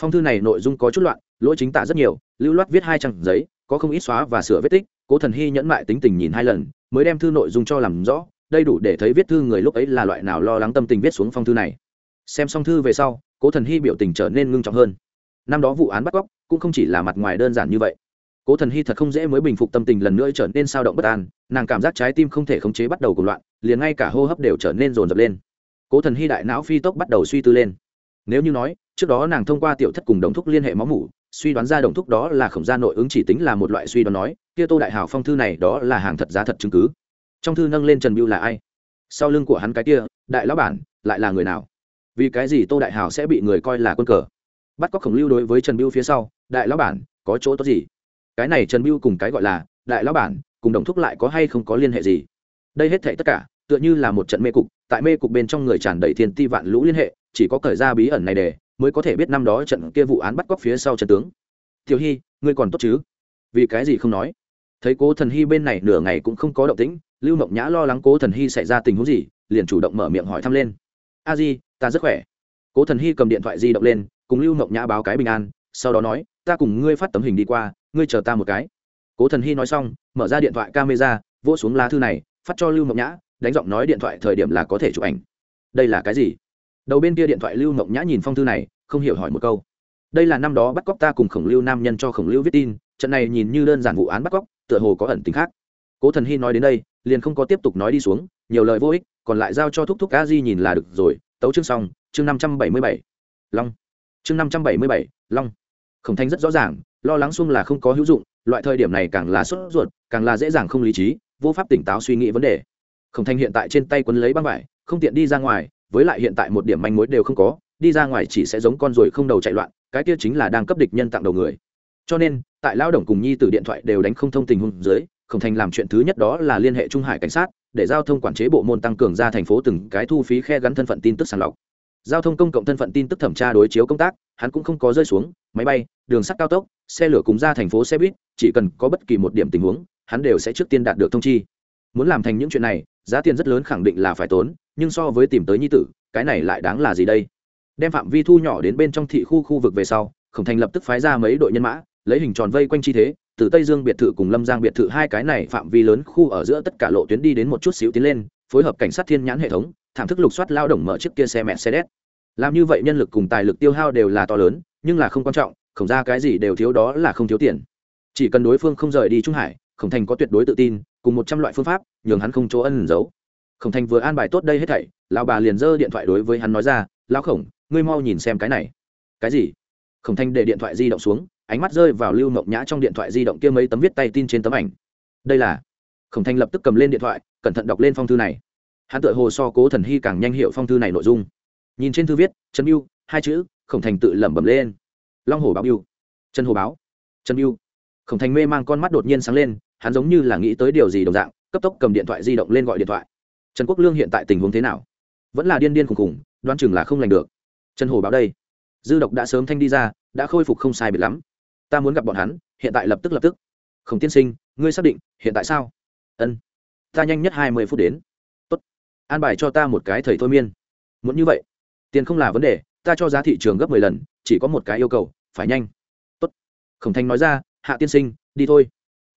Phong thư này nội dung có chút loạn, lỗi chính tả rất nhiều, lưu loát viết hai trang giấy, có không ít xóa và sửa vết tích, cố thần hy nhẫn mại tính tình nhìn hai lần, mới đem thư nội dung cho làm rõ đây đủ để thấy viết thư người lúc ấy là loại nào lo lắng tâm tình viết xuống phong thư này. Xem xong thư về sau, cố thần hy biểu tình trở nên ngưng trọng hơn. Năm đó vụ án bắt cóc, cũng không chỉ là mặt ngoài đơn giản như vậy cố thần hy thật không dễ mới bình phục tâm tình lần nữa trở nên sao động bất an, nàng cảm giác trái tim không thể khống chế bắt đầu cùng loạn, liền ngay cả hô hấp đều trở nên rồn rập lên. Cố thần hy đại não phi tốc bắt đầu suy tư lên. Nếu như nói, trước đó nàng thông qua tiểu thất cùng đồng thúc liên hệ máu mủ, suy đoán ra đồng thúc đó là khổng gia nội ứng chỉ tính là một loại suy đoán nói, kia tô đại hào phong thư này đó là hàng thật giá thật chứng cứ. Trong thư nâng lên trần biêu là ai? Sau lưng của hắn cái kia, đại lão bản, lại là người nào? Vì cái gì tô đại hào sẽ bị người coi là quân cờ? Bắt cóc khổng lưu đối với trần biêu phía sau, đại lão bản, có chỗ tốt gì? Cái này trần biêu cùng cái gọi là đại lão bản, cùng đồng thúc lại có hay không có liên hệ gì? Đây hết thảy tất cả, tựa như là một trận mê cục, tại mê cục bên trong người tràn đầy thiên ti vạn lũ liên hệ, chỉ có cởi ra bí ẩn này để, mới có thể biết năm đó trận kia vụ án bắt cóc phía sau trận tướng. Tiểu hy, ngươi còn tốt chứ? Vì cái gì không nói? Thấy cố thần hy bên này nửa ngày cũng không có động tĩnh, lưu mộng nhã lo lắng cố thần hy xảy ra tình huống gì, liền chủ động mở miệng hỏi thăm lên. A di, ta rất khỏe. Cố thần hy cầm điện thoại di động lên, cùng lưu mộng nhã báo cái bình an, sau đó nói, ta cùng ngươi phát tấm hình đi qua ngươi chờ ta một cái. Cố thần hy nói xong, mở ra điện thoại camera, vỗ xuống lá thư này, phát cho lưu mộng nhã, đánh giọng nói điện thoại thời điểm là có thể chụp ảnh. Đây là cái gì? Đầu bên kia điện thoại lưu mộng nhã nhìn phong thư này, không hiểu hỏi một câu. Đây là năm đó bắt cóc ta cùng khổng lưu nam nhân cho khổng lưu viết tin, trận này nhìn như đơn giản vụ án bắt cóc, tựa hồ có ẩn tính khác. Cố thần hy nói đến đây, liền không có tiếp tục nói đi xuống, nhiều lời vô ích, còn lại giao cho thúc thúc a di nhìn là được rồi. Tấu chương xong, chương năm trăm bảy mươi bảy. Long. Chương năm trăm bảy mươi bảy, long khổng thanh rất rõ ràng, lo lắng xung là không có hữu dụng, loại thời điểm này càng là sốt ruột, càng là dễ dàng không lý trí, vô pháp tỉnh táo suy nghĩ vấn đề. Khổng thanh hiện tại trên tay quấn lấy băng vải, không tiện đi ra ngoài, với lại hiện tại một điểm manh mối đều không có, đi ra ngoài chỉ sẽ giống con ruồi không đầu chạy loạn, cái kia chính là đang cấp địch nhân tặng đầu người. Cho nên, tại lao động cùng nhi từ điện thoại đều đánh không thông tình huống dưới, khổng thành làm chuyện thứ nhất đó là liên hệ trung hải cảnh sát, để giao thông quản chế bộ môn tăng cường ra thành phố từng cái thu phí khe gắn thân phận tin tức sàng lọc giao thông công cộng thân phận tin tức thẩm tra đối chiếu công tác, hắn cũng không có rơi xuống, máy bay, đường sắt cao tốc, xe lửa cùng ra thành phố xe buýt, chỉ cần có bất kỳ một điểm tình huống, hắn đều sẽ trước tiên đạt được thông chi. Muốn làm thành những chuyện này, giá tiền rất lớn khẳng định là phải tốn, nhưng so với tìm tới nhi tử, cái này lại đáng là gì đây? Đem phạm vi thu nhỏ đến bên trong thị khu khu vực về sau, khổng thành lập tức phái ra mấy đội nhân mã, lấy hình tròn vây quanh chi thế, từ tây dương biệt thự cùng lâm giang biệt thự hai cái này phạm vi lớn khu ở giữa tất cả lộ tuyến đi đến một chút xíu tiến lên, phối hợp cảnh sát thiên nhãn hệ thống thảm thức lục soát lao động mở chiếc kia xe mẹ xe đét làm như vậy nhân lực cùng tài lực tiêu hao đều là to lớn, nhưng là không quan trọng khổng ra cái gì đều thiếu đó là không thiếu tiền. Chỉ cần đối phương không rời đi trung hải, khổng thành có tuyệt đối tự tin, cùng một trăm loại phương pháp, nhường hắn không chỗ ân giấu. Khổng thành vừa an bài tốt đây hết thảy, lão bà liền giơ điện thoại đối với hắn nói ra, lão khổng, ngươi mau nhìn xem cái này. Cái gì? Khổng thành để điện thoại di động xuống, ánh mắt rơi vào lưu mộng nhã trong điện thoại di động kia mấy tấm viết tay tin trên tấm ảnh. Đây là khổng thành lập tức cầm lên điện thoại, cẩn thận đọc lên phong thư này hắn tự hồ so cố thần hy càng nhanh hiệu phong thư này nội dung. Nhìn trên thư viết, trần mưu hai chữ, khổng thành tự lẩm bẩm lên. Long hồ báo mưu trần hồ báo. Trần mưu khổng thành mê mang con mắt đột nhiên sáng lên, hắn giống như là nghĩ tới điều gì đồng dạng, cấp tốc cầm điện thoại di động lên gọi điện thoại. Trần quốc lương hiện tại tình huống thế nào? Vẫn là điên điên khùng khùng đoán chừng là không lành được. Trần hồ báo đây. Dư độc đã sớm thanh đi ra, đã khôi phục không sai biệt lắm. Ta muốn gặp bọn hắn, hiện tại lập tức lập tức. Khổng tiên sinh, ngươi xác định, hiện tại sao? Ân. Ta nhanh nhất hai mươi phút đến an bài cho ta một cái thầy thôi miên. Muốn như vậy, tiền không là vấn đề, ta cho giá thị trường gấp mười lần, chỉ có một cái yêu cầu, phải nhanh. Tốt. Khổng thanh nói ra, hạ tiên sinh, đi thôi.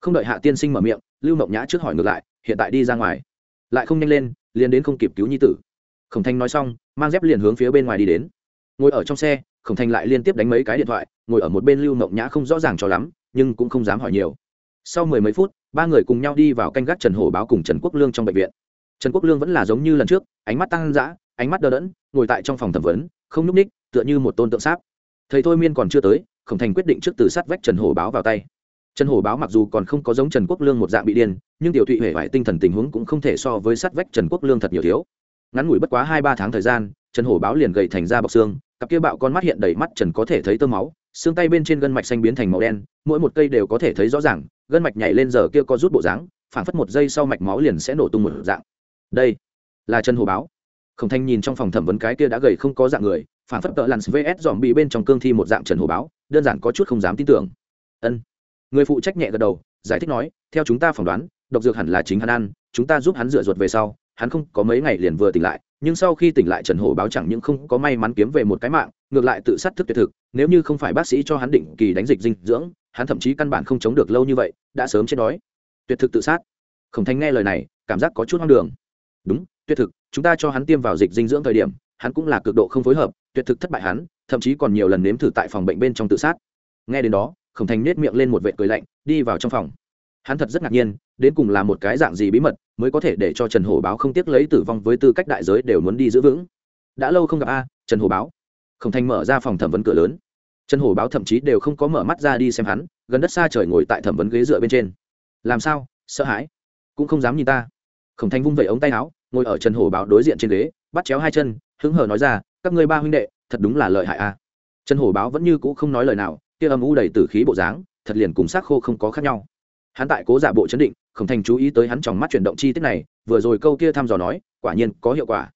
Không đợi hạ tiên sinh mở miệng, lưu mộng nhã trước hỏi ngược lại, hiện tại đi ra ngoài. Lại không nhanh lên, liền đến không kịp cứu nhi tử. Khổng thanh nói xong, mang dép liền hướng phía bên ngoài đi đến. Ngồi ở trong xe, khổng thanh lại liên tiếp đánh mấy cái điện thoại, ngồi ở một bên lưu mộng nhã không rõ ràng cho lắm, nhưng cũng không dám hỏi nhiều. Sau mười mấy phút, ba người cùng nhau đi vào canh gác trần hổ báo cùng trần quốc lương trong bệnh viện trần quốc lương vẫn là giống như lần trước, ánh mắt tăng dã, ánh mắt đờ đẫn, ngồi tại trong phòng thẩm vấn, không nhúc ních tựa như một tôn tượng sáp. Thầy thôi miên còn chưa tới, khổng thành quyết định trước từ sát vách trần hổ báo vào tay. Trần hổ báo mặc dù còn không có giống trần quốc lương một dạng bị điên, nhưng tiểu thụy hệ vải tinh thần tình huống cũng không thể so với sát vách trần quốc lương thật nhiều thiếu. Ngắn ngủi bất quá hai ba tháng thời gian, trần hổ báo liền gầy thành ra bọc xương, cặp kia bạo con mắt hiện đầy mắt trần có thể thấy tơ máu, xương tay bên trên gân mạch xanh biến thành màu đen, mỗi một cây đều có thể thấy rõ ràng, gân mạch nhảy lên giờ kia có rút bộ dáng, phảng phất một giây sau mạch máu liền sẽ nổ tung một dạng đây là trần hồ báo. Khổng thanh nhìn trong phòng thẩm vấn cái kia đã gầy không có dạng người, phản phất tợ lặn vs dòm bị bên trong cương thi một dạng trần hồ báo, đơn giản có chút không dám tin tưởng. Ân. Người phụ trách nhẹ gật đầu, giải thích nói, theo chúng ta phỏng đoán, độc dược hẳn là chính hắn ăn, chúng ta giúp hắn rửa ruột về sau, hắn không có mấy ngày liền vừa tỉnh lại, nhưng sau khi tỉnh lại trần hổ báo chẳng những không có may mắn kiếm về một cái mạng, ngược lại tự sát thức tuyệt thực, nếu như không phải bác sĩ cho hắn định kỳ đánh dịch dinh dưỡng, hắn thậm chí căn bản không chống được lâu như vậy, đã sớm chết đói. Tuyệt thực tự sát. Khổng thanh nghe lời này, cảm giác có chút hoang đường đúng, tuyệt thực, chúng ta cho hắn tiêm vào dịch dinh dưỡng thời điểm, hắn cũng là cực độ không phối hợp, tuyệt thực thất bại hắn, thậm chí còn nhiều lần nếm thử tại phòng bệnh bên trong tự sát. Nghe đến đó, khổng thành nết miệng lên một vệ cười lạnh, đi vào trong phòng. Hắn thật rất ngạc nhiên, đến cùng là một cái dạng gì bí mật, mới có thể để cho trần hổ báo không tiếc lấy tử vong với tư cách đại giới đều muốn đi giữ vững. Đã lâu không gặp a, trần hổ báo. Khổng thành mở ra phòng thẩm vấn cửa lớn. Trần hổ báo thậm chí đều không có mở mắt ra đi xem hắn, gần đất xa trời ngồi tại thẩm vấn ghế dựa bên trên. Làm sao? Sợ hãi. Cũng không dám nhìn ta khổng Thanh vung vẩy ống tay áo, ngồi ở trần hổ báo đối diện trên ghế, bắt chéo hai chân, hứng hờ nói ra, các ngươi ba huynh đệ, thật đúng là lợi hại a. Trần hổ báo vẫn như cũ không nói lời nào, kia âm u đầy tử khí bộ dáng, thật liền cùng xác khô không có khác nhau. Hắn tại cố giả bộ chấn định, khổng thành chú ý tới hắn trong mắt chuyển động chi tiết này, vừa rồi câu kia thăm dò nói, quả nhiên có hiệu quả.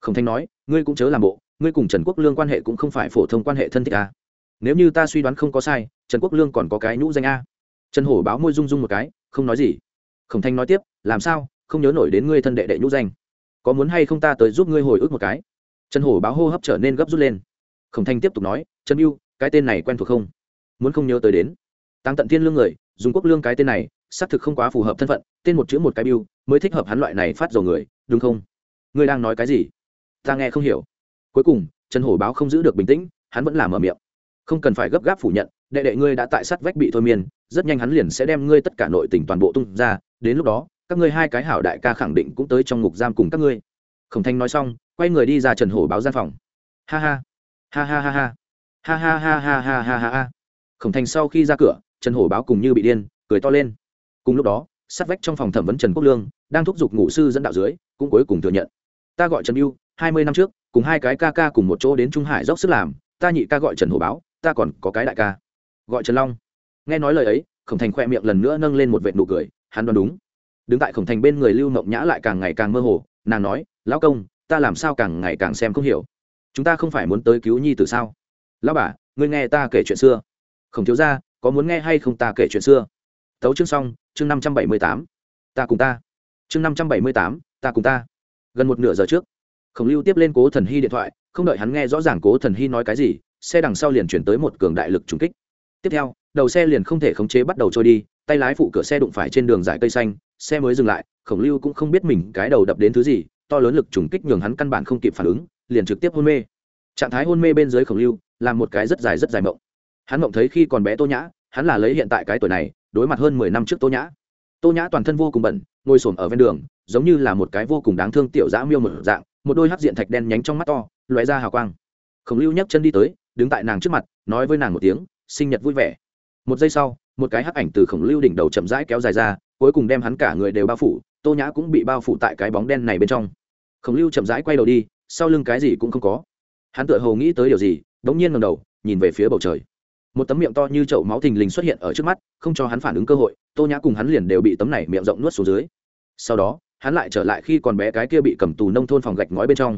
Khổng Thanh nói, ngươi cũng chớ làm bộ, ngươi cùng trần quốc lương quan hệ cũng không phải phổ thông quan hệ thân thích a. Nếu như ta suy đoán không có sai, trần quốc lương còn có cái nhũ danh a. Trần hổ báo môi rung rung một cái, không nói gì. Khổng thanh nói tiếp, làm sao? Không nhớ nổi đến ngươi thân đệ đệ nhũ danh. Có muốn hay không ta tới giúp ngươi hồi ức một cái? Trần hổ báo hô hấp trở nên gấp rút lên. Khổng thanh tiếp tục nói, trần mưu cái tên này quen thuộc không? Muốn không nhớ tới đến. Tăng tận thiên lương người, dùng quốc lương cái tên này, xác thực không quá phù hợp thân phận, tên một chữ một cái biêu mới thích hợp hắn loại này phát dầu người, đúng không? Ngươi đang nói cái gì? Ta nghe không hiểu. Cuối cùng, trần hổ báo không giữ được bình tĩnh, hắn vẫn làm ở miệng. Không cần phải gấp gáp phủ nhận, đệ đệ ngươi đã tại sát vách bị thôi miên, rất nhanh hắn liền sẽ đem ngươi tất cả nội tình toàn bộ tung ra, đến lúc đó các ngươi hai cái hảo đại ca khẳng định cũng tới trong ngục giam cùng các ngươi. Khổng thanh nói xong, quay người đi ra trần hổ báo gian phòng. Ha ha ha ha ha ha ha ha ha ha ha ha ha ha. Khổng thanh sau khi ra cửa, trần hổ báo cùng như bị điên, cười to lên. Cùng lúc đó, sát vách trong phòng thẩm vấn trần quốc lương, đang thúc giục Ngụ sư dẫn đạo dưới, cũng cuối cùng thừa nhận. Ta gọi trần mưu hai mươi năm trước, cùng hai cái ca ca cùng một chỗ đến trung hải dốc sức làm, ta nhị ca gọi trần hổ báo, ta còn có cái đại ca. Gọi trần long. Nghe nói lời ấy, khổng thành khoe miệng lần nữa nâng lên một vệt nụ cười, hắn đoán đúng đứng tại khổng thành bên người lưu mộng nhã lại càng ngày càng mơ hồ, nàng nói, lão công, ta làm sao càng ngày càng xem không hiểu? Chúng ta không phải muốn tới cứu nhi từ sao? Lão bà, ngươi nghe ta kể chuyện xưa. Khổng thiếu ra có muốn nghe hay không ta kể chuyện xưa? Tấu chương xong, chương năm trăm bảy mươi tám. Ta cùng ta. Chương năm trăm bảy mươi tám, ta cùng ta. Gần một nửa giờ trước, khổng lưu tiếp lên cố thần hy điện thoại, không đợi hắn nghe rõ ràng cố thần hy nói cái gì, xe đằng sau liền chuyển tới một cường đại lực trúng kích. Tiếp theo, đầu xe liền không thể khống chế bắt đầu trôi đi, tay lái phụ cửa xe đụng phải trên đường dải cây xanh xe mới dừng lại, khổng lưu cũng không biết mình cái đầu đập đến thứ gì, to lớn lực trùng kích nhường hắn căn bản không kịp phản ứng, liền trực tiếp hôn mê. Trạng thái hôn mê bên dưới khổng lưu là một cái rất dài rất dài mộng. Hắn mộng thấy khi còn bé tô nhã, hắn là lấy hiện tại cái tuổi này, đối mặt hơn mười năm trước tô nhã. Tô nhã toàn thân vô cùng bẩn, ngồi s ở ven đường, giống như là một cái vô cùng đáng thương tiểu dã miêu một dạng, một đôi hắc diện thạch đen nhánh trong mắt to, lóe ra hào quang. Khổng lưu nhấc chân đi tới, đứng tại nàng trước mặt, nói với nàng một tiếng, sinh nhật vui vẻ. Một giây sau, một cái hắc ảnh từ khổng lưu đỉnh đầu chậm rãi kéo dài ra cuối cùng đem hắn cả người đều bao phủ, tô nhã cũng bị bao phủ tại cái bóng đen này bên trong. Khổng lưu chậm rãi quay đầu đi, sau lưng cái gì cũng không có. Hắn tựa hồ nghĩ tới điều gì đ ỗ n g nhiên ngầm đầu, nhìn về phía bầu trời. Một tấm miệng to như chậu máu thình lình xuất hiện ở trước mắt, không cho hắn phản ứng cơ hội, tô nhã cùng hắn liền đều bị tấm này miệng rộng nuốt xuống dưới. Sau đó, hắn lại trở lại khi còn bé cái kia bị cầm tù nông thôn phòng gạch ngói bên trong.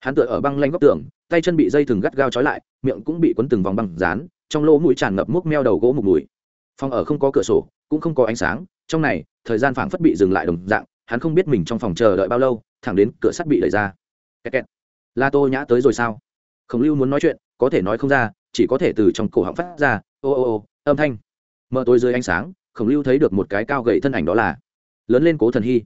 Hắn tựa ở băng lanh góc tường, tay chân bị dây thừng gắt gao trói lại, miệng cũng bị quấn từng vòng băng dán, trong lỗ mũi tràn ngập múc meo đầu gỗ mục mùi. Phòng ở không có cửa sổ, cũng không có ánh sáng trong này, thời gian phảng phất bị dừng lại đồng dạng, hắn không biết mình trong phòng chờ đợi bao lâu, thẳng đến cửa sắt bị đẩy ra. Kẹt kẹt. la tô nhã tới rồi sao? Khổng lưu muốn nói chuyện, có thể nói không ra, chỉ có thể từ trong cổ họng phát ra, ô ô ô, âm thanh. Mở tối dưới ánh sáng, khổng lưu thấy được một cái cao gậy thân ảnh đó là lớn lên cố thần hy.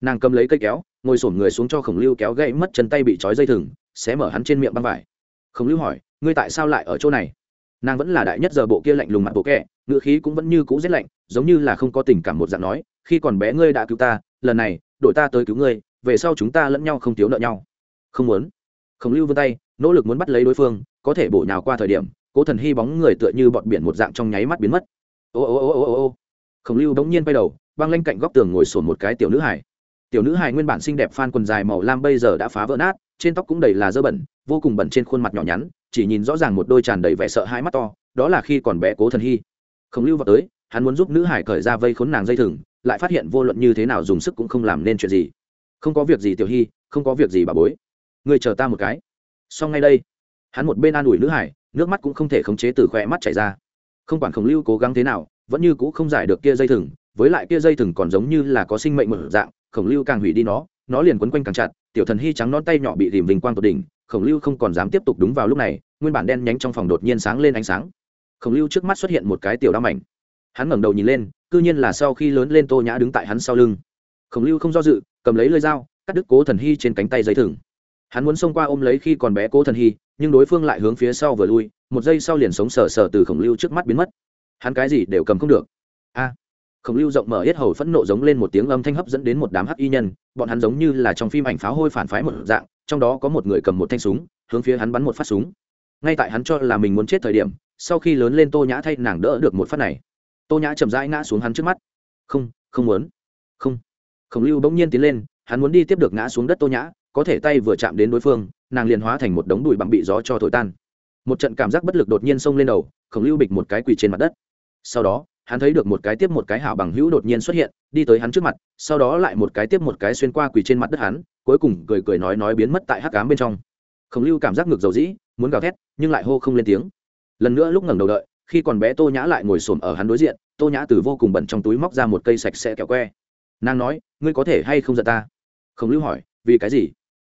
Nàng cầm lấy cây kéo, ngồi sổm người xuống cho khổng lưu kéo gậy mất chân tay bị trói dây thừng xé mở hắn trên miệng băng vải. Khổng lưu hỏi, ngươi tại sao lại ở chỗ này? Nàng vẫn là đại nhất giờ bộ kia lạnh lùng mặt bộ kẹ ngữ khí cũng vẫn như cũ rét lạnh, giống như là không có tình cảm một dạng nói, khi còn bé ngươi đã cứu ta, lần này đội ta tới cứu ngươi, về sau chúng ta lẫn nhau không thiếu nợ nhau. Không muốn. Khổng lưu vươn tay, nỗ lực muốn bắt lấy đối phương, có thể bổ nhào qua thời điểm, cố thần hy bóng người tựa như bọn biển một dạng trong nháy mắt biến mất. Ô ô ô ô ô ô. Khổng lưu bỗng nhiên bay đầu, băng lanh cạnh góc tường ngồi sổn một cái tiểu nữ hải tiểu nữ hải nguyên bản xinh đẹp phan quần dài màu lam bây giờ đã phá vỡ nát, trên tóc cũng đầy là dơ bẩn, vô cùng bẩn trên khuôn mặt nhỏ nhắn, chỉ nhìn rõ ràng một đôi tràn đầy vẻ sợ hãi mắt to, đó là khi còn bé cố thần hy khổng lưu vào tới, hắn muốn giúp nữ hải cởi ra vây khốn nàng dây thừng, lại phát hiện vô luận như thế nào dùng sức cũng không làm nên chuyện gì. Không có việc gì tiểu hy không có việc gì bà bối. Người chờ ta một cái. Xong ngay đây, hắn một bên an ủi nữ hải, nước mắt cũng không thể khống chế từ khỏe mắt chảy ra. Không quản khổng lưu cố gắng thế nào, vẫn như cũ không giải được kia dây thừng, với lại kia dây thừng còn giống như là có sinh mệnh mở dạng, khổng lưu càng hủy đi nó nó liền quấn quanh càng chặt, tiểu thần hy trắng non tay nhỏ bị rìm vinh quang tột đỉnh, khổng lưu không còn dám tiếp tục đúng vào lúc này, nguyên bản đen nhánh trong phòng đột nhiên sáng lên ánh sáng khổng lưu trước mắt xuất hiện một cái tiểu đao mảnh. Hắn ngẩng đầu nhìn lên, cư nhiên là sau khi lớn lên tô nhã đứng tại hắn sau lưng. Khổng lưu không do dự, cầm lấy lơi dao, cắt đứt cố thần hy trên cánh tay dây thừng. Hắn muốn xông qua ôm lấy khi còn bé cố thần hy, nhưng đối phương lại hướng phía sau vừa lui, một giây sau liền sống sờ sờ từ khổng lưu trước mắt biến mất. Hắn cái gì đều cầm không được. A! Khổng lưu rộng mở hết hầu phẫn nộ giống lên một tiếng âm thanh hấp dẫn đến một đám hắc y nhân, bọn hắn giống như là trong phim ảnh pháo hôi phản phái một dạng, trong đó có một người cầm một thanh súng, hướng phía hắn bắn một phát súng. Ngay tại hắn cho là mình muốn chết thời điểm sau khi lớn lên tô nhã thay nàng đỡ được một phát này. Tô nhã chậm rãi ngã xuống hắn trước mắt. Không không muốn. Không. Khổng lưu bỗng nhiên tiến lên, hắn muốn đi tiếp được ngã xuống đất tô nhã, có thể tay vừa chạm đến đối phương, nàng liền hóa thành một đống đùi bằng bị gió cho thổi tan. Một trận cảm giác bất lực đột nhiên xông lên đầu, khổng lưu bịch một cái quỳ trên mặt đất. Sau đó, hắn thấy được một cái tiếp một cái hảo bằng hữu đột nhiên xuất hiện, đi tới hắn trước mặt, sau đó lại một cái tiếp một cái xuyên qua quỳ trên mặt đất hắn, cuối cùng cười cười nói nói biến mất tại hắc cám bên trong. Khổng lưu cảm giác ngược dầu dĩ, muốn gào thét, nhưng lại hô không lên tiếng lần nữa lúc ngẩng đầu đợi, khi còn bé tô nhã lại ngồi xổm ở hắn đối diện, tô nhã từ vô cùng bẩn trong túi móc ra một cây sạch sẽ kẹo que. Nàng nói, ngươi có thể hay không giận ta? Khổng lưu hỏi, vì cái gì?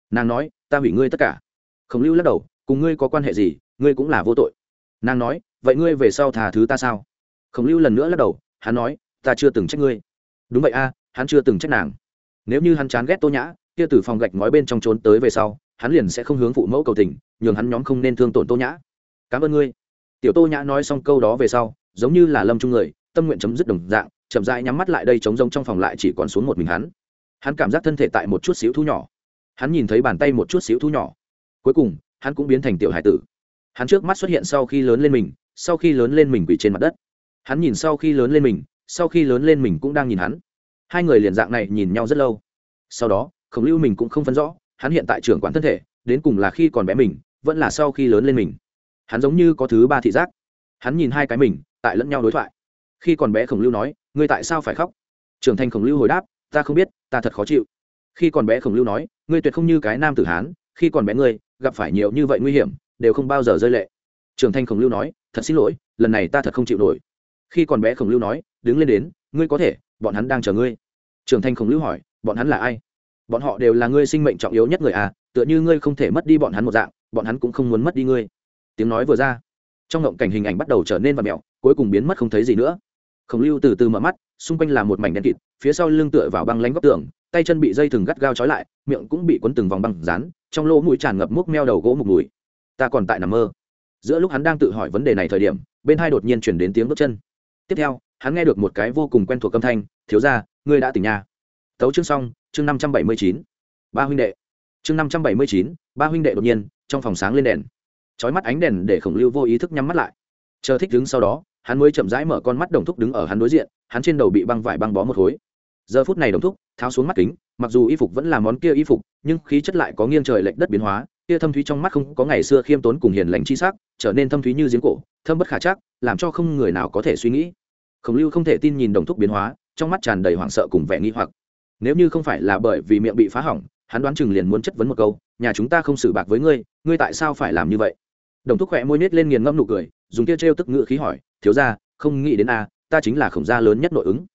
Nàng nói, ta hủy ngươi tất cả. Khổng lưu lắc đầu, cùng ngươi có quan hệ gì, ngươi cũng là vô tội. Nàng nói, vậy ngươi về sau thà thứ ta sao? Khổng lưu lần nữa lắc đầu, hắn nói, ta chưa từng trách ngươi. Đúng vậy a, hắn chưa từng trách nàng. Nếu như hắn chán ghét tô nhã, kia từ phòng gạch ngói bên trong trốn tới về sau, hắn liền sẽ không hướng phụ mẫu cầu tình, nhường hắn nhóm không nên thương tổn tô nhã. Cảm ơn ngươi tiểu tô nhã nói xong câu đó về sau, giống như là lâm trung người, tâm nguyện chấm dứt đồng dạng, chậm rãi nhắm mắt lại đây trống rông trong phòng lại chỉ còn xuống một mình hắn. Hắn cảm giác thân thể tại một chút xíu thu nhỏ. Hắn nhìn thấy bàn tay một chút xíu thu nhỏ. Cuối cùng, hắn cũng biến thành tiểu hải tử. Hắn trước mắt xuất hiện sau khi lớn lên mình, sau khi lớn lên mình quỳ trên mặt đất. Hắn nhìn sau khi lớn lên mình, sau khi lớn lên mình cũng đang nhìn hắn. Hai người liền dạng này nhìn nhau rất lâu. Sau đó, khổng lưu mình cũng không phân rõ, hắn hiện tại trưởng quản thân thể, đến cùng là khi còn bé mình, vẫn là sau khi lớn lên mình hắn giống như có thứ ba thị giác. Hắn nhìn hai cái mình, tại lẫn nhau đối thoại. Khi còn bé khổng lưu nói, ngươi tại sao phải khóc? Trưởng thành khổng lưu hồi đáp, ta không biết, ta thật khó chịu. Khi còn bé khổng lưu nói, ngươi tuyệt không như cái nam tử hán, khi còn bé ngươi, gặp phải nhiều như vậy nguy hiểm, đều không bao giờ rơi lệ. Trưởng thành khổng lưu nói, thật xin lỗi, lần này ta thật không chịu nổi. Khi còn bé khổng lưu nói, đứng lên đến, ngươi có thể, bọn hắn đang chờ ngươi. Trưởng thành khổng lưu hỏi, bọn hắn là ai? Bọn họ đều là ngươi sinh mệnh trọng yếu nhất người à tựa như ngươi không thể mất đi bọn hắn một dạng, bọn hắn cũng không muốn mất đi ngươi tiếng nói vừa ra. Trong ngộng cảnh hình ảnh bắt đầu trở nên vật mẹo, cuối cùng biến mất không thấy gì nữa. Khổng lưu từ từ mở mắt, xung quanh là một mảnh đen kịt, phía sau lưng tựa vào băng lánh góc tường, tay chân bị dây thừng gắt gao trói lại, miệng cũng bị quấn từng vòng băng rán trong lỗ mũi tràn ngập múc meo đầu gỗ mục mùi. Ta còn tại nằm mơ. Giữa lúc hắn đang tự hỏi vấn đề này thời điểm, bên hai đột nhiên chuyển đến tiếng bước chân. Tiếp theo, hắn nghe được một cái vô cùng quen thuộc âm thanh, thiếu ra ngươi đã tỉnh nhà. Tấu chương xong, chương năm trăm bảy mươi chín. Ba huynh đệ. Chương năm trăm bảy mươi chín, ba huynh đệ đột nhiên, trong phòng sáng lên đèn trói mắt ánh đèn để khổng lưu vô ý thức nhắm mắt lại. Chờ thích đứng sau đó, hắn mới chậm rãi mở con mắt đồng thúc đứng ở hắn đối diện, hắn trên đầu bị băng vải băng bó một khối. Giờ phút này đồng thúc, tháo xuống mắt kính, mặc dù y phục vẫn là món kia y phục, nhưng khí chất lại có nghiêng trời lệch đất biến hóa, kia thâm thúy trong mắt không có ngày xưa khiêm tốn cùng hiền lành chi sắc, trở nên thâm thúy như giếng cổ, thâm bất khả chắc, làm cho không người nào có thể suy nghĩ. Khổng lưu không thể tin nhìn đồng thúc biến hóa, trong mắt tràn đầy hoảng sợ cùng vẻ nghi hoặc. Nếu như không phải là bởi vì miệng bị phá hỏng, hắn đoán chừng liền muốn chất vấn một câu, nhà chúng ta không xử bạc với ngươi ngươi tại sao phải làm như vậy? Đồng thúc khỏe môi nết lên nghiền ngâm nụ cười, dùng kia trêu tức ngự khí hỏi, thiếu ra không nghĩ đến a, ta chính là khổng gia lớn nhất nội ứng.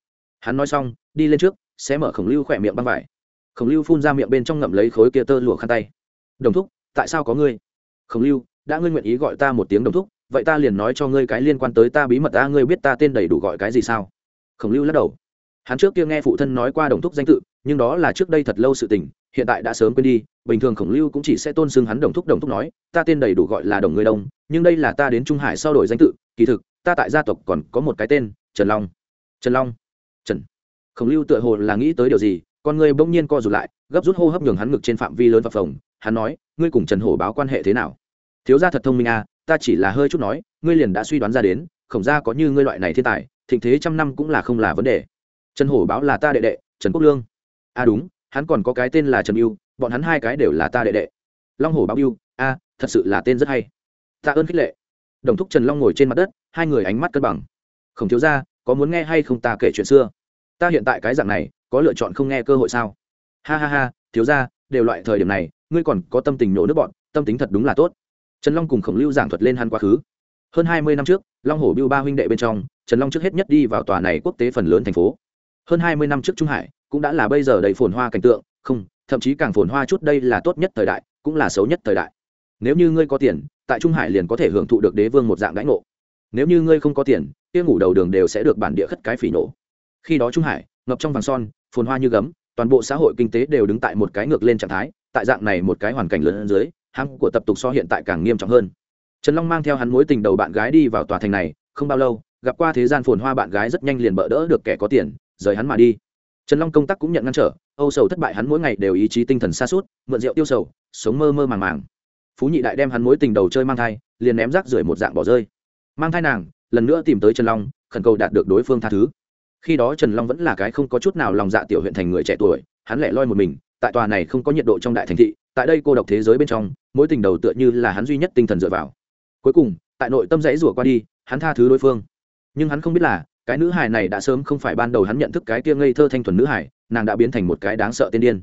Hắn nói xong, đi lên trước sẽ mở khổng lưu khỏe miệng băng vải. Khổng lưu phun ra miệng bên trong ngậm lấy khối kia tơ lụa khăn tay. Đồng thúc, tại sao có ngươi? Khổng lưu, đã ngươi nguyện ý gọi ta một tiếng đồng thúc, vậy ta liền nói cho ngươi cái liên quan tới ta bí mật ta ngươi biết ta tên đầy đủ gọi cái gì sao? Khổng lưu lắc đầu hắn trước kia nghe phụ thân nói qua đồng thúc danh tự, nhưng đó là trước đây thật lâu sự tình, hiện tại đã sớm quên đi, bình thường khổng lưu cũng chỉ sẽ tôn xưng hắn đồng thúc đồng thúc nói, ta tên đầy đủ gọi là đồng người đông, nhưng đây là ta đến trung hải sau đổi danh tự, kỳ thực, ta tại gia tộc còn có một cái tên, trần long. Trần long. Trần. Khổng lưu tựa hồ là nghĩ tới điều gì, con người bỗng nhiên co rụt lại, gấp rút hô hấp nhường hắn ngực trên phạm vi lớn và phòng hắn nói, ngươi cùng trần hổ báo quan hệ thế nào? Thiếu gia thật thông minh à ta chỉ là hơi chút nói, ngươi liền đã suy đoán ra đến, khổng gia có như ngươi loại này thiên tài, thịnh thế trăm năm cũng là không là vấn đề trần hổ báo là ta đệ đệ trần quốc lương. A đúng hắn còn có cái tên là trần mưu bọn hắn hai cái đều là ta đệ đệ. Long hổ báo mưu a à, thật sự là tên rất hay. Tạ ơn khích lệ. Đồng thúc trần long ngồi trên mặt đất hai người ánh mắt cân bằng. Khổng thiếu ra có muốn nghe hay không ta kể chuyện xưa? Ta hiện tại cái dạng này có lựa chọn không nghe cơ hội sao? Ha ha ha thiếu ra đều loại thời điểm này ngươi còn có tâm tình nổ nước bọn tâm tính thật đúng là tốt. Trần long cùng khổng lưu giảng thuật lên hắn quá khứ. Hơn hai mươi năm trước long hổ biêu ba huynh đệ bên trong trần long trước hết nhất đi vào tòa này quốc tế phần lớn thành phố hơn hai mươi năm trước trung hải, cũng đã là bây giờ đầy phồn hoa cảnh tượng, không, thậm chí càng phồn hoa chút đây là tốt nhất thời đại, cũng là xấu nhất thời đại. Nếu như ngươi có tiền, tại trung hải liền có thể hưởng thụ được đế vương một dạng đãi ngộ. Nếu như ngươi không có tiền, kia ngủ đầu đường đều sẽ được bản địa khất cái phỉ nổ. Khi đó trung hải, ngập trong vàng son, phồn hoa như gấm, toàn bộ xã hội kinh tế đều đứng tại một cái ngược lên trạng thái, tại dạng này một cái hoàn cảnh lớn hơn dưới hăng của tập tục so hiện tại càng nghiêm trọng hơn. Trần long mang theo hắn mối tình đầu bạn gái đi vào tòa thành này, không bao lâu, gặp qua thế gian phồn hoa bạn gái rất nhanh liền bỡ đỡ được kẻ có tiền rời hắn mà đi. Trần long công tác cũng nhận ngăn trở, âu sầu thất bại hắn mỗi ngày đều ý chí tinh thần xa suốt, mượn rượu tiêu sầu, sống mơ mơ màng màng. Phú nhị đại đem hắn mối tình đầu chơi mang thai, liền ném rác rưởi một dạng bỏ rơi. Mang thai nàng, lần nữa tìm tới trần long, khẩn cầu đạt được đối phương tha thứ. Khi đó trần long vẫn là cái không có chút nào lòng dạ tiểu huyện thành người trẻ tuổi, hắn lẻ loi một mình, tại tòa này không có nhiệt độ trong đại thành thị, tại đây cô độc thế giới bên trong, mối tình đầu tựa như là hắn duy nhất tinh thần dựa vào. Cuối cùng, tại nội tâm dãy rủa qua đi, hắn tha thứ đối phương. Nhưng hắn không biết là cái nữ hài này đã sớm không phải ban đầu hắn nhận thức cái kia ngây thơ thanh thuần nữ hải nàng đã biến thành một cái đáng sợ tiên điên.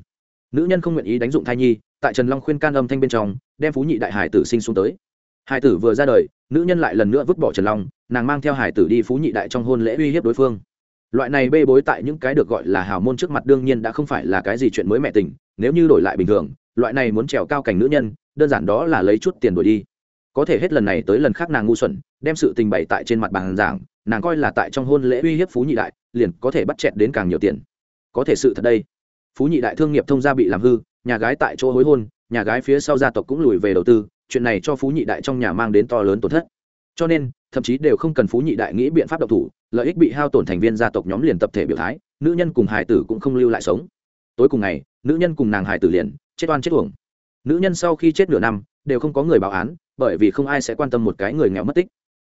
Nữ nhân không nguyện ý đánh dụng thai nhi, tại trần long khuyên can âm thanh bên trong, đem phú nhị đại hải tử sinh xuống tới. Hải tử vừa ra đời, nữ nhân lại lần nữa vứt bỏ trần long, nàng mang theo hải tử đi phú nhị đại trong hôn lễ uy hiếp đối phương. Loại này bê bối tại những cái được gọi là hào môn trước mặt đương nhiên đã không phải là cái gì chuyện mới mẹ tình, nếu như đổi lại bình thường, loại này muốn trèo cao cảnh nữ nhân, đơn giản đó là lấy chút tiền đổi đi có thể hết lần này tới lần khác nàng ngu xuẩn, đem sự tình bày tại trên mặt bàn giảng, nàng coi là tại trong hôn lễ uy hiếp phú nhị đại, liền có thể bắt chẹt đến càng nhiều tiền. Có thể sự thật đây. Phú nhị đại thương nghiệp thông gia bị làm hư, nhà gái tại chỗ hối hôn, nhà gái phía sau gia tộc cũng lùi về đầu tư, chuyện này cho phú nhị đại trong nhà mang đến to lớn tổn thất. Cho nên, thậm chí đều không cần phú nhị đại nghĩ biện pháp độc thủ, lợi ích bị hao tổn thành viên gia tộc nhóm liền tập thể biểu thái, nữ nhân cùng hải tử cũng không lưu lại sống. Tối cùng ngày, nữ nhân cùng nàng hải tử liền, chết oan chết uổng nữ nhân sau khi chết nửa năm, đều không có người báo án, bởi vì không ai sẽ quan tâm một cái người nghèo mất tích.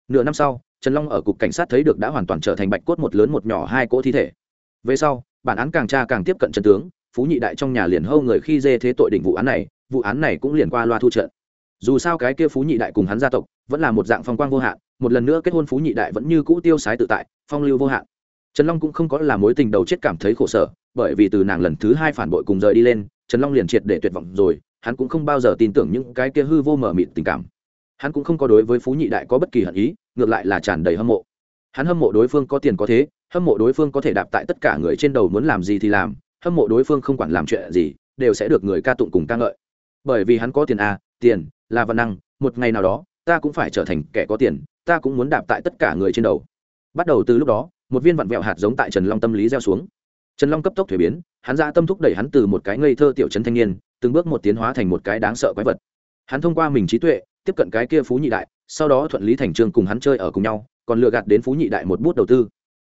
Nửa năm sau, trần long ở cục cảnh sát thấy được đã hoàn toàn trở thành bạch cốt một lớn một nhỏ hai cỗ thi thể. Về sau, bản án càng tra càng tiếp cận Trần tướng, phú nhị đại trong nhà liền hâu người khi dê thế tội đỉnh vụ án này, vụ án này cũng liền qua loa thu trận dù sao cái kia phú nhị đại cùng hắn gia tộc, vẫn là một dạng phong quang vô hạn, một lần nữa kết hôn phú nhị đại vẫn như cũ tiêu sái tự tại, phong lưu vô hạn. Trần long cũng không có là mối tình đầu chết cảm thấy khổ sở, bởi vì từ nàng lần thứ hai phản bội cùng rời đi lên, trần long liền triệt để tuyệt vọng rồi hắn cũng không bao giờ tin tưởng những cái kia hư vô mờ mịt tình cảm. Hắn cũng không có đối với phú nhị đại có bất kỳ hận ý, ngược lại là tràn đầy hâm mộ. Hắn hâm mộ đối phương có tiền có thế, hâm mộ đối phương có thể đạp tại tất cả người trên đầu muốn làm gì thì làm, hâm mộ đối phương không quản làm chuyện gì, đều sẽ được người ca tụng cùng ca ngợi. Bởi vì hắn có tiền à tiền là văn năng, một ngày nào đó, ta cũng phải trở thành kẻ có tiền, ta cũng muốn đạp tại tất cả người trên đầu. Bắt đầu từ lúc đó, một viên vặn vẹo hạt giống tại trần long tâm lý gieo xuống. Trần long cấp tốc thuế biến, hắn ra tâm thúc đẩy hắn từ một cái ngây thơ tiểu trấn thanh niên từng bước một tiến hóa thành một cái đáng sợ quái vật. Hắn thông qua mình trí tuệ, tiếp cận cái kia phú nhị đại, sau đó thuận lý thành trương cùng hắn chơi ở cùng nhau, còn lừa gạt đến phú nhị đại một bút đầu tư.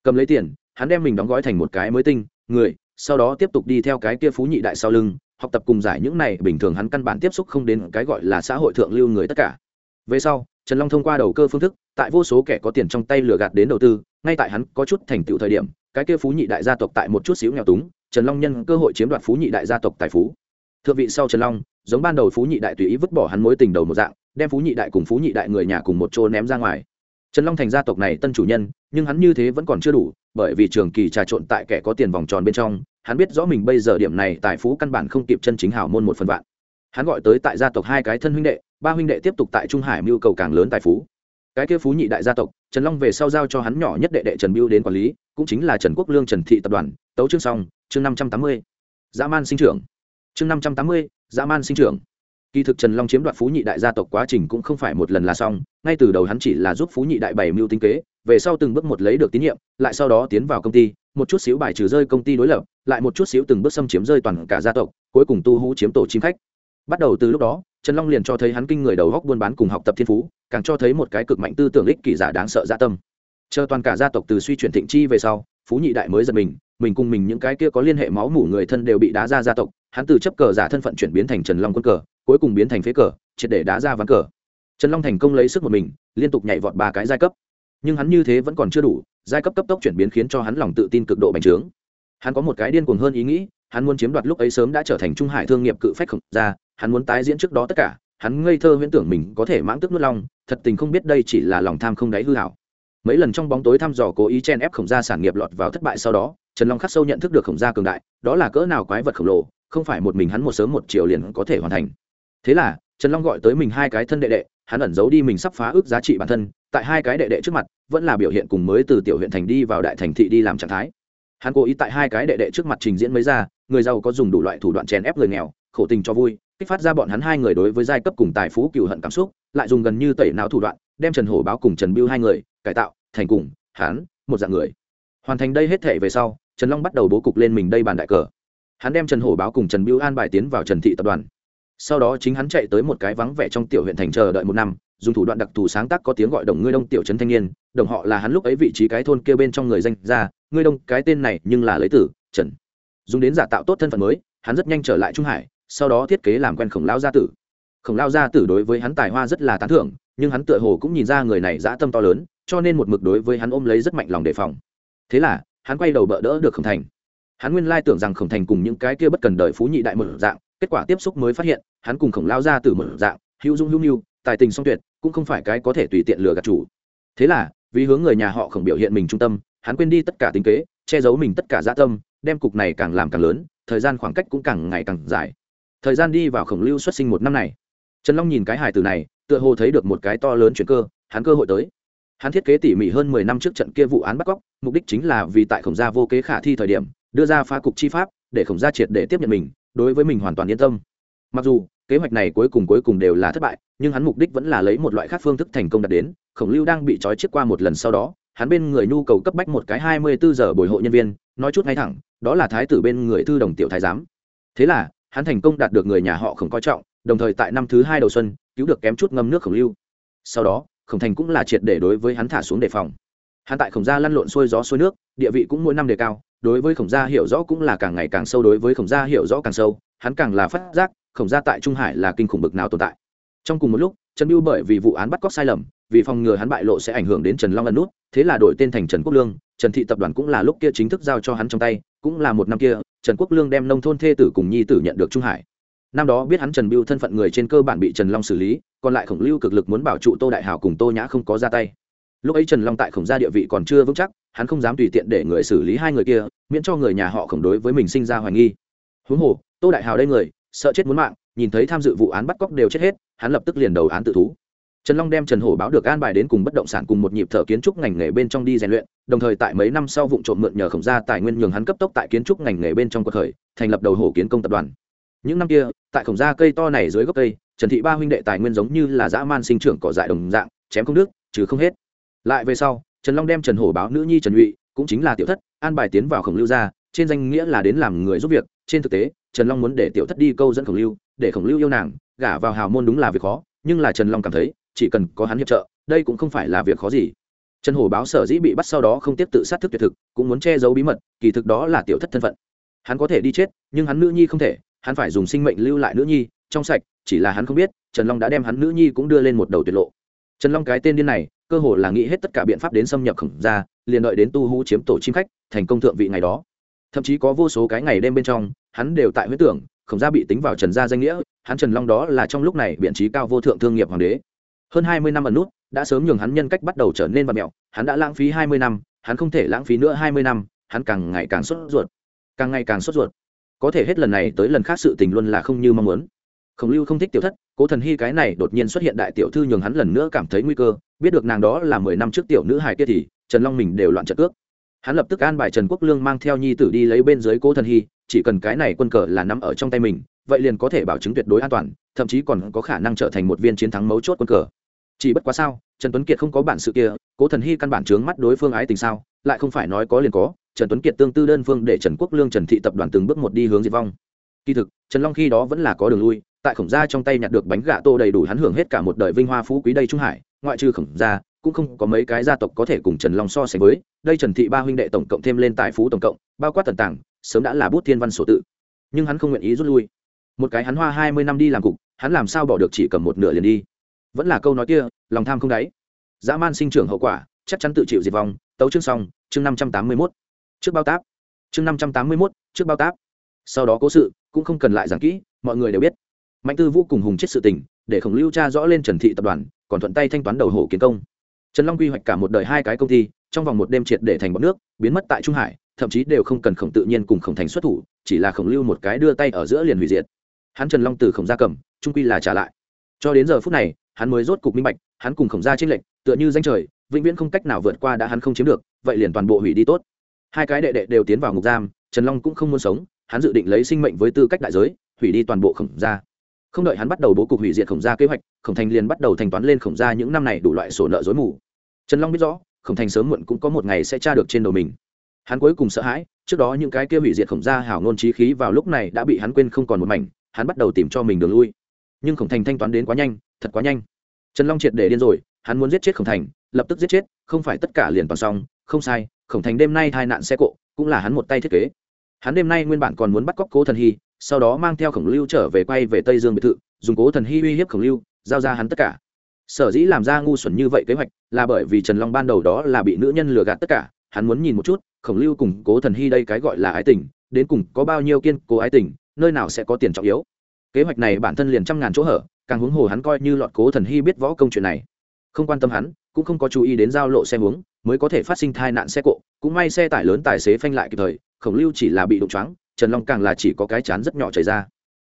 Cầm lấy tiền, hắn đem mình đóng gói thành một cái mới tinh, người, sau đó tiếp tục đi theo cái kia phú nhị đại sau lưng, học tập cùng giải những này bình thường hắn căn bản tiếp xúc không đến cái gọi là xã hội thượng lưu người tất cả. Về sau, trần long thông qua đầu cơ phương thức, tại vô số kẻ có tiền trong tay lừa gạt đến đầu tư, ngay tại hắn có chút thành tựu thời điểm, cái kia phú nhị đại gia tộc tại một chút xíu nghèo túng, trần long nhân cơ hội chiếm đoạt phú nhị đại gia tộc tài phú thượng vị sau trần long, giống ban đầu phú nhị đại tùy ý vứt bỏ hắn mối tình đầu một dạng, đem phú nhị đại cùng phú nhị đại người nhà cùng một chỗ ném ra ngoài. Trần long thành gia tộc này tân chủ nhân, nhưng hắn như thế vẫn còn chưa đủ, bởi vì trường kỳ trà trộn tại kẻ có tiền vòng tròn bên trong, hắn biết rõ mình bây giờ điểm này tài phú căn bản không kịp chân chính hảo môn một phần vạn. Hắn gọi tới tại gia tộc hai cái thân huynh đệ, ba huynh đệ tiếp tục tại trung hải mưu cầu càng lớn tài phú. Cái kia phú nhị đại gia tộc, trần long về sau giao cho hắn nhỏ nhất đệ đệ trần biêu đến quản lý, cũng chính là trần quốc lương trần thị tập đoàn, tấu chương song chương năm trăm tám mươi. Dã man sinh trưởng chương năm trăm tám mươi, dã man sinh trưởng. Kỳ thực trần long chiếm đoạt phú nhị đại gia tộc quá trình cũng không phải một lần là xong, ngay từ đầu hắn chỉ là giúp phú nhị đại bảy mưu tinh kế, về sau từng bước một lấy được tín nhiệm, lại sau đó tiến vào công ty, một chút xíu bài trừ rơi công ty đối lập, lại một chút xíu từng bước xâm chiếm rơi toàn cả gia tộc, cuối cùng tu hú chiếm tổ chim khách. Bắt đầu từ lúc đó, trần long liền cho thấy hắn kinh người đầu góc buôn bán cùng học tập thiên phú, càng cho thấy một cái cực mạnh tư tưởng ích kỷ giả đáng sợ gia tâm. Chờ toàn cả gia tộc từ suy chuyển thịnh chi về sau, phú nhị đại mới giật mình mình cùng mình những cái kia có liên hệ máu mủ người thân đều bị đá ra gia tộc hắn từ chấp cờ giả thân phận chuyển biến thành trần long quân cờ, cuối cùng biến thành phế cờ, triệt để đá ra ván cờ. Trần long thành công lấy sức một mình, liên tục nhảy vọt ba cái giai cấp. Nhưng hắn như thế vẫn còn chưa đủ, giai cấp cấp tốc chuyển biến khiến cho hắn lòng tự tin cực độ bành trướng. Hắn có một cái điên cuồng hơn ý nghĩ, hắn muốn chiếm đoạt lúc ấy sớm đã trở thành trung hải thương nghiệp cự phách khổng ra hắn muốn tái diễn trước đó tất cả, hắn ngây thơ huyễn tưởng mình có thể mãng tức nuốt long thật tình không biết đây chỉ là lòng tham không đáy hư hảo. Mấy lần trong bóng tối thăm dò cố ý chen ép khổng gia sản nghiệp lọt vào thất bại sau đó, trần long khắc sâu nhận thức được khổng gia cường đại, đó là cỡ nào quái vật khổng lồ không phải một mình hắn một sớm một chiều liền có thể hoàn thành. Thế là, trần long gọi tới mình hai cái thân đệ đệ, hắn ẩn giấu đi mình sắp phá ước giá trị bản thân, tại hai cái đệ đệ trước mặt, vẫn là biểu hiện cùng mới từ tiểu huyện thành đi vào đại thành thị đi làm trạng thái. Hắn cố ý tại hai cái đệ đệ trước mặt trình diễn mới ra, người giàu có dùng đủ loại thủ đoạn chèn ép người nghèo, khổ tình cho vui, kích phát ra bọn hắn hai người đối với giai cấp cùng tài phú cựu hận cảm xúc, lại dùng gần như tẩy não thủ đoạn, đem trần hổ báo cùng trần biêu hai người, cải tạo, thành cùng, hắn, một dạng người. Hoàn thành đây hết thể về sau, trần long bắt đầu bố cục lên mình đây bàn đại cờ hắn đem trần hổ báo cùng trần biêu an bài tiến vào trần thị tập đoàn. Sau đó chính hắn chạy tới một cái vắng vẻ trong tiểu huyện thành chờ đợi một năm, dùng thủ đoạn đặc thù sáng tác có tiếng gọi đồng ngươi đông tiểu trấn thanh niên. Đồng họ là hắn lúc ấy vị trí cái thôn kêu bên trong người danh ra, ngươi đông, cái tên này nhưng là lấy tử, trần. Dùng đến giả tạo tốt thân phận mới, hắn rất nhanh trở lại trung hải, sau đó thiết kế làm quen khổng lao gia tử. Khổng lao gia tử đối với hắn tài hoa rất là tán thưởng, nhưng hắn tựa hồ cũng nhìn ra người này dã tâm to lớn, cho nên một mực đối với hắn ôm lấy rất mạnh lòng đề phòng. Thế là, hắn quay đầu bỡ đỡ được khổng thành hắn nguyên lai tưởng rằng khổng thành cùng những cái kia bất cần đợi phú nhị đại một dạng, kết quả tiếp xúc mới phát hiện, hắn cùng khổng lao ra từ một dạng, hữu dung hữu mưu, tài tình song tuyệt, cũng không phải cái có thể tùy tiện lừa gạt chủ. Thế là, vì hướng người nhà họ khổng biểu hiện mình trung tâm, hắn quên đi tất cả tính kế, che giấu mình tất cả dã tâm, đem cục này càng làm càng lớn, thời gian khoảng cách cũng càng ngày càng dài. Thời gian đi vào khổng lưu xuất sinh một năm này, trần long nhìn cái hài từ này, tựa hồ thấy được một cái to lớn chuyển cơ, hắn cơ hội tới. Hắn thiết kế tỉ mỉ hơn mười năm trước trận kia vụ án bắt cóc, mục đích chính là vì tại khổng gia vô kế khả thi thời điểm đưa ra phá cục chi pháp, để khổng gia triệt để tiếp nhận mình, đối với mình hoàn toàn yên tâm. Mặc dù, kế hoạch này cuối cùng cuối cùng đều là thất bại, nhưng hắn mục đích vẫn là lấy một loại khác phương thức thành công đạt đến. Khổng lưu đang bị trói chiếc qua một lần sau đó, hắn bên người nhu cầu cấp bách một cái hai mươi bốn giờ bồi hộ nhân viên, nói chút ngay thẳng, đó là thái tử bên người thư đồng tiểu thái giám. Thế là, hắn thành công đạt được người nhà họ khổng coi trọng, đồng thời tại năm thứ hai đầu xuân, cứu được kém chút ngâm nước khổng lưu. Sau đó, khổng thành cũng là triệt để đối với hắn thả xuống đề phòng. Hắn tại khổng gia lăn lộn xuôi gió xuôi nước, địa vị cũng mỗi năm đề cao đối với khổng gia hiểu rõ cũng là càng ngày càng sâu, đối với khổng gia hiểu rõ càng sâu, hắn càng là phát giác khổng gia tại trung hải là kinh khủng bực nào tồn tại. Trong cùng một lúc, trần mưu bởi vì vụ án bắt cóc sai lầm, vì phòng ngừa hắn bại lộ sẽ ảnh hưởng đến trần long ẩn nút, thế là đổi tên thành trần quốc lương, trần thị tập đoàn cũng là lúc kia chính thức giao cho hắn trong tay, cũng là một năm kia, trần quốc lương đem nông thôn thê tử cùng nhi tử nhận được trung hải. Năm đó biết hắn trần mưu thân phận người trên cơ bản bị trần long xử lý, còn lại khổng lưu cực lực muốn bảo trụ tô đại hào cùng tô nhã không có ra tay. Lúc ấy trần long tại khổng gia địa vị còn chưa vững chắc hắn không dám tùy tiện để người xử lý hai người kia miễn cho người nhà họ khổng đối với mình sinh ra hoài nghi. Huống hồ tô đại hào đây người sợ chết muốn mạng nhìn thấy tham dự vụ án bắt cóc đều chết hết hắn lập tức liền đầu án tự thú. Trần long đem trần hổ báo được an bài đến cùng bất động sản cùng một nhịp thở kiến trúc ngành nghề bên trong đi rèn luyện đồng thời tại mấy năm sau vụ trộm mượn nhờ khổng gia tài nguyên nhường hắn cấp tốc tại kiến trúc ngành nghề bên trong cuộc khởi thành lập đầu hổ kiến công tập đoàn. Những năm kia tại khổng gia cây to này dưới gốc cây trần thị ba huynh đệ tài nguyên giống như là dã man sinh trưởng cỏ dại đồng dạng chém không đứt, chứ không hết. Lại về sau trần long đem trần hổ báo nữ nhi trần nhụy, cũng chính là tiểu thất, an bài tiến vào khổng lưu gia, trên danh nghĩa là đến làm người giúp việc. Trên thực tế, trần long muốn để tiểu thất đi câu dẫn khổng lưu, để khổng lưu yêu nàng, gả vào hào môn đúng là việc khó, nhưng là trần long cảm thấy, chỉ cần có hắn hiệp trợ, đây cũng không phải là việc khó gì. Trần hổ báo sở dĩ bị bắt sau đó không tiếp tự sát thức tuyệt thực, cũng muốn che giấu bí mật, kỳ thực đó là tiểu thất thân phận. Hắn có thể đi chết, nhưng hắn nữ nhi không thể, hắn phải dùng sinh mệnh lưu lại nữ nhi, trong sạch, chỉ là hắn không biết, trần long đã đem hắn nữ nhi cũng đưa lên một đầu tuyệt lộ trần long cái tên điên này, cơ hồ là nghĩ hết tất cả biện pháp đến xâm nhập khổng ra liền đợi đến tu hú chiếm tổ chim khách, thành công thượng vị ngày đó. Thậm chí có vô số cái ngày đêm bên trong, hắn đều tại huyết tưởng, khổng gia bị tính vào trần gia danh nghĩa, hắn trần long đó là trong lúc này biện trí cao vô thượng thương nghiệp hoàng đế. Hơn hai mươi năm ẩn nút, đã sớm nhường hắn nhân cách bắt đầu trở nên vật mẹo, hắn đã lãng phí hai mươi năm, hắn không thể lãng phí nữa hai mươi năm, hắn càng ngày càng sốt ruột, càng ngày càng sốt ruột. Có thể hết lần này tới lần khác sự tình luôn là không như mong muốn. Khổng lưu không thích tiểu thất cố thần hy cái này đột nhiên xuất hiện đại tiểu thư nhường hắn lần nữa cảm thấy nguy cơ, biết được nàng đó là mười năm trước tiểu nữ hài kia thì, trần long mình đều loạn trận cước. Hắn lập tức an bài trần quốc lương mang theo nhi tử đi lấy bên dưới cố thần hy, chỉ cần cái này quân cờ là nắm ở trong tay mình, vậy liền có thể bảo chứng tuyệt đối an toàn, thậm chí còn có khả năng trở thành một viên chiến thắng mấu chốt quân cờ. Chỉ bất quá sao, trần tuấn kiệt không có bản sự kia, cố thần hy căn bản trướng mắt đối phương ái tình sao, lại không phải nói có liền có, trần tuấn kiệt tương tư đơn phương để trần quốc lương trần thị tập đoàn từng bước một đi hướng diệt vong. Kỳ thực, trần long khi đó vẫn là có đường lui tại khổng gia trong tay nhặt được bánh gà tô đầy đủ hắn hưởng hết cả một đời vinh hoa phú quý đây trung hải, ngoại trừ khổng gia, cũng không có mấy cái gia tộc có thể cùng trần long so sánh với. Đây trần thị ba huynh đệ tổng cộng thêm lên tài phú tổng cộng, bao quát tần tảng sớm đã là bút thiên văn sổ tự. Nhưng hắn không nguyện ý rút lui. Một cái hắn hoa hai mươi năm đi làm cục, hắn làm sao bỏ được chỉ cầm một nửa liền đi? Vẫn là câu nói kia, lòng tham không đáy. Dã man sinh trưởng hậu quả, chắc chắn tự chịu diệt vong. Tấu chương xong, chương năm trăm tám mươi mốt. Trước bao táp. Chương năm trăm tám mươi mốt, trước bao táp. Sau đó cố sự, cũng không cần lại giảng kỹ, mọi người đều biết mạnh tư vũ cùng hùng chết sự tình, để khổng lưu cha rõ lên trần thị tập đoàn, còn thuận tay thanh toán đầu hổ kiến công. Trần long quy hoạch cả một đời hai cái công ty, trong vòng một đêm triệt để thành bọn nước, biến mất tại trung hải, thậm chí đều không cần khổng tự nhiên cùng khổng thành xuất thủ, chỉ là khổng lưu một cái đưa tay ở giữa liền hủy diệt. Hắn trần long từ khổng gia cầm, trung quy là trả lại. Cho đến giờ phút này, hắn mới rốt cục minh bạch, hắn cùng khổng gia tranh lệnh tựa như danh trời, vĩnh viễn không cách nào vượt qua đã hắn không chiếm được, vậy liền toàn bộ hủy đi tốt. Hai cái đệ đệ đều tiến vào ngục giam, trần long cũng không muốn sống, hắn dự định lấy sinh mệnh với tư cách đại giới, hủy đi toàn bộ khổng gia không đợi hắn bắt đầu bố cục hủy diệt khổng gia kế hoạch, khổng thành liền bắt đầu thanh toán lên khổng gia những năm này đủ loại sổ nợ dối mù. Trần long biết rõ, khổng thành sớm muộn cũng có một ngày sẽ tra được trên đầu mình. Hắn cuối cùng sợ hãi, trước đó những cái kia hủy diệt khổng gia hảo ngôn trí khí vào lúc này đã bị hắn quên không còn một mảnh, hắn bắt đầu tìm cho mình đường lui. Nhưng khổng thành thanh toán đến quá nhanh, thật quá nhanh. Trần long triệt để điên rồi, hắn muốn giết chết khổng thành, lập tức giết chết, không phải tất cả liền toàn xong, không sai, khổng thành đêm nay tai nạn xe cộ, cũng là hắn một tay thiết kế. Hắn đêm nay nguyên bản còn muốn bắt cóc cố thần hy sau đó mang theo khổng lưu trở về quay về tây dương biệt thự, dùng cố thần hy uy hiếp khổng lưu, giao ra hắn tất cả. Sở dĩ làm ra ngu xuẩn như vậy kế hoạch là bởi vì trần long ban đầu đó là bị nữ nhân lừa gạt tất cả, hắn muốn nhìn một chút, khổng lưu cùng cố thần hy đây cái gọi là ái tình, đến cùng có bao nhiêu kiên cố ái tình, nơi nào sẽ có tiền trọng yếu. Kế hoạch này bản thân liền trăm ngàn chỗ hở, càng huống hồ hắn coi như lọt cố thần hy biết võ công chuyện này. Không quan tâm hắn, cũng không có chú ý đến giao lộ xe hướng mới có thể phát sinh tai nạn xe cộ, cũng may xe tải lớn tài xế phanh lại kịp thời, khổng lưu chỉ là bị đụng choáng trần long càng là chỉ có cái chán rất nhỏ chảy ra.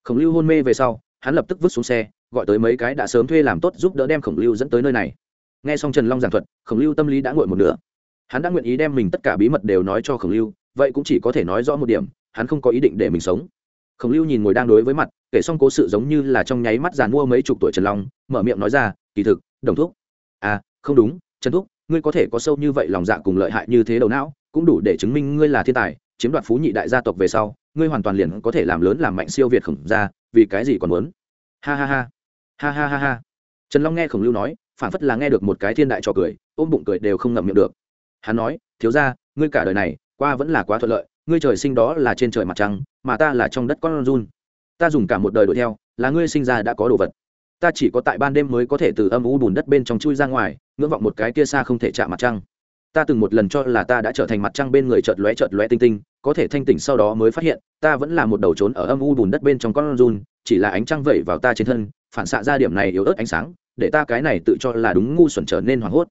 Khổng lưu hôn mê về sau, hắn lập tức vứt xuống xe, gọi tới mấy cái đã sớm thuê làm tốt giúp đỡ đem khổng lưu dẫn tới nơi này. Nghe xong trần long giảng thuật, khổng lưu tâm lý đã nguội một nửa. Hắn đã nguyện ý đem mình tất cả bí mật đều nói cho khổng lưu, vậy cũng chỉ có thể nói rõ một điểm, hắn không có ý định để mình sống. Khổng lưu nhìn ngồi đang đối với mặt, kể xong cố sự giống như là trong nháy mắt giàn mua mấy chục tuổi trần long, mở miệng nói ra, kỳ thực, đồng thúc. À không đúng, trần thúc, ngươi có thể có sâu như vậy lòng dạ cùng lợi hại như thế đầu não, cũng đủ để chứng minh ngươi là thiên tài chiếm đoạt phú nhị đại gia tộc về sau, ngươi hoàn toàn liền có thể làm lớn làm mạnh siêu việt khổng ra vì cái gì còn muốn? Ha ha ha. Ha ha ha ha. Trần long nghe khổng lưu nói phản phất là nghe được một cái thiên đại trò cười, ôm bụng cười đều không ngậm miệng được. Hắn nói, thiếu ra ngươi cả đời này, qua vẫn là quá thuận lợi, ngươi trời sinh đó là trên trời mặt trăng, mà ta là trong đất con run. Ta dùng cả một đời đuổi theo, là ngươi sinh ra đã có đồ vật. Ta chỉ có tại ban đêm mới có thể từ âm u bùn đất bên trong chui ra ngoài, ngưỡng vọng một cái kia xa không thể chạm mặt trăng ta từng một lần cho là ta đã trở thành mặt trăng bên người chợt lóe chợt lóe tinh tinh, có thể thanh tỉnh sau đó mới phát hiện, ta vẫn là một đầu trốn ở âm u bùn đất bên trong con run, chỉ là ánh trăng vẩy vào ta trên thân, phản xạ ra điểm này yếu ớt ánh sáng, để ta cái này tự cho là đúng ngu xuẩn trở nên hoảng hốt.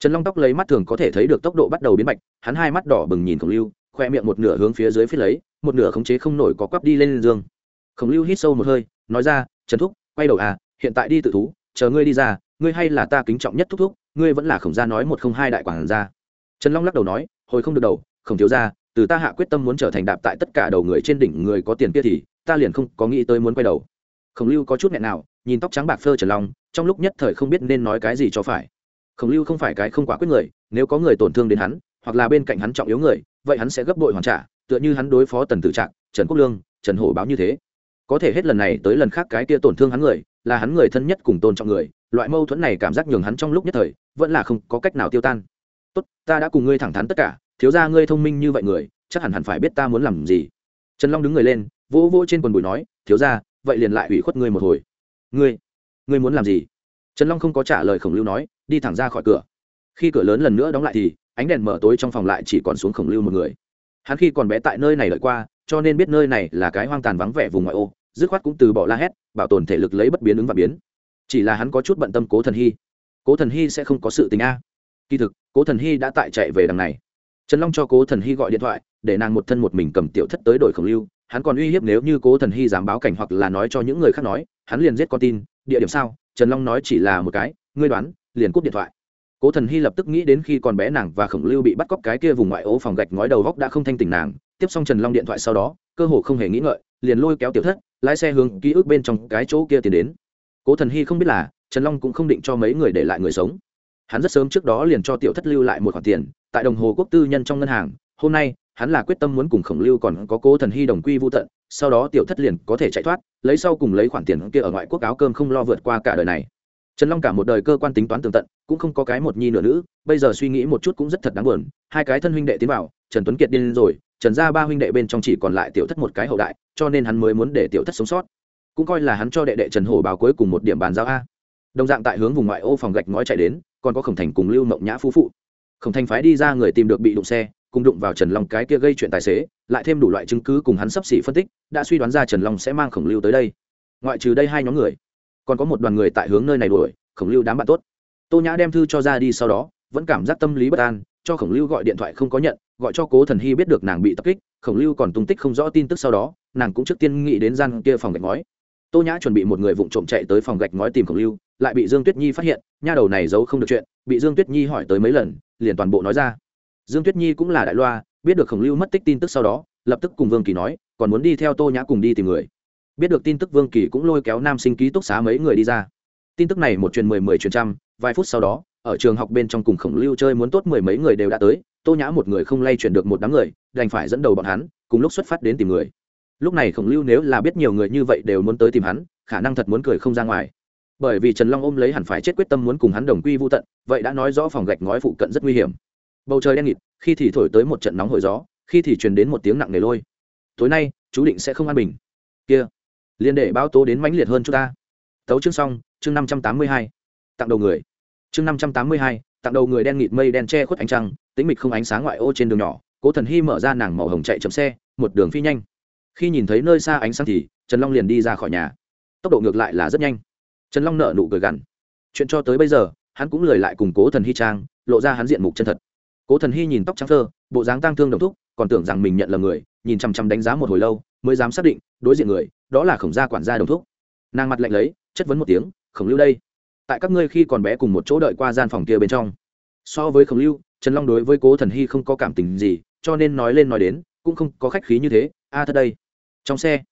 Trần long tóc lấy mắt thường có thể thấy được tốc độ bắt đầu biến bạch hắn hai mắt đỏ bừng nhìn khổng lưu, khoe miệng một nửa hướng phía dưới phía lấy, một nửa khống chế không nổi có quắp đi lên giường. Khổng lưu hít sâu một hơi, nói ra, trần thúc, quay đầu à hiện tại đi tự thú, chờ ngươi đi ra, ngươi hay là ta kính trọng nhất thúc thúc, ngươi vẫn là khổng gia nói một không hai đại quản gia trần long lắc đầu nói, hồi không được đầu không thiếu gia, từ ta hạ quyết tâm muốn trở thành đạp tại tất cả đầu người trên đỉnh người có tiền kia thì, ta liền không có nghĩ tới muốn quay đầu. Khổng lưu có chút nghẹn nào, nhìn tóc trắng bạc phơ trần long, trong lúc nhất thời không biết nên nói cái gì cho phải. Khổng lưu không phải cái không quả quyết người, nếu có người tổn thương đến hắn, hoặc là bên cạnh hắn trọng yếu người, vậy hắn sẽ gấp bội hoàn trả, tựa như hắn đối phó tần tử trạng trần quốc lương, trần hổ báo như thế. Có thể hết lần này tới lần khác cái kia tổn thương hắn người, là hắn người thân nhất cùng tôn trọng người, loại mâu thuẫn này cảm giác nhường hắn trong lúc nhất thời, vẫn là không có cách nào tiêu tan tốt, ta đã cùng ngươi thẳng thắn tất cả, thiếu ra ngươi thông minh như vậy người, chắc hẳn hẳn phải biết ta muốn làm gì. Trần long đứng người lên, vỗ vỗ trên quần bụi nói, thiếu ra vậy liền lại ủy khuất ngươi một hồi. Ngươi ngươi muốn làm gì? Trần long không có trả lời khổng lưu nói, đi thẳng ra khỏi cửa. Khi cửa lớn lần nữa đóng lại thì, ánh đèn mở tối trong phòng lại chỉ còn xuống khổng lưu một người. Hắn khi còn bé tại nơi này lợi qua, cho nên biết nơi này là cái hoang tàn vắng vẻ vùng ngoại ô, dứt khoát cũng từ bỏ la hét, bảo tồn thể lực lấy bất biến ứng và biến. Chỉ là hắn có chút bận tâm cố thần hy. Cố thần hy sẽ không có sự tình a. Kỳ thực cố thần hy đã tại chạy về đằng này. Trần long cho cố thần hy gọi điện thoại, để nàng một thân một mình cầm tiểu thất tới đổi khổng lưu. Hắn còn uy hiếp nếu như cố thần hy dám báo cảnh hoặc là nói cho những người khác nói, hắn liền giết con tin. Địa điểm sao? Trần long nói chỉ là một cái. Ngươi đoán, liền cúp điện thoại. Cố thần hy lập tức nghĩ đến khi còn bé nàng và khổng lưu bị bắt cóc cái kia vùng ngoại ô phòng gạch ngói đầu góc đã không thanh tỉnh nàng. Tiếp xong trần long điện thoại sau đó, cơ hồ không hề nghĩ ngợi, liền lôi kéo tiểu thất, lái xe hướng ký ức bên trong cái chỗ kia tiến đến. Cố thần hy không biết là, trần long cũng không định cho mấy người để lại người sống hắn rất sớm trước đó liền cho tiểu thất lưu lại một khoản tiền, tại đồng hồ quốc tư nhân trong ngân hàng. Hôm nay, hắn là quyết tâm muốn cùng khổng lưu còn có cố thần hy đồng quy vô tận, sau đó tiểu thất liền có thể chạy thoát, lấy sau cùng lấy khoản tiền kia ở ngoại quốc áo cơm không lo vượt qua cả đời này. Trần long cả một đời cơ quan tính toán tường tận, cũng không có cái một nhi nửa nữ, bây giờ suy nghĩ một chút cũng rất thật đáng buồn. Hai cái thân huynh đệ tiến vào, trần tuấn kiệt điên rồi, trần gia ba huynh đệ bên trong chỉ còn lại tiểu thất một cái hậu đại, cho nên hắn mới muốn để tiểu thất sống sót. Cũng coi là hắn cho đệ đệ trần hổ báo cuối cùng một điểm bàn giao a. Đồng dạng tại hướng vùng ngoại ô phòng gạch ngói chạy đến còn có khổng thành cùng lưu mộng nhã phú phụ. Khổng thành phái đi ra người tìm được bị đụng xe, cùng đụng vào trần long cái kia gây chuyện tài xế, lại thêm đủ loại chứng cứ cùng hắn sắp xỉ phân tích, đã suy đoán ra trần long sẽ mang khổng lưu tới đây. Ngoại trừ đây hai nhóm người, còn có một đoàn người tại hướng nơi này đuổi, khổng lưu đám bạn tốt. Tô nhã đem thư cho ra đi sau đó, vẫn cảm giác tâm lý bất an, cho khổng lưu gọi điện thoại không có nhận, gọi cho cố thần hy biết được nàng bị tập kích, khổng lưu còn tung tích không rõ tin tức sau đó, nàng cũng trước tiên nghĩ đến gian kia phòng gạch ngói. Tô nhã chuẩn bị một người vụng trộm chạy tới phòng gạch ngói tìm khổng lưu lại bị dương tuyết nhi phát hiện, nha đầu này giấu không được chuyện, bị dương tuyết nhi hỏi tới mấy lần, liền toàn bộ nói ra. Dương tuyết nhi cũng là đại loa, biết được khổng lưu mất tích tin tức sau đó, lập tức cùng vương kỳ nói, còn muốn đi theo tô nhã cùng đi tìm người. Biết được tin tức vương kỳ cũng lôi kéo nam sinh ký túc xá mấy người đi ra. Tin tức này một truyền mười mười truyền trăm, vài phút sau đó, ở trường học bên trong cùng khổng lưu chơi muốn tốt mười mấy người đều đã tới, tô nhã một người không lay chuyển được một đám người, đành phải dẫn đầu bọn hắn, cùng lúc xuất phát đến tìm người. Lúc này khổng lưu nếu là biết nhiều người như vậy đều muốn tới tìm hắn, khả năng thật muốn cười không ra ngoài bởi vì trần long ôm lấy hẳn phải chết quyết tâm muốn cùng hắn đồng quy vô tận, vậy đã nói rõ phòng gạch ngói phụ cận rất nguy hiểm. Bầu trời đen nghịt, khi thì thổi tới một trận nóng hồi gió, khi thì truyền đến một tiếng nặng nề lôi. Tối nay, chú định sẽ không an bình. Kia liên đệ báo tố đến mãnh liệt hơn chúng ta. Tấu chương xong, chương năm trăm tám mươi hai. Tặng đầu người. Chương năm trăm tám mươi hai, tặng đầu người đen nghịt mây đen che khuất ánh trăng, tĩnh mịch không ánh sáng ngoại ô trên đường nhỏ, cố thần hy mở ra nàng màu hồng chạy chậm xe, một đường phi nhanh. Khi nhìn thấy nơi xa ánh sáng thì, trần long liền đi ra khỏi nhà. Tốc độ ngược lại là rất nhanh trần long nợ nụ cười gằn. Chuyện cho tới bây giờ, hắn cũng lời lại cùng cố thần hy trang, lộ ra hắn diện mục chân thật. Cố thần hy nhìn tóc trắng thơ, bộ dáng tang thương đồng thúc, còn tưởng rằng mình nhận là người, nhìn chằm chằm đánh giá một hồi lâu, mới dám xác định, đối diện người, đó là khổng gia quản gia đồng thúc. Nàng mặt lạnh lấy, chất vấn một tiếng, khổng lưu đây, tại các ngươi khi còn bé cùng một chỗ đợi qua gian phòng kia bên trong. So với khổng lưu, trần long đối với cố thần hy không có cảm tình gì, cho nên nói lên nói đến, cũng không có khách khí như thế, a, thật đây. Trong xe,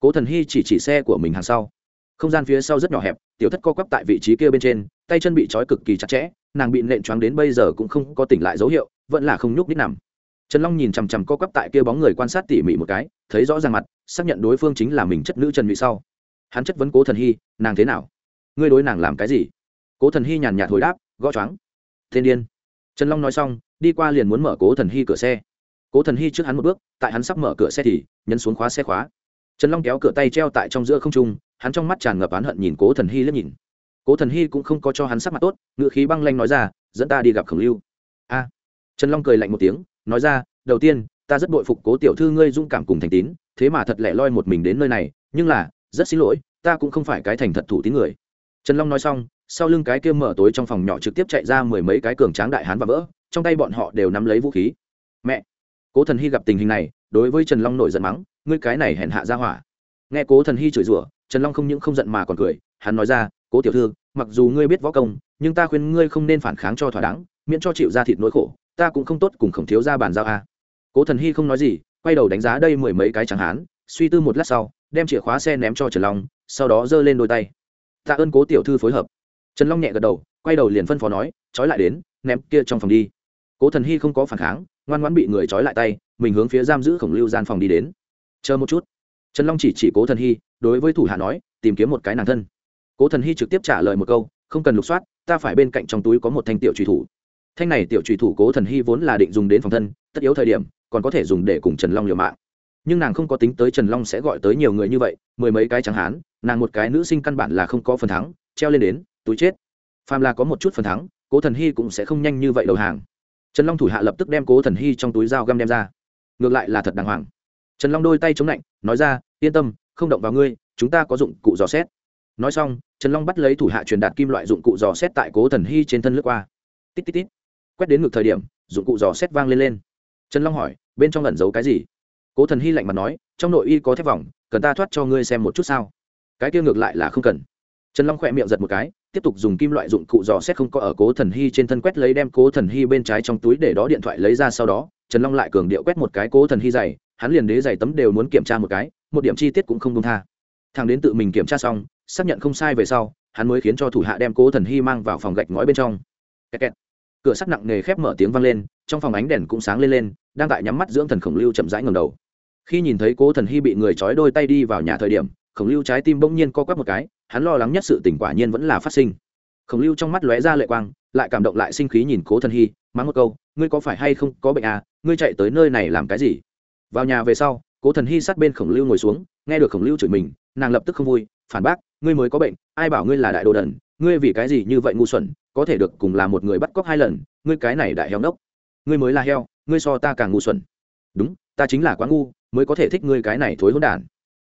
cố thần hy chỉ chỉ xe của mình hàng sau không gian phía sau rất nhỏ hẹp, tiểu thất co quắp tại vị trí kia bên trên, tay chân bị trói cực kỳ chặt chẽ, nàng bị nện choáng đến bây giờ cũng không có tỉnh lại dấu hiệu, vẫn là không nhúc nít nằm. Trần long nhìn chằm chằm co quắp tại kia bóng người quan sát tỉ mỉ một cái, thấy rõ ràng mặt, xác nhận đối phương chính là mình chất nữ trần mỹ sau. Hắn chất vấn cố thần hy, nàng thế nào? Ngươi đối nàng làm cái gì? Cố thần hy nhàn nhạt hồi đáp, gõ choáng. Thiên điên. Trần long nói xong, đi qua liền muốn mở cố thần hy cửa xe. Cố thần hy trước hắn một bước, tại hắn sắp mở cửa xe thì, nhấn xuống khóa xe khóa trần long kéo cửa tay treo tại trong giữa không trung, hắn trong mắt tràn ngập oán hận nhìn cố thần hy liếc nhìn. Cố thần hy cũng không có cho hắn sắc mặt tốt, ngựa khí băng lanh nói ra, dẫn ta đi gặp khổng lưu. A. Trần long cười lạnh một tiếng, nói ra, đầu tiên, ta rất bội phục cố tiểu thư ngươi dung cảm cùng thành tín, thế mà thật lẻ loi một mình đến nơi này, nhưng là, rất xin lỗi, ta cũng không phải cái thành thật thủ tín người. Trần long nói xong, sau lưng cái kia mở tối trong phòng nhỏ trực tiếp chạy ra mười mấy cái cường tráng đại hán và vỡ, trong tay bọn họ đều nắm lấy vũ khí. Mẹ. Cố thần hy gặp tình hình này, đối với trần long nổi giận mắng ngươi cái này hèn hạ ra hỏa. Nghe cố thần hy chửi rủa, trần long không những không giận mà còn cười, hắn nói ra, cố tiểu thư, mặc dù ngươi biết võ công, nhưng ta khuyên ngươi không nên phản kháng cho thỏa đáng, miễn cho chịu ra thịt nỗi khổ, ta cũng không tốt cùng khổng thiếu ra bàn giao a. Cố thần hy không nói gì, quay đầu đánh giá đây mười mấy cái chẳng hán, suy tư một lát sau, đem chìa khóa xe ném cho trần long, sau đó giơ lên đôi tay. Tạ ơn cố tiểu thư phối hợp. Trần long nhẹ gật đầu, quay đầu liền phân phó nói, trói lại đến, ném kia trong phòng đi. Cố thần hy không có phản kháng, ngoan ngoãn bị người trói lại tay, mình hướng phía giam giữ khổng lưu gian phòng đi đến chờ một chút. Trần long chỉ chỉ cố thần hy, đối với thủ hạ nói, tìm kiếm một cái nàng thân. Cố thần hy trực tiếp trả lời một câu, không cần lục soát, ta phải bên cạnh trong túi có một thanh tiểu trùy thủ. Thanh này tiểu trùy thủ cố thần hy vốn là định dùng đến phòng thân, tất yếu thời điểm, còn có thể dùng để cùng trần long liều mạng. Nhưng nàng không có tính tới trần long sẽ gọi tới nhiều người như vậy, mười mấy cái chẳng hán, nàng một cái nữ sinh căn bản là không có phần thắng, treo lên đến, túi chết. Phàm là có một chút phần thắng, cố thần hy cũng sẽ không nhanh như vậy đầu hàng. Trần long thủ hạ lập tức đem cố thần hy trong túi dao găm đem ra. Ngược lại là thật đàng hoàng trần long đôi tay chống lạnh, nói ra, yên tâm, không động vào ngươi, chúng ta có dụng cụ dò xét. Nói xong, trần long bắt lấy thủ hạ truyền đạt kim loại dụng cụ dò xét tại cố thần hy trên thân lướt qua. Tít tít tít. Quét đến ngược thời điểm, dụng cụ dò xét vang lên lên. Trần long hỏi, bên trong lẩn giấu cái gì? Cố thần hy lạnh mặt nói, trong nội y có thép vòng, cần ta thoát cho ngươi xem một chút sao? Cái kia ngược lại là không cần. Trần long khỏe miệng giật một cái, tiếp tục dùng kim loại dụng cụ dò xét không có ở cố thần hy trên thân quét lấy đem cố thần hy bên trái trong túi để đó điện thoại lấy ra sau đó, trần long lại cường điệu quét một cái cố thần hy dày hắn liền đế giày tấm đều muốn kiểm tra một cái, một điểm chi tiết cũng không công tha. Thằng đến tự mình kiểm tra xong, xác nhận không sai về sau, hắn mới khiến cho thủ hạ đem cố thần hy mang vào phòng gạch ngói bên trong. Kẹt kẹt. cửa sắt nặng nề khép mở tiếng vang lên, trong phòng ánh đèn cũng sáng lên lên, đang tại nhắm mắt dưỡng thần khổng lưu chậm rãi ngầm đầu. Khi nhìn thấy cố thần hy bị người trói đôi tay đi vào nhà thời điểm, khổng lưu trái tim bỗng nhiên co quắp một cái, hắn lo lắng nhất sự tỉnh quả nhiên vẫn là phát sinh. Khổng lưu trong mắt lóe ra lệ quang, lại cảm động lại sinh khí nhìn cố thần hy, mắng một câu, ngươi có phải hay không có bệnh à? Ngươi chạy tới nơi này làm cái gì? Vào nhà về sau cố thần hy sát bên khổng lưu ngồi xuống nghe được khổng lưu chửi mình nàng lập tức không vui phản bác ngươi mới có bệnh ai bảo ngươi là đại đồ đần ngươi vì cái gì như vậy ngu xuẩn có thể được cùng là một người bắt cóc hai lần ngươi cái này đại heo nốc, ngươi mới là heo ngươi so ta càng ngu xuẩn. Đúng ta chính là quá ngu mới có thể thích ngươi cái này thối hỗn đản.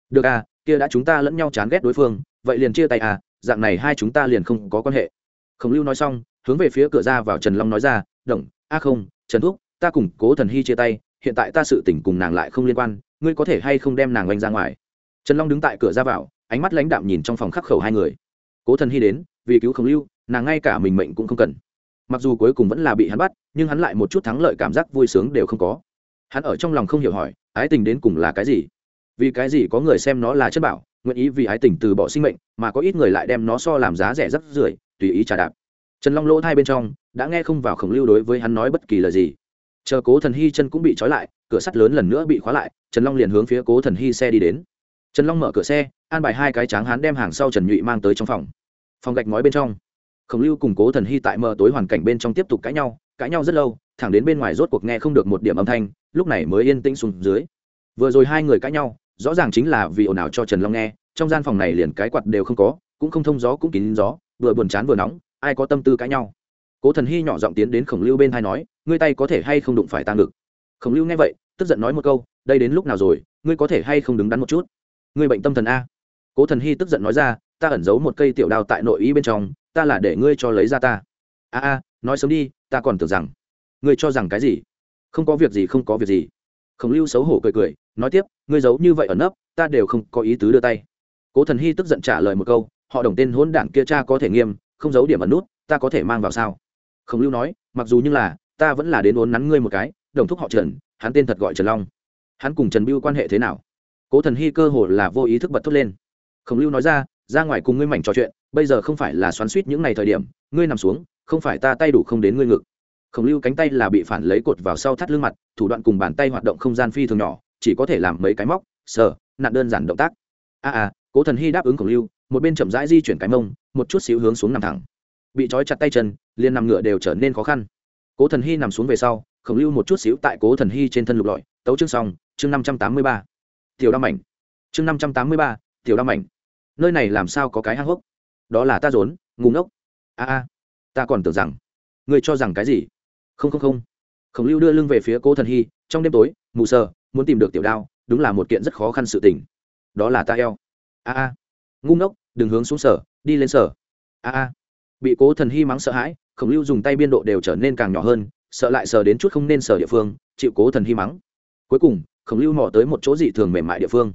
Được à kia đã chúng ta lẫn nhau chán ghét đối phương vậy liền chia tay à dạng này hai chúng ta liền không có quan hệ. Khổng lưu nói xong hướng về phía cửa ra vào trần long nói ra đồng a không trần thúc ta cùng cố thần hy chia tay hiện tại ta sự tình cùng nàng lại không liên quan, ngươi có thể hay không đem nàng oanh ra ngoài? Trần long đứng tại cửa ra vào, ánh mắt lãnh đạm nhìn trong phòng khắc khẩu hai người. Cố thần hy đến, vì cứu khổng lưu, nàng ngay cả mình mệnh cũng không cần. Mặc dù cuối cùng vẫn là bị hắn bắt, nhưng hắn lại một chút thắng lợi cảm giác vui sướng đều không có. Hắn ở trong lòng không hiểu hỏi, ái tình đến cùng là cái gì? Vì cái gì có người xem nó là chất bảo, nguyện ý vì ái tình từ bỏ sinh mệnh, mà có ít người lại đem nó so làm giá rẻ rất rưởi, tùy ý trả đạp. Trần long lỗ thai bên trong, đã nghe không vào khổng lưu đối với hắn nói bất kỳ lời gì chờ cố thần hy chân cũng bị trói lại, cửa sắt lớn lần nữa bị khóa lại, trần long liền hướng phía cố thần hy xe đi đến. Trần long mở cửa xe, an bài hai cái tráng hắn đem hàng sau trần nhụy mang tới trong phòng. Phòng gạch ngói bên trong, khổng lưu cùng cố thần hy tại mờ tối hoàn cảnh bên trong tiếp tục cãi nhau cãi nhau rất lâu, thẳng đến bên ngoài rốt cuộc nghe không được một điểm âm thanh, lúc này mới yên tĩnh xuống dưới. Vừa rồi hai người cãi nhau, rõ ràng chính là vì ồn ào cho trần long nghe, trong gian phòng này liền cái quạt đều không có, cũng không thông gió cũng kín gió, vừa buồn chán vừa nóng, ai có tâm tư cãi nhau? Cố thần hy nhỏ giọng tiến đến khổng lưu bên hai nói, ngươi tay có thể hay không đụng phải ta ngực? Khổng lưu nghe vậy, tức giận nói một câu, đây đến lúc nào rồi, ngươi có thể hay không đứng đắn một chút? Ngươi bệnh tâm thần a. Cố thần hy tức giận nói ra, ta ẩn giấu một cây tiểu đao tại nội y bên trong, ta là để ngươi cho lấy ra ta. A a, nói sớm đi, ta còn tưởng rằng ngươi cho rằng cái gì. Không có việc gì, không có việc gì. Khổng lưu xấu hổ cười cười, nói tiếp, ngươi giấu như vậy ở nấp, ta đều không có ý tứ đưa tay. Cố thần hy tức giận trả lời một câu, họ đồng tên hôn đảng kia cha có thể nghiêm, không giấu điểm ẩn nút, ta có thể mang vào sao? Khổng lưu nói, mặc dù như là, ta vẫn là đến uốn nắn ngươi một cái, đồng thúc họ trần, hắn tên thật gọi trần long. Hắn cùng trần biêu quan hệ thế nào? Cố thần hy cơ hồ là vô ý thức bật thốt lên. Khổng lưu nói ra ra ngoài cùng ngươi mảnh trò chuyện, bây giờ không phải là xoắn suýt những ngày thời điểm, ngươi nằm xuống, không phải ta tay đủ không đến ngươi ngực. Khổng lưu cánh tay là bị phản lấy cột vào sau thắt lưng mặt, thủ đoạn cùng bàn tay hoạt động không gian phi thường nhỏ, chỉ có thể làm mấy cái móc, sờ nạn đơn giản động tác. A a, cố thần hy đáp ứng khổng lưu, một bên chậm rãi di chuyển cái mông, một chút xíu hướng xuống nằm thẳng bị trói chặt tay chân, liền nằm ngựa đều trở nên khó khăn. Cố thần hy nằm xuống về sau, khổng lưu một chút xíu tại cố thần hy trên thân lục lọi, tấu chương xong, chương năm trăm tám mươi ba. Tiểu đao mảnh. Chương năm trăm tám mươi ba, tiểu đao mảnh. Nơi này làm sao có cái hang hốc? Đó là ta rốn ngủ ngốc. A a, ta còn tưởng rằng người cho rằng cái gì? Không không không. Khổng lưu đưa lưng về phía cố thần hy, trong đêm tối, mù sờ, muốn tìm được tiểu đao, đúng là một kiện rất khó khăn sự tình. Đó là ta eo. A a, ngu ngốc, đừng hướng xuống sở đi lên sở a a bị cố thần hy mắng sợ hãi, khổng lưu dùng tay biên độ đều trở nên càng nhỏ hơn, sợ lại sờ đến chút không nên sờ địa phương, chịu cố thần hy mắng. Cuối cùng, khổng lưu mò tới một chỗ dị thường mềm mại địa phương.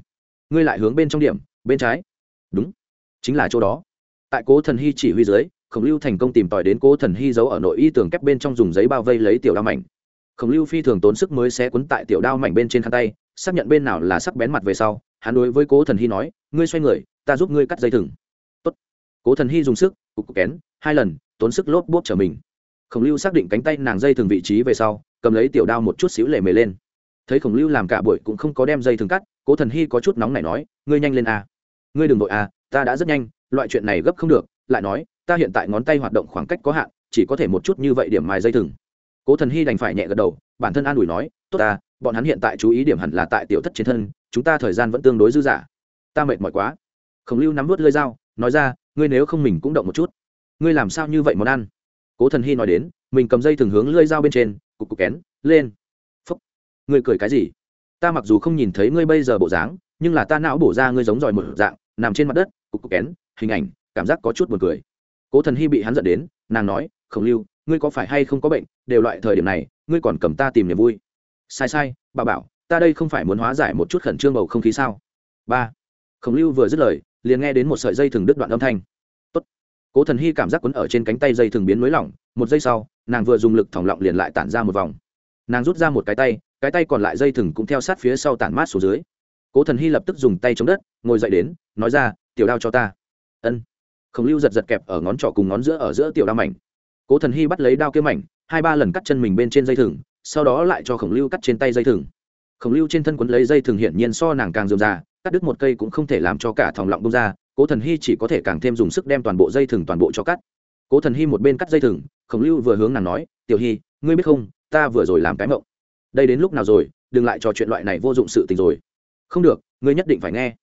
Ngươi lại hướng bên trong điểm, bên trái. Đúng, chính là chỗ đó. Tại cố thần hy chỉ huy dưới, khổng lưu thành công tìm tòi đến cố thần hy giấu ở nội y tường kép bên trong dùng giấy bao vây lấy tiểu đao mảnh. Khổng lưu phi thường tốn sức mới sẽ quấn tại tiểu đao mảnh bên trên khăn tay, xác nhận bên nào là sắc bén mặt về sau, hắn đối với cố thần hy nói, ngươi xoay người, ta giúp ngươi cắt dây thừng cố thần hy dùng sức, cục cục kén, hai lần, tốn sức lốp bốp trở mình. Khổng lưu xác định cánh tay nàng dây thường vị trí về sau, cầm lấy tiểu đao một chút xíu lệ mề lên. Thấy khổng lưu làm cả buổi cũng không có đem dây thường cắt, cố thần hy có chút nóng này nói, ngươi nhanh lên a. Ngươi đừng đội a, ta đã rất nhanh, loại chuyện này gấp không được, lại nói, ta hiện tại ngón tay hoạt động khoảng cách có hạn, chỉ có thể một chút như vậy điểm mài dây thừng cố thần hy đành phải nhẹ gật đầu, bản thân an ủi nói, tốt ta, bọn hắn hiện tại chú ý điểm hẳn là tại tiểu thất trên thân, chúng ta thời gian vẫn tương đối dư dả. Ta mệt mỏi quá. Khổng lưu nắm vớt lơi dao, nói ra ngươi nếu không mình cũng động một chút. Ngươi làm sao như vậy món ăn? Cố thần hy nói đến, mình cầm dây thường hướng lơi dao bên trên, cục cục kén, lên. Phúc. Ngươi cười cái gì? Ta mặc dù không nhìn thấy ngươi bây giờ bộ dáng, nhưng là ta não bổ ra ngươi giống giỏi một dạng, nằm trên mặt đất, cục cục kén, hình ảnh, cảm giác có chút buồn cười. Cố thần hy bị hắn giận đến, nàng nói, khổng lưu, ngươi có phải hay không có bệnh? Đều loại thời điểm này, ngươi còn cầm ta tìm niềm vui. Sai sai, bà bảo, ta đây không phải muốn hóa giải một chút khẩn trương bầu không khí sao? Ba. Khổng lưu vừa dứt lời liền nghe đến một sợi dây thừng đứt đoạn âm thanh. Tốt. cố thần hy cảm giác quấn ở trên cánh tay dây thừng biến mới lỏng, một giây sau, nàng vừa dùng lực thỏng lọng liền lại tản ra một vòng. Nàng rút ra một cái tay cái tay còn lại dây thừng cũng theo sát phía sau tản mát xuống dưới. Cố thần hy lập tức dùng tay chống đất, ngồi dậy đến, nói ra, tiểu đao cho ta. Ân. Khổng lưu giật giật kẹp ở ngón trỏ cùng ngón giữa ở giữa tiểu đao mảnh. Cố thần hy bắt lấy đao kiếm mảnh, hai ba lần cắt chân mình bên trên dây thừng, sau đó lại cho khổng lưu cắt trên tay dây thừng. Khổng lưu trên thân quấn lấy dây thừng hiển nhiên so nàng càng dườm già cắt đứt một cây cũng không thể làm cho cả thòng lọng bông ra, cố thần hy chỉ có thể càng thêm dùng sức đem toàn bộ dây thừng toàn bộ cho cắt. Cố thần hy một bên cắt dây thừng, khổng lưu vừa hướng nàng nói, tiểu hy, ngươi biết không, ta vừa rồi làm cái mộng. Đây đến lúc nào rồi, đừng lại trò chuyện loại này vô dụng sự tình rồi. Không được, ngươi nhất định phải nghe.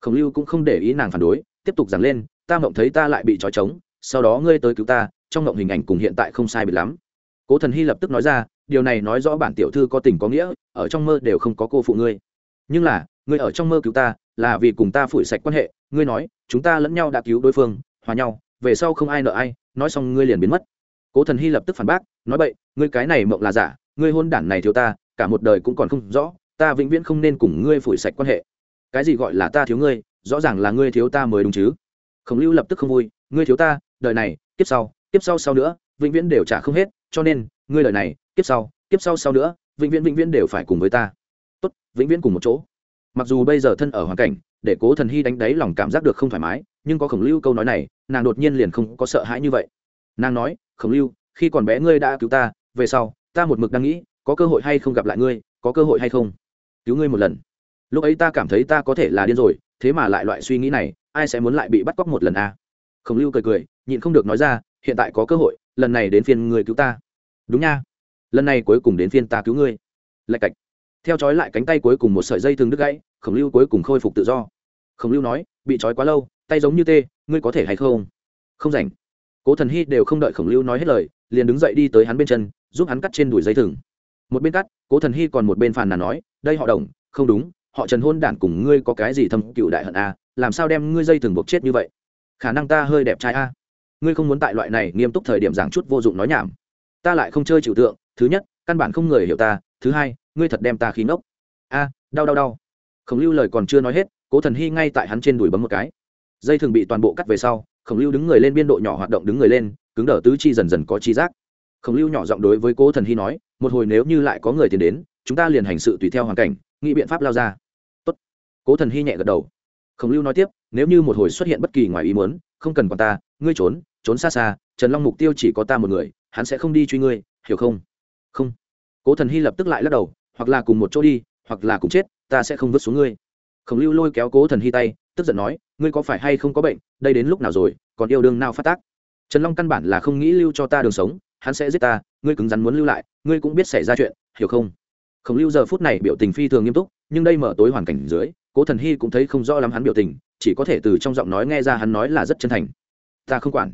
Khổng lưu cũng không để ý nàng phản đối, tiếp tục giảng lên, ta mộng thấy ta lại bị trói trống, sau đó ngươi tới cứu ta, trong mộng hình ảnh cùng hiện tại không sai biệt lắm. Cố thần hy lập tức nói ra, điều này nói rõ bản tiểu thư có tình có nghĩa, ở trong mơ đều không có cô phụ ngươi. Nhưng là ngươi ở trong mơ cứu ta, là vì cùng ta phủi sạch quan hệ, ngươi nói, chúng ta lẫn nhau đã cứu đối phương, hòa nhau, về sau không ai nợ ai, nói xong ngươi liền biến mất. Cố thần hy lập tức phản bác, nói vậy ngươi cái này mộng là giả, ngươi hôn đản này thiếu ta, cả một đời cũng còn không rõ, ta vĩnh viễn không nên cùng ngươi phủi sạch quan hệ. Cái gì gọi là ta thiếu ngươi, rõ ràng là ngươi thiếu ta mới đúng chứ. Khổng lưu lập tức không vui, ngươi thiếu ta, đời này, kiếp sau kiếp sau sau nữa, vĩnh viễn đều trả không hết, cho nên, ngươi đời này, kiếp sau kiếp sau sau nữa, vĩnh viễn vĩnh viễn đều phải cùng với ta. Tốt, vĩnh viễn cùng một chỗ mặc dù bây giờ thân ở hoàn cảnh, để cố thần hy đánh đáy lòng cảm giác được không thoải mái, nhưng có khổng lưu câu nói này, nàng đột nhiên liền không có sợ hãi như vậy. Nàng nói, khổng lưu, khi còn bé ngươi đã cứu ta, về sau, ta một mực đang nghĩ, có cơ hội hay không gặp lại ngươi, có cơ hội hay không? Cứu ngươi một lần. Lúc ấy ta cảm thấy ta có thể là điên rồi, thế mà lại loại suy nghĩ này, ai sẽ muốn lại bị bắt cóc một lần à? khổng lưu cười cười, nhịn không được nói ra, hiện tại có cơ hội, lần này đến phiên ngươi cứu ta. Đúng nha, lần này cuối cùng đến phiên ta cứu ngươi. Lạch cạch theo trói lại cánh tay cuối cùng một sợi dây thường đứt gãy, khổng lưu cuối cùng khôi phục tự do. Khổng lưu nói, bị trói quá lâu, tay giống như tê, ngươi có thể hay không? Không rảnh. Cố thần hy đều không đợi khổng lưu nói hết lời, liền đứng dậy đi tới hắn bên chân, giúp hắn cắt trên đùi dây thừng. Một bên cắt, cố thần hy còn một bên phàn nàn nói, đây họ đồng, không đúng, họ trần hôn đản cùng ngươi có cái gì thâm cựu đại hận a à? làm sao đem ngươi dây thừng buộc chết như vậy? Khả năng ta hơi đẹp trai a. À? ngươi không muốn tại loại này nghiêm túc thời điểm giảng chút vô dụng nói nhảm. Ta lại không chơi chịu tượng, thứ nhất căn bản không người hiểu ta, thứ hai, ngươi thật đem ta khí ngốc. A, đau đau đau. Khổng lưu lời còn chưa nói hết, cố thần hy ngay tại hắn trên đùi bấm một cái. Dây thường bị toàn bộ cắt về sau, khổng lưu đứng người lên biên độ nhỏ hoạt động đứng người lên, cứng đờ tứ chi dần dần có chi giác. Khổng lưu nhỏ giọng đối với cố thần hy nói, một hồi nếu như lại có người tiền đến, chúng ta liền hành sự tùy theo hoàn cảnh, nghĩ biện pháp lao ra. Tốt. cố thần hy nhẹ gật đầu. Khổng lưu nói tiếp, nếu như một hồi xuất hiện bất kỳ ngoài ý muốn, không cần còn ta, ngươi trốn trốn xa xa, trần long mục tiêu chỉ có ta một người, hắn sẽ không đi truy ngươi, hiểu không? Không. Cố thần hy lập tức lại lắc đầu, hoặc là cùng một chỗ đi, hoặc là cùng chết, ta sẽ không vứt xuống ngươi. Khổng lưu lôi kéo cố thần hy tay, tức giận nói, ngươi có phải hay không có bệnh, đây đến lúc nào rồi, còn yêu đương nào phát tác. Trần long căn bản là không nghĩ lưu cho ta đường sống, hắn sẽ giết ta, ngươi cứng rắn muốn lưu lại, ngươi cũng biết xảy ra chuyện, hiểu không? Khổng lưu giờ phút này biểu tình phi thường nghiêm túc, nhưng đây mở tối hoàn cảnh dưới, cố thần hy cũng thấy không rõ lắm hắn biểu tình, chỉ có thể từ trong giọng nói nghe ra hắn nói là rất chân thành. Ta không quản.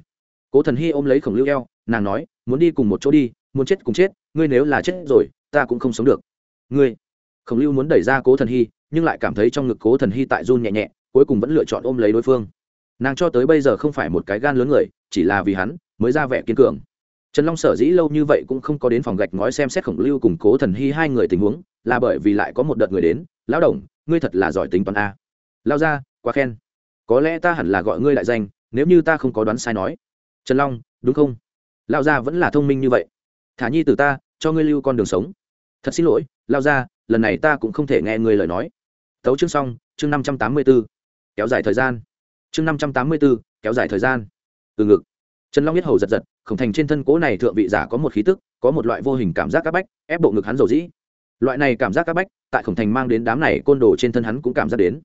Cố thần hy ôm lấy khổng lưu eo, nàng nói, muốn đi cùng một chỗ đi muốn chết cùng chết, ngươi nếu là chết rồi, ta cũng không sống được. Ngươi, khổng lưu muốn đẩy ra cố thần hy, nhưng lại cảm thấy trong ngực cố thần hy tại run nhẹ nhẹ, cuối cùng vẫn lựa chọn ôm lấy đối phương. Nàng cho tới bây giờ không phải một cái gan lớn người, chỉ là vì hắn mới ra vẻ kiên cường. Trần long sở dĩ lâu như vậy cũng không có đến phòng gạch ngói xem xét khổng lưu cùng cố thần hy hai người tình huống, là bởi vì lại có một đợt người đến, lão đồng, ngươi thật là giỏi tính toán a. Lao ra quá khen. Có lẽ ta hẳn là gọi ngươi đại danh, nếu như ta không có đoán sai nói. Trần long, đúng không? Lao gia vẫn là thông minh như vậy thả nhi từ ta, cho ngươi lưu con đường sống. Thật xin lỗi, lao ra. lần này ta cũng không thể nghe ngươi lời nói. Tấu chương xong, chương năm trăm tám mươi b ố kéo dài thời gian. Chương năm trăm tám mươi b ố kéo dài thời gian. Từ ngực. Trần long biết hầu giật giật, khổng thành trên thân cố này thượng vị giả có một khí tức, có một loại vô hình cảm giác áp bách, ép bộ ngực hắn dầu dĩ. Loại này cảm giác áp bách, tại khổng thành mang đến đám này côn đồ trên thân hắn cũng cảm giác đến.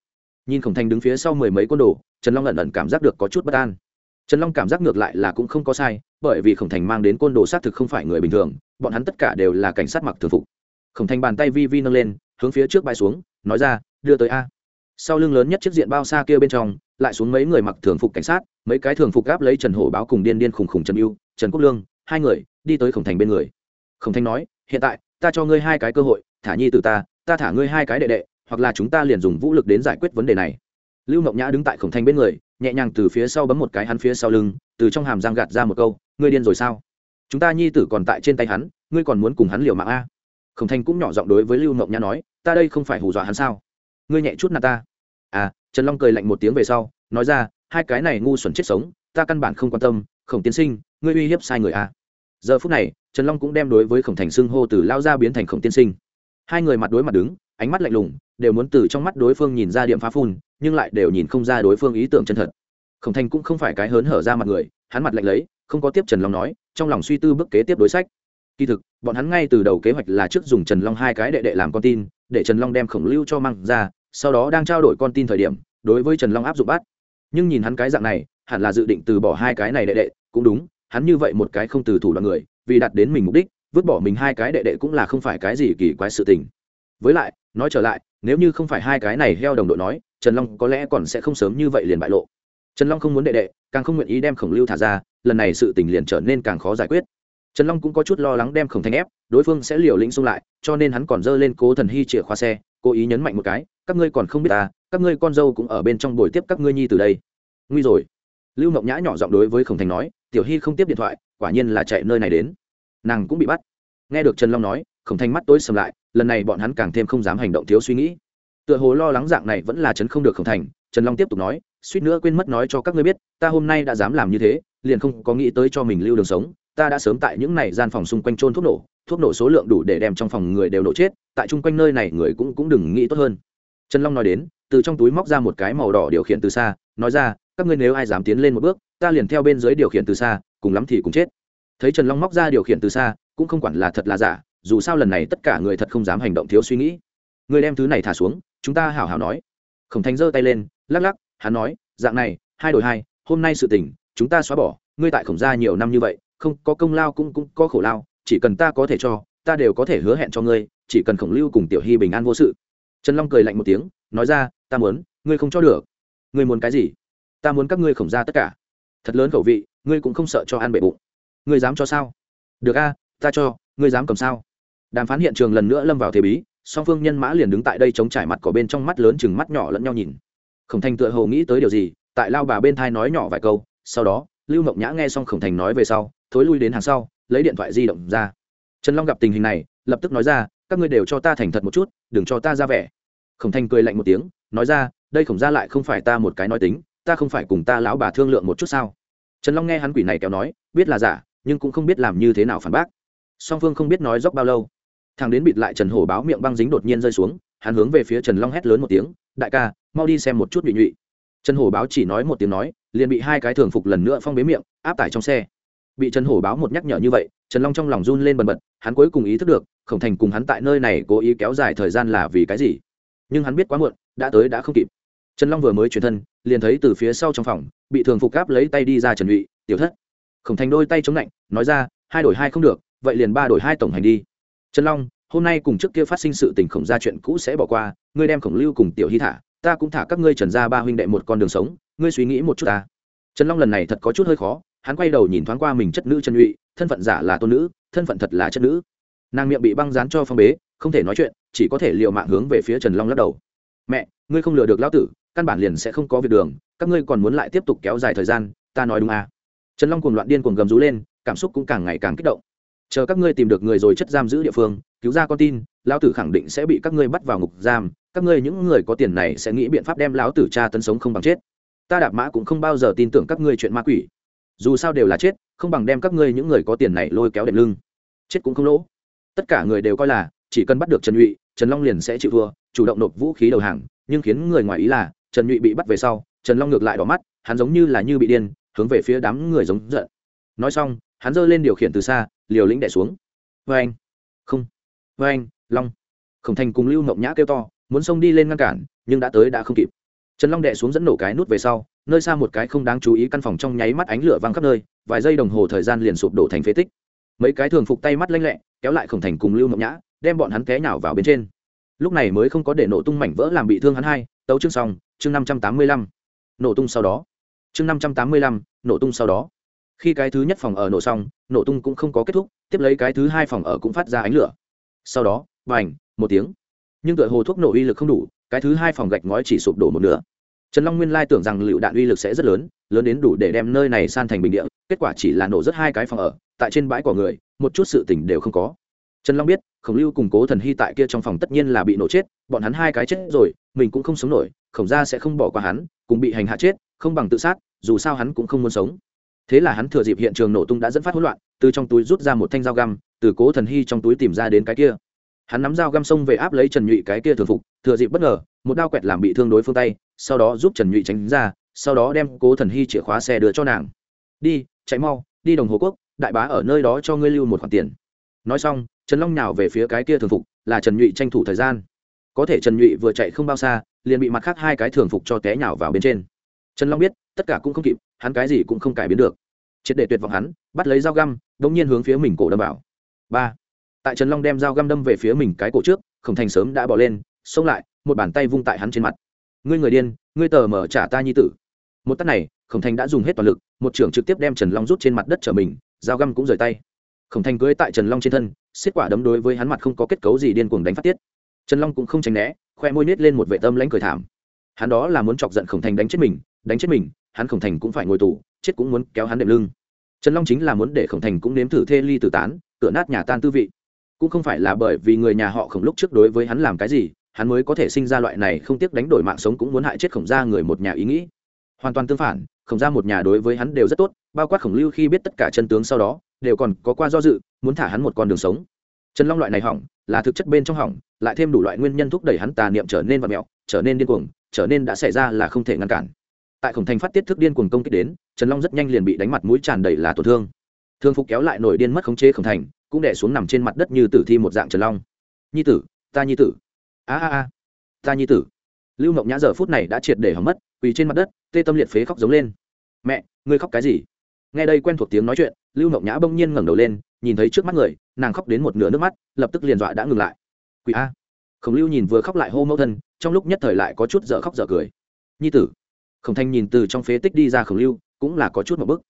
Nhìn khổng thành đứng phía sau mười mấy côn đồ, trần long ẩn ẩn cảm giác được có chút bất an trần long cảm giác ngược lại là cũng không có sai, bởi vì khổng thành mang đến côn đồ xác thực không phải người bình thường, bọn hắn tất cả đều là cảnh sát mặc thường phục. Khổng thành bàn tay vi vi nâng lên, hướng phía trước bay xuống, nói ra, đưa tới a. Sau lưng lớn nhất chiếc diện bao xa kia bên trong, lại xuống mấy người mặc thường phục cảnh sát, mấy cái thường phục gáp lấy trần hổ báo cùng điên điên khùng khùng trần yêu trần quốc lương, hai người, đi tới khổng thành bên người. Khổng thành nói, hiện tại, ta cho ngươi hai cái cơ hội, thả nhi từ ta ta thả ngươi hai cái đệ đệ, hoặc là chúng ta liền dùng vũ lực đến giải quyết vấn đề này. Lưu mộng nhã đứng tại khổng thành bên người nhẹ nhàng từ phía sau bấm một cái hắn phía sau lưng, từ trong hàm răng gạt ra một câu, ngươi điên rồi sao? Chúng ta nhi tử còn tại trên tay hắn, ngươi còn muốn cùng hắn liều mạng a? Khổng Thanh cũng nhỏ giọng đối với lưu mộng nhã nói, ta đây không phải hù dọa hắn sao? Ngươi nhẹ chút nạt ta. À trần long cười lạnh một tiếng về sau, nói ra, hai cái này ngu xuẩn chết sống, ta căn bản không quan tâm, khổng tiến sinh, ngươi uy hiếp sai người à. giờ phút này, trần long cũng đem đối với khổng thành xưng hô từ lao ra biến thành khổng tiên sinh. Hai người mặt đối mặt đứng, ánh mắt lạnh lùng, đều muốn từ trong mắt đối phương nhìn ra điểm phá phun nhưng lại đều nhìn không ra đối phương ý tưởng chân thật. Khổng thành cũng không phải cái hớn hở ra mặt người, hắn mặt lạnh lấy, không có tiếp trần long nói, trong lòng suy tư bước kế tiếp đối sách. Kỳ thực, bọn hắn ngay từ đầu kế hoạch là trước dùng trần long hai cái đệ đệ làm con tin, để trần long đem khổng lưu cho mang ra, sau đó đang trao đổi con tin thời điểm, đối với trần long áp dụng bắt. Nhưng nhìn hắn cái dạng này, hẳn là dự định từ bỏ hai cái này đệ đệ, cũng đúng, hắn như vậy một cái không từ thủ đoạn người, vì đạt đến mình mục đích, vứt bỏ mình hai cái đệ đệ cũng là không phải cái gì kỳ quái sự tình. Với lại, nói trở lại, nếu như không phải hai cái này heo đồng đội nói trần long có lẽ còn sẽ không sớm như vậy liền bại lộ. Trần long không muốn đệ đệ, càng không nguyện ý đem khổng lưu thả ra, lần này sự tình liền trở nên càng khó giải quyết. Trần long cũng có chút lo lắng đem khổng thanh ép, đối phương sẽ liều lĩnh xung lại, cho nên hắn còn dơ lên cố thần hy chìa khóa xe, cố ý nhấn mạnh một cái, các ngươi còn không biết ta, các ngươi con dâu cũng ở bên trong buổi tiếp các ngươi nhi từ đây. Nguy rồi. Lưu mộng nhã nhỏ giọng đối với khổng thành nói, tiểu hy không tiếp điện thoại, quả nhiên là chạy nơi này đến. Nàng cũng bị bắt. Nghe được trần long nói, khổng thành mắt tối sầm lại, lần này bọn hắn càng thêm không dám hành động thiếu suy nghĩ tựa hồ lo lắng dạng này vẫn là chấn không được khổng thành, trần long tiếp tục nói, suýt nữa quên mất nói cho các ngươi biết, ta hôm nay đã dám làm như thế, liền không có nghĩ tới cho mình lưu đường sống, ta đã sớm tại những này gian phòng xung quanh trôn thuốc nổ thuốc nổ số lượng đủ để đem trong phòng người đều nổ chết, tại chung quanh nơi này người cũng cũng đừng nghĩ tốt hơn. Trần long nói đến, từ trong túi móc ra một cái màu đỏ điều khiển từ xa, nói ra, các ngươi nếu ai dám tiến lên một bước, ta liền theo bên dưới điều khiển từ xa, cùng lắm thì cùng chết. Thấy trần long móc ra điều khiển từ xa, cũng không quản là thật là giả, dù sao lần này tất cả người thật không dám hành động thiếu suy nghĩ. Người đem thứ này thả xuống chúng ta hảo hảo nói. Khổng thành giơ tay lên, lắc lắc, hắn nói, dạng này, hai đổi hai, hôm nay sự tình, chúng ta xóa bỏ, ngươi tại khổng gia nhiều năm như vậy, không có công lao cũng cũng có khổ lao, chỉ cần ta có thể cho, ta đều có thể hứa hẹn cho ngươi, chỉ cần khổng lưu cùng tiểu hy bình an vô sự. Trần long cười lạnh một tiếng, nói ra, ta muốn, ngươi không cho được. Ngươi muốn cái gì? Ta muốn các ngươi khổng ra tất cả. Thật lớn khẩu vị, ngươi cũng không sợ cho ăn bệ bụng. Ngươi dám cho sao? Được a, ta cho, ngươi dám cầm sao? Đàm phán hiện trường lần nữa lâm vào thế bí song phương nhân mã liền đứng tại đây chống trải mặt cỏ bên trong mắt lớn chừng mắt nhỏ lẫn nhau nhìn. Khổng thành tựa hồ nghĩ tới điều gì, tại lao bà bên thai nói nhỏ vài câu, sau đó, lưu mộng nhã nghe xong khổng thành nói về sau, thối lui đến hàng sau, lấy điện thoại di động ra. Trần long gặp tình hình này, lập tức nói ra, các ngươi đều cho ta thành thật một chút, đừng cho ta ra vẻ. Khổng thành cười lạnh một tiếng, nói ra, đây khổng ra lại không phải ta một cái nói tính, ta không phải cùng ta lão bà thương lượng một chút sao? Trần long nghe hắn quỷ này kéo nói, biết là giả, nhưng cũng không biết làm như thế nào phản bác. Song phương không biết nói dốc bao lâu thằng đến bịt lại trần hổ báo miệng băng dính đột nhiên rơi xuống, hắn hướng về phía trần long hét lớn một tiếng, đại ca, mau đi xem một chút nhụy nhụy. Trần hổ báo chỉ nói một tiếng nói, liền bị hai cái thường phục lần nữa phong bế miệng, áp tải trong xe. Bị trần hổ báo một nhắc nhở như vậy, trần long trong lòng run lên bần bật, hắn cuối cùng ý thức được, khổng thành cùng hắn tại nơi này cố ý kéo dài thời gian là vì cái gì. Nhưng hắn biết quá muộn, đã tới đã không kịp. Trần long vừa mới chuyển thân, liền thấy từ phía sau trong phòng, bị thường phục cáp lấy tay đi ra trần nhụy, tiểu thất. Khổng thành đôi tay chống lạnh nói ra, hai đổi hai không được, vậy liền ba đổi hai tổng hành đi trần long, hôm nay cùng trước kia phát sinh sự tình khổng ra chuyện cũ sẽ bỏ qua, ngươi đem khổng lưu cùng tiểu hy thả, ta cũng thả các ngươi trần ra ba huynh đệ một con đường sống, ngươi suy nghĩ một chút ta. Trần long lần này thật có chút hơi khó, hắn quay đầu nhìn thoáng qua mình chất nữ trần nhụy, thân phận giả là tôn nữ, thân phận thật là chất nữ. Nàng miệng bị băng dán cho phong bế, không thể nói chuyện, chỉ có thể l i ề u mạng hướng về phía trần long lắc đầu. Mẹ, ngươi không lừa được lão tử, căn bản liền sẽ không có việc đường, các ngươi còn muốn lại tiếp tục kéo dài thời gian, ta nói đúng à. trần long cùng loạn điên cuồng gầm rú lên, cảm xúc cũng càng ngày càng kích động chờ các ngươi tìm được người rồi chất giam giữ địa phương, cứu ra con tin, lão tử khẳng định sẽ bị các ngươi bắt vào ngục giam, các ngươi những người có tiền này sẽ nghĩ biện pháp đem lão tử cha tấn sống không bằng chết. Ta đạp mã cũng không bao giờ tin tưởng các ngươi chuyện ma quỷ. Dù sao đều là chết, không bằng đem các ngươi những người có tiền này lôi kéo đệm lưng. Chết cũng không lỗ. Tất cả người đều coi là, chỉ cần bắt được trần nhụy, trần long liền sẽ chịu thua, chủ động nộp vũ khí đầu hàng. Nhưng khiến người ngoài ý là, trần nhụy bị bắt về sau, trần long ngược lại đỏ mắt, hắn giống như là như bị điên, hướng về phía đám người giống giận. Nói xong hắn giơ lên điều khiển từ xa, liều lĩnh đẻ xuống. Vê anh. Không. Vê anh, long. Khổng thành cùng lưu mộng nhã kêu to, muốn xông đi lên ngăn cản, nhưng đã tới đã không kịp. Trần long đẻ xuống dẫn nổ cái nút về sau, nơi xa một cái không đáng chú ý căn phòng trong nháy mắt ánh lửa văng khắp nơi, vài giây đồng hồ thời gian liền sụp đổ thành phế tích. Mấy cái thường phục tay mắt lanh lẹ, kéo lại khổng thành cùng lưu mộng nhã, đem bọn hắn té nhào vào bên trên. Lúc này mới không có để nổ tung mảnh vỡ làm bị thương hắn hai, tấu chương xong, chương năm trăm tám mươi lăm. Nổ tung sau đó. Chương năm trăm tám mươi lăm, nổ tung sau đó khi cái thứ nhất phòng ở nổ xong, nổ tung cũng không có kết thúc, tiếp lấy cái thứ hai phòng ở cũng phát ra ánh lửa. Sau đó b à n h một tiếng. Nhưng tựa hồ thuốc nổ uy lực không đủ, cái thứ hai phòng gạch ngói chỉ sụp đổ một nửa. Trần long nguyên lai tưởng rằng lựu đạn uy lực sẽ rất lớn lớn đến đủ để đem nơi này san thành bình địa, kết quả chỉ là nổ rất hai cái phòng ở, tại trên bãi cỏ người, một chút sự tỉnh đều không có. Trần long biết, khổng lưu cùng cố thần hy tại kia trong phòng tất nhiên là bị nổ chết, bọn hắn hai cái chết rồi, mình cũng không sống nổi, khổng gia sẽ không bỏ qua hắn, cùng bị hành hạ chết, không bằng tự sát, dù sao hắn cũng không muốn sống thế là hắn thừa dịp hiện trường nổ tung đã dẫn phát hỗn loạn, từ trong túi rút ra một thanh dao găm, từ cố thần hy trong túi tìm ra đến cái kia. Hắn nắm dao găm xông về áp lấy trần nhụy cái kia thường phục, thừa dịp bất ngờ, một đao quẹt làm bị thương đối phương tay, sau đó giúp trần nhụy tránh ra, sau đó đem cố thần hy chìa khóa xe đưa cho nàng. Đi, chạy mau, đi đồng hồ quốc, đại bá ở nơi đó cho ngươi lưu một khoản tiền. Nói xong, trần long nhào về phía cái kia thường phục, là trần nhụy tranh thủ thời gian. Có thể trần nhụy vừa chạy không bao xa, liền bị mặt khác hai cái thường phục cho té nhào vào bên trên. Trần long biết, tất cả cũng không kịp hắn cái gì cũng không cải biến được. Triệt để tuyệt vọng hắn, bắt lấy dao găm đ ỗ n g nhiên hướng phía mình cổ đâm vào. Ba. Tại trần long đem dao găm đâm về phía mình cái cổ trước, khổng thành sớm đã bỏ lên, xông lại, một bàn tay vung tại hắn trên mặt. Ngươi người điên, ngươi tờ mở trả ta nhi tử. Một tắt này, khổng thành đã dùng hết toàn lực, một trưởng trực tiếp đem trần long rút trên mặt đất trở mình, dao găm cũng rời tay. Khổng thành cưới tại trần long trên thân, xiết quả đấm đối với hắn mặt không có kết cấu gì điên cuồng đánh phát tiết. Trần long cũng không tránh né, khoe môi nết lên một vệ tâm lãnh cười thảm hắn đó là muốn chọc giận khổng thành đánh chết mình, đánh chết mình, hắn khổng thành cũng phải ngồi tù, chết cũng muốn kéo hắn đệm lưng. Trần long chính là muốn để khổng thành cũng nếm thử thê ly tử tán, cửa nát nhà tan tư vị. Cũng không phải là bởi vì người nhà họ khổng lúc trước đối với hắn làm cái gì, hắn mới có thể sinh ra loại này không tiếc đánh đổi mạng sống cũng muốn hại chết khổng gia người một nhà ý nghĩ. Hoàn toàn tương phản, khổng gia một nhà đối với hắn đều rất tốt, bao quát khổng lưu khi biết tất cả chân tướng sau đó, đều còn có qua do dự, muốn thả hắn một con đường sống. Trần long loại này hỏng, là thực chất bên trong hỏng, lại thêm đủ loại nguyên nhân thúc đẩy hắn tà niệm trở nên vật mẹo, trở nên điên cuồng trở nên đã xảy ra là không thể ngăn cản. Tại khổng thành phát tiết thức điên cuồng công kích đến, trần long rất nhanh liền bị đánh mặt mũi tràn đầy là tổn thương. Thương phục kéo lại nổi điên mất khống chế khổng thành, cũng đẻ xuống nằm trên mặt đất như tử thi một dạng trần long. Nhi tử, ta nhi tử. A a a, ta nhi tử. Lưu mộng nhã giờ phút này đã triệt để hỏng mất, quỳ trên mặt đất, tê tâm liệt phế khóc giống lên. Mẹ, ngươi khóc cái gì? Nghe đây quen thuộc tiếng nói chuyện, lưu mộng nhã bỗng nhiên ngẩng đầu lên, nhìn thấy trước mắt người, nàng khóc đến một nửa nước mắt, lập tức liền dọa đã ngừng lại. Quỷ a. Khổng lưu nhìn vừa khóc lại hô mẫu thân trong lúc nhất thời lại có chút dở khóc dở cười. Nhi tử, khổng thanh nhìn từ trong phế tích đi ra khổng lưu, cũng là có chút một bức.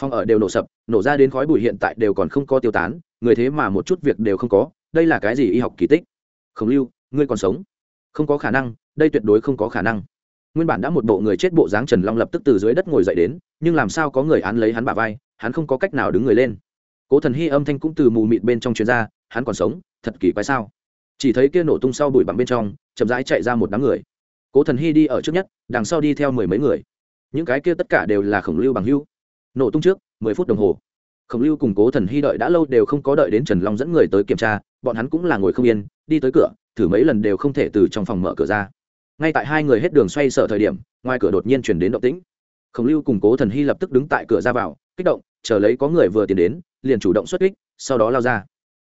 Phòng ở đều nổ sập, nổ ra đến khói bụi hiện tại đều còn không có tiêu tán, người thế mà một chút việc đều không có, đây là cái gì y học kỳ tích? Khổng lưu, ngươi còn sống? Không có khả năng, đây tuyệt đối không có khả năng. Nguyên bản đã một bộ người chết bộ dáng trần long lập tức từ dưới đất ngồi dậy đến, nhưng làm sao có người án lấy hắn bả vai, hắn không có cách nào đứng người lên. Cố thần hy âm thanh cũng từ mù mịt bên trong chuyên ra, hắn còn sống, thật kỳ quái sao? Chỉ thấy kia nổ tung sau bụi bặm bên trong chậm rãi chạy ra một đám người. Cố thần hy đi ở trước nhất, đằng sau đi theo mười mấy người. Những cái kia tất cả đều là khổng lưu bằng hưu nổ tung trước, mười phút đồng hồ. Khổng lưu cùng cố thần hy đợi đã lâu đều không có đợi đến trần long dẫn người tới kiểm tra, bọn hắn cũng là ngồi không yên, đi tới cửa, thử mấy lần đều không thể từ trong phòng mở cửa ra. Ngay tại hai người hết đường xoay sở thời điểm, ngoài cửa đột nhiên chuyển đến động tĩnh. Khổng lưu cùng cố thần hy lập tức đứng tại cửa ra vào, kích động, chờ lấy có người vừa tiến đến, liền chủ động xuất kích, sau đó lao ra.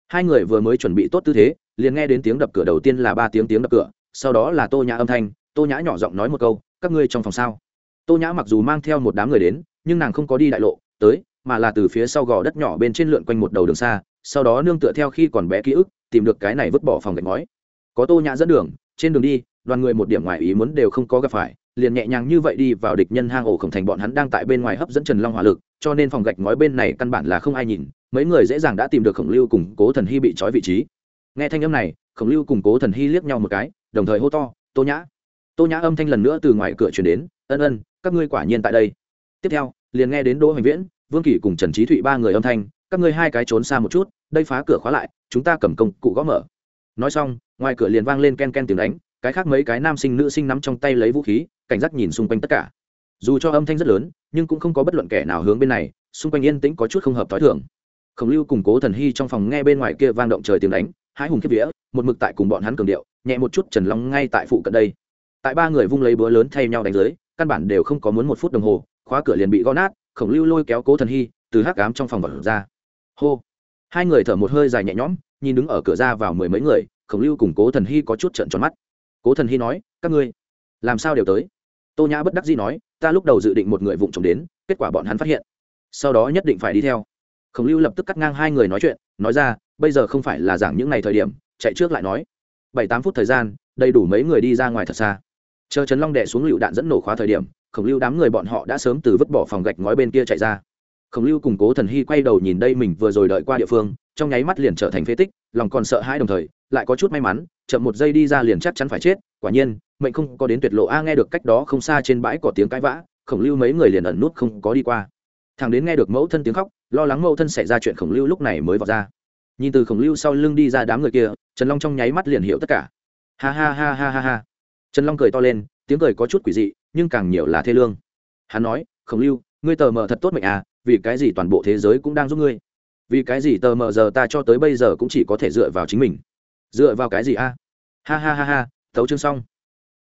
Hai người vừa mới chuẩn bị tốt tư thế, liền nghe đến tiếng đập cửa đầu tiên là ba tiếng tiếng đập cửa sau đó là tô nhã âm thanh, tô nhã nhỏ giọng nói một câu, các ngươi trong phòng sao? Tô nhã mặc dù mang theo một đám người đến, nhưng nàng không có đi đại lộ, tới, mà là từ phía sau gò đất nhỏ bên trên lượn quanh một đầu đường xa, sau đó nương tựa theo khi còn bé ký ức, tìm được cái này vứt bỏ phòng gạch ngói. Có tô nhã dẫn đường, trên đường đi, đoàn người một điểm ngoài ý muốn đều không có gặp phải, liền nhẹ nhàng như vậy đi vào địch nhân hang ổ khổng thành bọn hắn đang tại bên ngoài hấp dẫn trần long hỏa lực, cho nên phòng gạch ngói bên này căn bản là không ai nhìn, mấy người dễ dàng đã tìm được khổng lưu củng cố thần hy bị trói vị trí. Nghe thanh âm này, khổng lưu củng cố thần hy liếc nhau một cái đồng thời hô to, tô nhã! Tô nhã âm thanh lần nữa từ ngoài cửa chuyển đến, ân ân, các ngươi quả nhiên tại đây. Tiếp theo, liền nghe đến đỗ hoành viễn, vương kỷ cùng trần trí thụy ba người âm thanh, các ngươi hai cái trốn xa một chút, đây phá cửa khóa lại, chúng ta cầm công cụ gõ mở. Nói xong, ngoài cửa liền vang lên ken ken tiếng đánh, cái khác mấy cái nam sinh nữ sinh nắm trong tay lấy vũ khí, cảnh giác nhìn xung quanh tất cả. Dù cho âm thanh rất lớn, nhưng cũng không có bất luận kẻ nào hướng bên này, xung quanh yên tĩnh có chút không hợp t h o i thường. Khổng lưu cùng cố thần hy trong phòng nghe bên ngoài kia vang động trời tiếng đánh hai hùng kiếp vía, một mực tại cùng bọn hắn cường điệu, nhẹ một chút trần long ngay tại phụ cận đây. Tại ba người vung lấy búa lớn thay nhau đánh dưới, căn bản đều không có muốn một phút đồng hồ, khóa cửa liền bị gõ nát, khổng lưu lôi kéo cố thần hy, từ hắc cám trong phòng vật ra. Hô! Hai người thở một hơi dài nhẹ nhõm, nhìn đứng ở cửa ra vào mười mấy người, khổng lưu cùng cố thần hy có chút trận tròn mắt. Cố thần hy nói, các ngươi, làm sao đều tới? Tô nhã bất đắc dĩ nói, ta lúc đầu dự định một người vụng trộm đến, kết quả bọn hắn phát hiện. Sau đó nhất định phải đi theo. Khổng lưu lập tức cắt ngang hai người nói chuyện, nói ra bây giờ không phải là giảng những ngày thời điểm, chạy trước lại nói. Bảy tám phút thời gian, đầy đủ mấy người đi ra ngoài thật xa. Chờ trấn long đệ xuống lựu đạn dẫn nổ khóa thời điểm, khổng lưu đám người bọn họ đã sớm từ vứt bỏ phòng gạch ngói bên kia chạy ra. Khổng lưu cùng cố thần hy quay đầu nhìn đây mình vừa rồi đợi qua địa phương, trong nháy mắt liền trở thành phế tích, lòng còn sợ hãi đồng thời, lại có chút may mắn, chậm một giây đi ra liền chắc chắn phải chết, quả nhiên, mệnh không có đến tuyệt lộ. A, nghe được cách đó không xa trên bãi có tiếng cãi vã, khổng lưu mấy người liền ẩn nút không có đi qua. Thằng đến nghe được mẫu thân tiếng khóc, lo lắng mẫu thân xảy ra chuyện khổng lưu lúc này mới vào ra nhìn từ khổng lưu sau lưng đi ra đám người kia, trần long trong nháy mắt liền hiểu tất cả. Ha ha ha ha ha ha. Trần long cười to lên, tiếng cười có chút quỷ dị, nhưng càng nhiều là thê lương. Hắn nói, khổng lưu, ngươi tờ mờ thật tốt mệnh à vì cái gì toàn bộ thế giới cũng đang giúp ngươi? Vì cái gì tờ mờ giờ ta cho tới bây giờ cũng chỉ có thể dựa vào chính mình? Dựa vào cái gì a ha ha ha ha tấu chương xong.